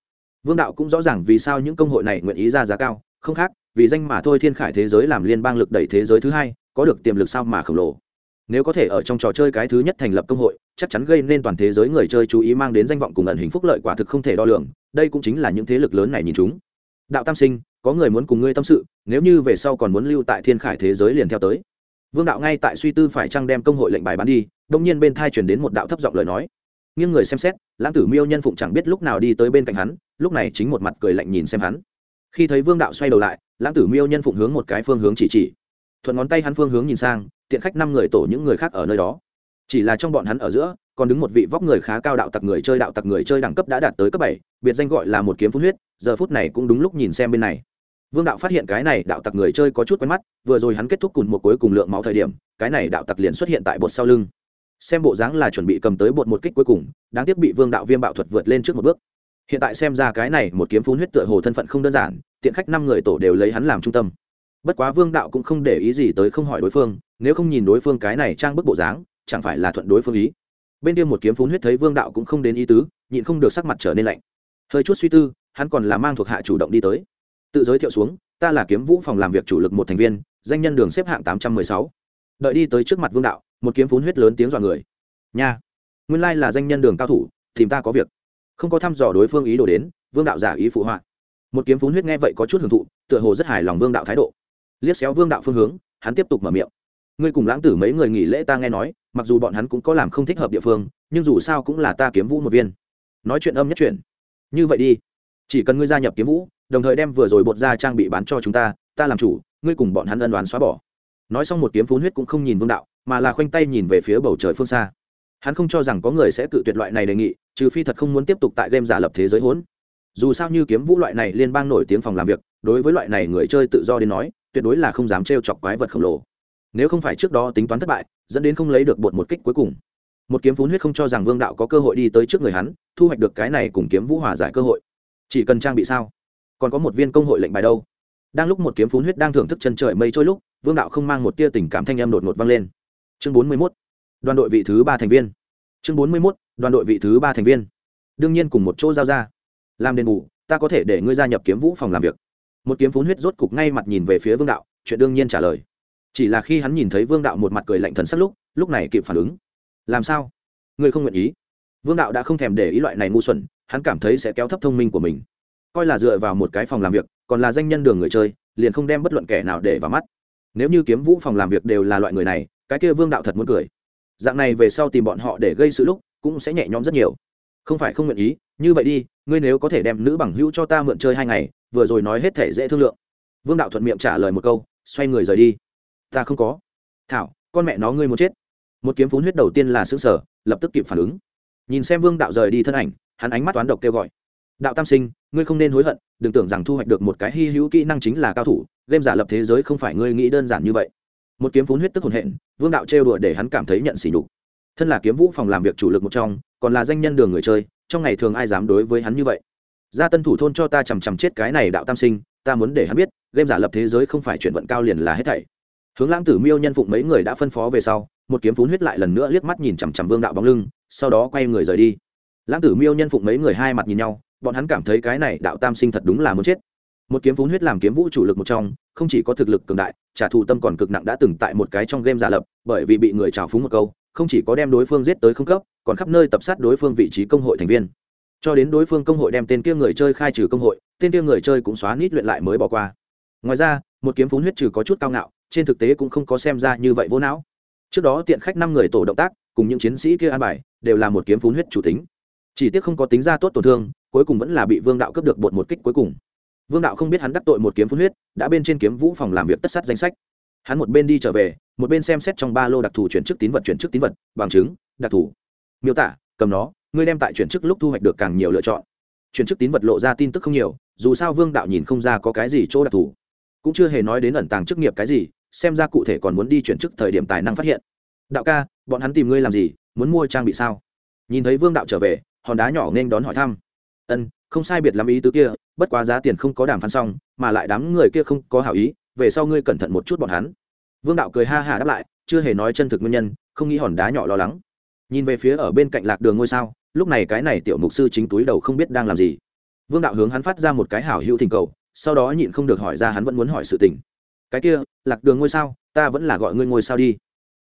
[SPEAKER 1] Vương đạo cũng rõ ràng vì sao những công hội này nguyện ý ra giá cao, không khác, vì danh mà thôi thiên khải thế giới làm liên bang lực đẩy thế giới thứ hai, có được tiềm lực sao mà khổng lồ. Nếu có thể ở trong trò chơi cái thứ nhất thành lập công hội, chắc chắn gây nên toàn thế giới người chơi chú ý mang đến danh vọng cùng ẩn hình phúc lợi quả thực không thể đo lường, đây cũng chính là những thế lực lớn này nhìn chúng. Đạo tam sinh, có người muốn cùng ngươi tâm sự, nếu như về sau còn muốn lưu tại thiên khải thế giới liền theo tới vương đạo ngay tại suy tư phải chăng đem công hội lệnh bài bán đi đông nhiên bên thai chuyển đến một đạo thấp giọng lời nói. Nghiêng người xem xét, lãng tử miêu nhân phụng chẳng biết lúc nào đi tới bên cạnh hắn, lúc này chính một mặt cười lạnh nhìn xem hắn. Khi thấy vương đạo xoay đầu lại, lãng tử miêu nhân phụng hướng một cái phương hướng chỉ chỉ. Thuận ngón tay hắn phương hướng nhìn sang, tiện khách năm người tổ những người khác ở nơi đó. Chỉ là trong bọn hắn ở giữa, còn đứng một vị vóc người khá cao đạo tặc người chơi đạo tặc người chơi đẳng cấp đã đạt tới cấp bảy, biệt danh gọi là một kiếm phun huyết, giờ phút này cũng đúng lúc nhìn xem bên này vương đạo phát hiện cái này đạo tặc người chơi có chút quen mắt, vừa rồi hắn kết thúc cùng một cuối cùng lượng máu thời điểm, cái này đạo tặc liền xuất hiện tại bột sau lưng. Xem bộ dáng là chuẩn bị cầm tới bột một kích cuối cùng, đáng tiếc bị vương đạo viêm bạo thuật vượt lên trước một bước. Hiện tại xem ra cái này một kiếm phun huyết tựa hồ thân phận không đơn giản, tiện khách năm người tổ đều lấy hắn làm trung tâm. Bất quá vương đạo cũng không để ý gì tới không hỏi đối phương, nếu không nhìn đối phương cái này trang bức bộ dáng, chẳng phải là thuận đối phương ý. Bên kia một kiếm phun huyết thấy vương đạo cũng không đến ý tứ, nhịn không được sắc mặt trở nên lạnh. Hơi chút suy tư, hắn còn là mang thuộc hạ chủ động đi tới tự giới thiệu xuống, ta là kiếm vũ phòng làm việc chủ lực một thành viên, danh nhân đường xếp hạng tám trăm mười sáu. Đợi đi tới trước mặt vương đạo, một kiếm phun huyết lớn tiếng dọa người. Nha, nguyên lai là danh nhân đường cao thủ, tìm ta có việc. Không có thăm dò đối phương ý đồ đến, vương đạo giả ý phụ họa. Một kiếm phun huyết nghe vậy có chút hưởng thụ, tựa hồ rất hài lòng vương đạo thái độ. Liếc xéo vương đạo phương hướng, hắn tiếp tục mở miệng. Ngươi cùng lãng tử mấy người nghỉ lễ ta nghe nói, mặc dù bọn hắn cũng có làm không thích hợp địa phương, nhưng dù sao cũng là ta kiếm vũ một viên. Nói chuyện âm nhất chuyện. Như vậy đi. Chỉ cần ngươi gia nhập kiếm vũ đồng thời đem vừa rồi bột ra trang bị bán cho chúng ta ta làm chủ, ngươi cùng bọn hắn ân đoán xóa bỏ. Nói xong một kiếm phun huyết cũng không nhìn vương đạo, mà là khoanh tay nhìn về phía bầu trời phương xa. Hắn không cho rằng có người sẽ cự tuyệt loại này đề nghị, trừ phi thật không muốn tiếp tục tại game giả lập thế giới hỗn. Dù sao như kiếm vũ loại này liên bang nổi tiếng phòng làm việc, đối với loại này người chơi tự do đến nói, tuyệt đối là không dám trêu chọc quái vật khổng lồ. Nếu không phải trước đó tính toán thất bại, dẫn đến không lấy được bột một kích cuối cùng. Một kiếm phun huyết không cho rằng vương đạo có cơ hội đi tới trước người hắn, thu hoạch được cái này cùng kiếm vũ hòa giải cơ hội. Chỉ cần trang bị sao? Còn có một viên công hội lệnh bài đâu. Đang lúc một kiếm phun huyết đang thưởng thức chân trời mây trôi lúc, vương đạo không mang một tia tình cảm thanh em đột ngột vang lên. Chương bốn mươi mốt, đoàn đội vị thứ ba thành viên. Chương bốn mươi mốt, đoàn đội vị thứ ba thành viên. Đương nhiên cùng một chỗ giao ra. Làm đền bù, ta có thể để ngươi gia nhập kiếm vũ phòng làm việc. Một kiếm phun huyết rốt cục ngay mặt nhìn về phía vương đạo, chuyện đương nhiên trả lời. Chỉ là khi hắn nhìn thấy vương đạo một mặt cười lạnh thần sắc lúc lúc này kịp phản ứng. Làm sao? Ngươi không nguyện ý? Vương đạo đã không thèm để ý loại này ngu xuẩn, hắn cảm thấy sẽ kéo thấp thông minh của mình coi là dựa vào một cái phòng làm việc, còn là danh nhân đường người chơi, liền không đem bất luận kẻ nào để vào mắt. Nếu như kiếm vũ phòng làm việc đều là loại người này, cái kia vương đạo thật muốn cười. Dạng này về sau tìm bọn họ để gây sự lúc, cũng sẽ nhẹ nhõm rất nhiều. Không phải không nguyện ý, như vậy đi, ngươi nếu có thể đem nữ bằng hữu cho ta mượn chơi hai ngày, vừa rồi nói hết thể dễ thương lượng. Vương đạo thuận miệng trả lời một câu, xoay người rời đi. Ta không có. Thảo, con mẹ nó ngươi muốn chết. Một kiếm phun huyết đầu tiên là xứng sở lập tức kịp phản ứng. Nhìn xem vương đạo rời đi thân ảnh, hắn ánh mắt toán độc kêu gọi đạo tam sinh, ngươi không nên hối hận, đừng tưởng rằng thu hoạch được một cái hy hữu kỹ năng chính là cao thủ, game giả lập thế giới không phải ngươi nghĩ đơn giản như vậy. Một kiếm phun huyết tức hồn hện, vương đạo trêu đùa để hắn cảm thấy nhận xỉ đục thân là kiếm vũ phòng làm việc chủ lực một trong, còn là danh nhân đường người chơi, trong ngày thường ai dám đối với hắn như vậy? Ra tân thủ thôn cho ta chằm chằm chết cái này đạo tam sinh, ta muốn để hắn biết, game giả lập thế giới không phải chuyển vận cao liền là hết thảy. Hướng lãng tử miêu nhân phụng mấy người đã phân phó về sau, một kiếm phun huyết lại lần nữa liếc mắt nhìn chằm chằm vương đạo bóng lưng, sau đó quay người rời đi. Lãng tử miêu nhân phụng mấy người hai mặt nhìn nhau bọn hắn cảm thấy cái này đạo tam sinh thật đúng là muốn chết. Một kiếm phun huyết làm kiếm vũ chủ lực một trong, không chỉ có thực lực cường đại, trả thù tâm còn cực nặng đã từng tại một cái trong game giả lập, bởi vì bị người trào phúng một câu, không chỉ có đem đối phương giết tới không cấp, còn khắp nơi tập sát đối phương vị trí công hội thành viên. Cho đến đối phương công hội đem tên kia người chơi khai trừ công hội, tên kia người chơi cũng xóa nít luyện lại mới bỏ qua. Ngoài ra, một kiếm phun huyết trừ có chút cao ngạo, trên thực tế cũng không có xem ra như vậy vô não. Trước đó tiện khách năm người tổ động tác, cùng những chiến sĩ kia an bài, đều là một kiếm phun huyết chủ tính chỉ tiếc không có tính ra tốt tổn thương, cuối cùng vẫn là bị vương đạo cướp được bột một kích cuối cùng. Vương đạo không biết hắn đắc tội một kiếm phun huyết, đã bên trên kiếm vũ phòng làm việc tất sát danh sách. Hắn một bên đi trở về, một bên xem xét trong ba lô đặc thù chuyển chức tín vật chuyển chức tín vật, bằng chứng, đặc thù. Miêu tả, cầm nó, ngươi đem tại chuyển chức lúc thu hoạch được càng nhiều lựa chọn. Chuyển chức tín vật lộ ra tin tức không nhiều, dù sao vương đạo nhìn không ra có cái gì chỗ đặc thù. Cũng chưa hề nói đến ẩn tàng chức nghiệp cái gì, xem ra cụ thể còn muốn đi chuyển chức thời điểm tài năng phát hiện. Đạo ca, bọn hắn tìm ngươi làm gì, muốn mua trang bị sao? Nhìn thấy vương đạo trở về hòn đá nhỏ nên đón hỏi thăm. Ân, không sai biệt lắm ý tứ kia, bất quá giá tiền không có đàm phán xong, mà lại đám người kia không có hảo ý, về sau ngươi cẩn thận một chút bọn hắn. Vương đạo cười ha hà đáp lại, chưa hề nói chân thực nguyên nhân, không nghĩ hòn đá nhỏ lo lắng. Nhìn về phía ở bên cạnh lạc đường ngôi sao, lúc này cái này tiểu mục sư chính túi đầu không biết đang làm gì. Vương đạo hướng hắn phát ra một cái hảo hữu thỉnh cầu, sau đó nhịn không được hỏi ra hắn vẫn muốn hỏi sự tình. Cái kia, lạc đường ngôi sao, ta vẫn là gọi ngươi ngôi sao đi.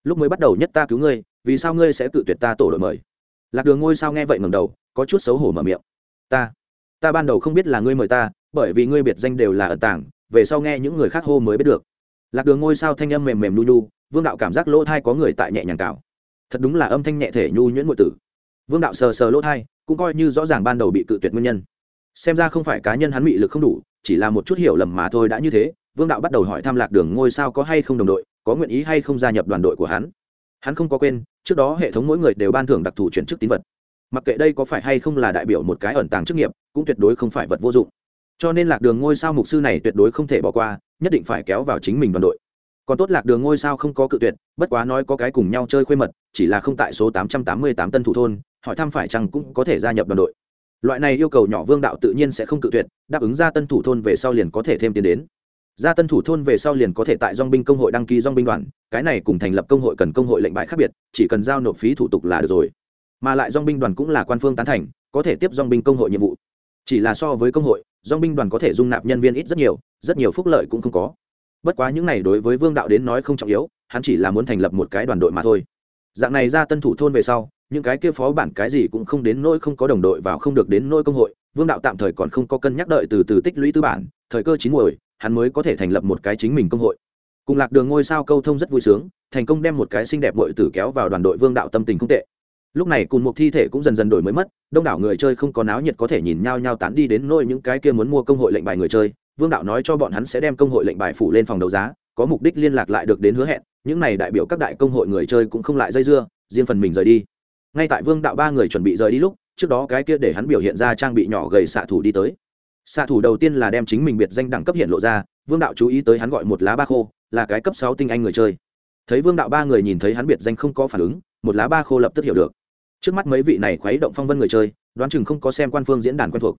[SPEAKER 1] Lúc mới bắt đầu nhất ta cứu ngươi, vì sao ngươi sẽ cự tuyệt ta tổ đội mời? Lạc đường ngôi sao nghe vậy ngầm đầu, có chút xấu hổ mở miệng. Ta ta ban đầu không biết là ngươi mời ta, bởi vì ngươi biệt danh đều là ẩn tảng về sau nghe những người khác hô mới biết được. Lạc đường ngôi sao thanh âm mềm mềm nu nu, vương đạo cảm giác lỗ thai có người tại nhẹ nhàng cào. Thật đúng là âm thanh nhẹ thể nhu nhuyễn ngụy tử. Vương đạo sờ sờ lỗ thai, cũng coi như rõ ràng ban đầu bị cự tuyệt nguyên nhân. Xem ra không phải cá nhân hắn bị lực không đủ, chỉ là một chút hiểu lầm mà thôi đã như thế, vương đạo bắt đầu hỏi thăm lạc đường ngôi sao có hay không đồng đội, có nguyện ý hay không gia nhập đoàn đội của hắn hắn không có quên, trước đó hệ thống mỗi người đều ban thưởng đặc thù chuyển chức tín vật. Mặc kệ đây có phải hay không là đại biểu một cái ẩn tàng chức nghiệp, cũng tuyệt đối không phải vật vô dụng. Cho nên lạc đường ngôi sao mục sư này tuyệt đối không thể bỏ qua, nhất định phải kéo vào chính mình đoàn đội. Còn tốt lạc đường ngôi sao không có cự tuyệt, bất quá nói có cái cùng nhau chơi khuê mật, chỉ là không tại số tám trăm tám mươi tám tân thủ thôn, hỏi thăm phải chăng cũng có thể gia nhập đoàn đội. Loại này yêu cầu nhỏ vương đạo tự nhiên sẽ không cự tuyệt, đáp ứng ra tân thủ thôn về sau liền có thể thêm tiền đến ra tân thủ thôn về sau liền có thể tại dong binh công hội đăng ký dong binh đoàn, cái này cùng thành lập công hội cần công hội lệnh bại khác biệt, chỉ cần giao nộp phí thủ tục là được rồi. Mà lại dong binh đoàn cũng là quan phương tán thành, có thể tiếp dong binh công hội nhiệm vụ. Chỉ là so với công hội dong binh đoàn có thể dung nạp nhân viên ít rất nhiều rất nhiều phúc lợi cũng không có. Bất quá những này đối với vương đạo đến nói không trọng yếu, hắn chỉ là muốn thành lập một cái đoàn đội mà thôi. Dạng này ra tân thủ thôn về sau, những cái kia phó bản cái gì cũng không đến nỗi không có đồng đội vào không được đến nỗi công hội, vương đạo tạm thời còn không có cân nhắc đợi từ từ tích lũy tư bản, thời cơ chín muồi hắn mới có thể thành lập một cái chính mình công hội. Cùng lạc đường ngôi sao câu thông rất vui sướng, thành công đem một cái xinh đẹp bội tử kéo vào đoàn đội vương đạo tâm tình không tệ. Lúc này cùng một thi thể cũng dần dần đổi mới mất, đông đảo người chơi không có náo nhiệt có thể nhìn nhau nhau tán đi đến nỗi những cái kia muốn mua công hội lệnh bài người chơi. Vương đạo nói cho bọn hắn sẽ đem công hội lệnh bài phủ lên phòng đấu giá, có mục đích liên lạc lại được đến hứa hẹn, những này đại biểu các đại công hội người chơi cũng không lại dây dưa, riêng phần mình rời đi. Ngay tại vương đạo ba người chuẩn bị rời đi lúc, trước đó cái kia để hắn biểu hiện ra trang bị nhỏ gầy xạ thủ đi tới xạ thủ đầu tiên là đem chính mình biệt danh đẳng cấp hiện lộ ra, vương đạo chú ý tới hắn gọi một lá ba khô, là cái cấp sáu tinh anh người chơi. Thấy vương đạo ba người nhìn thấy hắn biệt danh không có phản ứng, một lá ba khô lập tức hiểu được. Trước mắt mấy vị này khuấy động phong vân người chơi, đoán chừng không có xem quan phương diễn đàn quen thuộc.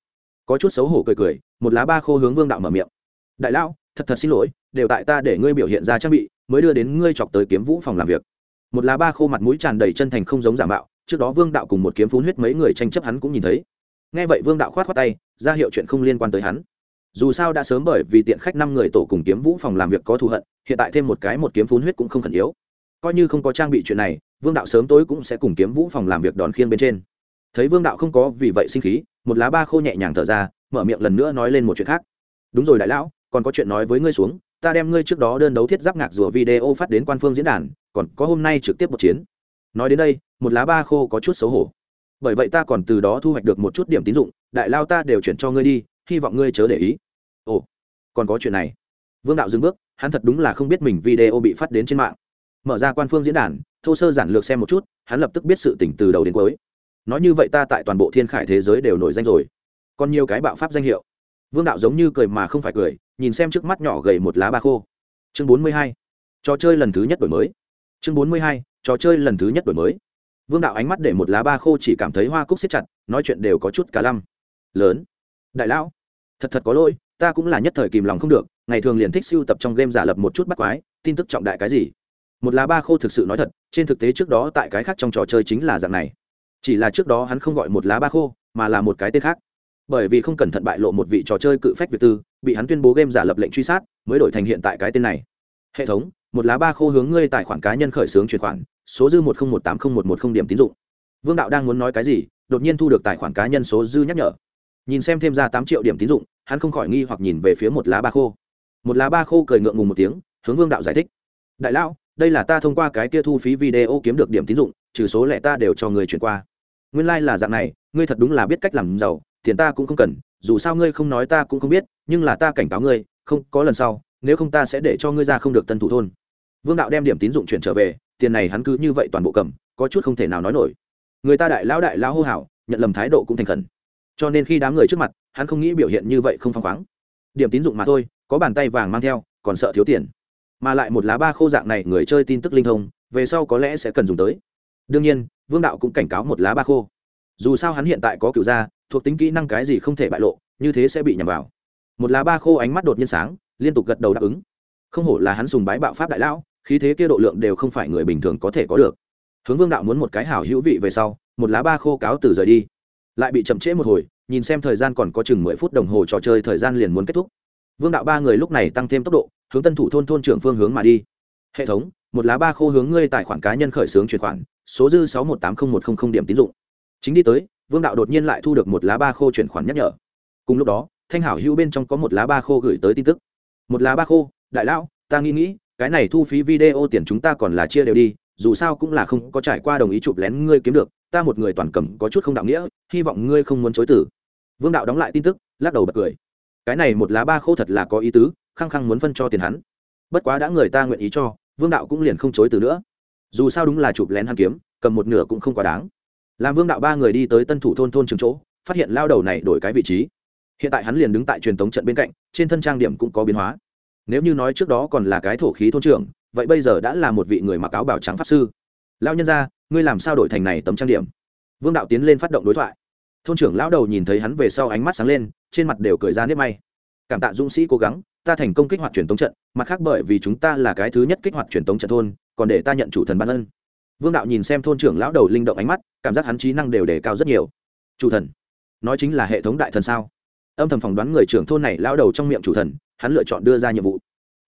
[SPEAKER 1] Có chút xấu hổ cười cười, một lá ba khô hướng vương đạo mở miệng. Đại lão, thật thật xin lỗi, đều tại ta để ngươi biểu hiện ra trang bị, mới đưa đến ngươi chọc tới kiếm vũ phòng làm việc. Một lá ba khô mặt mũi tràn đầy chân thành không giống giả mạo, trước đó vương đạo cùng một kiếm phun huyết mấy người tranh chấp hắn cũng nhìn thấy. Nghe vậy vương đạo khoát khoát tay ra hiệu chuyện không liên quan tới hắn. Dù sao đã sớm bởi vì tiện khách năm người tổ cùng kiếm vũ phòng làm việc có thù hận, hiện tại thêm một cái một kiếm phun huyết cũng không khẩn yếu. Coi như không có trang bị chuyện này, vương đạo sớm tối cũng sẽ cùng kiếm vũ phòng làm việc đòn khiên bên trên. Thấy vương đạo không có vì vậy sinh khí, một lá ba khô nhẹ nhàng thở ra, mở miệng lần nữa nói lên một chuyện khác. Đúng rồi đại lão, còn có chuyện nói với ngươi xuống, ta đem ngươi trước đó đơn đấu thiết giáp ngạc rùa video phát đến quan phương diễn đàn, còn có hôm nay trực tiếp một chiến. Nói đến đây, một lá ba khô có chút xấu hổ bởi vậy ta còn từ đó thu hoạch được một chút điểm tín dụng, đại lao ta đều chuyển cho ngươi đi, hy vọng ngươi chớ để ý. Ồ, còn có chuyện này. Vương đạo dừng bước, hắn thật đúng là không biết mình video bị phát đến trên mạng. Mở ra quan phương diễn đàn, thô sơ giản lược xem một chút, hắn lập tức biết sự tỉnh từ đầu đến cuối. Nói như vậy ta tại toàn bộ thiên khải thế giới đều nổi danh rồi. Còn nhiều cái bạo pháp danh hiệu. Vương đạo giống như cười mà không phải cười, nhìn xem trước mắt nhỏ gầy một lá ba khô. Chương bốn mươi hai. Trò chơi lần thứ nhất đổi mới. Chương bốn mươi hai. Trò chơi lần thứ nhất đổi mới vương đạo ánh mắt để một lá ba khô chỉ cảm thấy hoa cúc xếp chặt, nói chuyện đều có chút cả lăm. Lớn. Đại lão. Thật thật có lỗi, ta cũng là nhất thời kìm lòng không được, ngày thường liền thích siêu tập trong game giả lập một chút bắt quái, tin tức trọng đại cái gì? Một lá ba khô thực sự nói thật, trên thực tế trước đó tại cái khác trong trò chơi chính là dạng này. Chỉ là trước đó hắn không gọi một lá ba khô, mà là một cái tên khác. Bởi vì không cẩn thận bại lộ một vị trò chơi cự phách việt tư, bị hắn tuyên bố game giả lập lệnh truy sát, mới đổi thành hiện tại cái tên này. Hệ thống, một lá ba khô hướng ngươi tài khoản cá nhân khởi xướng chuyển khoản số dư một không một tám không một một không điểm tín dụng. Vương đạo đang muốn nói cái gì, đột nhiên thu được tài khoản cá nhân số dư nhắc nhở. Nhìn xem thêm ra tám triệu điểm tín dụng, hắn không khỏi nghi hoặc nhìn về phía một lá ba khô. Một lá ba khô cười ngượng ngùng một tiếng, hướng vương đạo giải thích. Đại lão, đây là ta thông qua cái kia thu phí video kiếm được điểm tín dụng, trừ số lẻ ta đều cho người chuyển qua. Nguyên lai、like、là dạng này, ngươi thật đúng là biết cách làm giàu, tiền ta cũng không cần, dù sao ngươi không nói ta cũng không biết, nhưng là ta cảnh cáo ngươi, không, có lần sau, nếu không ta sẽ để cho ngươi ra không được tân thủ thôn. Vương đạo đem điểm tín dụng chuyển trở về tiền này hắn cứ như vậy toàn bộ cầm, có chút không thể nào nói nổi. Người ta đại lão đại lão hô hào, nhận lầm thái độ cũng thành khẩn. Cho nên khi đám người trước mặt, hắn không nghĩ biểu hiện như vậy không phăng khoáng. Điểm tín dụng mà thôi, có bàn tay vàng mang theo, còn sợ thiếu tiền. Mà lại một lá ba khô dạng này, người chơi tin tức linh thông, về sau có lẽ sẽ cần dùng tới. Đương nhiên, vương đạo cũng cảnh cáo một lá ba khô. Dù sao hắn hiện tại có cựu gia, thuộc tính kỹ năng cái gì không thể bại lộ, như thế sẽ bị nhầm vào. Một lá ba khô ánh mắt đột nhiên sáng, liên tục gật đầu đáp ứng. Không hổ là hắn dùng bái bạo pháp đại lão khí thế kia độ lượng đều không phải người bình thường có thể có được. Hướng vương đạo muốn một cái hảo hữu vị về sau, một lá ba khô cáo từ rời đi. Lại bị chậm trễ một hồi, nhìn xem thời gian còn có chừng mười phút đồng hồ trò chơi thời gian liền muốn kết thúc. Vương đạo ba người lúc này tăng thêm tốc độ, hướng tân thủ thôn thôn trưởng phương hướng mà đi. Hệ thống, một lá ba khô hướng ngươi tài khoản cá nhân khởi xướng chuyển khoản, số dư sáu một tám không một không không điểm tín dụng. Chính đi tới, vương đạo đột nhiên lại thu được một lá ba khô chuyển khoản nhắc nhở. Cùng lúc đó, thanh hảo hữu bên trong có một lá ba khô gửi tới tin tức. Một lá ba khô, đại lão, ta nghĩ nghĩ cái này thu phí video tiền chúng ta còn là chia đều đi, dù sao cũng là không có trải qua đồng ý chụp lén ngươi kiếm được, ta một người toàn cầm có chút không đạo nghĩa, hy vọng ngươi không muốn chối tử vương đạo đóng lại tin tức, lắc đầu bật cười. Cái này một lá ba khô thật là có ý tứ, khăng khăng muốn phân cho tiền hắn. Bất quá đã người ta nguyện ý cho, vương đạo cũng liền không chối từ nữa. Dù sao đúng là chụp lén hắn kiếm, cầm một nửa cũng không quá đáng. Làm vương đạo ba người đi tới tân thủ thôn thôn trường chỗ, phát hiện lao đầu này đổi cái vị trí. Hiện tại hắn liền đứng tại truyền thống trận bên cạnh, trên thân trang điểm cũng có biến hóa nếu như nói trước đó còn là cái thổ khí thôn trưởng, vậy bây giờ đã là một vị người mặc áo bảo trắng pháp sư. Lao nhân ra ngươi làm sao đổi thành này tấm trang điểm? Vương đạo tiến lên phát động đối thoại. Thôn trưởng lão đầu nhìn thấy hắn về sau ánh mắt sáng lên, trên mặt đều cười ra nếp may. Cảm tạ dũng sĩ cố gắng, ta thành công kích hoạt truyền tống trận, mặt khác bởi vì chúng ta là cái thứ nhất kích hoạt truyền tống trận thôn, còn để ta nhận chủ thần ban ân. Vương đạo nhìn xem thôn trưởng lão đầu linh động ánh mắt, cảm giác hắn trí năng đều đề cao rất nhiều. Chủ thần, nói chính là hệ thống đại thần sao? Âm thầm phỏng đoán người trưởng thôn này lão đầu trong miệng chủ thần hắn lựa chọn đưa ra nhiệm vụ.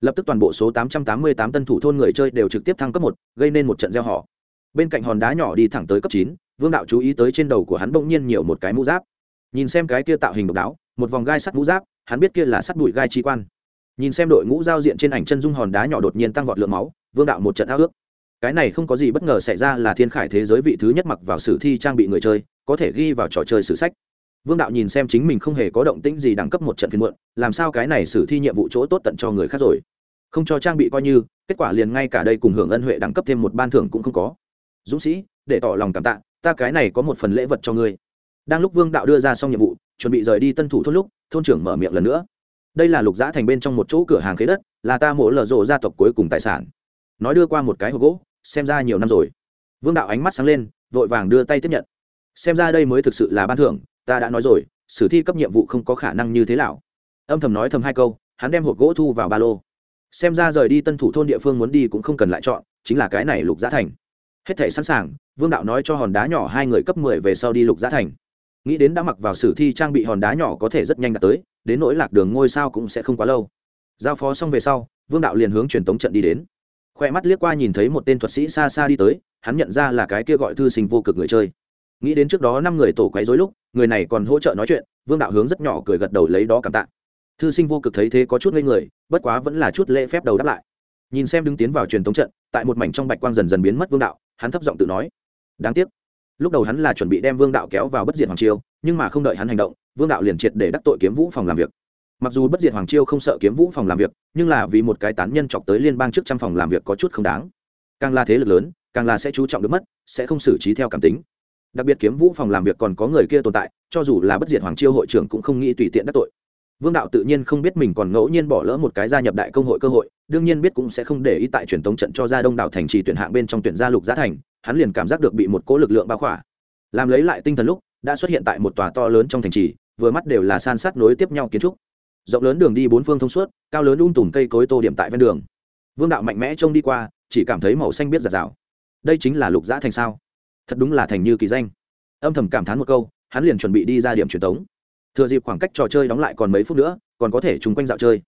[SPEAKER 1] Lập tức toàn bộ số 888 tân thủ thôn người chơi đều trực tiếp thăng cấp một, gây nên một trận gieo họ. Bên cạnh hòn đá nhỏ đi thẳng tới cấp chín, vương đạo chú ý tới trên đầu của hắn bỗng nhiên nhiều một cái mũ giáp. Nhìn xem cái kia tạo hình độc đáo, một vòng gai sắt mũ giáp, hắn biết kia là sắt bụi gai chi quan. Nhìn xem đội ngũ giao diện trên ảnh chân dung hòn đá nhỏ đột nhiên tăng vọt lượng máu, vương đạo một trận ao ước. Cái này không có gì bất ngờ xảy ra là thiên khải thế giới vị thứ nhất mặc vào sử thi trang bị người chơi, có thể ghi vào trò chơi sử sách vương đạo nhìn xem chính mình không hề có động tĩnh gì đẳng cấp một trận phiên muộn, làm sao cái này xử thi nhiệm vụ chỗ tốt tận cho người khác rồi? Không cho trang bị coi như, kết quả liền ngay cả đây cùng hưởng ân huệ đẳng cấp thêm một ban thưởng cũng không có. Dũng sĩ, để tỏ lòng cảm tạ, ta cái này có một phần lễ vật cho ngươi. Đang lúc vương đạo đưa ra xong nhiệm vụ, chuẩn bị rời đi tân thủ thôn lúc, thôn trưởng mở miệng lần nữa. Đây là lục giã thành bên trong một chỗ cửa hàng khế đất, là ta mổ lở rộ gia tộc cuối cùng tài sản. Nói đưa qua một cái hộp gỗ, xem ra nhiều năm rồi. Vương đạo ánh mắt sáng lên, vội vàng đưa tay tiếp nhận. Xem ra đây mới thực sự là ban thưởng ta đã nói rồi, sử thi cấp nhiệm vụ không có khả năng như thế nào. Âm thầm nói thầm hai câu, hắn đem hộp gỗ thu vào ba lô. Xem ra rời đi tân thủ thôn địa phương muốn đi cũng không cần lại chọn, chính là cái này lục giá thành. Hết thể sẵn sàng, vương đạo nói cho hòn đá nhỏ hai người cấp mười về sau đi lục giá thành. Nghĩ đến đã mặc vào sử thi trang bị hòn đá nhỏ có thể rất nhanh đạt tới, đến nỗi lạc đường ngôi sao cũng sẽ không quá lâu. Giao phó xong về sau, vương đạo liền hướng truyền tống trận đi đến. Khoe mắt liếc qua nhìn thấy một tên thuật sĩ xa xa đi tới, hắn nhận ra là cái kia gọi thư sinh vô cực người chơi nghĩ đến trước đó năm người tổ quấy rối lúc, người này còn hỗ trợ nói chuyện, vương đạo hướng rất nhỏ cười gật đầu lấy đó cảm tạ. Thư sinh vô cực thấy thế có chút ngây người, bất quá vẫn là chút lễ phép đầu đáp lại. Nhìn xem đứng tiến vào truyền thống trận, tại một mảnh trong bạch quang dần dần biến mất vương đạo, hắn thấp giọng tự nói. Đáng tiếc. Lúc đầu hắn là chuẩn bị đem vương đạo kéo vào bất diệt hoàng chiêu nhưng mà không đợi hắn hành động, vương đạo liền triệt để đắc tội kiếm vũ phòng làm việc. Mặc dù bất diệt hoàng chiêu không sợ kiếm vũ phòng làm việc, nhưng là vì một cái tán nhân chọc tới liên bang trước trăm phòng làm việc có chút không đáng. Càng là thế lực lớn, càng là sẽ chú trọng được mất, sẽ không xử trí theo cảm tính đặc biệt kiếm vũ phòng làm việc còn có người kia tồn tại, cho dù là bất diệt hoàng chiêu hội trưởng cũng không nghĩ tùy tiện đắc tội. Vương đạo tự nhiên không biết mình còn ngẫu nhiên bỏ lỡ một cái gia nhập đại công hội cơ hội, đương nhiên biết cũng sẽ không để ý tại truyền tống trận cho ra đông đảo thành trì tuyển hạng bên trong tuyển gia lục giá thành, hắn liền cảm giác được bị một cỗ lực lượng bao khỏa. Làm lấy lại tinh thần lúc, đã xuất hiện tại một tòa to lớn trong thành trì, vừa mắt đều là san sát nối tiếp nhau kiến trúc. Rộng lớn đường đi bốn phương thông suốt, cao lớn um tùm cây cối tô điểm tại ven đường. Vương đạo mạnh mẽ trông đi qua, chỉ cảm thấy màu xanh biết giạt rào. Đây chính là lục giã thành sao? Thật đúng là thành như kỳ danh. Âm thầm cảm thán một câu, hắn liền chuẩn bị đi ra điểm truyền tống. Thừa dịp khoảng cách trò chơi đóng lại còn mấy phút nữa, còn có thể chung quanh dạo chơi.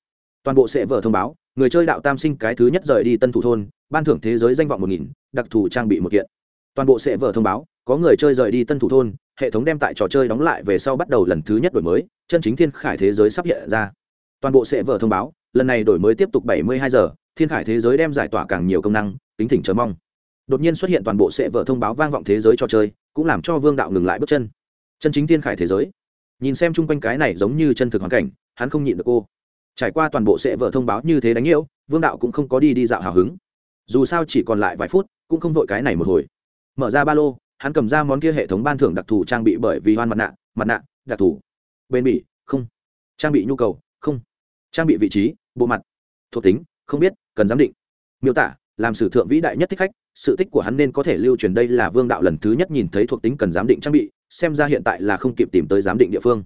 [SPEAKER 1] Toàn bộ sẽ vở thông báo, người chơi đạo tam sinh cái thứ nhất rời đi tân thủ thôn, ban thưởng thế giới danh vọng một nghìn, đặc thù trang bị một kiện. Toàn bộ sẽ vở thông báo, có người chơi rời đi tân thủ thôn, hệ thống đem tại trò chơi đóng lại về sau bắt đầu lần thứ nhất đổi mới, chân chính thiên khải thế giới sắp hiện ra. Toàn bộ sẽ vở thông báo, lần này đổi mới tiếp tục bảy mươi hai giờ, thiên khải thế giới đem giải tỏa càng nhiều công năng tính thỉnh chờ mong đột nhiên xuất hiện toàn bộ sẽ vở thông báo vang vọng thế giới trò chơi, cũng làm cho vương đạo ngừng lại bước chân. Chân chính thiên khải thế giới. Nhìn xem chung quanh cái này giống như chân thực hoàn cảnh, hắn không nhịn được cô. Trải qua toàn bộ sẽ vợ thông báo như thế đánh nhiễu vương đạo cũng không có đi đi dạo hào hứng. Dù sao chỉ còn lại vài phút, cũng không vội cái này một hồi. Mở ra ba lô, hắn cầm ra món kia hệ thống ban thưởng đặc thù trang bị bởi vì hoan mặt nạ mặt nạ, đặc thù. Bên bị không. Trang bị nhu cầu, không. Trang bị vị trí, bộ mặt. Thuộc tính, không biết, cần giám định. Miêu tả làm sử thượng vĩ đại nhất thích khách, sự tích của hắn nên có thể lưu truyền đây là vương đạo lần thứ nhất nhìn thấy thuộc tính cần giám định trang bị, xem ra hiện tại là không kịp tìm tới giám định địa phương.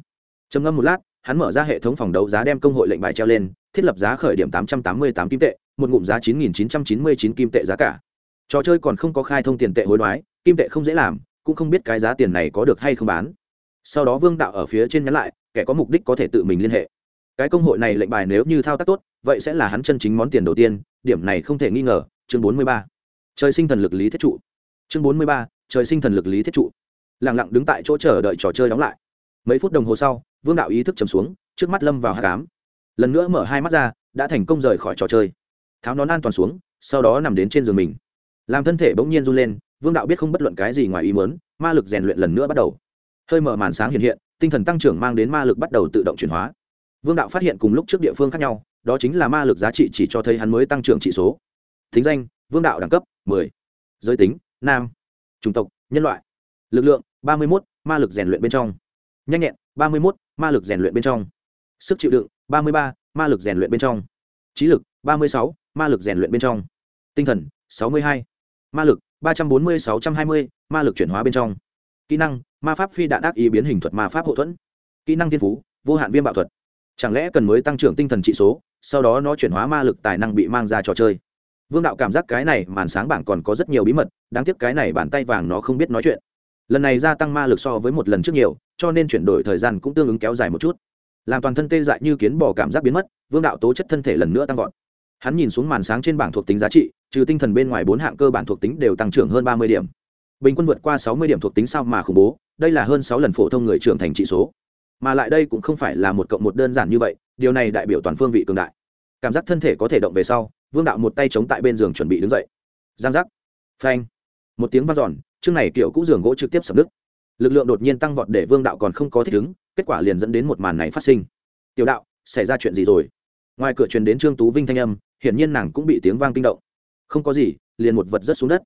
[SPEAKER 1] Trầm ngâm một lát, hắn mở ra hệ thống phòng đấu giá đem công hội lệnh bài treo lên, thiết lập giá khởi điểm tám trăm tám mươi tám kim tệ, một ngụm giá chín nghìn chín trăm chín mươi chín kim tệ giá cả. Trò chơi còn không có khai thông tiền tệ hối đoái, kim tệ không dễ làm, cũng không biết cái giá tiền này có được hay không bán. Sau đó vương đạo ở phía trên nhắn lại, kẻ có mục đích có thể tự mình liên hệ. Cái công hội này lệnh bài nếu như thao tác tốt, vậy sẽ là hắn chân chính món tiền đầu tiên, điểm này không thể nghi ngờ chương bốn mươi ba. Trời sinh thần lực lý thiết trụ. Chương bốn mươi ba, trời sinh thần lực lý thiết trụ. Lẳng lặng đứng tại chỗ chờ đợi trò chơi đóng lại. Mấy phút đồng hồ sau, vương đạo ý thức chầm xuống, trước mắt lâm vào hát cám lần nữa mở hai mắt ra, đã thành công rời khỏi trò chơi. Tháo nón an toàn xuống, sau đó nằm đến trên giường mình. Làm thân thể bỗng nhiên run lên, vương đạo biết không bất luận cái gì ngoài ý mớn ma lực rèn luyện lần nữa bắt đầu. Hơi mở màn sáng hiện hiện, tinh thần tăng trưởng mang đến ma lực bắt đầu tự động chuyển hóa. Vương đạo phát hiện cùng lúc trước địa phương khác nhau, đó chính là ma lực giá trị chỉ cho thấy hắn mới tăng trưởng trị số thính danh vương đạo đẳng cấp 10. giới tính nam. Chủng tộc nhân loại. Lực lượng 31, ma lực rèn luyện bên trong. Nhanh nhẹn 31, ma lực rèn luyện bên trong. Sức chịu đựng 33, ma lực rèn luyện bên trong. Trí lực 36, ma lực rèn luyện bên trong. Tinh thần 62. ma lực 340-620, ma lực chuyển hóa bên trong. Kỹ năng ma pháp phi đạn ác ý biến hình thuật ma pháp hậu thuẫn. Kỹ năng thiên phú vô hạn viêm bạo thuật. Chẳng lẽ cần mới tăng trưởng tinh thần trị số sau đó nó chuyển hóa ma lực tài năng bị mang ra trò chơi? Vương đạo cảm giác cái này màn sáng bảng còn có rất nhiều bí mật, đáng tiếc cái này bàn tay vàng nó không biết nói chuyện. Lần này gia tăng ma lực so với một lần trước nhiều, cho nên chuyển đổi thời gian cũng tương ứng kéo dài một chút. Làm toàn thân tê dại như kiến bò cảm giác biến mất, vương đạo tố chất thân thể lần nữa tăng vọt. Hắn nhìn xuống màn sáng trên bảng thuộc tính giá trị, trừ tinh thần bên ngoài bốn hạng cơ bản thuộc tính đều tăng trưởng hơn ba mươi điểm. Bình quân vượt qua sáu mươi điểm thuộc tính sao mà khủng bố, đây là hơn sáu lần phổ thông người trưởng thành trị số. Mà lại đây cũng không phải là một cộng một đơn giản như vậy, điều này đại biểu toàn phương vị cường đại. Cảm giác thân thể có thể động về sau vương đạo một tay chống tại bên giường chuẩn bị đứng dậy. Giang giác. Phanh. Một tiếng vang giòn chương này kiểu cũ giường gỗ trực tiếp sập nứt. lực lượng đột nhiên tăng vọt để vương đạo còn không có thích ứng, kết quả liền dẫn đến một màn này phát sinh. Tiểu đạo, xảy ra chuyện gì rồi? Ngoài cửa truyền đến trương tú vinh thanh âm, hiển nhiên nàng cũng bị tiếng vang kinh động. Không có gì, liền một vật rất xuống đất.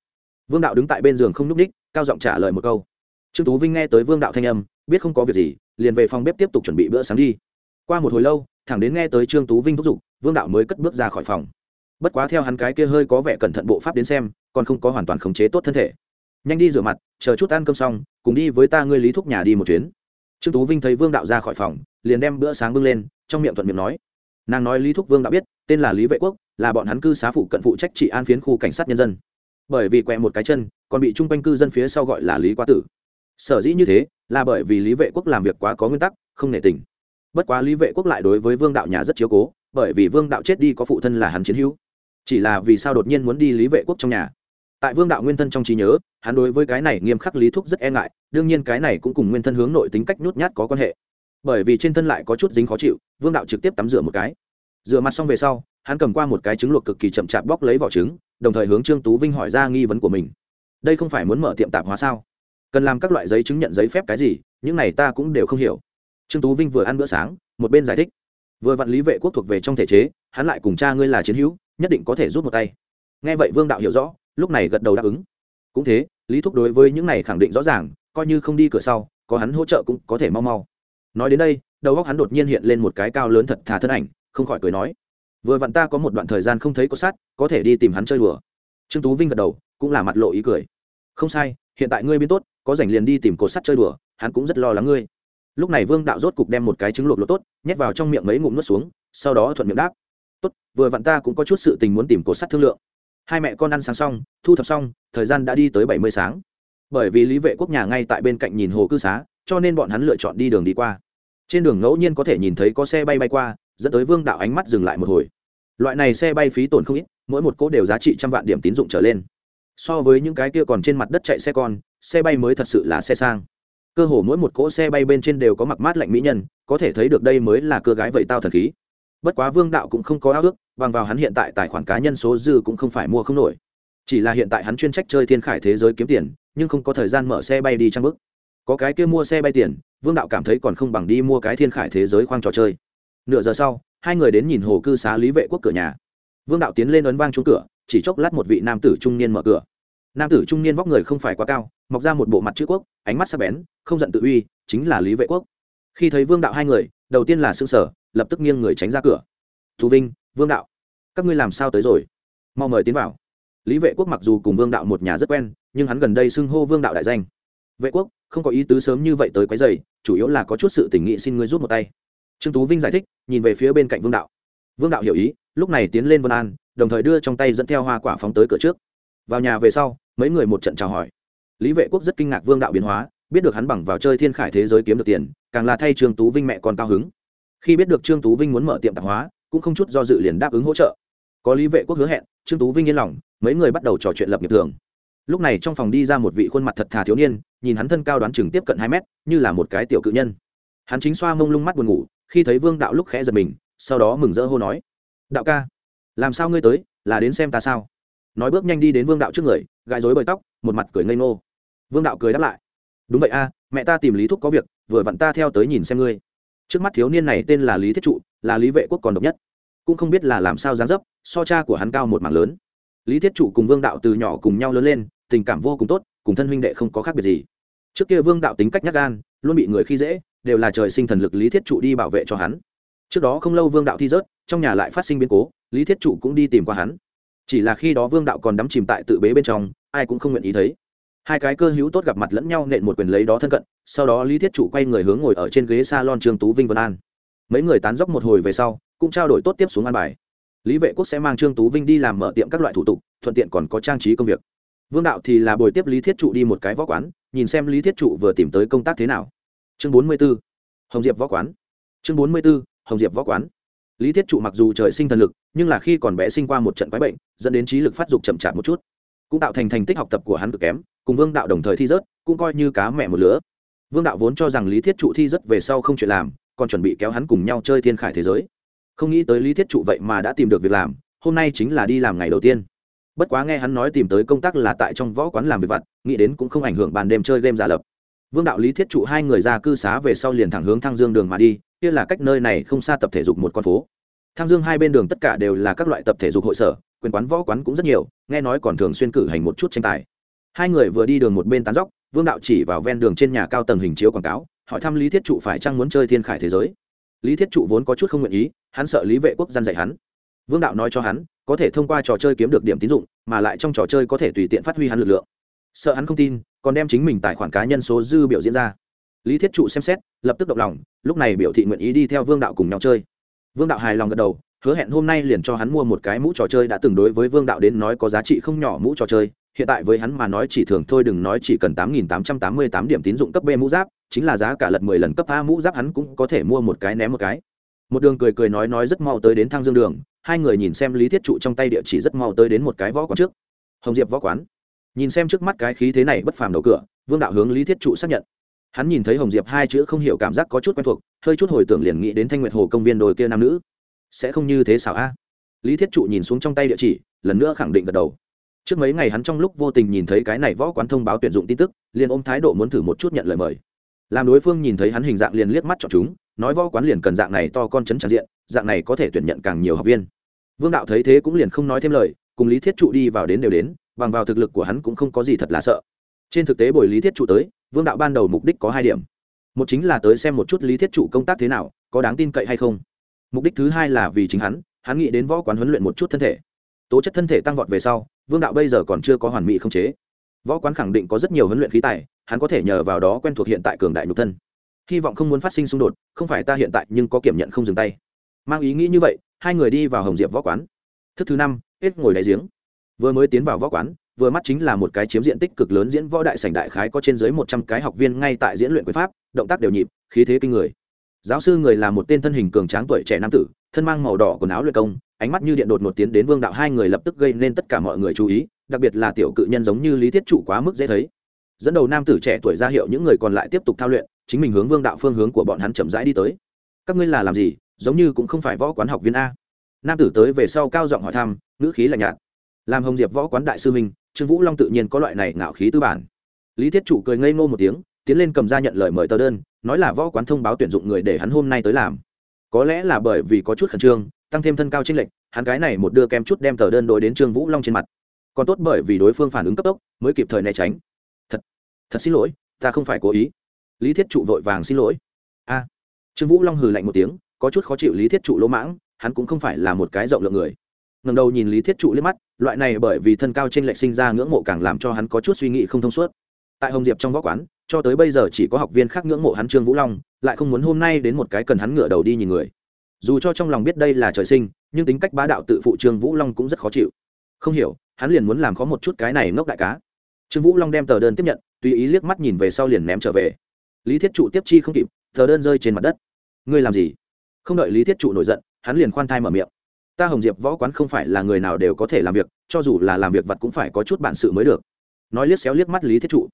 [SPEAKER 1] Vương đạo đứng tại bên giường không n ú c ních, cao giọng trả lời một câu. Trương tú vinh nghe tới vương đạo thanh âm, biết không có việc gì, liền về phòng bếp tiếp tục chuẩn bị bữa sáng đi. Qua một hồi lâu, thẳng đến nghe tới trương tú vinh thúc giục, vương đạo mới cất bước ra khỏi phòng bất quá theo hắn cái kia hơi có vẻ cẩn thận bộ pháp đến xem, còn không có hoàn toàn khống chế tốt thân thể. Nhanh đi rửa mặt, chờ chút ăn cơm xong, cùng đi với ta ngươi lý thúc nhà đi một chuyến. Trương tú vinh thấy vương đạo ra khỏi phòng, liền đem bữa sáng bưng lên, trong miệng thuận miệng nói. Nàng nói lý thúc vương đạo biết, tên là lý vệ quốc, là bọn hắn cư xá phụ cận phụ trách trị an phiến khu cảnh sát nhân dân. Bởi vì quẹ một cái chân, còn bị chung quanh cư dân phía sau gọi là lý quá tử. Sở dĩ như thế, là bởi vì lý vệ quốc làm việc quá có nguyên tắc, không nể tình. Bất quá lý vệ quốc lại đối với vương đạo nhà rất chiếu cố, bởi vì vương đạo chết đi có phụ thân là hắn chiến hữu chỉ là vì sao đột nhiên muốn đi lý vệ quốc trong nhà. Tại vương đạo nguyên thân trong trí nhớ, hắn đối với cái này nghiêm khắc lý thúc rất e ngại, đương nhiên cái này cũng cùng nguyên thân hướng nội tính cách nhút nhát có quan hệ. Bởi vì trên thân lại có chút dính khó chịu, vương đạo trực tiếp tắm rửa một cái. Rửa mặt xong về sau, hắn cầm qua một cái trứng luộc cực kỳ chậm chạp bóc lấy vỏ trứng, đồng thời hướng trương tú vinh hỏi ra nghi vấn của mình. Đây không phải muốn mở tiệm tạp hóa sao? Cần làm các loại giấy chứng nhận giấy phép cái gì, những này ta cũng đều không hiểu. Trương tú vinh vừa ăn bữa sáng, một bên giải thích. Vừa vạn lý vệ quốc thuộc về trong thể chế, hắn lại cùng cha ngươi là chiến hữu nhất định có thể rút một tay. Nghe vậy vương đạo hiểu rõ, lúc này gật đầu đáp ứng. Cũng thế, lý thúc đối với những này khẳng định rõ ràng, coi như không đi cửa sau, có hắn hỗ trợ cũng có thể mau mau. Nói đến đây, đầu góc hắn đột nhiên hiện lên một cái cao lớn thật thà thân ảnh, không khỏi cười nói. Vừa vặn ta có một đoạn thời gian không thấy có sát, có thể đi tìm hắn chơi đùa. Trương tú vinh gật đầu, cũng là mặt lộ ý cười. Không sai, hiện tại ngươi biến tốt, có rảnh liền đi tìm cột sắt chơi đùa, hắn cũng rất lo lắng ngươi. Lúc này vương đạo rốt cục đem một cái trứng luộc lột tốt, nhét vào trong miệng mấy ngụm nuốt xuống, sau đó thuận miệng đáp tốt, vừa vặn ta cũng có chút sự tình muốn tìm cột sắt thương lượng. Hai mẹ con ăn sáng xong, thu thập xong, thời gian đã đi tới bảy mươi sáng. Bởi vì lý vệ quốc nhà ngay tại bên cạnh nhìn hồ cư xá, cho nên bọn hắn lựa chọn đi đường đi qua. Trên đường ngẫu nhiên có thể nhìn thấy có xe bay bay qua, dẫn tới vương đạo ánh mắt dừng lại một hồi. Loại này xe bay phí tổn không ít, mỗi một cỗ đều giá trị trăm vạn điểm tín dụng trở lên. So với những cái kia còn trên mặt đất chạy xe con, xe bay mới thật sự là xe sang. Cơ hồ mỗi một cỗ xe bay bên trên đều có mặc mát lạnh mỹ nhân, có thể thấy được đây mới là cơ gái vậy tao thần khí bất quá vương đạo cũng không có ao ước, bằng vào hắn hiện tại tài khoản cá nhân số dư cũng không phải mua không nổi. Chỉ là hiện tại hắn chuyên trách chơi thiên khải thế giới kiếm tiền, nhưng không có thời gian mở xe bay đi trang bức. Có cái kia mua xe bay tiền, vương đạo cảm thấy còn không bằng đi mua cái thiên khải thế giới khoang trò chơi. Nửa giờ sau, hai người đến nhìn hồ cư xá lý vệ quốc cửa nhà. Vương đạo tiến lên ấn vang trúng cửa, chỉ chốc lát một vị nam tử trung niên mở cửa. Nam tử trung niên vóc người không phải quá cao, mọc ra một bộ mặt chữ quốc, ánh mắt sắc bén, không giận tự uy, chính là lý vệ quốc. Khi thấy vương đạo hai người đầu tiên là xương sở, lập tức nghiêng người tránh ra cửa. Thù vinh, vương đạo, các ngươi làm sao tới rồi? Mau mời tiến vào. Lý vệ quốc mặc dù cùng vương đạo một nhà rất quen, nhưng hắn gần đây xưng hô vương đạo đại danh. Vệ quốc, không có ý tứ sớm như vậy tới quấy dày chủ yếu là có chút sự tình nghị xin ngươi rút một tay. Trương tú vinh giải thích, nhìn về phía bên cạnh vương đạo. Vương đạo hiểu ý, lúc này tiến lên vân an, đồng thời đưa trong tay dẫn theo hoa quả phóng tới cửa trước. Vào nhà về sau, mấy người một trận chào hỏi. Lý vệ quốc rất kinh ngạc vương đạo biến hóa biết được hắn bằng vào chơi thiên khải thế giới kiếm được tiền, càng là thay trương tú vinh mẹ còn cao hứng. Khi biết được trương tú vinh muốn mở tiệm tạp hóa, cũng không chút do dự liền đáp ứng hỗ trợ. Có lý vệ quốc hứa hẹn, trương tú vinh yên lòng, mấy người bắt đầu trò chuyện lập nghiệp thường. Lúc này trong phòng đi ra một vị khuôn mặt thật thà thiếu niên, nhìn hắn thân cao đoán chừng tiếp cận hai mét, như là một cái tiểu cự nhân. Hắn chính xoa mông lung mắt buồn ngủ, khi thấy vương đạo lúc khẽ giật mình, sau đó mừng rỡ hô nói, đạo ca, làm sao ngươi tới, là đến xem ta sao? Nói bước nhanh đi đến vương đạo trước người, gãi rối bời tóc, một mặt cười ngây ngô. Vương đạo cười đáp lại đúng vậy a, mẹ ta tìm lý thúc có việc, vừa vặn ta theo tới nhìn xem ngươi. Trước mắt thiếu niên này tên là lý thiết trụ, là lý vệ quốc còn độc nhất. Cũng không biết là làm sao dáng dấp, so cha của hắn cao một mảng lớn. Lý thiết trụ cùng vương đạo từ nhỏ cùng nhau lớn lên, tình cảm vô cùng tốt, cùng thân huynh đệ không có khác biệt gì. Trước kia vương đạo tính cách nhắc gan, luôn bị người khi dễ, đều là trời sinh thần lực lý thiết trụ đi bảo vệ cho hắn. Trước đó không lâu vương đạo thi rớt, trong nhà lại phát sinh biến cố, lý thiết trụ cũng đi tìm qua hắn. Chỉ là khi đó vương đạo còn đắm chìm tại tự bế bên trong, ai cũng không nguyện ý thấy hai cái cơ hữu tốt gặp mặt lẫn nhau nện một quyền lấy đó thân cận, sau đó lý thiết trụ quay người hướng ngồi ở trên ghế s a lon trương tú vinh vân an. Mấy người tán dốc một hồi về sau, cũng trao đổi tốt tiếp xuống an bài. Lý vệ quốc sẽ mang trương tú vinh đi làm mở tiệm các loại thủ tục, thuận tiện còn có trang trí công việc. Vương đạo thì là buổi tiếp lý thiết trụ đi một cái võ quán, nhìn xem lý thiết trụ vừa tìm tới công tác thế nào. Chương bốn mươi b ố hồng diệp võ quán. Chương bốn mươi b ố hồng diệp võ quán. Lý thiết trụ mặc dù trời sinh thần lực, nhưng là khi còn bé sinh qua một trận quái bệnh, dẫn đến trí lực phát dục chậm chạp một chút, cũng tạo thành thành tích học tập của hắn cực kém cùng vương đạo đồng thời thi rớt, cũng coi như cá mẹ một lứa. Vương đạo vốn cho rằng lý thiết trụ thi rớt về sau không chuyện làm, còn chuẩn bị kéo hắn cùng nhau chơi thiên khải thế giới. Không nghĩ tới lý thiết trụ vậy mà đã tìm được việc làm, hôm nay chính là đi làm ngày đầu tiên. Bất quá nghe hắn nói tìm tới công tác là tại trong võ quán làm việc vặt, nghĩ đến cũng không ảnh hưởng bàn đêm chơi game giả lập. Vương đạo lý thiết trụ hai người ra cư xá về sau liền thẳng hướng thăng dương đường mà đi, kia là cách nơi này không xa tập thể dục một con phố. Thăng dương hai bên đường tất cả đều là các loại tập thể dục hội sở, quyền quán võ quán cũng rất nhiều, nghe nói còn thường xuyên cử hành một chút tranh tài hai người vừa đi đường một bên tán dốc vương đạo chỉ vào ven đường trên nhà cao tầng hình chiếu quảng cáo, hỏi thăm lý thiết trụ phải chăng muốn chơi thiên khải thế giới. Lý thiết trụ vốn có chút không nguyện ý, hắn sợ lý vệ quốc gian dạy hắn. Vương đạo nói cho hắn, có thể thông qua trò chơi kiếm được điểm tín dụng, mà lại trong trò chơi có thể tùy tiện phát huy hắn lực lượng. Sợ hắn không tin, còn đem chính mình tài khoản cá nhân số dư biểu diễn ra. Lý thiết trụ xem xét, lập tức động lòng, lúc này biểu thị nguyện ý đi theo vương đạo cùng nhau chơi. Vương đạo hài lòng gật đầu, hứa hẹn hôm nay liền cho hắn mua một cái mũ trò chơi đã từng đối với vương đạo đến nói có giá trị không nhỏ mũ trò chơi hiện tại với hắn mà nói chỉ thường thôi, đừng nói chỉ cần tám nghìn tám trăm tám mươi tám điểm tín dụng cấp b mũ giáp, chính là giá cả lật mười lần cấp a mũ giáp hắn cũng có thể mua một cái ném một cái. Một đường cười cười nói nói rất mau tới đến thang dương đường, hai người nhìn xem lý thiết trụ trong tay địa chỉ rất mau tới đến một cái võ quán trước. Hồng diệp võ quán. Nhìn xem trước mắt cái khí thế này bất phàm đầu cửa, vương đạo hướng lý thiết trụ xác nhận. Hắn nhìn thấy hồng diệp hai chữ không hiểu cảm giác có chút quen thuộc, hơi chút hồi tưởng liền nghĩ đến thanh nguyệt hồ công viên đồi kia nam nữ. Sẽ không như thế sao a? Lý thiết trụ nhìn xuống trong tay địa chỉ, lần nữa khẳng định gật đầu trước mấy ngày hắn trong lúc vô tình nhìn thấy cái này võ quán thông báo tuyển dụng tin tức, liền ôm thái độ muốn thử một chút nhận lời mời. Làm đối phương nhìn thấy hắn hình dạng liền liếc mắt chọn chúng, nói võ quán liền cần dạng này to con chấn tràn diện, dạng này có thể tuyển nhận càng nhiều học viên. Vương đạo thấy thế cũng liền không nói thêm lời, cùng lý thiết trụ đi vào đến đều đến, bằng vào thực lực của hắn cũng không có gì thật là sợ. Trên thực tế buổi lý thiết trụ tới, vương đạo ban đầu mục đích có hai điểm. Một chính là tới xem một chút lý thiết trụ công tác thế nào, có đáng tin cậy hay không. Mục đích thứ hai là vì chính hắn hắn nghĩ đến võ quán huấn luyện một chút thân thể tố chất thân thể tăng vọt về sau, vương đạo bây giờ còn chưa có hoàn mỹ không chế. Võ quán khẳng định có rất nhiều huấn luyện khí tài, hắn có thể nhờ vào đó quen thuộc hiện tại cường đại nhục thân. Hy vọng không muốn phát sinh xung đột, không phải ta hiện tại nhưng có kiểm nhận không dừng tay. Mang ý nghĩ như vậy, hai người đi vào hồng diệp võ quán. Thức thứ năm, hết ngồi đáy giếng. Vừa mới tiến vào võ quán, vừa mắt chính là một cái chiếm diện tích cực lớn diễn võ đại sảnh đại khái có trên dưới một trăm cái học viên ngay tại diễn luyện quyền pháp, động tác đều nhịp, khí thế kinh người. Giáo sư người là một tên thân hình cường tráng tuổi trẻ nam tử thân mang màu đỏ quần áo luyện công, ánh mắt như điện đột một tiến đến vương đạo, hai người lập tức gây nên tất cả mọi người chú ý, đặc biệt là tiểu cự nhân giống như lý thiết trụ quá mức dễ thấy. Dẫn đầu nam tử trẻ tuổi ra hiệu những người còn lại tiếp tục thao luyện, chính mình hướng vương đạo phương hướng của bọn hắn chậm rãi đi tới. Các ngươi là làm gì? Giống như cũng không phải võ quán học viên a. Nam tử tới về sau cao giọng hỏi thăm, ngữ khí lạnh nhạt. Làm hồng diệp võ quán đại sư minh trương vũ long tự nhiên có loại này ngạo khí tư bản. Lý thiết chủ cười ngây ngô một tiếng, tiến lên cầm ra nhận lời mời tờ đơn, nói là võ quán thông báo tuyển dụng người để hắn hôm nay tới làm có lẽ là bởi vì có chút khẩn trương, tăng thêm thân cao chênh lệch, hắn cái này một đưa kem chút đem tờ đơn đối đến trương vũ long trên mặt. Còn tốt bởi vì đối phương phản ứng cấp tốc, mới kịp thời né tránh. Thật thật xin lỗi, ta không phải cố ý. Lý thiết trụ vội vàng xin lỗi. A. Trương vũ long hừ lạnh một tiếng, có chút khó chịu lý thiết trụ lỗ mãng, hắn cũng không phải là một cái rộng lượng người. Ngầm đầu nhìn lý thiết trụ liếc mắt, loại này bởi vì thân cao trên lệch sinh ra ngưỡng mộ càng làm cho hắn có chút suy nghĩ không thông suốt. Tại hồng diệp trong võ quán, cho tới bây giờ chỉ có học viên khác ngưỡng mộ hắn trương vũ long lại không muốn hôm nay đến một cái cần hắn ngựa đầu đi nhìn người. Dù cho trong lòng biết đây là trời sinh, nhưng tính cách bá đạo tự phụ trương vũ long cũng rất khó chịu. Không hiểu, hắn liền muốn làm khó một chút cái này ngốc đại cá. Trương vũ long đem tờ đơn tiếp nhận, tùy ý liếc mắt nhìn về sau liền ném trở về. Lý thiết trụ tiếp chi không kịp, tờ đơn rơi trên mặt đất. Ngươi làm gì? Không đợi lý thiết trụ nổi giận, hắn liền khoan thai mở miệng. Ta hồng diệp võ quán không phải là người nào đều có thể làm việc, cho dù là làm việc vật cũng phải có chút bản sự mới được. Nói liếc xéo liếc mắt lý thiết trụ.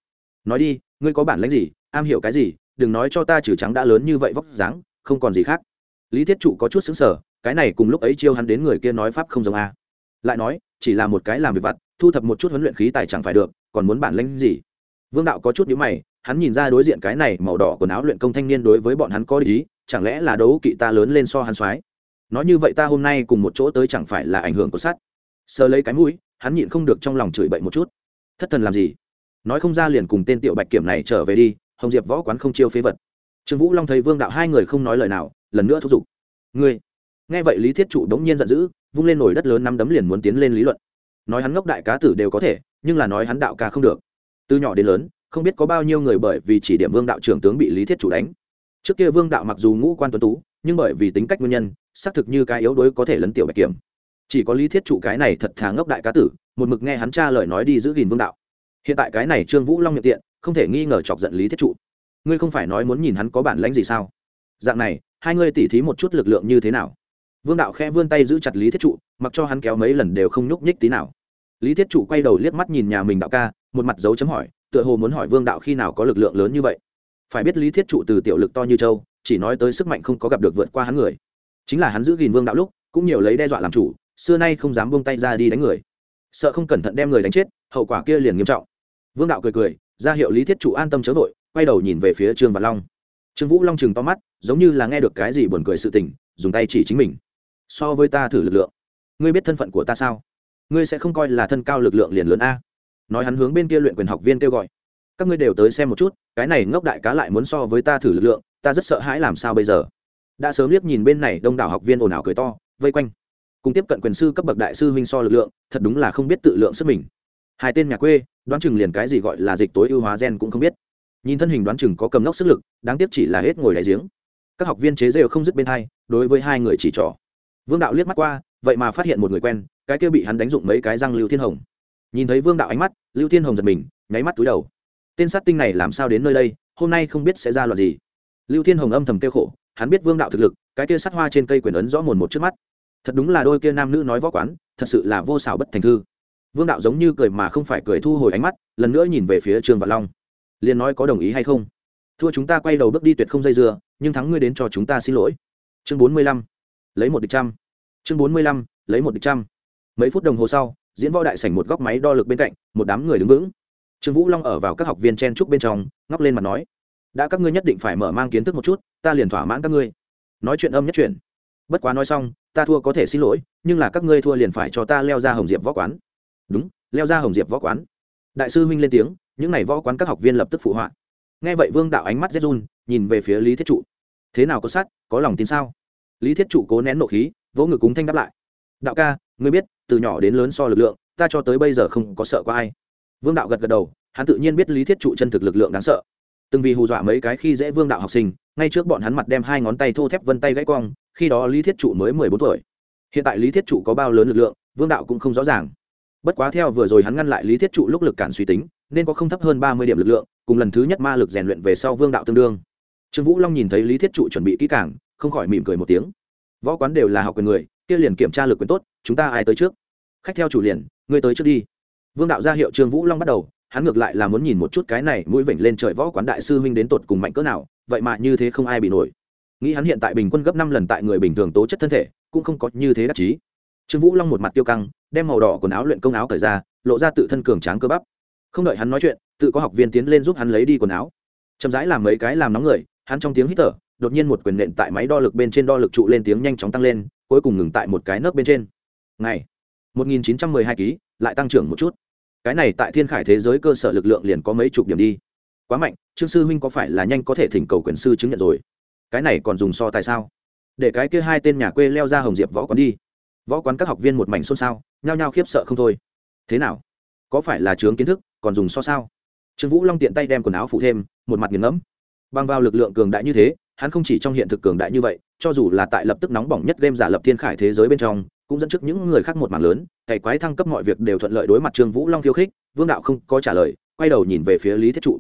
[SPEAKER 1] Nói đi, ngươi có bản lãnh gì? Am hiểu cái gì? Đừng nói cho ta trừ trắng đã lớn như vậy vóc dáng, không còn gì khác. Lý thiết trụ có chút xứng sở cái này cùng lúc ấy chiêu hắn đến người kia nói pháp không giống a. Lại nói, chỉ là một cái làm việc vặt, thu thập một chút huấn luyện khí tài chẳng phải được, còn muốn bản lãnh gì? Vương đạo có chút nhíu mày, hắn nhìn ra đối diện cái này màu đỏ quần áo luyện công thanh niên đối với bọn hắn có ý, chẳng lẽ là đấu kỵ ta lớn lên so hắn soái? Nói như vậy ta hôm nay cùng một chỗ tới chẳng phải là ảnh hưởng của sắt. Sờ lấy cái mũi, hắn nhịn không được trong lòng chửi bậy một chút. Thất thần làm gì? Nói không ra liền cùng tên tiểu bạch kiểm này trở về đi hồng diệp võ quán không chiêu phế vật. Trương vũ long thấy vương đạo hai người không nói lời nào, lần nữa thúc giục. Ngươi. Nghe vậy lý thiết trụ đống nhiên giận dữ, vung lên nổi đất lớn nắm đấm liền muốn tiến lên lý luận. Nói hắn ngốc đại cá tử đều có thể, nhưng là nói hắn đạo ca không được. Từ nhỏ đến lớn, không biết có bao nhiêu người bởi vì chỉ điểm vương đạo trưởng tướng bị lý thiết chủ đánh. Trước kia vương đạo mặc dù ngũ quan tuấn tú, nhưng bởi vì tính cách nguyên nhân, xác thực như cái yếu đuối có thể lấn tiểu bạch kiểm. Chỉ có lý thiết trụ cái này thật thà ngốc đại cá tử, một mực nghe hắn cha lời nói đi giữ gìn vương đạo. Hiện tại cái này trương vũ long miệng tiện không thể nghi ngờ chọc giận lý thiết trụ ngươi không phải nói muốn nhìn hắn có bản lãnh gì sao dạng này hai ngươi tỉ thí một chút lực lượng như thế nào vương đạo khẽ vươn tay giữ chặt lý thiết trụ mặc cho hắn kéo mấy lần đều không nhúc nhích tí nào lý thiết trụ quay đầu liếc mắt nhìn nhà mình đạo ca một mặt dấu chấm hỏi tựa hồ muốn hỏi vương đạo khi nào có lực lượng lớn như vậy phải biết lý thiết trụ từ tiểu lực to như châu chỉ nói tới sức mạnh không có gặp được vượt qua hắn người chính là hắn giữ gìn vương đạo lúc cũng nhiều lấy đe dọa làm chủ xưa nay không dám buông tay ra đi đánh người sợ không cẩn thận đem người đánh chết hậu quả kia liền nghiêm trọng vương đạo cười cười ra hiệu lý thiết trụ an tâm chớ vội, quay đầu nhìn về phía trương vạn long. Trương vũ long chừng to mắt, giống như là nghe được cái gì buồn cười sự tình, dùng tay chỉ chính mình. So với ta thử lực lượng, ngươi biết thân phận của ta sao? Ngươi sẽ không coi là thân cao lực lượng liền lớn a. Nói hắn hướng bên kia luyện quyền học viên kêu gọi. Các ngươi đều tới xem một chút, cái này ngốc đại cá lại muốn so với ta thử lực lượng, ta rất sợ hãi làm sao bây giờ? Đã sớm liếc nhìn bên này đông đảo học viên ồn ào cười to, vây quanh. Cùng tiếp cận quyền sư cấp bậc đại sư huynh so lực lượng, thật đúng là không biết tự lượng sức mình hai tên nhà quê, đoán chừng liền cái gì gọi là dịch tối ưu hóa gen cũng không biết. Nhìn thân hình đoán chừng có cầm nóc sức lực, đáng tiếc chỉ là hết ngồi đại giếng. Các học viên chế rêu không dứt bên hai, đối với hai người chỉ trỏ. Vương đạo liếc mắt qua, vậy mà phát hiện một người quen, cái kia bị hắn đánh dụng mấy cái răng lưu thiên hồng. Nhìn thấy vương đạo ánh mắt, lưu thiên hồng giật mình, nháy mắt túi đầu. Tên sát tinh này làm sao đến nơi đây, hôm nay không biết sẽ ra loạt gì. Lưu thiên hồng âm thầm kêu khổ, hắn biết vương đạo thực lực, cái kia sát hoa trên cây quyền ấn rõ mồn một trước mắt. Thật đúng là đôi kia nam nữ nói võ quán, thật sự là vô xảo bất thành thư vương đạo giống như cười mà không phải cười thu hồi ánh mắt, lần nữa nhìn về phía trương vạn long. Liền nói có đồng ý hay không? Thua chúng ta quay đầu bước đi tuyệt không dây dưa, nhưng thắng ngươi đến cho chúng ta xin lỗi. Chương bốn mươi lăm, lấy một địch trăm. Chương bốn mươi lăm, lấy một địch trăm. Mấy phút đồng hồ sau, diễn võ đại sảnh một góc máy đo lực bên cạnh, một đám người đứng vững. Trương vũ long ở vào các học viên chen trúc bên trong, ngóc lên mặt nói, đã các ngươi nhất định phải mở mang kiến thức một chút, ta liền thỏa mãn các ngươi. Nói chuyện âm nhất chuyện. Bất quá nói xong, ta thua có thể xin lỗi, nhưng là các ngươi thua liền phải cho ta leo ra hồng diệp võ quán đúng, leo ra hồng diệp võ quán. Đại sư huynh lên tiếng, những n à y võ quán các học viên lập tức phụ họa. Nghe vậy vương đạo ánh mắt rét run, nhìn về phía lý thiết trụ. Thế nào có sát có lòng tin sao? Lý thiết trụ cố nén nộ khí, vỗ ngực cúng thanh đáp lại. Đạo ca, ngươi biết, từ nhỏ đến lớn so lực lượng, ta cho tới bây giờ không có sợ có ai. Vương đạo gật gật đầu, hắn tự nhiên biết lý thiết trụ chân thực lực lượng đáng sợ. Từng vì hù dọa mấy cái khi dễ vương đạo học sinh, ngay trước bọn hắn mặt đem hai ngón tay thô thép vân tay gãy cong, khi đó lý thiết trụ mới mười bốn tuổi. Hiện tại lý thiết trụ có bao lớn lực lượng, vương đạo cũng không rõ ràng bất quá theo vừa rồi hắn ngăn lại lý thiết trụ lúc lực cản suy tính, nên có không thấp hơn ba mươi điểm lực lượng, cùng lần thứ nhất ma lực rèn luyện về sau vương đạo tương đương. Trương vũ long nhìn thấy lý thiết trụ chuẩn bị kỹ càng, không khỏi mỉm cười một tiếng. Võ quán đều là học quyền người, kia liền kiểm tra lực quyền tốt, chúng ta ai tới trước? Khách theo chủ liền, ngươi tới trước đi. Vương đạo ra hiệu trương vũ long bắt đầu, hắn ngược lại là muốn nhìn một chút cái này mũi vểnh lên trời võ quán đại sư huynh đến tột cùng mạnh cỡ nào, vậy mà như thế không ai bị nổi. Nghĩ hắn hiện tại bình quân gấp năm lần tại người bình thường tố chất thân thể, cũng không có như thế đắc chí. Trương vũ long một mặt tiêu căng đem màu đỏ quần áo luyện công áo cởi ra, lộ ra tự thân cường tráng cơ bắp. Không đợi hắn nói chuyện, tự có học viên tiến lên giúp hắn lấy đi quần áo. Chậm rãi làm mấy cái làm nóng người, hắn trong tiếng hít thở, đột nhiên một quyền nện tại máy đo lực bên trên đo lực trụ lên tiếng nhanh chóng tăng lên, cuối cùng ngừng tại một cái nấc bên trên. Ngày 1912 kg lại tăng trưởng một chút. Cái này tại thiên khải thế giới cơ sở lực lượng liền có mấy chục điểm đi. Quá mạnh, trương sư huynh có phải là nhanh có thể thỉnh cầu quyền sư chứng nhận rồi? Cái này còn dùng so tại sao? Để cái kia hai tên nhà quê leo ra hồng diệp võ quán đi võ quán các học viên một mảnh xôn xao, nhao nhao khiếp sợ không thôi. Thế nào? Có phải là chướng kiến thức, còn dùng so sao? Trương vũ long tiện tay đem quần áo phụ thêm, một mặt nghiền ngẫm. Bằng vào lực lượng cường đại như thế, hắn không chỉ trong hiện thực cường đại như vậy, cho dù là tại lập tức nóng bỏng nhất game giả lập thiên khải thế giới bên trong, cũng dẫn trước những người khác một mảng lớn, cày quái thăng cấp mọi việc đều thuận lợi đối mặt trương vũ long khiêu khích, vương đạo không có trả lời, quay đầu nhìn về phía lý thiết trụ.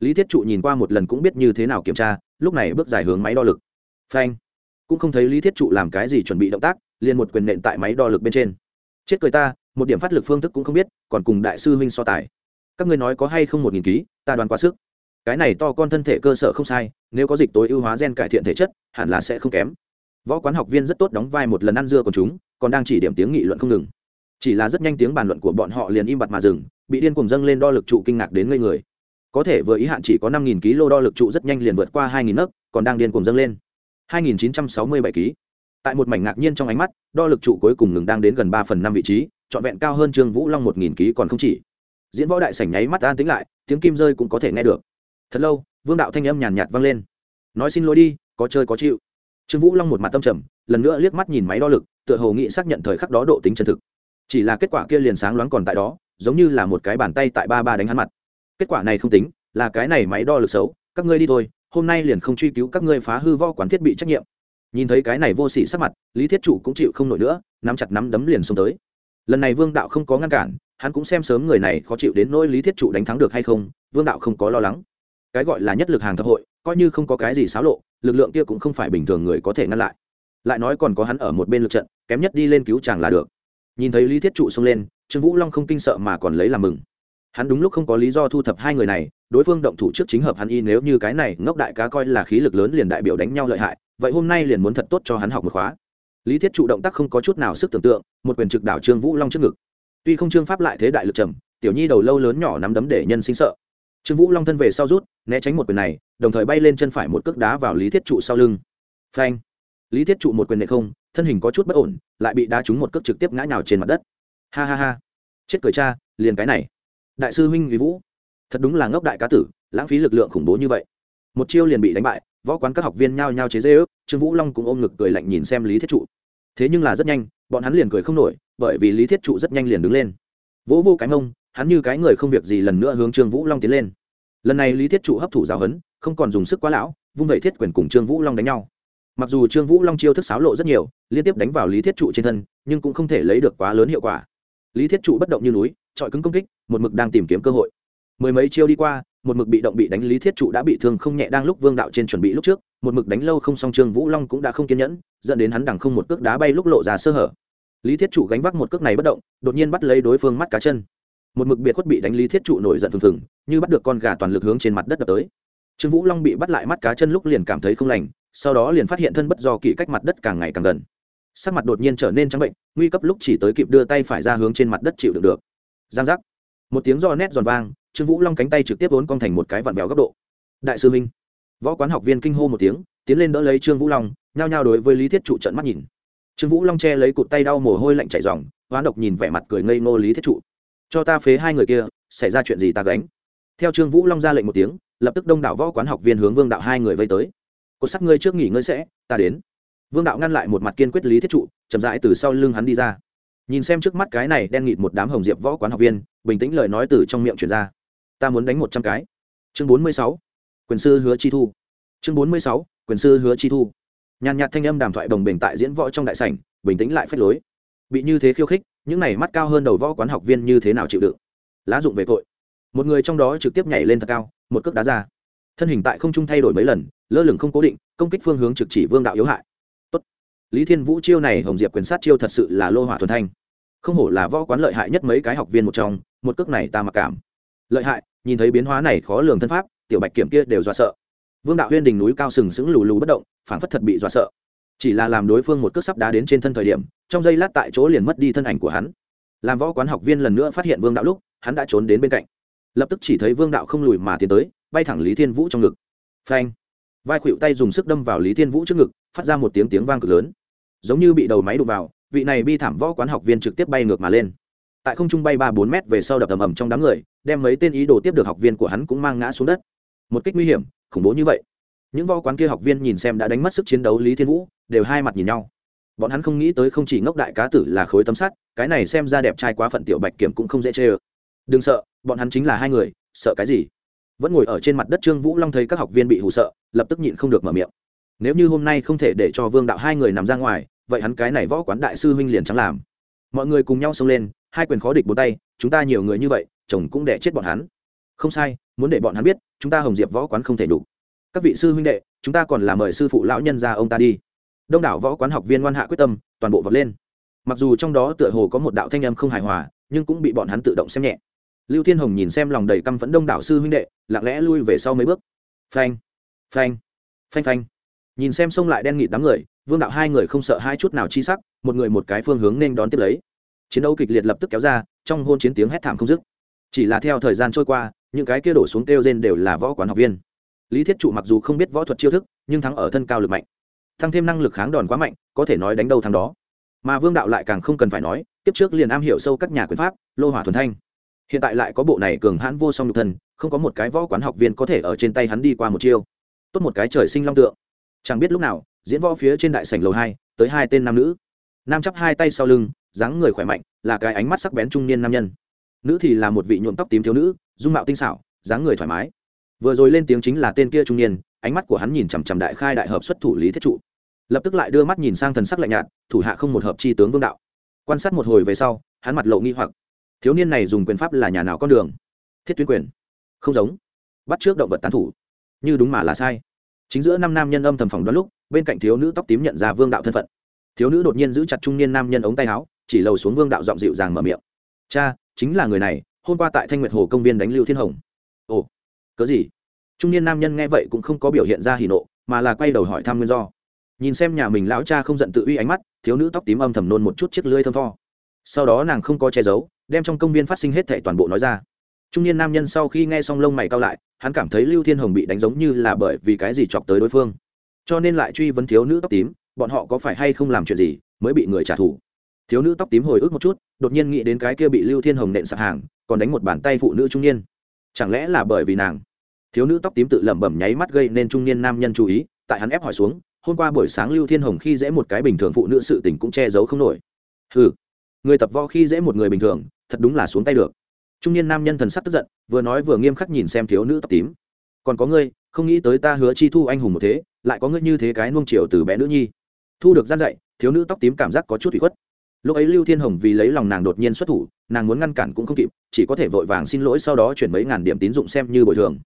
[SPEAKER 1] Lý thiết trụ nhìn qua một lần cũng biết như thế nào kiểm tra, lúc này bước dài hướng máy đo lực. Phanh. Cũng không thấy lý thiết trụ làm cái gì chuẩn bị động tác liền một quyền nện tại máy đo lực bên trên. Chết cười ta, một điểm phát lực phương thức cũng không biết, còn cùng đại sư huynh so tài. Các ngươi nói có hay không một nghìn ký, ta đoán quá sức. Cái này to con thân thể cơ sở không sai, nếu có dịch tối ưu hóa gen cải thiện thể chất, hẳn là sẽ không kém. Võ quán học viên rất tốt đóng vai một lần ăn dưa của chúng, còn đang chỉ điểm tiếng nghị luận không ngừng. Chỉ là rất nhanh tiếng bàn luận của bọn họ liền im bặt mà dừng, bị điên cùng dâng lên đo lực trụ kinh ngạc đến ngây người. Có thể vừa ý hạn chỉ có năm nghìn ký lô đo lực trụ rất nhanh liền vượt qua hai nghìn nấc, còn đang điên cùng dâng lên. hai nghìn chín trăm sáu mươi bảy ký tại một mảnh ngạc nhiên trong ánh mắt, đo lực trụ cuối cùng ngừng đang đến gần ba phần năm vị trí, trọn vẹn cao hơn trương vũ long một nghìn ký còn không chỉ. Diễn võ đại sảnh nháy mắt an tính lại, tiếng kim rơi cũng có thể nghe được. Thật lâu, vương đạo thanh âm nhàn nhạt vang lên. Nói xin lỗi đi, có chơi có chịu. Trương vũ long một mặt tâm trầm, lần nữa liếc mắt nhìn máy đo lực, tựa hồ nghị xác nhận thời khắc đó độ tính chân thực. Chỉ là kết quả kia liền sáng loáng còn tại đó, giống như là một cái bàn tay tại ba ba đánh hắn mặt. Kết quả này không tính, là cái này máy đo lực xấu, các ngươi đi thôi, hôm nay liền không truy cứu các ngươi phá hư võ quán thiết bị trách nhiệm nhìn thấy cái này vô sỉ sắc mặt, lý thiết chủ cũng chịu không nổi nữa, nắm chặt nắm đấm liền xông tới. Lần này vương đạo không có ngăn cản, hắn cũng xem sớm người này khó chịu đến nỗi lý thiết trụ đánh thắng được hay không, vương đạo không có lo lắng. Cái gọi là nhất lực hàng thập hội, coi như không có cái gì xáo lộ, lực lượng kia cũng không phải bình thường người có thể ngăn lại. Lại nói còn có hắn ở một bên lực trận, kém nhất đi lên cứu chàng là được. Nhìn thấy lý thiết trụ xông lên, trương vũ long không kinh sợ mà còn lấy làm mừng. Hắn đúng lúc không có lý do thu thập hai người này, đối phương động thủ trước chính hợp hắn y nếu như cái này ngốc đại cá coi là khí lực lớn liền đại biểu đánh nhau lợi hại vậy hôm nay liền muốn thật tốt cho hắn học một khóa. Lý thiết trụ động tác không có chút nào sức tưởng tượng, một quyền trực đảo trương vũ long trước ngực. Tuy không trương pháp lại thế đại lực trầm, tiểu nhi đầu lâu lớn nhỏ nắm đấm để nhân sinh sợ. Trương vũ long thân về sau rút, né tránh một quyền này, đồng thời bay lên chân phải một cước đá vào lý thiết trụ sau lưng. Phanh! Lý thiết trụ một quyền này không, thân hình có chút bất ổn, lại bị đá trúng một cước trực tiếp ngã nhào trên mặt đất. Ha ha ha! Chết cười cha, liền cái này. Đại sư huynh vì vũ, thật đúng là ngốc đại cá tử, lãng phí lực lượng khủng bố như vậy. Một chiêu liền bị đánh bại võ quán các học viên nhao nhao chế dê ước trương vũ long cũng ôm ngực cười lạnh nhìn xem lý thiết trụ. Thế nhưng là rất nhanh, bọn hắn liền cười không nổi, bởi vì lý thiết trụ rất nhanh liền đứng lên. Vỗ vô cái mông, hắn như cái người không việc gì lần nữa hướng trương vũ long tiến lên. Lần này lý thiết trụ hấp thụ giáo hấn không còn dùng sức quá lão, vung vẩy thiết quyền cùng trương vũ long đánh nhau. Mặc dù trương vũ long chiêu thức xáo lộ rất nhiều, liên tiếp đánh vào lý thiết trụ trên thân, nhưng cũng không thể lấy được quá lớn hiệu quả. Lý thiết trụ bất động như núi trọi cứng công kích, một mực đang tìm kiếm cơ hội. Mười mấy chiêu đi qua một mực bị động bị đánh lý thiết trụ đã bị thương không nhẹ đang lúc vương đạo trên chuẩn bị lúc trước, một mực đánh lâu không xong trương vũ long cũng đã không kiên nhẫn, dẫn đến hắn đằng không một cước đá bay lúc lộ ra sơ hở. Lý thiết trụ gánh vác một cước này bất động, đột nhiên bắt lấy đối phương mắt cá chân. Một mực biệt khuất bị đánh lý thiết trụ nổi giận phừng phừng, như bắt được con gà toàn lực hướng trên mặt đất đập tới. Trương vũ long bị bắt lại mắt cá chân lúc liền cảm thấy không lành, sau đó liền phát hiện thân bất do kỵ cách mặt đất càng ngày càng gần. Sắc mặt đột nhiên trở nên trắng bệnh, nguy cấp lúc chỉ tới kịp đưa tay phải ra hướng trên mặt đất chịu được được. Giang giác. Một tiếng do nét giòn vang trương vũ long cánh tay trực tiếp vốn cong thành một cái vặn vẹo góc độ. Đại sư minh. Võ quán học viên kinh hô một tiếng, tiến lên đỡ lấy trương vũ long, nhao nhao đối với lý thiết trụ trận mắt nhìn. Trương vũ long che lấy cụt tay đau mồ hôi lạnh chảy dòng hoán độc nhìn vẻ mặt cười ngây ngô lý thiết trụ. Cho ta phế hai người kia, xảy ra chuyện gì ta gánh? Theo trương vũ long ra lệnh một tiếng, lập tức đông đảo võ quán học viên hướng vương đạo hai người vây tới. Cột sắc ngươi trước nghỉ ngơi sẽ, ta đến. Vương đạo ngăn lại một mặt kiên quyết lý thiết trụ, chậm rãi từ sau lưng hắn đi ra. Nhìn xem trước mắt cái này đen nghịt một đám hồng diệp võ quán học viên, bình tĩnh lời nói từ trong miệng truyền ra ta muốn đánh một trăm cái. Chương bốn mươi sáu, quyền sư hứa chi thu. Chương bốn mươi sáu, quyền sư hứa chi thu. Nhàn nhạt thanh âm đàm thoại đồng bình tại diễn võ trong đại sảnh, bình tĩnh lại phép lối. Bị như thế khiêu khích, những này mắt cao hơn đầu võ quán học viên như thế nào chịu đựng? Lá dụng về tội. Một người trong đó trực tiếp nhảy lên thật cao, một cước đá ra. Thân hình tại không trung thay đổi mấy lần, lơ lửng không cố định, công kích phương hướng trực chỉ vương đạo yếu hại. Tốt. lý thiên vũ chiêu này hồng diệp quyền sát chiêu thật sự là lô hỏa thuần thanh. Không hổ là võ quán lợi hại nhất mấy cái học viên một trong, một cước này ta mặc cảm lợi hại, nhìn thấy biến hóa này khó lường thân pháp, tiểu bạch kiểm kia đều dọa sợ. Vương đạo huyên đỉnh núi cao sừng sững lù lù bất động phản phất thật bị dọa sợ. Chỉ là làm đối phương một cước sắp đá đến trên thân thời điểm, trong giây lát tại chỗ liền mất đi thân ảnh của hắn. Làm võ quán học viên lần nữa phát hiện vương đạo lúc, hắn đã trốn đến bên cạnh. Lập tức chỉ thấy vương đạo không lùi mà tiến tới, bay thẳng lý thiên vũ trong ngực. Phanh! Vai khuỵu tay dùng sức đâm vào lý thiên vũ trước ngực, phát ra một tiếng tiếng vang cực lớn. Giống như bị đầu máy đụng vào, vị này bi thảm võ quán học viên trực tiếp bay ngược mà lên tại không trung bay ba bốn mét về sau đập ầm ầm trong đám người, đem mấy tên ý đồ tiếp được học viên của hắn cũng mang ngã xuống đất. Một kích nguy hiểm, khủng bố như vậy. Những võ quán kia học viên nhìn xem đã đánh mất sức chiến đấu lý thiên vũ, đều hai mặt nhìn nhau. Bọn hắn không nghĩ tới không chỉ ngốc đại cá tử là khối tấm sắt, cái này xem ra đẹp trai quá phận tiểu bạch kiểm cũng không dễ chê ơ. Đừng sợ, bọn hắn chính là hai người, sợ cái gì? Vẫn ngồi ở trên mặt đất trương vũ long thấy các học viên bị hù sợ, lập tức nhịn không được mở miệng. Nếu như hôm nay không thể để cho vương đạo hai người nằm ra ngoài, vậy hắn cái này võ quán đại sư huynh liền chẳng làm. Mọi người cùng nhau xông lên hai quyền khó địch bốn tay, chúng ta nhiều người như vậy, chồng cũng để chết bọn hắn. Không sai, muốn để bọn hắn biết, chúng ta hồng diệp võ quán không thể đủ. Các vị sư huynh đệ, chúng ta còn là mời sư phụ lão nhân ra ông ta đi. Đông đảo võ quán học viên ngoan hạ quyết tâm, toàn bộ vọt lên. Mặc dù trong đó tựa hồ có một đạo thanh âm không hài hòa, nhưng cũng bị bọn hắn tự động xem nhẹ. Lưu thiên hồng nhìn xem lòng đầy căm phẫn đông đảo sư huynh đệ, lặng lẽ lui về sau mấy bước. Phanh phanh phanh phanh. Nhìn xem xông lại đen nghịt đám người, vương đạo hai người không sợ hai chút nào chi sắc, một người một cái phương hướng nên đón tiếp lấy chiến đấu kịch liệt lập tức kéo ra, trong hôn chiến tiếng hét thảm không dứt. Chỉ là theo thời gian trôi qua, những cái kia đổ xuống kêu rên đều là võ quán học viên. Lý thiết trụ mặc dù không biết võ thuật chiêu thức, nhưng thắng ở thân cao lực mạnh. Thăng thêm năng lực kháng đòn quá mạnh, có thể nói đánh đâu thắng đó. Mà vương đạo lại càng không cần phải nói tiếp trước liền am hiểu sâu các nhà quyền pháp, lô hỏa thuần thanh. Hiện tại lại có bộ này cường hãn vô song nhục thân, không có một cái võ quán học viên có thể ở trên tay hắn đi qua một chiêu. Tốt một cái trời sinh long tượng. Chẳng biết lúc nào, diễn võ phía trên đại sảnh lầu hai, tới hai tên nam nữ. Nam chắp hai tay sau lưng dáng người khỏe mạnh, là cái ánh mắt sắc bén trung niên nam nhân. Nữ thì là một vị nhuộm tóc tím thiếu nữ, dung mạo tinh xảo, dáng người thoải mái. Vừa rồi lên tiếng chính là tên kia trung niên, ánh mắt của hắn nhìn chằm chằm đại khai đại hợp xuất thủ lý thiết trụ. Lập tức lại đưa mắt nhìn sang thần sắc lạnh nhạt, thủ hạ không một hợp chi tướng vương đạo. Quan sát một hồi về sau, hắn mặt lộ nghi hoặc. Thiếu niên này dùng quyền pháp là nhà nào con đường? Thiết tuyến quyền. Không giống. Bắt trước động vật tán thủ. Như đúng mà là sai. Chính giữa năm nam nhân âm thầm phòng đoán lúc, bên cạnh thiếu nữ tóc tím nhận ra vương đạo thân phận. Thiếu nữ đột nhiên giữ chặt trung niên nam nhân ống tay áo chỉ lầu xuống vương đạo giọng dịu dàng mở miệng. Cha, chính là người này, hôm qua tại thanh nguyệt hồ công viên đánh lưu thiên hồng. Ồ, cớ gì? Trung niên nam nhân nghe vậy cũng không có biểu hiện ra hỉ nộ, mà là quay đầu hỏi thăm nguyên do. Nhìn xem nhà mình lão cha không giận tự uy ánh mắt, thiếu nữ tóc tím âm thầm nôn một chút chiếc lưới thơm tho. Sau đó nàng không có che giấu, đem trong công viên phát sinh hết thệ toàn bộ nói ra. Trung niên nam nhân sau khi nghe xong lông mày cao lại, hắn cảm thấy lưu thiên hồng bị đánh giống như là bởi vì cái gì chọc tới đối phương. Cho nên lại truy vấn thiếu nữ tóc tím, bọn họ có phải hay không làm chuyện gì mới bị người trả thù thiếu nữ tóc tím hồi ức một chút, đột nhiên nghĩ đến cái kia bị lưu thiên hồng nện sạp hàng, còn đánh một bàn tay phụ nữ trung niên. Chẳng lẽ là bởi vì nàng? Thiếu nữ tóc tím tự lẩm bẩm nháy mắt gây nên trung niên nam nhân chú ý, tại hắn ép hỏi xuống, hôm qua buổi sáng lưu thiên hồng khi dễ một cái bình thường phụ nữ sự tình cũng che giấu không nổi. Ừ người tập võ khi dễ một người bình thường, thật đúng là xuống tay được. Trung niên nam nhân thần sắc tức giận, vừa nói vừa nghiêm khắc nhìn xem thiếu nữ tóc tím. Còn có ngươi, không nghĩ tới ta hứa chi thu anh hùng một thế, lại có ngươi như thế cái nuông chiều từ bé nữ nhi. Thu được gian dạy, thiếu nữ tóc tím cảm giác có chút bị khuất lúc ấy lưu thiên hồng vì lấy lòng nàng đột nhiên xuất thủ, nàng muốn ngăn cản cũng không kịp, chỉ có thể vội vàng xin lỗi sau đó chuyển mấy ngàn điểm tín dụng xem như bồi thường.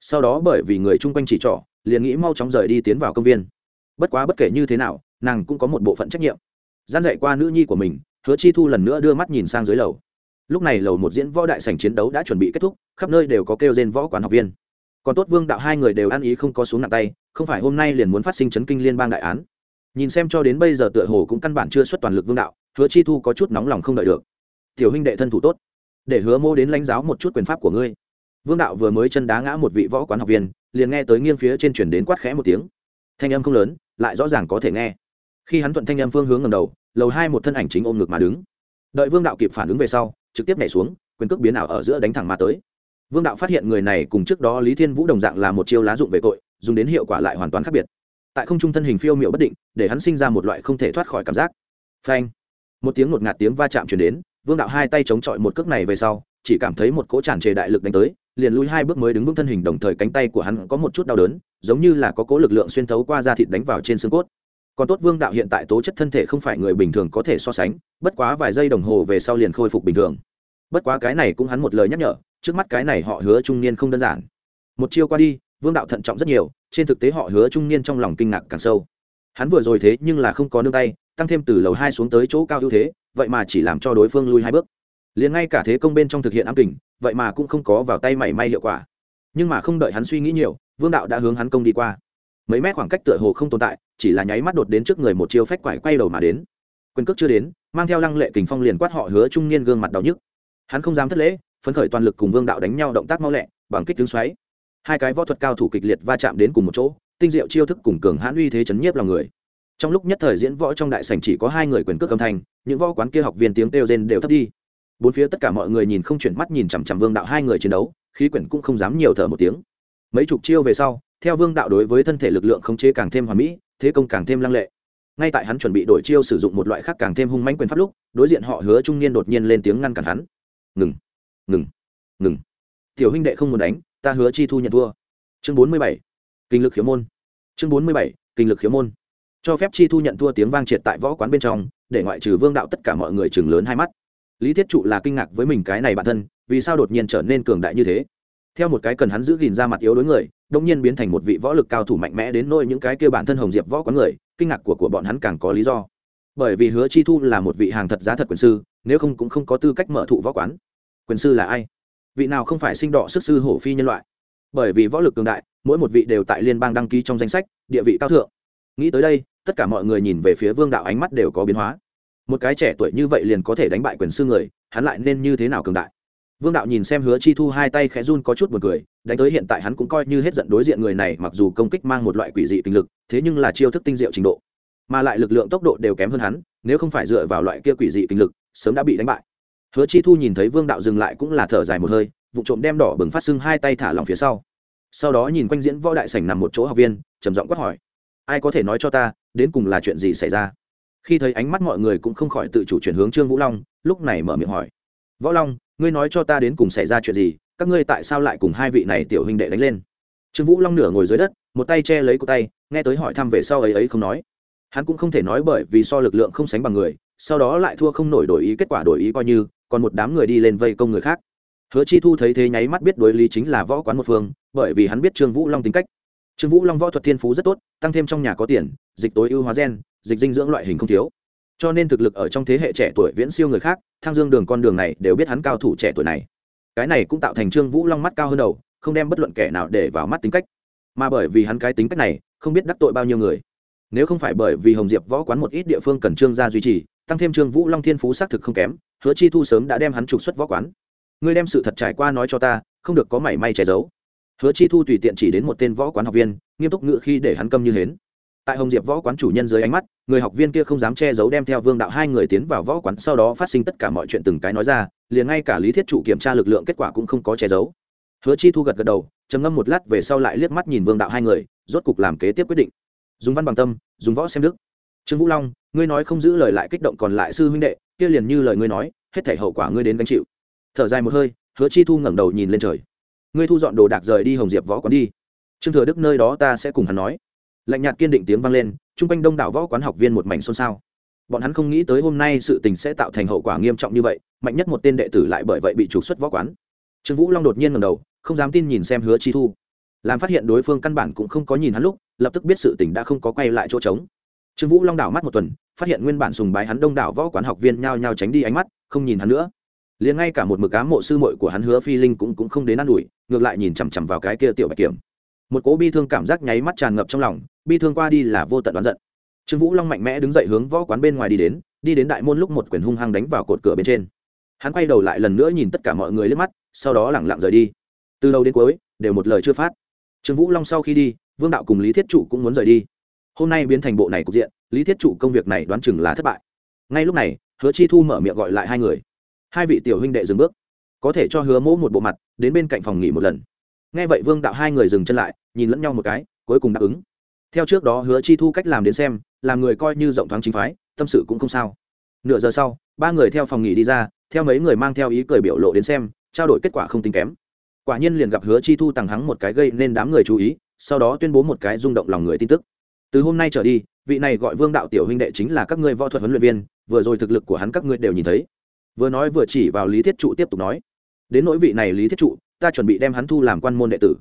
[SPEAKER 1] Sau đó bởi vì người chung quanh chỉ trỏ, liền nghĩ mau chóng rời đi tiến vào công viên. Bất quá bất kể như thế nào, nàng cũng có một bộ phận trách nhiệm. Gian dạy qua nữ nhi của mình, hứa chi thu lần nữa đưa mắt nhìn sang dưới lầu. Lúc này lầu một diễn võ đại sảnh chiến đấu đã chuẩn bị kết thúc, khắp nơi đều có kêu trên võ quán học viên. Còn tốt vương đạo hai người đều ăn ý không có xuống nặng tay, không phải hôm nay liền muốn phát sinh chấn kinh liên bang đại án. Nhìn xem cho đến bây giờ tựa hồ cũng căn bản chưa xuất toàn lực vương đạo hứa chi thu có chút nóng lòng không đợi được. Tiểu huynh đệ thân thủ tốt, để hứa mô đến lãnh giáo một chút quyền pháp của ngươi. Vương đạo vừa mới chân đá ngã một vị võ quán học viên, liền nghe tới nghiêng phía trên chuyển đến quát khẽ một tiếng. Thanh âm không lớn, lại rõ ràng có thể nghe. Khi hắn thuận thanh âm phương hướng ngầm đầu, lầu hai một thân ảnh chính ôm ngực mà đứng. Đợi vương đạo kịp phản ứng về sau, trực tiếp nhảy xuống, quyền cước biến ảo ở giữa đánh thẳng mà tới. Vương đạo phát hiện người này cùng trước đó lý thiên vũ đồng dạng là một chiêu lá dụng về tội, dùng đến hiệu quả lại hoàn toàn khác biệt. Tại không trung thân hình phiêu m i ệ u bất định, để hắn sinh ra một loại không thể thoát khỏi cảm giác. Phanh! Một tiếng ngột ngạt tiếng va chạm chuyển đến, vương đạo hai tay chống chọi một cước này về sau, chỉ cảm thấy một cỗ tràn trề đại lực đánh tới, liền lui hai bước mới đứng vững thân hình đồng thời cánh tay của hắn có một chút đau đớn, giống như là có cỗ lực lượng xuyên thấu qua da thịt đánh vào trên xương cốt. Còn tốt vương đạo hiện tại tố chất thân thể không phải người bình thường có thể so sánh, bất quá vài giây đồng hồ về sau liền khôi phục bình thường. Bất quá cái này cũng hắn một lời nhắc nhở, trước mắt cái này họ hứa trung niên không đơn giản. Một chiêu qua đi, vương đạo thận trọng rất nhiều, trên thực tế họ hứa trung niên trong lòng kinh ngạc càng sâu. Hắn vừa rồi thế nhưng là không có nương tay tăng thêm từ lầu hai xuống tới chỗ cao ưu thế, vậy mà chỉ làm cho đối phương lui hai bước. Liền ngay cả thế công bên trong thực hiện ám kình, vậy mà cũng không có vào tay mảy may hiệu quả. Nhưng mà không đợi hắn suy nghĩ nhiều, vương đạo đã hướng hắn công đi qua. Mấy mét khoảng cách tựa hồ không tồn tại, chỉ là nháy mắt đột đến trước người một chiêu phách quải quay đầu mà đến. Quyền cước chưa đến, mang theo lăng lệ kình phong liền quát họ hứa trung niên gương mặt đau nhức. Hắn không dám thất lễ, phấn khởi toàn lực cùng vương đạo đánh nhau động tác mau lẹ, bằng kích tướng xoáy. Hai cái võ thuật cao thủ kịch liệt va chạm đến cùng một chỗ, tinh diệu chiêu thức cùng cường hãn uy thế chấn nhiếp lòng người trong lúc nhất thời diễn võ trong đại sảnh chỉ có hai người quyền cước âm thanh, những võ quán kia học viên tiếng kêu rên đều thấp đi. Bốn phía tất cả mọi người nhìn không chuyển mắt nhìn chằm chằm vương đạo hai người chiến đấu, khí quyển cũng không dám nhiều thở một tiếng. Mấy chục chiêu về sau, theo vương đạo đối với thân thể lực lượng khống chế càng thêm hoàn mỹ, thế công càng thêm lăng lệ. Ngay tại hắn chuẩn bị đổi chiêu sử dụng một loại khác càng thêm hung manh quyền pháp lúc, đối diện họ hứa trung niên đột nhiên lên tiếng ngăn cản hắn. Ngừng ngừng ngừng. Tiểu huynh đệ không muốn đánh, ta hứa chi thu nhận thua. Chương bốn mươi bảy, kinh lực khiếu môn. Chương bốn mươi bảy, kinh lực khiếu môn cho phép chi thu nhận thua tiếng vang triệt tại võ quán bên trong, để ngoại trừ vương đạo tất cả mọi người chừng lớn hai mắt. Lý thiết trụ là kinh ngạc với mình cái này bản thân, vì sao đột nhiên trở nên cường đại như thế? Theo một cái cần hắn giữ gìn ra mặt yếu đối người đông nhiên biến thành một vị võ lực cao thủ mạnh mẽ đến nỗi những cái kia bản thân hồng diệp võ quán người, kinh ngạc của của bọn hắn càng có lý do. Bởi vì hứa chi thu là một vị hàng thật giá thật quyền sư, nếu không cũng không có tư cách mở thụ võ quán. Quyền sư là ai? Vị nào không phải sinh đọ sức sư hổ phi nhân loại? Bởi vì võ lực cường đại, mỗi một vị đều tại liên bang đăng ký trong danh sách, địa vị cao thượng. Nghĩ tới đây tất cả mọi người nhìn về phía vương đạo ánh mắt đều có biến hóa. Một cái trẻ tuổi như vậy liền có thể đánh bại quyền sư người, hắn lại nên như thế nào cường đại? Vương đạo nhìn xem hứa chi thu hai tay khẽ run có chút b u ồ n cười, đánh tới hiện tại hắn cũng coi như hết giận đối diện người này mặc dù công kích mang một loại quỷ dị kinh lực, thế nhưng là chiêu thức tinh diệu trình độ. Mà lại lực lượng tốc độ đều kém hơn hắn, nếu không phải dựa vào loại kia quỷ dị kinh lực, sớm đã bị đánh bại. Hứa chi thu nhìn thấy vương đạo dừng lại cũng là thở dài một hơi, vụ trộm đem đỏ bừng phát sưng hai tay thả lòng phía sau. Sau đó nhìn quanh diễn võ đại sảnh nằm một chỗ học viên, trầm giọng quát hỏi, ai có thể nói cho ta đến cùng là chuyện gì xảy ra? Khi thấy ánh mắt mọi người cũng không khỏi tự chủ chuyển hướng trương vũ long, lúc này mở miệng hỏi. Võ long, ngươi nói cho ta đến cùng xảy ra chuyện gì, các ngươi tại sao lại cùng hai vị này tiểu huynh đệ đánh lên? Trương vũ long nửa ngồi dưới đất, một tay che lấy cô tay, nghe tới hỏi thăm về sau ấy ấy không nói. Hắn cũng không thể nói bởi vì so lực lượng không sánh bằng người, sau đó lại thua không nổi đổi ý, kết quả đổi ý coi như, còn một đám người đi lên vây công người khác. Hứa chi thu thấy thế nháy mắt biết đối lý chính là võ quán một phương, bởi vì hắn biết trương vũ long tính cách. Trương vũ long võ thuật thiên phú rất tốt, tăng thêm trong nhà có tiền dịch tối ưu hóa gen, dịch dinh dưỡng loại hình không thiếu. Cho nên thực lực ở trong thế hệ trẻ tuổi viễn siêu người khác, thang dương đường con đường này đều biết hắn cao thủ trẻ tuổi này. Cái này cũng tạo thành trương vũ long mắt cao hơn đầu, không đem bất luận kẻ nào để vào mắt tính cách. Mà bởi vì hắn cái tính cách này, không biết đắc tội bao nhiêu người. Nếu không phải bởi vì hồng diệp võ quán một ít địa phương cần trương gia duy trì, tăng thêm trương vũ long thiên phú xác thực không kém, hứa chi thu sớm đã đem hắn trục xuất võ quán. Ngươi đem sự thật trải qua nói cho ta, không được có mảy may che giấu. Hứa chi thu tùy tiện chỉ đến một tên võ quán học viên, nghiêm túc ngự khi để hắn câm như hến tại hồng diệp võ quán chủ nhân dưới ánh mắt, người học viên kia không dám che giấu đem theo vương đạo hai người tiến vào võ quán, sau đó phát sinh tất cả mọi chuyện từng cái nói ra, liền ngay cả lý thiết chủ kiểm tra lực lượng kết quả cũng không có che giấu. Hứa chi thu gật gật đầu, trầm ngâm một lát về sau lại liếc mắt nhìn vương đạo hai người, rốt cục làm kế tiếp quyết định. Dùng văn bằng tâm, dùng võ xem đức. Trương vũ long, ngươi nói không giữ lời lại kích động còn lại sư huynh đệ, kia liền như lời ngươi nói, hết thể hậu quả ngươi đến gánh chịu. Thở dài một hơi, hứa chi thu ngẩng đầu nhìn lên trời. Ngươi thu dọn đồ đạc rời đi hồng diệp võ quán đi. Trương thừa đức nơi đó ta sẽ cùng hắn nói lạnh nhạt kiên định tiếng vang lên, chung quanh đông đảo võ quán học viên một mảnh xôn xao. Bọn hắn không nghĩ tới hôm nay sự tình sẽ tạo thành hậu quả nghiêm trọng như vậy, mạnh nhất một tên đệ tử lại bởi vậy bị trục xuất võ quán. Trương vũ long đột nhiên ngầm đầu, không dám tin nhìn xem hứa chi thu. Làm phát hiện đối phương căn bản cũng không có nhìn hắn lúc, lập tức biết sự tình đã không có quay lại chỗ trống. Trương vũ long đảo mắt một tuần, phát hiện nguyên bản sùng bái hắn đông đảo võ quán học viên nhao nhao tránh đi ánh mắt, không nhìn hắn nữa. Liền ngay cả một mực ám mộ sư muội của hắn hứa phi linh cũng cũng không đến ă n ủi, ngược lại nhìn chằm chằm vào cái kia tiểu bạch kiểm một cỗ bi thương cảm giác nháy mắt tràn ngập trong lòng, bi thương qua đi là vô tận đoán giận. Trương vũ long mạnh mẽ đứng dậy hướng võ quán bên ngoài đi đến đi đến đại môn lúc một quyền hung hăng đánh vào cột cửa bên trên. Hắn quay đầu lại lần nữa nhìn tất cả mọi người lên mắt, sau đó lẳng lặng rời đi. Từ đầu đến cuối, đều một lời chưa phát. Trương vũ long sau khi đi, vương đạo cùng lý thiết trụ cũng muốn rời đi. Hôm nay biến thành bộ này cục diện, lý thiết trụ công việc này đoán chừng là thất bại. Ngay lúc này, hứa chi thu mở miệng gọi lại hai người. Hai vị tiểu huynh đệ dừng bước. Có thể cho hứa mỗ một bộ mặt, đến bên cạnh phòng nghỉ một lần. Nghe vậy vương đạo hai người dừng chân lại nhìn lẫn nhau một cái, cuối cùng đáp ứng. Theo trước đó hứa chi thu cách làm đến xem, làm người coi như rộng thoáng chính phái, tâm sự cũng không sao. Nửa giờ sau, ba người theo phòng nghỉ đi ra, theo mấy người mang theo ý cười biểu lộ đến xem, trao đổi kết quả không tính kém. Quả nhiên liền gặp hứa chi thu tàng hắng một cái gây nên đám người chú ý, sau đó tuyên bố một cái rung động lòng người tin tức. Từ hôm nay trở đi, vị này gọi vương đạo tiểu huynh đệ chính là các ngươi võ thuật huấn luyện viên, vừa rồi thực lực của hắn các ngươi đều nhìn thấy. Vừa nói vừa chỉ vào lý thiết trụ tiếp tục nói, đến nỗi vị này lý thiết trụ, ta chuẩn bị đem hắn thu làm quan môn đệ tử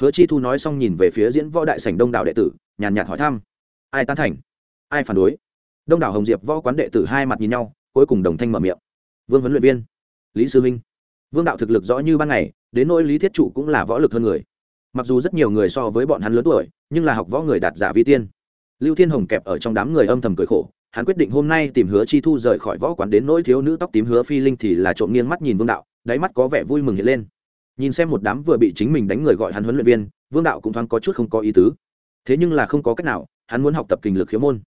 [SPEAKER 1] hứa chi thu nói xong nhìn về phía diễn võ đại sảnh đông đảo đệ tử, nhàn nhạt hỏi thăm. Ai tán thành? Ai phản đối? Đông đảo hồng diệp võ quán đệ tử hai mặt nhìn nhau, cuối cùng đồng thanh mở miệng. Vương huấn luyện viên. Lý sư minh. Vương đạo thực lực rõ như ban ngày, đến nỗi lý thiết trụ cũng là võ lực hơn người. Mặc dù rất nhiều người so với bọn hắn lớn tuổi, nhưng là học võ người đạt giả vi tiên. Lưu thiên hồng kẹp ở trong đám người âm thầm cười khổ, hắn quyết định hôm nay tìm hứa chi thu rời khỏi võ quán đến nỗi thiếu nữ tóc tím hứa phi linh thì là trộm nghiêng mắt nhìn vương đạo, đáy mắt có vẻ vui mừng hiện lên nhìn xem một đám vừa bị chính mình đánh người gọi hắn huấn luyện viên, vương đạo cũng thoáng có chút không có ý tứ. Thế nhưng là không có cách nào, hắn muốn học tập kinh lực khiếu môn.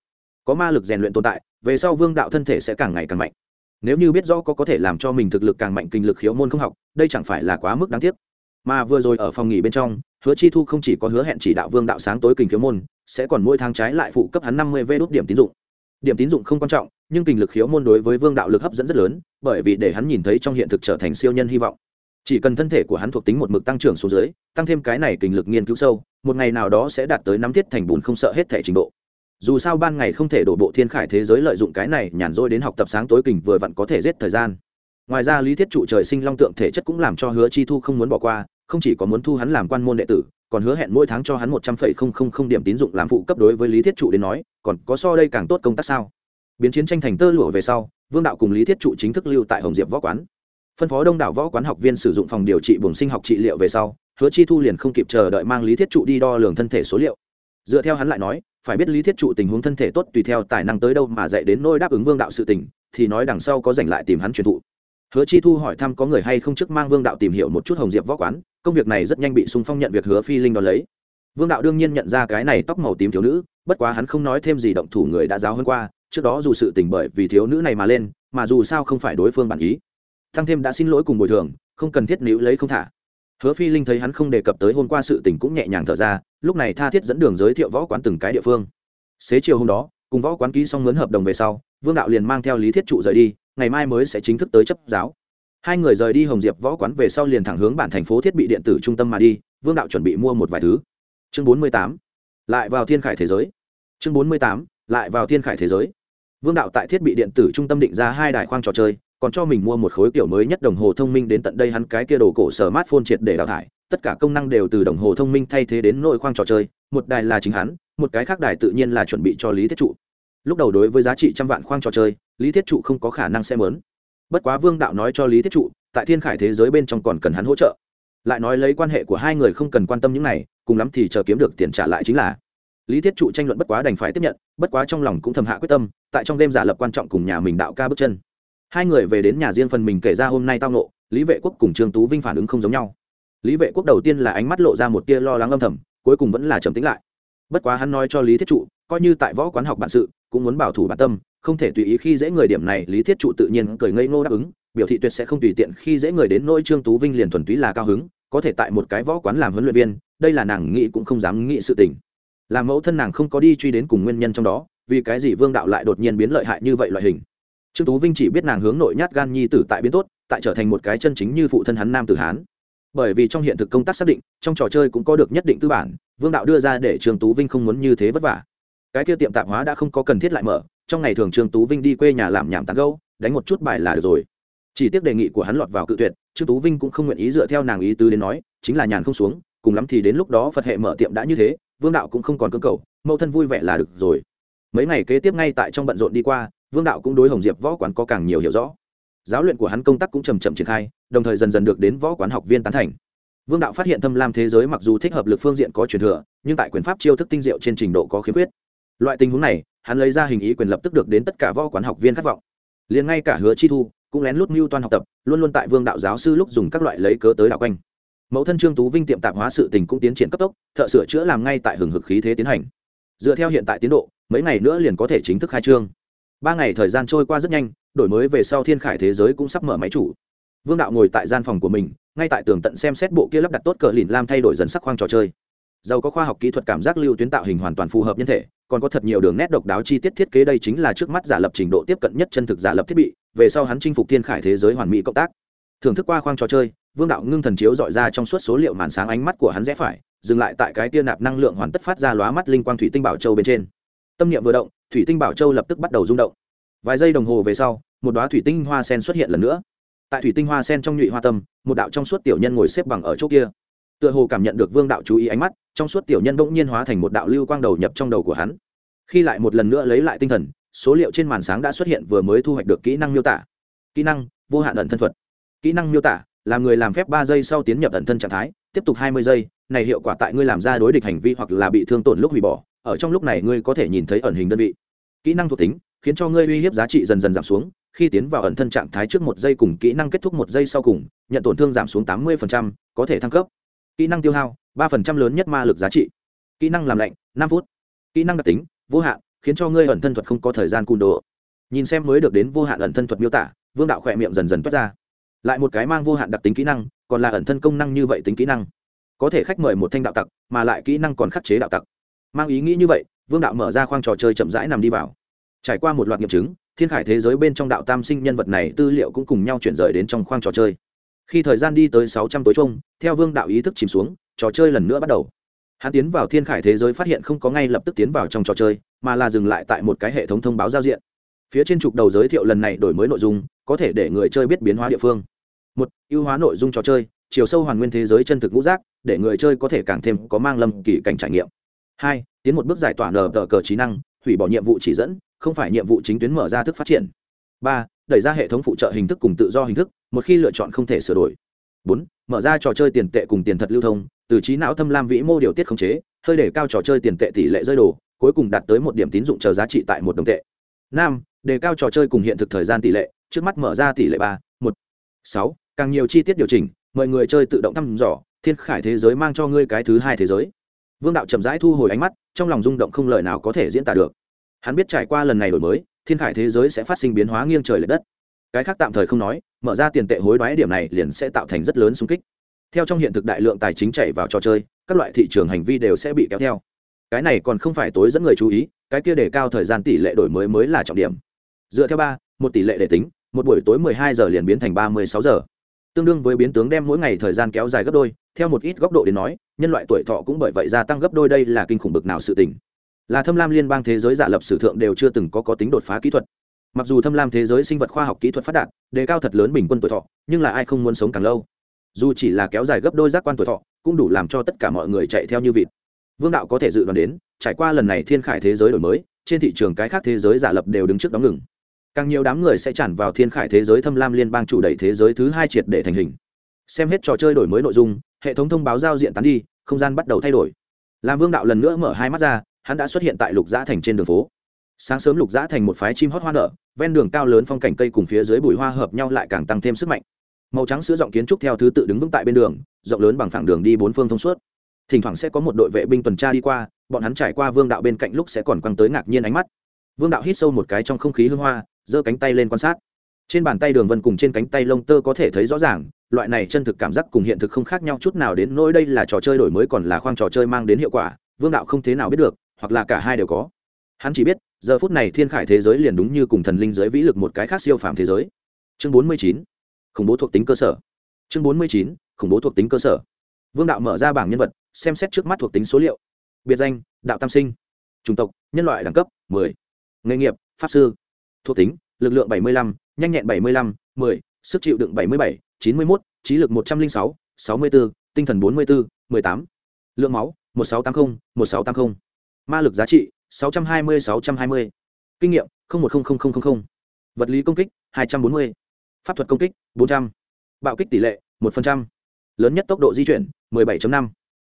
[SPEAKER 1] Có ma lực rèn luyện tồn tại, về sau vương đạo thân thể sẽ càng ngày càng mạnh. Nếu như biết rõ có có thể làm cho mình thực lực càng mạnh kinh lực khiếu môn không học, đây chẳng phải là quá mức đáng tiếc. Mà vừa rồi ở phòng nghỉ bên trong, hứa chi thu không chỉ có hứa hẹn chỉ đạo vương đạo sáng tối kinh khiếu môn, sẽ còn mỗi tháng trái lại phụ cấp hắn năm mươi vê đốt điểm tín dụng. Điểm tín dụng không quan trọng, nhưng kinh lực khiếu môn đối với vương đạo lực hấp dẫn rất lớn, bởi vì để hắn nhìn thấy trong hiện thực trở thành siêu nhân hy vọng chỉ cần thân thể của hắn thuộc tính một mực tăng trưởng xuống dưới, tăng thêm cái này kinh lực nghiên cứu sâu, một ngày nào đó sẽ đạt tới nắm thiết thành bùn không sợ hết thể trình độ. Dù sao ban ngày không thể đổ bộ thiên khải thế giới lợi dụng cái này nhàn rỗi đến học tập sáng tối kình vừa vặn có thể giết thời gian. Ngoài ra lý thiết trụ trời sinh long tượng thể chất cũng làm cho hứa chi thu không muốn bỏ qua, không chỉ có muốn thu hắn làm quan môn đệ tử, còn hứa hẹn mỗi tháng cho hắn một trăm phẩy không không không điểm tín dụng làm phụ cấp đối với lý thiết trụ đến nói, còn có so đây càng tốt công tác sao? Biến chiến tranh thành tơ lụa về sau, vương đạo cùng lý thiết trụ chính thức lưu tại hồng diệp võ quán phân phó đông đảo võ quán học viên sử dụng phòng điều trị buồng sinh học trị liệu về sau, hứa chi thu liền không kịp chờ đợi mang lý thiết trụ đi đo lường thân thể số liệu. Dựa theo hắn lại nói, phải biết lý thiết trụ tình huống thân thể tốt tùy theo tài năng tới đâu mà dạy đến nôi đáp ứng vương đạo sự tình, thì nói đằng sau có giành lại tìm hắn truyền thụ. Hứa chi thu hỏi thăm có người hay không trước mang vương đạo tìm hiểu một chút hồng diệp võ quán, công việc này rất nhanh bị sung phong nhận việc hứa phi linh đón lấy. Vương đạo đương nhiên nhận ra cái này tóc màu tím thiếu nữ, bất quá hắn không nói thêm gì động thủ người đã giáo hơn qua, trước đó dù sự tình bởi vì thiếu nữ này mà lên, mà dù sao không phải đối phương bản ý thăng thêm đã xin lỗi cùng bồi thường, không cần thiết níu lấy không thả. Hứa phi linh thấy hắn không đề cập tới hôm qua sự tình cũng nhẹ nhàng thở ra, lúc này tha thiết dẫn đường giới thiệu võ quán từng cái địa phương. Xế chiều hôm đó, cùng võ quán ký xong mướn hợp đồng về sau, vương đạo liền mang theo lý thiết trụ rời đi, ngày mai mới sẽ chính thức tới chấp giáo. Hai người rời đi hồng diệp võ quán về sau liền thẳng hướng bản thành phố thiết bị điện tử trung tâm mà đi, vương đạo chuẩn bị mua một vài thứ. Chương bốn mươi tám, lại vào thiên khải thế giới. Chương bốn mươi tám, lại vào thiên khải thế giới. Vương đạo tại thiết bị điện tử trung tâm định ra hai đài khoang trò chơi còn cho mình mua một khối kiểu mới nhất đồng hồ thông minh đến tận đây hắn cái kia đồ cổ sở mát phone triệt để đào thải, tất cả công năng đều từ đồng hồ thông minh thay thế đến nội khoang trò chơi, một đài là chính hắn, một cái khác đài tự nhiên là chuẩn bị cho lý thiết trụ. Lúc đầu đối với giá trị trăm vạn khoang trò chơi, lý thiết trụ không có khả năng xem lớn. Bất quá vương đạo nói cho lý thiết trụ, tại thiên khải thế giới bên trong còn cần hắn hỗ trợ. Lại nói lấy quan hệ của hai người không cần quan tâm những này, cùng lắm thì chờ kiếm được tiền trả lại chính là. Lý thiết trụ tranh luận bất quá đành phải tiếp nhận, bất quá trong lòng cũng thầm hạ quyết tâm, tại trong đêm giả lập quan trọng cùng nhà mình đạo ca bước chân hai người về đến nhà riêng phần mình kể ra hôm nay tao nộ lý vệ quốc cùng trương tú vinh phản ứng không giống nhau. Lý vệ quốc đầu tiên là ánh mắt lộ ra một tia lo lắng âm thầm, cuối cùng vẫn là trầm tính lại. Bất quá hắn nói cho lý thiết trụ, coi như tại võ quán học bản sự, cũng muốn bảo thủ bản tâm, không thể tùy ý khi dễ người điểm này, lý thiết trụ tự nhiên cười ngây ngô đáp ứng, biểu thị tuyệt sẽ không tùy tiện khi dễ người đến nỗi trương tú vinh liền thuần túy là cao hứng, có thể tại một cái võ quán làm huấn luyện viên, đây là nàng nghĩ cũng không dám nghĩ sự tình. Làm mẫu thân nàng không có đi truy đến cùng nguyên nhân trong đó, vì cái gì vương đạo lại đột nhiên biến lợi hại như vậy loại hình? Trương tú vinh chỉ biết nàng hướng nội nhát gan nhi tử tại biến tốt, tại trở thành một cái chân chính như phụ thân hắn nam tử hán. Bởi vì trong hiện thực công tác xác định, trong trò chơi cũng có được nhất định tư bản, vương đạo đưa ra để trương tú vinh không muốn như thế vất vả. Cái kia tiệm tạp hóa đã không có cần thiết lại mở, trong ngày thường trương tú vinh đi quê nhà làm nhảm tán gâu đánh một chút bài là được rồi. Chỉ tiếc đề nghị của hắn lọt vào cự tuyệt, trương tú vinh cũng không nguyện ý dựa theo nàng ý tứ đến nói, chính là nhàn không xuống, cùng lắm thì đến lúc đó phật hệ mở tiệm đã như thế, vương đạo cũng không còn cơ cầu, mẫu thân vui vẻ là được rồi. Mấy ngày kế tiếp ngay tại trong bận rộn đi qua vương đạo cũng đối hồng diệp võ quán có càng nhiều hiểu rõ. Giáo luyện của hắn công tác cũng chầm chậm triển khai, đồng thời dần dần được đến võ quán học viên tán thành. Vương đạo phát hiện thâm lam thế giới mặc dù thích hợp lực phương diện có truyền thừa, nhưng tại quyền pháp chiêu thức tinh diệu trên trình độ có khiếm khuyết. Loại tình huống này, hắn lấy ra hình ý quyền lập tức được đến tất cả võ quán học viên khát vọng. Liền ngay cả hứa chi thu, cũng lén lút mưu toan học tập, luôn luôn tại vương đạo giáo sư lúc dùng các loại lấy cớ tới đạo quanh. Mẫu thân trương tú vinh tiệm tạp hóa sự tình cũng tiến triển cấp tốc, thợ sửa chữa làm ngay tại hừng hực khí thế tiến hành. Dựa theo hiện tại tiến độ, mấy ngày nữa liền có thể chính thức khai trương ba ngày thời gian trôi qua rất nhanh, đổi mới về sau thiên khải thế giới cũng sắp mở máy chủ. Vương đạo ngồi tại gian phòng của mình, ngay tại tường tận xem xét bộ kia lắp đặt tốt cờ lìn lam thay đổi dần sắc khoang trò chơi. Giàu có khoa học kỹ thuật cảm giác lưu tuyến tạo hình hoàn toàn phù hợp nhân thể, còn có thật nhiều đường nét độc đáo chi tiết thiết kế đây chính là trước mắt giả lập trình độ tiếp cận nhất chân thực giả lập thiết bị, về sau hắn chinh phục thiên khải thế giới hoàn mỹ cộng tác. Thưởng thức qua khoang trò chơi, vương đạo ngưng thần chiếu dọi ra trong suốt số liệu màn sáng ánh mắt của hắn rẽ phải, dừng lại tại cái tia nạp năng lượng hoàn tất phát ra lóa mắt linh quang thủy tinh bảo châu bên trên tâm niệm vừa động, thủy tinh bảo châu lập tức bắt đầu rung động. Vài giây đồng hồ về sau, một đoá thủy tinh hoa sen xuất hiện lần nữa. Tại thủy tinh hoa sen trong nhụy hoa tâm, một đạo trong suốt tiểu nhân ngồi xếp bằng ở chỗ kia. Tựa hồ cảm nhận được vương đạo chú ý ánh mắt, trong suốt tiểu nhân bỗng nhiên hóa thành một đạo lưu quang đầu nhập trong đầu của hắn. Khi lại một lần nữa lấy lại tinh thần, số liệu trên màn sáng đã xuất hiện vừa mới thu hoạch được kỹ năng miêu tả. Kỹ năng, vô hạn ẩn thân thuật. Kỹ năng miêu tả, là người làm phép ba giây sau tiến nhập ẩn thân trạng thái, tiếp tục hai mươi giây, này hiệu quả tại ngươi làm ra đối địch hành vi hoặc là bị thương tổn lúc hủy bỏ ở trong lúc này ngươi có thể nhìn thấy ẩn hình đơn vị. Kỹ năng thuộc tính, khiến cho ngươi uy hiếp giá trị dần dần giảm xuống, khi tiến vào ẩn thân trạng thái trước một giây cùng kỹ năng kết thúc một giây sau cùng, nhận tổn thương giảm xuống tám mươi có thể thăng cấp. Kỹ năng tiêu hao, ba lớn nhất ma lực giá trị. Kỹ năng làm lạnh, năm phút. Kỹ năng đặc tính, vô hạn, khiến cho ngươi ẩn thân thuật không có thời gian cùn đồ. Nhìn xem mới được đến vô hạn ẩn thân thuật miêu tả, vương đạo khỏe miệng dần dần toát ra. Lại một cái mang vô hạn đặc tính kỹ năng, còn là ẩn thân công năng như vậy tính kỹ năng. Có thể khách mời một thanh đạo tặc, mà lại kỹ năng còn khắc chế đạo tặc mang ý nghĩ như vậy, vương đạo mở ra khoang trò chơi chậm rãi nằm đi vào. Trải qua một loạt nghiệm chứng, thiên khải thế giới bên trong đạo tam sinh nhân vật này tư liệu cũng cùng nhau chuyển rời đến trong khoang trò chơi. Khi thời gian đi tới sáu trăm tối chung theo vương đạo ý thức chìm xuống, trò chơi lần nữa bắt đầu. Hắn tiến vào thiên khải thế giới phát hiện không có ngay lập tức tiến vào trong trò chơi, mà là dừng lại tại một cái hệ thống thông báo giao diện. Phía trên trục đầu giới thiệu lần này đổi mới nội dung, có thể để người chơi biết biến hóa địa phương. Một, ưu hóa nội dung trò chơi, chiều sâu hoàn nguyên thế giới chân thực ngũ giác, để người chơi có thể càng thêm có mang lâm kỳ cảnh trải nghiệm hai, tiến một bước giải tỏa nở tờ cờ trí năng, hủy bỏ nhiệm vụ chỉ dẫn, không phải nhiệm vụ chính tuyến mở ra thức phát triển. Ba, đẩy ra hệ thống phụ trợ hình thức cùng tự do hình thức, một khi lựa chọn không thể sửa đổi. Bốn, mở ra trò chơi tiền tệ cùng tiền thật lưu thông, từ trí não thâm lam vĩ mô điều tiết khống chế, hơi để cao trò chơi tiền tệ tỷ lệ rơi đồ, cuối cùng đạt tới một điểm tín dụng chờ giá trị tại một đồng tệ. Năm, đề cao trò chơi cùng hiện thực thời gian tỷ lệ, trước mắt mở ra tỷ lệ ba, một. Sáu, càng nhiều chi tiết điều chỉnh, mời người chơi tự động thăm dò, thiên khải thế giới mang cho ngươi cái thứ hai thế giới vương đạo chậm rãi thu hồi ánh mắt, trong lòng rung động không lời nào có thể diễn tả được. Hắn biết trải qua lần này đổi mới, thiên khải thế giới sẽ phát sinh biến hóa nghiêng trời l ệ đất. Cái khác tạm thời không nói, mở ra tiền tệ hối đoái điểm này liền sẽ tạo thành rất lớn xung kích. Theo trong hiện thực đại lượng tài chính chạy vào trò chơi, các loại thị trường hành vi đều sẽ bị kéo theo. Cái này còn không phải tối dẫn người chú ý, cái kia để cao thời gian tỷ lệ đổi mới mới là trọng điểm. Dựa theo ba, một tỷ lệ để tính, một buổi tối mười hai giờ liền biến thành ba mươi sáu giờ tương đương với biến tướng đem mỗi ngày thời gian kéo dài gấp đôi, theo một ít góc độ đến nói, nhân loại tuổi thọ cũng bởi vậy gia tăng gấp đôi đây là kinh khủng bực nào sự tình. Là thâm lam liên bang thế giới giả lập sử thượng đều chưa từng có có tính đột phá kỹ thuật. Mặc dù thâm lam thế giới sinh vật khoa học kỹ thuật phát đạt, đề cao thật lớn bình quân tuổi thọ, nhưng là ai không muốn sống càng lâu? Dù chỉ là kéo dài gấp đôi giác quan tuổi thọ, cũng đủ làm cho tất cả mọi người chạy theo như vịt. Vương đạo có thể dự đoán đến, trải qua lần này thiên khải thế giới đổi mới, trên thị trường cái khác thế giới giả lập đều đứng trước đóng ngừng càng nhiều đám người sẽ tràn vào thiên khải thế giới thâm lam liên bang chủ đẩy thế giới thứ hai triệt để thành hình. Xem hết trò chơi đổi mới nội dung, hệ thống thông báo giao diện tán đi, không gian bắt đầu thay đổi. Làm vương đạo lần nữa mở hai mắt ra, hắn đã xuất hiện tại lục giã thành trên đường phố. Sáng sớm lục giã thành một phái chim hót hoa nở, ven đường cao lớn phong cảnh cây cùng phía dưới bụi hoa hợp nhau lại càng tăng thêm sức mạnh. Màu trắng sữa giọng kiến trúc theo thứ tự đứng vững tại bên đường, rộng lớn bằng phẳng đường đi bốn phương thông suốt. Thỉnh thoảng sẽ có một đội vệ binh tuần tra đi qua, bọn hắn trải qua vương đạo bên cạnh lúc sẽ còn quăng tới ngạc nhiên ánh mắt. Vương đạo hít sâu một cái trong không khí hương hoa giơ cánh tay lên quan sát. Trên bàn tay đường vân cùng trên cánh tay lông tơ có thể thấy rõ ràng, loại này chân thực cảm giác cùng hiện thực không khác nhau chút nào đến nỗi đây là trò chơi đổi mới còn là khoang trò chơi mang đến hiệu quả, vương đạo không thế nào biết được, hoặc là cả hai đều có. Hắn chỉ biết, giờ phút này thiên khải thế giới liền đúng như cùng thần linh giới vĩ lực một cái khác siêu phàm thế giới. Chương bốn mươi chín, khủng bố thuộc tính cơ sở. Chương bốn mươi chín, khủng bố thuộc tính cơ sở. Vương đạo mở ra bảng nhân vật, xem xét trước mắt thuộc tính số liệu. Biệt danh, đạo tam sinh. Chủng tộc, nhân loại đẳng cấp 10. nghề nghiệp, pháp sư thuộc tính lực lượng 75, nhanh nhẹn 75, 10, sức chịu đựng 77, 91, trí lực 106, 64, tinh thần 44, 18. lượng máu 1680, 1680. ma lực giá trị 620, 620. kinh nghiệm 010000. vật lý công kích 240. pháp thuật công kích 400. bạo kích tỷ lệ 1%. lớn nhất tốc độ di chuyển 17.5.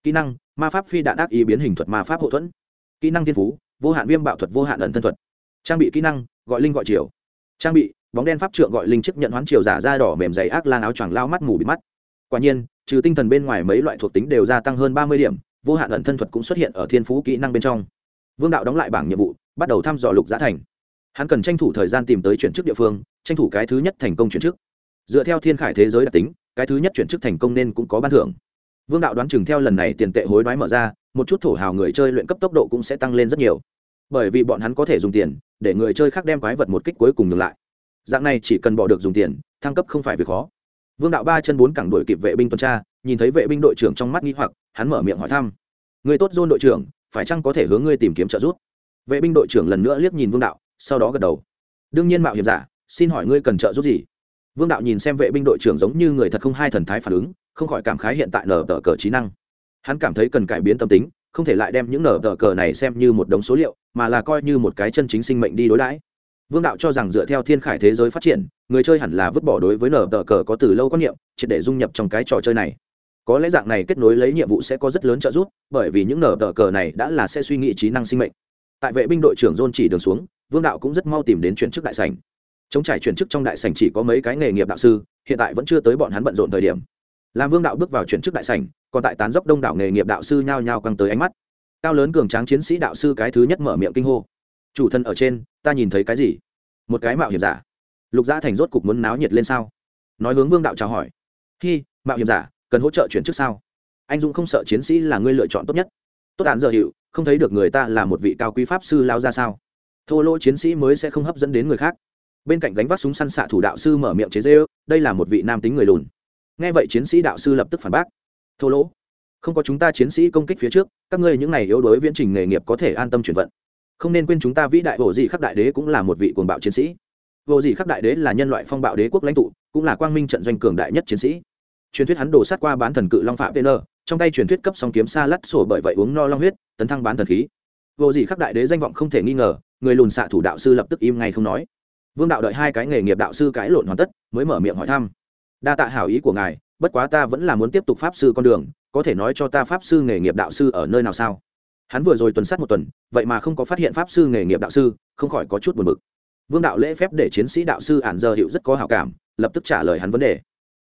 [SPEAKER 1] kỹ năng ma pháp phi đạn ác ý biến hình thuật ma pháp hậu thuẫn kỹ năng thiên phú vô hạn viêm bạo thuật vô hạn ẩn thân thuật trang bị kỹ năng gọi linh gọi chiều trang bị, bóng đen pháp trượng gọi linh chức nhận hoán chiều giả da đỏ mềm dày ác lan áo choàng lao mắt mù bị mắt. Quả nhiên, trừ tinh thần bên ngoài mấy loại thuộc tính đều gia tăng hơn ba mươi điểm, vô hạn ẩn thân thuật cũng xuất hiện ở thiên phú kỹ năng bên trong. Vương đạo đóng lại bảng nhiệm vụ, bắt đầu thăm dò lục giá thành. Hắn cần tranh thủ thời gian tìm tới chuyển chức địa phương, tranh thủ cái thứ nhất thành công chuyển chức. Dựa theo thiên khải thế giới đặc tính, cái thứ nhất chuyển chức thành công nên cũng có ban thưởng. Vương đạo đoán chừng theo lần này tiền tệ hối đoái mở ra, một chút thổ hào người chơi luyện cấp tốc độ cũng sẽ tăng lên rất nhiều bởi vì bọn hắn có thể dùng tiền để người chơi khác đem quái vật một kích cuối cùng ngừng lại. Dạng này chỉ cần bỏ được dùng tiền, thăng cấp không phải việc khó. Vương đạo ba chân bốn cẳng đuổi kịp vệ binh tuần tra, nhìn thấy vệ binh đội trưởng trong mắt nghi hoặc, hắn mở miệng hỏi thăm. Người tốt dôn đội trưởng, phải chăng có thể hướng ngươi tìm kiếm trợ giúp? Vệ binh đội trưởng lần nữa liếc nhìn vương đạo, sau đó gật đầu. Đương nhiên mạo hiểm giả, xin hỏi ngươi cần trợ giúp gì? Vương đạo nhìn xem vệ binh đội trưởng giống như người thật không hai thần thái phản ứng, không khỏi cảm khái hiện tại nở tờ cờ trí năng. Hắn cảm thấy cần cải biến tâm tính không thể lại đem những nở tờ cờ này xem như một đống số liệu, mà là coi như một cái chân chính sinh mệnh đi đối đãi. Vương đạo cho rằng dựa theo thiên khải thế giới phát triển, người chơi hẳn là vứt bỏ đối với nở tờ cờ có từ lâu quan niệm, triệt để dung nhập trong cái trò chơi này. Có lẽ dạng này kết nối lấy nhiệm vụ sẽ có rất lớn trợ giúp, bởi vì những nở tờ cờ này đã là sẽ suy nghĩ trí năng sinh mệnh. Tại vệ binh đội trưởng dôn chỉ đường xuống, vương đạo cũng rất mau tìm đến chuyển chức đại sành chống trải chuyển chức trong đại sảnh chỉ có mấy cái nghề nghiệp đạo sư, hiện tại vẫn chưa tới bọn hắn bận rộn thời điểm làm vương đạo bước vào chuyển chức đại sảnh, còn tại tán dốc đông đảo nghề nghiệp đạo sư nhao nhao căng tới ánh mắt. Cao lớn cường tráng chiến sĩ đạo sư cái thứ nhất mở miệng kinh hô. Chủ thân ở trên, ta nhìn thấy cái gì? Một cái mạo hiểm giả. Lục gia thành rốt cục muốn náo nhiệt lên sao? Nói hướng vương đạo chào hỏi. Hi, mạo hiểm giả, cần hỗ trợ chuyển chức sao? Anh dũng không sợ chiến sĩ là người lựa chọn tốt nhất. Tốt án giờ hiệu không thấy được người ta là một vị cao quý pháp sư lao ra sao? Thô lỗ chiến sĩ mới sẽ không hấp dẫn đến người khác. Bên cạnh gánh vác súng săn xạ thủ đạo sư mở miệng chế dê đây là một vị nam tính người lùn nghe vậy chiến sĩ đạo sư lập tức phản bác. Thô lỗ, không có chúng ta chiến sĩ công kích phía trước, các ngươi những này yếu đuối viễn trình nghề nghiệp có thể an tâm chuyển vận. Không nên quên chúng ta vĩ đại vô dị khắc đại đế cũng là một vị cuồng bạo chiến sĩ. Vô dị khắc đại đế là nhân loại phong bạo đế quốc lãnh tụ, cũng là quang minh trận doanh cường đại nhất chiến sĩ. Truyền thuyết hắn đổ sát qua bán thần cự long phạm vn trong tay truyền thuyết cấp song kiếm xa lắt sổ bởi vậy uống no long huyết, tấn thăng bán thần khí. Vô gì khắc đại đế danh vọng không thể nghi ngờ, người lùn xạ thủ đạo sư lập tức im ngay không nói. Vương đạo đợi hai cái nghề nghiệp đạo sư cãi lộn hoàn tất, mới mở miệng hỏi thăm đa tạ hảo ý của ngài, bất quá ta vẫn là muốn tiếp tục pháp sư con đường, có thể nói cho ta pháp sư nghề nghiệp đạo sư ở nơi nào sao? Hắn vừa rồi tuần sát một tuần, vậy mà không có phát hiện pháp sư nghề nghiệp đạo sư, không khỏi có chút buồn bực. Vương đạo lễ phép để chiến sĩ đạo sư ản giờ hiệu rất có hào cảm, lập tức trả lời hắn vấn đề.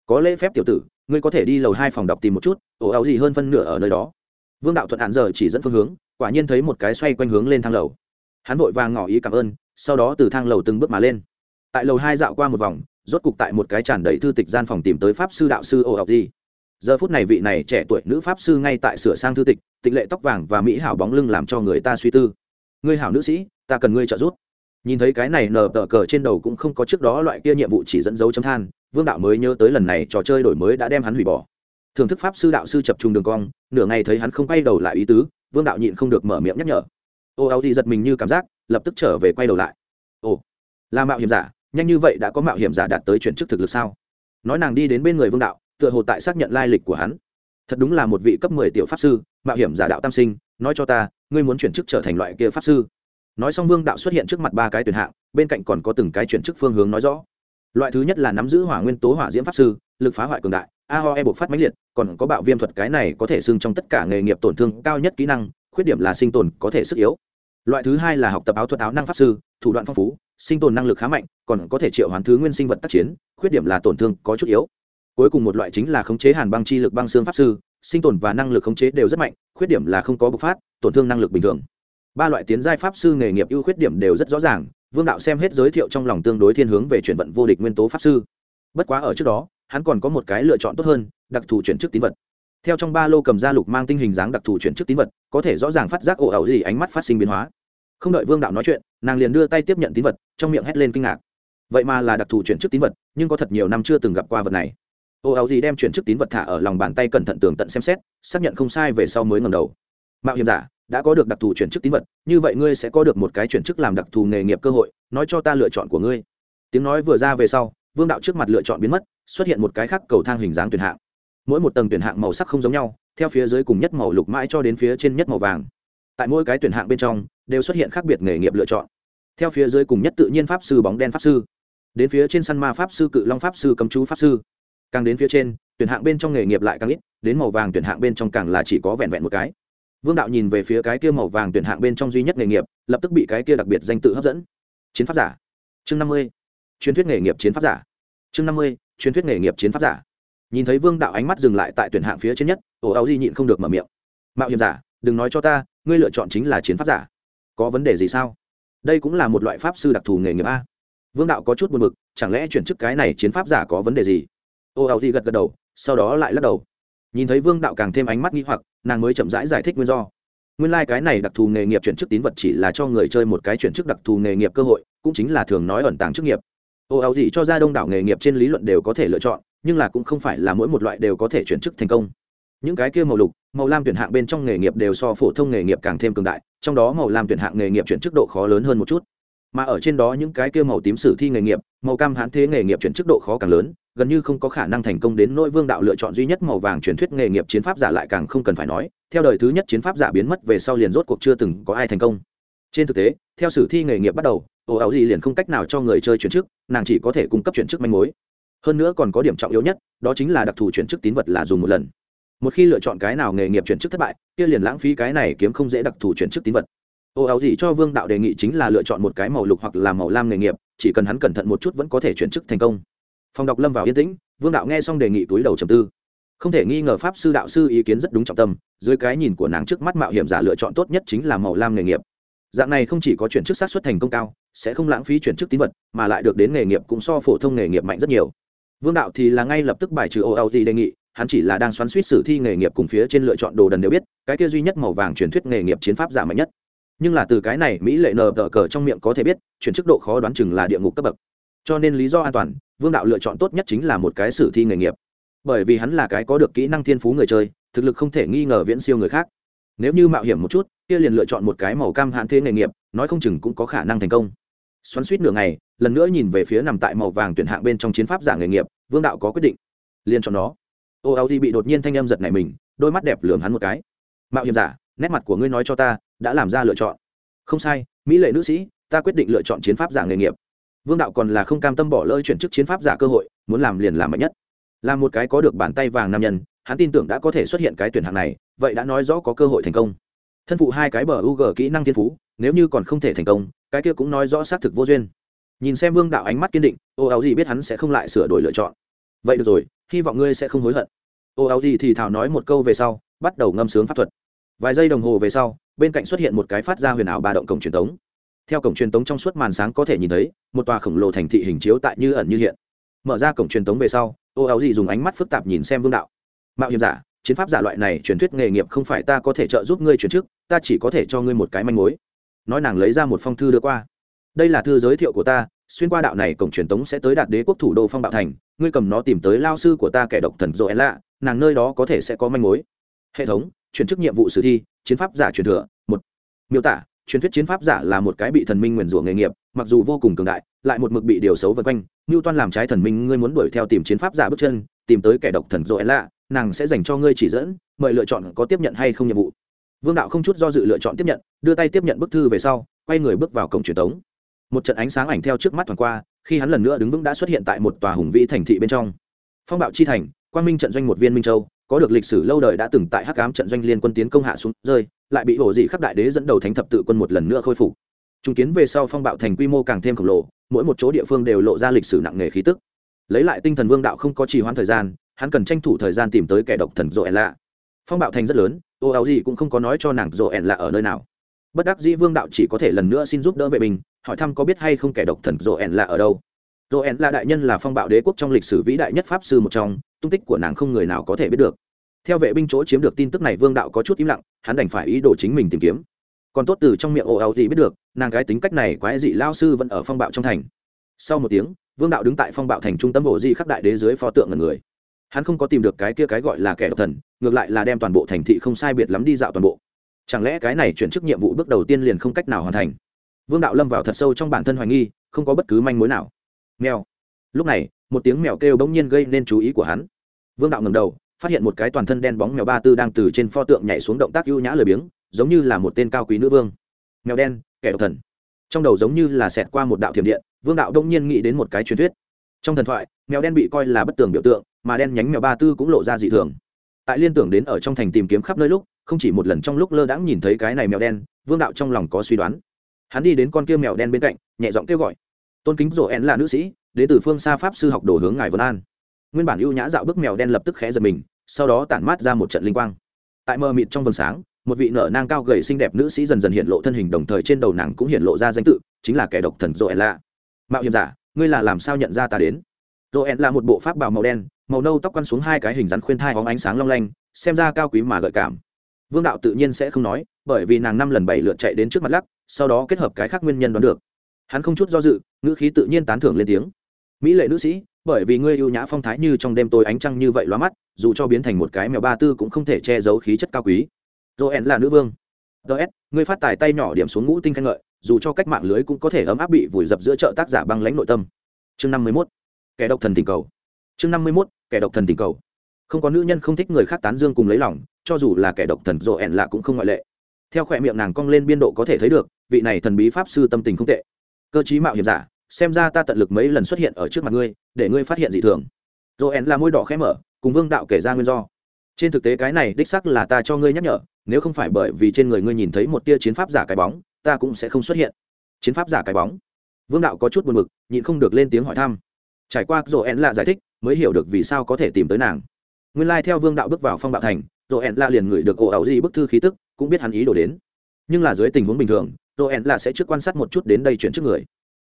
[SPEAKER 1] Có lễ phép tiểu tử, ngươi có thể đi lầu hai phòng đọc tìm một chút ổ áo gì hơn phân nửa ở nơi đó. Vương đạo thuận ản giờ chỉ dẫn phương hướng, quả nhiên thấy một cái xoay quanh hướng lên thang lầu. Hắn vội vàng ngỏ ý cảm ơn, sau đó từ thang lầu từng bước mà lên. Tại lầu hai dạo qua một vòng rốt cục tại một cái tràn đầy thư tịch gian phòng tìm tới pháp sư đạo sư ô học gì. Giờ phút này vị này trẻ tuổi nữ pháp sư ngay tại sửa sang thư tịch tịch lệ tóc vàng và mỹ hảo bóng lưng làm cho người ta suy tư. Ngươi hảo nữ sĩ, ta cần ngươi trợ giúp. Nhìn thấy cái này nở tờ cờ trên đầu cũng không có trước đó loại kia nhiệm vụ chỉ dẫn dấu chấm than, vương đạo mới nhớ tới lần này trò chơi đổi mới đã đem hắn hủy bỏ. Thưởng thức pháp sư đạo sư chập trùng đường cong, nửa ngày thấy hắn không quay đầu lại ý tứ, vương đạo nhịn không được mở miệng nhắc nhở. Ô áo thì giật mình như cảm giác, lập tức trở về quay đầu lại. Ồ, là mạo hiểm giả nhanh như vậy đã có mạo hiểm giả đạt tới chuyển chức thực lực sao? Nói nàng đi đến bên người vương đạo, tựa hồ tại xác nhận lai lịch của hắn. Thật đúng là một vị cấp mười tiểu pháp sư, mạo hiểm giả đạo tam sinh, nói cho ta, ngươi muốn chuyển chức trở thành loại kia pháp sư. Nói xong vương đạo xuất hiện trước mặt ba cái tuyển hạng, bên cạnh còn có từng cái chuyển chức phương hướng nói rõ. Loại thứ nhất là nắm giữ hỏa nguyên tố hỏa diễm pháp sư, lực phá hoại cường đại, a ho e buộc phát mãnh liệt, còn có bạo viêm thuật cái này có thể xưng trong tất cả nghề nghiệp tổn thương cao nhất kỹ năng, khuyết điểm là sinh tồn có thể sức yếu loại thứ hai là học tập áo thuật áo năng pháp sư, thủ đoạn phong phú, sinh tồn năng lực khá mạnh, còn có thể triệu hoán thứ nguyên sinh vật tác chiến, khuyết điểm là tổn thương có chút yếu. Cuối cùng một loại chính là khống chế hàn băng chi lực băng xương pháp sư, sinh tồn và năng lực khống chế đều rất mạnh, khuyết điểm là không có bộc phát, tổn thương năng lực bình thường. Ba loại tiến giai pháp sư nghề nghiệp ưu khuyết điểm đều rất rõ ràng, vương đạo xem hết giới thiệu trong lòng tương đối thiên hướng về chuyển vận vô địch nguyên tố pháp sư. Bất quá ở trước đó, hắn còn có một cái lựa chọn tốt hơn, đặc thù chuyển chức tín vật. Theo trong ba lô cầm ra lục mang tinh hình dáng đặc thù chuyển chức tín vật, có thể rõ ràng phát giác ổ ẩu gì ánh mắt phát sinh biến hóa không đợi vương đạo nói chuyện, nàng liền đưa tay tiếp nhận tín vật, trong miệng hét lên kinh ngạc. Vậy mà là đặc thù chuyển chức tín vật, nhưng có thật nhiều năm chưa từng gặp qua vật này. Ô ảo gì đem chuyển chức tín vật thả ở lòng bàn tay cẩn thận tường tận xem xét, xác nhận không sai về sau mới ngầm đầu. Mạo hiểm giả, đã có được đặc thù chuyển chức tín vật, như vậy ngươi sẽ có được một cái chuyển chức làm đặc thù nghề nghiệp cơ hội, nói cho ta lựa chọn của ngươi. Tiếng nói vừa ra về sau, vương đạo trước mặt lựa chọn biến mất, xuất hiện một cái khác cầu thang hình dáng tuyển hạng. Mỗi một tầng tuyển hạng màu sắc không giống nhau, theo phía dưới cùng nhất màu lục mãi cho đến phía trên nhất màu vàng. Tại mỗi cái tuyển hạng bên trong đều xuất hiện khác biệt nghề nghiệp lựa chọn. Theo phía dưới cùng nhất tự nhiên pháp sư bóng đen pháp sư. Đến phía trên săn ma pháp sư, cự long pháp sư, cấm chú pháp sư. Càng đến phía trên, tuyển hạng bên trong nghề nghiệp lại càng ít, đến màu vàng tuyển hạng bên trong càng là chỉ có vẹn vẹn một cái. Vương đạo nhìn về phía cái kia màu vàng tuyển hạng bên trong duy nhất nghề nghiệp, lập tức bị cái kia đặc biệt danh tự hấp dẫn. Chiến pháp giả. Chương năm mươi. Truyền thuyết nghề nghiệp chiến pháp giả. Chương năm mươi. Truyền thuyết nghề nghiệp chiến pháp giả. Nhìn thấy vương đạo ánh mắt dừng lại tại tuyển hạng phía trên nhất ổ áo di nhịn không được mở miệng. Mạo hiểm giả, đừng nói cho ta, ngươi lựa chọn chính là chiến pháp giả có vấn đề gì sao? Đây cũng là một loại pháp sư đặc thù nghề nghiệp a. Vương đạo có chút buồn b ự c chẳng lẽ chuyển chức cái này chiến pháp giả có vấn đề gì? Ô ảo thì gật gật đầu sau đó lại lắc đầu. Nhìn thấy vương đạo càng thêm ánh mắt nghi hoặc nàng mới chậm rãi giải, giải thích nguyên do. Nguyên lai、like、cái này đặc thù nghề nghiệp chuyển chức tín vật chỉ là cho người chơi một cái chuyển chức đặc thù nghề nghiệp cơ hội cũng chính là thường nói ẩn tàng chức nghiệp. Ô ảo gì cho ra đông đảo nghề nghiệp trên lý luận đều có thể lựa chọn nhưng là cũng không phải là mỗi một loại đều có thể chuyển chức thành công. Những cái kia màu lục màu lam tuyển hạng bên trong nghề nghiệp đều so phổ thông nghề nghiệp càng thêm cường đại, trong đó màu lam tuyển hạng nghề nghiệp chuyển chức độ khó lớn hơn một chút. Mà ở trên đó những cái kia màu tím sử thi nghề nghiệp, màu cam hán thế nghề nghiệp chuyển chức độ khó càng lớn, gần như không có khả năng thành công đến nỗi vương đạo lựa chọn duy nhất màu vàng truyền thuyết nghề nghiệp chiến pháp giả lại càng không cần phải nói, theo đời thứ nhất chiến pháp giả biến mất về sau liền rốt cuộc chưa từng có ai thành công. Trên thực tế, theo sử thi nghề nghiệp bắt đầu ồ ảo gì liền không cách nào cho người chơi chuyển chức, nàng chỉ có thể cung cấp chuyển chức manh mối. Hơn nữa còn có điểm trọng yếu nhất, đó chính là đặc thù chuyển chức tín vật là dùng một lần một khi lựa chọn cái nào nghề nghiệp chuyển chức thất bại, kia liền lãng phí cái này kiếm không dễ đặc thù chuyển chức tín vật. Ô áo gì cho vương đạo đề nghị chính là lựa chọn một cái màu lục hoặc là màu lam nghề nghiệp, chỉ cần hắn cẩn thận một chút vẫn có thể chuyển chức thành công. Phòng đọc lâm vào yên tĩnh, vương đạo nghe xong đề nghị túi đầu trầm tư. Không thể nghi ngờ pháp sư đạo sư ý kiến rất đúng trọng tâm, dưới cái nhìn của nàng trước mắt mạo hiểm giả lựa chọn tốt nhất chính là màu lam nghề nghiệp. Dạng này không chỉ có chuyển chức sát xuất thành công cao, sẽ không lãng phí chuyển chức tín vật, mà lại được đến nghề nghiệp cũng so phổ thông nghề nghiệp mạnh rất nhiều. Vương đạo thì là ngay lập tức bài trừ olt đề nghị hắn chỉ là đang xoắn suýt sử thi nghề nghiệp cùng phía trên lựa chọn đồ đần đều biết, cái kia duy nhất màu vàng truyền thuyết nghề nghiệp chiến pháp giả mạnh nhất. Nhưng là từ cái này mỹ lệ nờ đỡ cờ trong miệng có thể biết, chuyển chức độ khó đoán chừng là địa ngục cấp bậc. Cho nên lý do an toàn, vương đạo lựa chọn tốt nhất chính là một cái sử thi nghề nghiệp. Bởi vì hắn là cái có được kỹ năng thiên phú người chơi, thực lực không thể nghi ngờ viễn siêu người khác. Nếu như mạo hiểm một chút, kia liền lựa chọn một cái màu cam hạn thế nghề nghiệp, nói không chừng cũng có khả năng thành công. Xoắn suýt nửa ngày, lần nữa nhìn về phía nằm tại màu vàng tuyển hạng bên trong chiến pháp giả nghề nghiệp, vương đạo có quyết định. Liền chọn nó ô áo bị đột nhiên thanh âm giật này mình, đôi mắt đẹp lường hắn một cái. Mạo hiểm giả, nét mặt của ngươi nói cho ta, đã làm ra lựa chọn. Không sai, mỹ lệ nữ sĩ, ta quyết định lựa chọn chiến pháp giả nghề nghiệp. Vương đạo còn là không cam tâm bỏ lỡ chuyển chức chiến pháp giả cơ hội, muốn làm liền làm mạnh nhất. Là một cái có được bàn tay vàng nam nhân, hắn tin tưởng đã có thể xuất hiện cái tuyển hạng này, vậy đã nói rõ có cơ hội thành công. Thân phụ hai cái bờ u g kỹ năng thiên phú, nếu như còn không thể thành công, cái kia cũng nói rõ xác thực vô duyên. Nhìn xem vương đạo ánh mắt kiên định, ô áo gì biết hắn sẽ không lại sửa đổi lựa chọn. Vậy được rồi hy vọng ngươi sẽ không hối hận. Ô áo gì thì thảo nói một câu về sau, bắt đầu ngâm sướng pháp thuật. Vài giây đồng hồ về sau, bên cạnh xuất hiện một cái phát ra huyền ảo ba động cổng truyền tống. Theo cổng truyền tống trong suốt màn sáng có thể nhìn thấy, một tòa khổng lồ thành thị hình chiếu tại như ẩn như hiện. Mở ra cổng truyền tống về sau, ô áo gì dùng ánh mắt phức tạp nhìn xem vương đạo. Mạo hiểm giả, chiến pháp giả loại này truyền thuyết nghề nghiệp không phải ta có thể trợ giúp ngươi chuyển chức, ta chỉ có thể cho ngươi một cái manh mối. Nói nàng lấy ra một phong thư đưa qua. Đây là thư giới thiệu của ta xuyên qua đạo này cổng truyền tống sẽ tới đạt đế quốc thủ đô phong bạo thành, ngươi cầm nó tìm tới lao sư của ta kẻ độc thần rồi lạ nàng nơi đó có thể sẽ có manh mối. Hệ thống, chuyển chức nhiệm vụ sử thi, chiến pháp giả truyền thừa, một. Miêu tả, truyền thuyết chiến pháp giả là một cái bị thần minh nguyền rủa nghề nghiệp, mặc dù vô cùng cường đại, lại một mực bị điều xấu vân quanh. Ngưu toan làm trái thần minh, ngươi muốn đuổi theo tìm chiến pháp giả bước chân, tìm tới kẻ độc thần rồi lạ nàng sẽ dành cho ngươi chỉ dẫn, mời lựa chọn có tiếp nhận hay không nhiệm vụ. Vương đạo không chút do dự lựa chọn tiếp nhận, đưa tay tiếp nhận bức thư về sau, quay người bước vào cổng truyền tống một trận ánh sáng ảnh theo trước mắt thoảng qua, khi hắn lần nữa đứng vững đã xuất hiện tại một tòa hùng vĩ thành thị bên trong. Phong bạo chi thành, quang minh trận doanh một viên minh châu, có được lịch sử lâu đời đã từng tại hắc ám trận doanh liên quân tiến công hạ xuống, rơi, lại bị ổ dị khắp đại đế dẫn đầu thánh thập tự quân một lần nữa khôi phục. Chứng kiến về sau phong bạo thành quy mô càng thêm khổng lồ, mỗi một chỗ địa phương đều lộ ra lịch sử nặng nề khí tức. Lấy lại tinh thần vương đạo không có trì hoãn thời gian, hắn cần tranh thủ thời gian tìm tới kẻ độc thần rộ ẻn lạ phong bạo thành rất lớn ô áo gì cũng không có nói cho nàng rộ ẻn lạ ở nơi nào bất đắc dĩ vương đạo chỉ có thể lần nữa xin giúp đỡ vệ binh, hỏi thăm có biết hay không kẻ độc thần rộ ẻn là ở đâu. Rộ ẻn là đại nhân là phong bạo đế quốc trong lịch sử vĩ đại nhất pháp sư một trong, tung tích của nàng không người nào có thể biết được. Theo vệ binh chỗ chiếm được tin tức này vương đạo có chút im lặng, hắn đành phải ý đồ chính mình tìm kiếm. Còn tốt từ trong miệng ồ ào gì biết được, nàng cái tính cách này quái dị lao sư vẫn ở phong bạo trong thành. Sau một tiếng, vương đạo đứng tại phong bạo thành trung tâm bộ di khắc đại đế dưới pho tượng ngần người. Hắn không có tìm được cái kia cái gọi là kẻ độc thần, ngược lại là đem toàn bộ thành thị không sai biệt lắm đi dạo toàn bộ chẳng lẽ cái này chuyển chức nhiệm vụ bước đầu tiên liền không cách nào hoàn thành? Vương đạo lâm vào thật sâu trong bản thân hoài nghi, không có bất cứ manh mối nào. Mèo. Lúc này, một tiếng mèo kêu bỗng nhiên gây nên chú ý của hắn. Vương đạo ngầm đầu, phát hiện một cái toàn thân đen bóng mèo ba tư đang từ trên pho tượng nhảy xuống động tác ưu nhã lười biếng, giống như là một tên cao quý nữ vương. Mèo đen, kẻ độc thần. Trong đầu giống như là xẹt qua một đạo thiểm điện, vương đạo đông nhiên nghĩ đến một cái truyền thuyết. Trong thần thoại, mèo đen bị coi là bất tường biểu tượng, mà đen nhánh mèo ba tư cũng lộ ra dị thường. Tại liên tưởng đến ở trong thành tìm kiếm khắp nơi lúc không chỉ một lần trong lúc lơ đãng nhìn thấy cái này mèo đen, vương đạo trong lòng có suy đoán. Hắn đi đến con kia mèo đen bên cạnh, nhẹ giọng kêu gọi. Tôn kính rổ én là nữ sĩ, đến từ phương xa pháp sư học đồ hướng ngài vân an. Nguyên bản ưu nhã dạo bước mèo đen lập tức khẽ giật mình, sau đó tản mát ra một trận linh quang. Tại mờ mịt trong vầng sáng, một vị nở nang cao gầy xinh đẹp nữ sĩ dần dần hiện lộ thân hình đồng thời trên đầu nàng cũng hiện lộ ra danh tự, chính là kẻ độc thần rổ én là. Mạo hiểm giả, ngươi là làm sao nhận ra ta đến? Rổ én là một bộ pháp bào màu đen, màu nâu tóc quăn xuống hai cái hình rắn khuyên thai hóng ánh sáng long lanh, xem ra cao quý mà gợi cảm vương đạo tự nhiên sẽ không nói, bởi vì nàng năm lần bảy lượt chạy đến trước mặt lắc, sau đó kết hợp cái khác nguyên nhân đoán được. Hắn không chút do dự, ngữ khí tự nhiên tán thưởng lên tiếng. Mỹ lệ nữ sĩ, bởi vì ngươi ưu nhã phong thái như trong đêm tối ánh trăng như vậy lóa mắt, dù cho biến thành một cái mèo ba tư cũng không thể che giấu khí chất cao quý. Joel là nữ vương. Ts ngươi phát tài tay nhỏ điểm xuống ngũ tinh khen ngợi, dù cho cách mạng lưới cũng có thể ấm áp bị vùi dập giữa chợ tác giả băng lãnh nội tâm. Chương năm mươi mốt. Kẻ độc thần tình cầu. Chương năm mươi mốt, kẻ độc thần tình cầu. Không có nữ nhân không thích người khác tán dương cùng lấy lòng cho dù là kẻ độc thần rộ ẻn lạ cũng không ngoại lệ. Theo khỏe miệng nàng cong lên biên độ có thể thấy được, vị này thần bí pháp sư tâm tình không tệ. Cơ chí mạo hiểm giả, xem ra ta tận lực mấy lần xuất hiện ở trước mặt ngươi, để ngươi phát hiện dị thường. Rộ ẻn là môi đỏ khẽ mở, cùng vương đạo kể ra nguyên do. Trên thực tế cái này đích sắc là ta cho ngươi nhắc nhở, nếu không phải bởi vì trên người ngươi nhìn thấy một tia chiến pháp giả cái bóng, ta cũng sẽ không xuất hiện. Chiến pháp giả cái bóng. Vương đạo có chút buồn mực nhịn không được lên tiếng hỏi thăm. Trải qua rộ ẹn là giải thích, mới hiểu được vì sao có thể tìm tới nàng. Nguyên lai、like、theo vương đạo bước vào phong bạo thành rồi ẹn là liền ngửi được ổ ảo gì bức thư khí tức, cũng biết hắn ý đổ đến. Nhưng là dưới tình huống bình thường rồi ẹn là sẽ trước quan sát một chút đến đây chuyển trước người.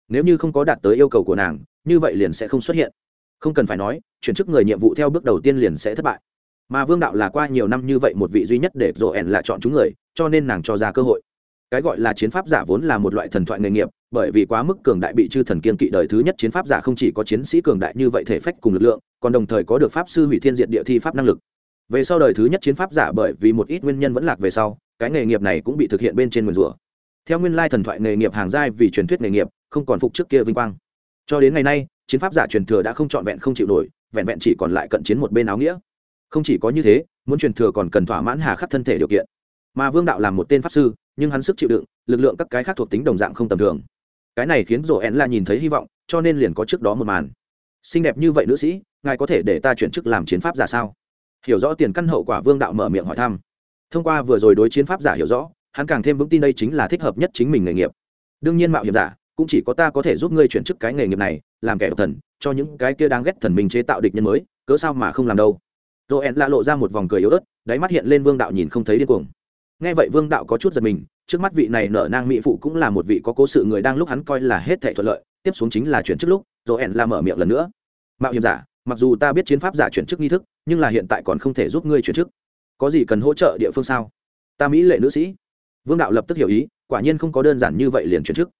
[SPEAKER 1] Nếu như không có đạt tới yêu cầu của nàng, như vậy liền sẽ không xuất hiện. Không cần phải nói chuyển chức người nhiệm vụ theo bước đầu tiên liền sẽ thất bại. Mà vương đạo là qua nhiều năm như vậy một vị duy nhất để rộ ẻn là chọn chúng người, cho nên nàng cho ra cơ hội. Cái gọi là chiến pháp giả vốn là một loại thần thoại nghề nghiệp, bởi vì quá mức cường đại bị chư thần kiên kỵ đời thứ nhất chiến pháp giả không chỉ có chiến sĩ cường đại như vậy thể phách cùng lực lượng, còn đồng thời có được pháp sư hủy thiên diện địa thi pháp năng lực về sau đời thứ nhất chiến pháp giả bởi vì một ít nguyên nhân vẫn lạc về sau, cái nghề nghiệp này cũng bị thực hiện bên trên nguyền rủa. Theo nguyên lai thần thoại nghề nghiệp hàng giai vì truyền thuyết nghề nghiệp, không còn phục trước kia vinh quang. Cho đến ngày nay, chiến pháp giả truyền thừa đã không trọn vẹn không chịu nổi, vẹn vẹn chỉ còn lại cận chiến một bên áo nghĩa. Không chỉ có như thế, muốn truyền thừa còn cần thỏa mãn hà khắc thân thể điều kiện. Mà vương đạo làm một tên pháp sư, nhưng hắn sức chịu đựng, lực lượng các cái khác thuộc tính đồng dạng không tầm thường. Cái này khiến rổ én là nhìn thấy hy vọng, cho nên liền có trước đó một màn. Xinh đẹp như vậy nữ sĩ, ngài có thể để ta chuyển chức làm chiến pháp giả sao? Hiểu rõ tiền căn hậu quả vương đạo mở miệng hỏi thăm. Thông qua vừa rồi đối chiến pháp giả hiểu rõ, hắn càng thêm vững tin đây chính là thích hợp nhất chính mình nghề nghiệp. Đương nhiên mạo hiểm giả, cũng chỉ có ta có thể giúp ngươi chuyển chức cái nghề nghiệp này, làm kẻ độc thần, cho những cái kia đáng ghét thần mình chế tạo địch nhân mới, cớ sao mà không làm đâu. Joel lạ lộ ra một vòng cười yếu ớt, đáy mắt hiện lên vương đạo nhìn không thấy điên cuồng. Nghe vậy vương đạo có chút giật mình, trước mắt vị này nở nang mỹ phụ cũng là một vị có cố sự người đang lúc hắn coi là hết thệ thuận lợi, tiếp xuống chính là chuyển chức lúc joel la mở miệng lần nữa. Mạo hiểm giả mặc dù ta biết chiến pháp giả chuyển chức nghi thức, nhưng là hiện tại còn không thể giúp ngươi chuyển chức. Có gì cần hỗ trợ địa phương sao? Ta mỹ lệ nữ sĩ. Vương đạo lập tức hiểu ý, quả nhiên không có đơn giản như vậy liền chuyển chức.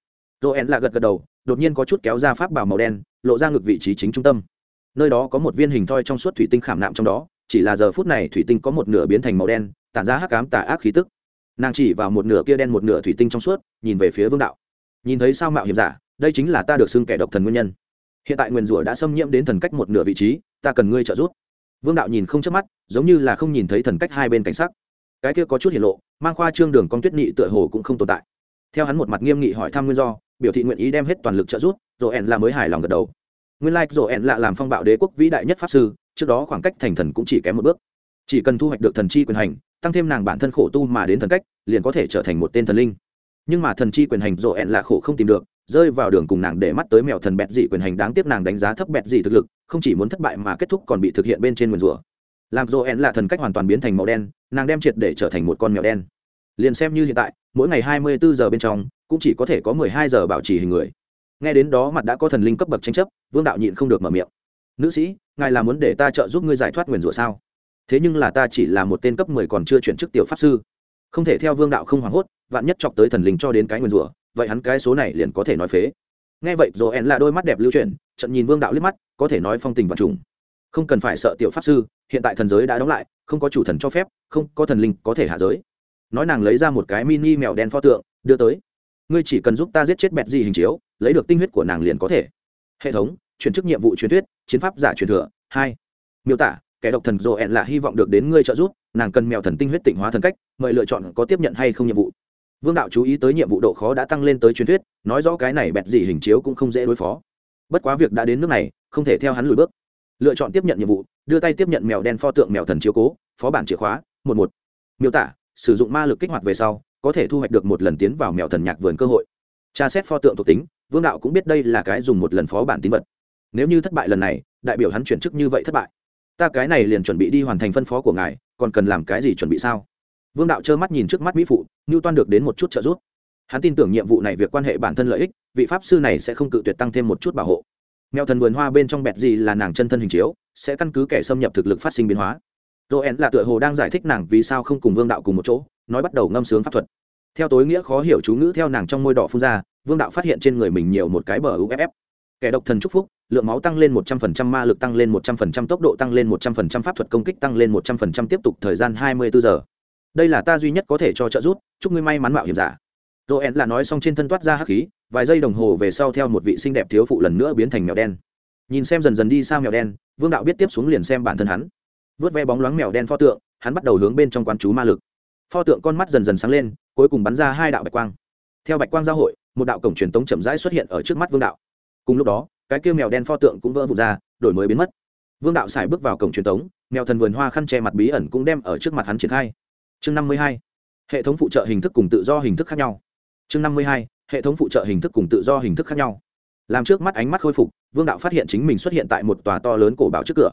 [SPEAKER 1] Joel là gật gật đầu, đột nhiên có chút kéo ra pháp bảo màu đen, lộ ra ngực vị trí chính trung tâm. Nơi đó có một viên hình thoi trong suốt thủy tinh khảm nạm trong đó, chỉ là giờ phút này thủy tinh có một nửa biến thành màu đen, tản ra hắc ám tà ác khí tức. Nàng chỉ vào một nửa kia đen một nửa thủy tinh trong suốt, nhìn về phía vương đạo. Nhìn thấy sao mạo hiểm giả, đây chính là ta được xưng kẻ độc thần nguyên nhân hiện tại nguyền rủa đã xâm nhiễm đến thần cách một nửa vị trí, ta cần ngươi trợ giúp. Vương đạo nhìn không chớp mắt, giống như là không nhìn thấy thần cách hai bên cảnh sắc. Cái kia có chút hiển lộ, mang khoa trương đường con tuyết nhị tựa hồ cũng không tồn tại. Theo hắn một mặt nghiêm nghị hỏi thăm nguyên do, biểu thị nguyện ý đem hết toàn lực trợ giúp rồi ẻn là mới hài lòng gật đầu. Nguyên lai like rồi ẻn là làm phong bạo đế quốc vĩ đại nhất pháp sư, trước đó khoảng cách thành thần cũng chỉ kém một bước. Chỉ cần thu hoạch được thần chi quyền hành, tăng thêm nàng bản thân khổ tu mà đến thần cách, liền có thể trở thành một tên thần linh nhưng mà thần chi quyền hành rộ ẹn là khổ không tìm được, rơi vào đường cùng nàng để mắt tới mèo thần bẹt dị quyền hành đáng tiếc nàng đánh giá thấp bẹt dị thực lực, không chỉ muốn thất bại mà kết thúc còn bị thực hiện bên trên nguyền rủa. Làm rộ ẹn là thần cách hoàn toàn biến thành màu đen, nàng đem triệt để trở thành một con mèo đen. Liền xem như hiện tại, mỗi ngày hai mươi bốn giờ bên trong, cũng chỉ có thể có mười hai giờ bảo trì hình người. Nghe đến đó mặt đã có thần linh cấp bậc tranh chấp, vương đạo nhịn không được mở miệng. Nữ sĩ, ngài là muốn để ta trợ giúp ngươi giải thoát nguyền rủa sao? Thế nhưng là ta chỉ là một tên cấp mười còn chưa chuyển chức tiểu pháp sư. Không thể theo vương đạo không hoảng hốt vạn nhất chọc tới thần linh cho đến cái nguyên rủa, vậy hắn cái số này liền có thể nói phế. Nghe vậy rồi en là đôi mắt đẹp lưu chuyển trận nhìn vương đạo liếc mắt, có thể nói phong tình và trùng. Không cần phải sợ tiểu pháp sư, hiện tại thần giới đã đóng lại, không có chủ thần cho phép, không có thần linh có thể hạ giới. Nói nàng lấy ra một cái mini mèo đen pho tượng, đưa tới. Ngươi chỉ cần giúp ta giết chết bẹt gì hình chiếu, lấy được tinh huyết của nàng liền có thể. Hệ thống, chuyển chức nhiệm vụ truyền thuyết, chiến pháp giả truyền thừa, hai. Miêu tả, kẻ độc thần rộ ẹn là hy vọng được đến ngươi trợ giúp, nàng cần mèo thần tinh huyết tịnh hóa thần cách, mời lựa chọn có tiếp nhận hay không nhiệm vụ vương đạo chú ý tới nhiệm vụ độ khó đã tăng lên tới truyền thuyết, nói rõ cái này bẹt gì hình chiếu cũng không dễ đối phó. Bất quá việc đã đến nước này, không thể theo hắn lùi bước. Lựa chọn tiếp nhận nhiệm vụ, đưa tay tiếp nhận mèo đen pho tượng mèo thần chiếu cố, phó bản chìa khóa, một một. Miêu tả, sử dụng ma lực kích hoạt về sau, có thể thu hoạch được một lần tiến vào mèo thần nhạc vườn cơ hội. Tra xét pho tượng thuộc tính, vương đạo cũng biết đây là cái dùng một lần phó bản tín vật. Nếu như thất bại lần này, đại biểu hắn chuyển chức như vậy thất bại. Ta cái này liền chuẩn bị đi hoàn thành phân phó của ngài, còn cần làm cái gì chuẩn bị sao? Vương đạo trơ mắt nhìn trước mắt mỹ phụ ngưu toan được đến một chút trợ giúp. Hắn tin tưởng nhiệm vụ này việc quan hệ bản thân lợi ích, vị pháp sư này sẽ không cự tuyệt tăng thêm một chút bảo hộ. Mèo thần vườn hoa bên trong bẹt gì là nàng chân thân hình chiếu, sẽ căn cứ kẻ xâm nhập thực lực phát sinh biến hóa. Joel là tựa hồ đang giải thích nàng vì sao không cùng vương đạo cùng một chỗ, nói bắt đầu ngâm sướng pháp thuật. Theo tối nghĩa khó hiểu chú ngữ theo nàng trong môi đỏ phun ra, vương đạo phát hiện trên người mình nhiều một cái bờ uff kẻ độc thần chúc phúc, lượng máu tăng lên một trăm phần trăm, ma lực tăng lên một trăm phần trăm, tốc độ tăng lên một trăm phần trăm, pháp thuật công kích tăng lên một trăm phần trăm, tiếp tục thời gian hai mươi bốn giờ đây là ta duy nhất có thể cho trợ giúp, chúc ngươi may mắn mạo hiểm giả. Joel là nói xong trên thân toát ra hắc khí, vài giây đồng hồ về sau theo một vị xinh đẹp thiếu phụ lần nữa biến thành mèo đen. Nhìn xem dần dần đi xa mèo đen, vương đạo biết tiếp xuống liền xem bản thân hắn. Vớt ve bóng loáng mèo đen pho tượng, hắn bắt đầu hướng bên trong quán chú ma lực. Pho tượng con mắt dần dần sáng lên, cuối cùng bắn ra hai đạo bạch quang. Theo bạch quang giao hội, một đạo cổng truyền tống chậm rãi xuất hiện ở trước mắt vương đạo. Cùng lúc đó, cái kêu mèo đen pho tượng cũng vỡ vụt ra, đổi mới biến mất. Vương đạo xài bước vào cổng truyền tống, mèo thần vườn hoa khăn che mặt bí ẩn cũng đem ở trước mặt hắn triển khai chương năm mươi hai, hệ thống phụ trợ hình thức cùng tự do hình thức khác nhau. Chương năm mươi hai, hệ thống phụ trợ hình thức cùng tự do hình thức khác nhau. Làm trước mắt ánh mắt khôi phục, vương đạo phát hiện chính mình xuất hiện tại một tòa to lớn cổ bảo trước cửa.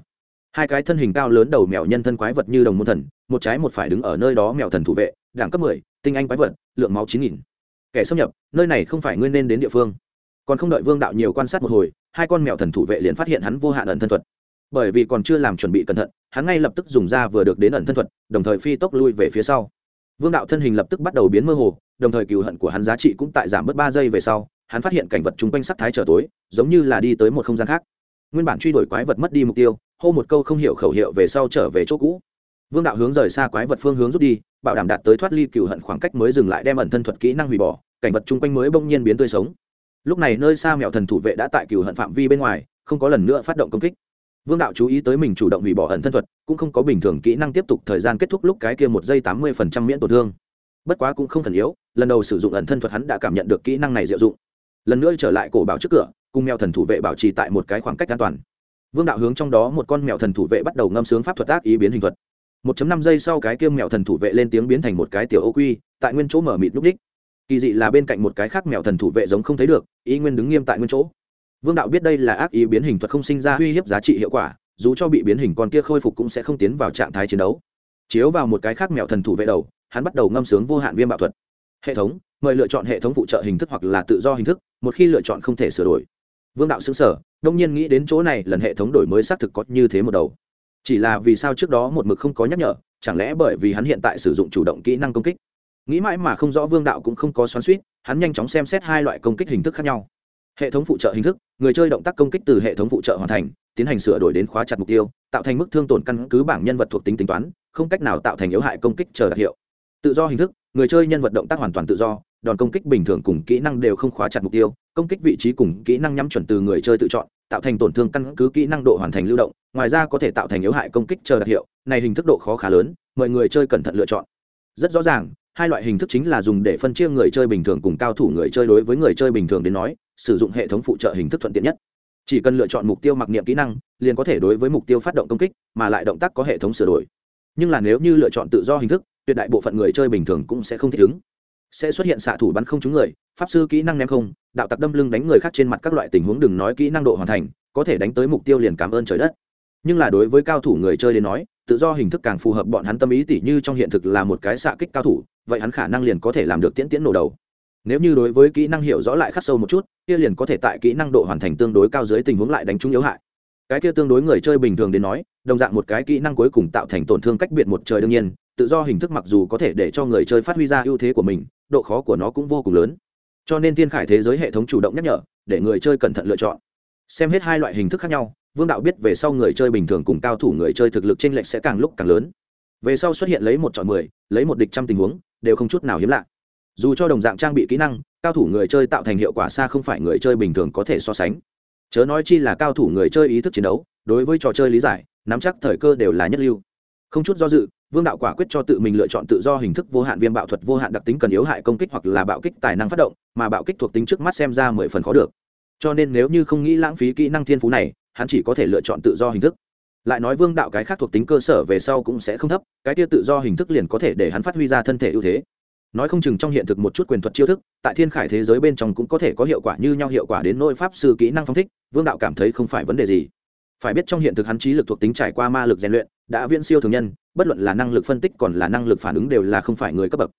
[SPEAKER 1] Hai cái thân hình cao lớn đầu mèo nhân thân quái vật như đồng môn thần, một trái một phải đứng ở nơi đó mèo thần thủ vệ đảng cấp mười, tinh anh quái vật, lượng máu chín nghìn. Kẻ xâm nhập, nơi này không phải nguyên nên đến địa phương. Còn không đợi vương đạo nhiều quan sát một hồi, hai con mèo thần thủ vệ liền phát hiện hắn vô hạn ẩn thân thuật bởi vì còn chưa làm chuẩn bị cẩn thận, hắn ngay lập tức dùng ra vừa được đến ẩn thân thuật, đồng thời phi tốc lui về phía sau. Vương đạo thân hình lập tức bắt đầu biến mơ hồ, đồng thời cừu hận của hắn giá trị cũng tại giảm bớt ba giây về sau, hắn phát hiện cảnh vật chung quanh sắc thái trở tối, giống như là đi tới một không gian khác. Nguyên bản truy đuổi quái vật mất đi mục tiêu, hô một câu không hiểu khẩu hiệu về sau trở về chỗ cũ. Vương đạo hướng rời xa quái vật phương hướng rút đi, bảo đảm đạt tới thoát ly cựu hận khoảng cách mới dừng lại đem ẩn thân thuật kỹ năng hủy bỏ, cảnh vật chung quanh mới bỗng nhiên biến tươi sống. Lúc này nơi xa mẹo thần thủ vệ đã tại cựu hận phạm vi bên ngoài, không có lần nữa phát động công kích vương đạo chú ý tới mình chủ động hủy bỏ ẩn thân thuật, cũng không có bình thường kỹ năng tiếp tục thời gian kết thúc lúc cái kia một giây tám mươi phần trăm miễn tổn thương. Bất quá cũng không thần yếu, lần đầu sử dụng ẩn thân thuật hắn đã cảm nhận được kỹ năng này diệu dụng. Lần nữa trở lại cổ bảo trước cửa, cùng mèo thần thủ vệ bảo trì tại một cái khoảng cách an toàn. Vương đạo hướng trong đó một con mèo thần thủ vệ bắt đầu ngâm sướng pháp thuật ác ý biến hình thuật. 1 năm giây sau cái kia mèo thần thủ vệ lên tiếng biến thành một cái tiểu ô quy, tại nguyên chỗ mở mịt lúc đích. Kỳ dị là bên cạnh một cái khác mèo thần thủ vệ giống không thấy được, ý nguyên đứng nghiêm tại nguyên chỗ vương đạo biết đây là ác ý biến hình thuật không sinh ra uy hiếp giá trị hiệu quả, dù cho bị biến hình con kia khôi phục cũng sẽ không tiến vào trạng thái chiến đấu. Chiếu vào một cái khác mèo thần thủ vệ đầu, hắn bắt đầu ngâm sướng vô hạn viêm bạo thuật. Hệ thống, mời lựa chọn hệ thống phụ trợ hình thức hoặc là tự do hình thức, một khi lựa chọn không thể sửa đổi. Vương đạo xứng sở đông nhiên nghĩ đến chỗ này, lần hệ thống đổi mới xác thực có như thế một đầu. Chỉ là vì sao trước đó một mực không có nhắc nhở, chẳng lẽ bởi vì hắn hiện tại sử dụng chủ động kỹ năng công kích? Nghĩ mãi mà không rõ vương đạo cũng không có xoắn suýt hắn nhanh chóng xem xét hai loại công kích hình thức khác nhau hệ thống phụ trợ hình thức, người chơi động tác công kích từ hệ thống phụ trợ hoàn thành, tiến hành sửa đổi đến khóa chặt mục tiêu, tạo thành mức thương tổn căn cứ bảng nhân vật thuộc tính tính toán, không cách nào tạo thành yếu hại công kích chờ đặc hiệu. Tự do hình thức, người chơi nhân vật động tác hoàn toàn tự do, đòn công kích bình thường cùng kỹ năng đều không khóa chặt mục tiêu, công kích vị trí cùng kỹ năng nhắm chuẩn từ người chơi tự chọn, tạo thành tổn thương căn cứ kỹ năng độ hoàn thành lưu động, ngoài ra có thể tạo thành yếu hại công kích chờ đặc hiệu, này hình thức độ khó khá lớn mọi người chơi cẩn thận lựa chọn. Rất rõ ràng, hai loại hình thức chính là dùng để phân chia người chơi bình thường cùng cao thủ người chơi đối với người chơi bình thường đến nói sử dụng hệ thống phụ trợ hình thức thuận tiện nhất. Chỉ cần lựa chọn mục tiêu mặc niệm kỹ năng, liền có thể đối với mục tiêu phát động công kích, mà lại động tác có hệ thống sửa đổi. Nhưng là nếu như lựa chọn tự do hình thức, tuyệt đại bộ phận người chơi bình thường cũng sẽ không thích ứng. Sẽ xuất hiện xạ thủ bắn không trúng người, pháp sư kỹ năng ném không, đạo tặc đâm lưng đánh người khác trên mặt các loại tình huống đừng nói kỹ năng độ hoàn thành, có thể đánh tới mục tiêu liền cảm ơn trời đất. Nhưng là đối với cao thủ người chơi đến nói, tự do hình thức càng phù hợp bọn hắn tâm ý tỉ như trong hiện thực là một cái xạ kích cao thủ, vậy hắn khả năng liền có thể làm được tiễn tiễn nổ đầu nếu như đối với kỹ năng hiểu rõ lại khắc sâu một chút, kia liền có thể tại kỹ năng độ hoàn thành tương đối cao dưới tình huống lại đánh trúng yếu hại. Cái kia tương đối người chơi bình thường đến nói, đồng dạng một cái kỹ năng cuối cùng tạo thành tổn thương cách biệt một trời đương nhiên, tự do hình thức mặc dù có thể để cho người chơi phát huy ra ưu thế của mình, độ khó của nó cũng vô cùng lớn. Cho nên thiên khải thế giới hệ thống chủ động nhắc nhở, để người chơi cẩn thận lựa chọn. Xem hết hai loại hình thức khác nhau, vương đạo biết về sau người chơi bình thường cùng cao thủ người chơi thực lực t r ê n lệch sẽ càng lúc càng lớn. Về sau xuất hiện lấy một chọn mười, lấy một địch trăm tình huống, đều không chút nào hiếm lạ dù cho đồng dạng trang bị kỹ năng, cao thủ người chơi tạo thành hiệu quả xa không phải người chơi bình thường có thể so sánh. Chớ nói chi là cao thủ người chơi ý thức chiến đấu, đối với trò chơi lý giải, nắm chắc thời cơ đều là nhất lưu. Không chút do dự, vương đạo quả quyết cho tự mình lựa chọn tự do hình thức vô hạn viêm bạo thuật vô hạn đặc tính cần yếu hại công kích hoặc là bạo kích tài năng phát động, mà bạo kích thuộc tính trước mắt xem ra mười phần khó được. Cho nên nếu như không nghĩ lãng phí kỹ năng thiên phú này, hắn chỉ có thể lựa chọn tự do hình thức. Lại nói vương đạo cái khác thuộc tính cơ sở về sau cũng sẽ không thấp, cái tia tự do hình thức liền có thể để hắn phát huy ra thân thể ưu thế nói không chừng trong hiện thực một chút quyền thuật chiêu thức, tại thiên khải thế giới bên trong cũng có thể có hiệu quả như nhau hiệu quả đến nỗi pháp sư kỹ năng phong thích, vương đạo cảm thấy không phải vấn đề gì. Phải biết trong hiện thực hắn trí lực thuộc tính trải qua ma lực rèn luyện, đã viễn siêu thường nhân, bất luận là năng lực phân tích còn là năng lực phản ứng đều là không phải người cấp bậc.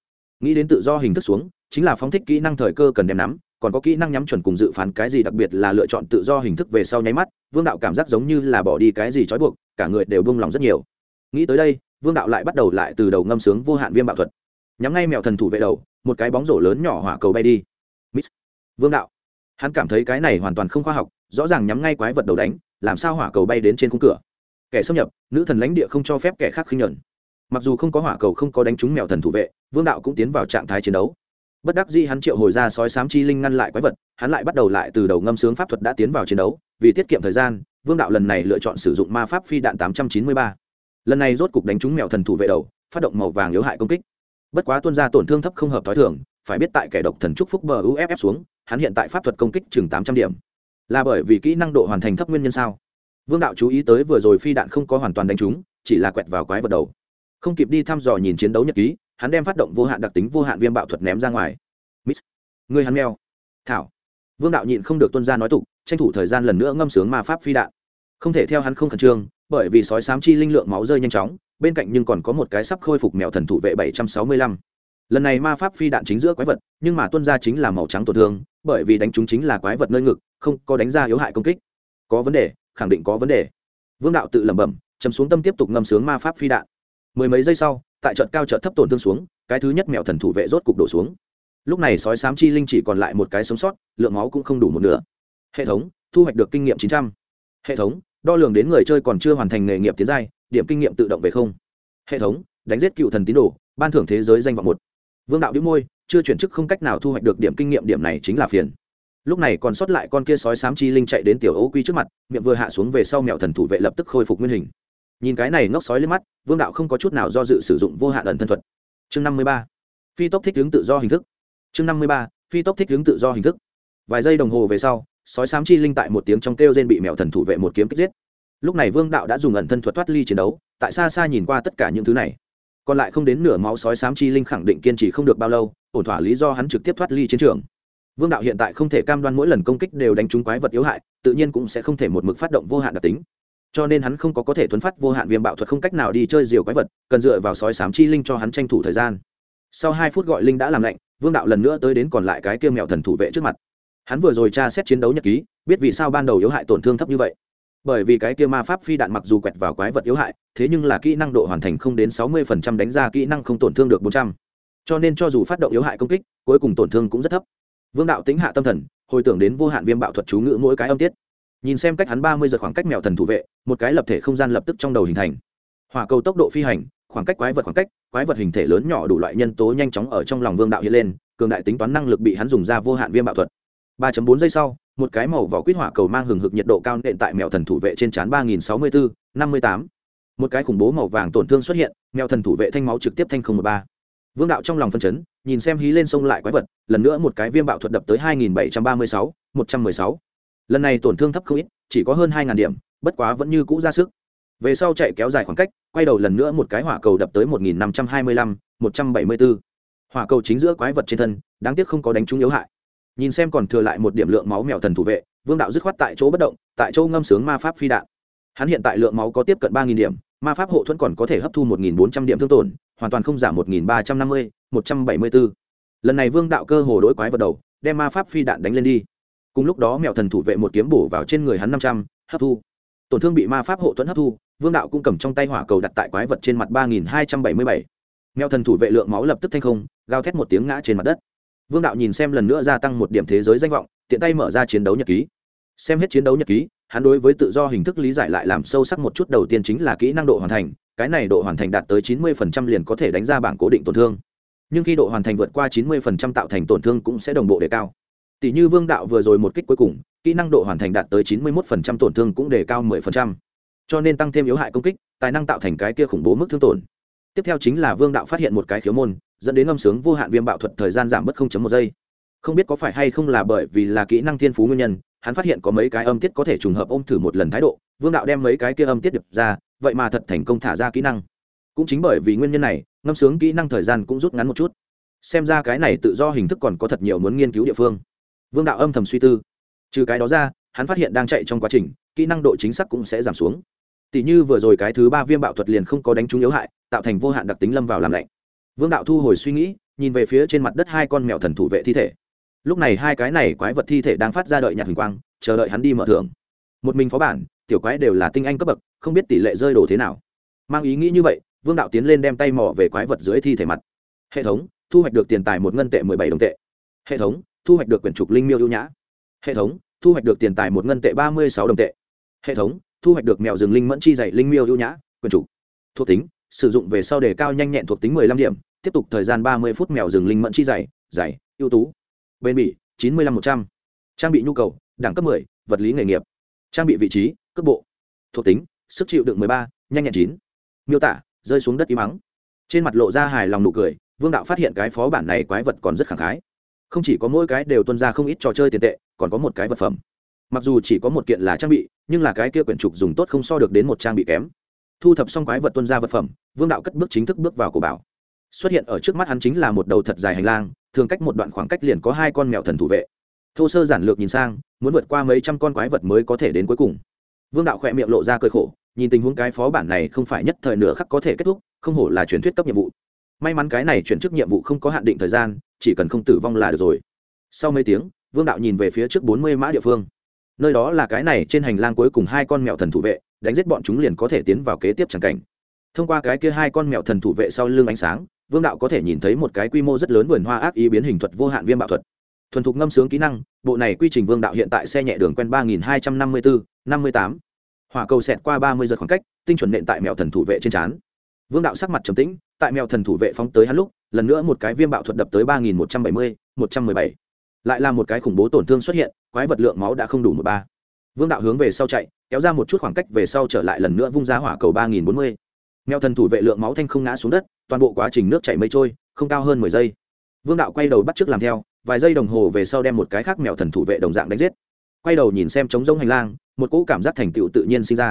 [SPEAKER 1] Nghĩ đến tự do hình thức xuống, chính là phóng thích kỹ năng thời cơ cần đem nắm, còn có kỹ năng nhắm chuẩn cùng dự phán cái gì đặc biệt là lựa chọn tự do hình thức về sau nháy mắt, vương đạo cảm giác giống như là bỏ đi cái gì trói buộc, cả người đều buông lòng rất nhiều. Nghĩ tới đây, vương đạo lại bắt đầu lại từ đầu ngâm sướng vô hạn viêm bạo thuật nhắm ngay mèo thần thủ vệ đầu, một cái bóng rổ lớn nhỏ hỏa cầu bay đi. Miss. vương đạo. Hắn cảm thấy cái này hoàn toàn không khoa học, rõ ràng nhắm ngay quái vật đầu đánh, làm sao hỏa cầu bay đến trên khung cửa. Kẻ xâm nhập, nữ thần lãnh địa không cho phép kẻ khác khinh nhuận. Mặc dù không có hỏa cầu không có đánh trúng mèo thần thủ vệ, vương đạo cũng tiến vào trạng thái chiến đấu. Bất đắc dĩ hắn triệu hồi ra sói sám chi linh ngăn lại quái vật, hắn lại bắt đầu lại từ đầu ngâm sướng pháp thuật đã tiến vào chiến đấu, vì tiết kiệm thời gian, vương đạo lần này lựa chọn sử dụng ma pháp phi đạn tám trăm chín mươi ba. Lần này rốt cục đánh trúng mèo thần thủ vệ đầu, phát động màu vàng yếu hại công kích bất quá tuân ra tổn thương thấp không hợp t h ó i thường, phải biết tại kẻ độc thần trúc phúc bờ uff xuống, hắn hiện tại pháp thuật công kích chừng tám trăm điểm. Là bởi vì kỹ năng độ hoàn thành thấp nguyên nhân sao? Vương đạo chú ý tới vừa rồi phi đạn không có hoàn toàn đánh trúng, chỉ là quẹt vào quái vật đầu. Không kịp đi thăm dò nhìn chiến đấu nhật ký, hắn đem phát động vô hạn đặc tính vô hạn viêm bạo thuật ném ra ngoài. Miss, người hắn mèo. Thảo. Vương đạo nhịn không được tuân ra nói tục, tranh thủ thời gian lần nữa ngâm sướng ma pháp phi đạn. Không thể theo hắn không khẩn trương, bởi vì sói sám chi linh lượng máu rơi nhanh chóng bên cạnh nhưng còn có một cái sắp khôi phục mèo thần thủ vệ bảy trăm sáu mươi lăm. Lần này ma pháp phi đạn chính giữa quái vật, nhưng mà tuân ra chính là màu trắng tổn thương, bởi vì đánh chúng chính là quái vật nơi ngực, không có đánh ra yếu hại công kích. Có vấn đề, khẳng định có vấn đề. Vương đạo tự lẩm bẩm, chấm xuống tâm tiếp tục ngâm sướng ma pháp phi đạn. Mười mấy giây sau, tại trận cao trận thấp tổn thương xuống, cái thứ nhất mèo thần thủ vệ rốt cục đổ xuống. Lúc này sói sám chi linh chỉ còn lại một cái sống sót, lượng máu cũng không đủ một nửa. Hệ thống, thu hoạch được kinh nghiệm chín trăm. Hệ thống, đo lường đến người chơi còn chưa hoàn thành nghề nghiệp tiến giai điểm kinh nghiệm tự động về không. Hệ thống, đánh giết cựu thần tín đồ, ban thưởng thế giới danh vọng một. Vương đạo đĩu môi, chưa chuyển chức không cách nào thu hoạch được điểm kinh nghiệm, điểm này chính là phiền. Lúc này còn sót lại con kia sói sám chi linh chạy đến tiểu ấu quy trước mặt, miệng vừa hạ xuống về sau mẹo thần thủ vệ lập tức khôi phục nguyên hình. Nhìn cái này ngốc sói lên mắt, vương đạo không có chút nào do dự sử dụng vô hạn ẩn thân thuật. Chương năm mươi ba. Phi tốc thích hướng tự do hình thức. Chương năm mươi ba. Phi tốc thích hướng tự do hình thức. Vài giây đồng hồ về sau, sói sám chi linh tại một tiếng trong kêu rên bị mẹo thần thủ vệ một kiếm kích giết lúc này vương đạo đã dùng ẩn thân thuật thoát ly chiến đấu, tại xa xa nhìn qua tất cả những thứ này. Còn lại không đến nửa máu sói sám chi linh khẳng định kiên trì không được bao lâu, ổn thỏa lý do hắn trực tiếp thoát ly chiến trường. Vương đạo hiện tại không thể cam đoan mỗi lần công kích đều đánh trúng quái vật yếu hại, tự nhiên cũng sẽ không thể một mực phát động vô hạn đặc tính. Cho nên hắn không có có thể thuấn phát vô hạn viêm bạo thuật không cách nào đi chơi diều quái vật, cần dựa vào sói sám chi linh cho hắn tranh thủ thời gian. Sau hai phút gọi linh đã làm lạnh, vương đạo lần nữa tới đến còn lại cái kia mèo thần thủ vệ trước mặt. Hắn vừa rồi tra xét chiến đấu nhật ký, biết vì sao ban đầu yếu hại tổn thương thấp như vậy bởi vì cái kia ma pháp phi đạn mặc dù quẹt vào quái vật yếu hại, thế nhưng là kỹ năng độ hoàn thành không đến sáu mươi phần trăm đánh ra kỹ năng không tổn thương được bốn trăm. Cho nên cho dù phát động yếu hại công kích, cuối cùng tổn thương cũng rất thấp. Vương đạo tính hạ tâm thần, hồi tưởng đến vô hạn viêm bạo thuật chú ngữ mỗi cái âm tiết. Nhìn xem cách hắn ba mươi giật khoảng cách mèo thần thủ vệ, một cái lập thể không gian lập tức trong đầu hình thành. Hỏa cầu tốc độ phi hành, khoảng cách quái vật khoảng cách, quái vật hình thể lớn nhỏ đủ loại nhân tố nhanh chóng ở trong lòng vương đạo hiện lên, cường đại tính toán năng lực bị hắn dùng ra vô hạn viêm bạo thuật. ba bốn giây sau một cái màu vỏ quýt hỏa cầu mang hừng hực nhiệt độ cao nện tại mèo thần thủ vệ trên trán ba nghìn sáu mươi bốn năm mươi tám. Một cái khủng bố màu vàng tổn thương xuất hiện, mèo thần thủ vệ thanh máu trực tiếp thanh không một ba. Vương đạo trong lòng phân chấn, nhìn xem hí lên sông lại quái vật, lần nữa một cái viêm bạo thuật đập tới hai nghìn bảy trăm ba mươi sáu, một trăm mười sáu. Lần này tổn thương thấp không ít, chỉ có hơn hai ngàn điểm, bất quá vẫn như cũ ra sức. Về sau chạy kéo dài khoảng cách, quay đầu lần nữa một cái hỏa cầu đập tới một nghìn năm trăm hai mươi lăm, một trăm bảy mươi bốn hỏa cầu chính giữa quái vật trên thân, đáng tiếc không có đánh trúng yếu hại nhìn xem còn thừa lại một điểm lượng máu mèo thần thủ vệ, vương đạo dứt khoát tại chỗ bất động, tại chỗ ngâm sướng ma pháp phi đạn. Hắn hiện tại lượng máu có tiếp cận ba nghìn điểm, ma pháp hộ thuẫn còn có thể hấp thu một nghìn bốn trăm điểm thương tổn, hoàn toàn không giảm một nghìn ba trăm năm mươi, một trăm bảy mươi bốn lần này vương đạo cơ hồ đỗi quái vào đầu, đem ma pháp phi đạn đánh lên đi. Cùng lúc đó mèo thần thủ vệ một kiếm bổ vào trên người hắn năm trăm, hấp thu. Tổn thương bị ma pháp hộ thuẫn hấp thu, vương đạo cũng cầm trong tay hỏa cầu đặt tại quái vật trên mặt ba nghìn hai trăm bảy mươi bảy. Mèo thần thủ vệ lượng máu lập tức thanh không, gào thét một tiếng ngã trên mặt đất vương đạo nhìn xem lần nữa gia tăng một điểm thế giới danh vọng, tiện tay mở ra chiến đấu nhật ký. Xem hết chiến đấu nhật ký, hắn đối với tự do hình thức lý giải lại làm sâu sắc một chút, đầu tiên chính là kỹ năng độ hoàn thành, cái này độ hoàn thành đạt tới chín mươi phần trăm liền có thể đánh ra bảng cố định tổn thương. Nhưng khi độ hoàn thành vượt qua chín mươi phần trăm tạo thành tổn thương cũng sẽ đồng bộ đề cao. Tỷ như vương đạo vừa rồi một kích cuối cùng, kỹ năng độ hoàn thành đạt tới chín mươi một phần trăm tổn thương cũng đề cao mười phần trăm. Cho nên tăng thêm yếu hại công kích, tài năng tạo thành cái kia khủng bố mức thương tổn. Tiếp theo chính là vương đạo phát hiện một cái khiếu môn dẫn đến âm sướng vô hạn viêm bạo thuật thời gian giảm bớt một giây. Không biết có phải hay không là bởi vì là kỹ năng thiên phú nguyên nhân, hắn phát hiện có mấy cái âm tiết có thể trùng hợp ôm thử một lần thái độ, vương đạo đem mấy cái kia âm tiết đập ra, vậy mà thật thành công thả ra kỹ năng. Cũng chính bởi vì nguyên nhân này, ngâm sướng kỹ năng thời gian cũng rút ngắn một chút. Xem ra cái này tự do hình thức còn có thật nhiều muốn nghiên cứu địa phương. Vương đạo âm thầm suy tư. Trừ cái đó ra, hắn phát hiện đang chạy trong quá trình, kỹ năng độ chính xác cũng sẽ giảm xuống. Tỷ như vừa rồi cái thứ ba viêm bạo thuật liền không có đánh trúng yếu hại, tạo thành vô hạn đặc tính lâm vào làm lạnh vương đạo thu hồi suy nghĩ, nhìn về phía trên mặt đất hai con mèo thần thủ vệ thi thể. Lúc này hai cái này quái vật thi thể đang phát ra đợi nhạt hình quang, chờ đợi hắn đi mở thưởng. Một mình phó bản, tiểu quái đều là tinh anh cấp bậc, không biết tỷ lệ rơi đổ thế nào. Mang ý nghĩ như vậy, vương đạo tiến lên đem tay mỏ về quái vật dưới thi thể mặt. Hệ thống, thu hoạch được tiền tài một ngân tệ mười bảy đồng tệ. Hệ thống, thu hoạch được quyển trục linh miêu ưu nhã. Hệ thống, thu hoạch được tiền tài một ngân tệ ba mươi sáu đồng tệ. Hệ thống, thu hoạch được mèo rừng linh mẫn chi dạy linh miêu ưu nhã, quyển trục. Thuộc tính, sử dụng về sau đề cao nhanh nhẹn thuộc tính mười lăm điểm tiếp tục thời gian ba mươi phút mèo rừng linh mẫn chi dày dày, ưu tú. Bên bị chín mươi lăm một trăm. Trang bị nhu cầu, đẳng cấp mười, vật lý nghề nghiệp. Trang bị vị trí cấp bộ. Thuộc tính, sức chịu đựng mười ba, nhanh nhẹn chín. Miêu tả, rơi xuống đất im mắng trên mặt lộ ra hài lòng nụ cười, vương đạo phát hiện cái phó bản này quái vật còn rất khẳng khái. Không chỉ có mỗi cái đều tuân ra không ít trò chơi tiền tệ, còn có một cái vật phẩm. Mặc dù chỉ có một kiện là trang bị, nhưng là cái kia quyển trục dùng tốt không so được đến một trang bị kém. Thu thập xong quái vật tuân ra vật phẩm, vương đạo cất bước chính thức bước vào cổ bảo xuất hiện ở trước mắt hắn chính là một đầu thật dài hành lang, thường cách một đoạn khoảng cách liền có hai con mèo thần thủ vệ. Thô sơ giản lược nhìn sang, muốn vượt qua mấy trăm con quái vật mới có thể đến cuối cùng. Vương đạo khỏe miệng lộ ra cơi khổ, nhìn tình huống cái phó bản này không phải nhất thời nửa khắc có thể kết thúc, không hổ là truyền thuyết cấp nhiệm vụ. May mắn cái này chuyển chức nhiệm vụ không có hạn định thời gian, chỉ cần không tử vong là được rồi. Sau mấy tiếng, vương đạo nhìn về phía trước bốn mươi mã địa phương. Nơi đó là cái này, trên hành lang cuối cùng hai con mèo thần thủ vệ, đánh giết bọn chúng liền có thể tiến vào kế tiếp tràng cảnh. Thông qua cái kia hai con mèo thần thủ vệ sau lưng ánh sáng vương đạo có thể nhìn thấy một cái quy mô rất lớn vườn hoa ác ý biến hình thuật vô hạn viêm bạo thuật. Thuần thục ngâm sướng kỹ năng, bộ này quy trình vương đạo hiện tại xe nhẹ đường quen ba nghìn hai trăm năm mươi bốn năm mươi tám. Hỏa cầu xẹt qua ba mươi giờ khoảng cách, tinh chuẩn nện tại mèo thần thủ vệ trên trán. Vương đạo sắc mặt trầm tĩnh, tại mèo thần thủ vệ phóng tới hắn lúc, lần nữa một cái viêm bạo thuật đập tới ba nghìn một trăm bảy mươi, một trăm mười bảy. Lại là một cái khủng bố tổn thương xuất hiện, quái vật lượng máu đã không đủ một ba. Vương đạo hướng về sau chạy, kéo ra một chút khoảng cách về sau trở lại lần nữa vung ra hỏa cầu ba nghìn bốn mươi. Mèo thần thủ vệ lượng máu thanh không ngã xuống đất toàn bộ quá trình nước chảy mây trôi, không cao hơn mười giây. Vương đạo quay đầu bắt t r ư ớ c làm theo, vài giây đồng hồ về sau đem một cái khác mèo thần thủ vệ đồng dạng đánh giết. Quay đầu nhìn xem trống rông hành lang, một cỗ cảm giác thành tựu tự nhiên sinh ra.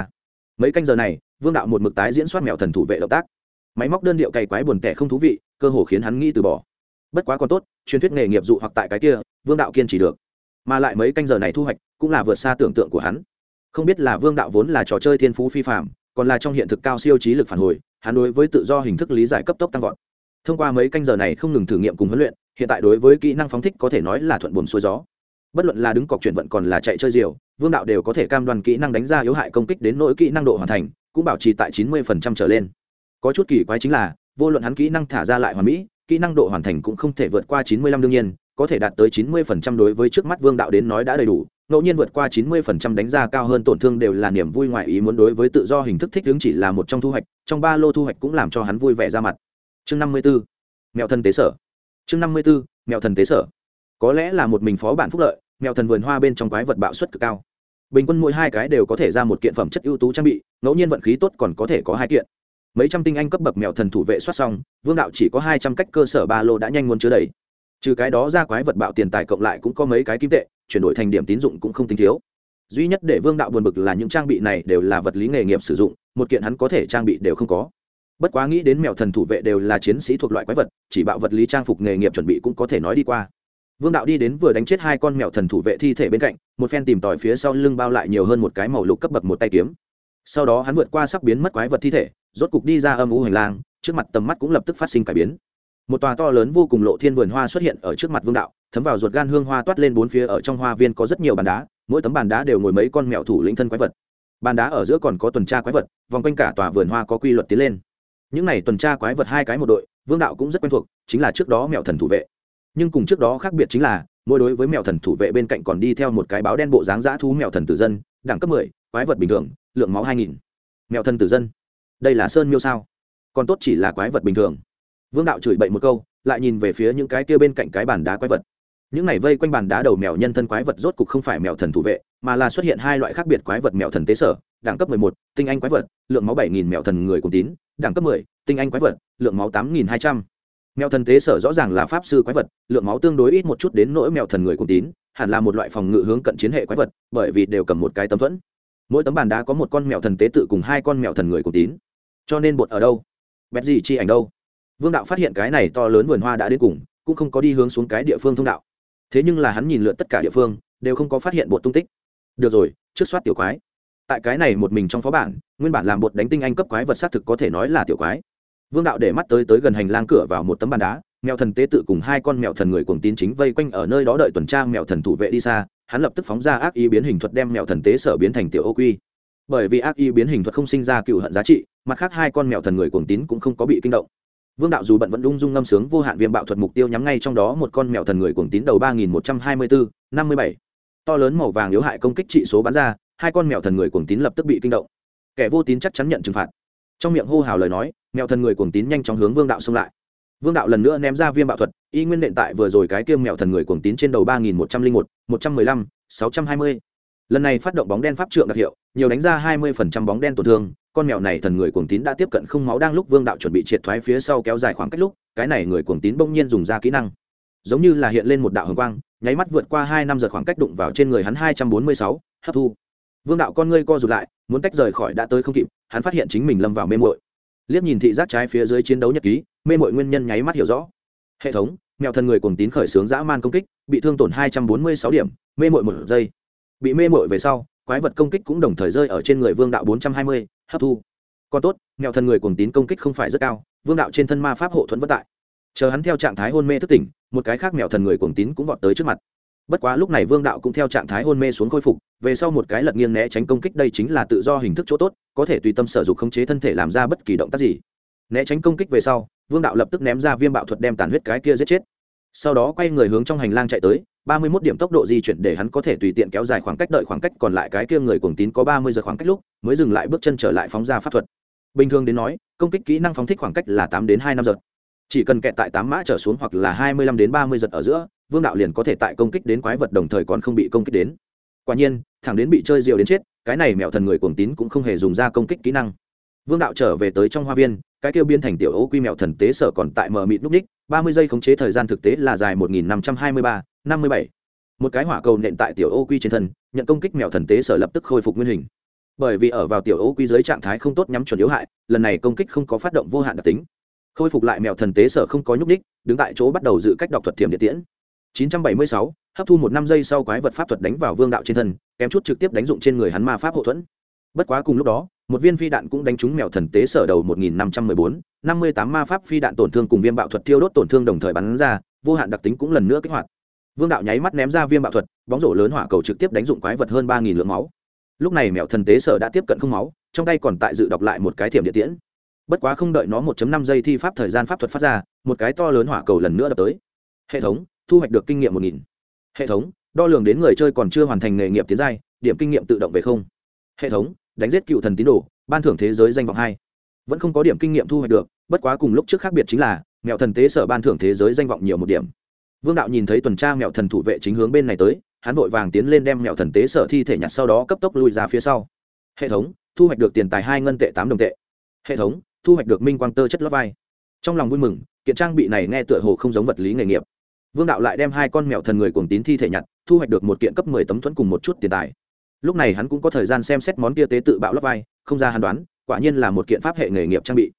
[SPEAKER 1] Mấy canh giờ này, vương đạo một mực tái diễn soát mèo thần thủ vệ động tác. Máy móc đơn điệu cày quái buồn tẻ không thú vị, cơ hồ khiến hắn nghĩ từ bỏ. Bất quá còn tốt, truyền thuyết nghề nghiệp dụ hoặc tại cái kia, vương đạo kiên trì được. Mà lại mấy canh giờ này thu hoạch, cũng là vượt xa tưởng tượng của hắn. Không biết là vương đạo vốn là trò chơi thiên phú phi phạm còn là trong hiện thực cao siêu trí lực phản hồi hắn đối với tự do hình thức lý giải cấp tốc tăng vọt. Thông qua mấy canh giờ này không ngừng thử nghiệm cùng huấn luyện, hiện tại đối với kỹ năng phóng thích có thể nói là thuận buồm xuôi gió. Bất luận là đứng cọc chuyển vận còn là chạy chơi diều, vương đạo đều có thể cam đoan kỹ năng đánh ra yếu hại công kích đến nỗi kỹ năng độ hoàn thành, cũng bảo trì tại chín mươi trở lên. Có chút kỳ quái chính là, vô luận hắn kỹ năng thả ra lại hoàn mỹ, kỹ năng độ hoàn thành cũng không thể vượt qua chín mươi lăm đương nhiên, có thể đạt tới chín mươi phần trăm đối với trước mắt vương đạo đến nói đã đầy đủ ngẫu nhiên vượt qua chín mươi phần trăm đánh ra cao hơn tổn thương đều là niềm vui ngoại ý muốn đối với tự do hình thức thích hướng chỉ là một trong thu hoạch, trong ba lô thu hoạch cũng làm cho hắn vui vẻ ra mặt chương 54. mèo thần tế sở chương 54. mèo thần tế sở có lẽ là một mình phó bản phúc lợi mèo thần vườn hoa bên trong quái vật bạo suất cực cao bình quân mỗi hai cái đều có thể ra một kiện phẩm chất ưu tú trang bị, ngẫu nhiên vận khí tốt còn có thể có hai kiện mấy trăm tinh anh cấp bậc mèo thần thủ vệ soát xong, vương đạo chỉ có hai trăm cách cơ sở ba lô đã nhanh muốn chứa đầy trừ cái đó ra quái vật bạo tiền tài cộng lại cũng có mấy cái kim tệ chuyển đổi thành điểm tín dụng cũng không tính thiếu. Duy nhất để vương đạo buồn bực là những trang bị này đều là vật lý nghề nghiệp sử dụng, một kiện hắn có thể trang bị đều không có. Bất quá nghĩ đến mèo thần thủ vệ đều là chiến sĩ thuộc loại quái vật, chỉ bạo vật lý trang phục nghề nghiệp chuẩn bị cũng có thể nói đi qua. Vương đạo đi đến vừa đánh chết hai con mèo thần thủ vệ thi thể bên cạnh, một phen tìm tòi phía sau lưng bao lại nhiều hơn một cái màu lục cấp bậc một tay kiếm. Sau đó hắn vượt qua sắp biến mất quái vật thi thể, rốt cục đi ra âm u hành lang, trước mặt tầm mắt cũng lập tức phát sinh cải biến. Một tòa to lớn vô cùng lộ thiên vườn hoa xuất hiện ở trước mặt vương đạo thấm vào ruột gan hương hoa toát lên bốn phía ở trong hoa viên có rất nhiều bàn đá, mỗi tấm bàn đá đều ngồi mấy con mèo thủ lĩnh thân quái vật. Bàn đá ở giữa còn có tuần tra quái vật, vòng quanh cả tòa vườn hoa có quy luật tiến lên. Những này tuần tra quái vật hai cái một đội, vương đạo cũng rất quen thuộc, chính là trước đó mèo thần thủ vệ. Nhưng cùng trước đó khác biệt chính là, mỗi đối với mèo thần thủ vệ bên cạnh còn đi theo một cái báo đen bộ dáng dã thú mèo thần tử dân, đẳng cấp mười, quái vật bình thường, lượng máu hai nghìn. Mèo thần tử dân, đây là sơn miêu sao? Còn tốt chỉ là quái vật bình thường. Vương đạo chửi bậy một câu, lại nhìn về phía những cái kia bên cạnh cái bàn đá quái vật những này vây quanh bàn đá đầu mèo nhân thân quái vật rốt cục không phải mèo thần thủ vệ mà là xuất hiện hai loại khác biệt quái vật mèo thần tế sở đẳng cấp một tinh anh quái vật lượng máu bảy nghìn mèo thần người cùng tín đẳng cấp 10, tinh anh quái vật lượng máu tám nghìn hai trăm. Mèo thần tế sở rõ ràng là pháp sư quái vật lượng máu tương đối ít một chút đến nỗi mèo thần người cùng tín hẳn là một loại phòng ngự hướng cận chiến hệ quái vật bởi vì đều cầm một cái tấm thuẫn. Mỗi tấm bàn đá có một con mèo thần tế tự cùng hai con mèo thần người cùng tín. Cho nên bột ở đâu? Bét gì chi ảnh đâu? Vương đạo phát hiện cái này to lớn vườn hoa đã đến cùng cũng không có đi hướng xuống cái địa phương thông đạo thế nhưng là hắn nhìn lượn tất cả địa phương, đều không có phát hiện bột tung tích. Được rồi, trước soát tiểu quái. Tại cái này một mình trong phó bản, nguyên bản làm bột đánh tinh anh cấp quái vật xác thực có thể nói là tiểu quái. Vương đạo để mắt tới tới gần hành lang cửa vào một tấm bàn đá, mèo thần tế tự cùng hai con mèo thần người cuồng tín chính vây quanh ở nơi đó đợi tuần tra mèo thần thủ vệ đi xa, hắn lập tức phóng ra ác ý biến hình thuật đem mèo thần tế sở biến thành tiểu ô quy. Bởi vì ác ý biến hình thuật không sinh ra cựu hận giá trị, mặt khác hai con mèo thần người cuồng tín cũng không có bị kinh động vương đạo dù bận vẫn ung dung ngâm sướng vô hạn viêm bạo thuật mục tiêu nhắm ngay trong đó một con mèo thần người cuồng tín đầu ba nghìn một trăm hai mươi bốn năm mươi bảy. To lớn màu vàng yếu hại công kích trị số bắn ra, hai con mèo thần người cuồng tín lập tức bị kinh động. Kẻ vô tín chắc chắn nhận trừng phạt. Trong miệng hô hào lời nói, mèo thần người cuồng tín nhanh chóng hướng vương đạo xông lại. Vương đạo lần nữa ném ra viêm bạo thuật, y nguyên nện tại vừa rồi cái kiêm mèo thần người cuồng tín trên đầu ba nghìn một trăm linh một một trăm mười lăm, sáu trăm hai mươi. Lần này phát động bóng đen pháp trượng đặc hiệu, nhiều đánh ra hai mươi phần trăm bóng đen tổn thương con mèo này thần người cuồng tín đã tiếp cận không máu đang lúc vương đạo chuẩn bị triệt thoái phía sau kéo dài khoảng cách lúc, cái này người cuồng tín bỗng nhiên dùng ra kỹ năng. Giống như là hiện lên một đạo hồng quang, nháy mắt vượt qua hai năm giật khoảng cách đụng vào trên người hắn hai trăm bốn mươi sáu, hấp thu. Vương đạo con ngươi co rụt lại, muốn tách rời khỏi đã tới không kịp, hắn phát hiện chính mình lâm vào mê mội liếc nhìn thị giác trái phía dưới chiến đấu nhật ký, mê mội nguyên nhân nháy mắt hiểu rõ. Hệ thống, mèo thần người cuồng tín khởi xướng dã man công kích, bị thương tổn hai trăm bốn mươi sáu điểm, mê mội một giây. Bị mê mội về sau, quái vật công kích cũng đồng thời rơi ở trên người vương đạo bốn trăm hai mươi hấp thu. Còn tốt, nghèo thần người cuồng tín công kích không phải rất cao, vương đạo trên thân ma pháp hộ thuẫn vất tại. Chờ hắn theo trạng thái hôn mê thức tỉnh, một cái khác nghèo thần người cuồng tín cũng vọt tới trước mặt. Bất quá lúc này vương đạo cũng theo trạng thái hôn mê xuống khôi phục, về sau một cái lật nghiêng né tránh công kích đây chính là tự do hình thức chỗ tốt, có thể tùy tâm sở dục khống chế thân thể làm ra bất kỳ động tác gì. Né tránh công kích về sau, vương đạo lập tức ném ra viêm bạo thuật đem tàn huyết cái kia giết chết sau đó quay người hướng trong hành lang chạy tới, ba mươi mốt điểm tốc độ di chuyển để hắn có thể tùy tiện kéo dài khoảng cách đợi khoảng cách, còn lại cái kia người cuồng tín có ba mươi giờ khoảng cách lúc, mới dừng lại bước chân trở lại phóng ra pháp thuật. Bình thường đến nói, công kích kỹ năng phóng thích khoảng cách là tám đến hai năm giật chỉ cần kẹt tại tám mã trở xuống hoặc là hai mươi lăm đến ba mươi giật ở giữa, vương đạo liền có thể tại công kích đến quái vật đồng thời còn không bị công kích đến. Quả nhiên, thẳng đến bị chơi diều đến chết, cái này mẹo thần người cuồng tín cũng không hề dùng ra công kích kỹ năng. Vương đạo trở về tới trong hoa viên, cái kêu biên thành tiểu ô quy mẹo thần tế sở còn tại mờ mịt núp ních ba mươi giây khống chế thời gian thực tế là dài một nghìn năm trăm hai mươi ba năm mươi bảy. Một cái hỏa cầu nện tại tiểu ô quy trên thân nhận công kích mèo thần tế sở lập tức khôi phục nguyên hình. Bởi vì ở vào tiểu ô quy dưới trạng thái không tốt nhắm chuẩn yếu hại lần này công kích không có phát động vô hạn đặc tính. Khôi phục lại mèo thần tế sở không có nhúc đích, đứng tại chỗ bắt đầu dự cách đọc thuật thiểm địa tiễn. 976, hấp thu một năm giây sau quái vật pháp thuật đánh vào vương đạo trên thân kém chút trực tiếp đánh dụng trên người hắn ma pháp hộ thuẫn. Bất quá cùng lúc đó một viên phi đạn cũng đánh trúng mèo thần tế sở đầu 1514, 58 ma pháp phi đạn tổn thương cùng viêm bạo thuật tiêu đốt tổn thương đồng thời bắn ra vô hạn đặc tính cũng lần nữa kích hoạt. Vương đạo nháy mắt ném ra viêm bạo thuật bóng rổ lớn hỏa cầu trực tiếp đánh dụng quái vật hơn ba nghìn lượng máu. Lúc này mèo thần tế sở đã tiếp cận không máu trong tay còn tại dự đọc lại một cái thiểm địa tiễn. Bất quá không đợi nó 1 năm giây thi pháp thời gian pháp thuật phát ra một cái to lớn hỏa cầu lần nữa đập tới. Hệ thống thu hoạch được kinh nghiệm một nghìn. Hệ thống đo lường đến người chơi còn chưa hoàn thành nghề nghiệp tiến giai điểm kinh nghiệm tự động về không. Hệ thống đánh giết cựu thần tín đồ, ban thưởng thế giới danh vọng hai. Vẫn không có điểm kinh nghiệm thu hoạch được, bất quá cùng lúc trước khác biệt chính là, mẹo thần tế sở ban thưởng thế giới danh vọng nhiều một điểm. Vương đạo nhìn thấy tuần tra mẹo thần thủ vệ chính hướng bên này tới, hắn vội vàng tiến lên đem mẹo thần tế sở thi thể nhặt sau đó cấp tốc lùi ra phía sau. Hệ thống, thu hoạch được tiền tài hai ngân tệ tám đồng tệ. Hệ thống, thu hoạch được minh quang tơ chất lớp vai. Trong lòng vui mừng, kiện trang bị này nghe tựa hồ không giống vật lý nghề nghiệp. Vương đạo lại đem hai con mèo thần người cuồng tín thi thể nhặt, thu hoạch được một kiện cấp mười tấm thuẫn cùng một chút tiền tài lúc này hắn cũng có thời gian xem xét món kia tế tự bạo lấp vai, không ra hắn đoán, quả nhiên là một kiện pháp hệ nghề nghiệp trang bị.